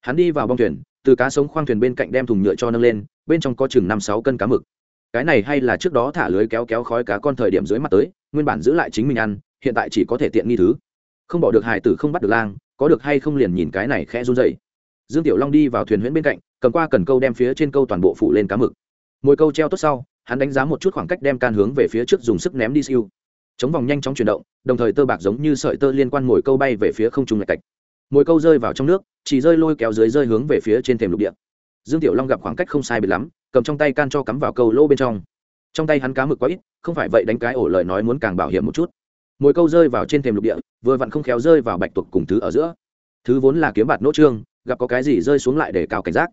Hắn đi vào bong thuyền, từ cá sống khoang thuyền bên cạnh đem thùng nhựa cho nâng lên, bên trong có chừng năm sáu cân cá mực. Cái này hay là trước đó thả lưới kéo kéo khói cá con thời điểm dưới mặt tới, nguyên bản giữ lại chính mình ăn, hiện tại chỉ có thể tiện nghi thứ. Không bỏ được hải tử không bắt được lang, có được hay không liền nhìn cái này khẽ run dậy dương tiểu long đi vào thuyền huyễn bên cạnh, cầm qua cần câu đem phía trên câu toàn bộ phủ lên cá mực mỗi câu treo tốt sau, hắn đánh giá một chút khoảng cách đem can hướng về phía trước dùng sức ném đi siêu. Chống vòng nhanh chóng chuyển động, đồng thời tơ bạc giống như sợi tơ liên quan mồi câu bay về phía không trung lạch cạch. Mồi câu rơi vào trong nước, chỉ rơi lôi kéo dưới rơi hướng về phía trên thềm lục địa. Dương tiểu long gặp khoảng cách không sai biệt lắm, cầm trong tay can cho cắm vào câu lỗ bên trong. Trong tay hắn cá mực quá ít, không phải vậy đánh cái ổ lời nói muốn càng bảo hiểm một chút. Mồi câu rơi vào trên thềm lục địa, vừa vặn không khéo rơi vào bạch tuộc cùng thứ ở giữa. Thứ vốn là kiếm bạt nỗ trương, gặp có cái gì rơi xuống lại để cao cảnh giác.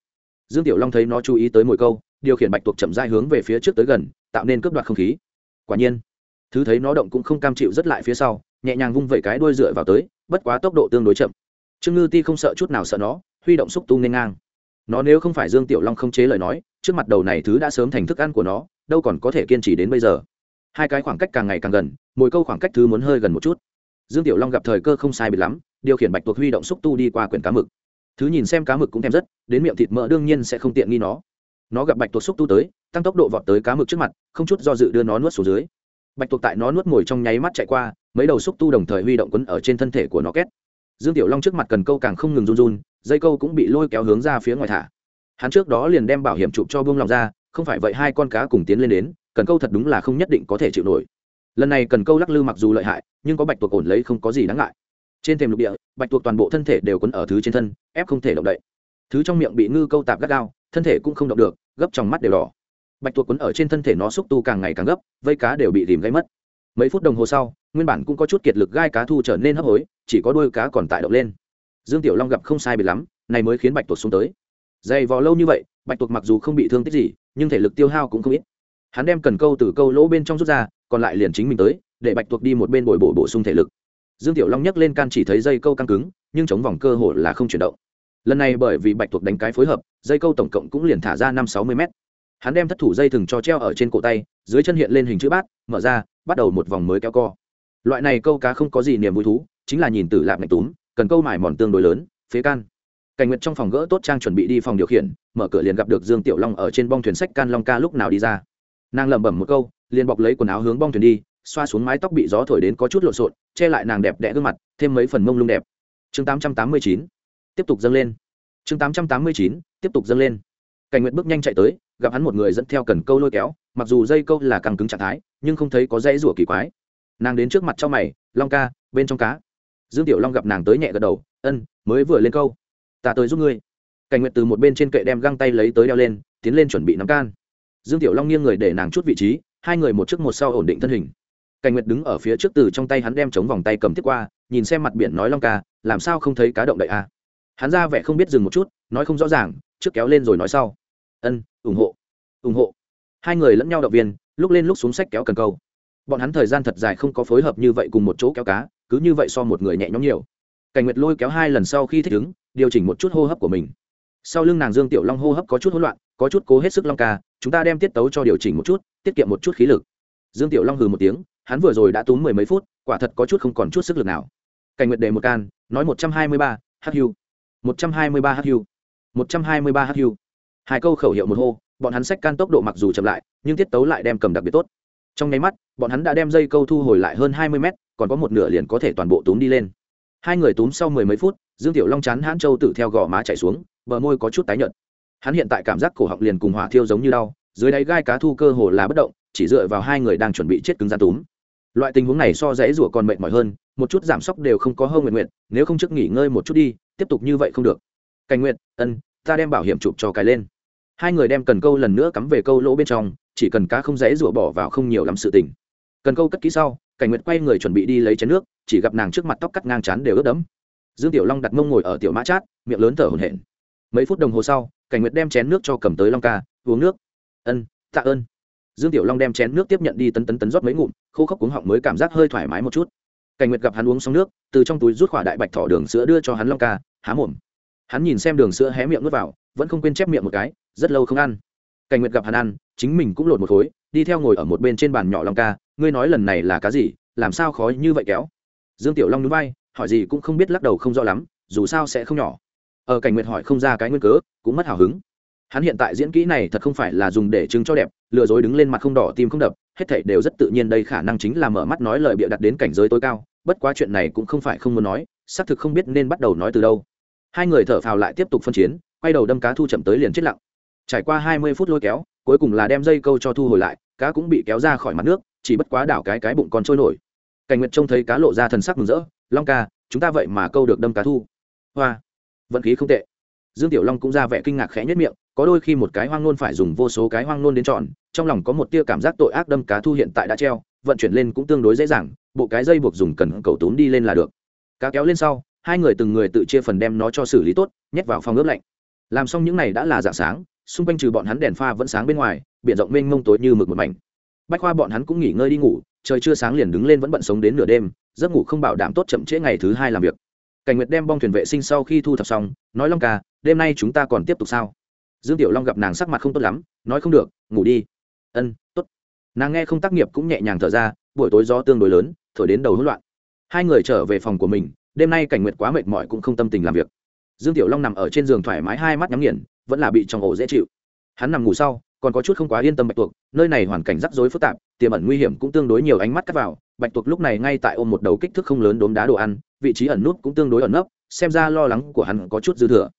Dương tiểu long thấy nó chú ý tới mồi câu điều khiển bạch tuộc chậm rãi hướng về phía trước tới gần, tạo nên cướp đoạt không khí. Quả nhiên, thứ thấy nó động cũng không cam chịu rất lại phía sau, nhẹ nhàng vung vẩy cái đuôi dựa vào tới, bất quá tốc độ tương đối chậm. Trương ngư ti không sợ chút nào sợ nó, huy động xúc tu nên ngang. Nó nếu không phải dương tiểu long không chế lời nói, trước mặt đầu này thứ đã sớm thành thức ăn của nó, đâu còn có thể kiên trì đến bây giờ. Hai cái khoảng cách càng ngày càng gần, mỗi câu khoảng cách thứ muốn hơi gần một chút. Dương tiểu long gặp thời cơ không sai bị lắm, điều khiển bạch tuộc huy động xúc tu đi qua quyển cá mực. Thứ nhìn xem cá mực cũng thèm rất, đến miệng thịt mỡ đương nhiên sẽ không tiện nghi nó nó gặp bạch tuộc xúc tu tới, tăng tốc độ vọt tới cá mực trước mặt, không chút do dự đưa nó nuốt xuống dưới. Bạch tuộc tại nó nuốt ngồi trong nháy mắt chạy qua, mấy đầu xúc tu đồng thời huy động quấn ở trên thân thể của nó két. Dương tiểu long trước mặt cần câu càng không ngừng run run, dây câu cũng bị lôi kéo hướng ra phía ngoài thả. Hắn trước đó liền đem bảo hiểm chụp cho buông lòng ra, không phải vậy hai con cá cùng tiến lên đến, cần câu thật đúng là không nhất định có thể chịu nổi. Lần này cần câu lắc lư mặc dù lợi hại, nhưng có bạch tuộc ổn lấy không có gì đáng ngại. Trên thềm lục địa, bạch tuộc toàn bộ thân thể đều quấn ở thứ trên thân, ép không thể động đậy. Thứ trong miệng bị ngư câu tạp gắt gao, thân thể cũng không động được gấp trong mắt đều đỏ. Bạch tuộc quấn ở trên thân thể nó xúc tu càng ngày càng gấp, vây cá đều bị tìm gây mất. Mấy phút đồng hồ sau, nguyên bản cũng có chút kiệt lực gai cá thu trở nên hấp hối, chỉ có đôi cá còn tại động lên. Dương tiểu long gặp không sai biệt lắm, này mới khiến bạch tuộc xuống tới. Dày vò lâu như vậy, bạch tuộc mặc dù không bị thương tích gì, nhưng thể lực tiêu hao cũng không ít. Hắn đem cần câu từ câu lỗ bên trong rút ra, còn lại liền chính mình tới, để bạch tuộc đi một bên bồi bổ bổ sung thể lực. Dương tiểu long nhấc lên can chỉ thấy dây câu căng cứng, nhưng chống vòng cơ hồ là không chuyển động lần này bởi vì bạch thuộc đánh cái phối hợp, dây câu tổng cộng cũng liền thả ra năm sáu mươi mét. Hắn đem thất thủ dây thừng cho treo ở trên cổ tay, dưới chân hiện lên hình chữ bát, mở ra, bắt đầu một vòng mới kéo co. Loại này câu cá không có gì niềm vui thú, chính là nhìn từ lạp ngạch túm, cần câu mải mòn tương đối lớn, phế can. Cảnh nguyệt trong phòng gỡ tốt trang chuẩn bị đi phòng điều khiển, mở cửa liền gặp được dương tiểu long ở trên bong thuyền sách can long ca lúc nào đi ra. Nàng lẩm bẩm một câu, liền bọc lấy quần áo hướng bong thuyền đi, xoa xuống mái tóc bị gió thổi đến có chút lộn xộn, che lại nàng đẹp đẽ gương mặt, thêm mấy phần mông lung đẹp. Chương 889 tiếp tục dâng lên. Chương 889 tiếp tục dâng lên. Cảnh nguyệt bước nhanh chạy tới, gặp hắn một người dẫn theo cần câu lôi kéo, mặc dù dây câu là càng cứng trạng thái, nhưng không thấy có dãy rủa kỳ quái. Nàng đến trước mặt cho mày, long ca, bên trong cá. Dương tiểu long gặp nàng tới nhẹ gật đầu, ân, mới vừa lên câu. Ta tới giúp ngươi. Cảnh nguyệt từ một bên trên kệ đem găng tay lấy tới đeo lên, tiến lên chuẩn bị nắm can. Dương tiểu long nghiêng người để nàng chút vị trí, hai người một trước một sau ổn định thân hình. Cảnh nguyệt đứng ở phía trước từ trong tay hắn đem chống vòng tay cầm tiếp qua, nhìn xem mặt biển nói, long ca, làm sao không thấy cá động đậy à? Hắn ra vẻ không biết dừng một chút, nói không rõ ràng, trước kéo lên rồi nói sau. Ân, ủng hộ ủng hộ. Hai người lẫn nhau động viên, lúc lên lúc xuống sách kéo cần câu. Bọn hắn thời gian thật dài không có phối hợp như vậy cùng một chỗ kéo cá, cứ như vậy so một người nhẹ nhõm nhiều. Cảnh nguyệt lôi kéo hai lần sau khi thích ứng, điều chỉnh một chút hô hấp của mình. Sau lưng nàng dương tiểu long hô hấp có chút hỗn loạn, có chút cố hết sức long ca, chúng ta đem tiết tấu cho điều chỉnh một chút, tiết kiệm một chút khí lực. Dương tiểu long hừ một tiếng, hắn vừa rồi đã túm mười mấy phút, quả thật có chút không còn chút sức lực nào. Cảnh nguyệt đề một can, nói một trăm hai mươi ba hu một trăm hai mươi ba hu một trăm hai mươi ba hu hai câu khẩu hiệu một hô, bọn hắn sách can tốc độ mặc dù chậm lại, nhưng tiết tấu lại đem cầm đặc biệt tốt. Trong nháy mắt, bọn hắn đã đem dây câu thu hồi lại hơn hai mươi mét, còn có một nửa liền có thể toàn bộ túm đi lên. Hai người túm sau mười mấy phút, dương tiểu long chán hãn châu tự theo gò má chạy xuống, bờ môi có chút tái nhợt. Hắn hiện tại cảm giác cổ họng liền cùng hỏa thiêu giống như đau, dưới đáy gai cá thu cơ hồ là bất động, chỉ dựa vào hai người đang chuẩn bị chết cứng gian túm. Loại tình huống này so dãy rủa còn mệt mỏi hơn, một chút giảm sốc đều không có hơn nguyện nguyện, nếu không trước nghỉ ngơi một chút đi tiếp tục như vậy không được. Cảnh nguyện ân, ta đem bảo hiểm chụp cho cái lên. Hai người đem cần câu lần nữa cắm về câu lỗ bên trong, chỉ cần cá không dãy rủa bỏ vào không nhiều lắm sự tình. Cần câu cất kỹ sau, cảnh nguyệt quay người chuẩn bị đi lấy chén nước, chỉ gặp nàng trước mặt tóc cắt ngang chán đều ướt đẫm. Dương tiểu long đặt mông ngồi ở tiểu mã chát, miệng lớn thở hổn hển. Mấy phút đồng hồ sau, cảnh nguyệt đem chén nước cho cầm tới long ca, uống nước. Ân, tạ ơn. Dương tiểu long đem chén nước tiếp nhận đi tấn tấn tấn rót mấy ngụm, khô khốc cuống họng mới cảm giác hơi thoải mái một chút. Cảnh nguyệt gặp hắn uống xong nước, từ trong túi rút khỏa đại bạch thỏ đường sữa đưa cho hắn long ca há mồm. Hắn nhìn xem đường sữa hé miệng nuốt vào, vẫn không quên chép miệng một cái, rất lâu không ăn. Cảnh nguyệt gặp hắn ăn, chính mình cũng lột một khối, đi theo ngồi ở một bên trên bàn nhỏ long ca, ngươi nói lần này là cá gì, làm sao khó như vậy kéo? Dương tiểu long núi bay hỏi gì cũng không biết lắc đầu không rõ lắm, dù sao sẽ không nhỏ. Ở cảnh nguyệt hỏi không ra cái nguyên cớ, cũng mất hào hứng. Hắn hiện tại diễn kỹ này thật không phải là dùng để chứng cho đẹp, lừa dối đứng lên mặt không đỏ, tim không đập, hết thảy đều rất tự nhiên, đây khả năng chính là mở mắt nói lời bịa đặt đến cảnh giới tối cao, bất quá chuyện này cũng không phải không muốn nói, xác thực không biết nên bắt đầu nói từ đâu hai người thở phào lại tiếp tục phân chiến, quay đầu đâm cá thu chậm tới liền chết lặng. Trải qua hai mươi phút lôi kéo, cuối cùng là đem dây câu cho thu hồi lại, cá cũng bị kéo ra khỏi mặt nước, chỉ bất quá đảo cái cái bụng còn trôi nổi. Cảnh nguyệt trông thấy cá lộ ra thần sắc mừng rỡ, long ca, chúng ta vậy mà câu được đâm cá thu. Hoa, vận khí không tệ. Dương tiểu long cũng ra vẻ kinh ngạc khẽ nhất miệng, có đôi khi một cái hoang nôn phải dùng vô số cái hoang nôn đến tròn trong lòng có một tia cảm giác tội ác đâm cá thu hiện tại đã treo, vận chuyển lên cũng tương đối dễ dàng, bộ cái dây buộc dùng cần cầu tốn đi lên là được. Cá kéo lên sau hai người từng người tự chia phần đem nó cho xử lý tốt, nhét vào phòng ướp lạnh. Làm xong những này đã là dạng sáng, xung quanh trừ bọn hắn đèn pha vẫn sáng bên ngoài, biển rộng mênh mông tối như mực một mảnh. Bách khoa bọn hắn cũng nghỉ ngơi đi ngủ, trời chưa sáng liền đứng lên vẫn bận sống đến nửa đêm, giấc ngủ không bảo đảm tốt chậm trễ ngày thứ hai làm việc. Cảnh nguyệt đem bong thuyền vệ sinh sau khi thu thập xong, nói long ca, đêm nay chúng ta còn tiếp tục sao? Dương tiểu long gặp nàng sắc mặt không tốt lắm, nói không được, ngủ đi. Ân, tốt. Nàng nghe không tác nghiệp cũng nhẹ nhàng thở ra, buổi tối gió tương đối lớn, thổi đến đầu hỗn loạn. Hai người trở về phòng của mình đêm nay cảnh nguyệt quá mệt mỏi cũng không tâm tình làm việc. Dương tiểu long nằm ở trên giường thoải mái, hai mắt nhắm nghiền, vẫn là bị trong ổ dễ chịu. Hắn nằm ngủ sau, còn có chút không quá yên tâm bạch tuộc, nơi này hoàn cảnh rắc rối phức tạp, tiềm ẩn nguy hiểm cũng tương đối nhiều ánh mắt cắt vào. Bạch tuộc lúc này ngay tại ôm một đầu kích thước không lớn đốm đá đồ ăn, vị trí ẩn nút cũng tương đối ẩn nấp, xem ra lo lắng của hắn có chút dư thừa.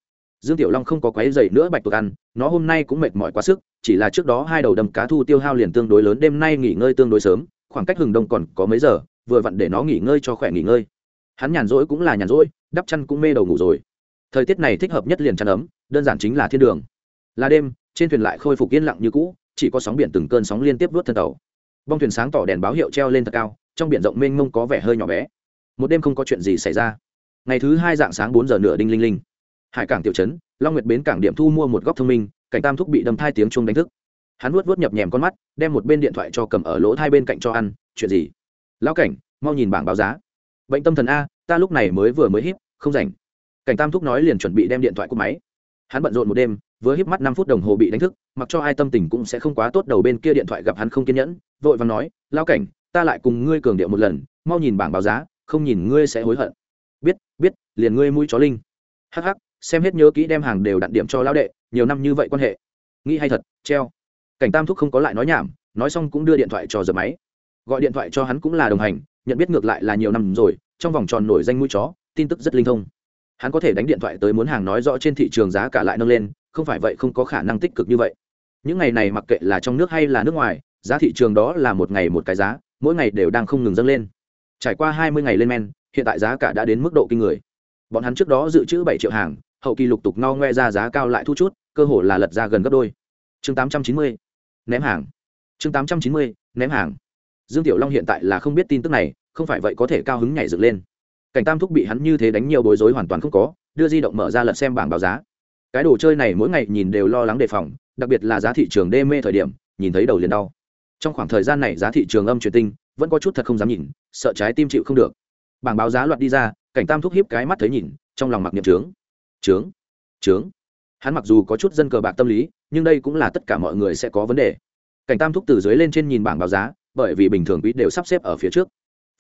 Dương tiểu long không có quấy dày nữa bạch tuộc ăn, nó hôm nay cũng mệt mỏi quá sức, chỉ là trước đó hai đầu đầm cá thu tiêu hao liền tương đối lớn, đêm nay nghỉ ngơi tương đối sớm, khoảng cách hừng đông còn có mấy giờ, vừa vặn để nó nghỉ ngơi cho khỏe nghỉ ngơi hắn nhàn rỗi cũng là nhàn rỗi, đắp chăn cũng mê đầu ngủ rồi. Thời tiết này thích hợp nhất liền chăn ấm, đơn giản chính là thiên đường. Là đêm, trên thuyền lại khôi phục yên lặng như cũ, chỉ có sóng biển từng cơn sóng liên tiếp vớt thân tàu. Bong thuyền sáng tỏ đèn báo hiệu treo lên thật cao, trong biển rộng mênh mông có vẻ hơi nhỏ bé. Một đêm không có chuyện gì xảy ra. Ngày thứ hai dạng sáng bốn giờ nửa đinh linh linh. Hải cảng tiểu trấn, long nguyệt bến cảng điểm thu mua một góc thông minh, cảnh tam thúc bị đâm thai tiếng chuông đánh thức. Hắn vuốt vuốt nhập nhèm con mắt, đem một bên điện thoại cho cầm ở lỗ thai bên cạnh cho ăn, chuyện gì? Lão cảnh, mau nhìn bảng báo giá bệnh tâm thần a, ta lúc này mới vừa mới híp, không rảnh. Cảnh tam thúc nói liền chuẩn bị đem điện thoại của máy. Hắn bận rộn một đêm, vừa híp mắt năm phút đồng hồ bị đánh thức, mặc cho ai tâm tình cũng sẽ không quá tốt đầu bên kia điện thoại gặp hắn không kiên nhẫn, vội và nói lao cảnh, ta lại cùng ngươi cường điệu một lần, mau nhìn bảng báo giá, không nhìn ngươi sẽ hối hận. Biết biết, liền ngươi mũi chó linh. Hắc hắc, xem hết nhớ kỹ đem hàng đều đặt điểm cho lão đệ, nhiều năm như vậy quan hệ. Nghĩ hay thật, treo. Cảnh tam thúc không có lại nói nhảm, nói xong cũng đưa điện thoại cho giờ máy. Gọi điện thoại cho hắn cũng là đồng hành nhận biết ngược lại là nhiều năm rồi, trong vòng tròn nổi danh mũi chó, tin tức rất linh thông. Hắn có thể đánh điện thoại tới muốn hàng nói rõ trên thị trường giá cả lại nâng lên, không phải vậy không có khả năng tích cực như vậy. Những ngày này mặc kệ là trong nước hay là nước ngoài, giá thị trường đó là một ngày một cái giá, mỗi ngày đều đang không ngừng dâng lên. Trải qua hai mươi ngày lên men, hiện tại giá cả đã đến mức độ kinh người. Bọn hắn trước đó dự trữ bảy triệu hàng, hậu kỳ lục tục no ngoe ra giá cao lại thu chút, cơ hồ là lật ra gần gấp đôi. Chương tám trăm chín mươi, ném hàng. Chương tám trăm chín mươi, ném hàng dương tiểu long hiện tại là không biết tin tức này, không phải vậy có thể cao hứng nhảy dựng lên. Cảnh tam thúc bị hắn như thế đánh nhiều bối rối hoàn toàn không có, đưa di động mở ra lật xem bảng báo giá. Cái đồ chơi này mỗi ngày nhìn đều lo lắng đề phòng, đặc biệt là giá thị trường đê mê thời điểm, nhìn thấy đầu liền đau. Trong khoảng thời gian này giá thị trường âm truyền tinh, vẫn có chút thật không dám nhìn, sợ trái tim chịu không được. Bảng báo giá loạt đi ra, cảnh tam thúc hiếp cái mắt thấy nhìn, trong lòng mặc niệm trướng. Trướng? Trướng? Hắn mặc dù có chút dân cờ bạc tâm lý, nhưng đây cũng là tất cả mọi người sẽ có vấn đề. Cảnh tam thúc từ dưới lên trên nhìn bảng báo giá bởi vì bình thường quý đều sắp xếp ở phía trước.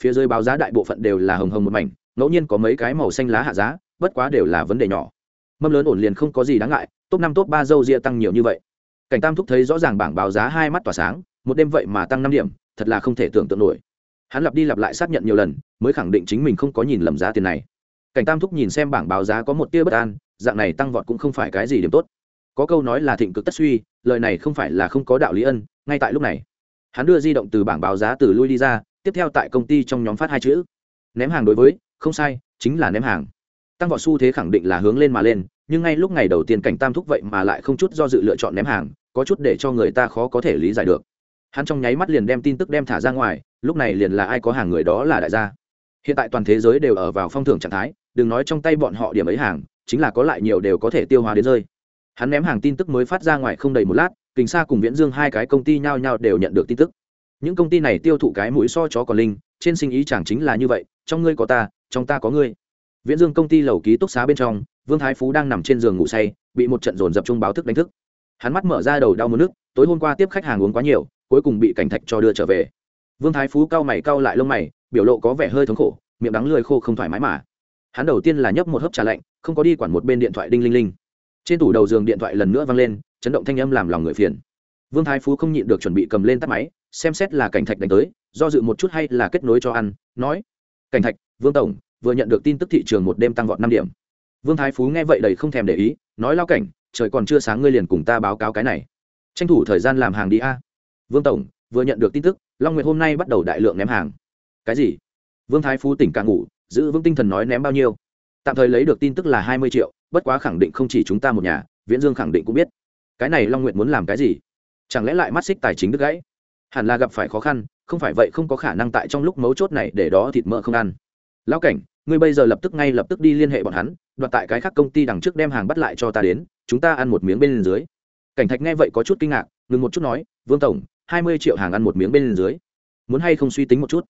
Phía dưới báo giá đại bộ phận đều là hồng hồng một mảnh, ngẫu nhiên có mấy cái màu xanh lá hạ giá, bất quá đều là vấn đề nhỏ. Mâm lớn ổn liền không có gì đáng ngại, top năm top ba dâu ria tăng nhiều như vậy. Cảnh tam thúc thấy rõ ràng bảng báo giá hai mắt tỏa sáng, một đêm vậy mà tăng năm điểm, thật là không thể tưởng tượng nổi. Hắn lặp đi lặp lại xác nhận nhiều lần, mới khẳng định chính mình không có nhìn lầm giá tiền này. Cảnh tam thúc nhìn xem bảng báo giá có một tia bất an, dạng này tăng vọt cũng không phải cái gì điểm tốt. Có câu nói là thịnh cực tất suy, lời này không phải là không có đạo lý ân, ngay tại lúc này hắn đưa di động từ bảng báo giá từ lui đi ra, tiếp theo tại công ty trong nhóm phát hai chữ. Ném hàng đối với, không sai, chính là ném hàng. Tăng vọt xu thế khẳng định là hướng lên mà lên, nhưng ngay lúc ngày đầu tiên cảnh tam thúc vậy mà lại không chút do dự lựa chọn ném hàng, có chút để cho người ta khó có thể lý giải được. Hắn trong nháy mắt liền đem tin tức đem thả ra ngoài, lúc này liền là ai có hàng người đó là đại gia. Hiện tại toàn thế giới đều ở vào phong thưởng trạng thái, đừng nói trong tay bọn họ điểm ấy hàng, chính là có lại nhiều đều có thể tiêu hóa đến rơi. Hắn ném hàng tin tức mới phát ra ngoài không đầy một lát kình sa cùng viễn dương hai cái công ty nhao nhao đều nhận được tin tức. Những công ty này tiêu thụ cái mũi so chó còn linh, trên sinh ý chẳng chính là như vậy, trong ngươi có ta, trong ta có ngươi. Viễn dương công ty lầu ký túc xá bên trong, vương thái phú đang nằm trên giường ngủ say, bị một trận dồn dập chung báo thức đánh thức. Hắn mắt mở ra đầu đau mất nước, tối hôm qua tiếp khách hàng uống quá nhiều, cuối cùng bị cảnh thạch cho đưa trở về. Vương thái phú cau mày cau lại lông mày, biểu lộ có vẻ hơi thống khổ, miệng đắng lười khô không thoải mái mà. Hắn đầu tiên là nhấp một hớp trà lạnh, không có đi quản một bên điện thoại đinh linh linh trên tủ đầu giường điện thoại lần nữa vang lên, chấn động thanh âm làm lòng người phiền. Vương thái phú không nhịn được chuẩn bị cầm lên tắt máy, xem xét là cảnh thạch đánh tới, do dự một chút hay là kết nối cho ăn, nói, cảnh thạch, vương tổng, vừa nhận được tin tức thị trường một đêm tăng vọt năm điểm. Vương thái phú nghe vậy đầy không thèm để ý, nói lao cảnh, trời còn chưa sáng ngươi liền cùng ta báo cáo cái này. Tranh thủ thời gian làm hàng đi a. Vương tổng, vừa nhận được tin tức, long nguyệt hôm nay bắt đầu đại lượng ném hàng. Cái gì? Vương thái phú tỉnh càng ngủ, giữ vững tinh thần nói, ném bao nhiêu? Tạm thời lấy được tin tức là hai mươi triệu bất quá khẳng định không chỉ chúng ta một nhà, viễn dương khẳng định cũng biết. Cái này long nguyệt muốn làm cái gì? Chẳng lẽ lại mắt xích tài chính đứt gãy? Hẳn là gặp phải khó khăn, không phải vậy không có khả năng tại trong lúc mấu chốt này để đó thịt mỡ không ăn. Lão cảnh, ngươi bây giờ lập tức ngay lập tức đi liên hệ bọn hắn, đoạt tại cái khác công ty đằng trước đem hàng bắt lại cho ta đến, chúng ta ăn một miếng bên dưới. Cảnh thạch nghe vậy có chút kinh ngạc, ngừng một chút nói, vương tổng, hai mươi triệu hàng ăn một miếng bên dưới. Muốn hay không suy tính một chút?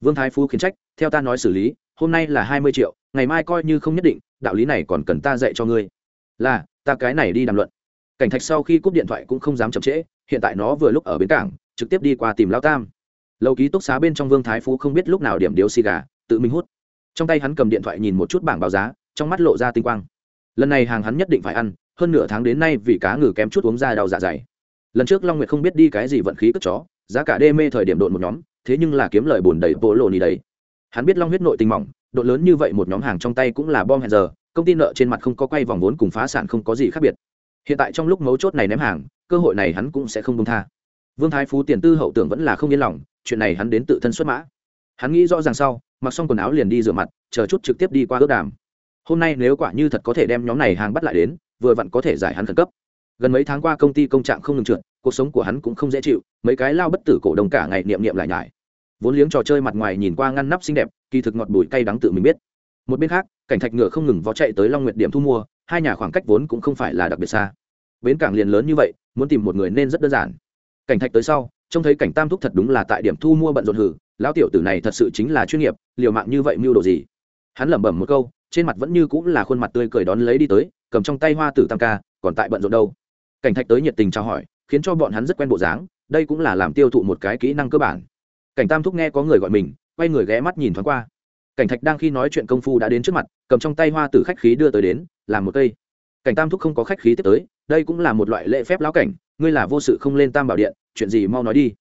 Vương thái phú khiến trách, theo ta nói xử lý, hôm nay là hai mươi triệu, ngày mai coi như không nhất định đạo lý này còn cần ta dạy cho ngươi. Là, ta cái này đi đàm luận. Cảnh thạch sau khi cúp điện thoại cũng không dám chậm trễ, hiện tại nó vừa lúc ở bến cảng, trực tiếp đi qua tìm lao tam. Lầu ký túc xá bên trong vương thái phú không biết lúc nào điểm điếu xì gà, tự mình hút. Trong tay hắn cầm điện thoại nhìn một chút bảng báo giá, trong mắt lộ ra tinh quang. Lần này hàng hắn nhất định phải ăn, hơn nửa tháng đến nay vì cá ngừ kém chút uống ra đau dạ dày. Lần trước long nguyệt không biết đi cái gì vận khí cất chó, giá cả đê mê thời điểm độn một nhóm, thế nhưng là kiếm lời bùn đầy bộ lộ ni đầy hắn biết long huyết nội tình mỏng, độ lớn như vậy một nhóm hàng trong tay cũng là bom hẹn giờ, công ty nợ trên mặt không có quay vòng vốn cùng phá sản không có gì khác biệt. Hiện tại trong lúc mấu chốt này ném hàng, cơ hội này hắn cũng sẽ không công tha. Vương thái phú tiền tư hậu tưởng vẫn là không yên lòng, chuyện này hắn đến tự thân xuất mã. Hắn nghĩ rõ ràng sau, mặc xong quần áo liền đi rửa mặt, chờ chút trực tiếp đi qua ước đàm. Hôm nay nếu quả như thật có thể đem nhóm này hàng bắt lại đến, vừa vặn có thể giải hắn khẩn cấp. Gần mấy tháng qua công ty công trạng không ngừng trượt, cuộc sống của hắn cũng không dễ chịu, mấy cái lao bất tử cổ đồng cả ngày niệm niệm lại nhải vốn liếng trò chơi mặt ngoài nhìn qua ngăn nắp xinh đẹp, kỳ thực ngọt bùi cay đắng tự mình biết. Một bên khác, cảnh thạch ngựa không ngừng vó chạy tới long nguyệt điểm thu mua, hai nhà khoảng cách vốn cũng không phải là đặc biệt xa. Bến cảng liền lớn như vậy, muốn tìm một người nên rất đơn giản. Cảnh thạch tới sau, trông thấy cảnh tam thúc thật đúng là tại điểm thu mua bận rộn hử, lão tiểu tử này thật sự chính là chuyên nghiệp, liều mạng như vậy mưu đồ gì? Hắn lẩm bẩm một câu, trên mặt vẫn như cũng là khuôn mặt tươi cười đón lấy đi tới, cầm trong tay hoa tử tam ca, còn tại bận rộn đâu? Cảnh thạch tới nhiệt tình chào hỏi, khiến cho bọn hắn rất quen bộ dáng, đây cũng là làm tiêu thụ một cái kỹ năng cơ bản cảnh tam thúc nghe có người gọi mình, quay người ghé mắt nhìn thoáng qua. Cảnh thạch đang khi nói chuyện công phu đã đến trước mặt, cầm trong tay hoa tử khách khí đưa tới đến, làm một cây. Cảnh tam thúc không có khách khí tiếp tới, đây cũng là một loại lễ phép lão cảnh, ngươi là vô sự không lên tam bảo điện, chuyện gì mau nói đi.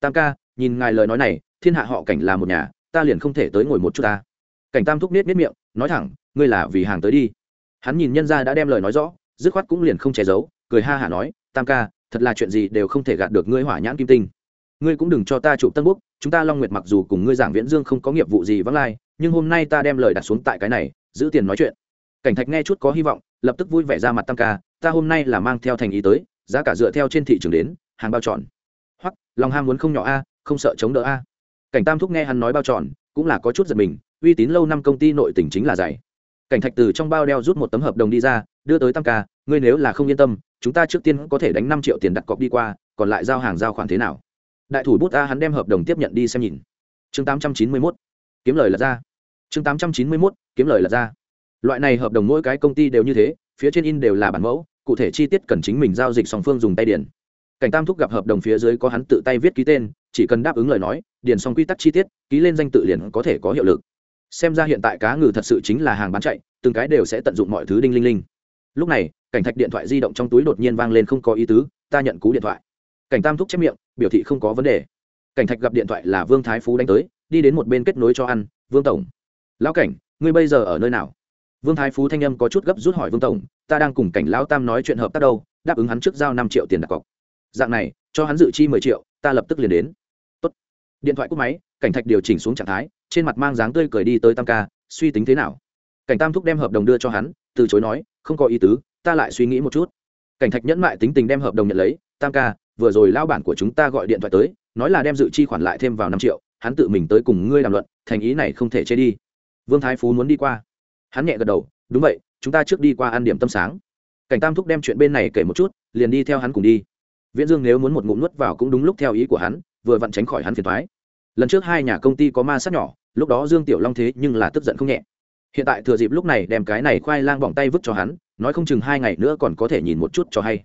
Tam ca, nhìn ngài lời nói này, thiên hạ họ cảnh là một nhà, ta liền không thể tới ngồi một chút ta. Cảnh tam thúc nết nết miệng, nói thẳng, ngươi là vì hàng tới đi. Hắn nhìn nhân ra đã đem lời nói rõ, dứt khoát cũng liền không che giấu, cười ha hả nói, tam ca, thật là chuyện gì đều không thể gạt được ngươi hỏa nhãn kim tinh ngươi cũng đừng cho ta chụp tân búc, chúng ta long nguyệt mặc dù cùng ngươi giảng viễn dương không có nghiệp vụ gì vắng lai, nhưng hôm nay ta đem lời đặt xuống tại cái này, giữ tiền nói chuyện. Cảnh thạch nghe chút có hy vọng, lập tức vui vẻ ra mặt tam ca, ta hôm nay là mang theo thành ý tới, giá cả dựa theo trên thị trường đến, hàng bao tròn. Hoặc lòng ham muốn không nhỏ a, không sợ chống đỡ a. Cảnh tam thúc nghe hắn nói bao tròn, cũng là có chút giật mình, uy tín lâu năm công ty nội tỉnh chính là dày. Cảnh thạch từ trong bao đeo rút một tấm hợp đồng đi ra, đưa tới tam ca, ngươi nếu là không yên tâm, chúng ta trước tiên có thể đánh năm triệu tiền đặt cọc đi qua, còn lại giao hàng giao khoản thế nào? Đại thủ bút a hắn đem hợp đồng tiếp nhận đi xem nhìn. Chương tám trăm chín mươi mốt, kiếm lời lật ra. Chương tám trăm chín mươi mốt, kiếm lời lật ra. Loại này hợp đồng mỗi cái công ty đều như thế, phía trên in đều là bản mẫu, cụ thể chi tiết cần chính mình giao dịch song phương dùng tay điền. Cảnh tam thúc gặp hợp đồng phía dưới có hắn tự tay viết ký tên, chỉ cần đáp ứng lời nói, điền xong quy tắc chi tiết, ký lên danh tự liền có thể có hiệu lực. Xem ra hiện tại cá ngừ thật sự chính là hàng bán chạy, từng cái đều sẽ tận dụng mọi thứ đinh linh linh. Lúc này, cảnh thạch điện thoại di động trong túi đột nhiên vang lên không có ý tứ, ta nhận cú điện thoại cảnh tam thúc chép miệng, biểu thị không có vấn đề. Cảnh thạch gặp điện thoại là vương thái phú đánh tới, đi đến một bên kết nối cho ăn, vương tổng. Lão cảnh, ngươi bây giờ ở nơi nào? Vương thái phú thanh âm có chút gấp rút hỏi vương tổng, ta đang cùng cảnh lão tam nói chuyện hợp tác đâu, đáp ứng hắn trước giao năm triệu tiền đặt cọc. Dạng này, cho hắn dự chi mười triệu, ta lập tức liền đến. Tốt. điện thoại cúp máy, cảnh thạch điều chỉnh xuống trạng thái, trên mặt mang dáng tươi cười đi tới tam ca, suy tính thế nào? Cảnh tam thúc đem hợp đồng đưa cho hắn, từ chối nói, không có ý tứ, ta lại suy nghĩ một chút. Cảnh thạch nhẫn mại tính tình đem hợp đồng nhận lấy, tam ca vừa rồi lao bản của chúng ta gọi điện thoại tới, nói là đem dự chi khoản lại thêm vào năm triệu, hắn tự mình tới cùng ngươi đàm luận, thành ý này không thể chê đi. Vương thái phú muốn đi qua. Hắn nhẹ gật đầu, đúng vậy, chúng ta trước đi qua ăn điểm tâm sáng. Cảnh tam thúc đem chuyện bên này kể một chút, liền đi theo hắn cùng đi. Viễn dương nếu muốn một ngụm nuốt vào cũng đúng lúc theo ý của hắn, vừa vặn tránh khỏi hắn phiền thoái lần trước hai nhà công ty có ma sát nhỏ, lúc đó dương tiểu long thế nhưng là tức giận không nhẹ. Hiện tại thừa dịp lúc này đem cái này khoai lang bỏng tay vứt cho hắn, nói không chừng hai ngày nữa còn có thể nhìn một chút cho hay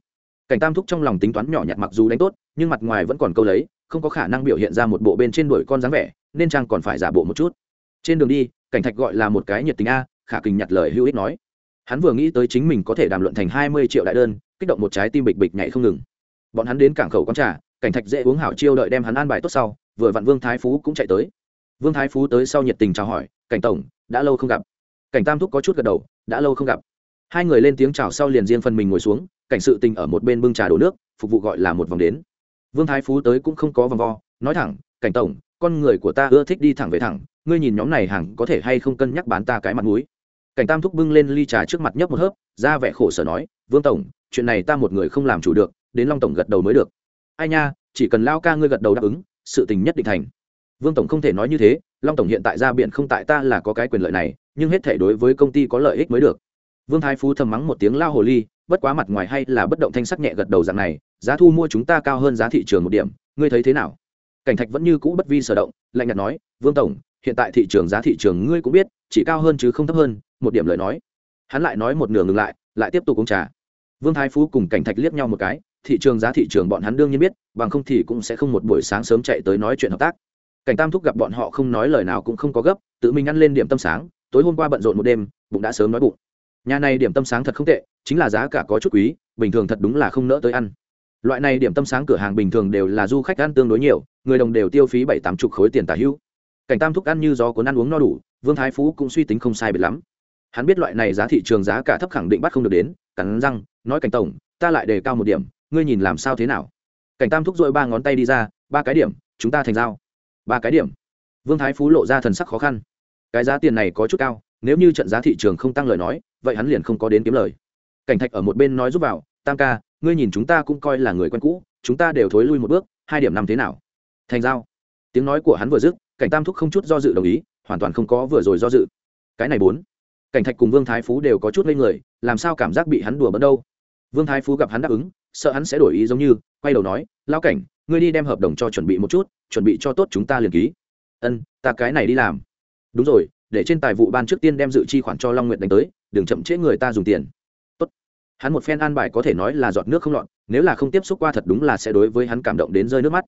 cảnh tam thúc trong lòng tính toán nhỏ nhặt mặc dù đánh tốt, nhưng mặt ngoài vẫn còn câu lấy, không có khả năng biểu hiện ra một bộ bên trên đuổi con dáng vẻ, nên trang còn phải giả bộ một chút. Trên đường đi, cảnh thạch gọi là một cái nhiệt tình a, khả kình nhặt lời hữu ích nói. Hắn vừa nghĩ tới chính mình có thể đàm luận thành hai mươi triệu đại đơn, kích động một trái tim bịch bịch nhảy không ngừng. Bọn hắn đến cảng khẩu con trà, cảnh thạch dễ uống hảo chiêu đợi đem hắn an bài tốt sau, vừa vặn vương thái phú cũng chạy tới. Vương thái phú tới sau nhiệt tình chào hỏi, cảnh tổng, đã lâu không gặp. Cảnh tam thúc có chút gật đầu, đã lâu không gặp. Hai người lên tiếng chào sau liền riêng phần mình ngồi xuống cảnh sự tình ở một bên bưng trà đổ nước, phục vụ gọi là một vòng đến. Vương thái phú tới cũng không có vòng vo, nói thẳng, cảnh tổng, con người của ta ưa thích đi thẳng về thẳng, ngươi nhìn nhóm này hàng có thể hay không cân nhắc bán ta cái mặt mũi? Cảnh tam thúc bưng lên ly trà trước mặt nhấp một hớp, ra vẻ khổ sở nói, vương tổng, chuyện này ta một người không làm chủ được, đến long tổng gật đầu mới được. Ai nha, chỉ cần lao ca ngươi gật đầu đáp ứng, sự tình nhất định thành. Vương tổng không thể nói như thế, long tổng hiện tại ra biển không tại ta là có cái quyền lợi này, nhưng hết thể đối với công ty có lợi ích mới được vương thái phú thầm mắng một tiếng lao hồ ly, bất quá mặt ngoài hay là bất động thanh sắc nhẹ gật đầu dạng này, giá thu mua chúng ta cao hơn giá thị trường một điểm, ngươi thấy thế nào? Cảnh thạch vẫn như cũ bất vi sở động, lạnh nhạt nói, vương tổng, hiện tại thị trường giá thị trường ngươi cũng biết, chỉ cao hơn chứ không thấp hơn, một điểm lời nói. Hắn lại nói một nửa ngừng lại lại tiếp tục uống trà. Vương thái phú cùng cảnh thạch liếc nhau một cái, thị trường giá thị trường bọn hắn đương nhiên biết, bằng không thì cũng sẽ không một buổi sáng sớm chạy tới nói chuyện hợp tác. Cảnh tam thúc gặp bọn họ không nói lời nào cũng không có gấp, tự mình ăn lên điểm tâm sáng, tối hôm qua bận rộn một đêm, bụng đã sớm nói bụng nhà này điểm tâm sáng thật không tệ, chính là giá cả có chút quý, bình thường thật đúng là không nỡ tới ăn. Loại này điểm tâm sáng cửa hàng bình thường đều là du khách ăn tương đối nhiều, người đồng đều tiêu phí bảy tám chục khối tiền tả hữu. Cảnh tam thúc ăn như gió cuốn ăn uống no đủ, vương thái phú cũng suy tính không sai biệt lắm. Hắn biết loại này giá thị trường giá cả thấp khẳng định bắt không được đến, cắn răng, nói cảnh tổng, ta lại đề cao một điểm, ngươi nhìn làm sao thế nào? Cảnh tam thúc dội ba ngón tay đi ra, ba cái điểm, chúng ta thành giao. Ba cái điểm? Vương thái phú lộ ra thần sắc khó khăn. Cái giá tiền này có chút cao, nếu như trận giá thị trường không tăng lời nói vậy hắn liền không có đến kiếm lời. Cảnh thạch ở một bên nói giúp vào, tam ca, ngươi nhìn chúng ta cũng coi là người quen cũ, chúng ta đều thối lui một bước, hai điểm năm thế nào? Thành giao. Tiếng nói của hắn vừa dứt, cảnh tam thúc không chút do dự đồng ý, hoàn toàn không có vừa rồi do dự. Cái này bốn. Cảnh thạch cùng vương thái phú đều có chút lên người, làm sao cảm giác bị hắn đùa bỡn đâu? Vương thái phú gặp hắn đáp ứng, sợ hắn sẽ đổi ý giống như, quay đầu nói lao cảnh, ngươi đi đem hợp đồng cho chuẩn bị một chút, chuẩn bị cho tốt chúng ta liền ký. Ân, ta cái này đi làm. Đúng rồi, để trên tài vụ ban trước tiên đem dự chi khoản cho long nguyện đánh tới đừng chậm trễ người ta dùng tiền. Tốt. Hắn một phen an bài có thể nói là giọt nước không lọt, nếu là không tiếp xúc qua thật đúng là sẽ đối với hắn cảm động đến rơi nước mắt.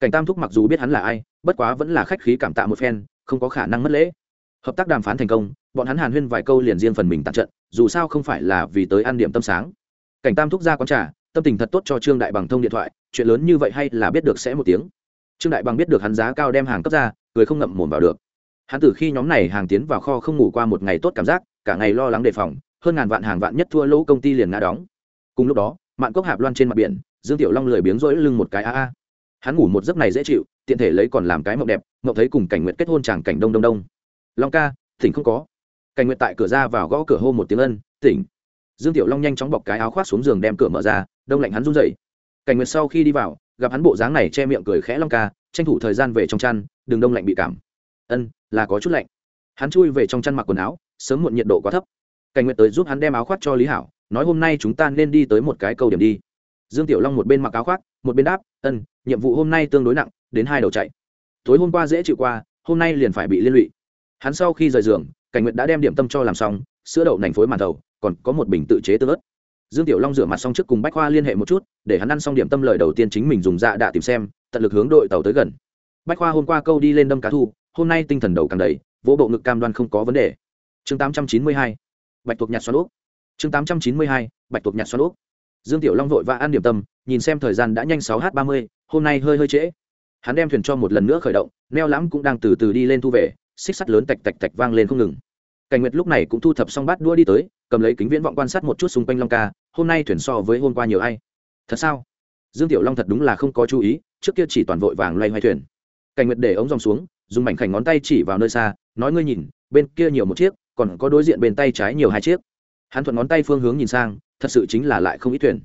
Cảnh tam thúc mặc dù biết hắn là ai, bất quá vẫn là khách khí cảm tạ một phen, không có khả năng mất lễ. Hợp tác đàm phán thành công, bọn hắn hàn huyên vài câu liền riêng phần mình tặng trận, dù sao không phải là vì tới ăn điểm tâm sáng. Cảnh tam thúc ra quán trà, tâm tình thật tốt cho trương đại bằng thông điện thoại, chuyện lớn như vậy hay là biết được sẽ một tiếng. Trương đại bằng biết được hắn giá cao đem hàng cấp ra người không ngậm mồm vào được. Hắn từ khi nhóm này hàng tiến vào kho không ngủ qua một ngày tốt cảm giác cả ngày lo lắng đề phòng, hơn ngàn vạn hàng vạn nhất thua lỗ công ty liền ngã đóng. Cùng lúc đó, mạn cốc hạp loan trên mặt biển, dương tiểu long lười biếng rỗi lưng một cái a a. Hắn ngủ một giấc này dễ chịu, tiện thể lấy còn làm cái mộng đẹp, mộng thấy cùng cảnh nguyện kết hôn chàng cảnh đông đông đông. Long ca, tỉnh không có. Cảnh nguyện tại cửa ra vào gõ cửa hô một tiếng ân, tỉnh. Dương tiểu long nhanh chóng bọc cái áo khoác xuống giường đem cửa mở ra, đông lạnh hắn run dậy cảnh nguyệt sau khi đi vào, gặp hắn bộ dáng này che miệng cười khẽ long ca, tranh thủ thời gian về trong chăn, đừng đông lạnh bị cảm. Ân, là có chút lạnh. Hắn chui về trong chăn mặc quần áo sớm muộn nhiệt độ quá thấp. Cảnh nguyện tới giúp hắn đem áo khoác cho lý hảo, nói hôm nay chúng ta nên đi tới một cái cầu điểm đi. Dương tiểu long một bên mặc áo khoác, một bên đáp, ân, nhiệm vụ hôm nay tương đối nặng, đến hai đầu chạy. Tối hôm qua dễ chịu qua, hôm nay liền phải bị liên lụy. Hắn sau khi rời giường, cảnh nguyện đã đem điểm tâm cho làm xong, sữa đậu nành phối màn thầu, còn có một bình tự chế tương ớt. Dương tiểu long rửa mặt xong trước cùng bách khoa liên hệ một chút, để hắn ăn xong điểm tâm lời đầu tiên chính mình dùng dạ đạ tìm xem, tận lực hướng đội tàu tới gần. Bách khoa hôm qua câu đi lên đâm cá thu, hôm nay tinh thần đầu càng đầy, vỗ bộ ngực cam đoan không có vấn đề chương 892 bạch tuộc nhặt xoắn úp. chương 892 bạch tuộc nhặt xoắn úp. Dương tiểu long vội vã ăn điểm tâm, nhìn xem thời gian đã nhanh sáu h ba mươi, hôm nay hơi hơi trễ. Hắn đem thuyền cho một lần nữa khởi động, neo lắm cũng đang từ từ đi lên thu về, xích sắt lớn tạch tạch tạch vang lên không ngừng. Cảnh nguyệt lúc này cũng thu thập xong bát đua đi tới, cầm lấy kính viễn vọng quan sát một chút xung quanh long ca, hôm nay thuyền so với hôm qua nhiều ai? Thật sao? Dương tiểu long thật đúng là không có chú ý, trước kia chỉ toàn vội vàng loay hoay thuyền. Cảnh nguyệt để ống dòng xuống, dùng mảnh khảnh ngón tay chỉ vào nơi xa, nói ngươi nhìn, bên kia nhiều một chiếc còn có đối diện bên tay trái nhiều hai chiếc. Hắn thuận ngón tay phương hướng nhìn sang, thật sự chính là lại không ít thuyền.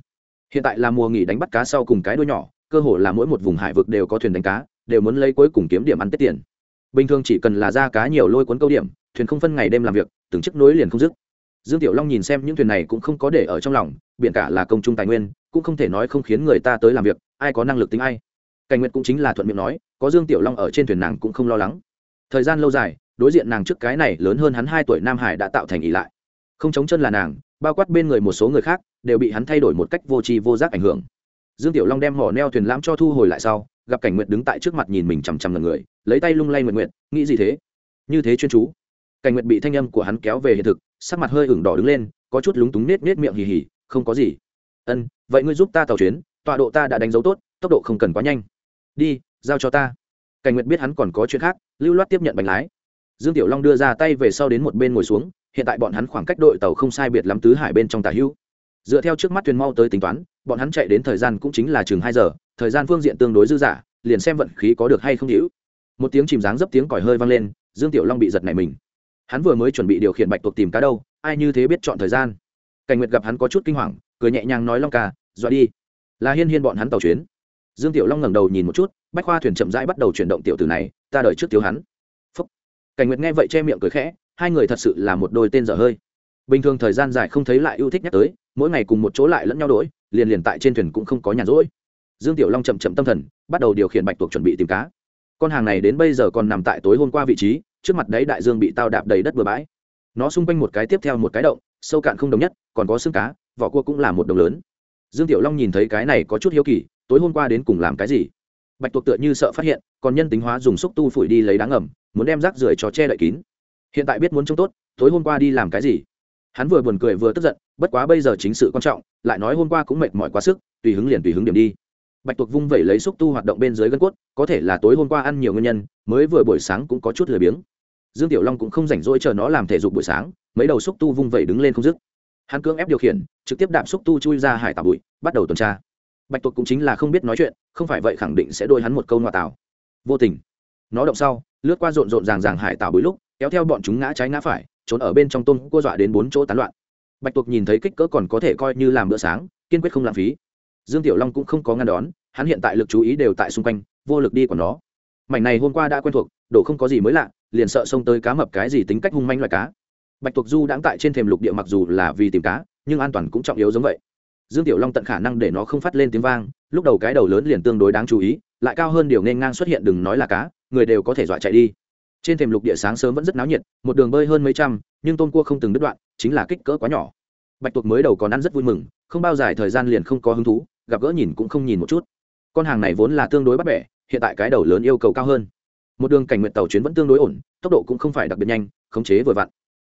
Hiện tại là mùa nghỉ đánh bắt cá sau cùng cái đuôi nhỏ, cơ hội là mỗi một vùng hải vực đều có thuyền đánh cá, đều muốn lấy cuối cùng kiếm điểm ăn tết tiền. Bình thường chỉ cần là ra cá nhiều lôi cuốn câu điểm, thuyền không phân ngày đêm làm việc, từng chiếc nối liền không dứt. Dương tiểu long nhìn xem những thuyền này cũng không có để ở trong lòng, biển cả là công trung tài nguyên, cũng không thể nói không khiến người ta tới làm việc, ai có năng lực tính ai. Cảnh nguyện cũng chính là thuận miệng nói, có dương tiểu long ở trên thuyền nàng cũng không lo lắng. Thời gian lâu dài đối diện nàng trước cái này lớn hơn hắn hai tuổi nam hải đã tạo thành ỷ lại. Không chống chân là nàng, bao quát bên người một số người khác, đều bị hắn thay đổi một cách vô tri vô giác ảnh hưởng. Dương tiểu long đem mỏ neo thuyền lãm cho thu hồi lại sau, gặp cảnh nguyệt đứng tại trước mặt nhìn mình chằm chằm lần người, lấy tay lung lay nguyệt nguyệt, nghĩ gì thế? Như thế chuyên chú? Cảnh nguyệt bị thanh âm của hắn kéo về hiện thực, sắc mặt hơi ửng đỏ đứng lên, có chút lúng túng nết nết miệng hì hì, không có gì. Ân, vậy ngươi giúp ta tàu chuyến, tọa độ ta đã đánh dấu tốt, tốc độ không cần quá nhanh. Đi, giao cho ta. Cảnh nguyệt biết hắn còn có chuyện khác, lưu loát tiếp nhận bánh lái dương tiểu long đưa ra tay về sau đến một bên ngồi xuống, hiện tại bọn hắn khoảng cách đội tàu không sai biệt lắm tứ hải bên trong tà hữu. Dựa theo trước mắt thuyền mau tới tính toán, bọn hắn chạy đến thời gian cũng chính là chừng hai giờ, thời gian phương diện tương đối dư dả, liền xem vận khí có được hay không hữu. Một tiếng chìm dáng dấp tiếng còi hơi vang lên, dương tiểu long bị giật này mình. Hắn vừa mới chuẩn bị điều khiển bạch tuộc tìm cá đâu, ai như thế biết chọn thời gian. Cảnh nguyệt gặp hắn có chút kinh hoàng, cười nhẹ nhàng nói long ca, dọa đi. Là hiên hiên bọn hắn tàu chuyến. Dương tiểu long ngẩng đầu nhìn một chút, bách khoa thuyền chậm rãi bắt đầu chuyển động tiểu tử này, ta đợi trước thiếu hắn cảnh nguyệt nghe vậy che miệng cười khẽ, hai người thật sự là một đôi tên dở hơi. Bình thường thời gian dài không thấy lại yêu thích nhắc tới, mỗi ngày cùng một chỗ lại lẫn nhau đỗi liền liền tại trên thuyền cũng không có nhàn rỗi. Dương tiểu long chậm chậm tâm thần, bắt đầu điều khiển bạch tuộc chuẩn bị tìm cá. Con hàng này đến bây giờ còn nằm tại tối hôm qua vị trí, trước mặt đấy đại dương bị tao đạp đầy đất bừa bãi. Nó xung quanh một cái tiếp theo một cái động, sâu cạn không đồng nhất, còn có xương cá, vỏ cua cũng là một đồng lớn. Dương tiểu long nhìn thấy cái này có chút hiếu kỳ, tối hôm qua đến cùng làm cái gì? Bạch tuộc tựa như sợ phát hiện, còn nhân tính hóa dùng xúc tu phủi đi lấy đá ngầm muốn đem rác rưởi cho che đậy kín. Hiện tại biết muốn trông tốt, tối hôm qua đi làm cái gì? Hắn vừa buồn cười vừa tức giận, bất quá bây giờ chính sự quan trọng, lại nói hôm qua cũng mệt mỏi quá sức, tùy hứng liền tùy hứng điểm đi. Bạch tuộc vung vẩy lấy xúc tu hoạt động bên dưới gân cốt, có thể là tối hôm qua ăn nhiều nguyên nhân, mới vừa buổi sáng cũng có chút lười biếng. Dương tiểu long cũng không rảnh rỗi chờ nó làm thể dục buổi sáng, mấy đầu xúc tu vung vẩy đứng lên không dứt. Hắn cưỡng ép điều khiển, trực tiếp đạp xúc tu chui ra hải tảo bụi, bắt đầu tuần tra. Bạch tuộc cũng chính là không biết nói chuyện, không phải vậy khẳng định sẽ đôi hắn một câu ngoại tảo. Vô tình. Nó động sau lướt qua rộn rộn ràng ràng hải tảo bụi lúc, kéo theo bọn chúng ngã trái ngã phải, trốn ở bên trong tôm cua dọa đến bốn chỗ tán loạn. Bạch tuộc nhìn thấy kích cỡ còn có thể coi như làm bữa sáng, kiên quyết không lãng phí. Dương tiểu long cũng không có ngăn đón, hắn hiện tại lực chú ý đều tại xung quanh, vô lực đi của nó. Mảnh này hôm qua đã quen thuộc đổ không có gì mới lạ, liền sợ xông tới cá mập cái gì tính cách hung manh loại cá. Bạch tuộc du đãng tại trên thềm lục địa mặc dù là vì tìm cá, nhưng an toàn cũng trọng yếu giống vậy. Dương tiểu long tận khả năng để nó không phát lên tiếng vang, lúc đầu cái đầu lớn liền tương đối đáng chú ý, lại cao hơn điều nên ngang xuất hiện đừng nói là cá người đều có thể dọa chạy đi. Trên thềm lục địa sáng sớm vẫn rất náo nhiệt, một đường bơi hơn mấy trăm, nhưng tôm cua không từng đứt đoạn, chính là kích cỡ quá nhỏ. Bạch tuộc mới đầu còn ăn rất vui mừng, không bao dài thời gian liền không có hứng thú, gặp gỡ nhìn cũng không nhìn một chút. Con hàng này vốn là tương đối bắt bẻ, hiện tại cái đầu lớn yêu cầu cao hơn. Một đường cảnh nguyện tàu chuyến vẫn tương đối ổn, tốc độ cũng không phải đặc biệt nhanh, khống chế vừa vặn.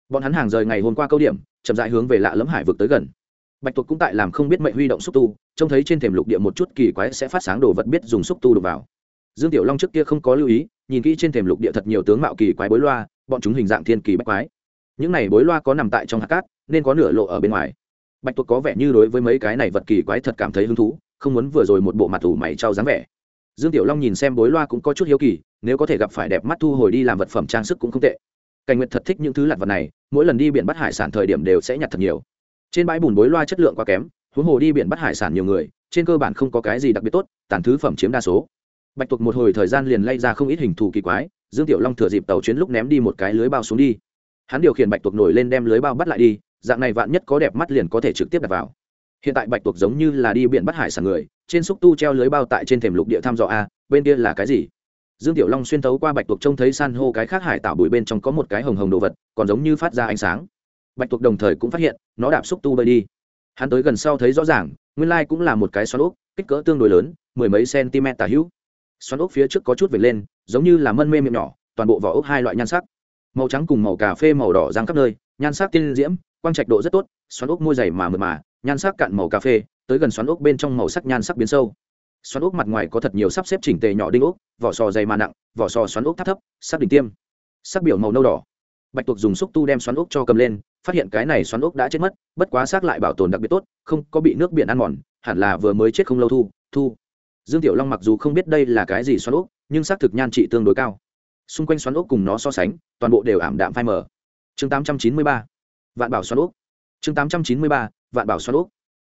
Bọn hắn hàng rời ngày hôm qua câu điểm, chậm dại hướng về lạ lẫm hải vực tới gần. Bạch tuộc cũng tại làm không biết mệnh huy động xúc tu, trông thấy trên thềm lục địa một chút kỳ quái sẽ phát sáng đồ vật biết dùng xúc tu đục vào. Dương tiểu long trước kia không có lưu ý nhìn kỹ trên thềm lục địa thật nhiều tướng mạo kỳ quái bối loa, bọn chúng hình dạng thiên kỳ bách quái. Những này bối loa có nằm tại trong hạt cát, nên có nửa lộ ở bên ngoài. Bạch tuộc có vẻ như đối với mấy cái này vật kỳ quái thật cảm thấy hứng thú, không muốn vừa rồi một bộ mặt ủ mày trao dáng vẻ. Dương tiểu long nhìn xem bối loa cũng có chút hiếu kỳ, nếu có thể gặp phải đẹp mắt thu hồi đi làm vật phẩm trang sức cũng không tệ. Cảnh nguyệt thật thích những thứ lặt vật này, mỗi lần đi biển bắt hải sản thời điểm đều sẽ nhặt thật nhiều. Trên bãi bùn bối loa chất lượng quá kém, huống hồ đi biển bắt hải sản nhiều người, trên cơ bản không có cái gì đặc biệt tốt, tàn thứ phẩm chiếm đa số bạch tuộc một hồi thời gian liền lay ra không ít hình thù kỳ quái, dương tiểu long thừa dịp tàu chuyến lúc ném đi một cái lưới bao xuống đi. Hắn điều khiển bạch tuộc nổi lên đem lưới bao bắt lại đi, dạng này vạn nhất có đẹp mắt liền có thể trực tiếp đặt vào. Hiện tại bạch tuộc giống như là đi biển bắt hải sản người, trên xúc tu treo lưới bao tại trên thềm lục địa thăm dò a, bên kia là cái gì? Dương tiểu long xuyên thấu qua bạch tuộc trông thấy san hô cái khác hải tạo bụi bên trong có một cái hồng hồng đồ vật, còn giống như phát ra ánh sáng. Bạch tuộc đồng thời cũng phát hiện, nó đạp xúc tu bơi đi. Hắn tới gần sau thấy rõ ràng, nguyên lai cũng là một cái xoắn ốc, kích cỡ tương đối lớn, mười mấy cm tả hữu xoắn ốc phía trước có chút vệt lên, giống như là mân mê miệng nhỏ, toàn bộ vỏ ốc hai loại nhan sắc. Màu trắng cùng màu cà phê màu đỏ giang khắp nơi, nhan sắc tiên diễm, quang trạch độ rất tốt, xoắn ốc môi dày mà mượt mà, nhan sắc cạn màu cà phê, tới gần xoắn ốc bên trong màu sắc nhan sắc biến sâu. Xoắn ốc mặt ngoài có thật nhiều sắp xếp chỉnh tề nhỏ đinh ốc, vỏ sò dày mà nặng, vỏ sò xoắn ốc thấp thấp, sắc đỉnh tiêm. Sắc biểu màu nâu đỏ. Bạch tuộc dùng xúc tu đem xoắn ốc cho cầm lên, phát hiện cái này xoắn ốc đã chết mất, bất quá xác lại bảo tồn đặc biệt tốt, không có bị nước biển ăn mòn, hẳn là vừa mới chết không lâu thu thu dương tiểu long mặc dù không biết đây là cái gì xoắn ốc, nhưng xác thực nhan trị tương đối cao. Xung quanh xoắn ốc cùng nó so sánh, toàn bộ đều ảm đạm phai mờ. Chương 893. vạn bảo xoắn ốc. Chương 893. vạn bảo xoắn ốc.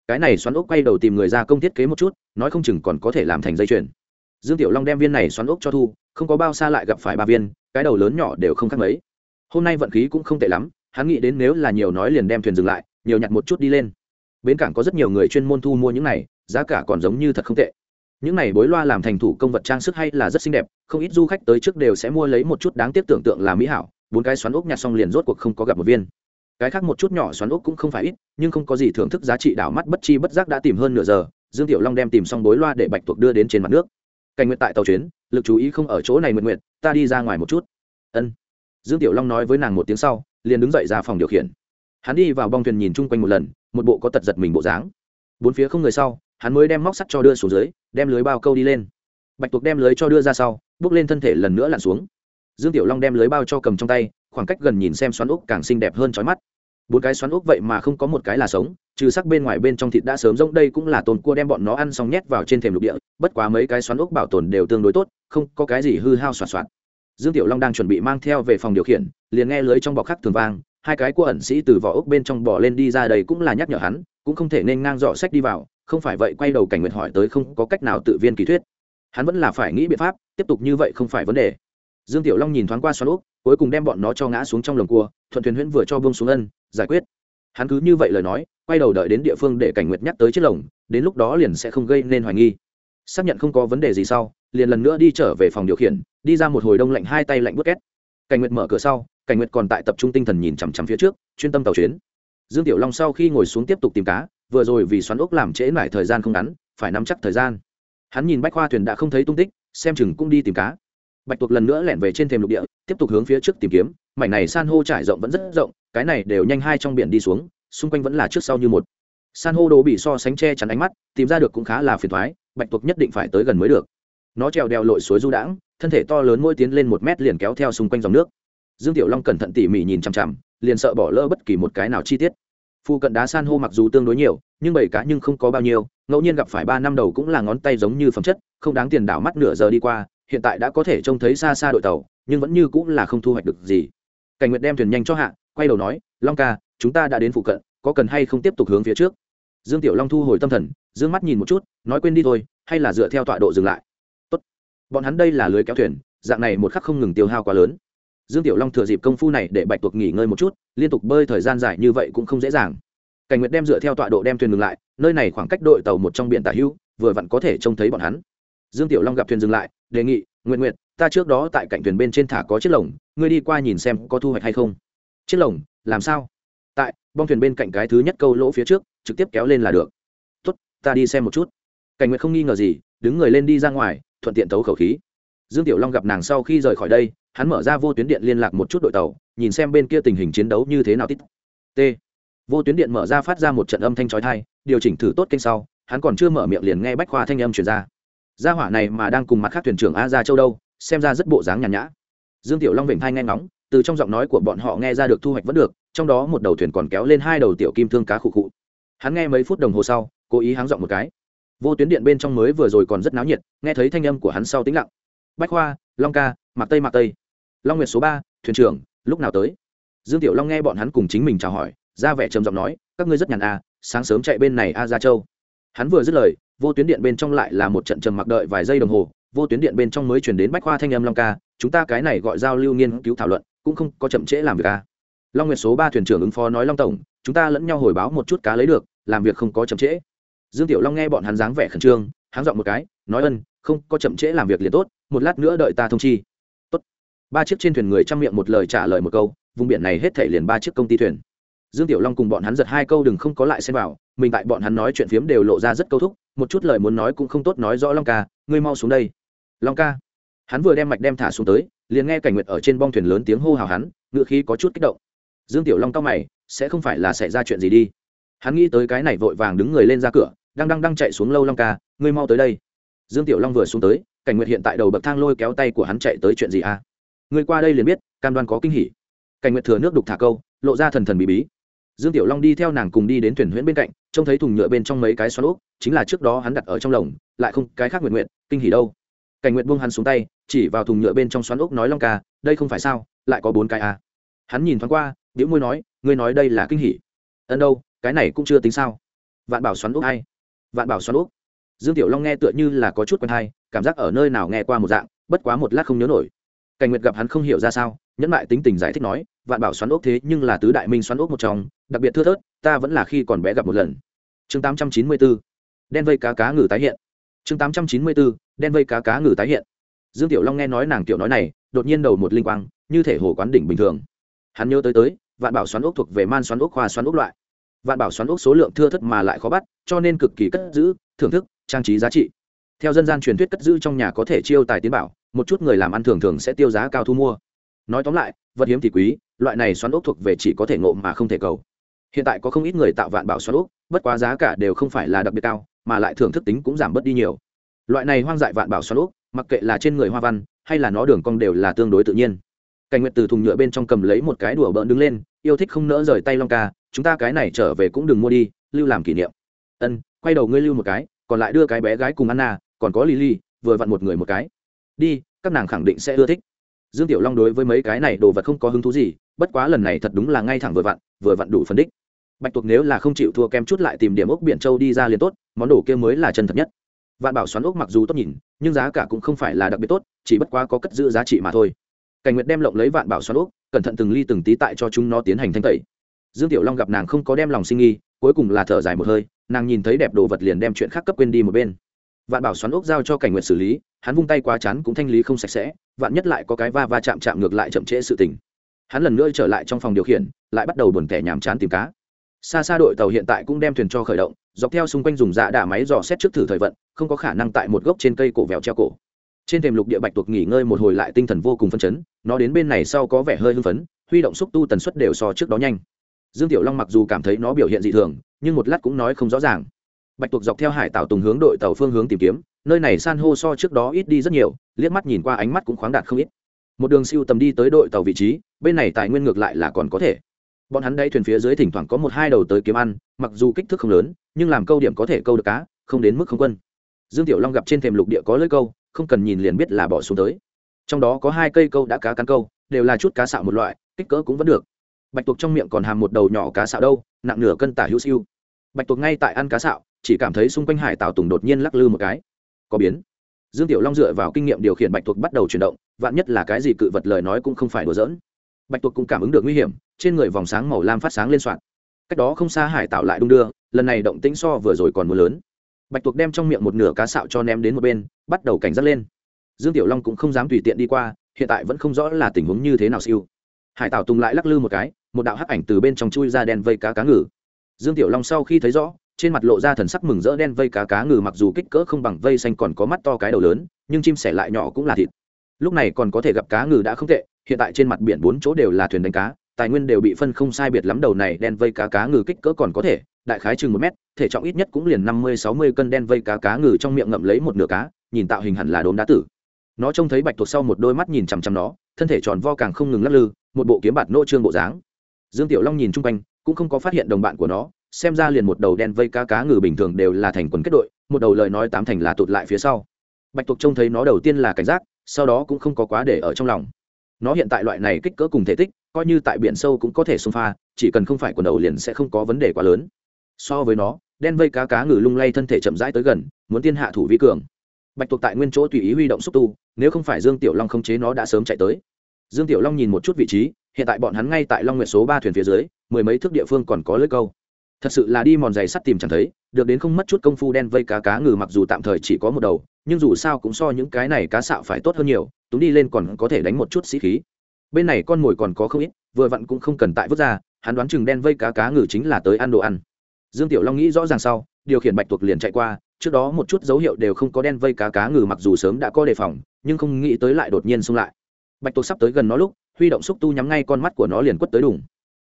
Cái này xoắn ốc quay đầu tìm người ra công thiết kế một chút, nói không chừng còn có thể làm thành dây chuyền. Dương tiểu long đem viên này xoắn ốc cho thu, không có bao xa lại gặp phải ba viên, cái đầu lớn nhỏ đều không khác mấy. Hôm nay vận khí cũng không tệ lắm, hắn nghĩ đến nếu là nhiều nói liền đem thuyền dừng lại, nhiều nhặt một chút đi lên. Bến cảng có rất nhiều người chuyên môn thu mua những này, giá cả còn giống như thật không tệ những này bối loa làm thành thủ công vật trang sức hay là rất xinh đẹp, không ít du khách tới trước đều sẽ mua lấy một chút đáng tiếc tưởng tượng là mỹ hảo, bốn cái xoắn ốc nhặt xong liền rốt cuộc không có gặp một viên. Cái khác một chút nhỏ xoắn ốc cũng không phải ít, nhưng không có gì thưởng thức giá trị đảo mắt bất chi bất giác đã tìm hơn nửa giờ, dương tiểu long đem tìm xong bối loa để bạch tuộc đưa đến trên mặt nước. Cảnh nguyện tại tàu chuyến, lực chú ý không ở chỗ này nguyện nguyện ta đi ra ngoài một chút. Ân. Dương tiểu long nói với nàng một tiếng sau, liền đứng dậy ra phòng điều khiển. Hắn đi vào bong thuyền nhìn chung quanh một lần, một bộ có tật giật mình bộ dáng. Bốn phía không người sau hắn mới đem móc sắt cho đưa xuống dưới, đem lưới bao câu đi lên. Bạch tuộc đem lưới cho đưa ra sau, bước lên thân thể lần nữa lặn xuống. Dương tiểu long đem lưới bao cho cầm trong tay, khoảng cách gần nhìn xem xoắn úc càng xinh đẹp hơn trói mắt. Bốn cái xoắn úc vậy mà không có một cái là sống, trừ sắc bên ngoài bên trong thịt đã sớm rỗng, đây cũng là tồn cua đem bọn nó ăn xong nhét vào trên thềm lục địa, bất quá mấy cái xoắn úc bảo tồn đều tương đối tốt, không có cái gì hư hao soạt soạt. Dương tiểu long đang chuẩn bị mang theo về phòng điều khiển, liền nghe lưới trong bọc khắc thường vang, hai cái cua ẩn sĩ từ vỏ ốc bên trong bỏ lên đi ra đây cũng là nhắc nhở hắn, cũng không thể nên ngang dọ sách đi vào không phải vậy quay đầu cảnh nguyện hỏi tới không có cách nào tự viên kỳ thuyết. Hắn vẫn là phải nghĩ biện pháp, tiếp tục như vậy không phải vấn đề. Dương tiểu long nhìn thoáng qua xoắn úp cuối cùng đem bọn nó cho ngã xuống trong lồng cua, thuận thuyền huyễn vừa cho bông xuống ân, giải quyết. Hắn cứ như vậy lời nói, quay đầu đợi đến địa phương để cảnh nguyệt nhắc tới chiếc lồng, đến lúc đó liền sẽ không gây nên hoài nghi. Xác nhận không có vấn đề gì sau, liền lần nữa đi trở về phòng điều khiển, đi ra một hồi đông lạnh hai tay lạnh bút két. Cảnh nguyệt mở cửa sau, cảnh nguyệt còn tại tập trung tinh thần nhìn chằm chằm phía trước, chuyên tâm tàu chuyến. Dương tiểu long sau khi ngồi xuống tiếp tục tìm cá vừa rồi vì xoắn ốc làm trễ mải thời gian không ngắn, phải nắm chắc thời gian. Hắn nhìn bách khoa thuyền đã không thấy tung tích, xem chừng cũng đi tìm cá. Bạch tuộc lần nữa lẻn về trên thềm lục địa, tiếp tục hướng phía trước tìm kiếm. Mảnh này san hô trải rộng vẫn rất rộng, cái này đều nhanh hai trong biển đi xuống, xung quanh vẫn là trước sau như một. San hô đồ bị so sánh che chắn ánh mắt, tìm ra được cũng khá là phiền thoái, bạch tuộc nhất định phải tới gần mới được. Nó trèo đèo lội suối du đãng, thân thể to lớn mỗi tiến lên một mét liền kéo theo xung quanh dòng nước. Dương tiểu long cẩn thận tỉ mỉ nhìn chằm chằm, liền sợ bỏ lỡ bất kỳ một cái nào chi tiết phu cận đá san hô mặc dù tương đối nhiều, nhưng bảy cá nhưng không có bao nhiêu, ngẫu nhiên gặp phải ba năm đầu cũng là ngón tay giống như phẩm chất, không đáng tiền đảo mắt nửa giờ đi qua, hiện tại đã có thể trông thấy xa xa đội tàu, nhưng vẫn như cũng là không thu hoạch được gì. Cảnh nguyệt đem thuyền nhanh cho hạ, quay đầu nói, long ca, chúng ta đã đến phụ cận, có cần hay không tiếp tục hướng phía trước? Dương tiểu long thu hồi tâm thần d ư ơ n g mắt nhìn một chút, nói, quên đi thôi, hay là dựa theo tọa độ dừng lại. Tốt. bọn hắn đây là lưới kéo thuyền, dạng này một khắc không ngừng tiêu hao quá lớn dương tiểu long thừa dịp công phu này để bạch tuộc nghỉ ngơi một chút, liên tục bơi thời gian dài như vậy cũng không dễ dàng. Cảnh nguyệt đem dựa theo tọa độ đem thuyền ngừng lại, nơi này khoảng cách đội tàu một trong biển tả hữu vừa vặn có thể trông thấy bọn hắn. Dương tiểu long gặp thuyền dừng lại, đề nghị nguyện nguyện ta trước đó tại cạnh thuyền bên trên thả có chiếc lồng, ngươi đi qua nhìn xem có thu hoạch hay không. Chiếc lồng? Làm sao? Tại, bong thuyền bên cạnh cái thứ nhất câu lỗ phía trước, trực tiếp kéo lên là được. Tốt, ta đi xem một chút. Cảnh nguyệt không nghi ngờ gì, đứng người lên đi ra ngoài, thuận tiện tấu khẩu khí dương tiểu long gặp nàng sau khi rời khỏi đây, hắn mở ra vô tuyến điện liên lạc một chút đội tàu, nhìn xem bên kia tình hình chiến đấu như thế nào. Tít. T. Vô tuyến điện mở ra phát ra một trận âm thanh trói thai điều chỉnh thử tốt kênh sau, hắn còn chưa mở miệng liền nghe bách khoa thanh âm truyền ra. Gia hỏa này mà đang cùng mặt khác thuyền trưởng a ra châu đâu, xem ra rất bộ dáng nhàn nhã. Dương tiểu long vịnh thai nghe ngóng, từ trong giọng nói của bọn họ nghe ra được thu hoạch vẫn được, trong đó một đầu thuyền còn kéo lên hai đầu tiểu kim thương cá khụ khụ. Hắn nghe mấy phút đồng hồ sau, cố ý háng giọng một cái. Vô tuyến điện bên trong mới vừa rồi còn rất náo nhiệt, nghe thấy thanh âm của hắn sau tĩnh lặng bách khoa, long ca, mạc tây mạc tây. Long nguyệt số ba, thuyền trưởng, lúc nào tới? Dương tiểu long nghe bọn hắn cùng chính mình chào hỏi, ra vẻ trầm giọng nói, các ngươi rất nhàn à sáng sớm chạy bên này a ra châu. Hắn vừa dứt lời, vô tuyến điện bên trong lại là một trận trầm mặc đợi vài giây đồng hồ, vô tuyến điện bên trong mới chuyển đến bách khoa thanh âm long ca, chúng ta cái này gọi giao lưu nghiên cứu thảo luận, cũng không có chậm trễ làm việc à. long nguyệt số ba thuyền trưởng ứng phó nói long tổng, chúng ta lẫn nhau hồi báo một chút cá lấy được, làm việc không có chậm trễ. Dương tiểu long nghe bọn hắn dáng vẻ khẩn trương, háng dọn một cái nói ân, không, có chậm trễ làm việc liền tốt, một lát nữa đợi ta thông chi. Tốt. Ba chiếc trên thuyền người chăm miệng một lời trả lời một câu, vùng biển này hết thể liền ba chiếc công ty thuyền. Dương tiểu long cùng bọn hắn giật hai câu đừng không có lại xem vào, mình tại bọn hắn nói chuyện phiếm đều lộ ra rất câu thúc, một chút lời muốn nói cũng không tốt nói rõ long ca, ngươi mau xuống đây. Long ca. Hắn vừa đem mạch đem thả xuống tới, liền nghe cảnh nguyệt ở trên bong thuyền lớn tiếng hô hào hắn ngựa khí có chút kích động. Dương tiểu long cao mày, sẽ không phải là xảy ra chuyện gì đi. Hắn nghĩ tới cái này vội vàng đứng người lên ra cửa, đang đang đang chạy xuống lâu long ca, ngươi mau tới đây dương tiểu long vừa xuống tới, cảnh nguyệt hiện tại đầu bậc thang lôi kéo tay của hắn chạy tới chuyện gì à? Ngươi qua đây liền biết, cam đoan có kinh hỉ. Cảnh nguyệt thừa nước đục thả câu, lộ ra thần thần bí bí. Dương tiểu long đi theo nàng cùng đi đến thuyền huyễn bên cạnh, trông thấy thùng nhựa bên trong mấy cái xoắn úp chính là trước đó hắn đặt ở trong lồng, lại không, cái khác nguyện nguyện kinh hỉ đâu. Cảnh nguyện buông hắn xuống tay, chỉ vào thùng nhựa bên trong xoắn úp nói long ca, đây không phải sao, lại có bốn cái à. hắn nhìn thoáng qua biểu môi nói, ngươi nói đây là kinh hỉ. Ân đâu, cái này cũng chưa tính sao. Vạn bảo xoắn úp hay vạn bảo xoắn úp dương tiểu long nghe tựa như là có chút quen hay, cảm giác ở nơi nào nghe qua một dạng, bất quá một lát không nhớ nổi. Cảnh nguyệt gặp hắn không hiểu ra sao, nhẫn lại tính tình giải thích nói, vạn bảo xoắn ốc thế nhưng là tứ đại minh xoắn ốc một trong, đặc biệt thưa thớt, ta vẫn là khi còn bé gặp một lần. Chương tám trăm chín mươi bốn đen vây cá cá ngừ tái hiện. Chương tám trăm chín mươi bốn đen vây cá cá ngừ tái hiện. Dương tiểu long nghe nói nàng tiểu nói này, đột nhiên đầu một linh quang, như thể hồ quán đỉnh bình thường. Hắn nhớ tới tới, vạn bảo xoắn ốc thuộc về man xoắn ốc, khoa xoắn ốc loại. Vạn bảo xoắn ốc số lượng thưa thất mà lại khó bắt, cho nên cực kỳ cất giữ, thưởng thức trang trí giá trị. Theo dân gian truyền thuyết cất giữ trong nhà có thể chiêu tài tiến bảo, một chút người làm ăn thường thường sẽ tiêu giá cao thu mua. Nói tóm lại, vật hiếm thì quý, loại này xoắn ốc thuộc về chỉ có thể ngộ mà không thể cầu. Hiện tại có không ít người tạo vạn bảo xoắn ốc, bất quá giá cả đều không phải là đặc biệt cao, mà lại thưởng thức tính cũng giảm bớt đi nhiều. Loại này hoang dại vạn bảo xoắn ốc, mặc kệ là trên người hoa văn, hay là nó đường cong đều là tương đối tự nhiên. Cảnh nguyệt từ thùng nhựa bên trong cầm lấy một cái đùa bỡn đứng lên, yêu thích không nỡ rời tay long ca, chúng ta cái này trở về cũng đừng mua đi, lưu làm kỷ niệm. Ân, quay đầu ngươi lưu một cái còn lại đưa cái bé gái cùng anna, còn có lily, vừa vặn một người một cái. Đi, các nàng khẳng định sẽ ưa thích. Dương tiểu long đối với mấy cái này đồ vật không có hứng thú gì, bất quá lần này thật đúng là ngay thẳng vừa vặn vừa vặn đủ phân đích. Bạch tuộc nếu là không chịu thua kem chút lại tìm điểm ốc biển châu đi ra liền tốt, món đồ kia mới là chân thật nhất. Vạn bảo xoắn ốc mặc dù tốt nhìn, nhưng giá cả cũng không phải là đặc biệt tốt, chỉ bất quá có cất giữ giá trị mà thôi. Cảnh nguyệt đem lộng lấy vạn bảo xoắn ốc, cẩn thận từng ly từng tí tại cho chúng nó tiến hành thanh tẩy. Dương tiểu long gặp nàng không có đem lòng sinh nghi cuối cùng là thở dài một hơi nàng nhìn thấy đẹp đồ vật liền đem chuyện khác cấp quên đi một bên. Vạn bảo xoắn ốc giao cho cảnh nguyện xử lý, hắn vung tay quá chán cũng thanh lý không sạch sẽ, vạn nhất lại có cái va va chạm chạm ngược lại chậm trễ sự tình. Hắn lần nữa trở lại trong phòng điều khiển, lại bắt đầu buồn tẻ nhàm chán tìm cá. Xa xa đội tàu hiện tại cũng đem thuyền cho khởi động, dọc theo xung quanh dùng dạ đả máy dò xét trước thử thời vận, không có khả năng tại một gốc trên cây cổ vèo treo cổ. Trên thềm lục địa bạch tuộc nghỉ ngơi một hồi lại tinh thần vô cùng phân chấn, nó đến bên này sau có vẻ hơi hưng phấn, huy động xúc tu tần suất đều so trước đó nhanh dương tiểu long mặc dù cảm thấy nó biểu hiện dị thường, nhưng một lát cũng nói không rõ ràng. Bạch tuộc dọc theo hải tảo tùng hướng đội tàu phương hướng tìm kiếm, nơi này san hô so trước đó ít đi rất nhiều, liếc mắt nhìn qua ánh mắt cũng khoáng đạt không ít. Một đường siêu tầm đi tới đội tàu vị trí, bên này tài nguyên ngược lại là còn có thể. Bọn hắn đây thuyền phía dưới thỉnh thoảng có một hai đầu tới kiếm ăn, mặc dù kích thước không lớn, nhưng làm câu điểm có thể câu được cá, không đến mức không quân. Dương tiểu long gặp trên thềm lục địa có lưỡi câu, không cần nhìn liền biết là bỏ xuống tới. Trong đó có hai cây câu đã cá cắn câu, đều là chút cá xạo một loại, kích cỡ cũng vẫn được bạch tuộc trong miệng còn hàm một đầu nhỏ cá xạo đâu, nặng nửa cân tả hữu siêu. Bạch tuộc ngay tại ăn cá xạo chỉ cảm thấy xung quanh hải tảo tùng đột nhiên lắc lư một cái. Có biến. Dương tiểu long dựa vào kinh nghiệm điều khiển bạch tuộc bắt đầu chuyển động, vạn nhất là cái gì cự vật lời nói cũng không phải đùa giỡn. Bạch tuộc cũng cảm ứng được nguy hiểm, trên người vòng sáng màu lam phát sáng lên soạn. Cách đó không xa hải tạo lại đung đưa, lần này động tĩnh so vừa rồi còn mưa lớn. Bạch tuộc đem trong miệng một nửa cá sạo cho ném đến một bên, bắt đầu cảnh giác lên. Dương tiểu long cũng không dám tùy tiện đi qua, hiện tại vẫn không rõ là tình huống như thế nào siêu. Hải tảo tùng lại lắc lư một cái một đạo hắc ảnh từ bên trong chui ra đen vây cá cá ngừ. Dương tiểu long sau khi thấy rõ, trên mặt lộ ra thần sắc mừng rỡ đen vây cá cá ngừ mặc dù kích cỡ không bằng vây xanh còn có mắt to cái đầu lớn, nhưng chim sẻ lại nhỏ cũng là thịt. Lúc này còn có thể gặp cá ngừ đã không tệ, hiện tại trên mặt biển bốn chỗ đều là thuyền đánh cá, tài nguyên đều bị phân không sai biệt lắm đầu này đen vây cá cá ngừ kích cỡ còn có thể, đại khái chừng một mét, thể trọng ít nhất cũng liền năm mươi, sáu mươi cân đen vây cá cá ngừ trong miệng ngậm lấy một nửa cá, nhìn tạo hình hẳn là đốm đá tử. Nó trông thấy bạch tuộc sau một đôi mắt nhìn chằm chằm nó, thân thể tròn vo càng không ngừng lắc lư, một bộ kiếm bạt nô trương bộ dáng dương tiểu long nhìn chung quanh, cũng không có phát hiện đồng bạn của nó, xem ra liền một đầu đen vây cá cá ngừ bình thường đều là thành quần kết đội, một đầu lời nói tám thành là tụt lại phía sau. Bạch tuộc trông thấy nó đầu tiên là cảnh giác, sau đó cũng không có quá để ở trong lòng. Nó hiện tại loại này kích cỡ cùng thể tích, coi như tại biển sâu cũng có thể xông pha, chỉ cần không phải quần đầu liền sẽ không có vấn đề quá lớn. So với nó, đen vây cá cá ngừ lung lay thân thể chậm rãi tới gần, muốn tiên hạ thủ vi cường. Bạch tuộc tại nguyên chỗ tùy ý huy động xúc tu, nếu không phải dương tiểu long khống chế nó đã sớm chạy tới. Dương tiểu long nhìn một chút vị trí hiện tại bọn hắn ngay tại long nguyệt số ba thuyền phía dưới, mười mấy thước địa phương còn có lưới câu. Thật sự là đi mòn giày sắt tìm chẳng thấy, được đến không mất chút công phu đen vây cá cá ngừ mặc dù tạm thời chỉ có một đầu, nhưng dù sao cũng so những cái này cá sạo phải tốt hơn nhiều tú đi lên còn có thể đánh một chút sĩ khí. Bên này con mồi còn có không ít, vừa vặn cũng không cần tại vứt ra, hắn đoán chừng đen vây cá cá ngừ chính là tới ăn đồ ăn. Dương tiểu long nghĩ rõ ràng sau, điều khiển bạch tuộc liền chạy qua, trước đó một chút dấu hiệu đều không có đen vây cá cá ngừ mặc dù sớm đã có đề phòng, nhưng không nghĩ tới lại đột nhiên xung lại. Bạch tuộc sắp tới gần nó lúc huy động xúc tu nhắm ngay con mắt của nó liền quất tới đủng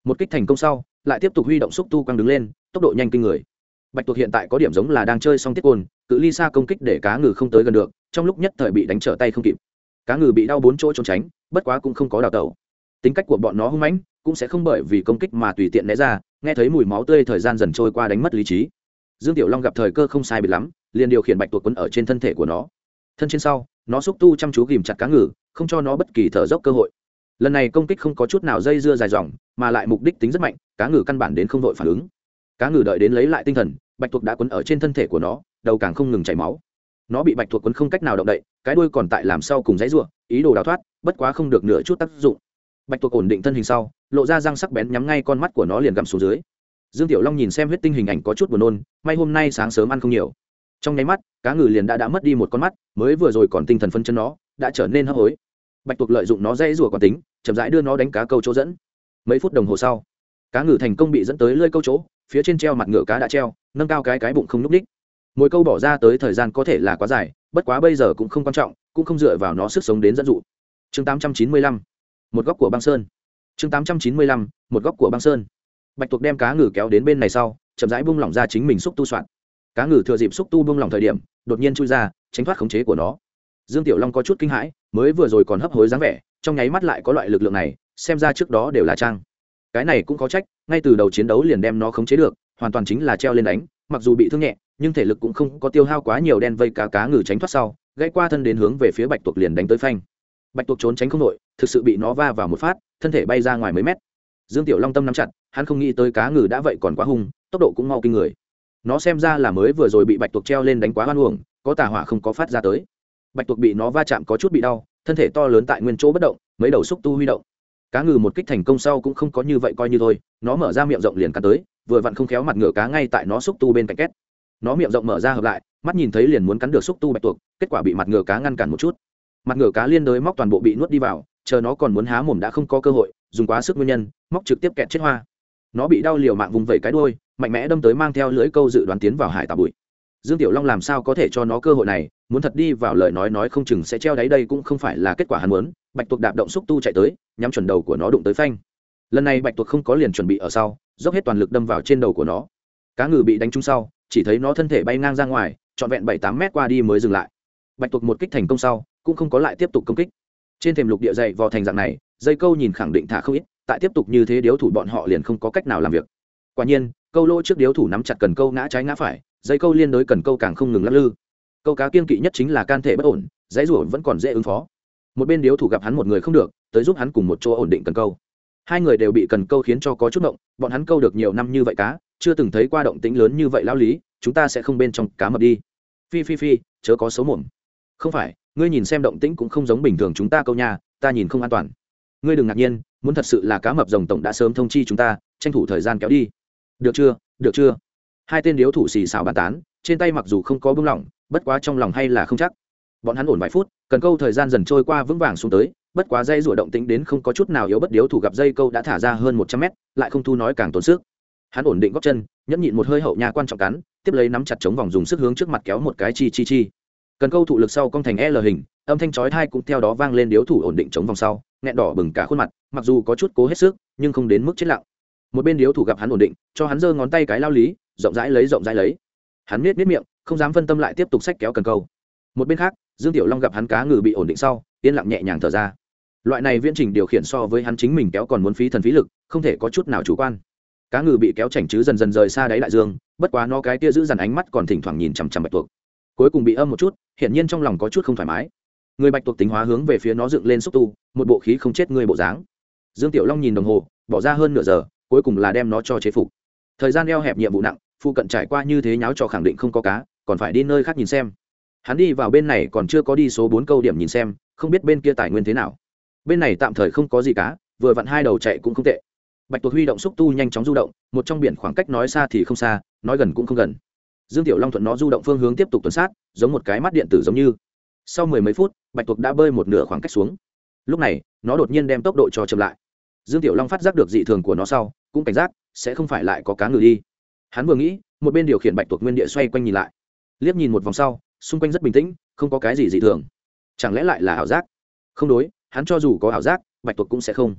một kích thành công sau, lại tiếp tục huy động xúc tu quăng đứng lên, tốc độ nhanh kinh người. Bạch tuộc hiện tại có điểm giống là đang chơi xong tiết côn, cự ly xa công kích để cá ngừ không tới gần được, trong lúc nhất thời bị đánh trở tay không kịp. Cá ngừ bị đau bốn chỗ trốn tránh, bất quá cũng không có đào tẩu. Tính cách của bọn nó hung mãnh, cũng sẽ không bởi vì công kích mà tùy tiện né ra, nghe thấy mùi máu tươi thời gian dần trôi qua đánh mất lý trí. Dương tiểu long gặp thời cơ không sai biệt lắm, liền điều khiển bạch tuộc quấn ở trên thân thể của nó. Thân trên sau, nó xúc tu chăm chú ghìm chặt cá ngừ, không cho nó bất kỳ thở dốc cơ hội lần này công kích không có chút nào dây dưa dài dòng, mà lại mục đích tính rất mạnh, cá ngừ căn bản đến không đội phản ứng. Cá ngừ đợi đến lấy lại tinh thần, bạch thuộc đã quấn ở trên thân thể của nó, đầu càng không ngừng chảy máu. Nó bị bạch thuộc quấn không cách nào động đậy, cái đuôi còn tại làm sau cùng dãy ruộng ý đồ đào thoát, bất quá không được nửa chút tác dụng. Bạch thuộc ổn định thân hình sau, lộ ra răng sắc bén nhắm ngay con mắt của nó liền gặm xuống dưới. Dương tiểu long nhìn xem huyết tinh hình ảnh có chút buồn nôn, may hôm nay sáng sớm ăn không nhiều. Trong nháy mắt, cá ngừ liền đã đã mất đi một con mắt, mới vừa rồi còn tinh thần phân chân nó, đã trở nên hấp hối bạch tuộc lợi dụng nó dây rùa quán tính, chậm rãi đưa nó đánh cá câu chỗ dẫn. Mấy phút đồng hồ sau, cá ngừ thành công bị dẫn tới lơi câu chỗ, phía trên treo mặt ngựa cá đã treo, nâng cao cái cái bụng không núp đích mỗi câu bỏ ra tới thời gian có thể là quá dài, bất quá bây giờ cũng không quan trọng, cũng không dựa vào nó sức sống đến dẫn dụ. Chương 895 một góc của băng sơn. Chương 895 một góc của băng sơn. Bạch tuộc đem cá ngừ kéo đến bên này sau, chậm rãi bung lỏng ra chính mình xúc tu soạn. Cá ngừ thừa dịp xúc tu bung lỏng thời điểm, đột nhiên chui ra, tránh thoát khống chế của nó dương tiểu long có chút kinh hãi, mới vừa rồi còn hấp hối dáng vẻ, trong nháy mắt lại có loại lực lượng này, xem ra trước đó đều là trang. Cái này cũng có trách, ngay từ đầu chiến đấu liền đem nó khống chế được, hoàn toàn chính là treo lên đánh, mặc dù bị thương nhẹ, nhưng thể lực cũng không có tiêu hao quá nhiều đen vây cá cá ngừ tránh thoát sau, gãy qua thân đến hướng về phía bạch tuộc liền đánh tới phanh. Bạch tuộc trốn tránh không nổi, thực sự bị nó va vào một phát, thân thể bay ra ngoài mấy mét. Dương tiểu long tâm nắm chặt, hắn không nghĩ tới cá ngừ đã vậy còn quá hung, tốc độ cũng mau kinh người. Nó xem ra là mới vừa rồi bị bạch tuộc treo lên đánh quá hoan uổng, có tà hỏa không có phát ra tới bạch tuộc bị nó va chạm có chút bị đau, thân thể to lớn tại nguyên chỗ bất động, mấy đầu xúc tu huy động. Cá ngừ một kích thành công sau cũng không có như vậy coi như thôi, nó mở ra miệng rộng liền cắn tới, vừa vặn không khéo mặt ngựa cá ngay tại nó xúc tu bên cạnh két. Nó miệng rộng mở ra hợp lại, mắt nhìn thấy liền muốn cắn được xúc tu bạch tuộc, kết quả bị mặt ngựa cá ngăn cản một chút. Mặt ngựa cá liên đới móc toàn bộ bị nuốt đi vào, chờ nó còn muốn há mồm đã không có cơ hội, dùng quá sức nguyên nhân, móc trực tiếp kẹt chết hoa. Nó bị đau liều mạng vùng vẩy cái đuôi, mạnh mẽ đâm tới mang theo lưỡi câu dự đoán tiến vào hải tà bụi dương tiểu long làm sao có thể cho nó cơ hội này, muốn thật đi vào lời nói nói không chừng sẽ treo đáy đây cũng không phải là kết quả hắn muốn. Bạch tuộc đạp động xúc tu chạy tới, nhắm chuẩn đầu của nó đụng tới phanh. Lần này bạch tuộc không có liền chuẩn bị ở sau, dốc hết toàn lực đâm vào trên đầu của nó. Cá ngừ bị đánh trúng sau, chỉ thấy nó thân thể bay ngang ra ngoài, trọn vẹn bảy tám mét qua đi mới dừng lại. Bạch tuộc một kích thành công sau, cũng không có lại tiếp tục công kích. Trên thềm lục địa dày vò thành dạng này, dây câu nhìn khẳng định thả không ít, tại tiếp tục như thế điếu thủ bọn họ liền không có cách nào làm việc. Quả nhiên, câu lỗ trước điếu thủ nắm chặt cần câu ngã trái ngã phải dây câu liên đối cần câu càng không ngừng lắc lư. Câu cá kiên kỵ nhất chính là can thể bất ổn, dãy rủa vẫn còn dễ ứng phó. Một bên điếu thủ gặp hắn một người không được, tới giúp hắn cùng một chỗ ổn định cần câu. Hai người đều bị cần câu khiến cho có chút động bọn hắn câu được nhiều năm như vậy cá, chưa từng thấy qua động tĩnh lớn như vậy lao lý, chúng ta sẽ không bên trong cá mập đi. Phi phi phi, chớ có xấu mồm. Không phải, ngươi nhìn xem động tĩnh cũng không giống bình thường chúng ta câu nhà ta nhìn không an toàn. Ngươi đừng ngạc nhiên, muốn thật sự là cá mập rồng tổng đã sớm thông chi chúng ta, tranh thủ thời gian kéo đi. Được chưa được chưa? Hai tên điếu thủ xì xào bàn tán, trên tay mặc dù không có bưng lỏng, bất quá trong lòng hay là không chắc. Bọn hắn ổn vài phút, cần câu thời gian dần trôi qua vững vàng xuống tới, bất quá dây rủa động tĩnh đến không có chút nào yếu bất điếu thủ gặp dây câu đã thả ra hơn một trăm mét, lại không thu nói càng tốn sức. Hắn ổn định góc chân, nhẫn nhịn một hơi hậu nhà quan trọng cắn, tiếp lấy nắm chặt chống vòng dùng sức hướng trước mặt kéo một cái chi chi chi. Cần câu thụ lực sau cong thành l hình, âm thanh chói thai cũng theo đó vang lên điếu thủ ổn định chống vòng sau, nghẹn đỏ bừng cả khuôn mặt, mặc dù có chút cố hết sức, nhưng không đến mức chết lặng. Một bên điếu thủ gặp hắn ổn định, cho hắn giơ ngón tay cái lao lý rộng rãi lấy, rộng rãi lấy. Hắn miết miết miệng, không dám phân tâm lại tiếp tục xách kéo cần câu. Một bên khác, dương tiểu long gặp hắn cá ngừ bị ổn định sau, yên lặng nhẹ nhàng thở ra. Loại này viễn trình điều khiển so với hắn chính mình kéo còn muốn phí thần phí lực, không thể có chút nào chủ quan. Cá ngừ bị kéo chảnh chứ dần dần rời xa đáy đại dương, bất quá nó cái kia giữ dằn ánh mắt còn thỉnh thoảng nhìn chằm chằm bạch tuộc. Cuối cùng bị âm một chút, hiển nhiên trong lòng có chút không thoải mái. Người bạch tuộc tính hóa hướng về phía nó dựng lên xúc tu, một bộ khí không chết người bộ dáng. Dương tiểu long nhìn đồng hồ, bỏ ra hơn nửa giờ, cuối cùng là đem nó cho chế phục. Thời gian eo hẹp nhiệm vụ nặng phụ cận trải qua như thế nháo cho khẳng định không có cá, còn phải đi nơi khác nhìn xem. Hắn đi vào bên này còn chưa có đi số bốn câu điểm nhìn xem, không biết bên kia tài nguyên thế nào. Bên này tạm thời không có gì cá, vừa vặn hai đầu chạy cũng không tệ. Bạch tuộc huy động xúc tu nhanh chóng du động, một trong biển khoảng cách nói xa thì không xa, nói gần cũng không gần. Dương tiểu long thuận nó du động phương hướng tiếp tục tuần sát, giống một cái mắt điện tử giống như. Sau mười mấy phút, bạch tuộc đã bơi một nửa khoảng cách xuống. Lúc này, nó đột nhiên đem tốc độ cho chậm lại. Dương tiểu long phát giác được dị thường của nó sau, cũng cảnh giác, sẽ không phải lại có cá ngừ đi hắn vừa nghĩ, một bên điều khiển bạch tuộc nguyên địa xoay quanh nhìn lại. Liếc nhìn một vòng sau, xung quanh rất bình tĩnh, không có cái gì dị thường. Chẳng lẽ lại là ảo giác? Không đối, hắn cho dù có ảo giác, bạch tuộc cũng sẽ không.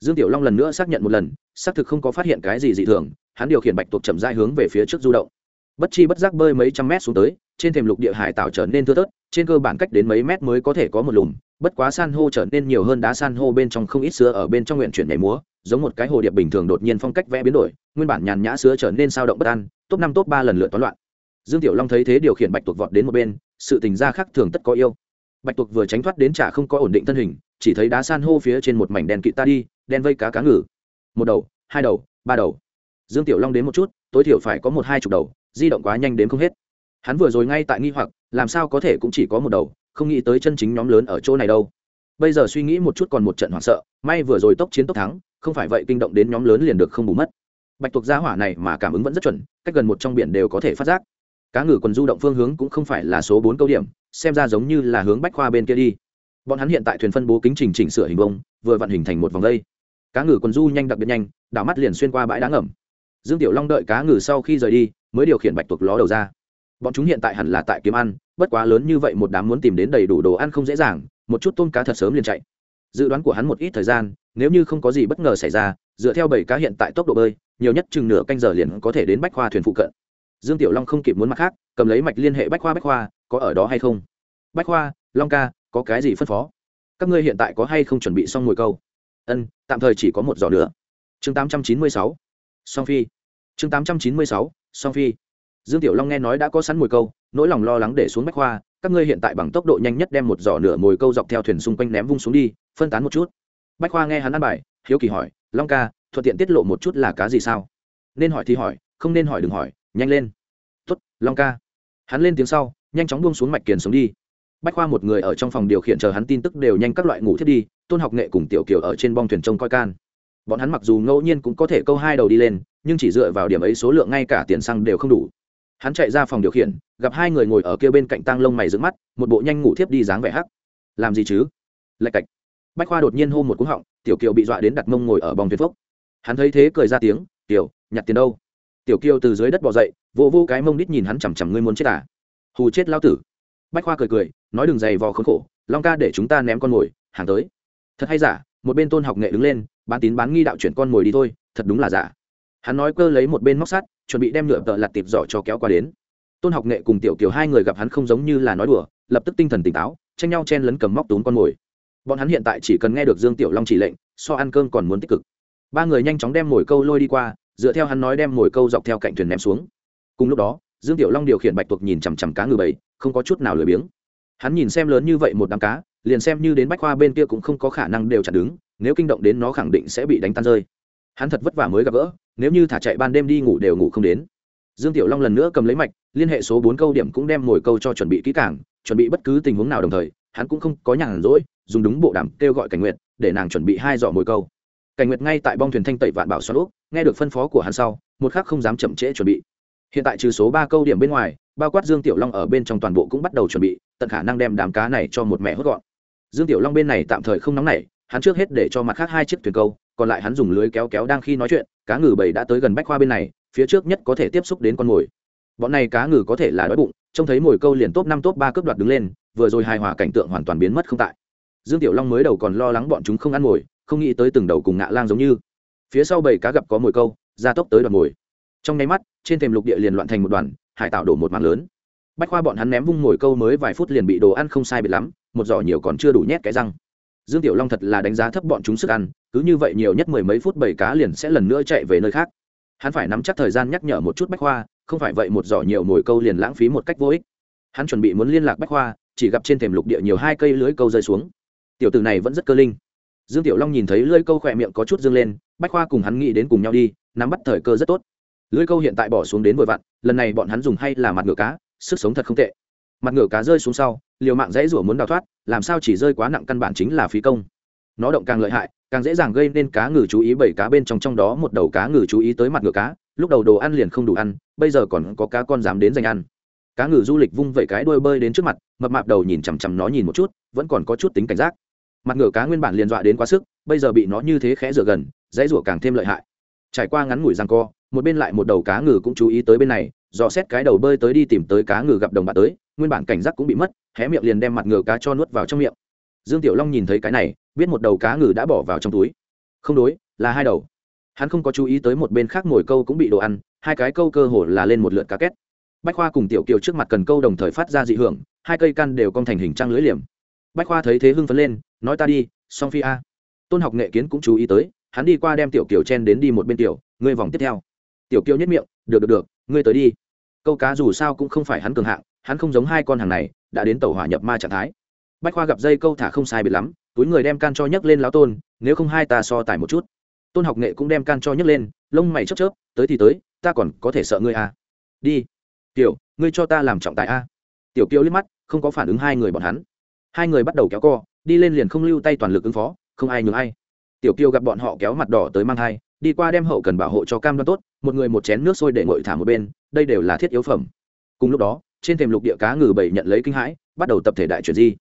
Dương tiểu long lần nữa xác nhận một lần, xác thực không có phát hiện cái gì dị thường, hắn điều khiển bạch tuộc chậm dai hướng về phía trước du động. Bất chi bất giác bơi mấy trăm mét xuống tới, trên thềm lục địa hải tạo trở nên thưa thớt, trên cơ bản cách đến mấy mét mới có thể có một lùm, bất quá san hô trở nên nhiều hơn đá san hô bên trong không ít sữa ở bên trong nguyện chuyển nhảy múa giống một cái hồ điệp bình thường đột nhiên phong cách vẽ biến đổi, nguyên bản nhàn nhã sứa trở nên sao động bất an, top năm, top ba lần lượt toán loạn. Dương tiểu long thấy thế điều khiển bạch tuộc vọt đến một bên, sự tình gia khác thường tất có yêu. Bạch tuộc vừa tránh thoát đến trả không có ổn định thân hình, chỉ thấy đá san hô phía trên một mảnh đèn kỵ ta đi, đen vây cá cá ngừ. Một đầu, hai đầu, ba đầu. Dương tiểu long đến một chút, tối thiểu phải có một hai chục đầu, di động quá nhanh đến không hết. Hắn vừa rồi ngay tại nghi hoặc, làm sao có thể cũng chỉ có một đầu, không nghĩ tới chân chính nhóm lớn ở chỗ này đâu bây giờ suy nghĩ một chút còn một trận hoảng sợ may vừa rồi tốc chiến tốc thắng không phải vậy kinh động đến nhóm lớn liền được không bù mất. Bạch tuộc gia hỏa này mà cảm ứng vẫn rất chuẩn cách gần một trong biển đều có thể phát giác. Cá ngừ quần du động phương hướng cũng không phải là số bốn câu điểm xem ra giống như là hướng bách khoa bên kia đi. Bọn hắn hiện tại thuyền phân bố kính trình chỉnh sửa hình bông, vừa vận hình thành một vòng dây. Cá ngừ quần du nhanh đặc biệt nhanh đảo mắt liền xuyên qua bãi đá ngầm. Dương tiểu long đợi cá ngừ sau khi rời đi mới điều khiển bạch tuộc ló đầu ra. Bọn chúng hiện tại hẳn là tại kiếm ăn bất quá lớn như vậy một đám muốn tìm đến đầy đủ đồ ăn không dễ dàng một chút tôm cá thật sớm liền chạy. Dự đoán của hắn một ít thời gian, nếu như không có gì bất ngờ xảy ra, dựa theo bảy cá hiện tại tốc độ bơi, nhiều nhất chừng nửa canh giờ liền có thể đến bách khoa thuyền phụ cận. Dương tiểu long không kịp muốn mặt khác, cầm lấy mạch liên hệ bách khoa bách khoa, có ở đó hay không? Bách khoa, long ca, có cái gì phân phó? Các ngươi hiện tại có hay không chuẩn bị xong mồi câu? Ân, tạm thời chỉ có một giỏ nữa. Chương tám trăm chín mươi sáu, song phi. Chương tám trăm chín mươi sáu, song phi. Dương tiểu long nghe nói đã có sẵn mồi câu, nỗi lòng lo lắng để xuống bách khoa các ngươi hiện tại bằng tốc độ nhanh nhất đem một giỏ nửa mồi câu dọc theo thuyền xung quanh ném vung xuống đi, phân tán một chút. Bách khoa nghe hắn ăn bài, hiếu kỳ hỏi, long ca, thuận tiện tiết lộ một chút là cá gì sao? Nên hỏi thì hỏi, không nên hỏi đừng hỏi, nhanh lên. Tuất long ca. Hắn lên tiếng sau, nhanh chóng buông xuống mạch kiền xuống đi. Bách khoa một người ở trong phòng điều khiển chờ hắn tin tức đều nhanh các loại ngủ thiết đi, tôn học nghệ cùng tiểu kiều ở trên bong thuyền trông coi can. Bọn hắn mặc dù ngẫu nhiên cũng có thể câu hai đầu đi lên, nhưng chỉ dựa vào điểm ấy số lượng ngay cả tiền xăng đều không đủ hắn chạy ra phòng điều khiển, gặp hai người ngồi ở kia bên cạnh tăng lông mày dựng mắt, một bộ nhanh ngủ thiếp đi dáng vẻ hắc. Làm gì chứ? Lạch cạch. Bách khoa đột nhiên hô một cú họng, tiểu kiều bị dọa đến đặt mông ngồi ở bong thuyền phốc. Hắn thấy thế cười ra tiếng, tiểu, nhặt tiền đâu? Tiểu kiều từ dưới đất bỏ dậy vô vô cái mông đít nhìn hắn chằm chằm ngươi muốn chết à? Hù chết lao tử. Bách khoa cười cười, nói đừng dày vò khốn khổ, long ca để chúng ta ném con mồi, hàng tới. Thật hay giả, một bên tôn học nghệ đứng lên, bán tín bán nghi đạo chuyển con mồi đi thôi, thật đúng là giả. Hắn nói cơ lấy một bên móc sắt chuẩn bị đem nửa tợ lặt tiệp giỏ cho kéo qua đến. Tôn học nghệ cùng tiểu kiều hai người gặp hắn không giống như là nói đùa, lập tức tinh thần tỉnh táo, tranh nhau chen lấn cầm móc tốn con mồi. Bọn hắn hiện tại chỉ cần nghe được dương tiểu long chỉ lệnh, so ăn cơm còn muốn tích cực. Ba người nhanh chóng đem mồi câu lôi đi qua, dựa theo hắn nói đem mồi câu dọc theo cạnh thuyền ném xuống. Cùng lúc đó, dương tiểu long điều khiển bạch tuộc nhìn chằm chằm cá ngừ bầy, không có chút nào lười biếng. Hắn nhìn xem lớn như vậy một đám cá, liền xem như đến bách khoa bên kia cũng không có khả năng đều chặn đứng, nếu kinh động đến nó khẳng định sẽ bị đánh tan rơi. Hắn thật vất vả mới gặp gỡ nếu như thả chạy ban đêm đi ngủ đều ngủ không đến. Dương tiểu long lần nữa cầm lấy mạch, liên hệ số bốn câu điểm cũng đem mồi câu cho chuẩn bị kỹ càng, chuẩn bị bất cứ tình huống nào đồng thời, hắn cũng không có nhàn rỗi, dùng đúng bộ đàm kêu gọi cảnh nguyệt, để nàng chuẩn bị hai giỏ mồi câu. Cảnh nguyệt ngay tại bong thuyền thanh tẩy vạn bảo xoắn úp nghe được phân phó của hắn sau, một khắc không dám chậm trễ chuẩn bị. Hiện tại trừ số ba câu điểm bên ngoài, bao quát dương tiểu long ở bên trong toàn bộ cũng bắt đầu chuẩn bị, tận khả năng đem đám cá này cho một mẹ hốt gọn. Dương tiểu long bên này tạm thời không nóng nảy, hắn trước hết để cho mặt khác hai chiếc thuyền câu còn lại hắn dùng lưới kéo kéo đang khi nói chuyện, cá ngừ bầy đã tới gần bách khoa bên này, phía trước nhất có thể tiếp xúc đến con mồi. Bọn này cá ngừ có thể là đói bụng, trông thấy mồi câu liền top năm top ba cướp đoạt đứng lên, vừa rồi hài hòa cảnh tượng hoàn toàn biến mất không tại. Dương tiểu long mới đầu còn lo lắng bọn chúng không ăn mồi, không nghĩ tới từng đầu cùng ngạ lang giống như. Phía sau bầy cá gặp có mồi câu, ra tốc tới đoạt mồi. Trong nháy mắt, trên thềm lục địa liền loạn thành một đoàn, hải tạo đổ một mạng lớn. Bách khoa bọn hắn ném vung mồi câu mới vài phút liền bị đồ ăn không sai bị lắm, một giỏ nhiều còn chưa đủ nhét cái răng dương tiểu long thật là đánh giá thấp bọn chúng sức ăn, cứ như vậy nhiều nhất mười mấy phút bảy cá liền sẽ lần nữa chạy về nơi khác. Hắn phải nắm chắc thời gian nhắc nhở một chút bách khoa, không phải vậy một giỏ nhiều mồi câu liền lãng phí một cách vô ích. Hắn chuẩn bị muốn liên lạc bách khoa, chỉ gặp trên thềm lục địa nhiều hai cây lưới câu rơi xuống. Tiểu tử này vẫn rất cơ linh. Dương tiểu long nhìn thấy lưới câu khỏe miệng có chút dương lên, bách khoa cùng hắn nghĩ đến cùng nhau đi, nắm bắt thời cơ rất tốt. Lưới câu hiện tại bỏ xuống đến vội vặn, lần này bọn hắn dùng hay là mặt ngựa cá, sức sống thật không tệ mặt ngựa cá rơi xuống sau, liều mạng dãy rủa muốn đào thoát, làm sao chỉ rơi quá nặng căn bản chính là phí công. Nó động càng lợi hại, càng dễ dàng gây nên cá ngừ chú ý bảy cá bên trong trong đó một đầu cá ngừ chú ý tới mặt ngựa cá, lúc đầu đồ ăn liền không đủ ăn, bây giờ còn có cá con dám đến dành ăn. Cá ngừ du lịch vung vẩy cái đuôi bơi đến trước mặt, mập mạp đầu nhìn chằm chằm nó nhìn một chút, vẫn còn có chút tính cảnh giác. Mặt ngựa cá nguyên bản liền dọa đến quá sức, bây giờ bị nó như thế khẽ rửa gần, dãy rủa càng thêm lợi hại. Trải qua ngắn ngủi răng co, một bên lại một đầu cá ngừ cũng chú ý tới bên này, dò xét cái đầu bơi tới đi tìm tới cá ngừ gặp đồng bạn tới nguyên bản cảnh giác cũng bị mất, hé miệng liền đem mặt ngựa cá cho nuốt vào trong miệng. Dương tiểu long nhìn thấy cái này, biết một đầu cá ngừ đã bỏ vào trong túi. Không đối, là hai đầu. Hắn không có chú ý tới một bên khác ngồi câu cũng bị đồ ăn, hai cái câu cơ hồ là lên một lượt cá két. Bách khoa cùng tiểu kiều trước mặt cần câu đồng thời phát ra dị hưởng, hai cây căn đều cong thành hình trăng lưới liềm. Bách khoa thấy thế hưng phấn lên, nói ta đi song phi a. Tôn học nghệ kiến cũng chú ý tới, hắn đi qua đem tiểu kiều chen đến đi một bên tiểu, ngươi vòng tiếp theo. Tiểu kiều nhất miệng, được được được, ngươi tới đi. Câu cá dù sao cũng không phải hắn cường hạng hắn không giống hai con hàng này, đã đến tàu hỏa nhập ma trạng thái. Bách khoa gặp dây câu thả không sai biệt lắm, túi người đem can cho nhấc lên lão tôn, nếu không hai ta so tải một chút. Tôn học nghệ cũng đem can cho nhấc lên, lông mày chớp chớp, tới thì tới, ta còn có thể sợ ngươi à. đi. Tiểu, ngươi cho ta làm trọng tài a tiểu kiều liếc mắt, không có phản ứng hai người bọn hắn. Hai người bắt đầu kéo co, đi lên liền không lưu tay toàn lực ứng phó, không ai nhường ai. Tiểu kiều gặp bọn họ kéo mặt đỏ tới mang thai, đi qua đem hậu cần bảo hộ cho cam đoan tốt, một người một chén nước sôi để ngội thả một bên, đây đều là thiết yếu phẩm. Cùng lúc đó trên thềm lục địa cá ngừ bảy nhận lấy kinh hãi, bắt đầu tập thể đại chuyển di.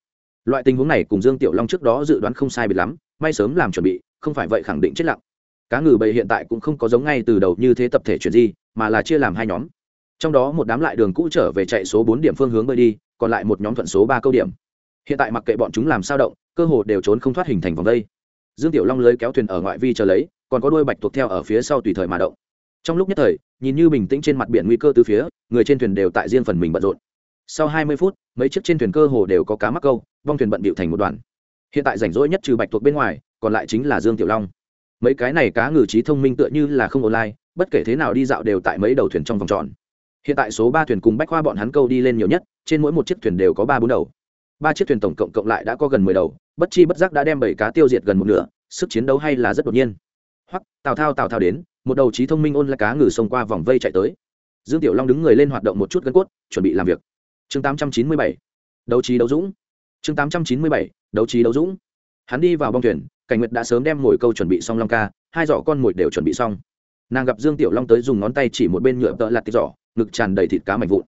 Loại tình huống này cùng dương tiểu long trước đó dự đoán không sai biệt lắm, may sớm làm chuẩn bị, không phải vậy khẳng định chết lặng. Cá ngừ bảy hiện tại cũng không có giống ngay từ đầu như thế tập thể chuyển di, mà là chia làm hai nhóm. Trong đó một đám lại đường cũ trở về chạy số bốn điểm phương hướng bơi đi, còn lại một nhóm thuận số ba câu điểm. Hiện tại mặc kệ bọn chúng làm sao động, cơ hồ đều trốn không thoát hình thành vòng đây dương tiểu long lưới kéo thuyền ở ngoại vi chờ lấy, còn có đuôi bạch tuộc theo ở phía sau tùy thời mà động trong lúc nhất thời, nhìn như bình tĩnh trên mặt biển nguy cơ từ phía, người trên thuyền đều tại riêng phần mình bận rộn. Sau hai mươi phút, mấy chiếc trên thuyền cơ hồ đều có cá mắc câu, bong thuyền bận bịu thành một đoàn. Hiện tại rảnh rỗi nhất trừ bạch thuộc bên ngoài, còn lại chính là dương tiểu long. Mấy cái này cá ngừ trí thông minh tựa như là không online, bất kể thế nào đi dạo đều tại mấy đầu thuyền trong vòng tròn. Hiện tại số ba thuyền cùng bách khoa bọn hắn câu đi lên nhiều nhất, trên mỗi một chiếc thuyền đều có ba bốn đầu. Ba chiếc thuyền tổng cộng cộng lại đã có gần mười đầu, bất chi bất giác đã đem bảy cá tiêu diệt gần một nửa, sức chiến đấu hay là rất đột nhiên. Hoặc tào thao tào thao đến một đầu trí thông minh ôn là cá ngừ xông qua vòng vây chạy tới. Dương tiểu long đứng người lên hoạt động một chút gân cốt, chuẩn bị làm việc. Chương tám trăm chín mươi bảy, đấu trí đấu dũng. Chương tám trăm chín mươi bảy, đấu trí đấu dũng. Hắn đi vào bong thuyền, cảnh nguyệt đã sớm đem ngồi câu chuẩn bị xong long ca, hai giỏ con mồi đều chuẩn bị xong. Nàng gặp dương tiểu long tới dùng ngón tay chỉ một bên nhựa tợ lặt tịch giỏ, ngực tràn đầy thịt cá mạnh vụn.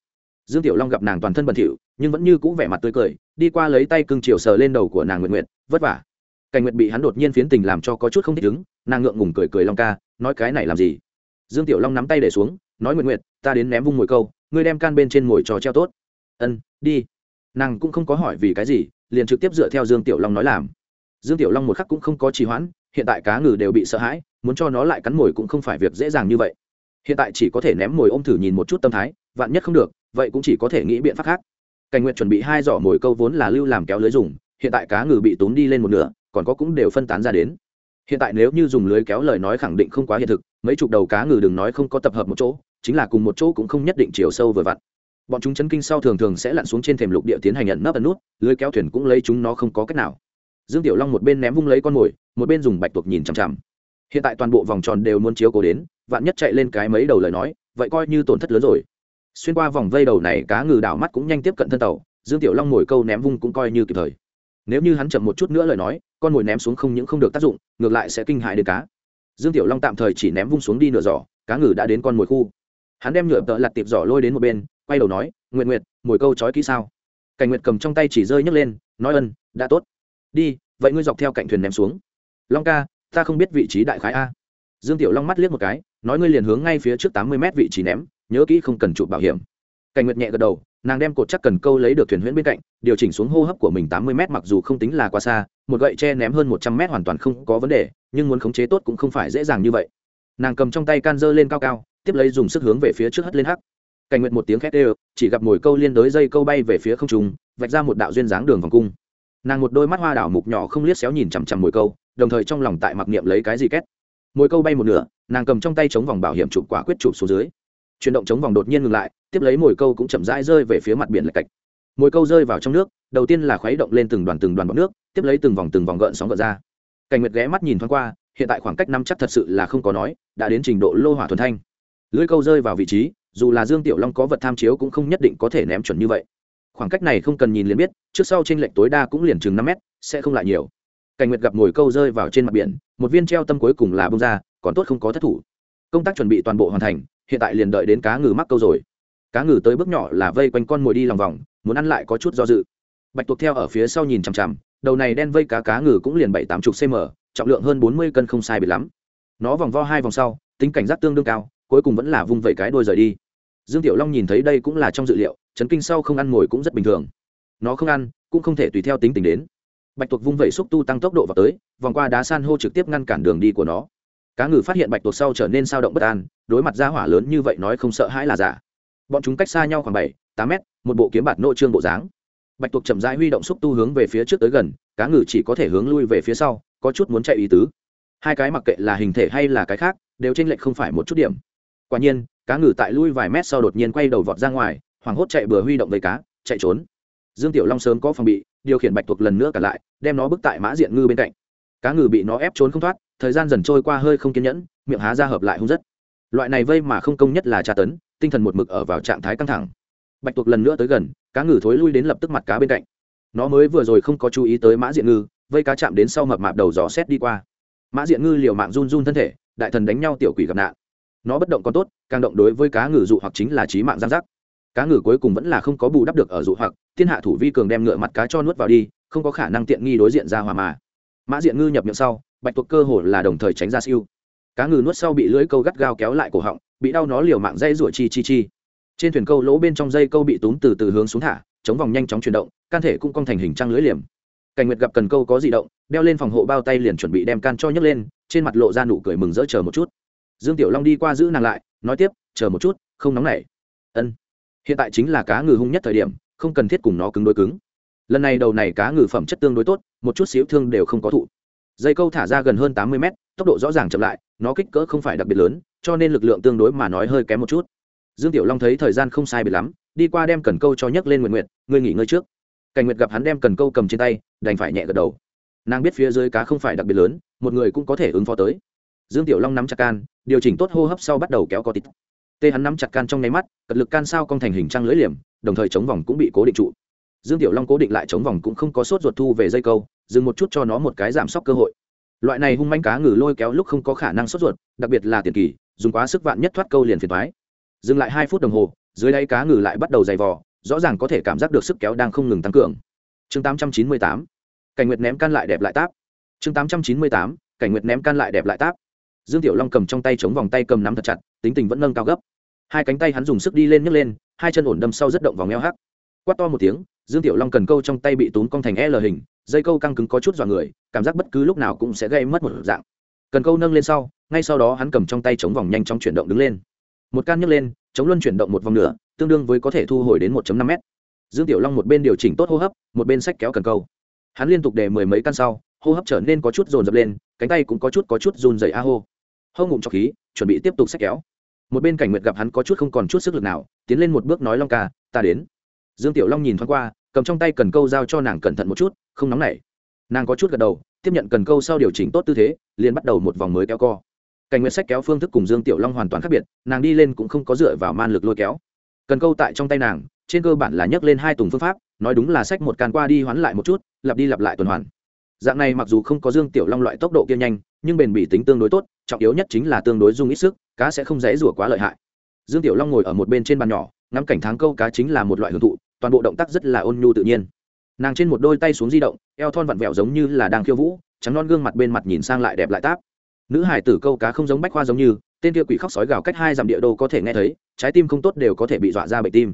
Dương tiểu long gặp nàng toàn thân bẩn thỉu, nhưng vẫn như cũ vẻ mặt tươi cười, đi qua lấy tay cưng chiều sờ lên đầu của nàng nguyện nguyện vất vả cảnh nguyệt bị hắn đột nhiên phiến tình làm cho có chút không thích ứng, nàng ngượng ngùng cười cười long ca, nói cái này làm gì? Dương tiểu long nắm tay để xuống, nói nguyện nguyện ta đến ném vung mồi câu, ngươi đem can bên trên mồi trò treo tốt. Ân, đi. Nàng cũng không có hỏi vì cái gì, liền trực tiếp dựa theo dương tiểu long nói làm. Dương tiểu long một khắc cũng không có trì hoãn, hiện tại cá ngừ đều bị sợ hãi, muốn cho nó lại cắn mồi cũng không phải việc dễ dàng như vậy. Hiện tại chỉ có thể ném mồi ôm thử nhìn một chút tâm thái, vạn nhất không được, vậy cũng chỉ có thể nghĩ biện pháp khác. Cảnh nguyện chuẩn bị hai giỏ mồi câu vốn là lưu làm kéo lưới dùng hiện tại cá ngừ bị tốn đi lên một nửa, còn có cũng đều phân tán ra đến. Hiện tại nếu như dùng lưới kéo lời nói khẳng định không quá hiện thực, mấy chục đầu cá ngừ đừng nói không có tập hợp một chỗ, chính là cùng một chỗ cũng không nhất định chiều sâu vừa vặn. Bọn chúng chấn kinh sau thường thường sẽ lặn xuống trên thềm lục địa tiến hành nhận nấp ẩn nút, lưới kéo thuyền cũng lấy chúng nó không có cách nào. Dương tiểu long một bên ném vung lấy con mồi, một bên dùng bạch tuộc nhìn chằm chằm. Hiện tại toàn bộ vòng tròn đều muốn chiếu cố đến, vạn nhất chạy lên cái mấy đầu lời nói, vậy coi như tổn thất lớn rồi. Xuyên qua vòng vây đầu này, cá ngừ đảo mắt cũng nhanh tiếp cận thân tàu, dương tiểu long mồi câu ném vung cũng coi như kịp thời nếu như hắn chậm một chút nữa lời nói con mồi ném xuống không những không được tác dụng ngược lại sẽ kinh hại đến cá. Dương tiểu long tạm thời chỉ ném vung xuống đi nửa giỏ cá ngừ đã đến con mồi khu. Hắn đem nhựa tợ lặt tiệp giỏ lôi đến một bên quay đầu nói nguyện Nguyệt, mồi câu trói kỹ sao? Cảnh nguyệt cầm trong tay chỉ rơi nhấc lên nói ân đã tốt. Đi vậy ngươi dọc theo cạnh thuyền ném xuống. Long ca ta không biết vị trí đại khái a. Dương tiểu long mắt liếc một cái nói ngươi liền hướng ngay phía trước tám mươi mét vị trí ném nhớ kỹ không cần chụp bảo hiểm. Cảnh nguyệt nhẹ gật đầu nàng đem cột chắc cần câu lấy được thuyền huyễn bên cạnh, điều chỉnh xuống hô hấp của mình tám mươi m mặc dù không tính là quá xa, một gậy tre ném hơn một trăm m hoàn toàn không có vấn đề, nhưng muốn khống chế tốt cũng không phải dễ dàng như vậy. Nàng cầm trong tay can dơ lên cao cao, tiếp lấy dùng sức hướng về phía trước hất lên hắc. Cảnh nguyện một tiếng khét đều, chỉ gặp mồi câu liên đới dây câu bay về phía không trung, vạch ra một đạo duyên dáng đường vòng cung. Nàng một đôi mắt hoa đảo mục nhỏ không liếc xéo nhìn chằm chằm mồi câu, đồng thời trong lòng tại mặc niệm lấy cái gì két. Mồi câu bay một nửa, nàng cầm trong tay chống vòng bảo hiểm chụp quả quyết chụp xuống dưới. Chuyển động chống vòng đột nhiên ngừng lại tiếp lấy mồi câu cũng chậm rãi rơi về phía mặt biển lạch cạch. Mồi câu rơi vào trong nước, đầu tiên là khuấy động lên từng đoàn từng đoàn bọc nước, tiếp lấy từng vòng từng vòng gợn sóng gợn ra. Cảnh nguyệt ghé mắt nhìn thoáng qua, hiện tại khoảng cách năm chắc thật sự là không có nói, đã đến trình độ lô hỏa thuần thanh. Lưỡi câu rơi vào vị trí, dù là dương tiểu long có vật tham chiếu cũng không nhất định có thể ném chuẩn như vậy. Khoảng cách này không cần nhìn liền biết, trước sau trên lệch tối đa cũng liền chừng năm mét, sẽ không lại nhiều. Cảnh nguyệt gặp mồi câu rơi vào trên mặt biển, một viên treo tâm cuối cùng là bông ra, còn tốt không có thất thủ. Công tác chuẩn bị toàn bộ hoàn thành, hiện tại liền đợi đến cá ngừ mắc câu rồi cá ngừ tới bước nhỏ là vây quanh con mồi đi lòng vòng, muốn ăn lại có chút do dự. Bạch tuộc theo ở phía sau nhìn chằm chằm, đầu này đen vây cá cá ngừ cũng liền bảy tám chục cm trọng lượng hơn bốn mươi cân không sai biệt lắm. Nó vòng vo hai vòng sau, tính cảnh giác tương đương cao, cuối cùng vẫn là vung vẩy cái đôi rời đi. Dương tiểu long nhìn thấy đây cũng là trong dự liệu, chấn kinh sau không ăn mồi cũng rất bình thường. Nó không ăn, cũng không thể tùy theo tính tình đến. Bạch tuộc vung vẩy xúc tu tăng tốc độ vào tới, vòng qua đá san hô trực tiếp ngăn cản đường đi của nó. Cá ngừ phát hiện bạch tuộc sau trở nên sao động bất an, đối mặt ra hỏa lớn như vậy nói không sợ hãi là giả bọn chúng cách xa nhau khoảng bảy, tám mét, một bộ kiếm bạt nô trương bộ dáng. Bạch tuộc chậm rãi huy động xúc tu hướng về phía trước tới gần, cá ngừ chỉ có thể hướng lui về phía sau, có chút muốn chạy ý tứ. Hai cái mặc kệ là hình thể hay là cái khác, đều tranh lệch không phải một chút điểm. Quả nhiên, cá ngừ tại lui vài mét sau đột nhiên quay đầu vọt ra ngoài, hoảng hốt chạy bừa huy động với cá, chạy trốn. Dương tiểu long sớm có phòng bị, điều khiển bạch tuộc lần nữa cả lại, đem nó bức tại mã diện ngư bên cạnh. Cá ngừ bị nó ép trốn không thoát, thời gian dần trôi qua hơi không kiên nhẫn, miệng há ra hợp lại hung rất. Loại này vây mà không công nhất là tra tấn tinh thần một mực ở vào trạng thái căng thẳng. Bạch tuộc lần nữa tới gần, cá ngừ thối lui đến lập tức mặt cá bên cạnh. Nó mới vừa rồi không có chú ý tới mã diện ngư, vây cá chạm đến sau mập mạp đầu dò xét đi qua. Mã diện ngư liều mạng run run thân thể, đại thần đánh nhau tiểu quỷ gặp nạn. Nó bất động còn tốt, càng động đối với cá ngừ dụ hoặc chính là trí mạng giang giác. Cá ngừ cuối cùng vẫn là không có bù đắp được ở dụ hoặc, thiên hạ thủ vi cường đem ngựa mặt cá cho nuốt vào đi, không có khả năng tiện nghi đối diện ra hòa mà. Mã diện ngư nhập miệng sau, bạch tuộc cơ hồ là đồng thời tránh ra siêu. Cá ngừ nuốt sau bị lưỡi câu gắt gao kéo lại cổ họng bị đau nó liều mạng dây rủa chi chi chi. Trên thuyền câu lỗ bên trong dây câu bị túm từ từ hướng xuống thả, chống vòng nhanh chóng chuyển động, can thể cũng cong thành hình trăng lưới liềm. Cảnh nguyệt gặp cần câu có di động, đeo lên phòng hộ bao tay liền chuẩn bị đem can cho nhấc lên, trên mặt lộ ra nụ cười mừng rỡ chờ một chút. Dương tiểu long đi qua giữ nàng lại, nói tiếp, chờ một chút, không nóng nảy. Ân. Hiện tại chính là cá ngừ hung nhất thời điểm, không cần thiết cùng nó cứng đối cứng. Lần này đầu này cá ngừ phẩm chất tương đối tốt, một chút xíu thương đều không có thụ. Dây câu thả ra gần hơn tám mươi mét tốc độ rõ ràng chậm lại, nó kích cỡ không phải đặc biệt lớn, cho nên lực lượng tương đối mà nói hơi kém một chút. Dương tiểu long thấy thời gian không sai biệt lắm, đi qua đem cần câu cho nhấc lên nguyện nguyện ngươi nghỉ ngơi trước. Cảnh nguyệt gặp hắn đem cần câu cầm trên tay, đành phải nhẹ gật đầu. Nàng biết phía dưới cá không phải đặc biệt lớn, một người cũng có thể ứng phó tới. Dương tiểu long nắm chặt can, điều chỉnh tốt hô hấp sau bắt đầu kéo co tít. Tê hắn nắm chặt can trong nháy mắt, cật lực can sao cong thành hình trăng lưỡi liềm, đồng thời chống vòng cũng bị cố định trụ. Dương tiểu long cố định lại chống vòng cũng không có sốt ruột thu về dây câu, dừng một chút cho nó một cái giảm sốc cơ hội loại này hung manh cá ngừ lôi kéo lúc không có khả năng sốt ruột, đặc biệt là tiền kỳ, dùng quá sức vạn nhất thoát câu liền phiền thoái dừng lại hai phút đồng hồ, dưới đáy cá ngừ lại bắt đầu dày vò, rõ ràng có thể cảm giác được sức kéo đang không ngừng tăng cường. Chương 898 cảnh nguyệt ném can lại đẹp lại táp. Chương 898 cảnh nguyệt ném can lại đẹp lại táp. Dương tiểu long cầm trong tay chống vòng tay cầm nắm thật chặt, tính tình vẫn nâng cao gấp. Hai cánh tay hắn dùng sức đi lên nhấc lên, hai chân ổn đâm sau rất động vòng eo hắc. Quát to một tiếng, dương tiểu long cần câu trong tay bị tốn cong thành l hình dây câu căng cứng có chút dọa người, cảm giác bất cứ lúc nào cũng sẽ gây mất một dạng. Cần câu nâng lên sau, ngay sau đó hắn cầm trong tay chống vòng nhanh trong chuyển động đứng lên. Một can nhấc lên, chống luân chuyển động một vòng nửa, tương đương với có thể thu hồi đến 1 năm m dương tiểu long một bên điều chỉnh tốt hô hấp, một bên sách kéo cần câu. Hắn liên tục để mười mấy căn sau, hô hấp trở nên có chút dồn dập lên, cánh tay cũng có chút có chút run dày a hô. Hâu ngụm cho khí, chuẩn bị tiếp tục sách kéo. Một bên cảnh nguyệt gặp hắn có chút không còn chút sức lực nào, tiến lên một bước nói long ca, ta đến. Dương tiểu long nhìn thoáng qua cầm trong tay cần câu giao cho nàng cẩn thận một chút, không nóng nảy. Nàng có chút gật đầu, tiếp nhận cần câu sau điều chỉnh tốt tư thế, liền bắt đầu một vòng mới kéo co. Cảnh nguyệt sách kéo phương thức cùng dương tiểu long hoàn toàn khác biệt, nàng đi lên cũng không có dựa vào man lực lôi kéo. Cần câu tại trong tay nàng, trên cơ bản là nhấc lên hai tùng phương pháp, nói đúng là sách một càn qua đi hoán lại một chút, lặp đi lặp lại tuần hoàn. Dạng này mặc dù không có dương tiểu long loại tốc độ kia nhanh, nhưng bền bỉ tính tương đối tốt, trọng yếu nhất chính là tương đối dung ít sức, cá sẽ không dễ rủa quá lợi hại. Dương tiểu long ngồi ở một bên trên bàn nhỏ, ngắm cảnh tháng câu cá chính là một loại hưởng thụ toàn bộ động tác rất là ôn nhu tự nhiên. Nàng trên một đôi tay xuống di động, eo thon vặn vẹo giống như là đang khiêu vũ, trắng non gương mặt bên mặt nhìn sang lại đẹp lại táp. Nữ hải tử câu cá không giống bách khoa giống như, tên kia quỷ khóc sói gào cách hai dặm địa đô có thể nghe thấy, trái tim không tốt đều có thể bị dọa ra bệnh tim.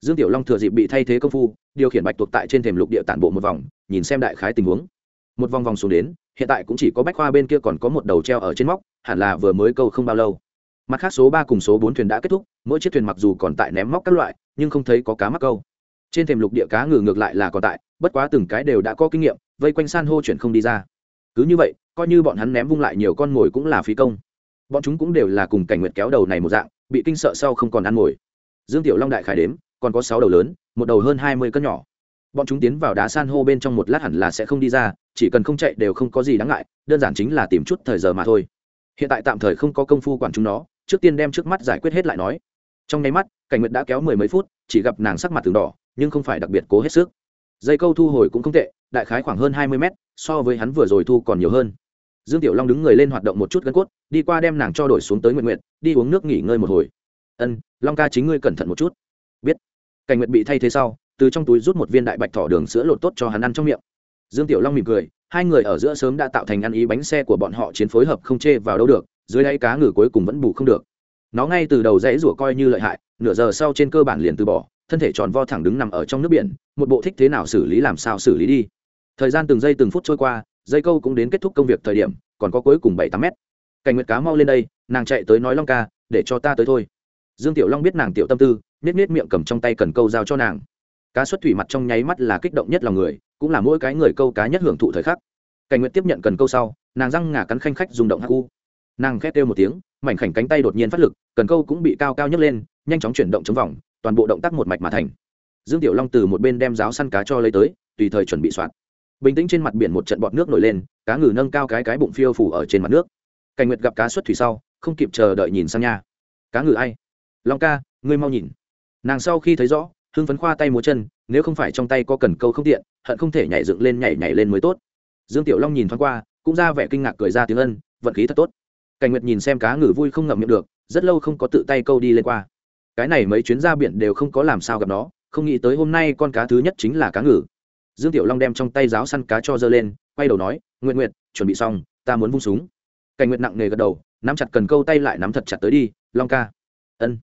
Dương tiểu long thừa dịp bị thay thế công phu, điều khiển bạch tuộc tại trên thềm lục địa tản bộ một vòng, nhìn xem đại khái tình huống. Một vòng vòng xuống đến, hiện tại cũng chỉ có bách khoa bên kia còn có một đầu treo ở trên móc, hẳn là vừa mới câu không bao lâu. Mặt khác số ba cùng số bốn thuyền đã kết thúc, mỗi chiếc thuyền mặc dù còn tại ném móc các loại, nhưng không thấy có cá mắc câu trên thềm lục địa cá ngừ ngược lại là còn tại, bất quá từng cái đều đã có kinh nghiệm, vây quanh san hô chuyển không đi ra. Cứ như vậy, coi như bọn hắn ném vung lại nhiều con mồi cũng là phí công. Bọn chúng cũng đều là cùng cảnh nguyệt kéo đầu này một dạng, bị kinh sợ sau không còn ăn mồi. Dương tiểu long đại khải đếm, còn có sáu đầu lớn, một đầu hơn hai mươi cân nhỏ. Bọn chúng tiến vào đá san hô bên trong một lát hẳn là sẽ không đi ra, chỉ cần không chạy đều không có gì đáng ngại, đơn giản chính là tìm chút thời giờ mà thôi. Hiện tại tạm thời không có công phu quản chúng nó, trước tiên đem trước mắt giải quyết hết lại nói. Trong nháy mắt, cảnh nguyệt đã kéo mười mấy phút, chỉ gặp nàng sắc mặt từng đỏ nhưng không phải đặc biệt cố hết sức. Dây câu thu hồi cũng không tệ, đại khái khoảng hơn hai mươi mét, so với hắn vừa rồi thu còn nhiều hơn. Dương tiểu long đứng người lên hoạt động một chút gân cốt, đi qua đem nàng cho đổi xuống tới nguyện nguyện đi uống nước nghỉ ngơi một hồi. Ân, long ca chính ngươi cẩn thận một chút. Biết. Cảnh nguyện bị thay thế sau, từ trong túi rút một viên đại bạch thỏ đường sữa lột tốt cho hắn ăn trong miệng. Dương tiểu long mỉm cười, hai người ở giữa sớm đã tạo thành ăn ý bánh xe của bọn họ chiến phối hợp không chê vào đâu được, dưới đáy cá ngừ cuối cùng vẫn bù không được. Nó ngay từ đầu dãy rủa coi như lợi hại, nửa giờ sau trên cơ bản liền từ bỏ thân thể tròn vo thẳng đứng nằm ở trong nước biển, một bộ thích thế nào xử lý làm sao xử lý đi. Thời gian từng giây từng phút trôi qua, dây câu cũng đến kết thúc công việc thời điểm, còn có cuối cùng bảy tám mét. Cảnh nguyệt cá mau lên đây, nàng chạy tới nói long ca, để cho ta tới thôi. Dương tiểu long biết nàng tiểu tâm tư nết nết miệng cầm trong tay cần câu giao cho nàng. Cá xuất thủy mặt trong nháy mắt là kích động nhất lòng người, cũng là mỗi cái người câu cá nhất hưởng thụ thời khắc. Cảnh nguyệt tiếp nhận cần câu sau, nàng răng ngả cắn khanh khách rung động hắc u. Nàng khét kêu một tiếng, mảnh khảnh cánh tay đột nhiên phát lực, cần câu cũng bị cao cao nhấc lên, nhanh chóng chuyển động chống vòng toàn bộ động tác một mạch mà thành. Dương tiểu long từ một bên đem giáo săn cá cho lấy tới, tùy thời chuẩn bị soạt bình tĩnh trên mặt biển một trận bọt nước nổi lên, cá ngừ nâng cao cái cái bụng phiêu phủ ở trên mặt nước. Cảnh nguyệt gặp cá xuất thủy sau, không kịp chờ đợi nhìn sang nha. Cá ngừ ai? Long ca, ngươi mau nhìn. Nàng sau khi thấy rõ, hưng phấn khoa tay múa chân, nếu không phải trong tay có cần câu không tiện, hận không thể nhảy dựng lên nhảy nhảy lên mới tốt. Dương tiểu long nhìn thoáng qua, cũng ra vẻ kinh ngạc cười ra tiếng ân, vận khí thật tốt. Cảnh nguyệt nhìn xem cá ngừ vui không ngậm miệng được, rất lâu không có tự tay câu đi lên qua cái này mấy chuyến ra biển đều không có làm sao gặp nó, không nghĩ tới hôm nay con cá thứ nhất chính là cá ngừ. Dương tiểu long đem trong tay giáo săn cá cho dơ lên, quay đầu nói nguyện nguyện chuẩn bị xong, ta muốn vung súng. Cảnh nguyện nặng nề gật đầu, nắm chặt cần câu tay lại nắm thật chặt tới đi, long ca. Ân.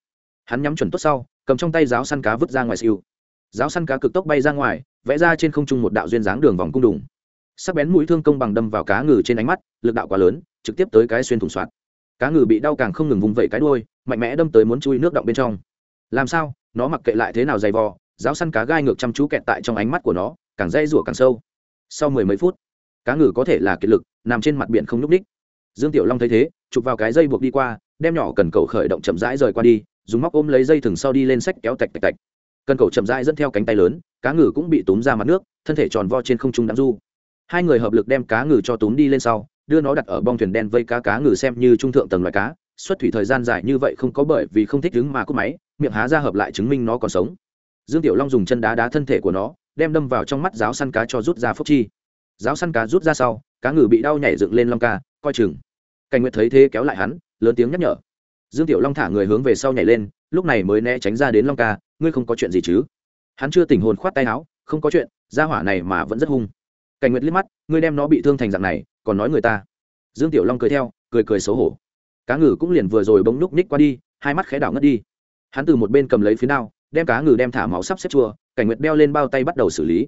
Hắn nhắm chuẩn tốt sau, cầm trong tay giáo săn cá vứt ra ngoài siêu. Giáo săn cá cực tốc bay ra ngoài, vẽ ra trên không trung một đạo duyên dáng đường vòng cung đùng. Sắc bén mũi thương công bằng đâm vào cá ngừ trên ánh mắt, lực đạo quá lớn, trực tiếp tới cái xuyên thủng soạt. Cá ngừ bị đau càng không ngừng vùng vẩy cái đuôi mạnh mẽ đâm tới muốn chui nước động bên trong. Làm sao? Nó mặc kệ lại thế nào dày vò, giáo săn cá gai ngược chăm chú kẹt tại trong ánh mắt của nó, càng dây rủa càng sâu. Sau mười mấy phút, cá ngừ có thể là kiệt lực, nằm trên mặt biển không nhúc ních dương tiểu long thấy thế, chụp vào cái dây buộc đi qua, đem nhỏ cần cầu khởi động chậm rãi rời qua đi, dùng móc ôm lấy dây thừng sau đi lên sách kéo tạch tạch tạch. Cần cầu chậm rãi dẫn theo cánh tay lớn, cá ngừ cũng bị túm ra mặt nước, thân thể tròn vo trên không trung đắm du. Hai người hợp lực đem cá ngừ cho túm đi lên sau, đưa nó đặt ở bong thuyền đen vây cá cá ngừ xem như trung thượng tầng loài cá xuất thủy thời gian dài như vậy không có bởi vì không thích đứng mà cúp máy, miệng há ra hợp lại chứng minh nó còn sống. Dương tiểu long dùng chân đá đá thân thể của nó, đem đâm vào trong mắt giáo săn cá cho rút ra phốc chi. Giáo săn cá rút ra sau, cá ngừ bị đau nhảy dựng lên long ca, coi chừng. Cảnh nguyệt thấy thế kéo lại hắn, lớn tiếng nhắc nhở. Dương tiểu long thả người hướng về sau nhảy lên, lúc này mới né tránh ra đến long ca, ngươi không có chuyện gì chứ? Hắn chưa tỉnh hồn khoát tay áo, không có chuyện ra hỏa này mà vẫn rất hung. Cảnh nguyệt liếc mắt, ngươi đem nó bị thương thành dạng này, còn nói người ta. Dương tiểu long cười theo, cười cười xấu hổ cá ngừ cũng liền vừa rồi bỗng núc ních qua đi hai mắt khẽ đảo ngất đi. Hắn từ một bên cầm lấy phía nào, đem cá ngừ đem thả máu sắp xếp chua cảnh nguyệt đeo lên bao tay bắt đầu xử lý.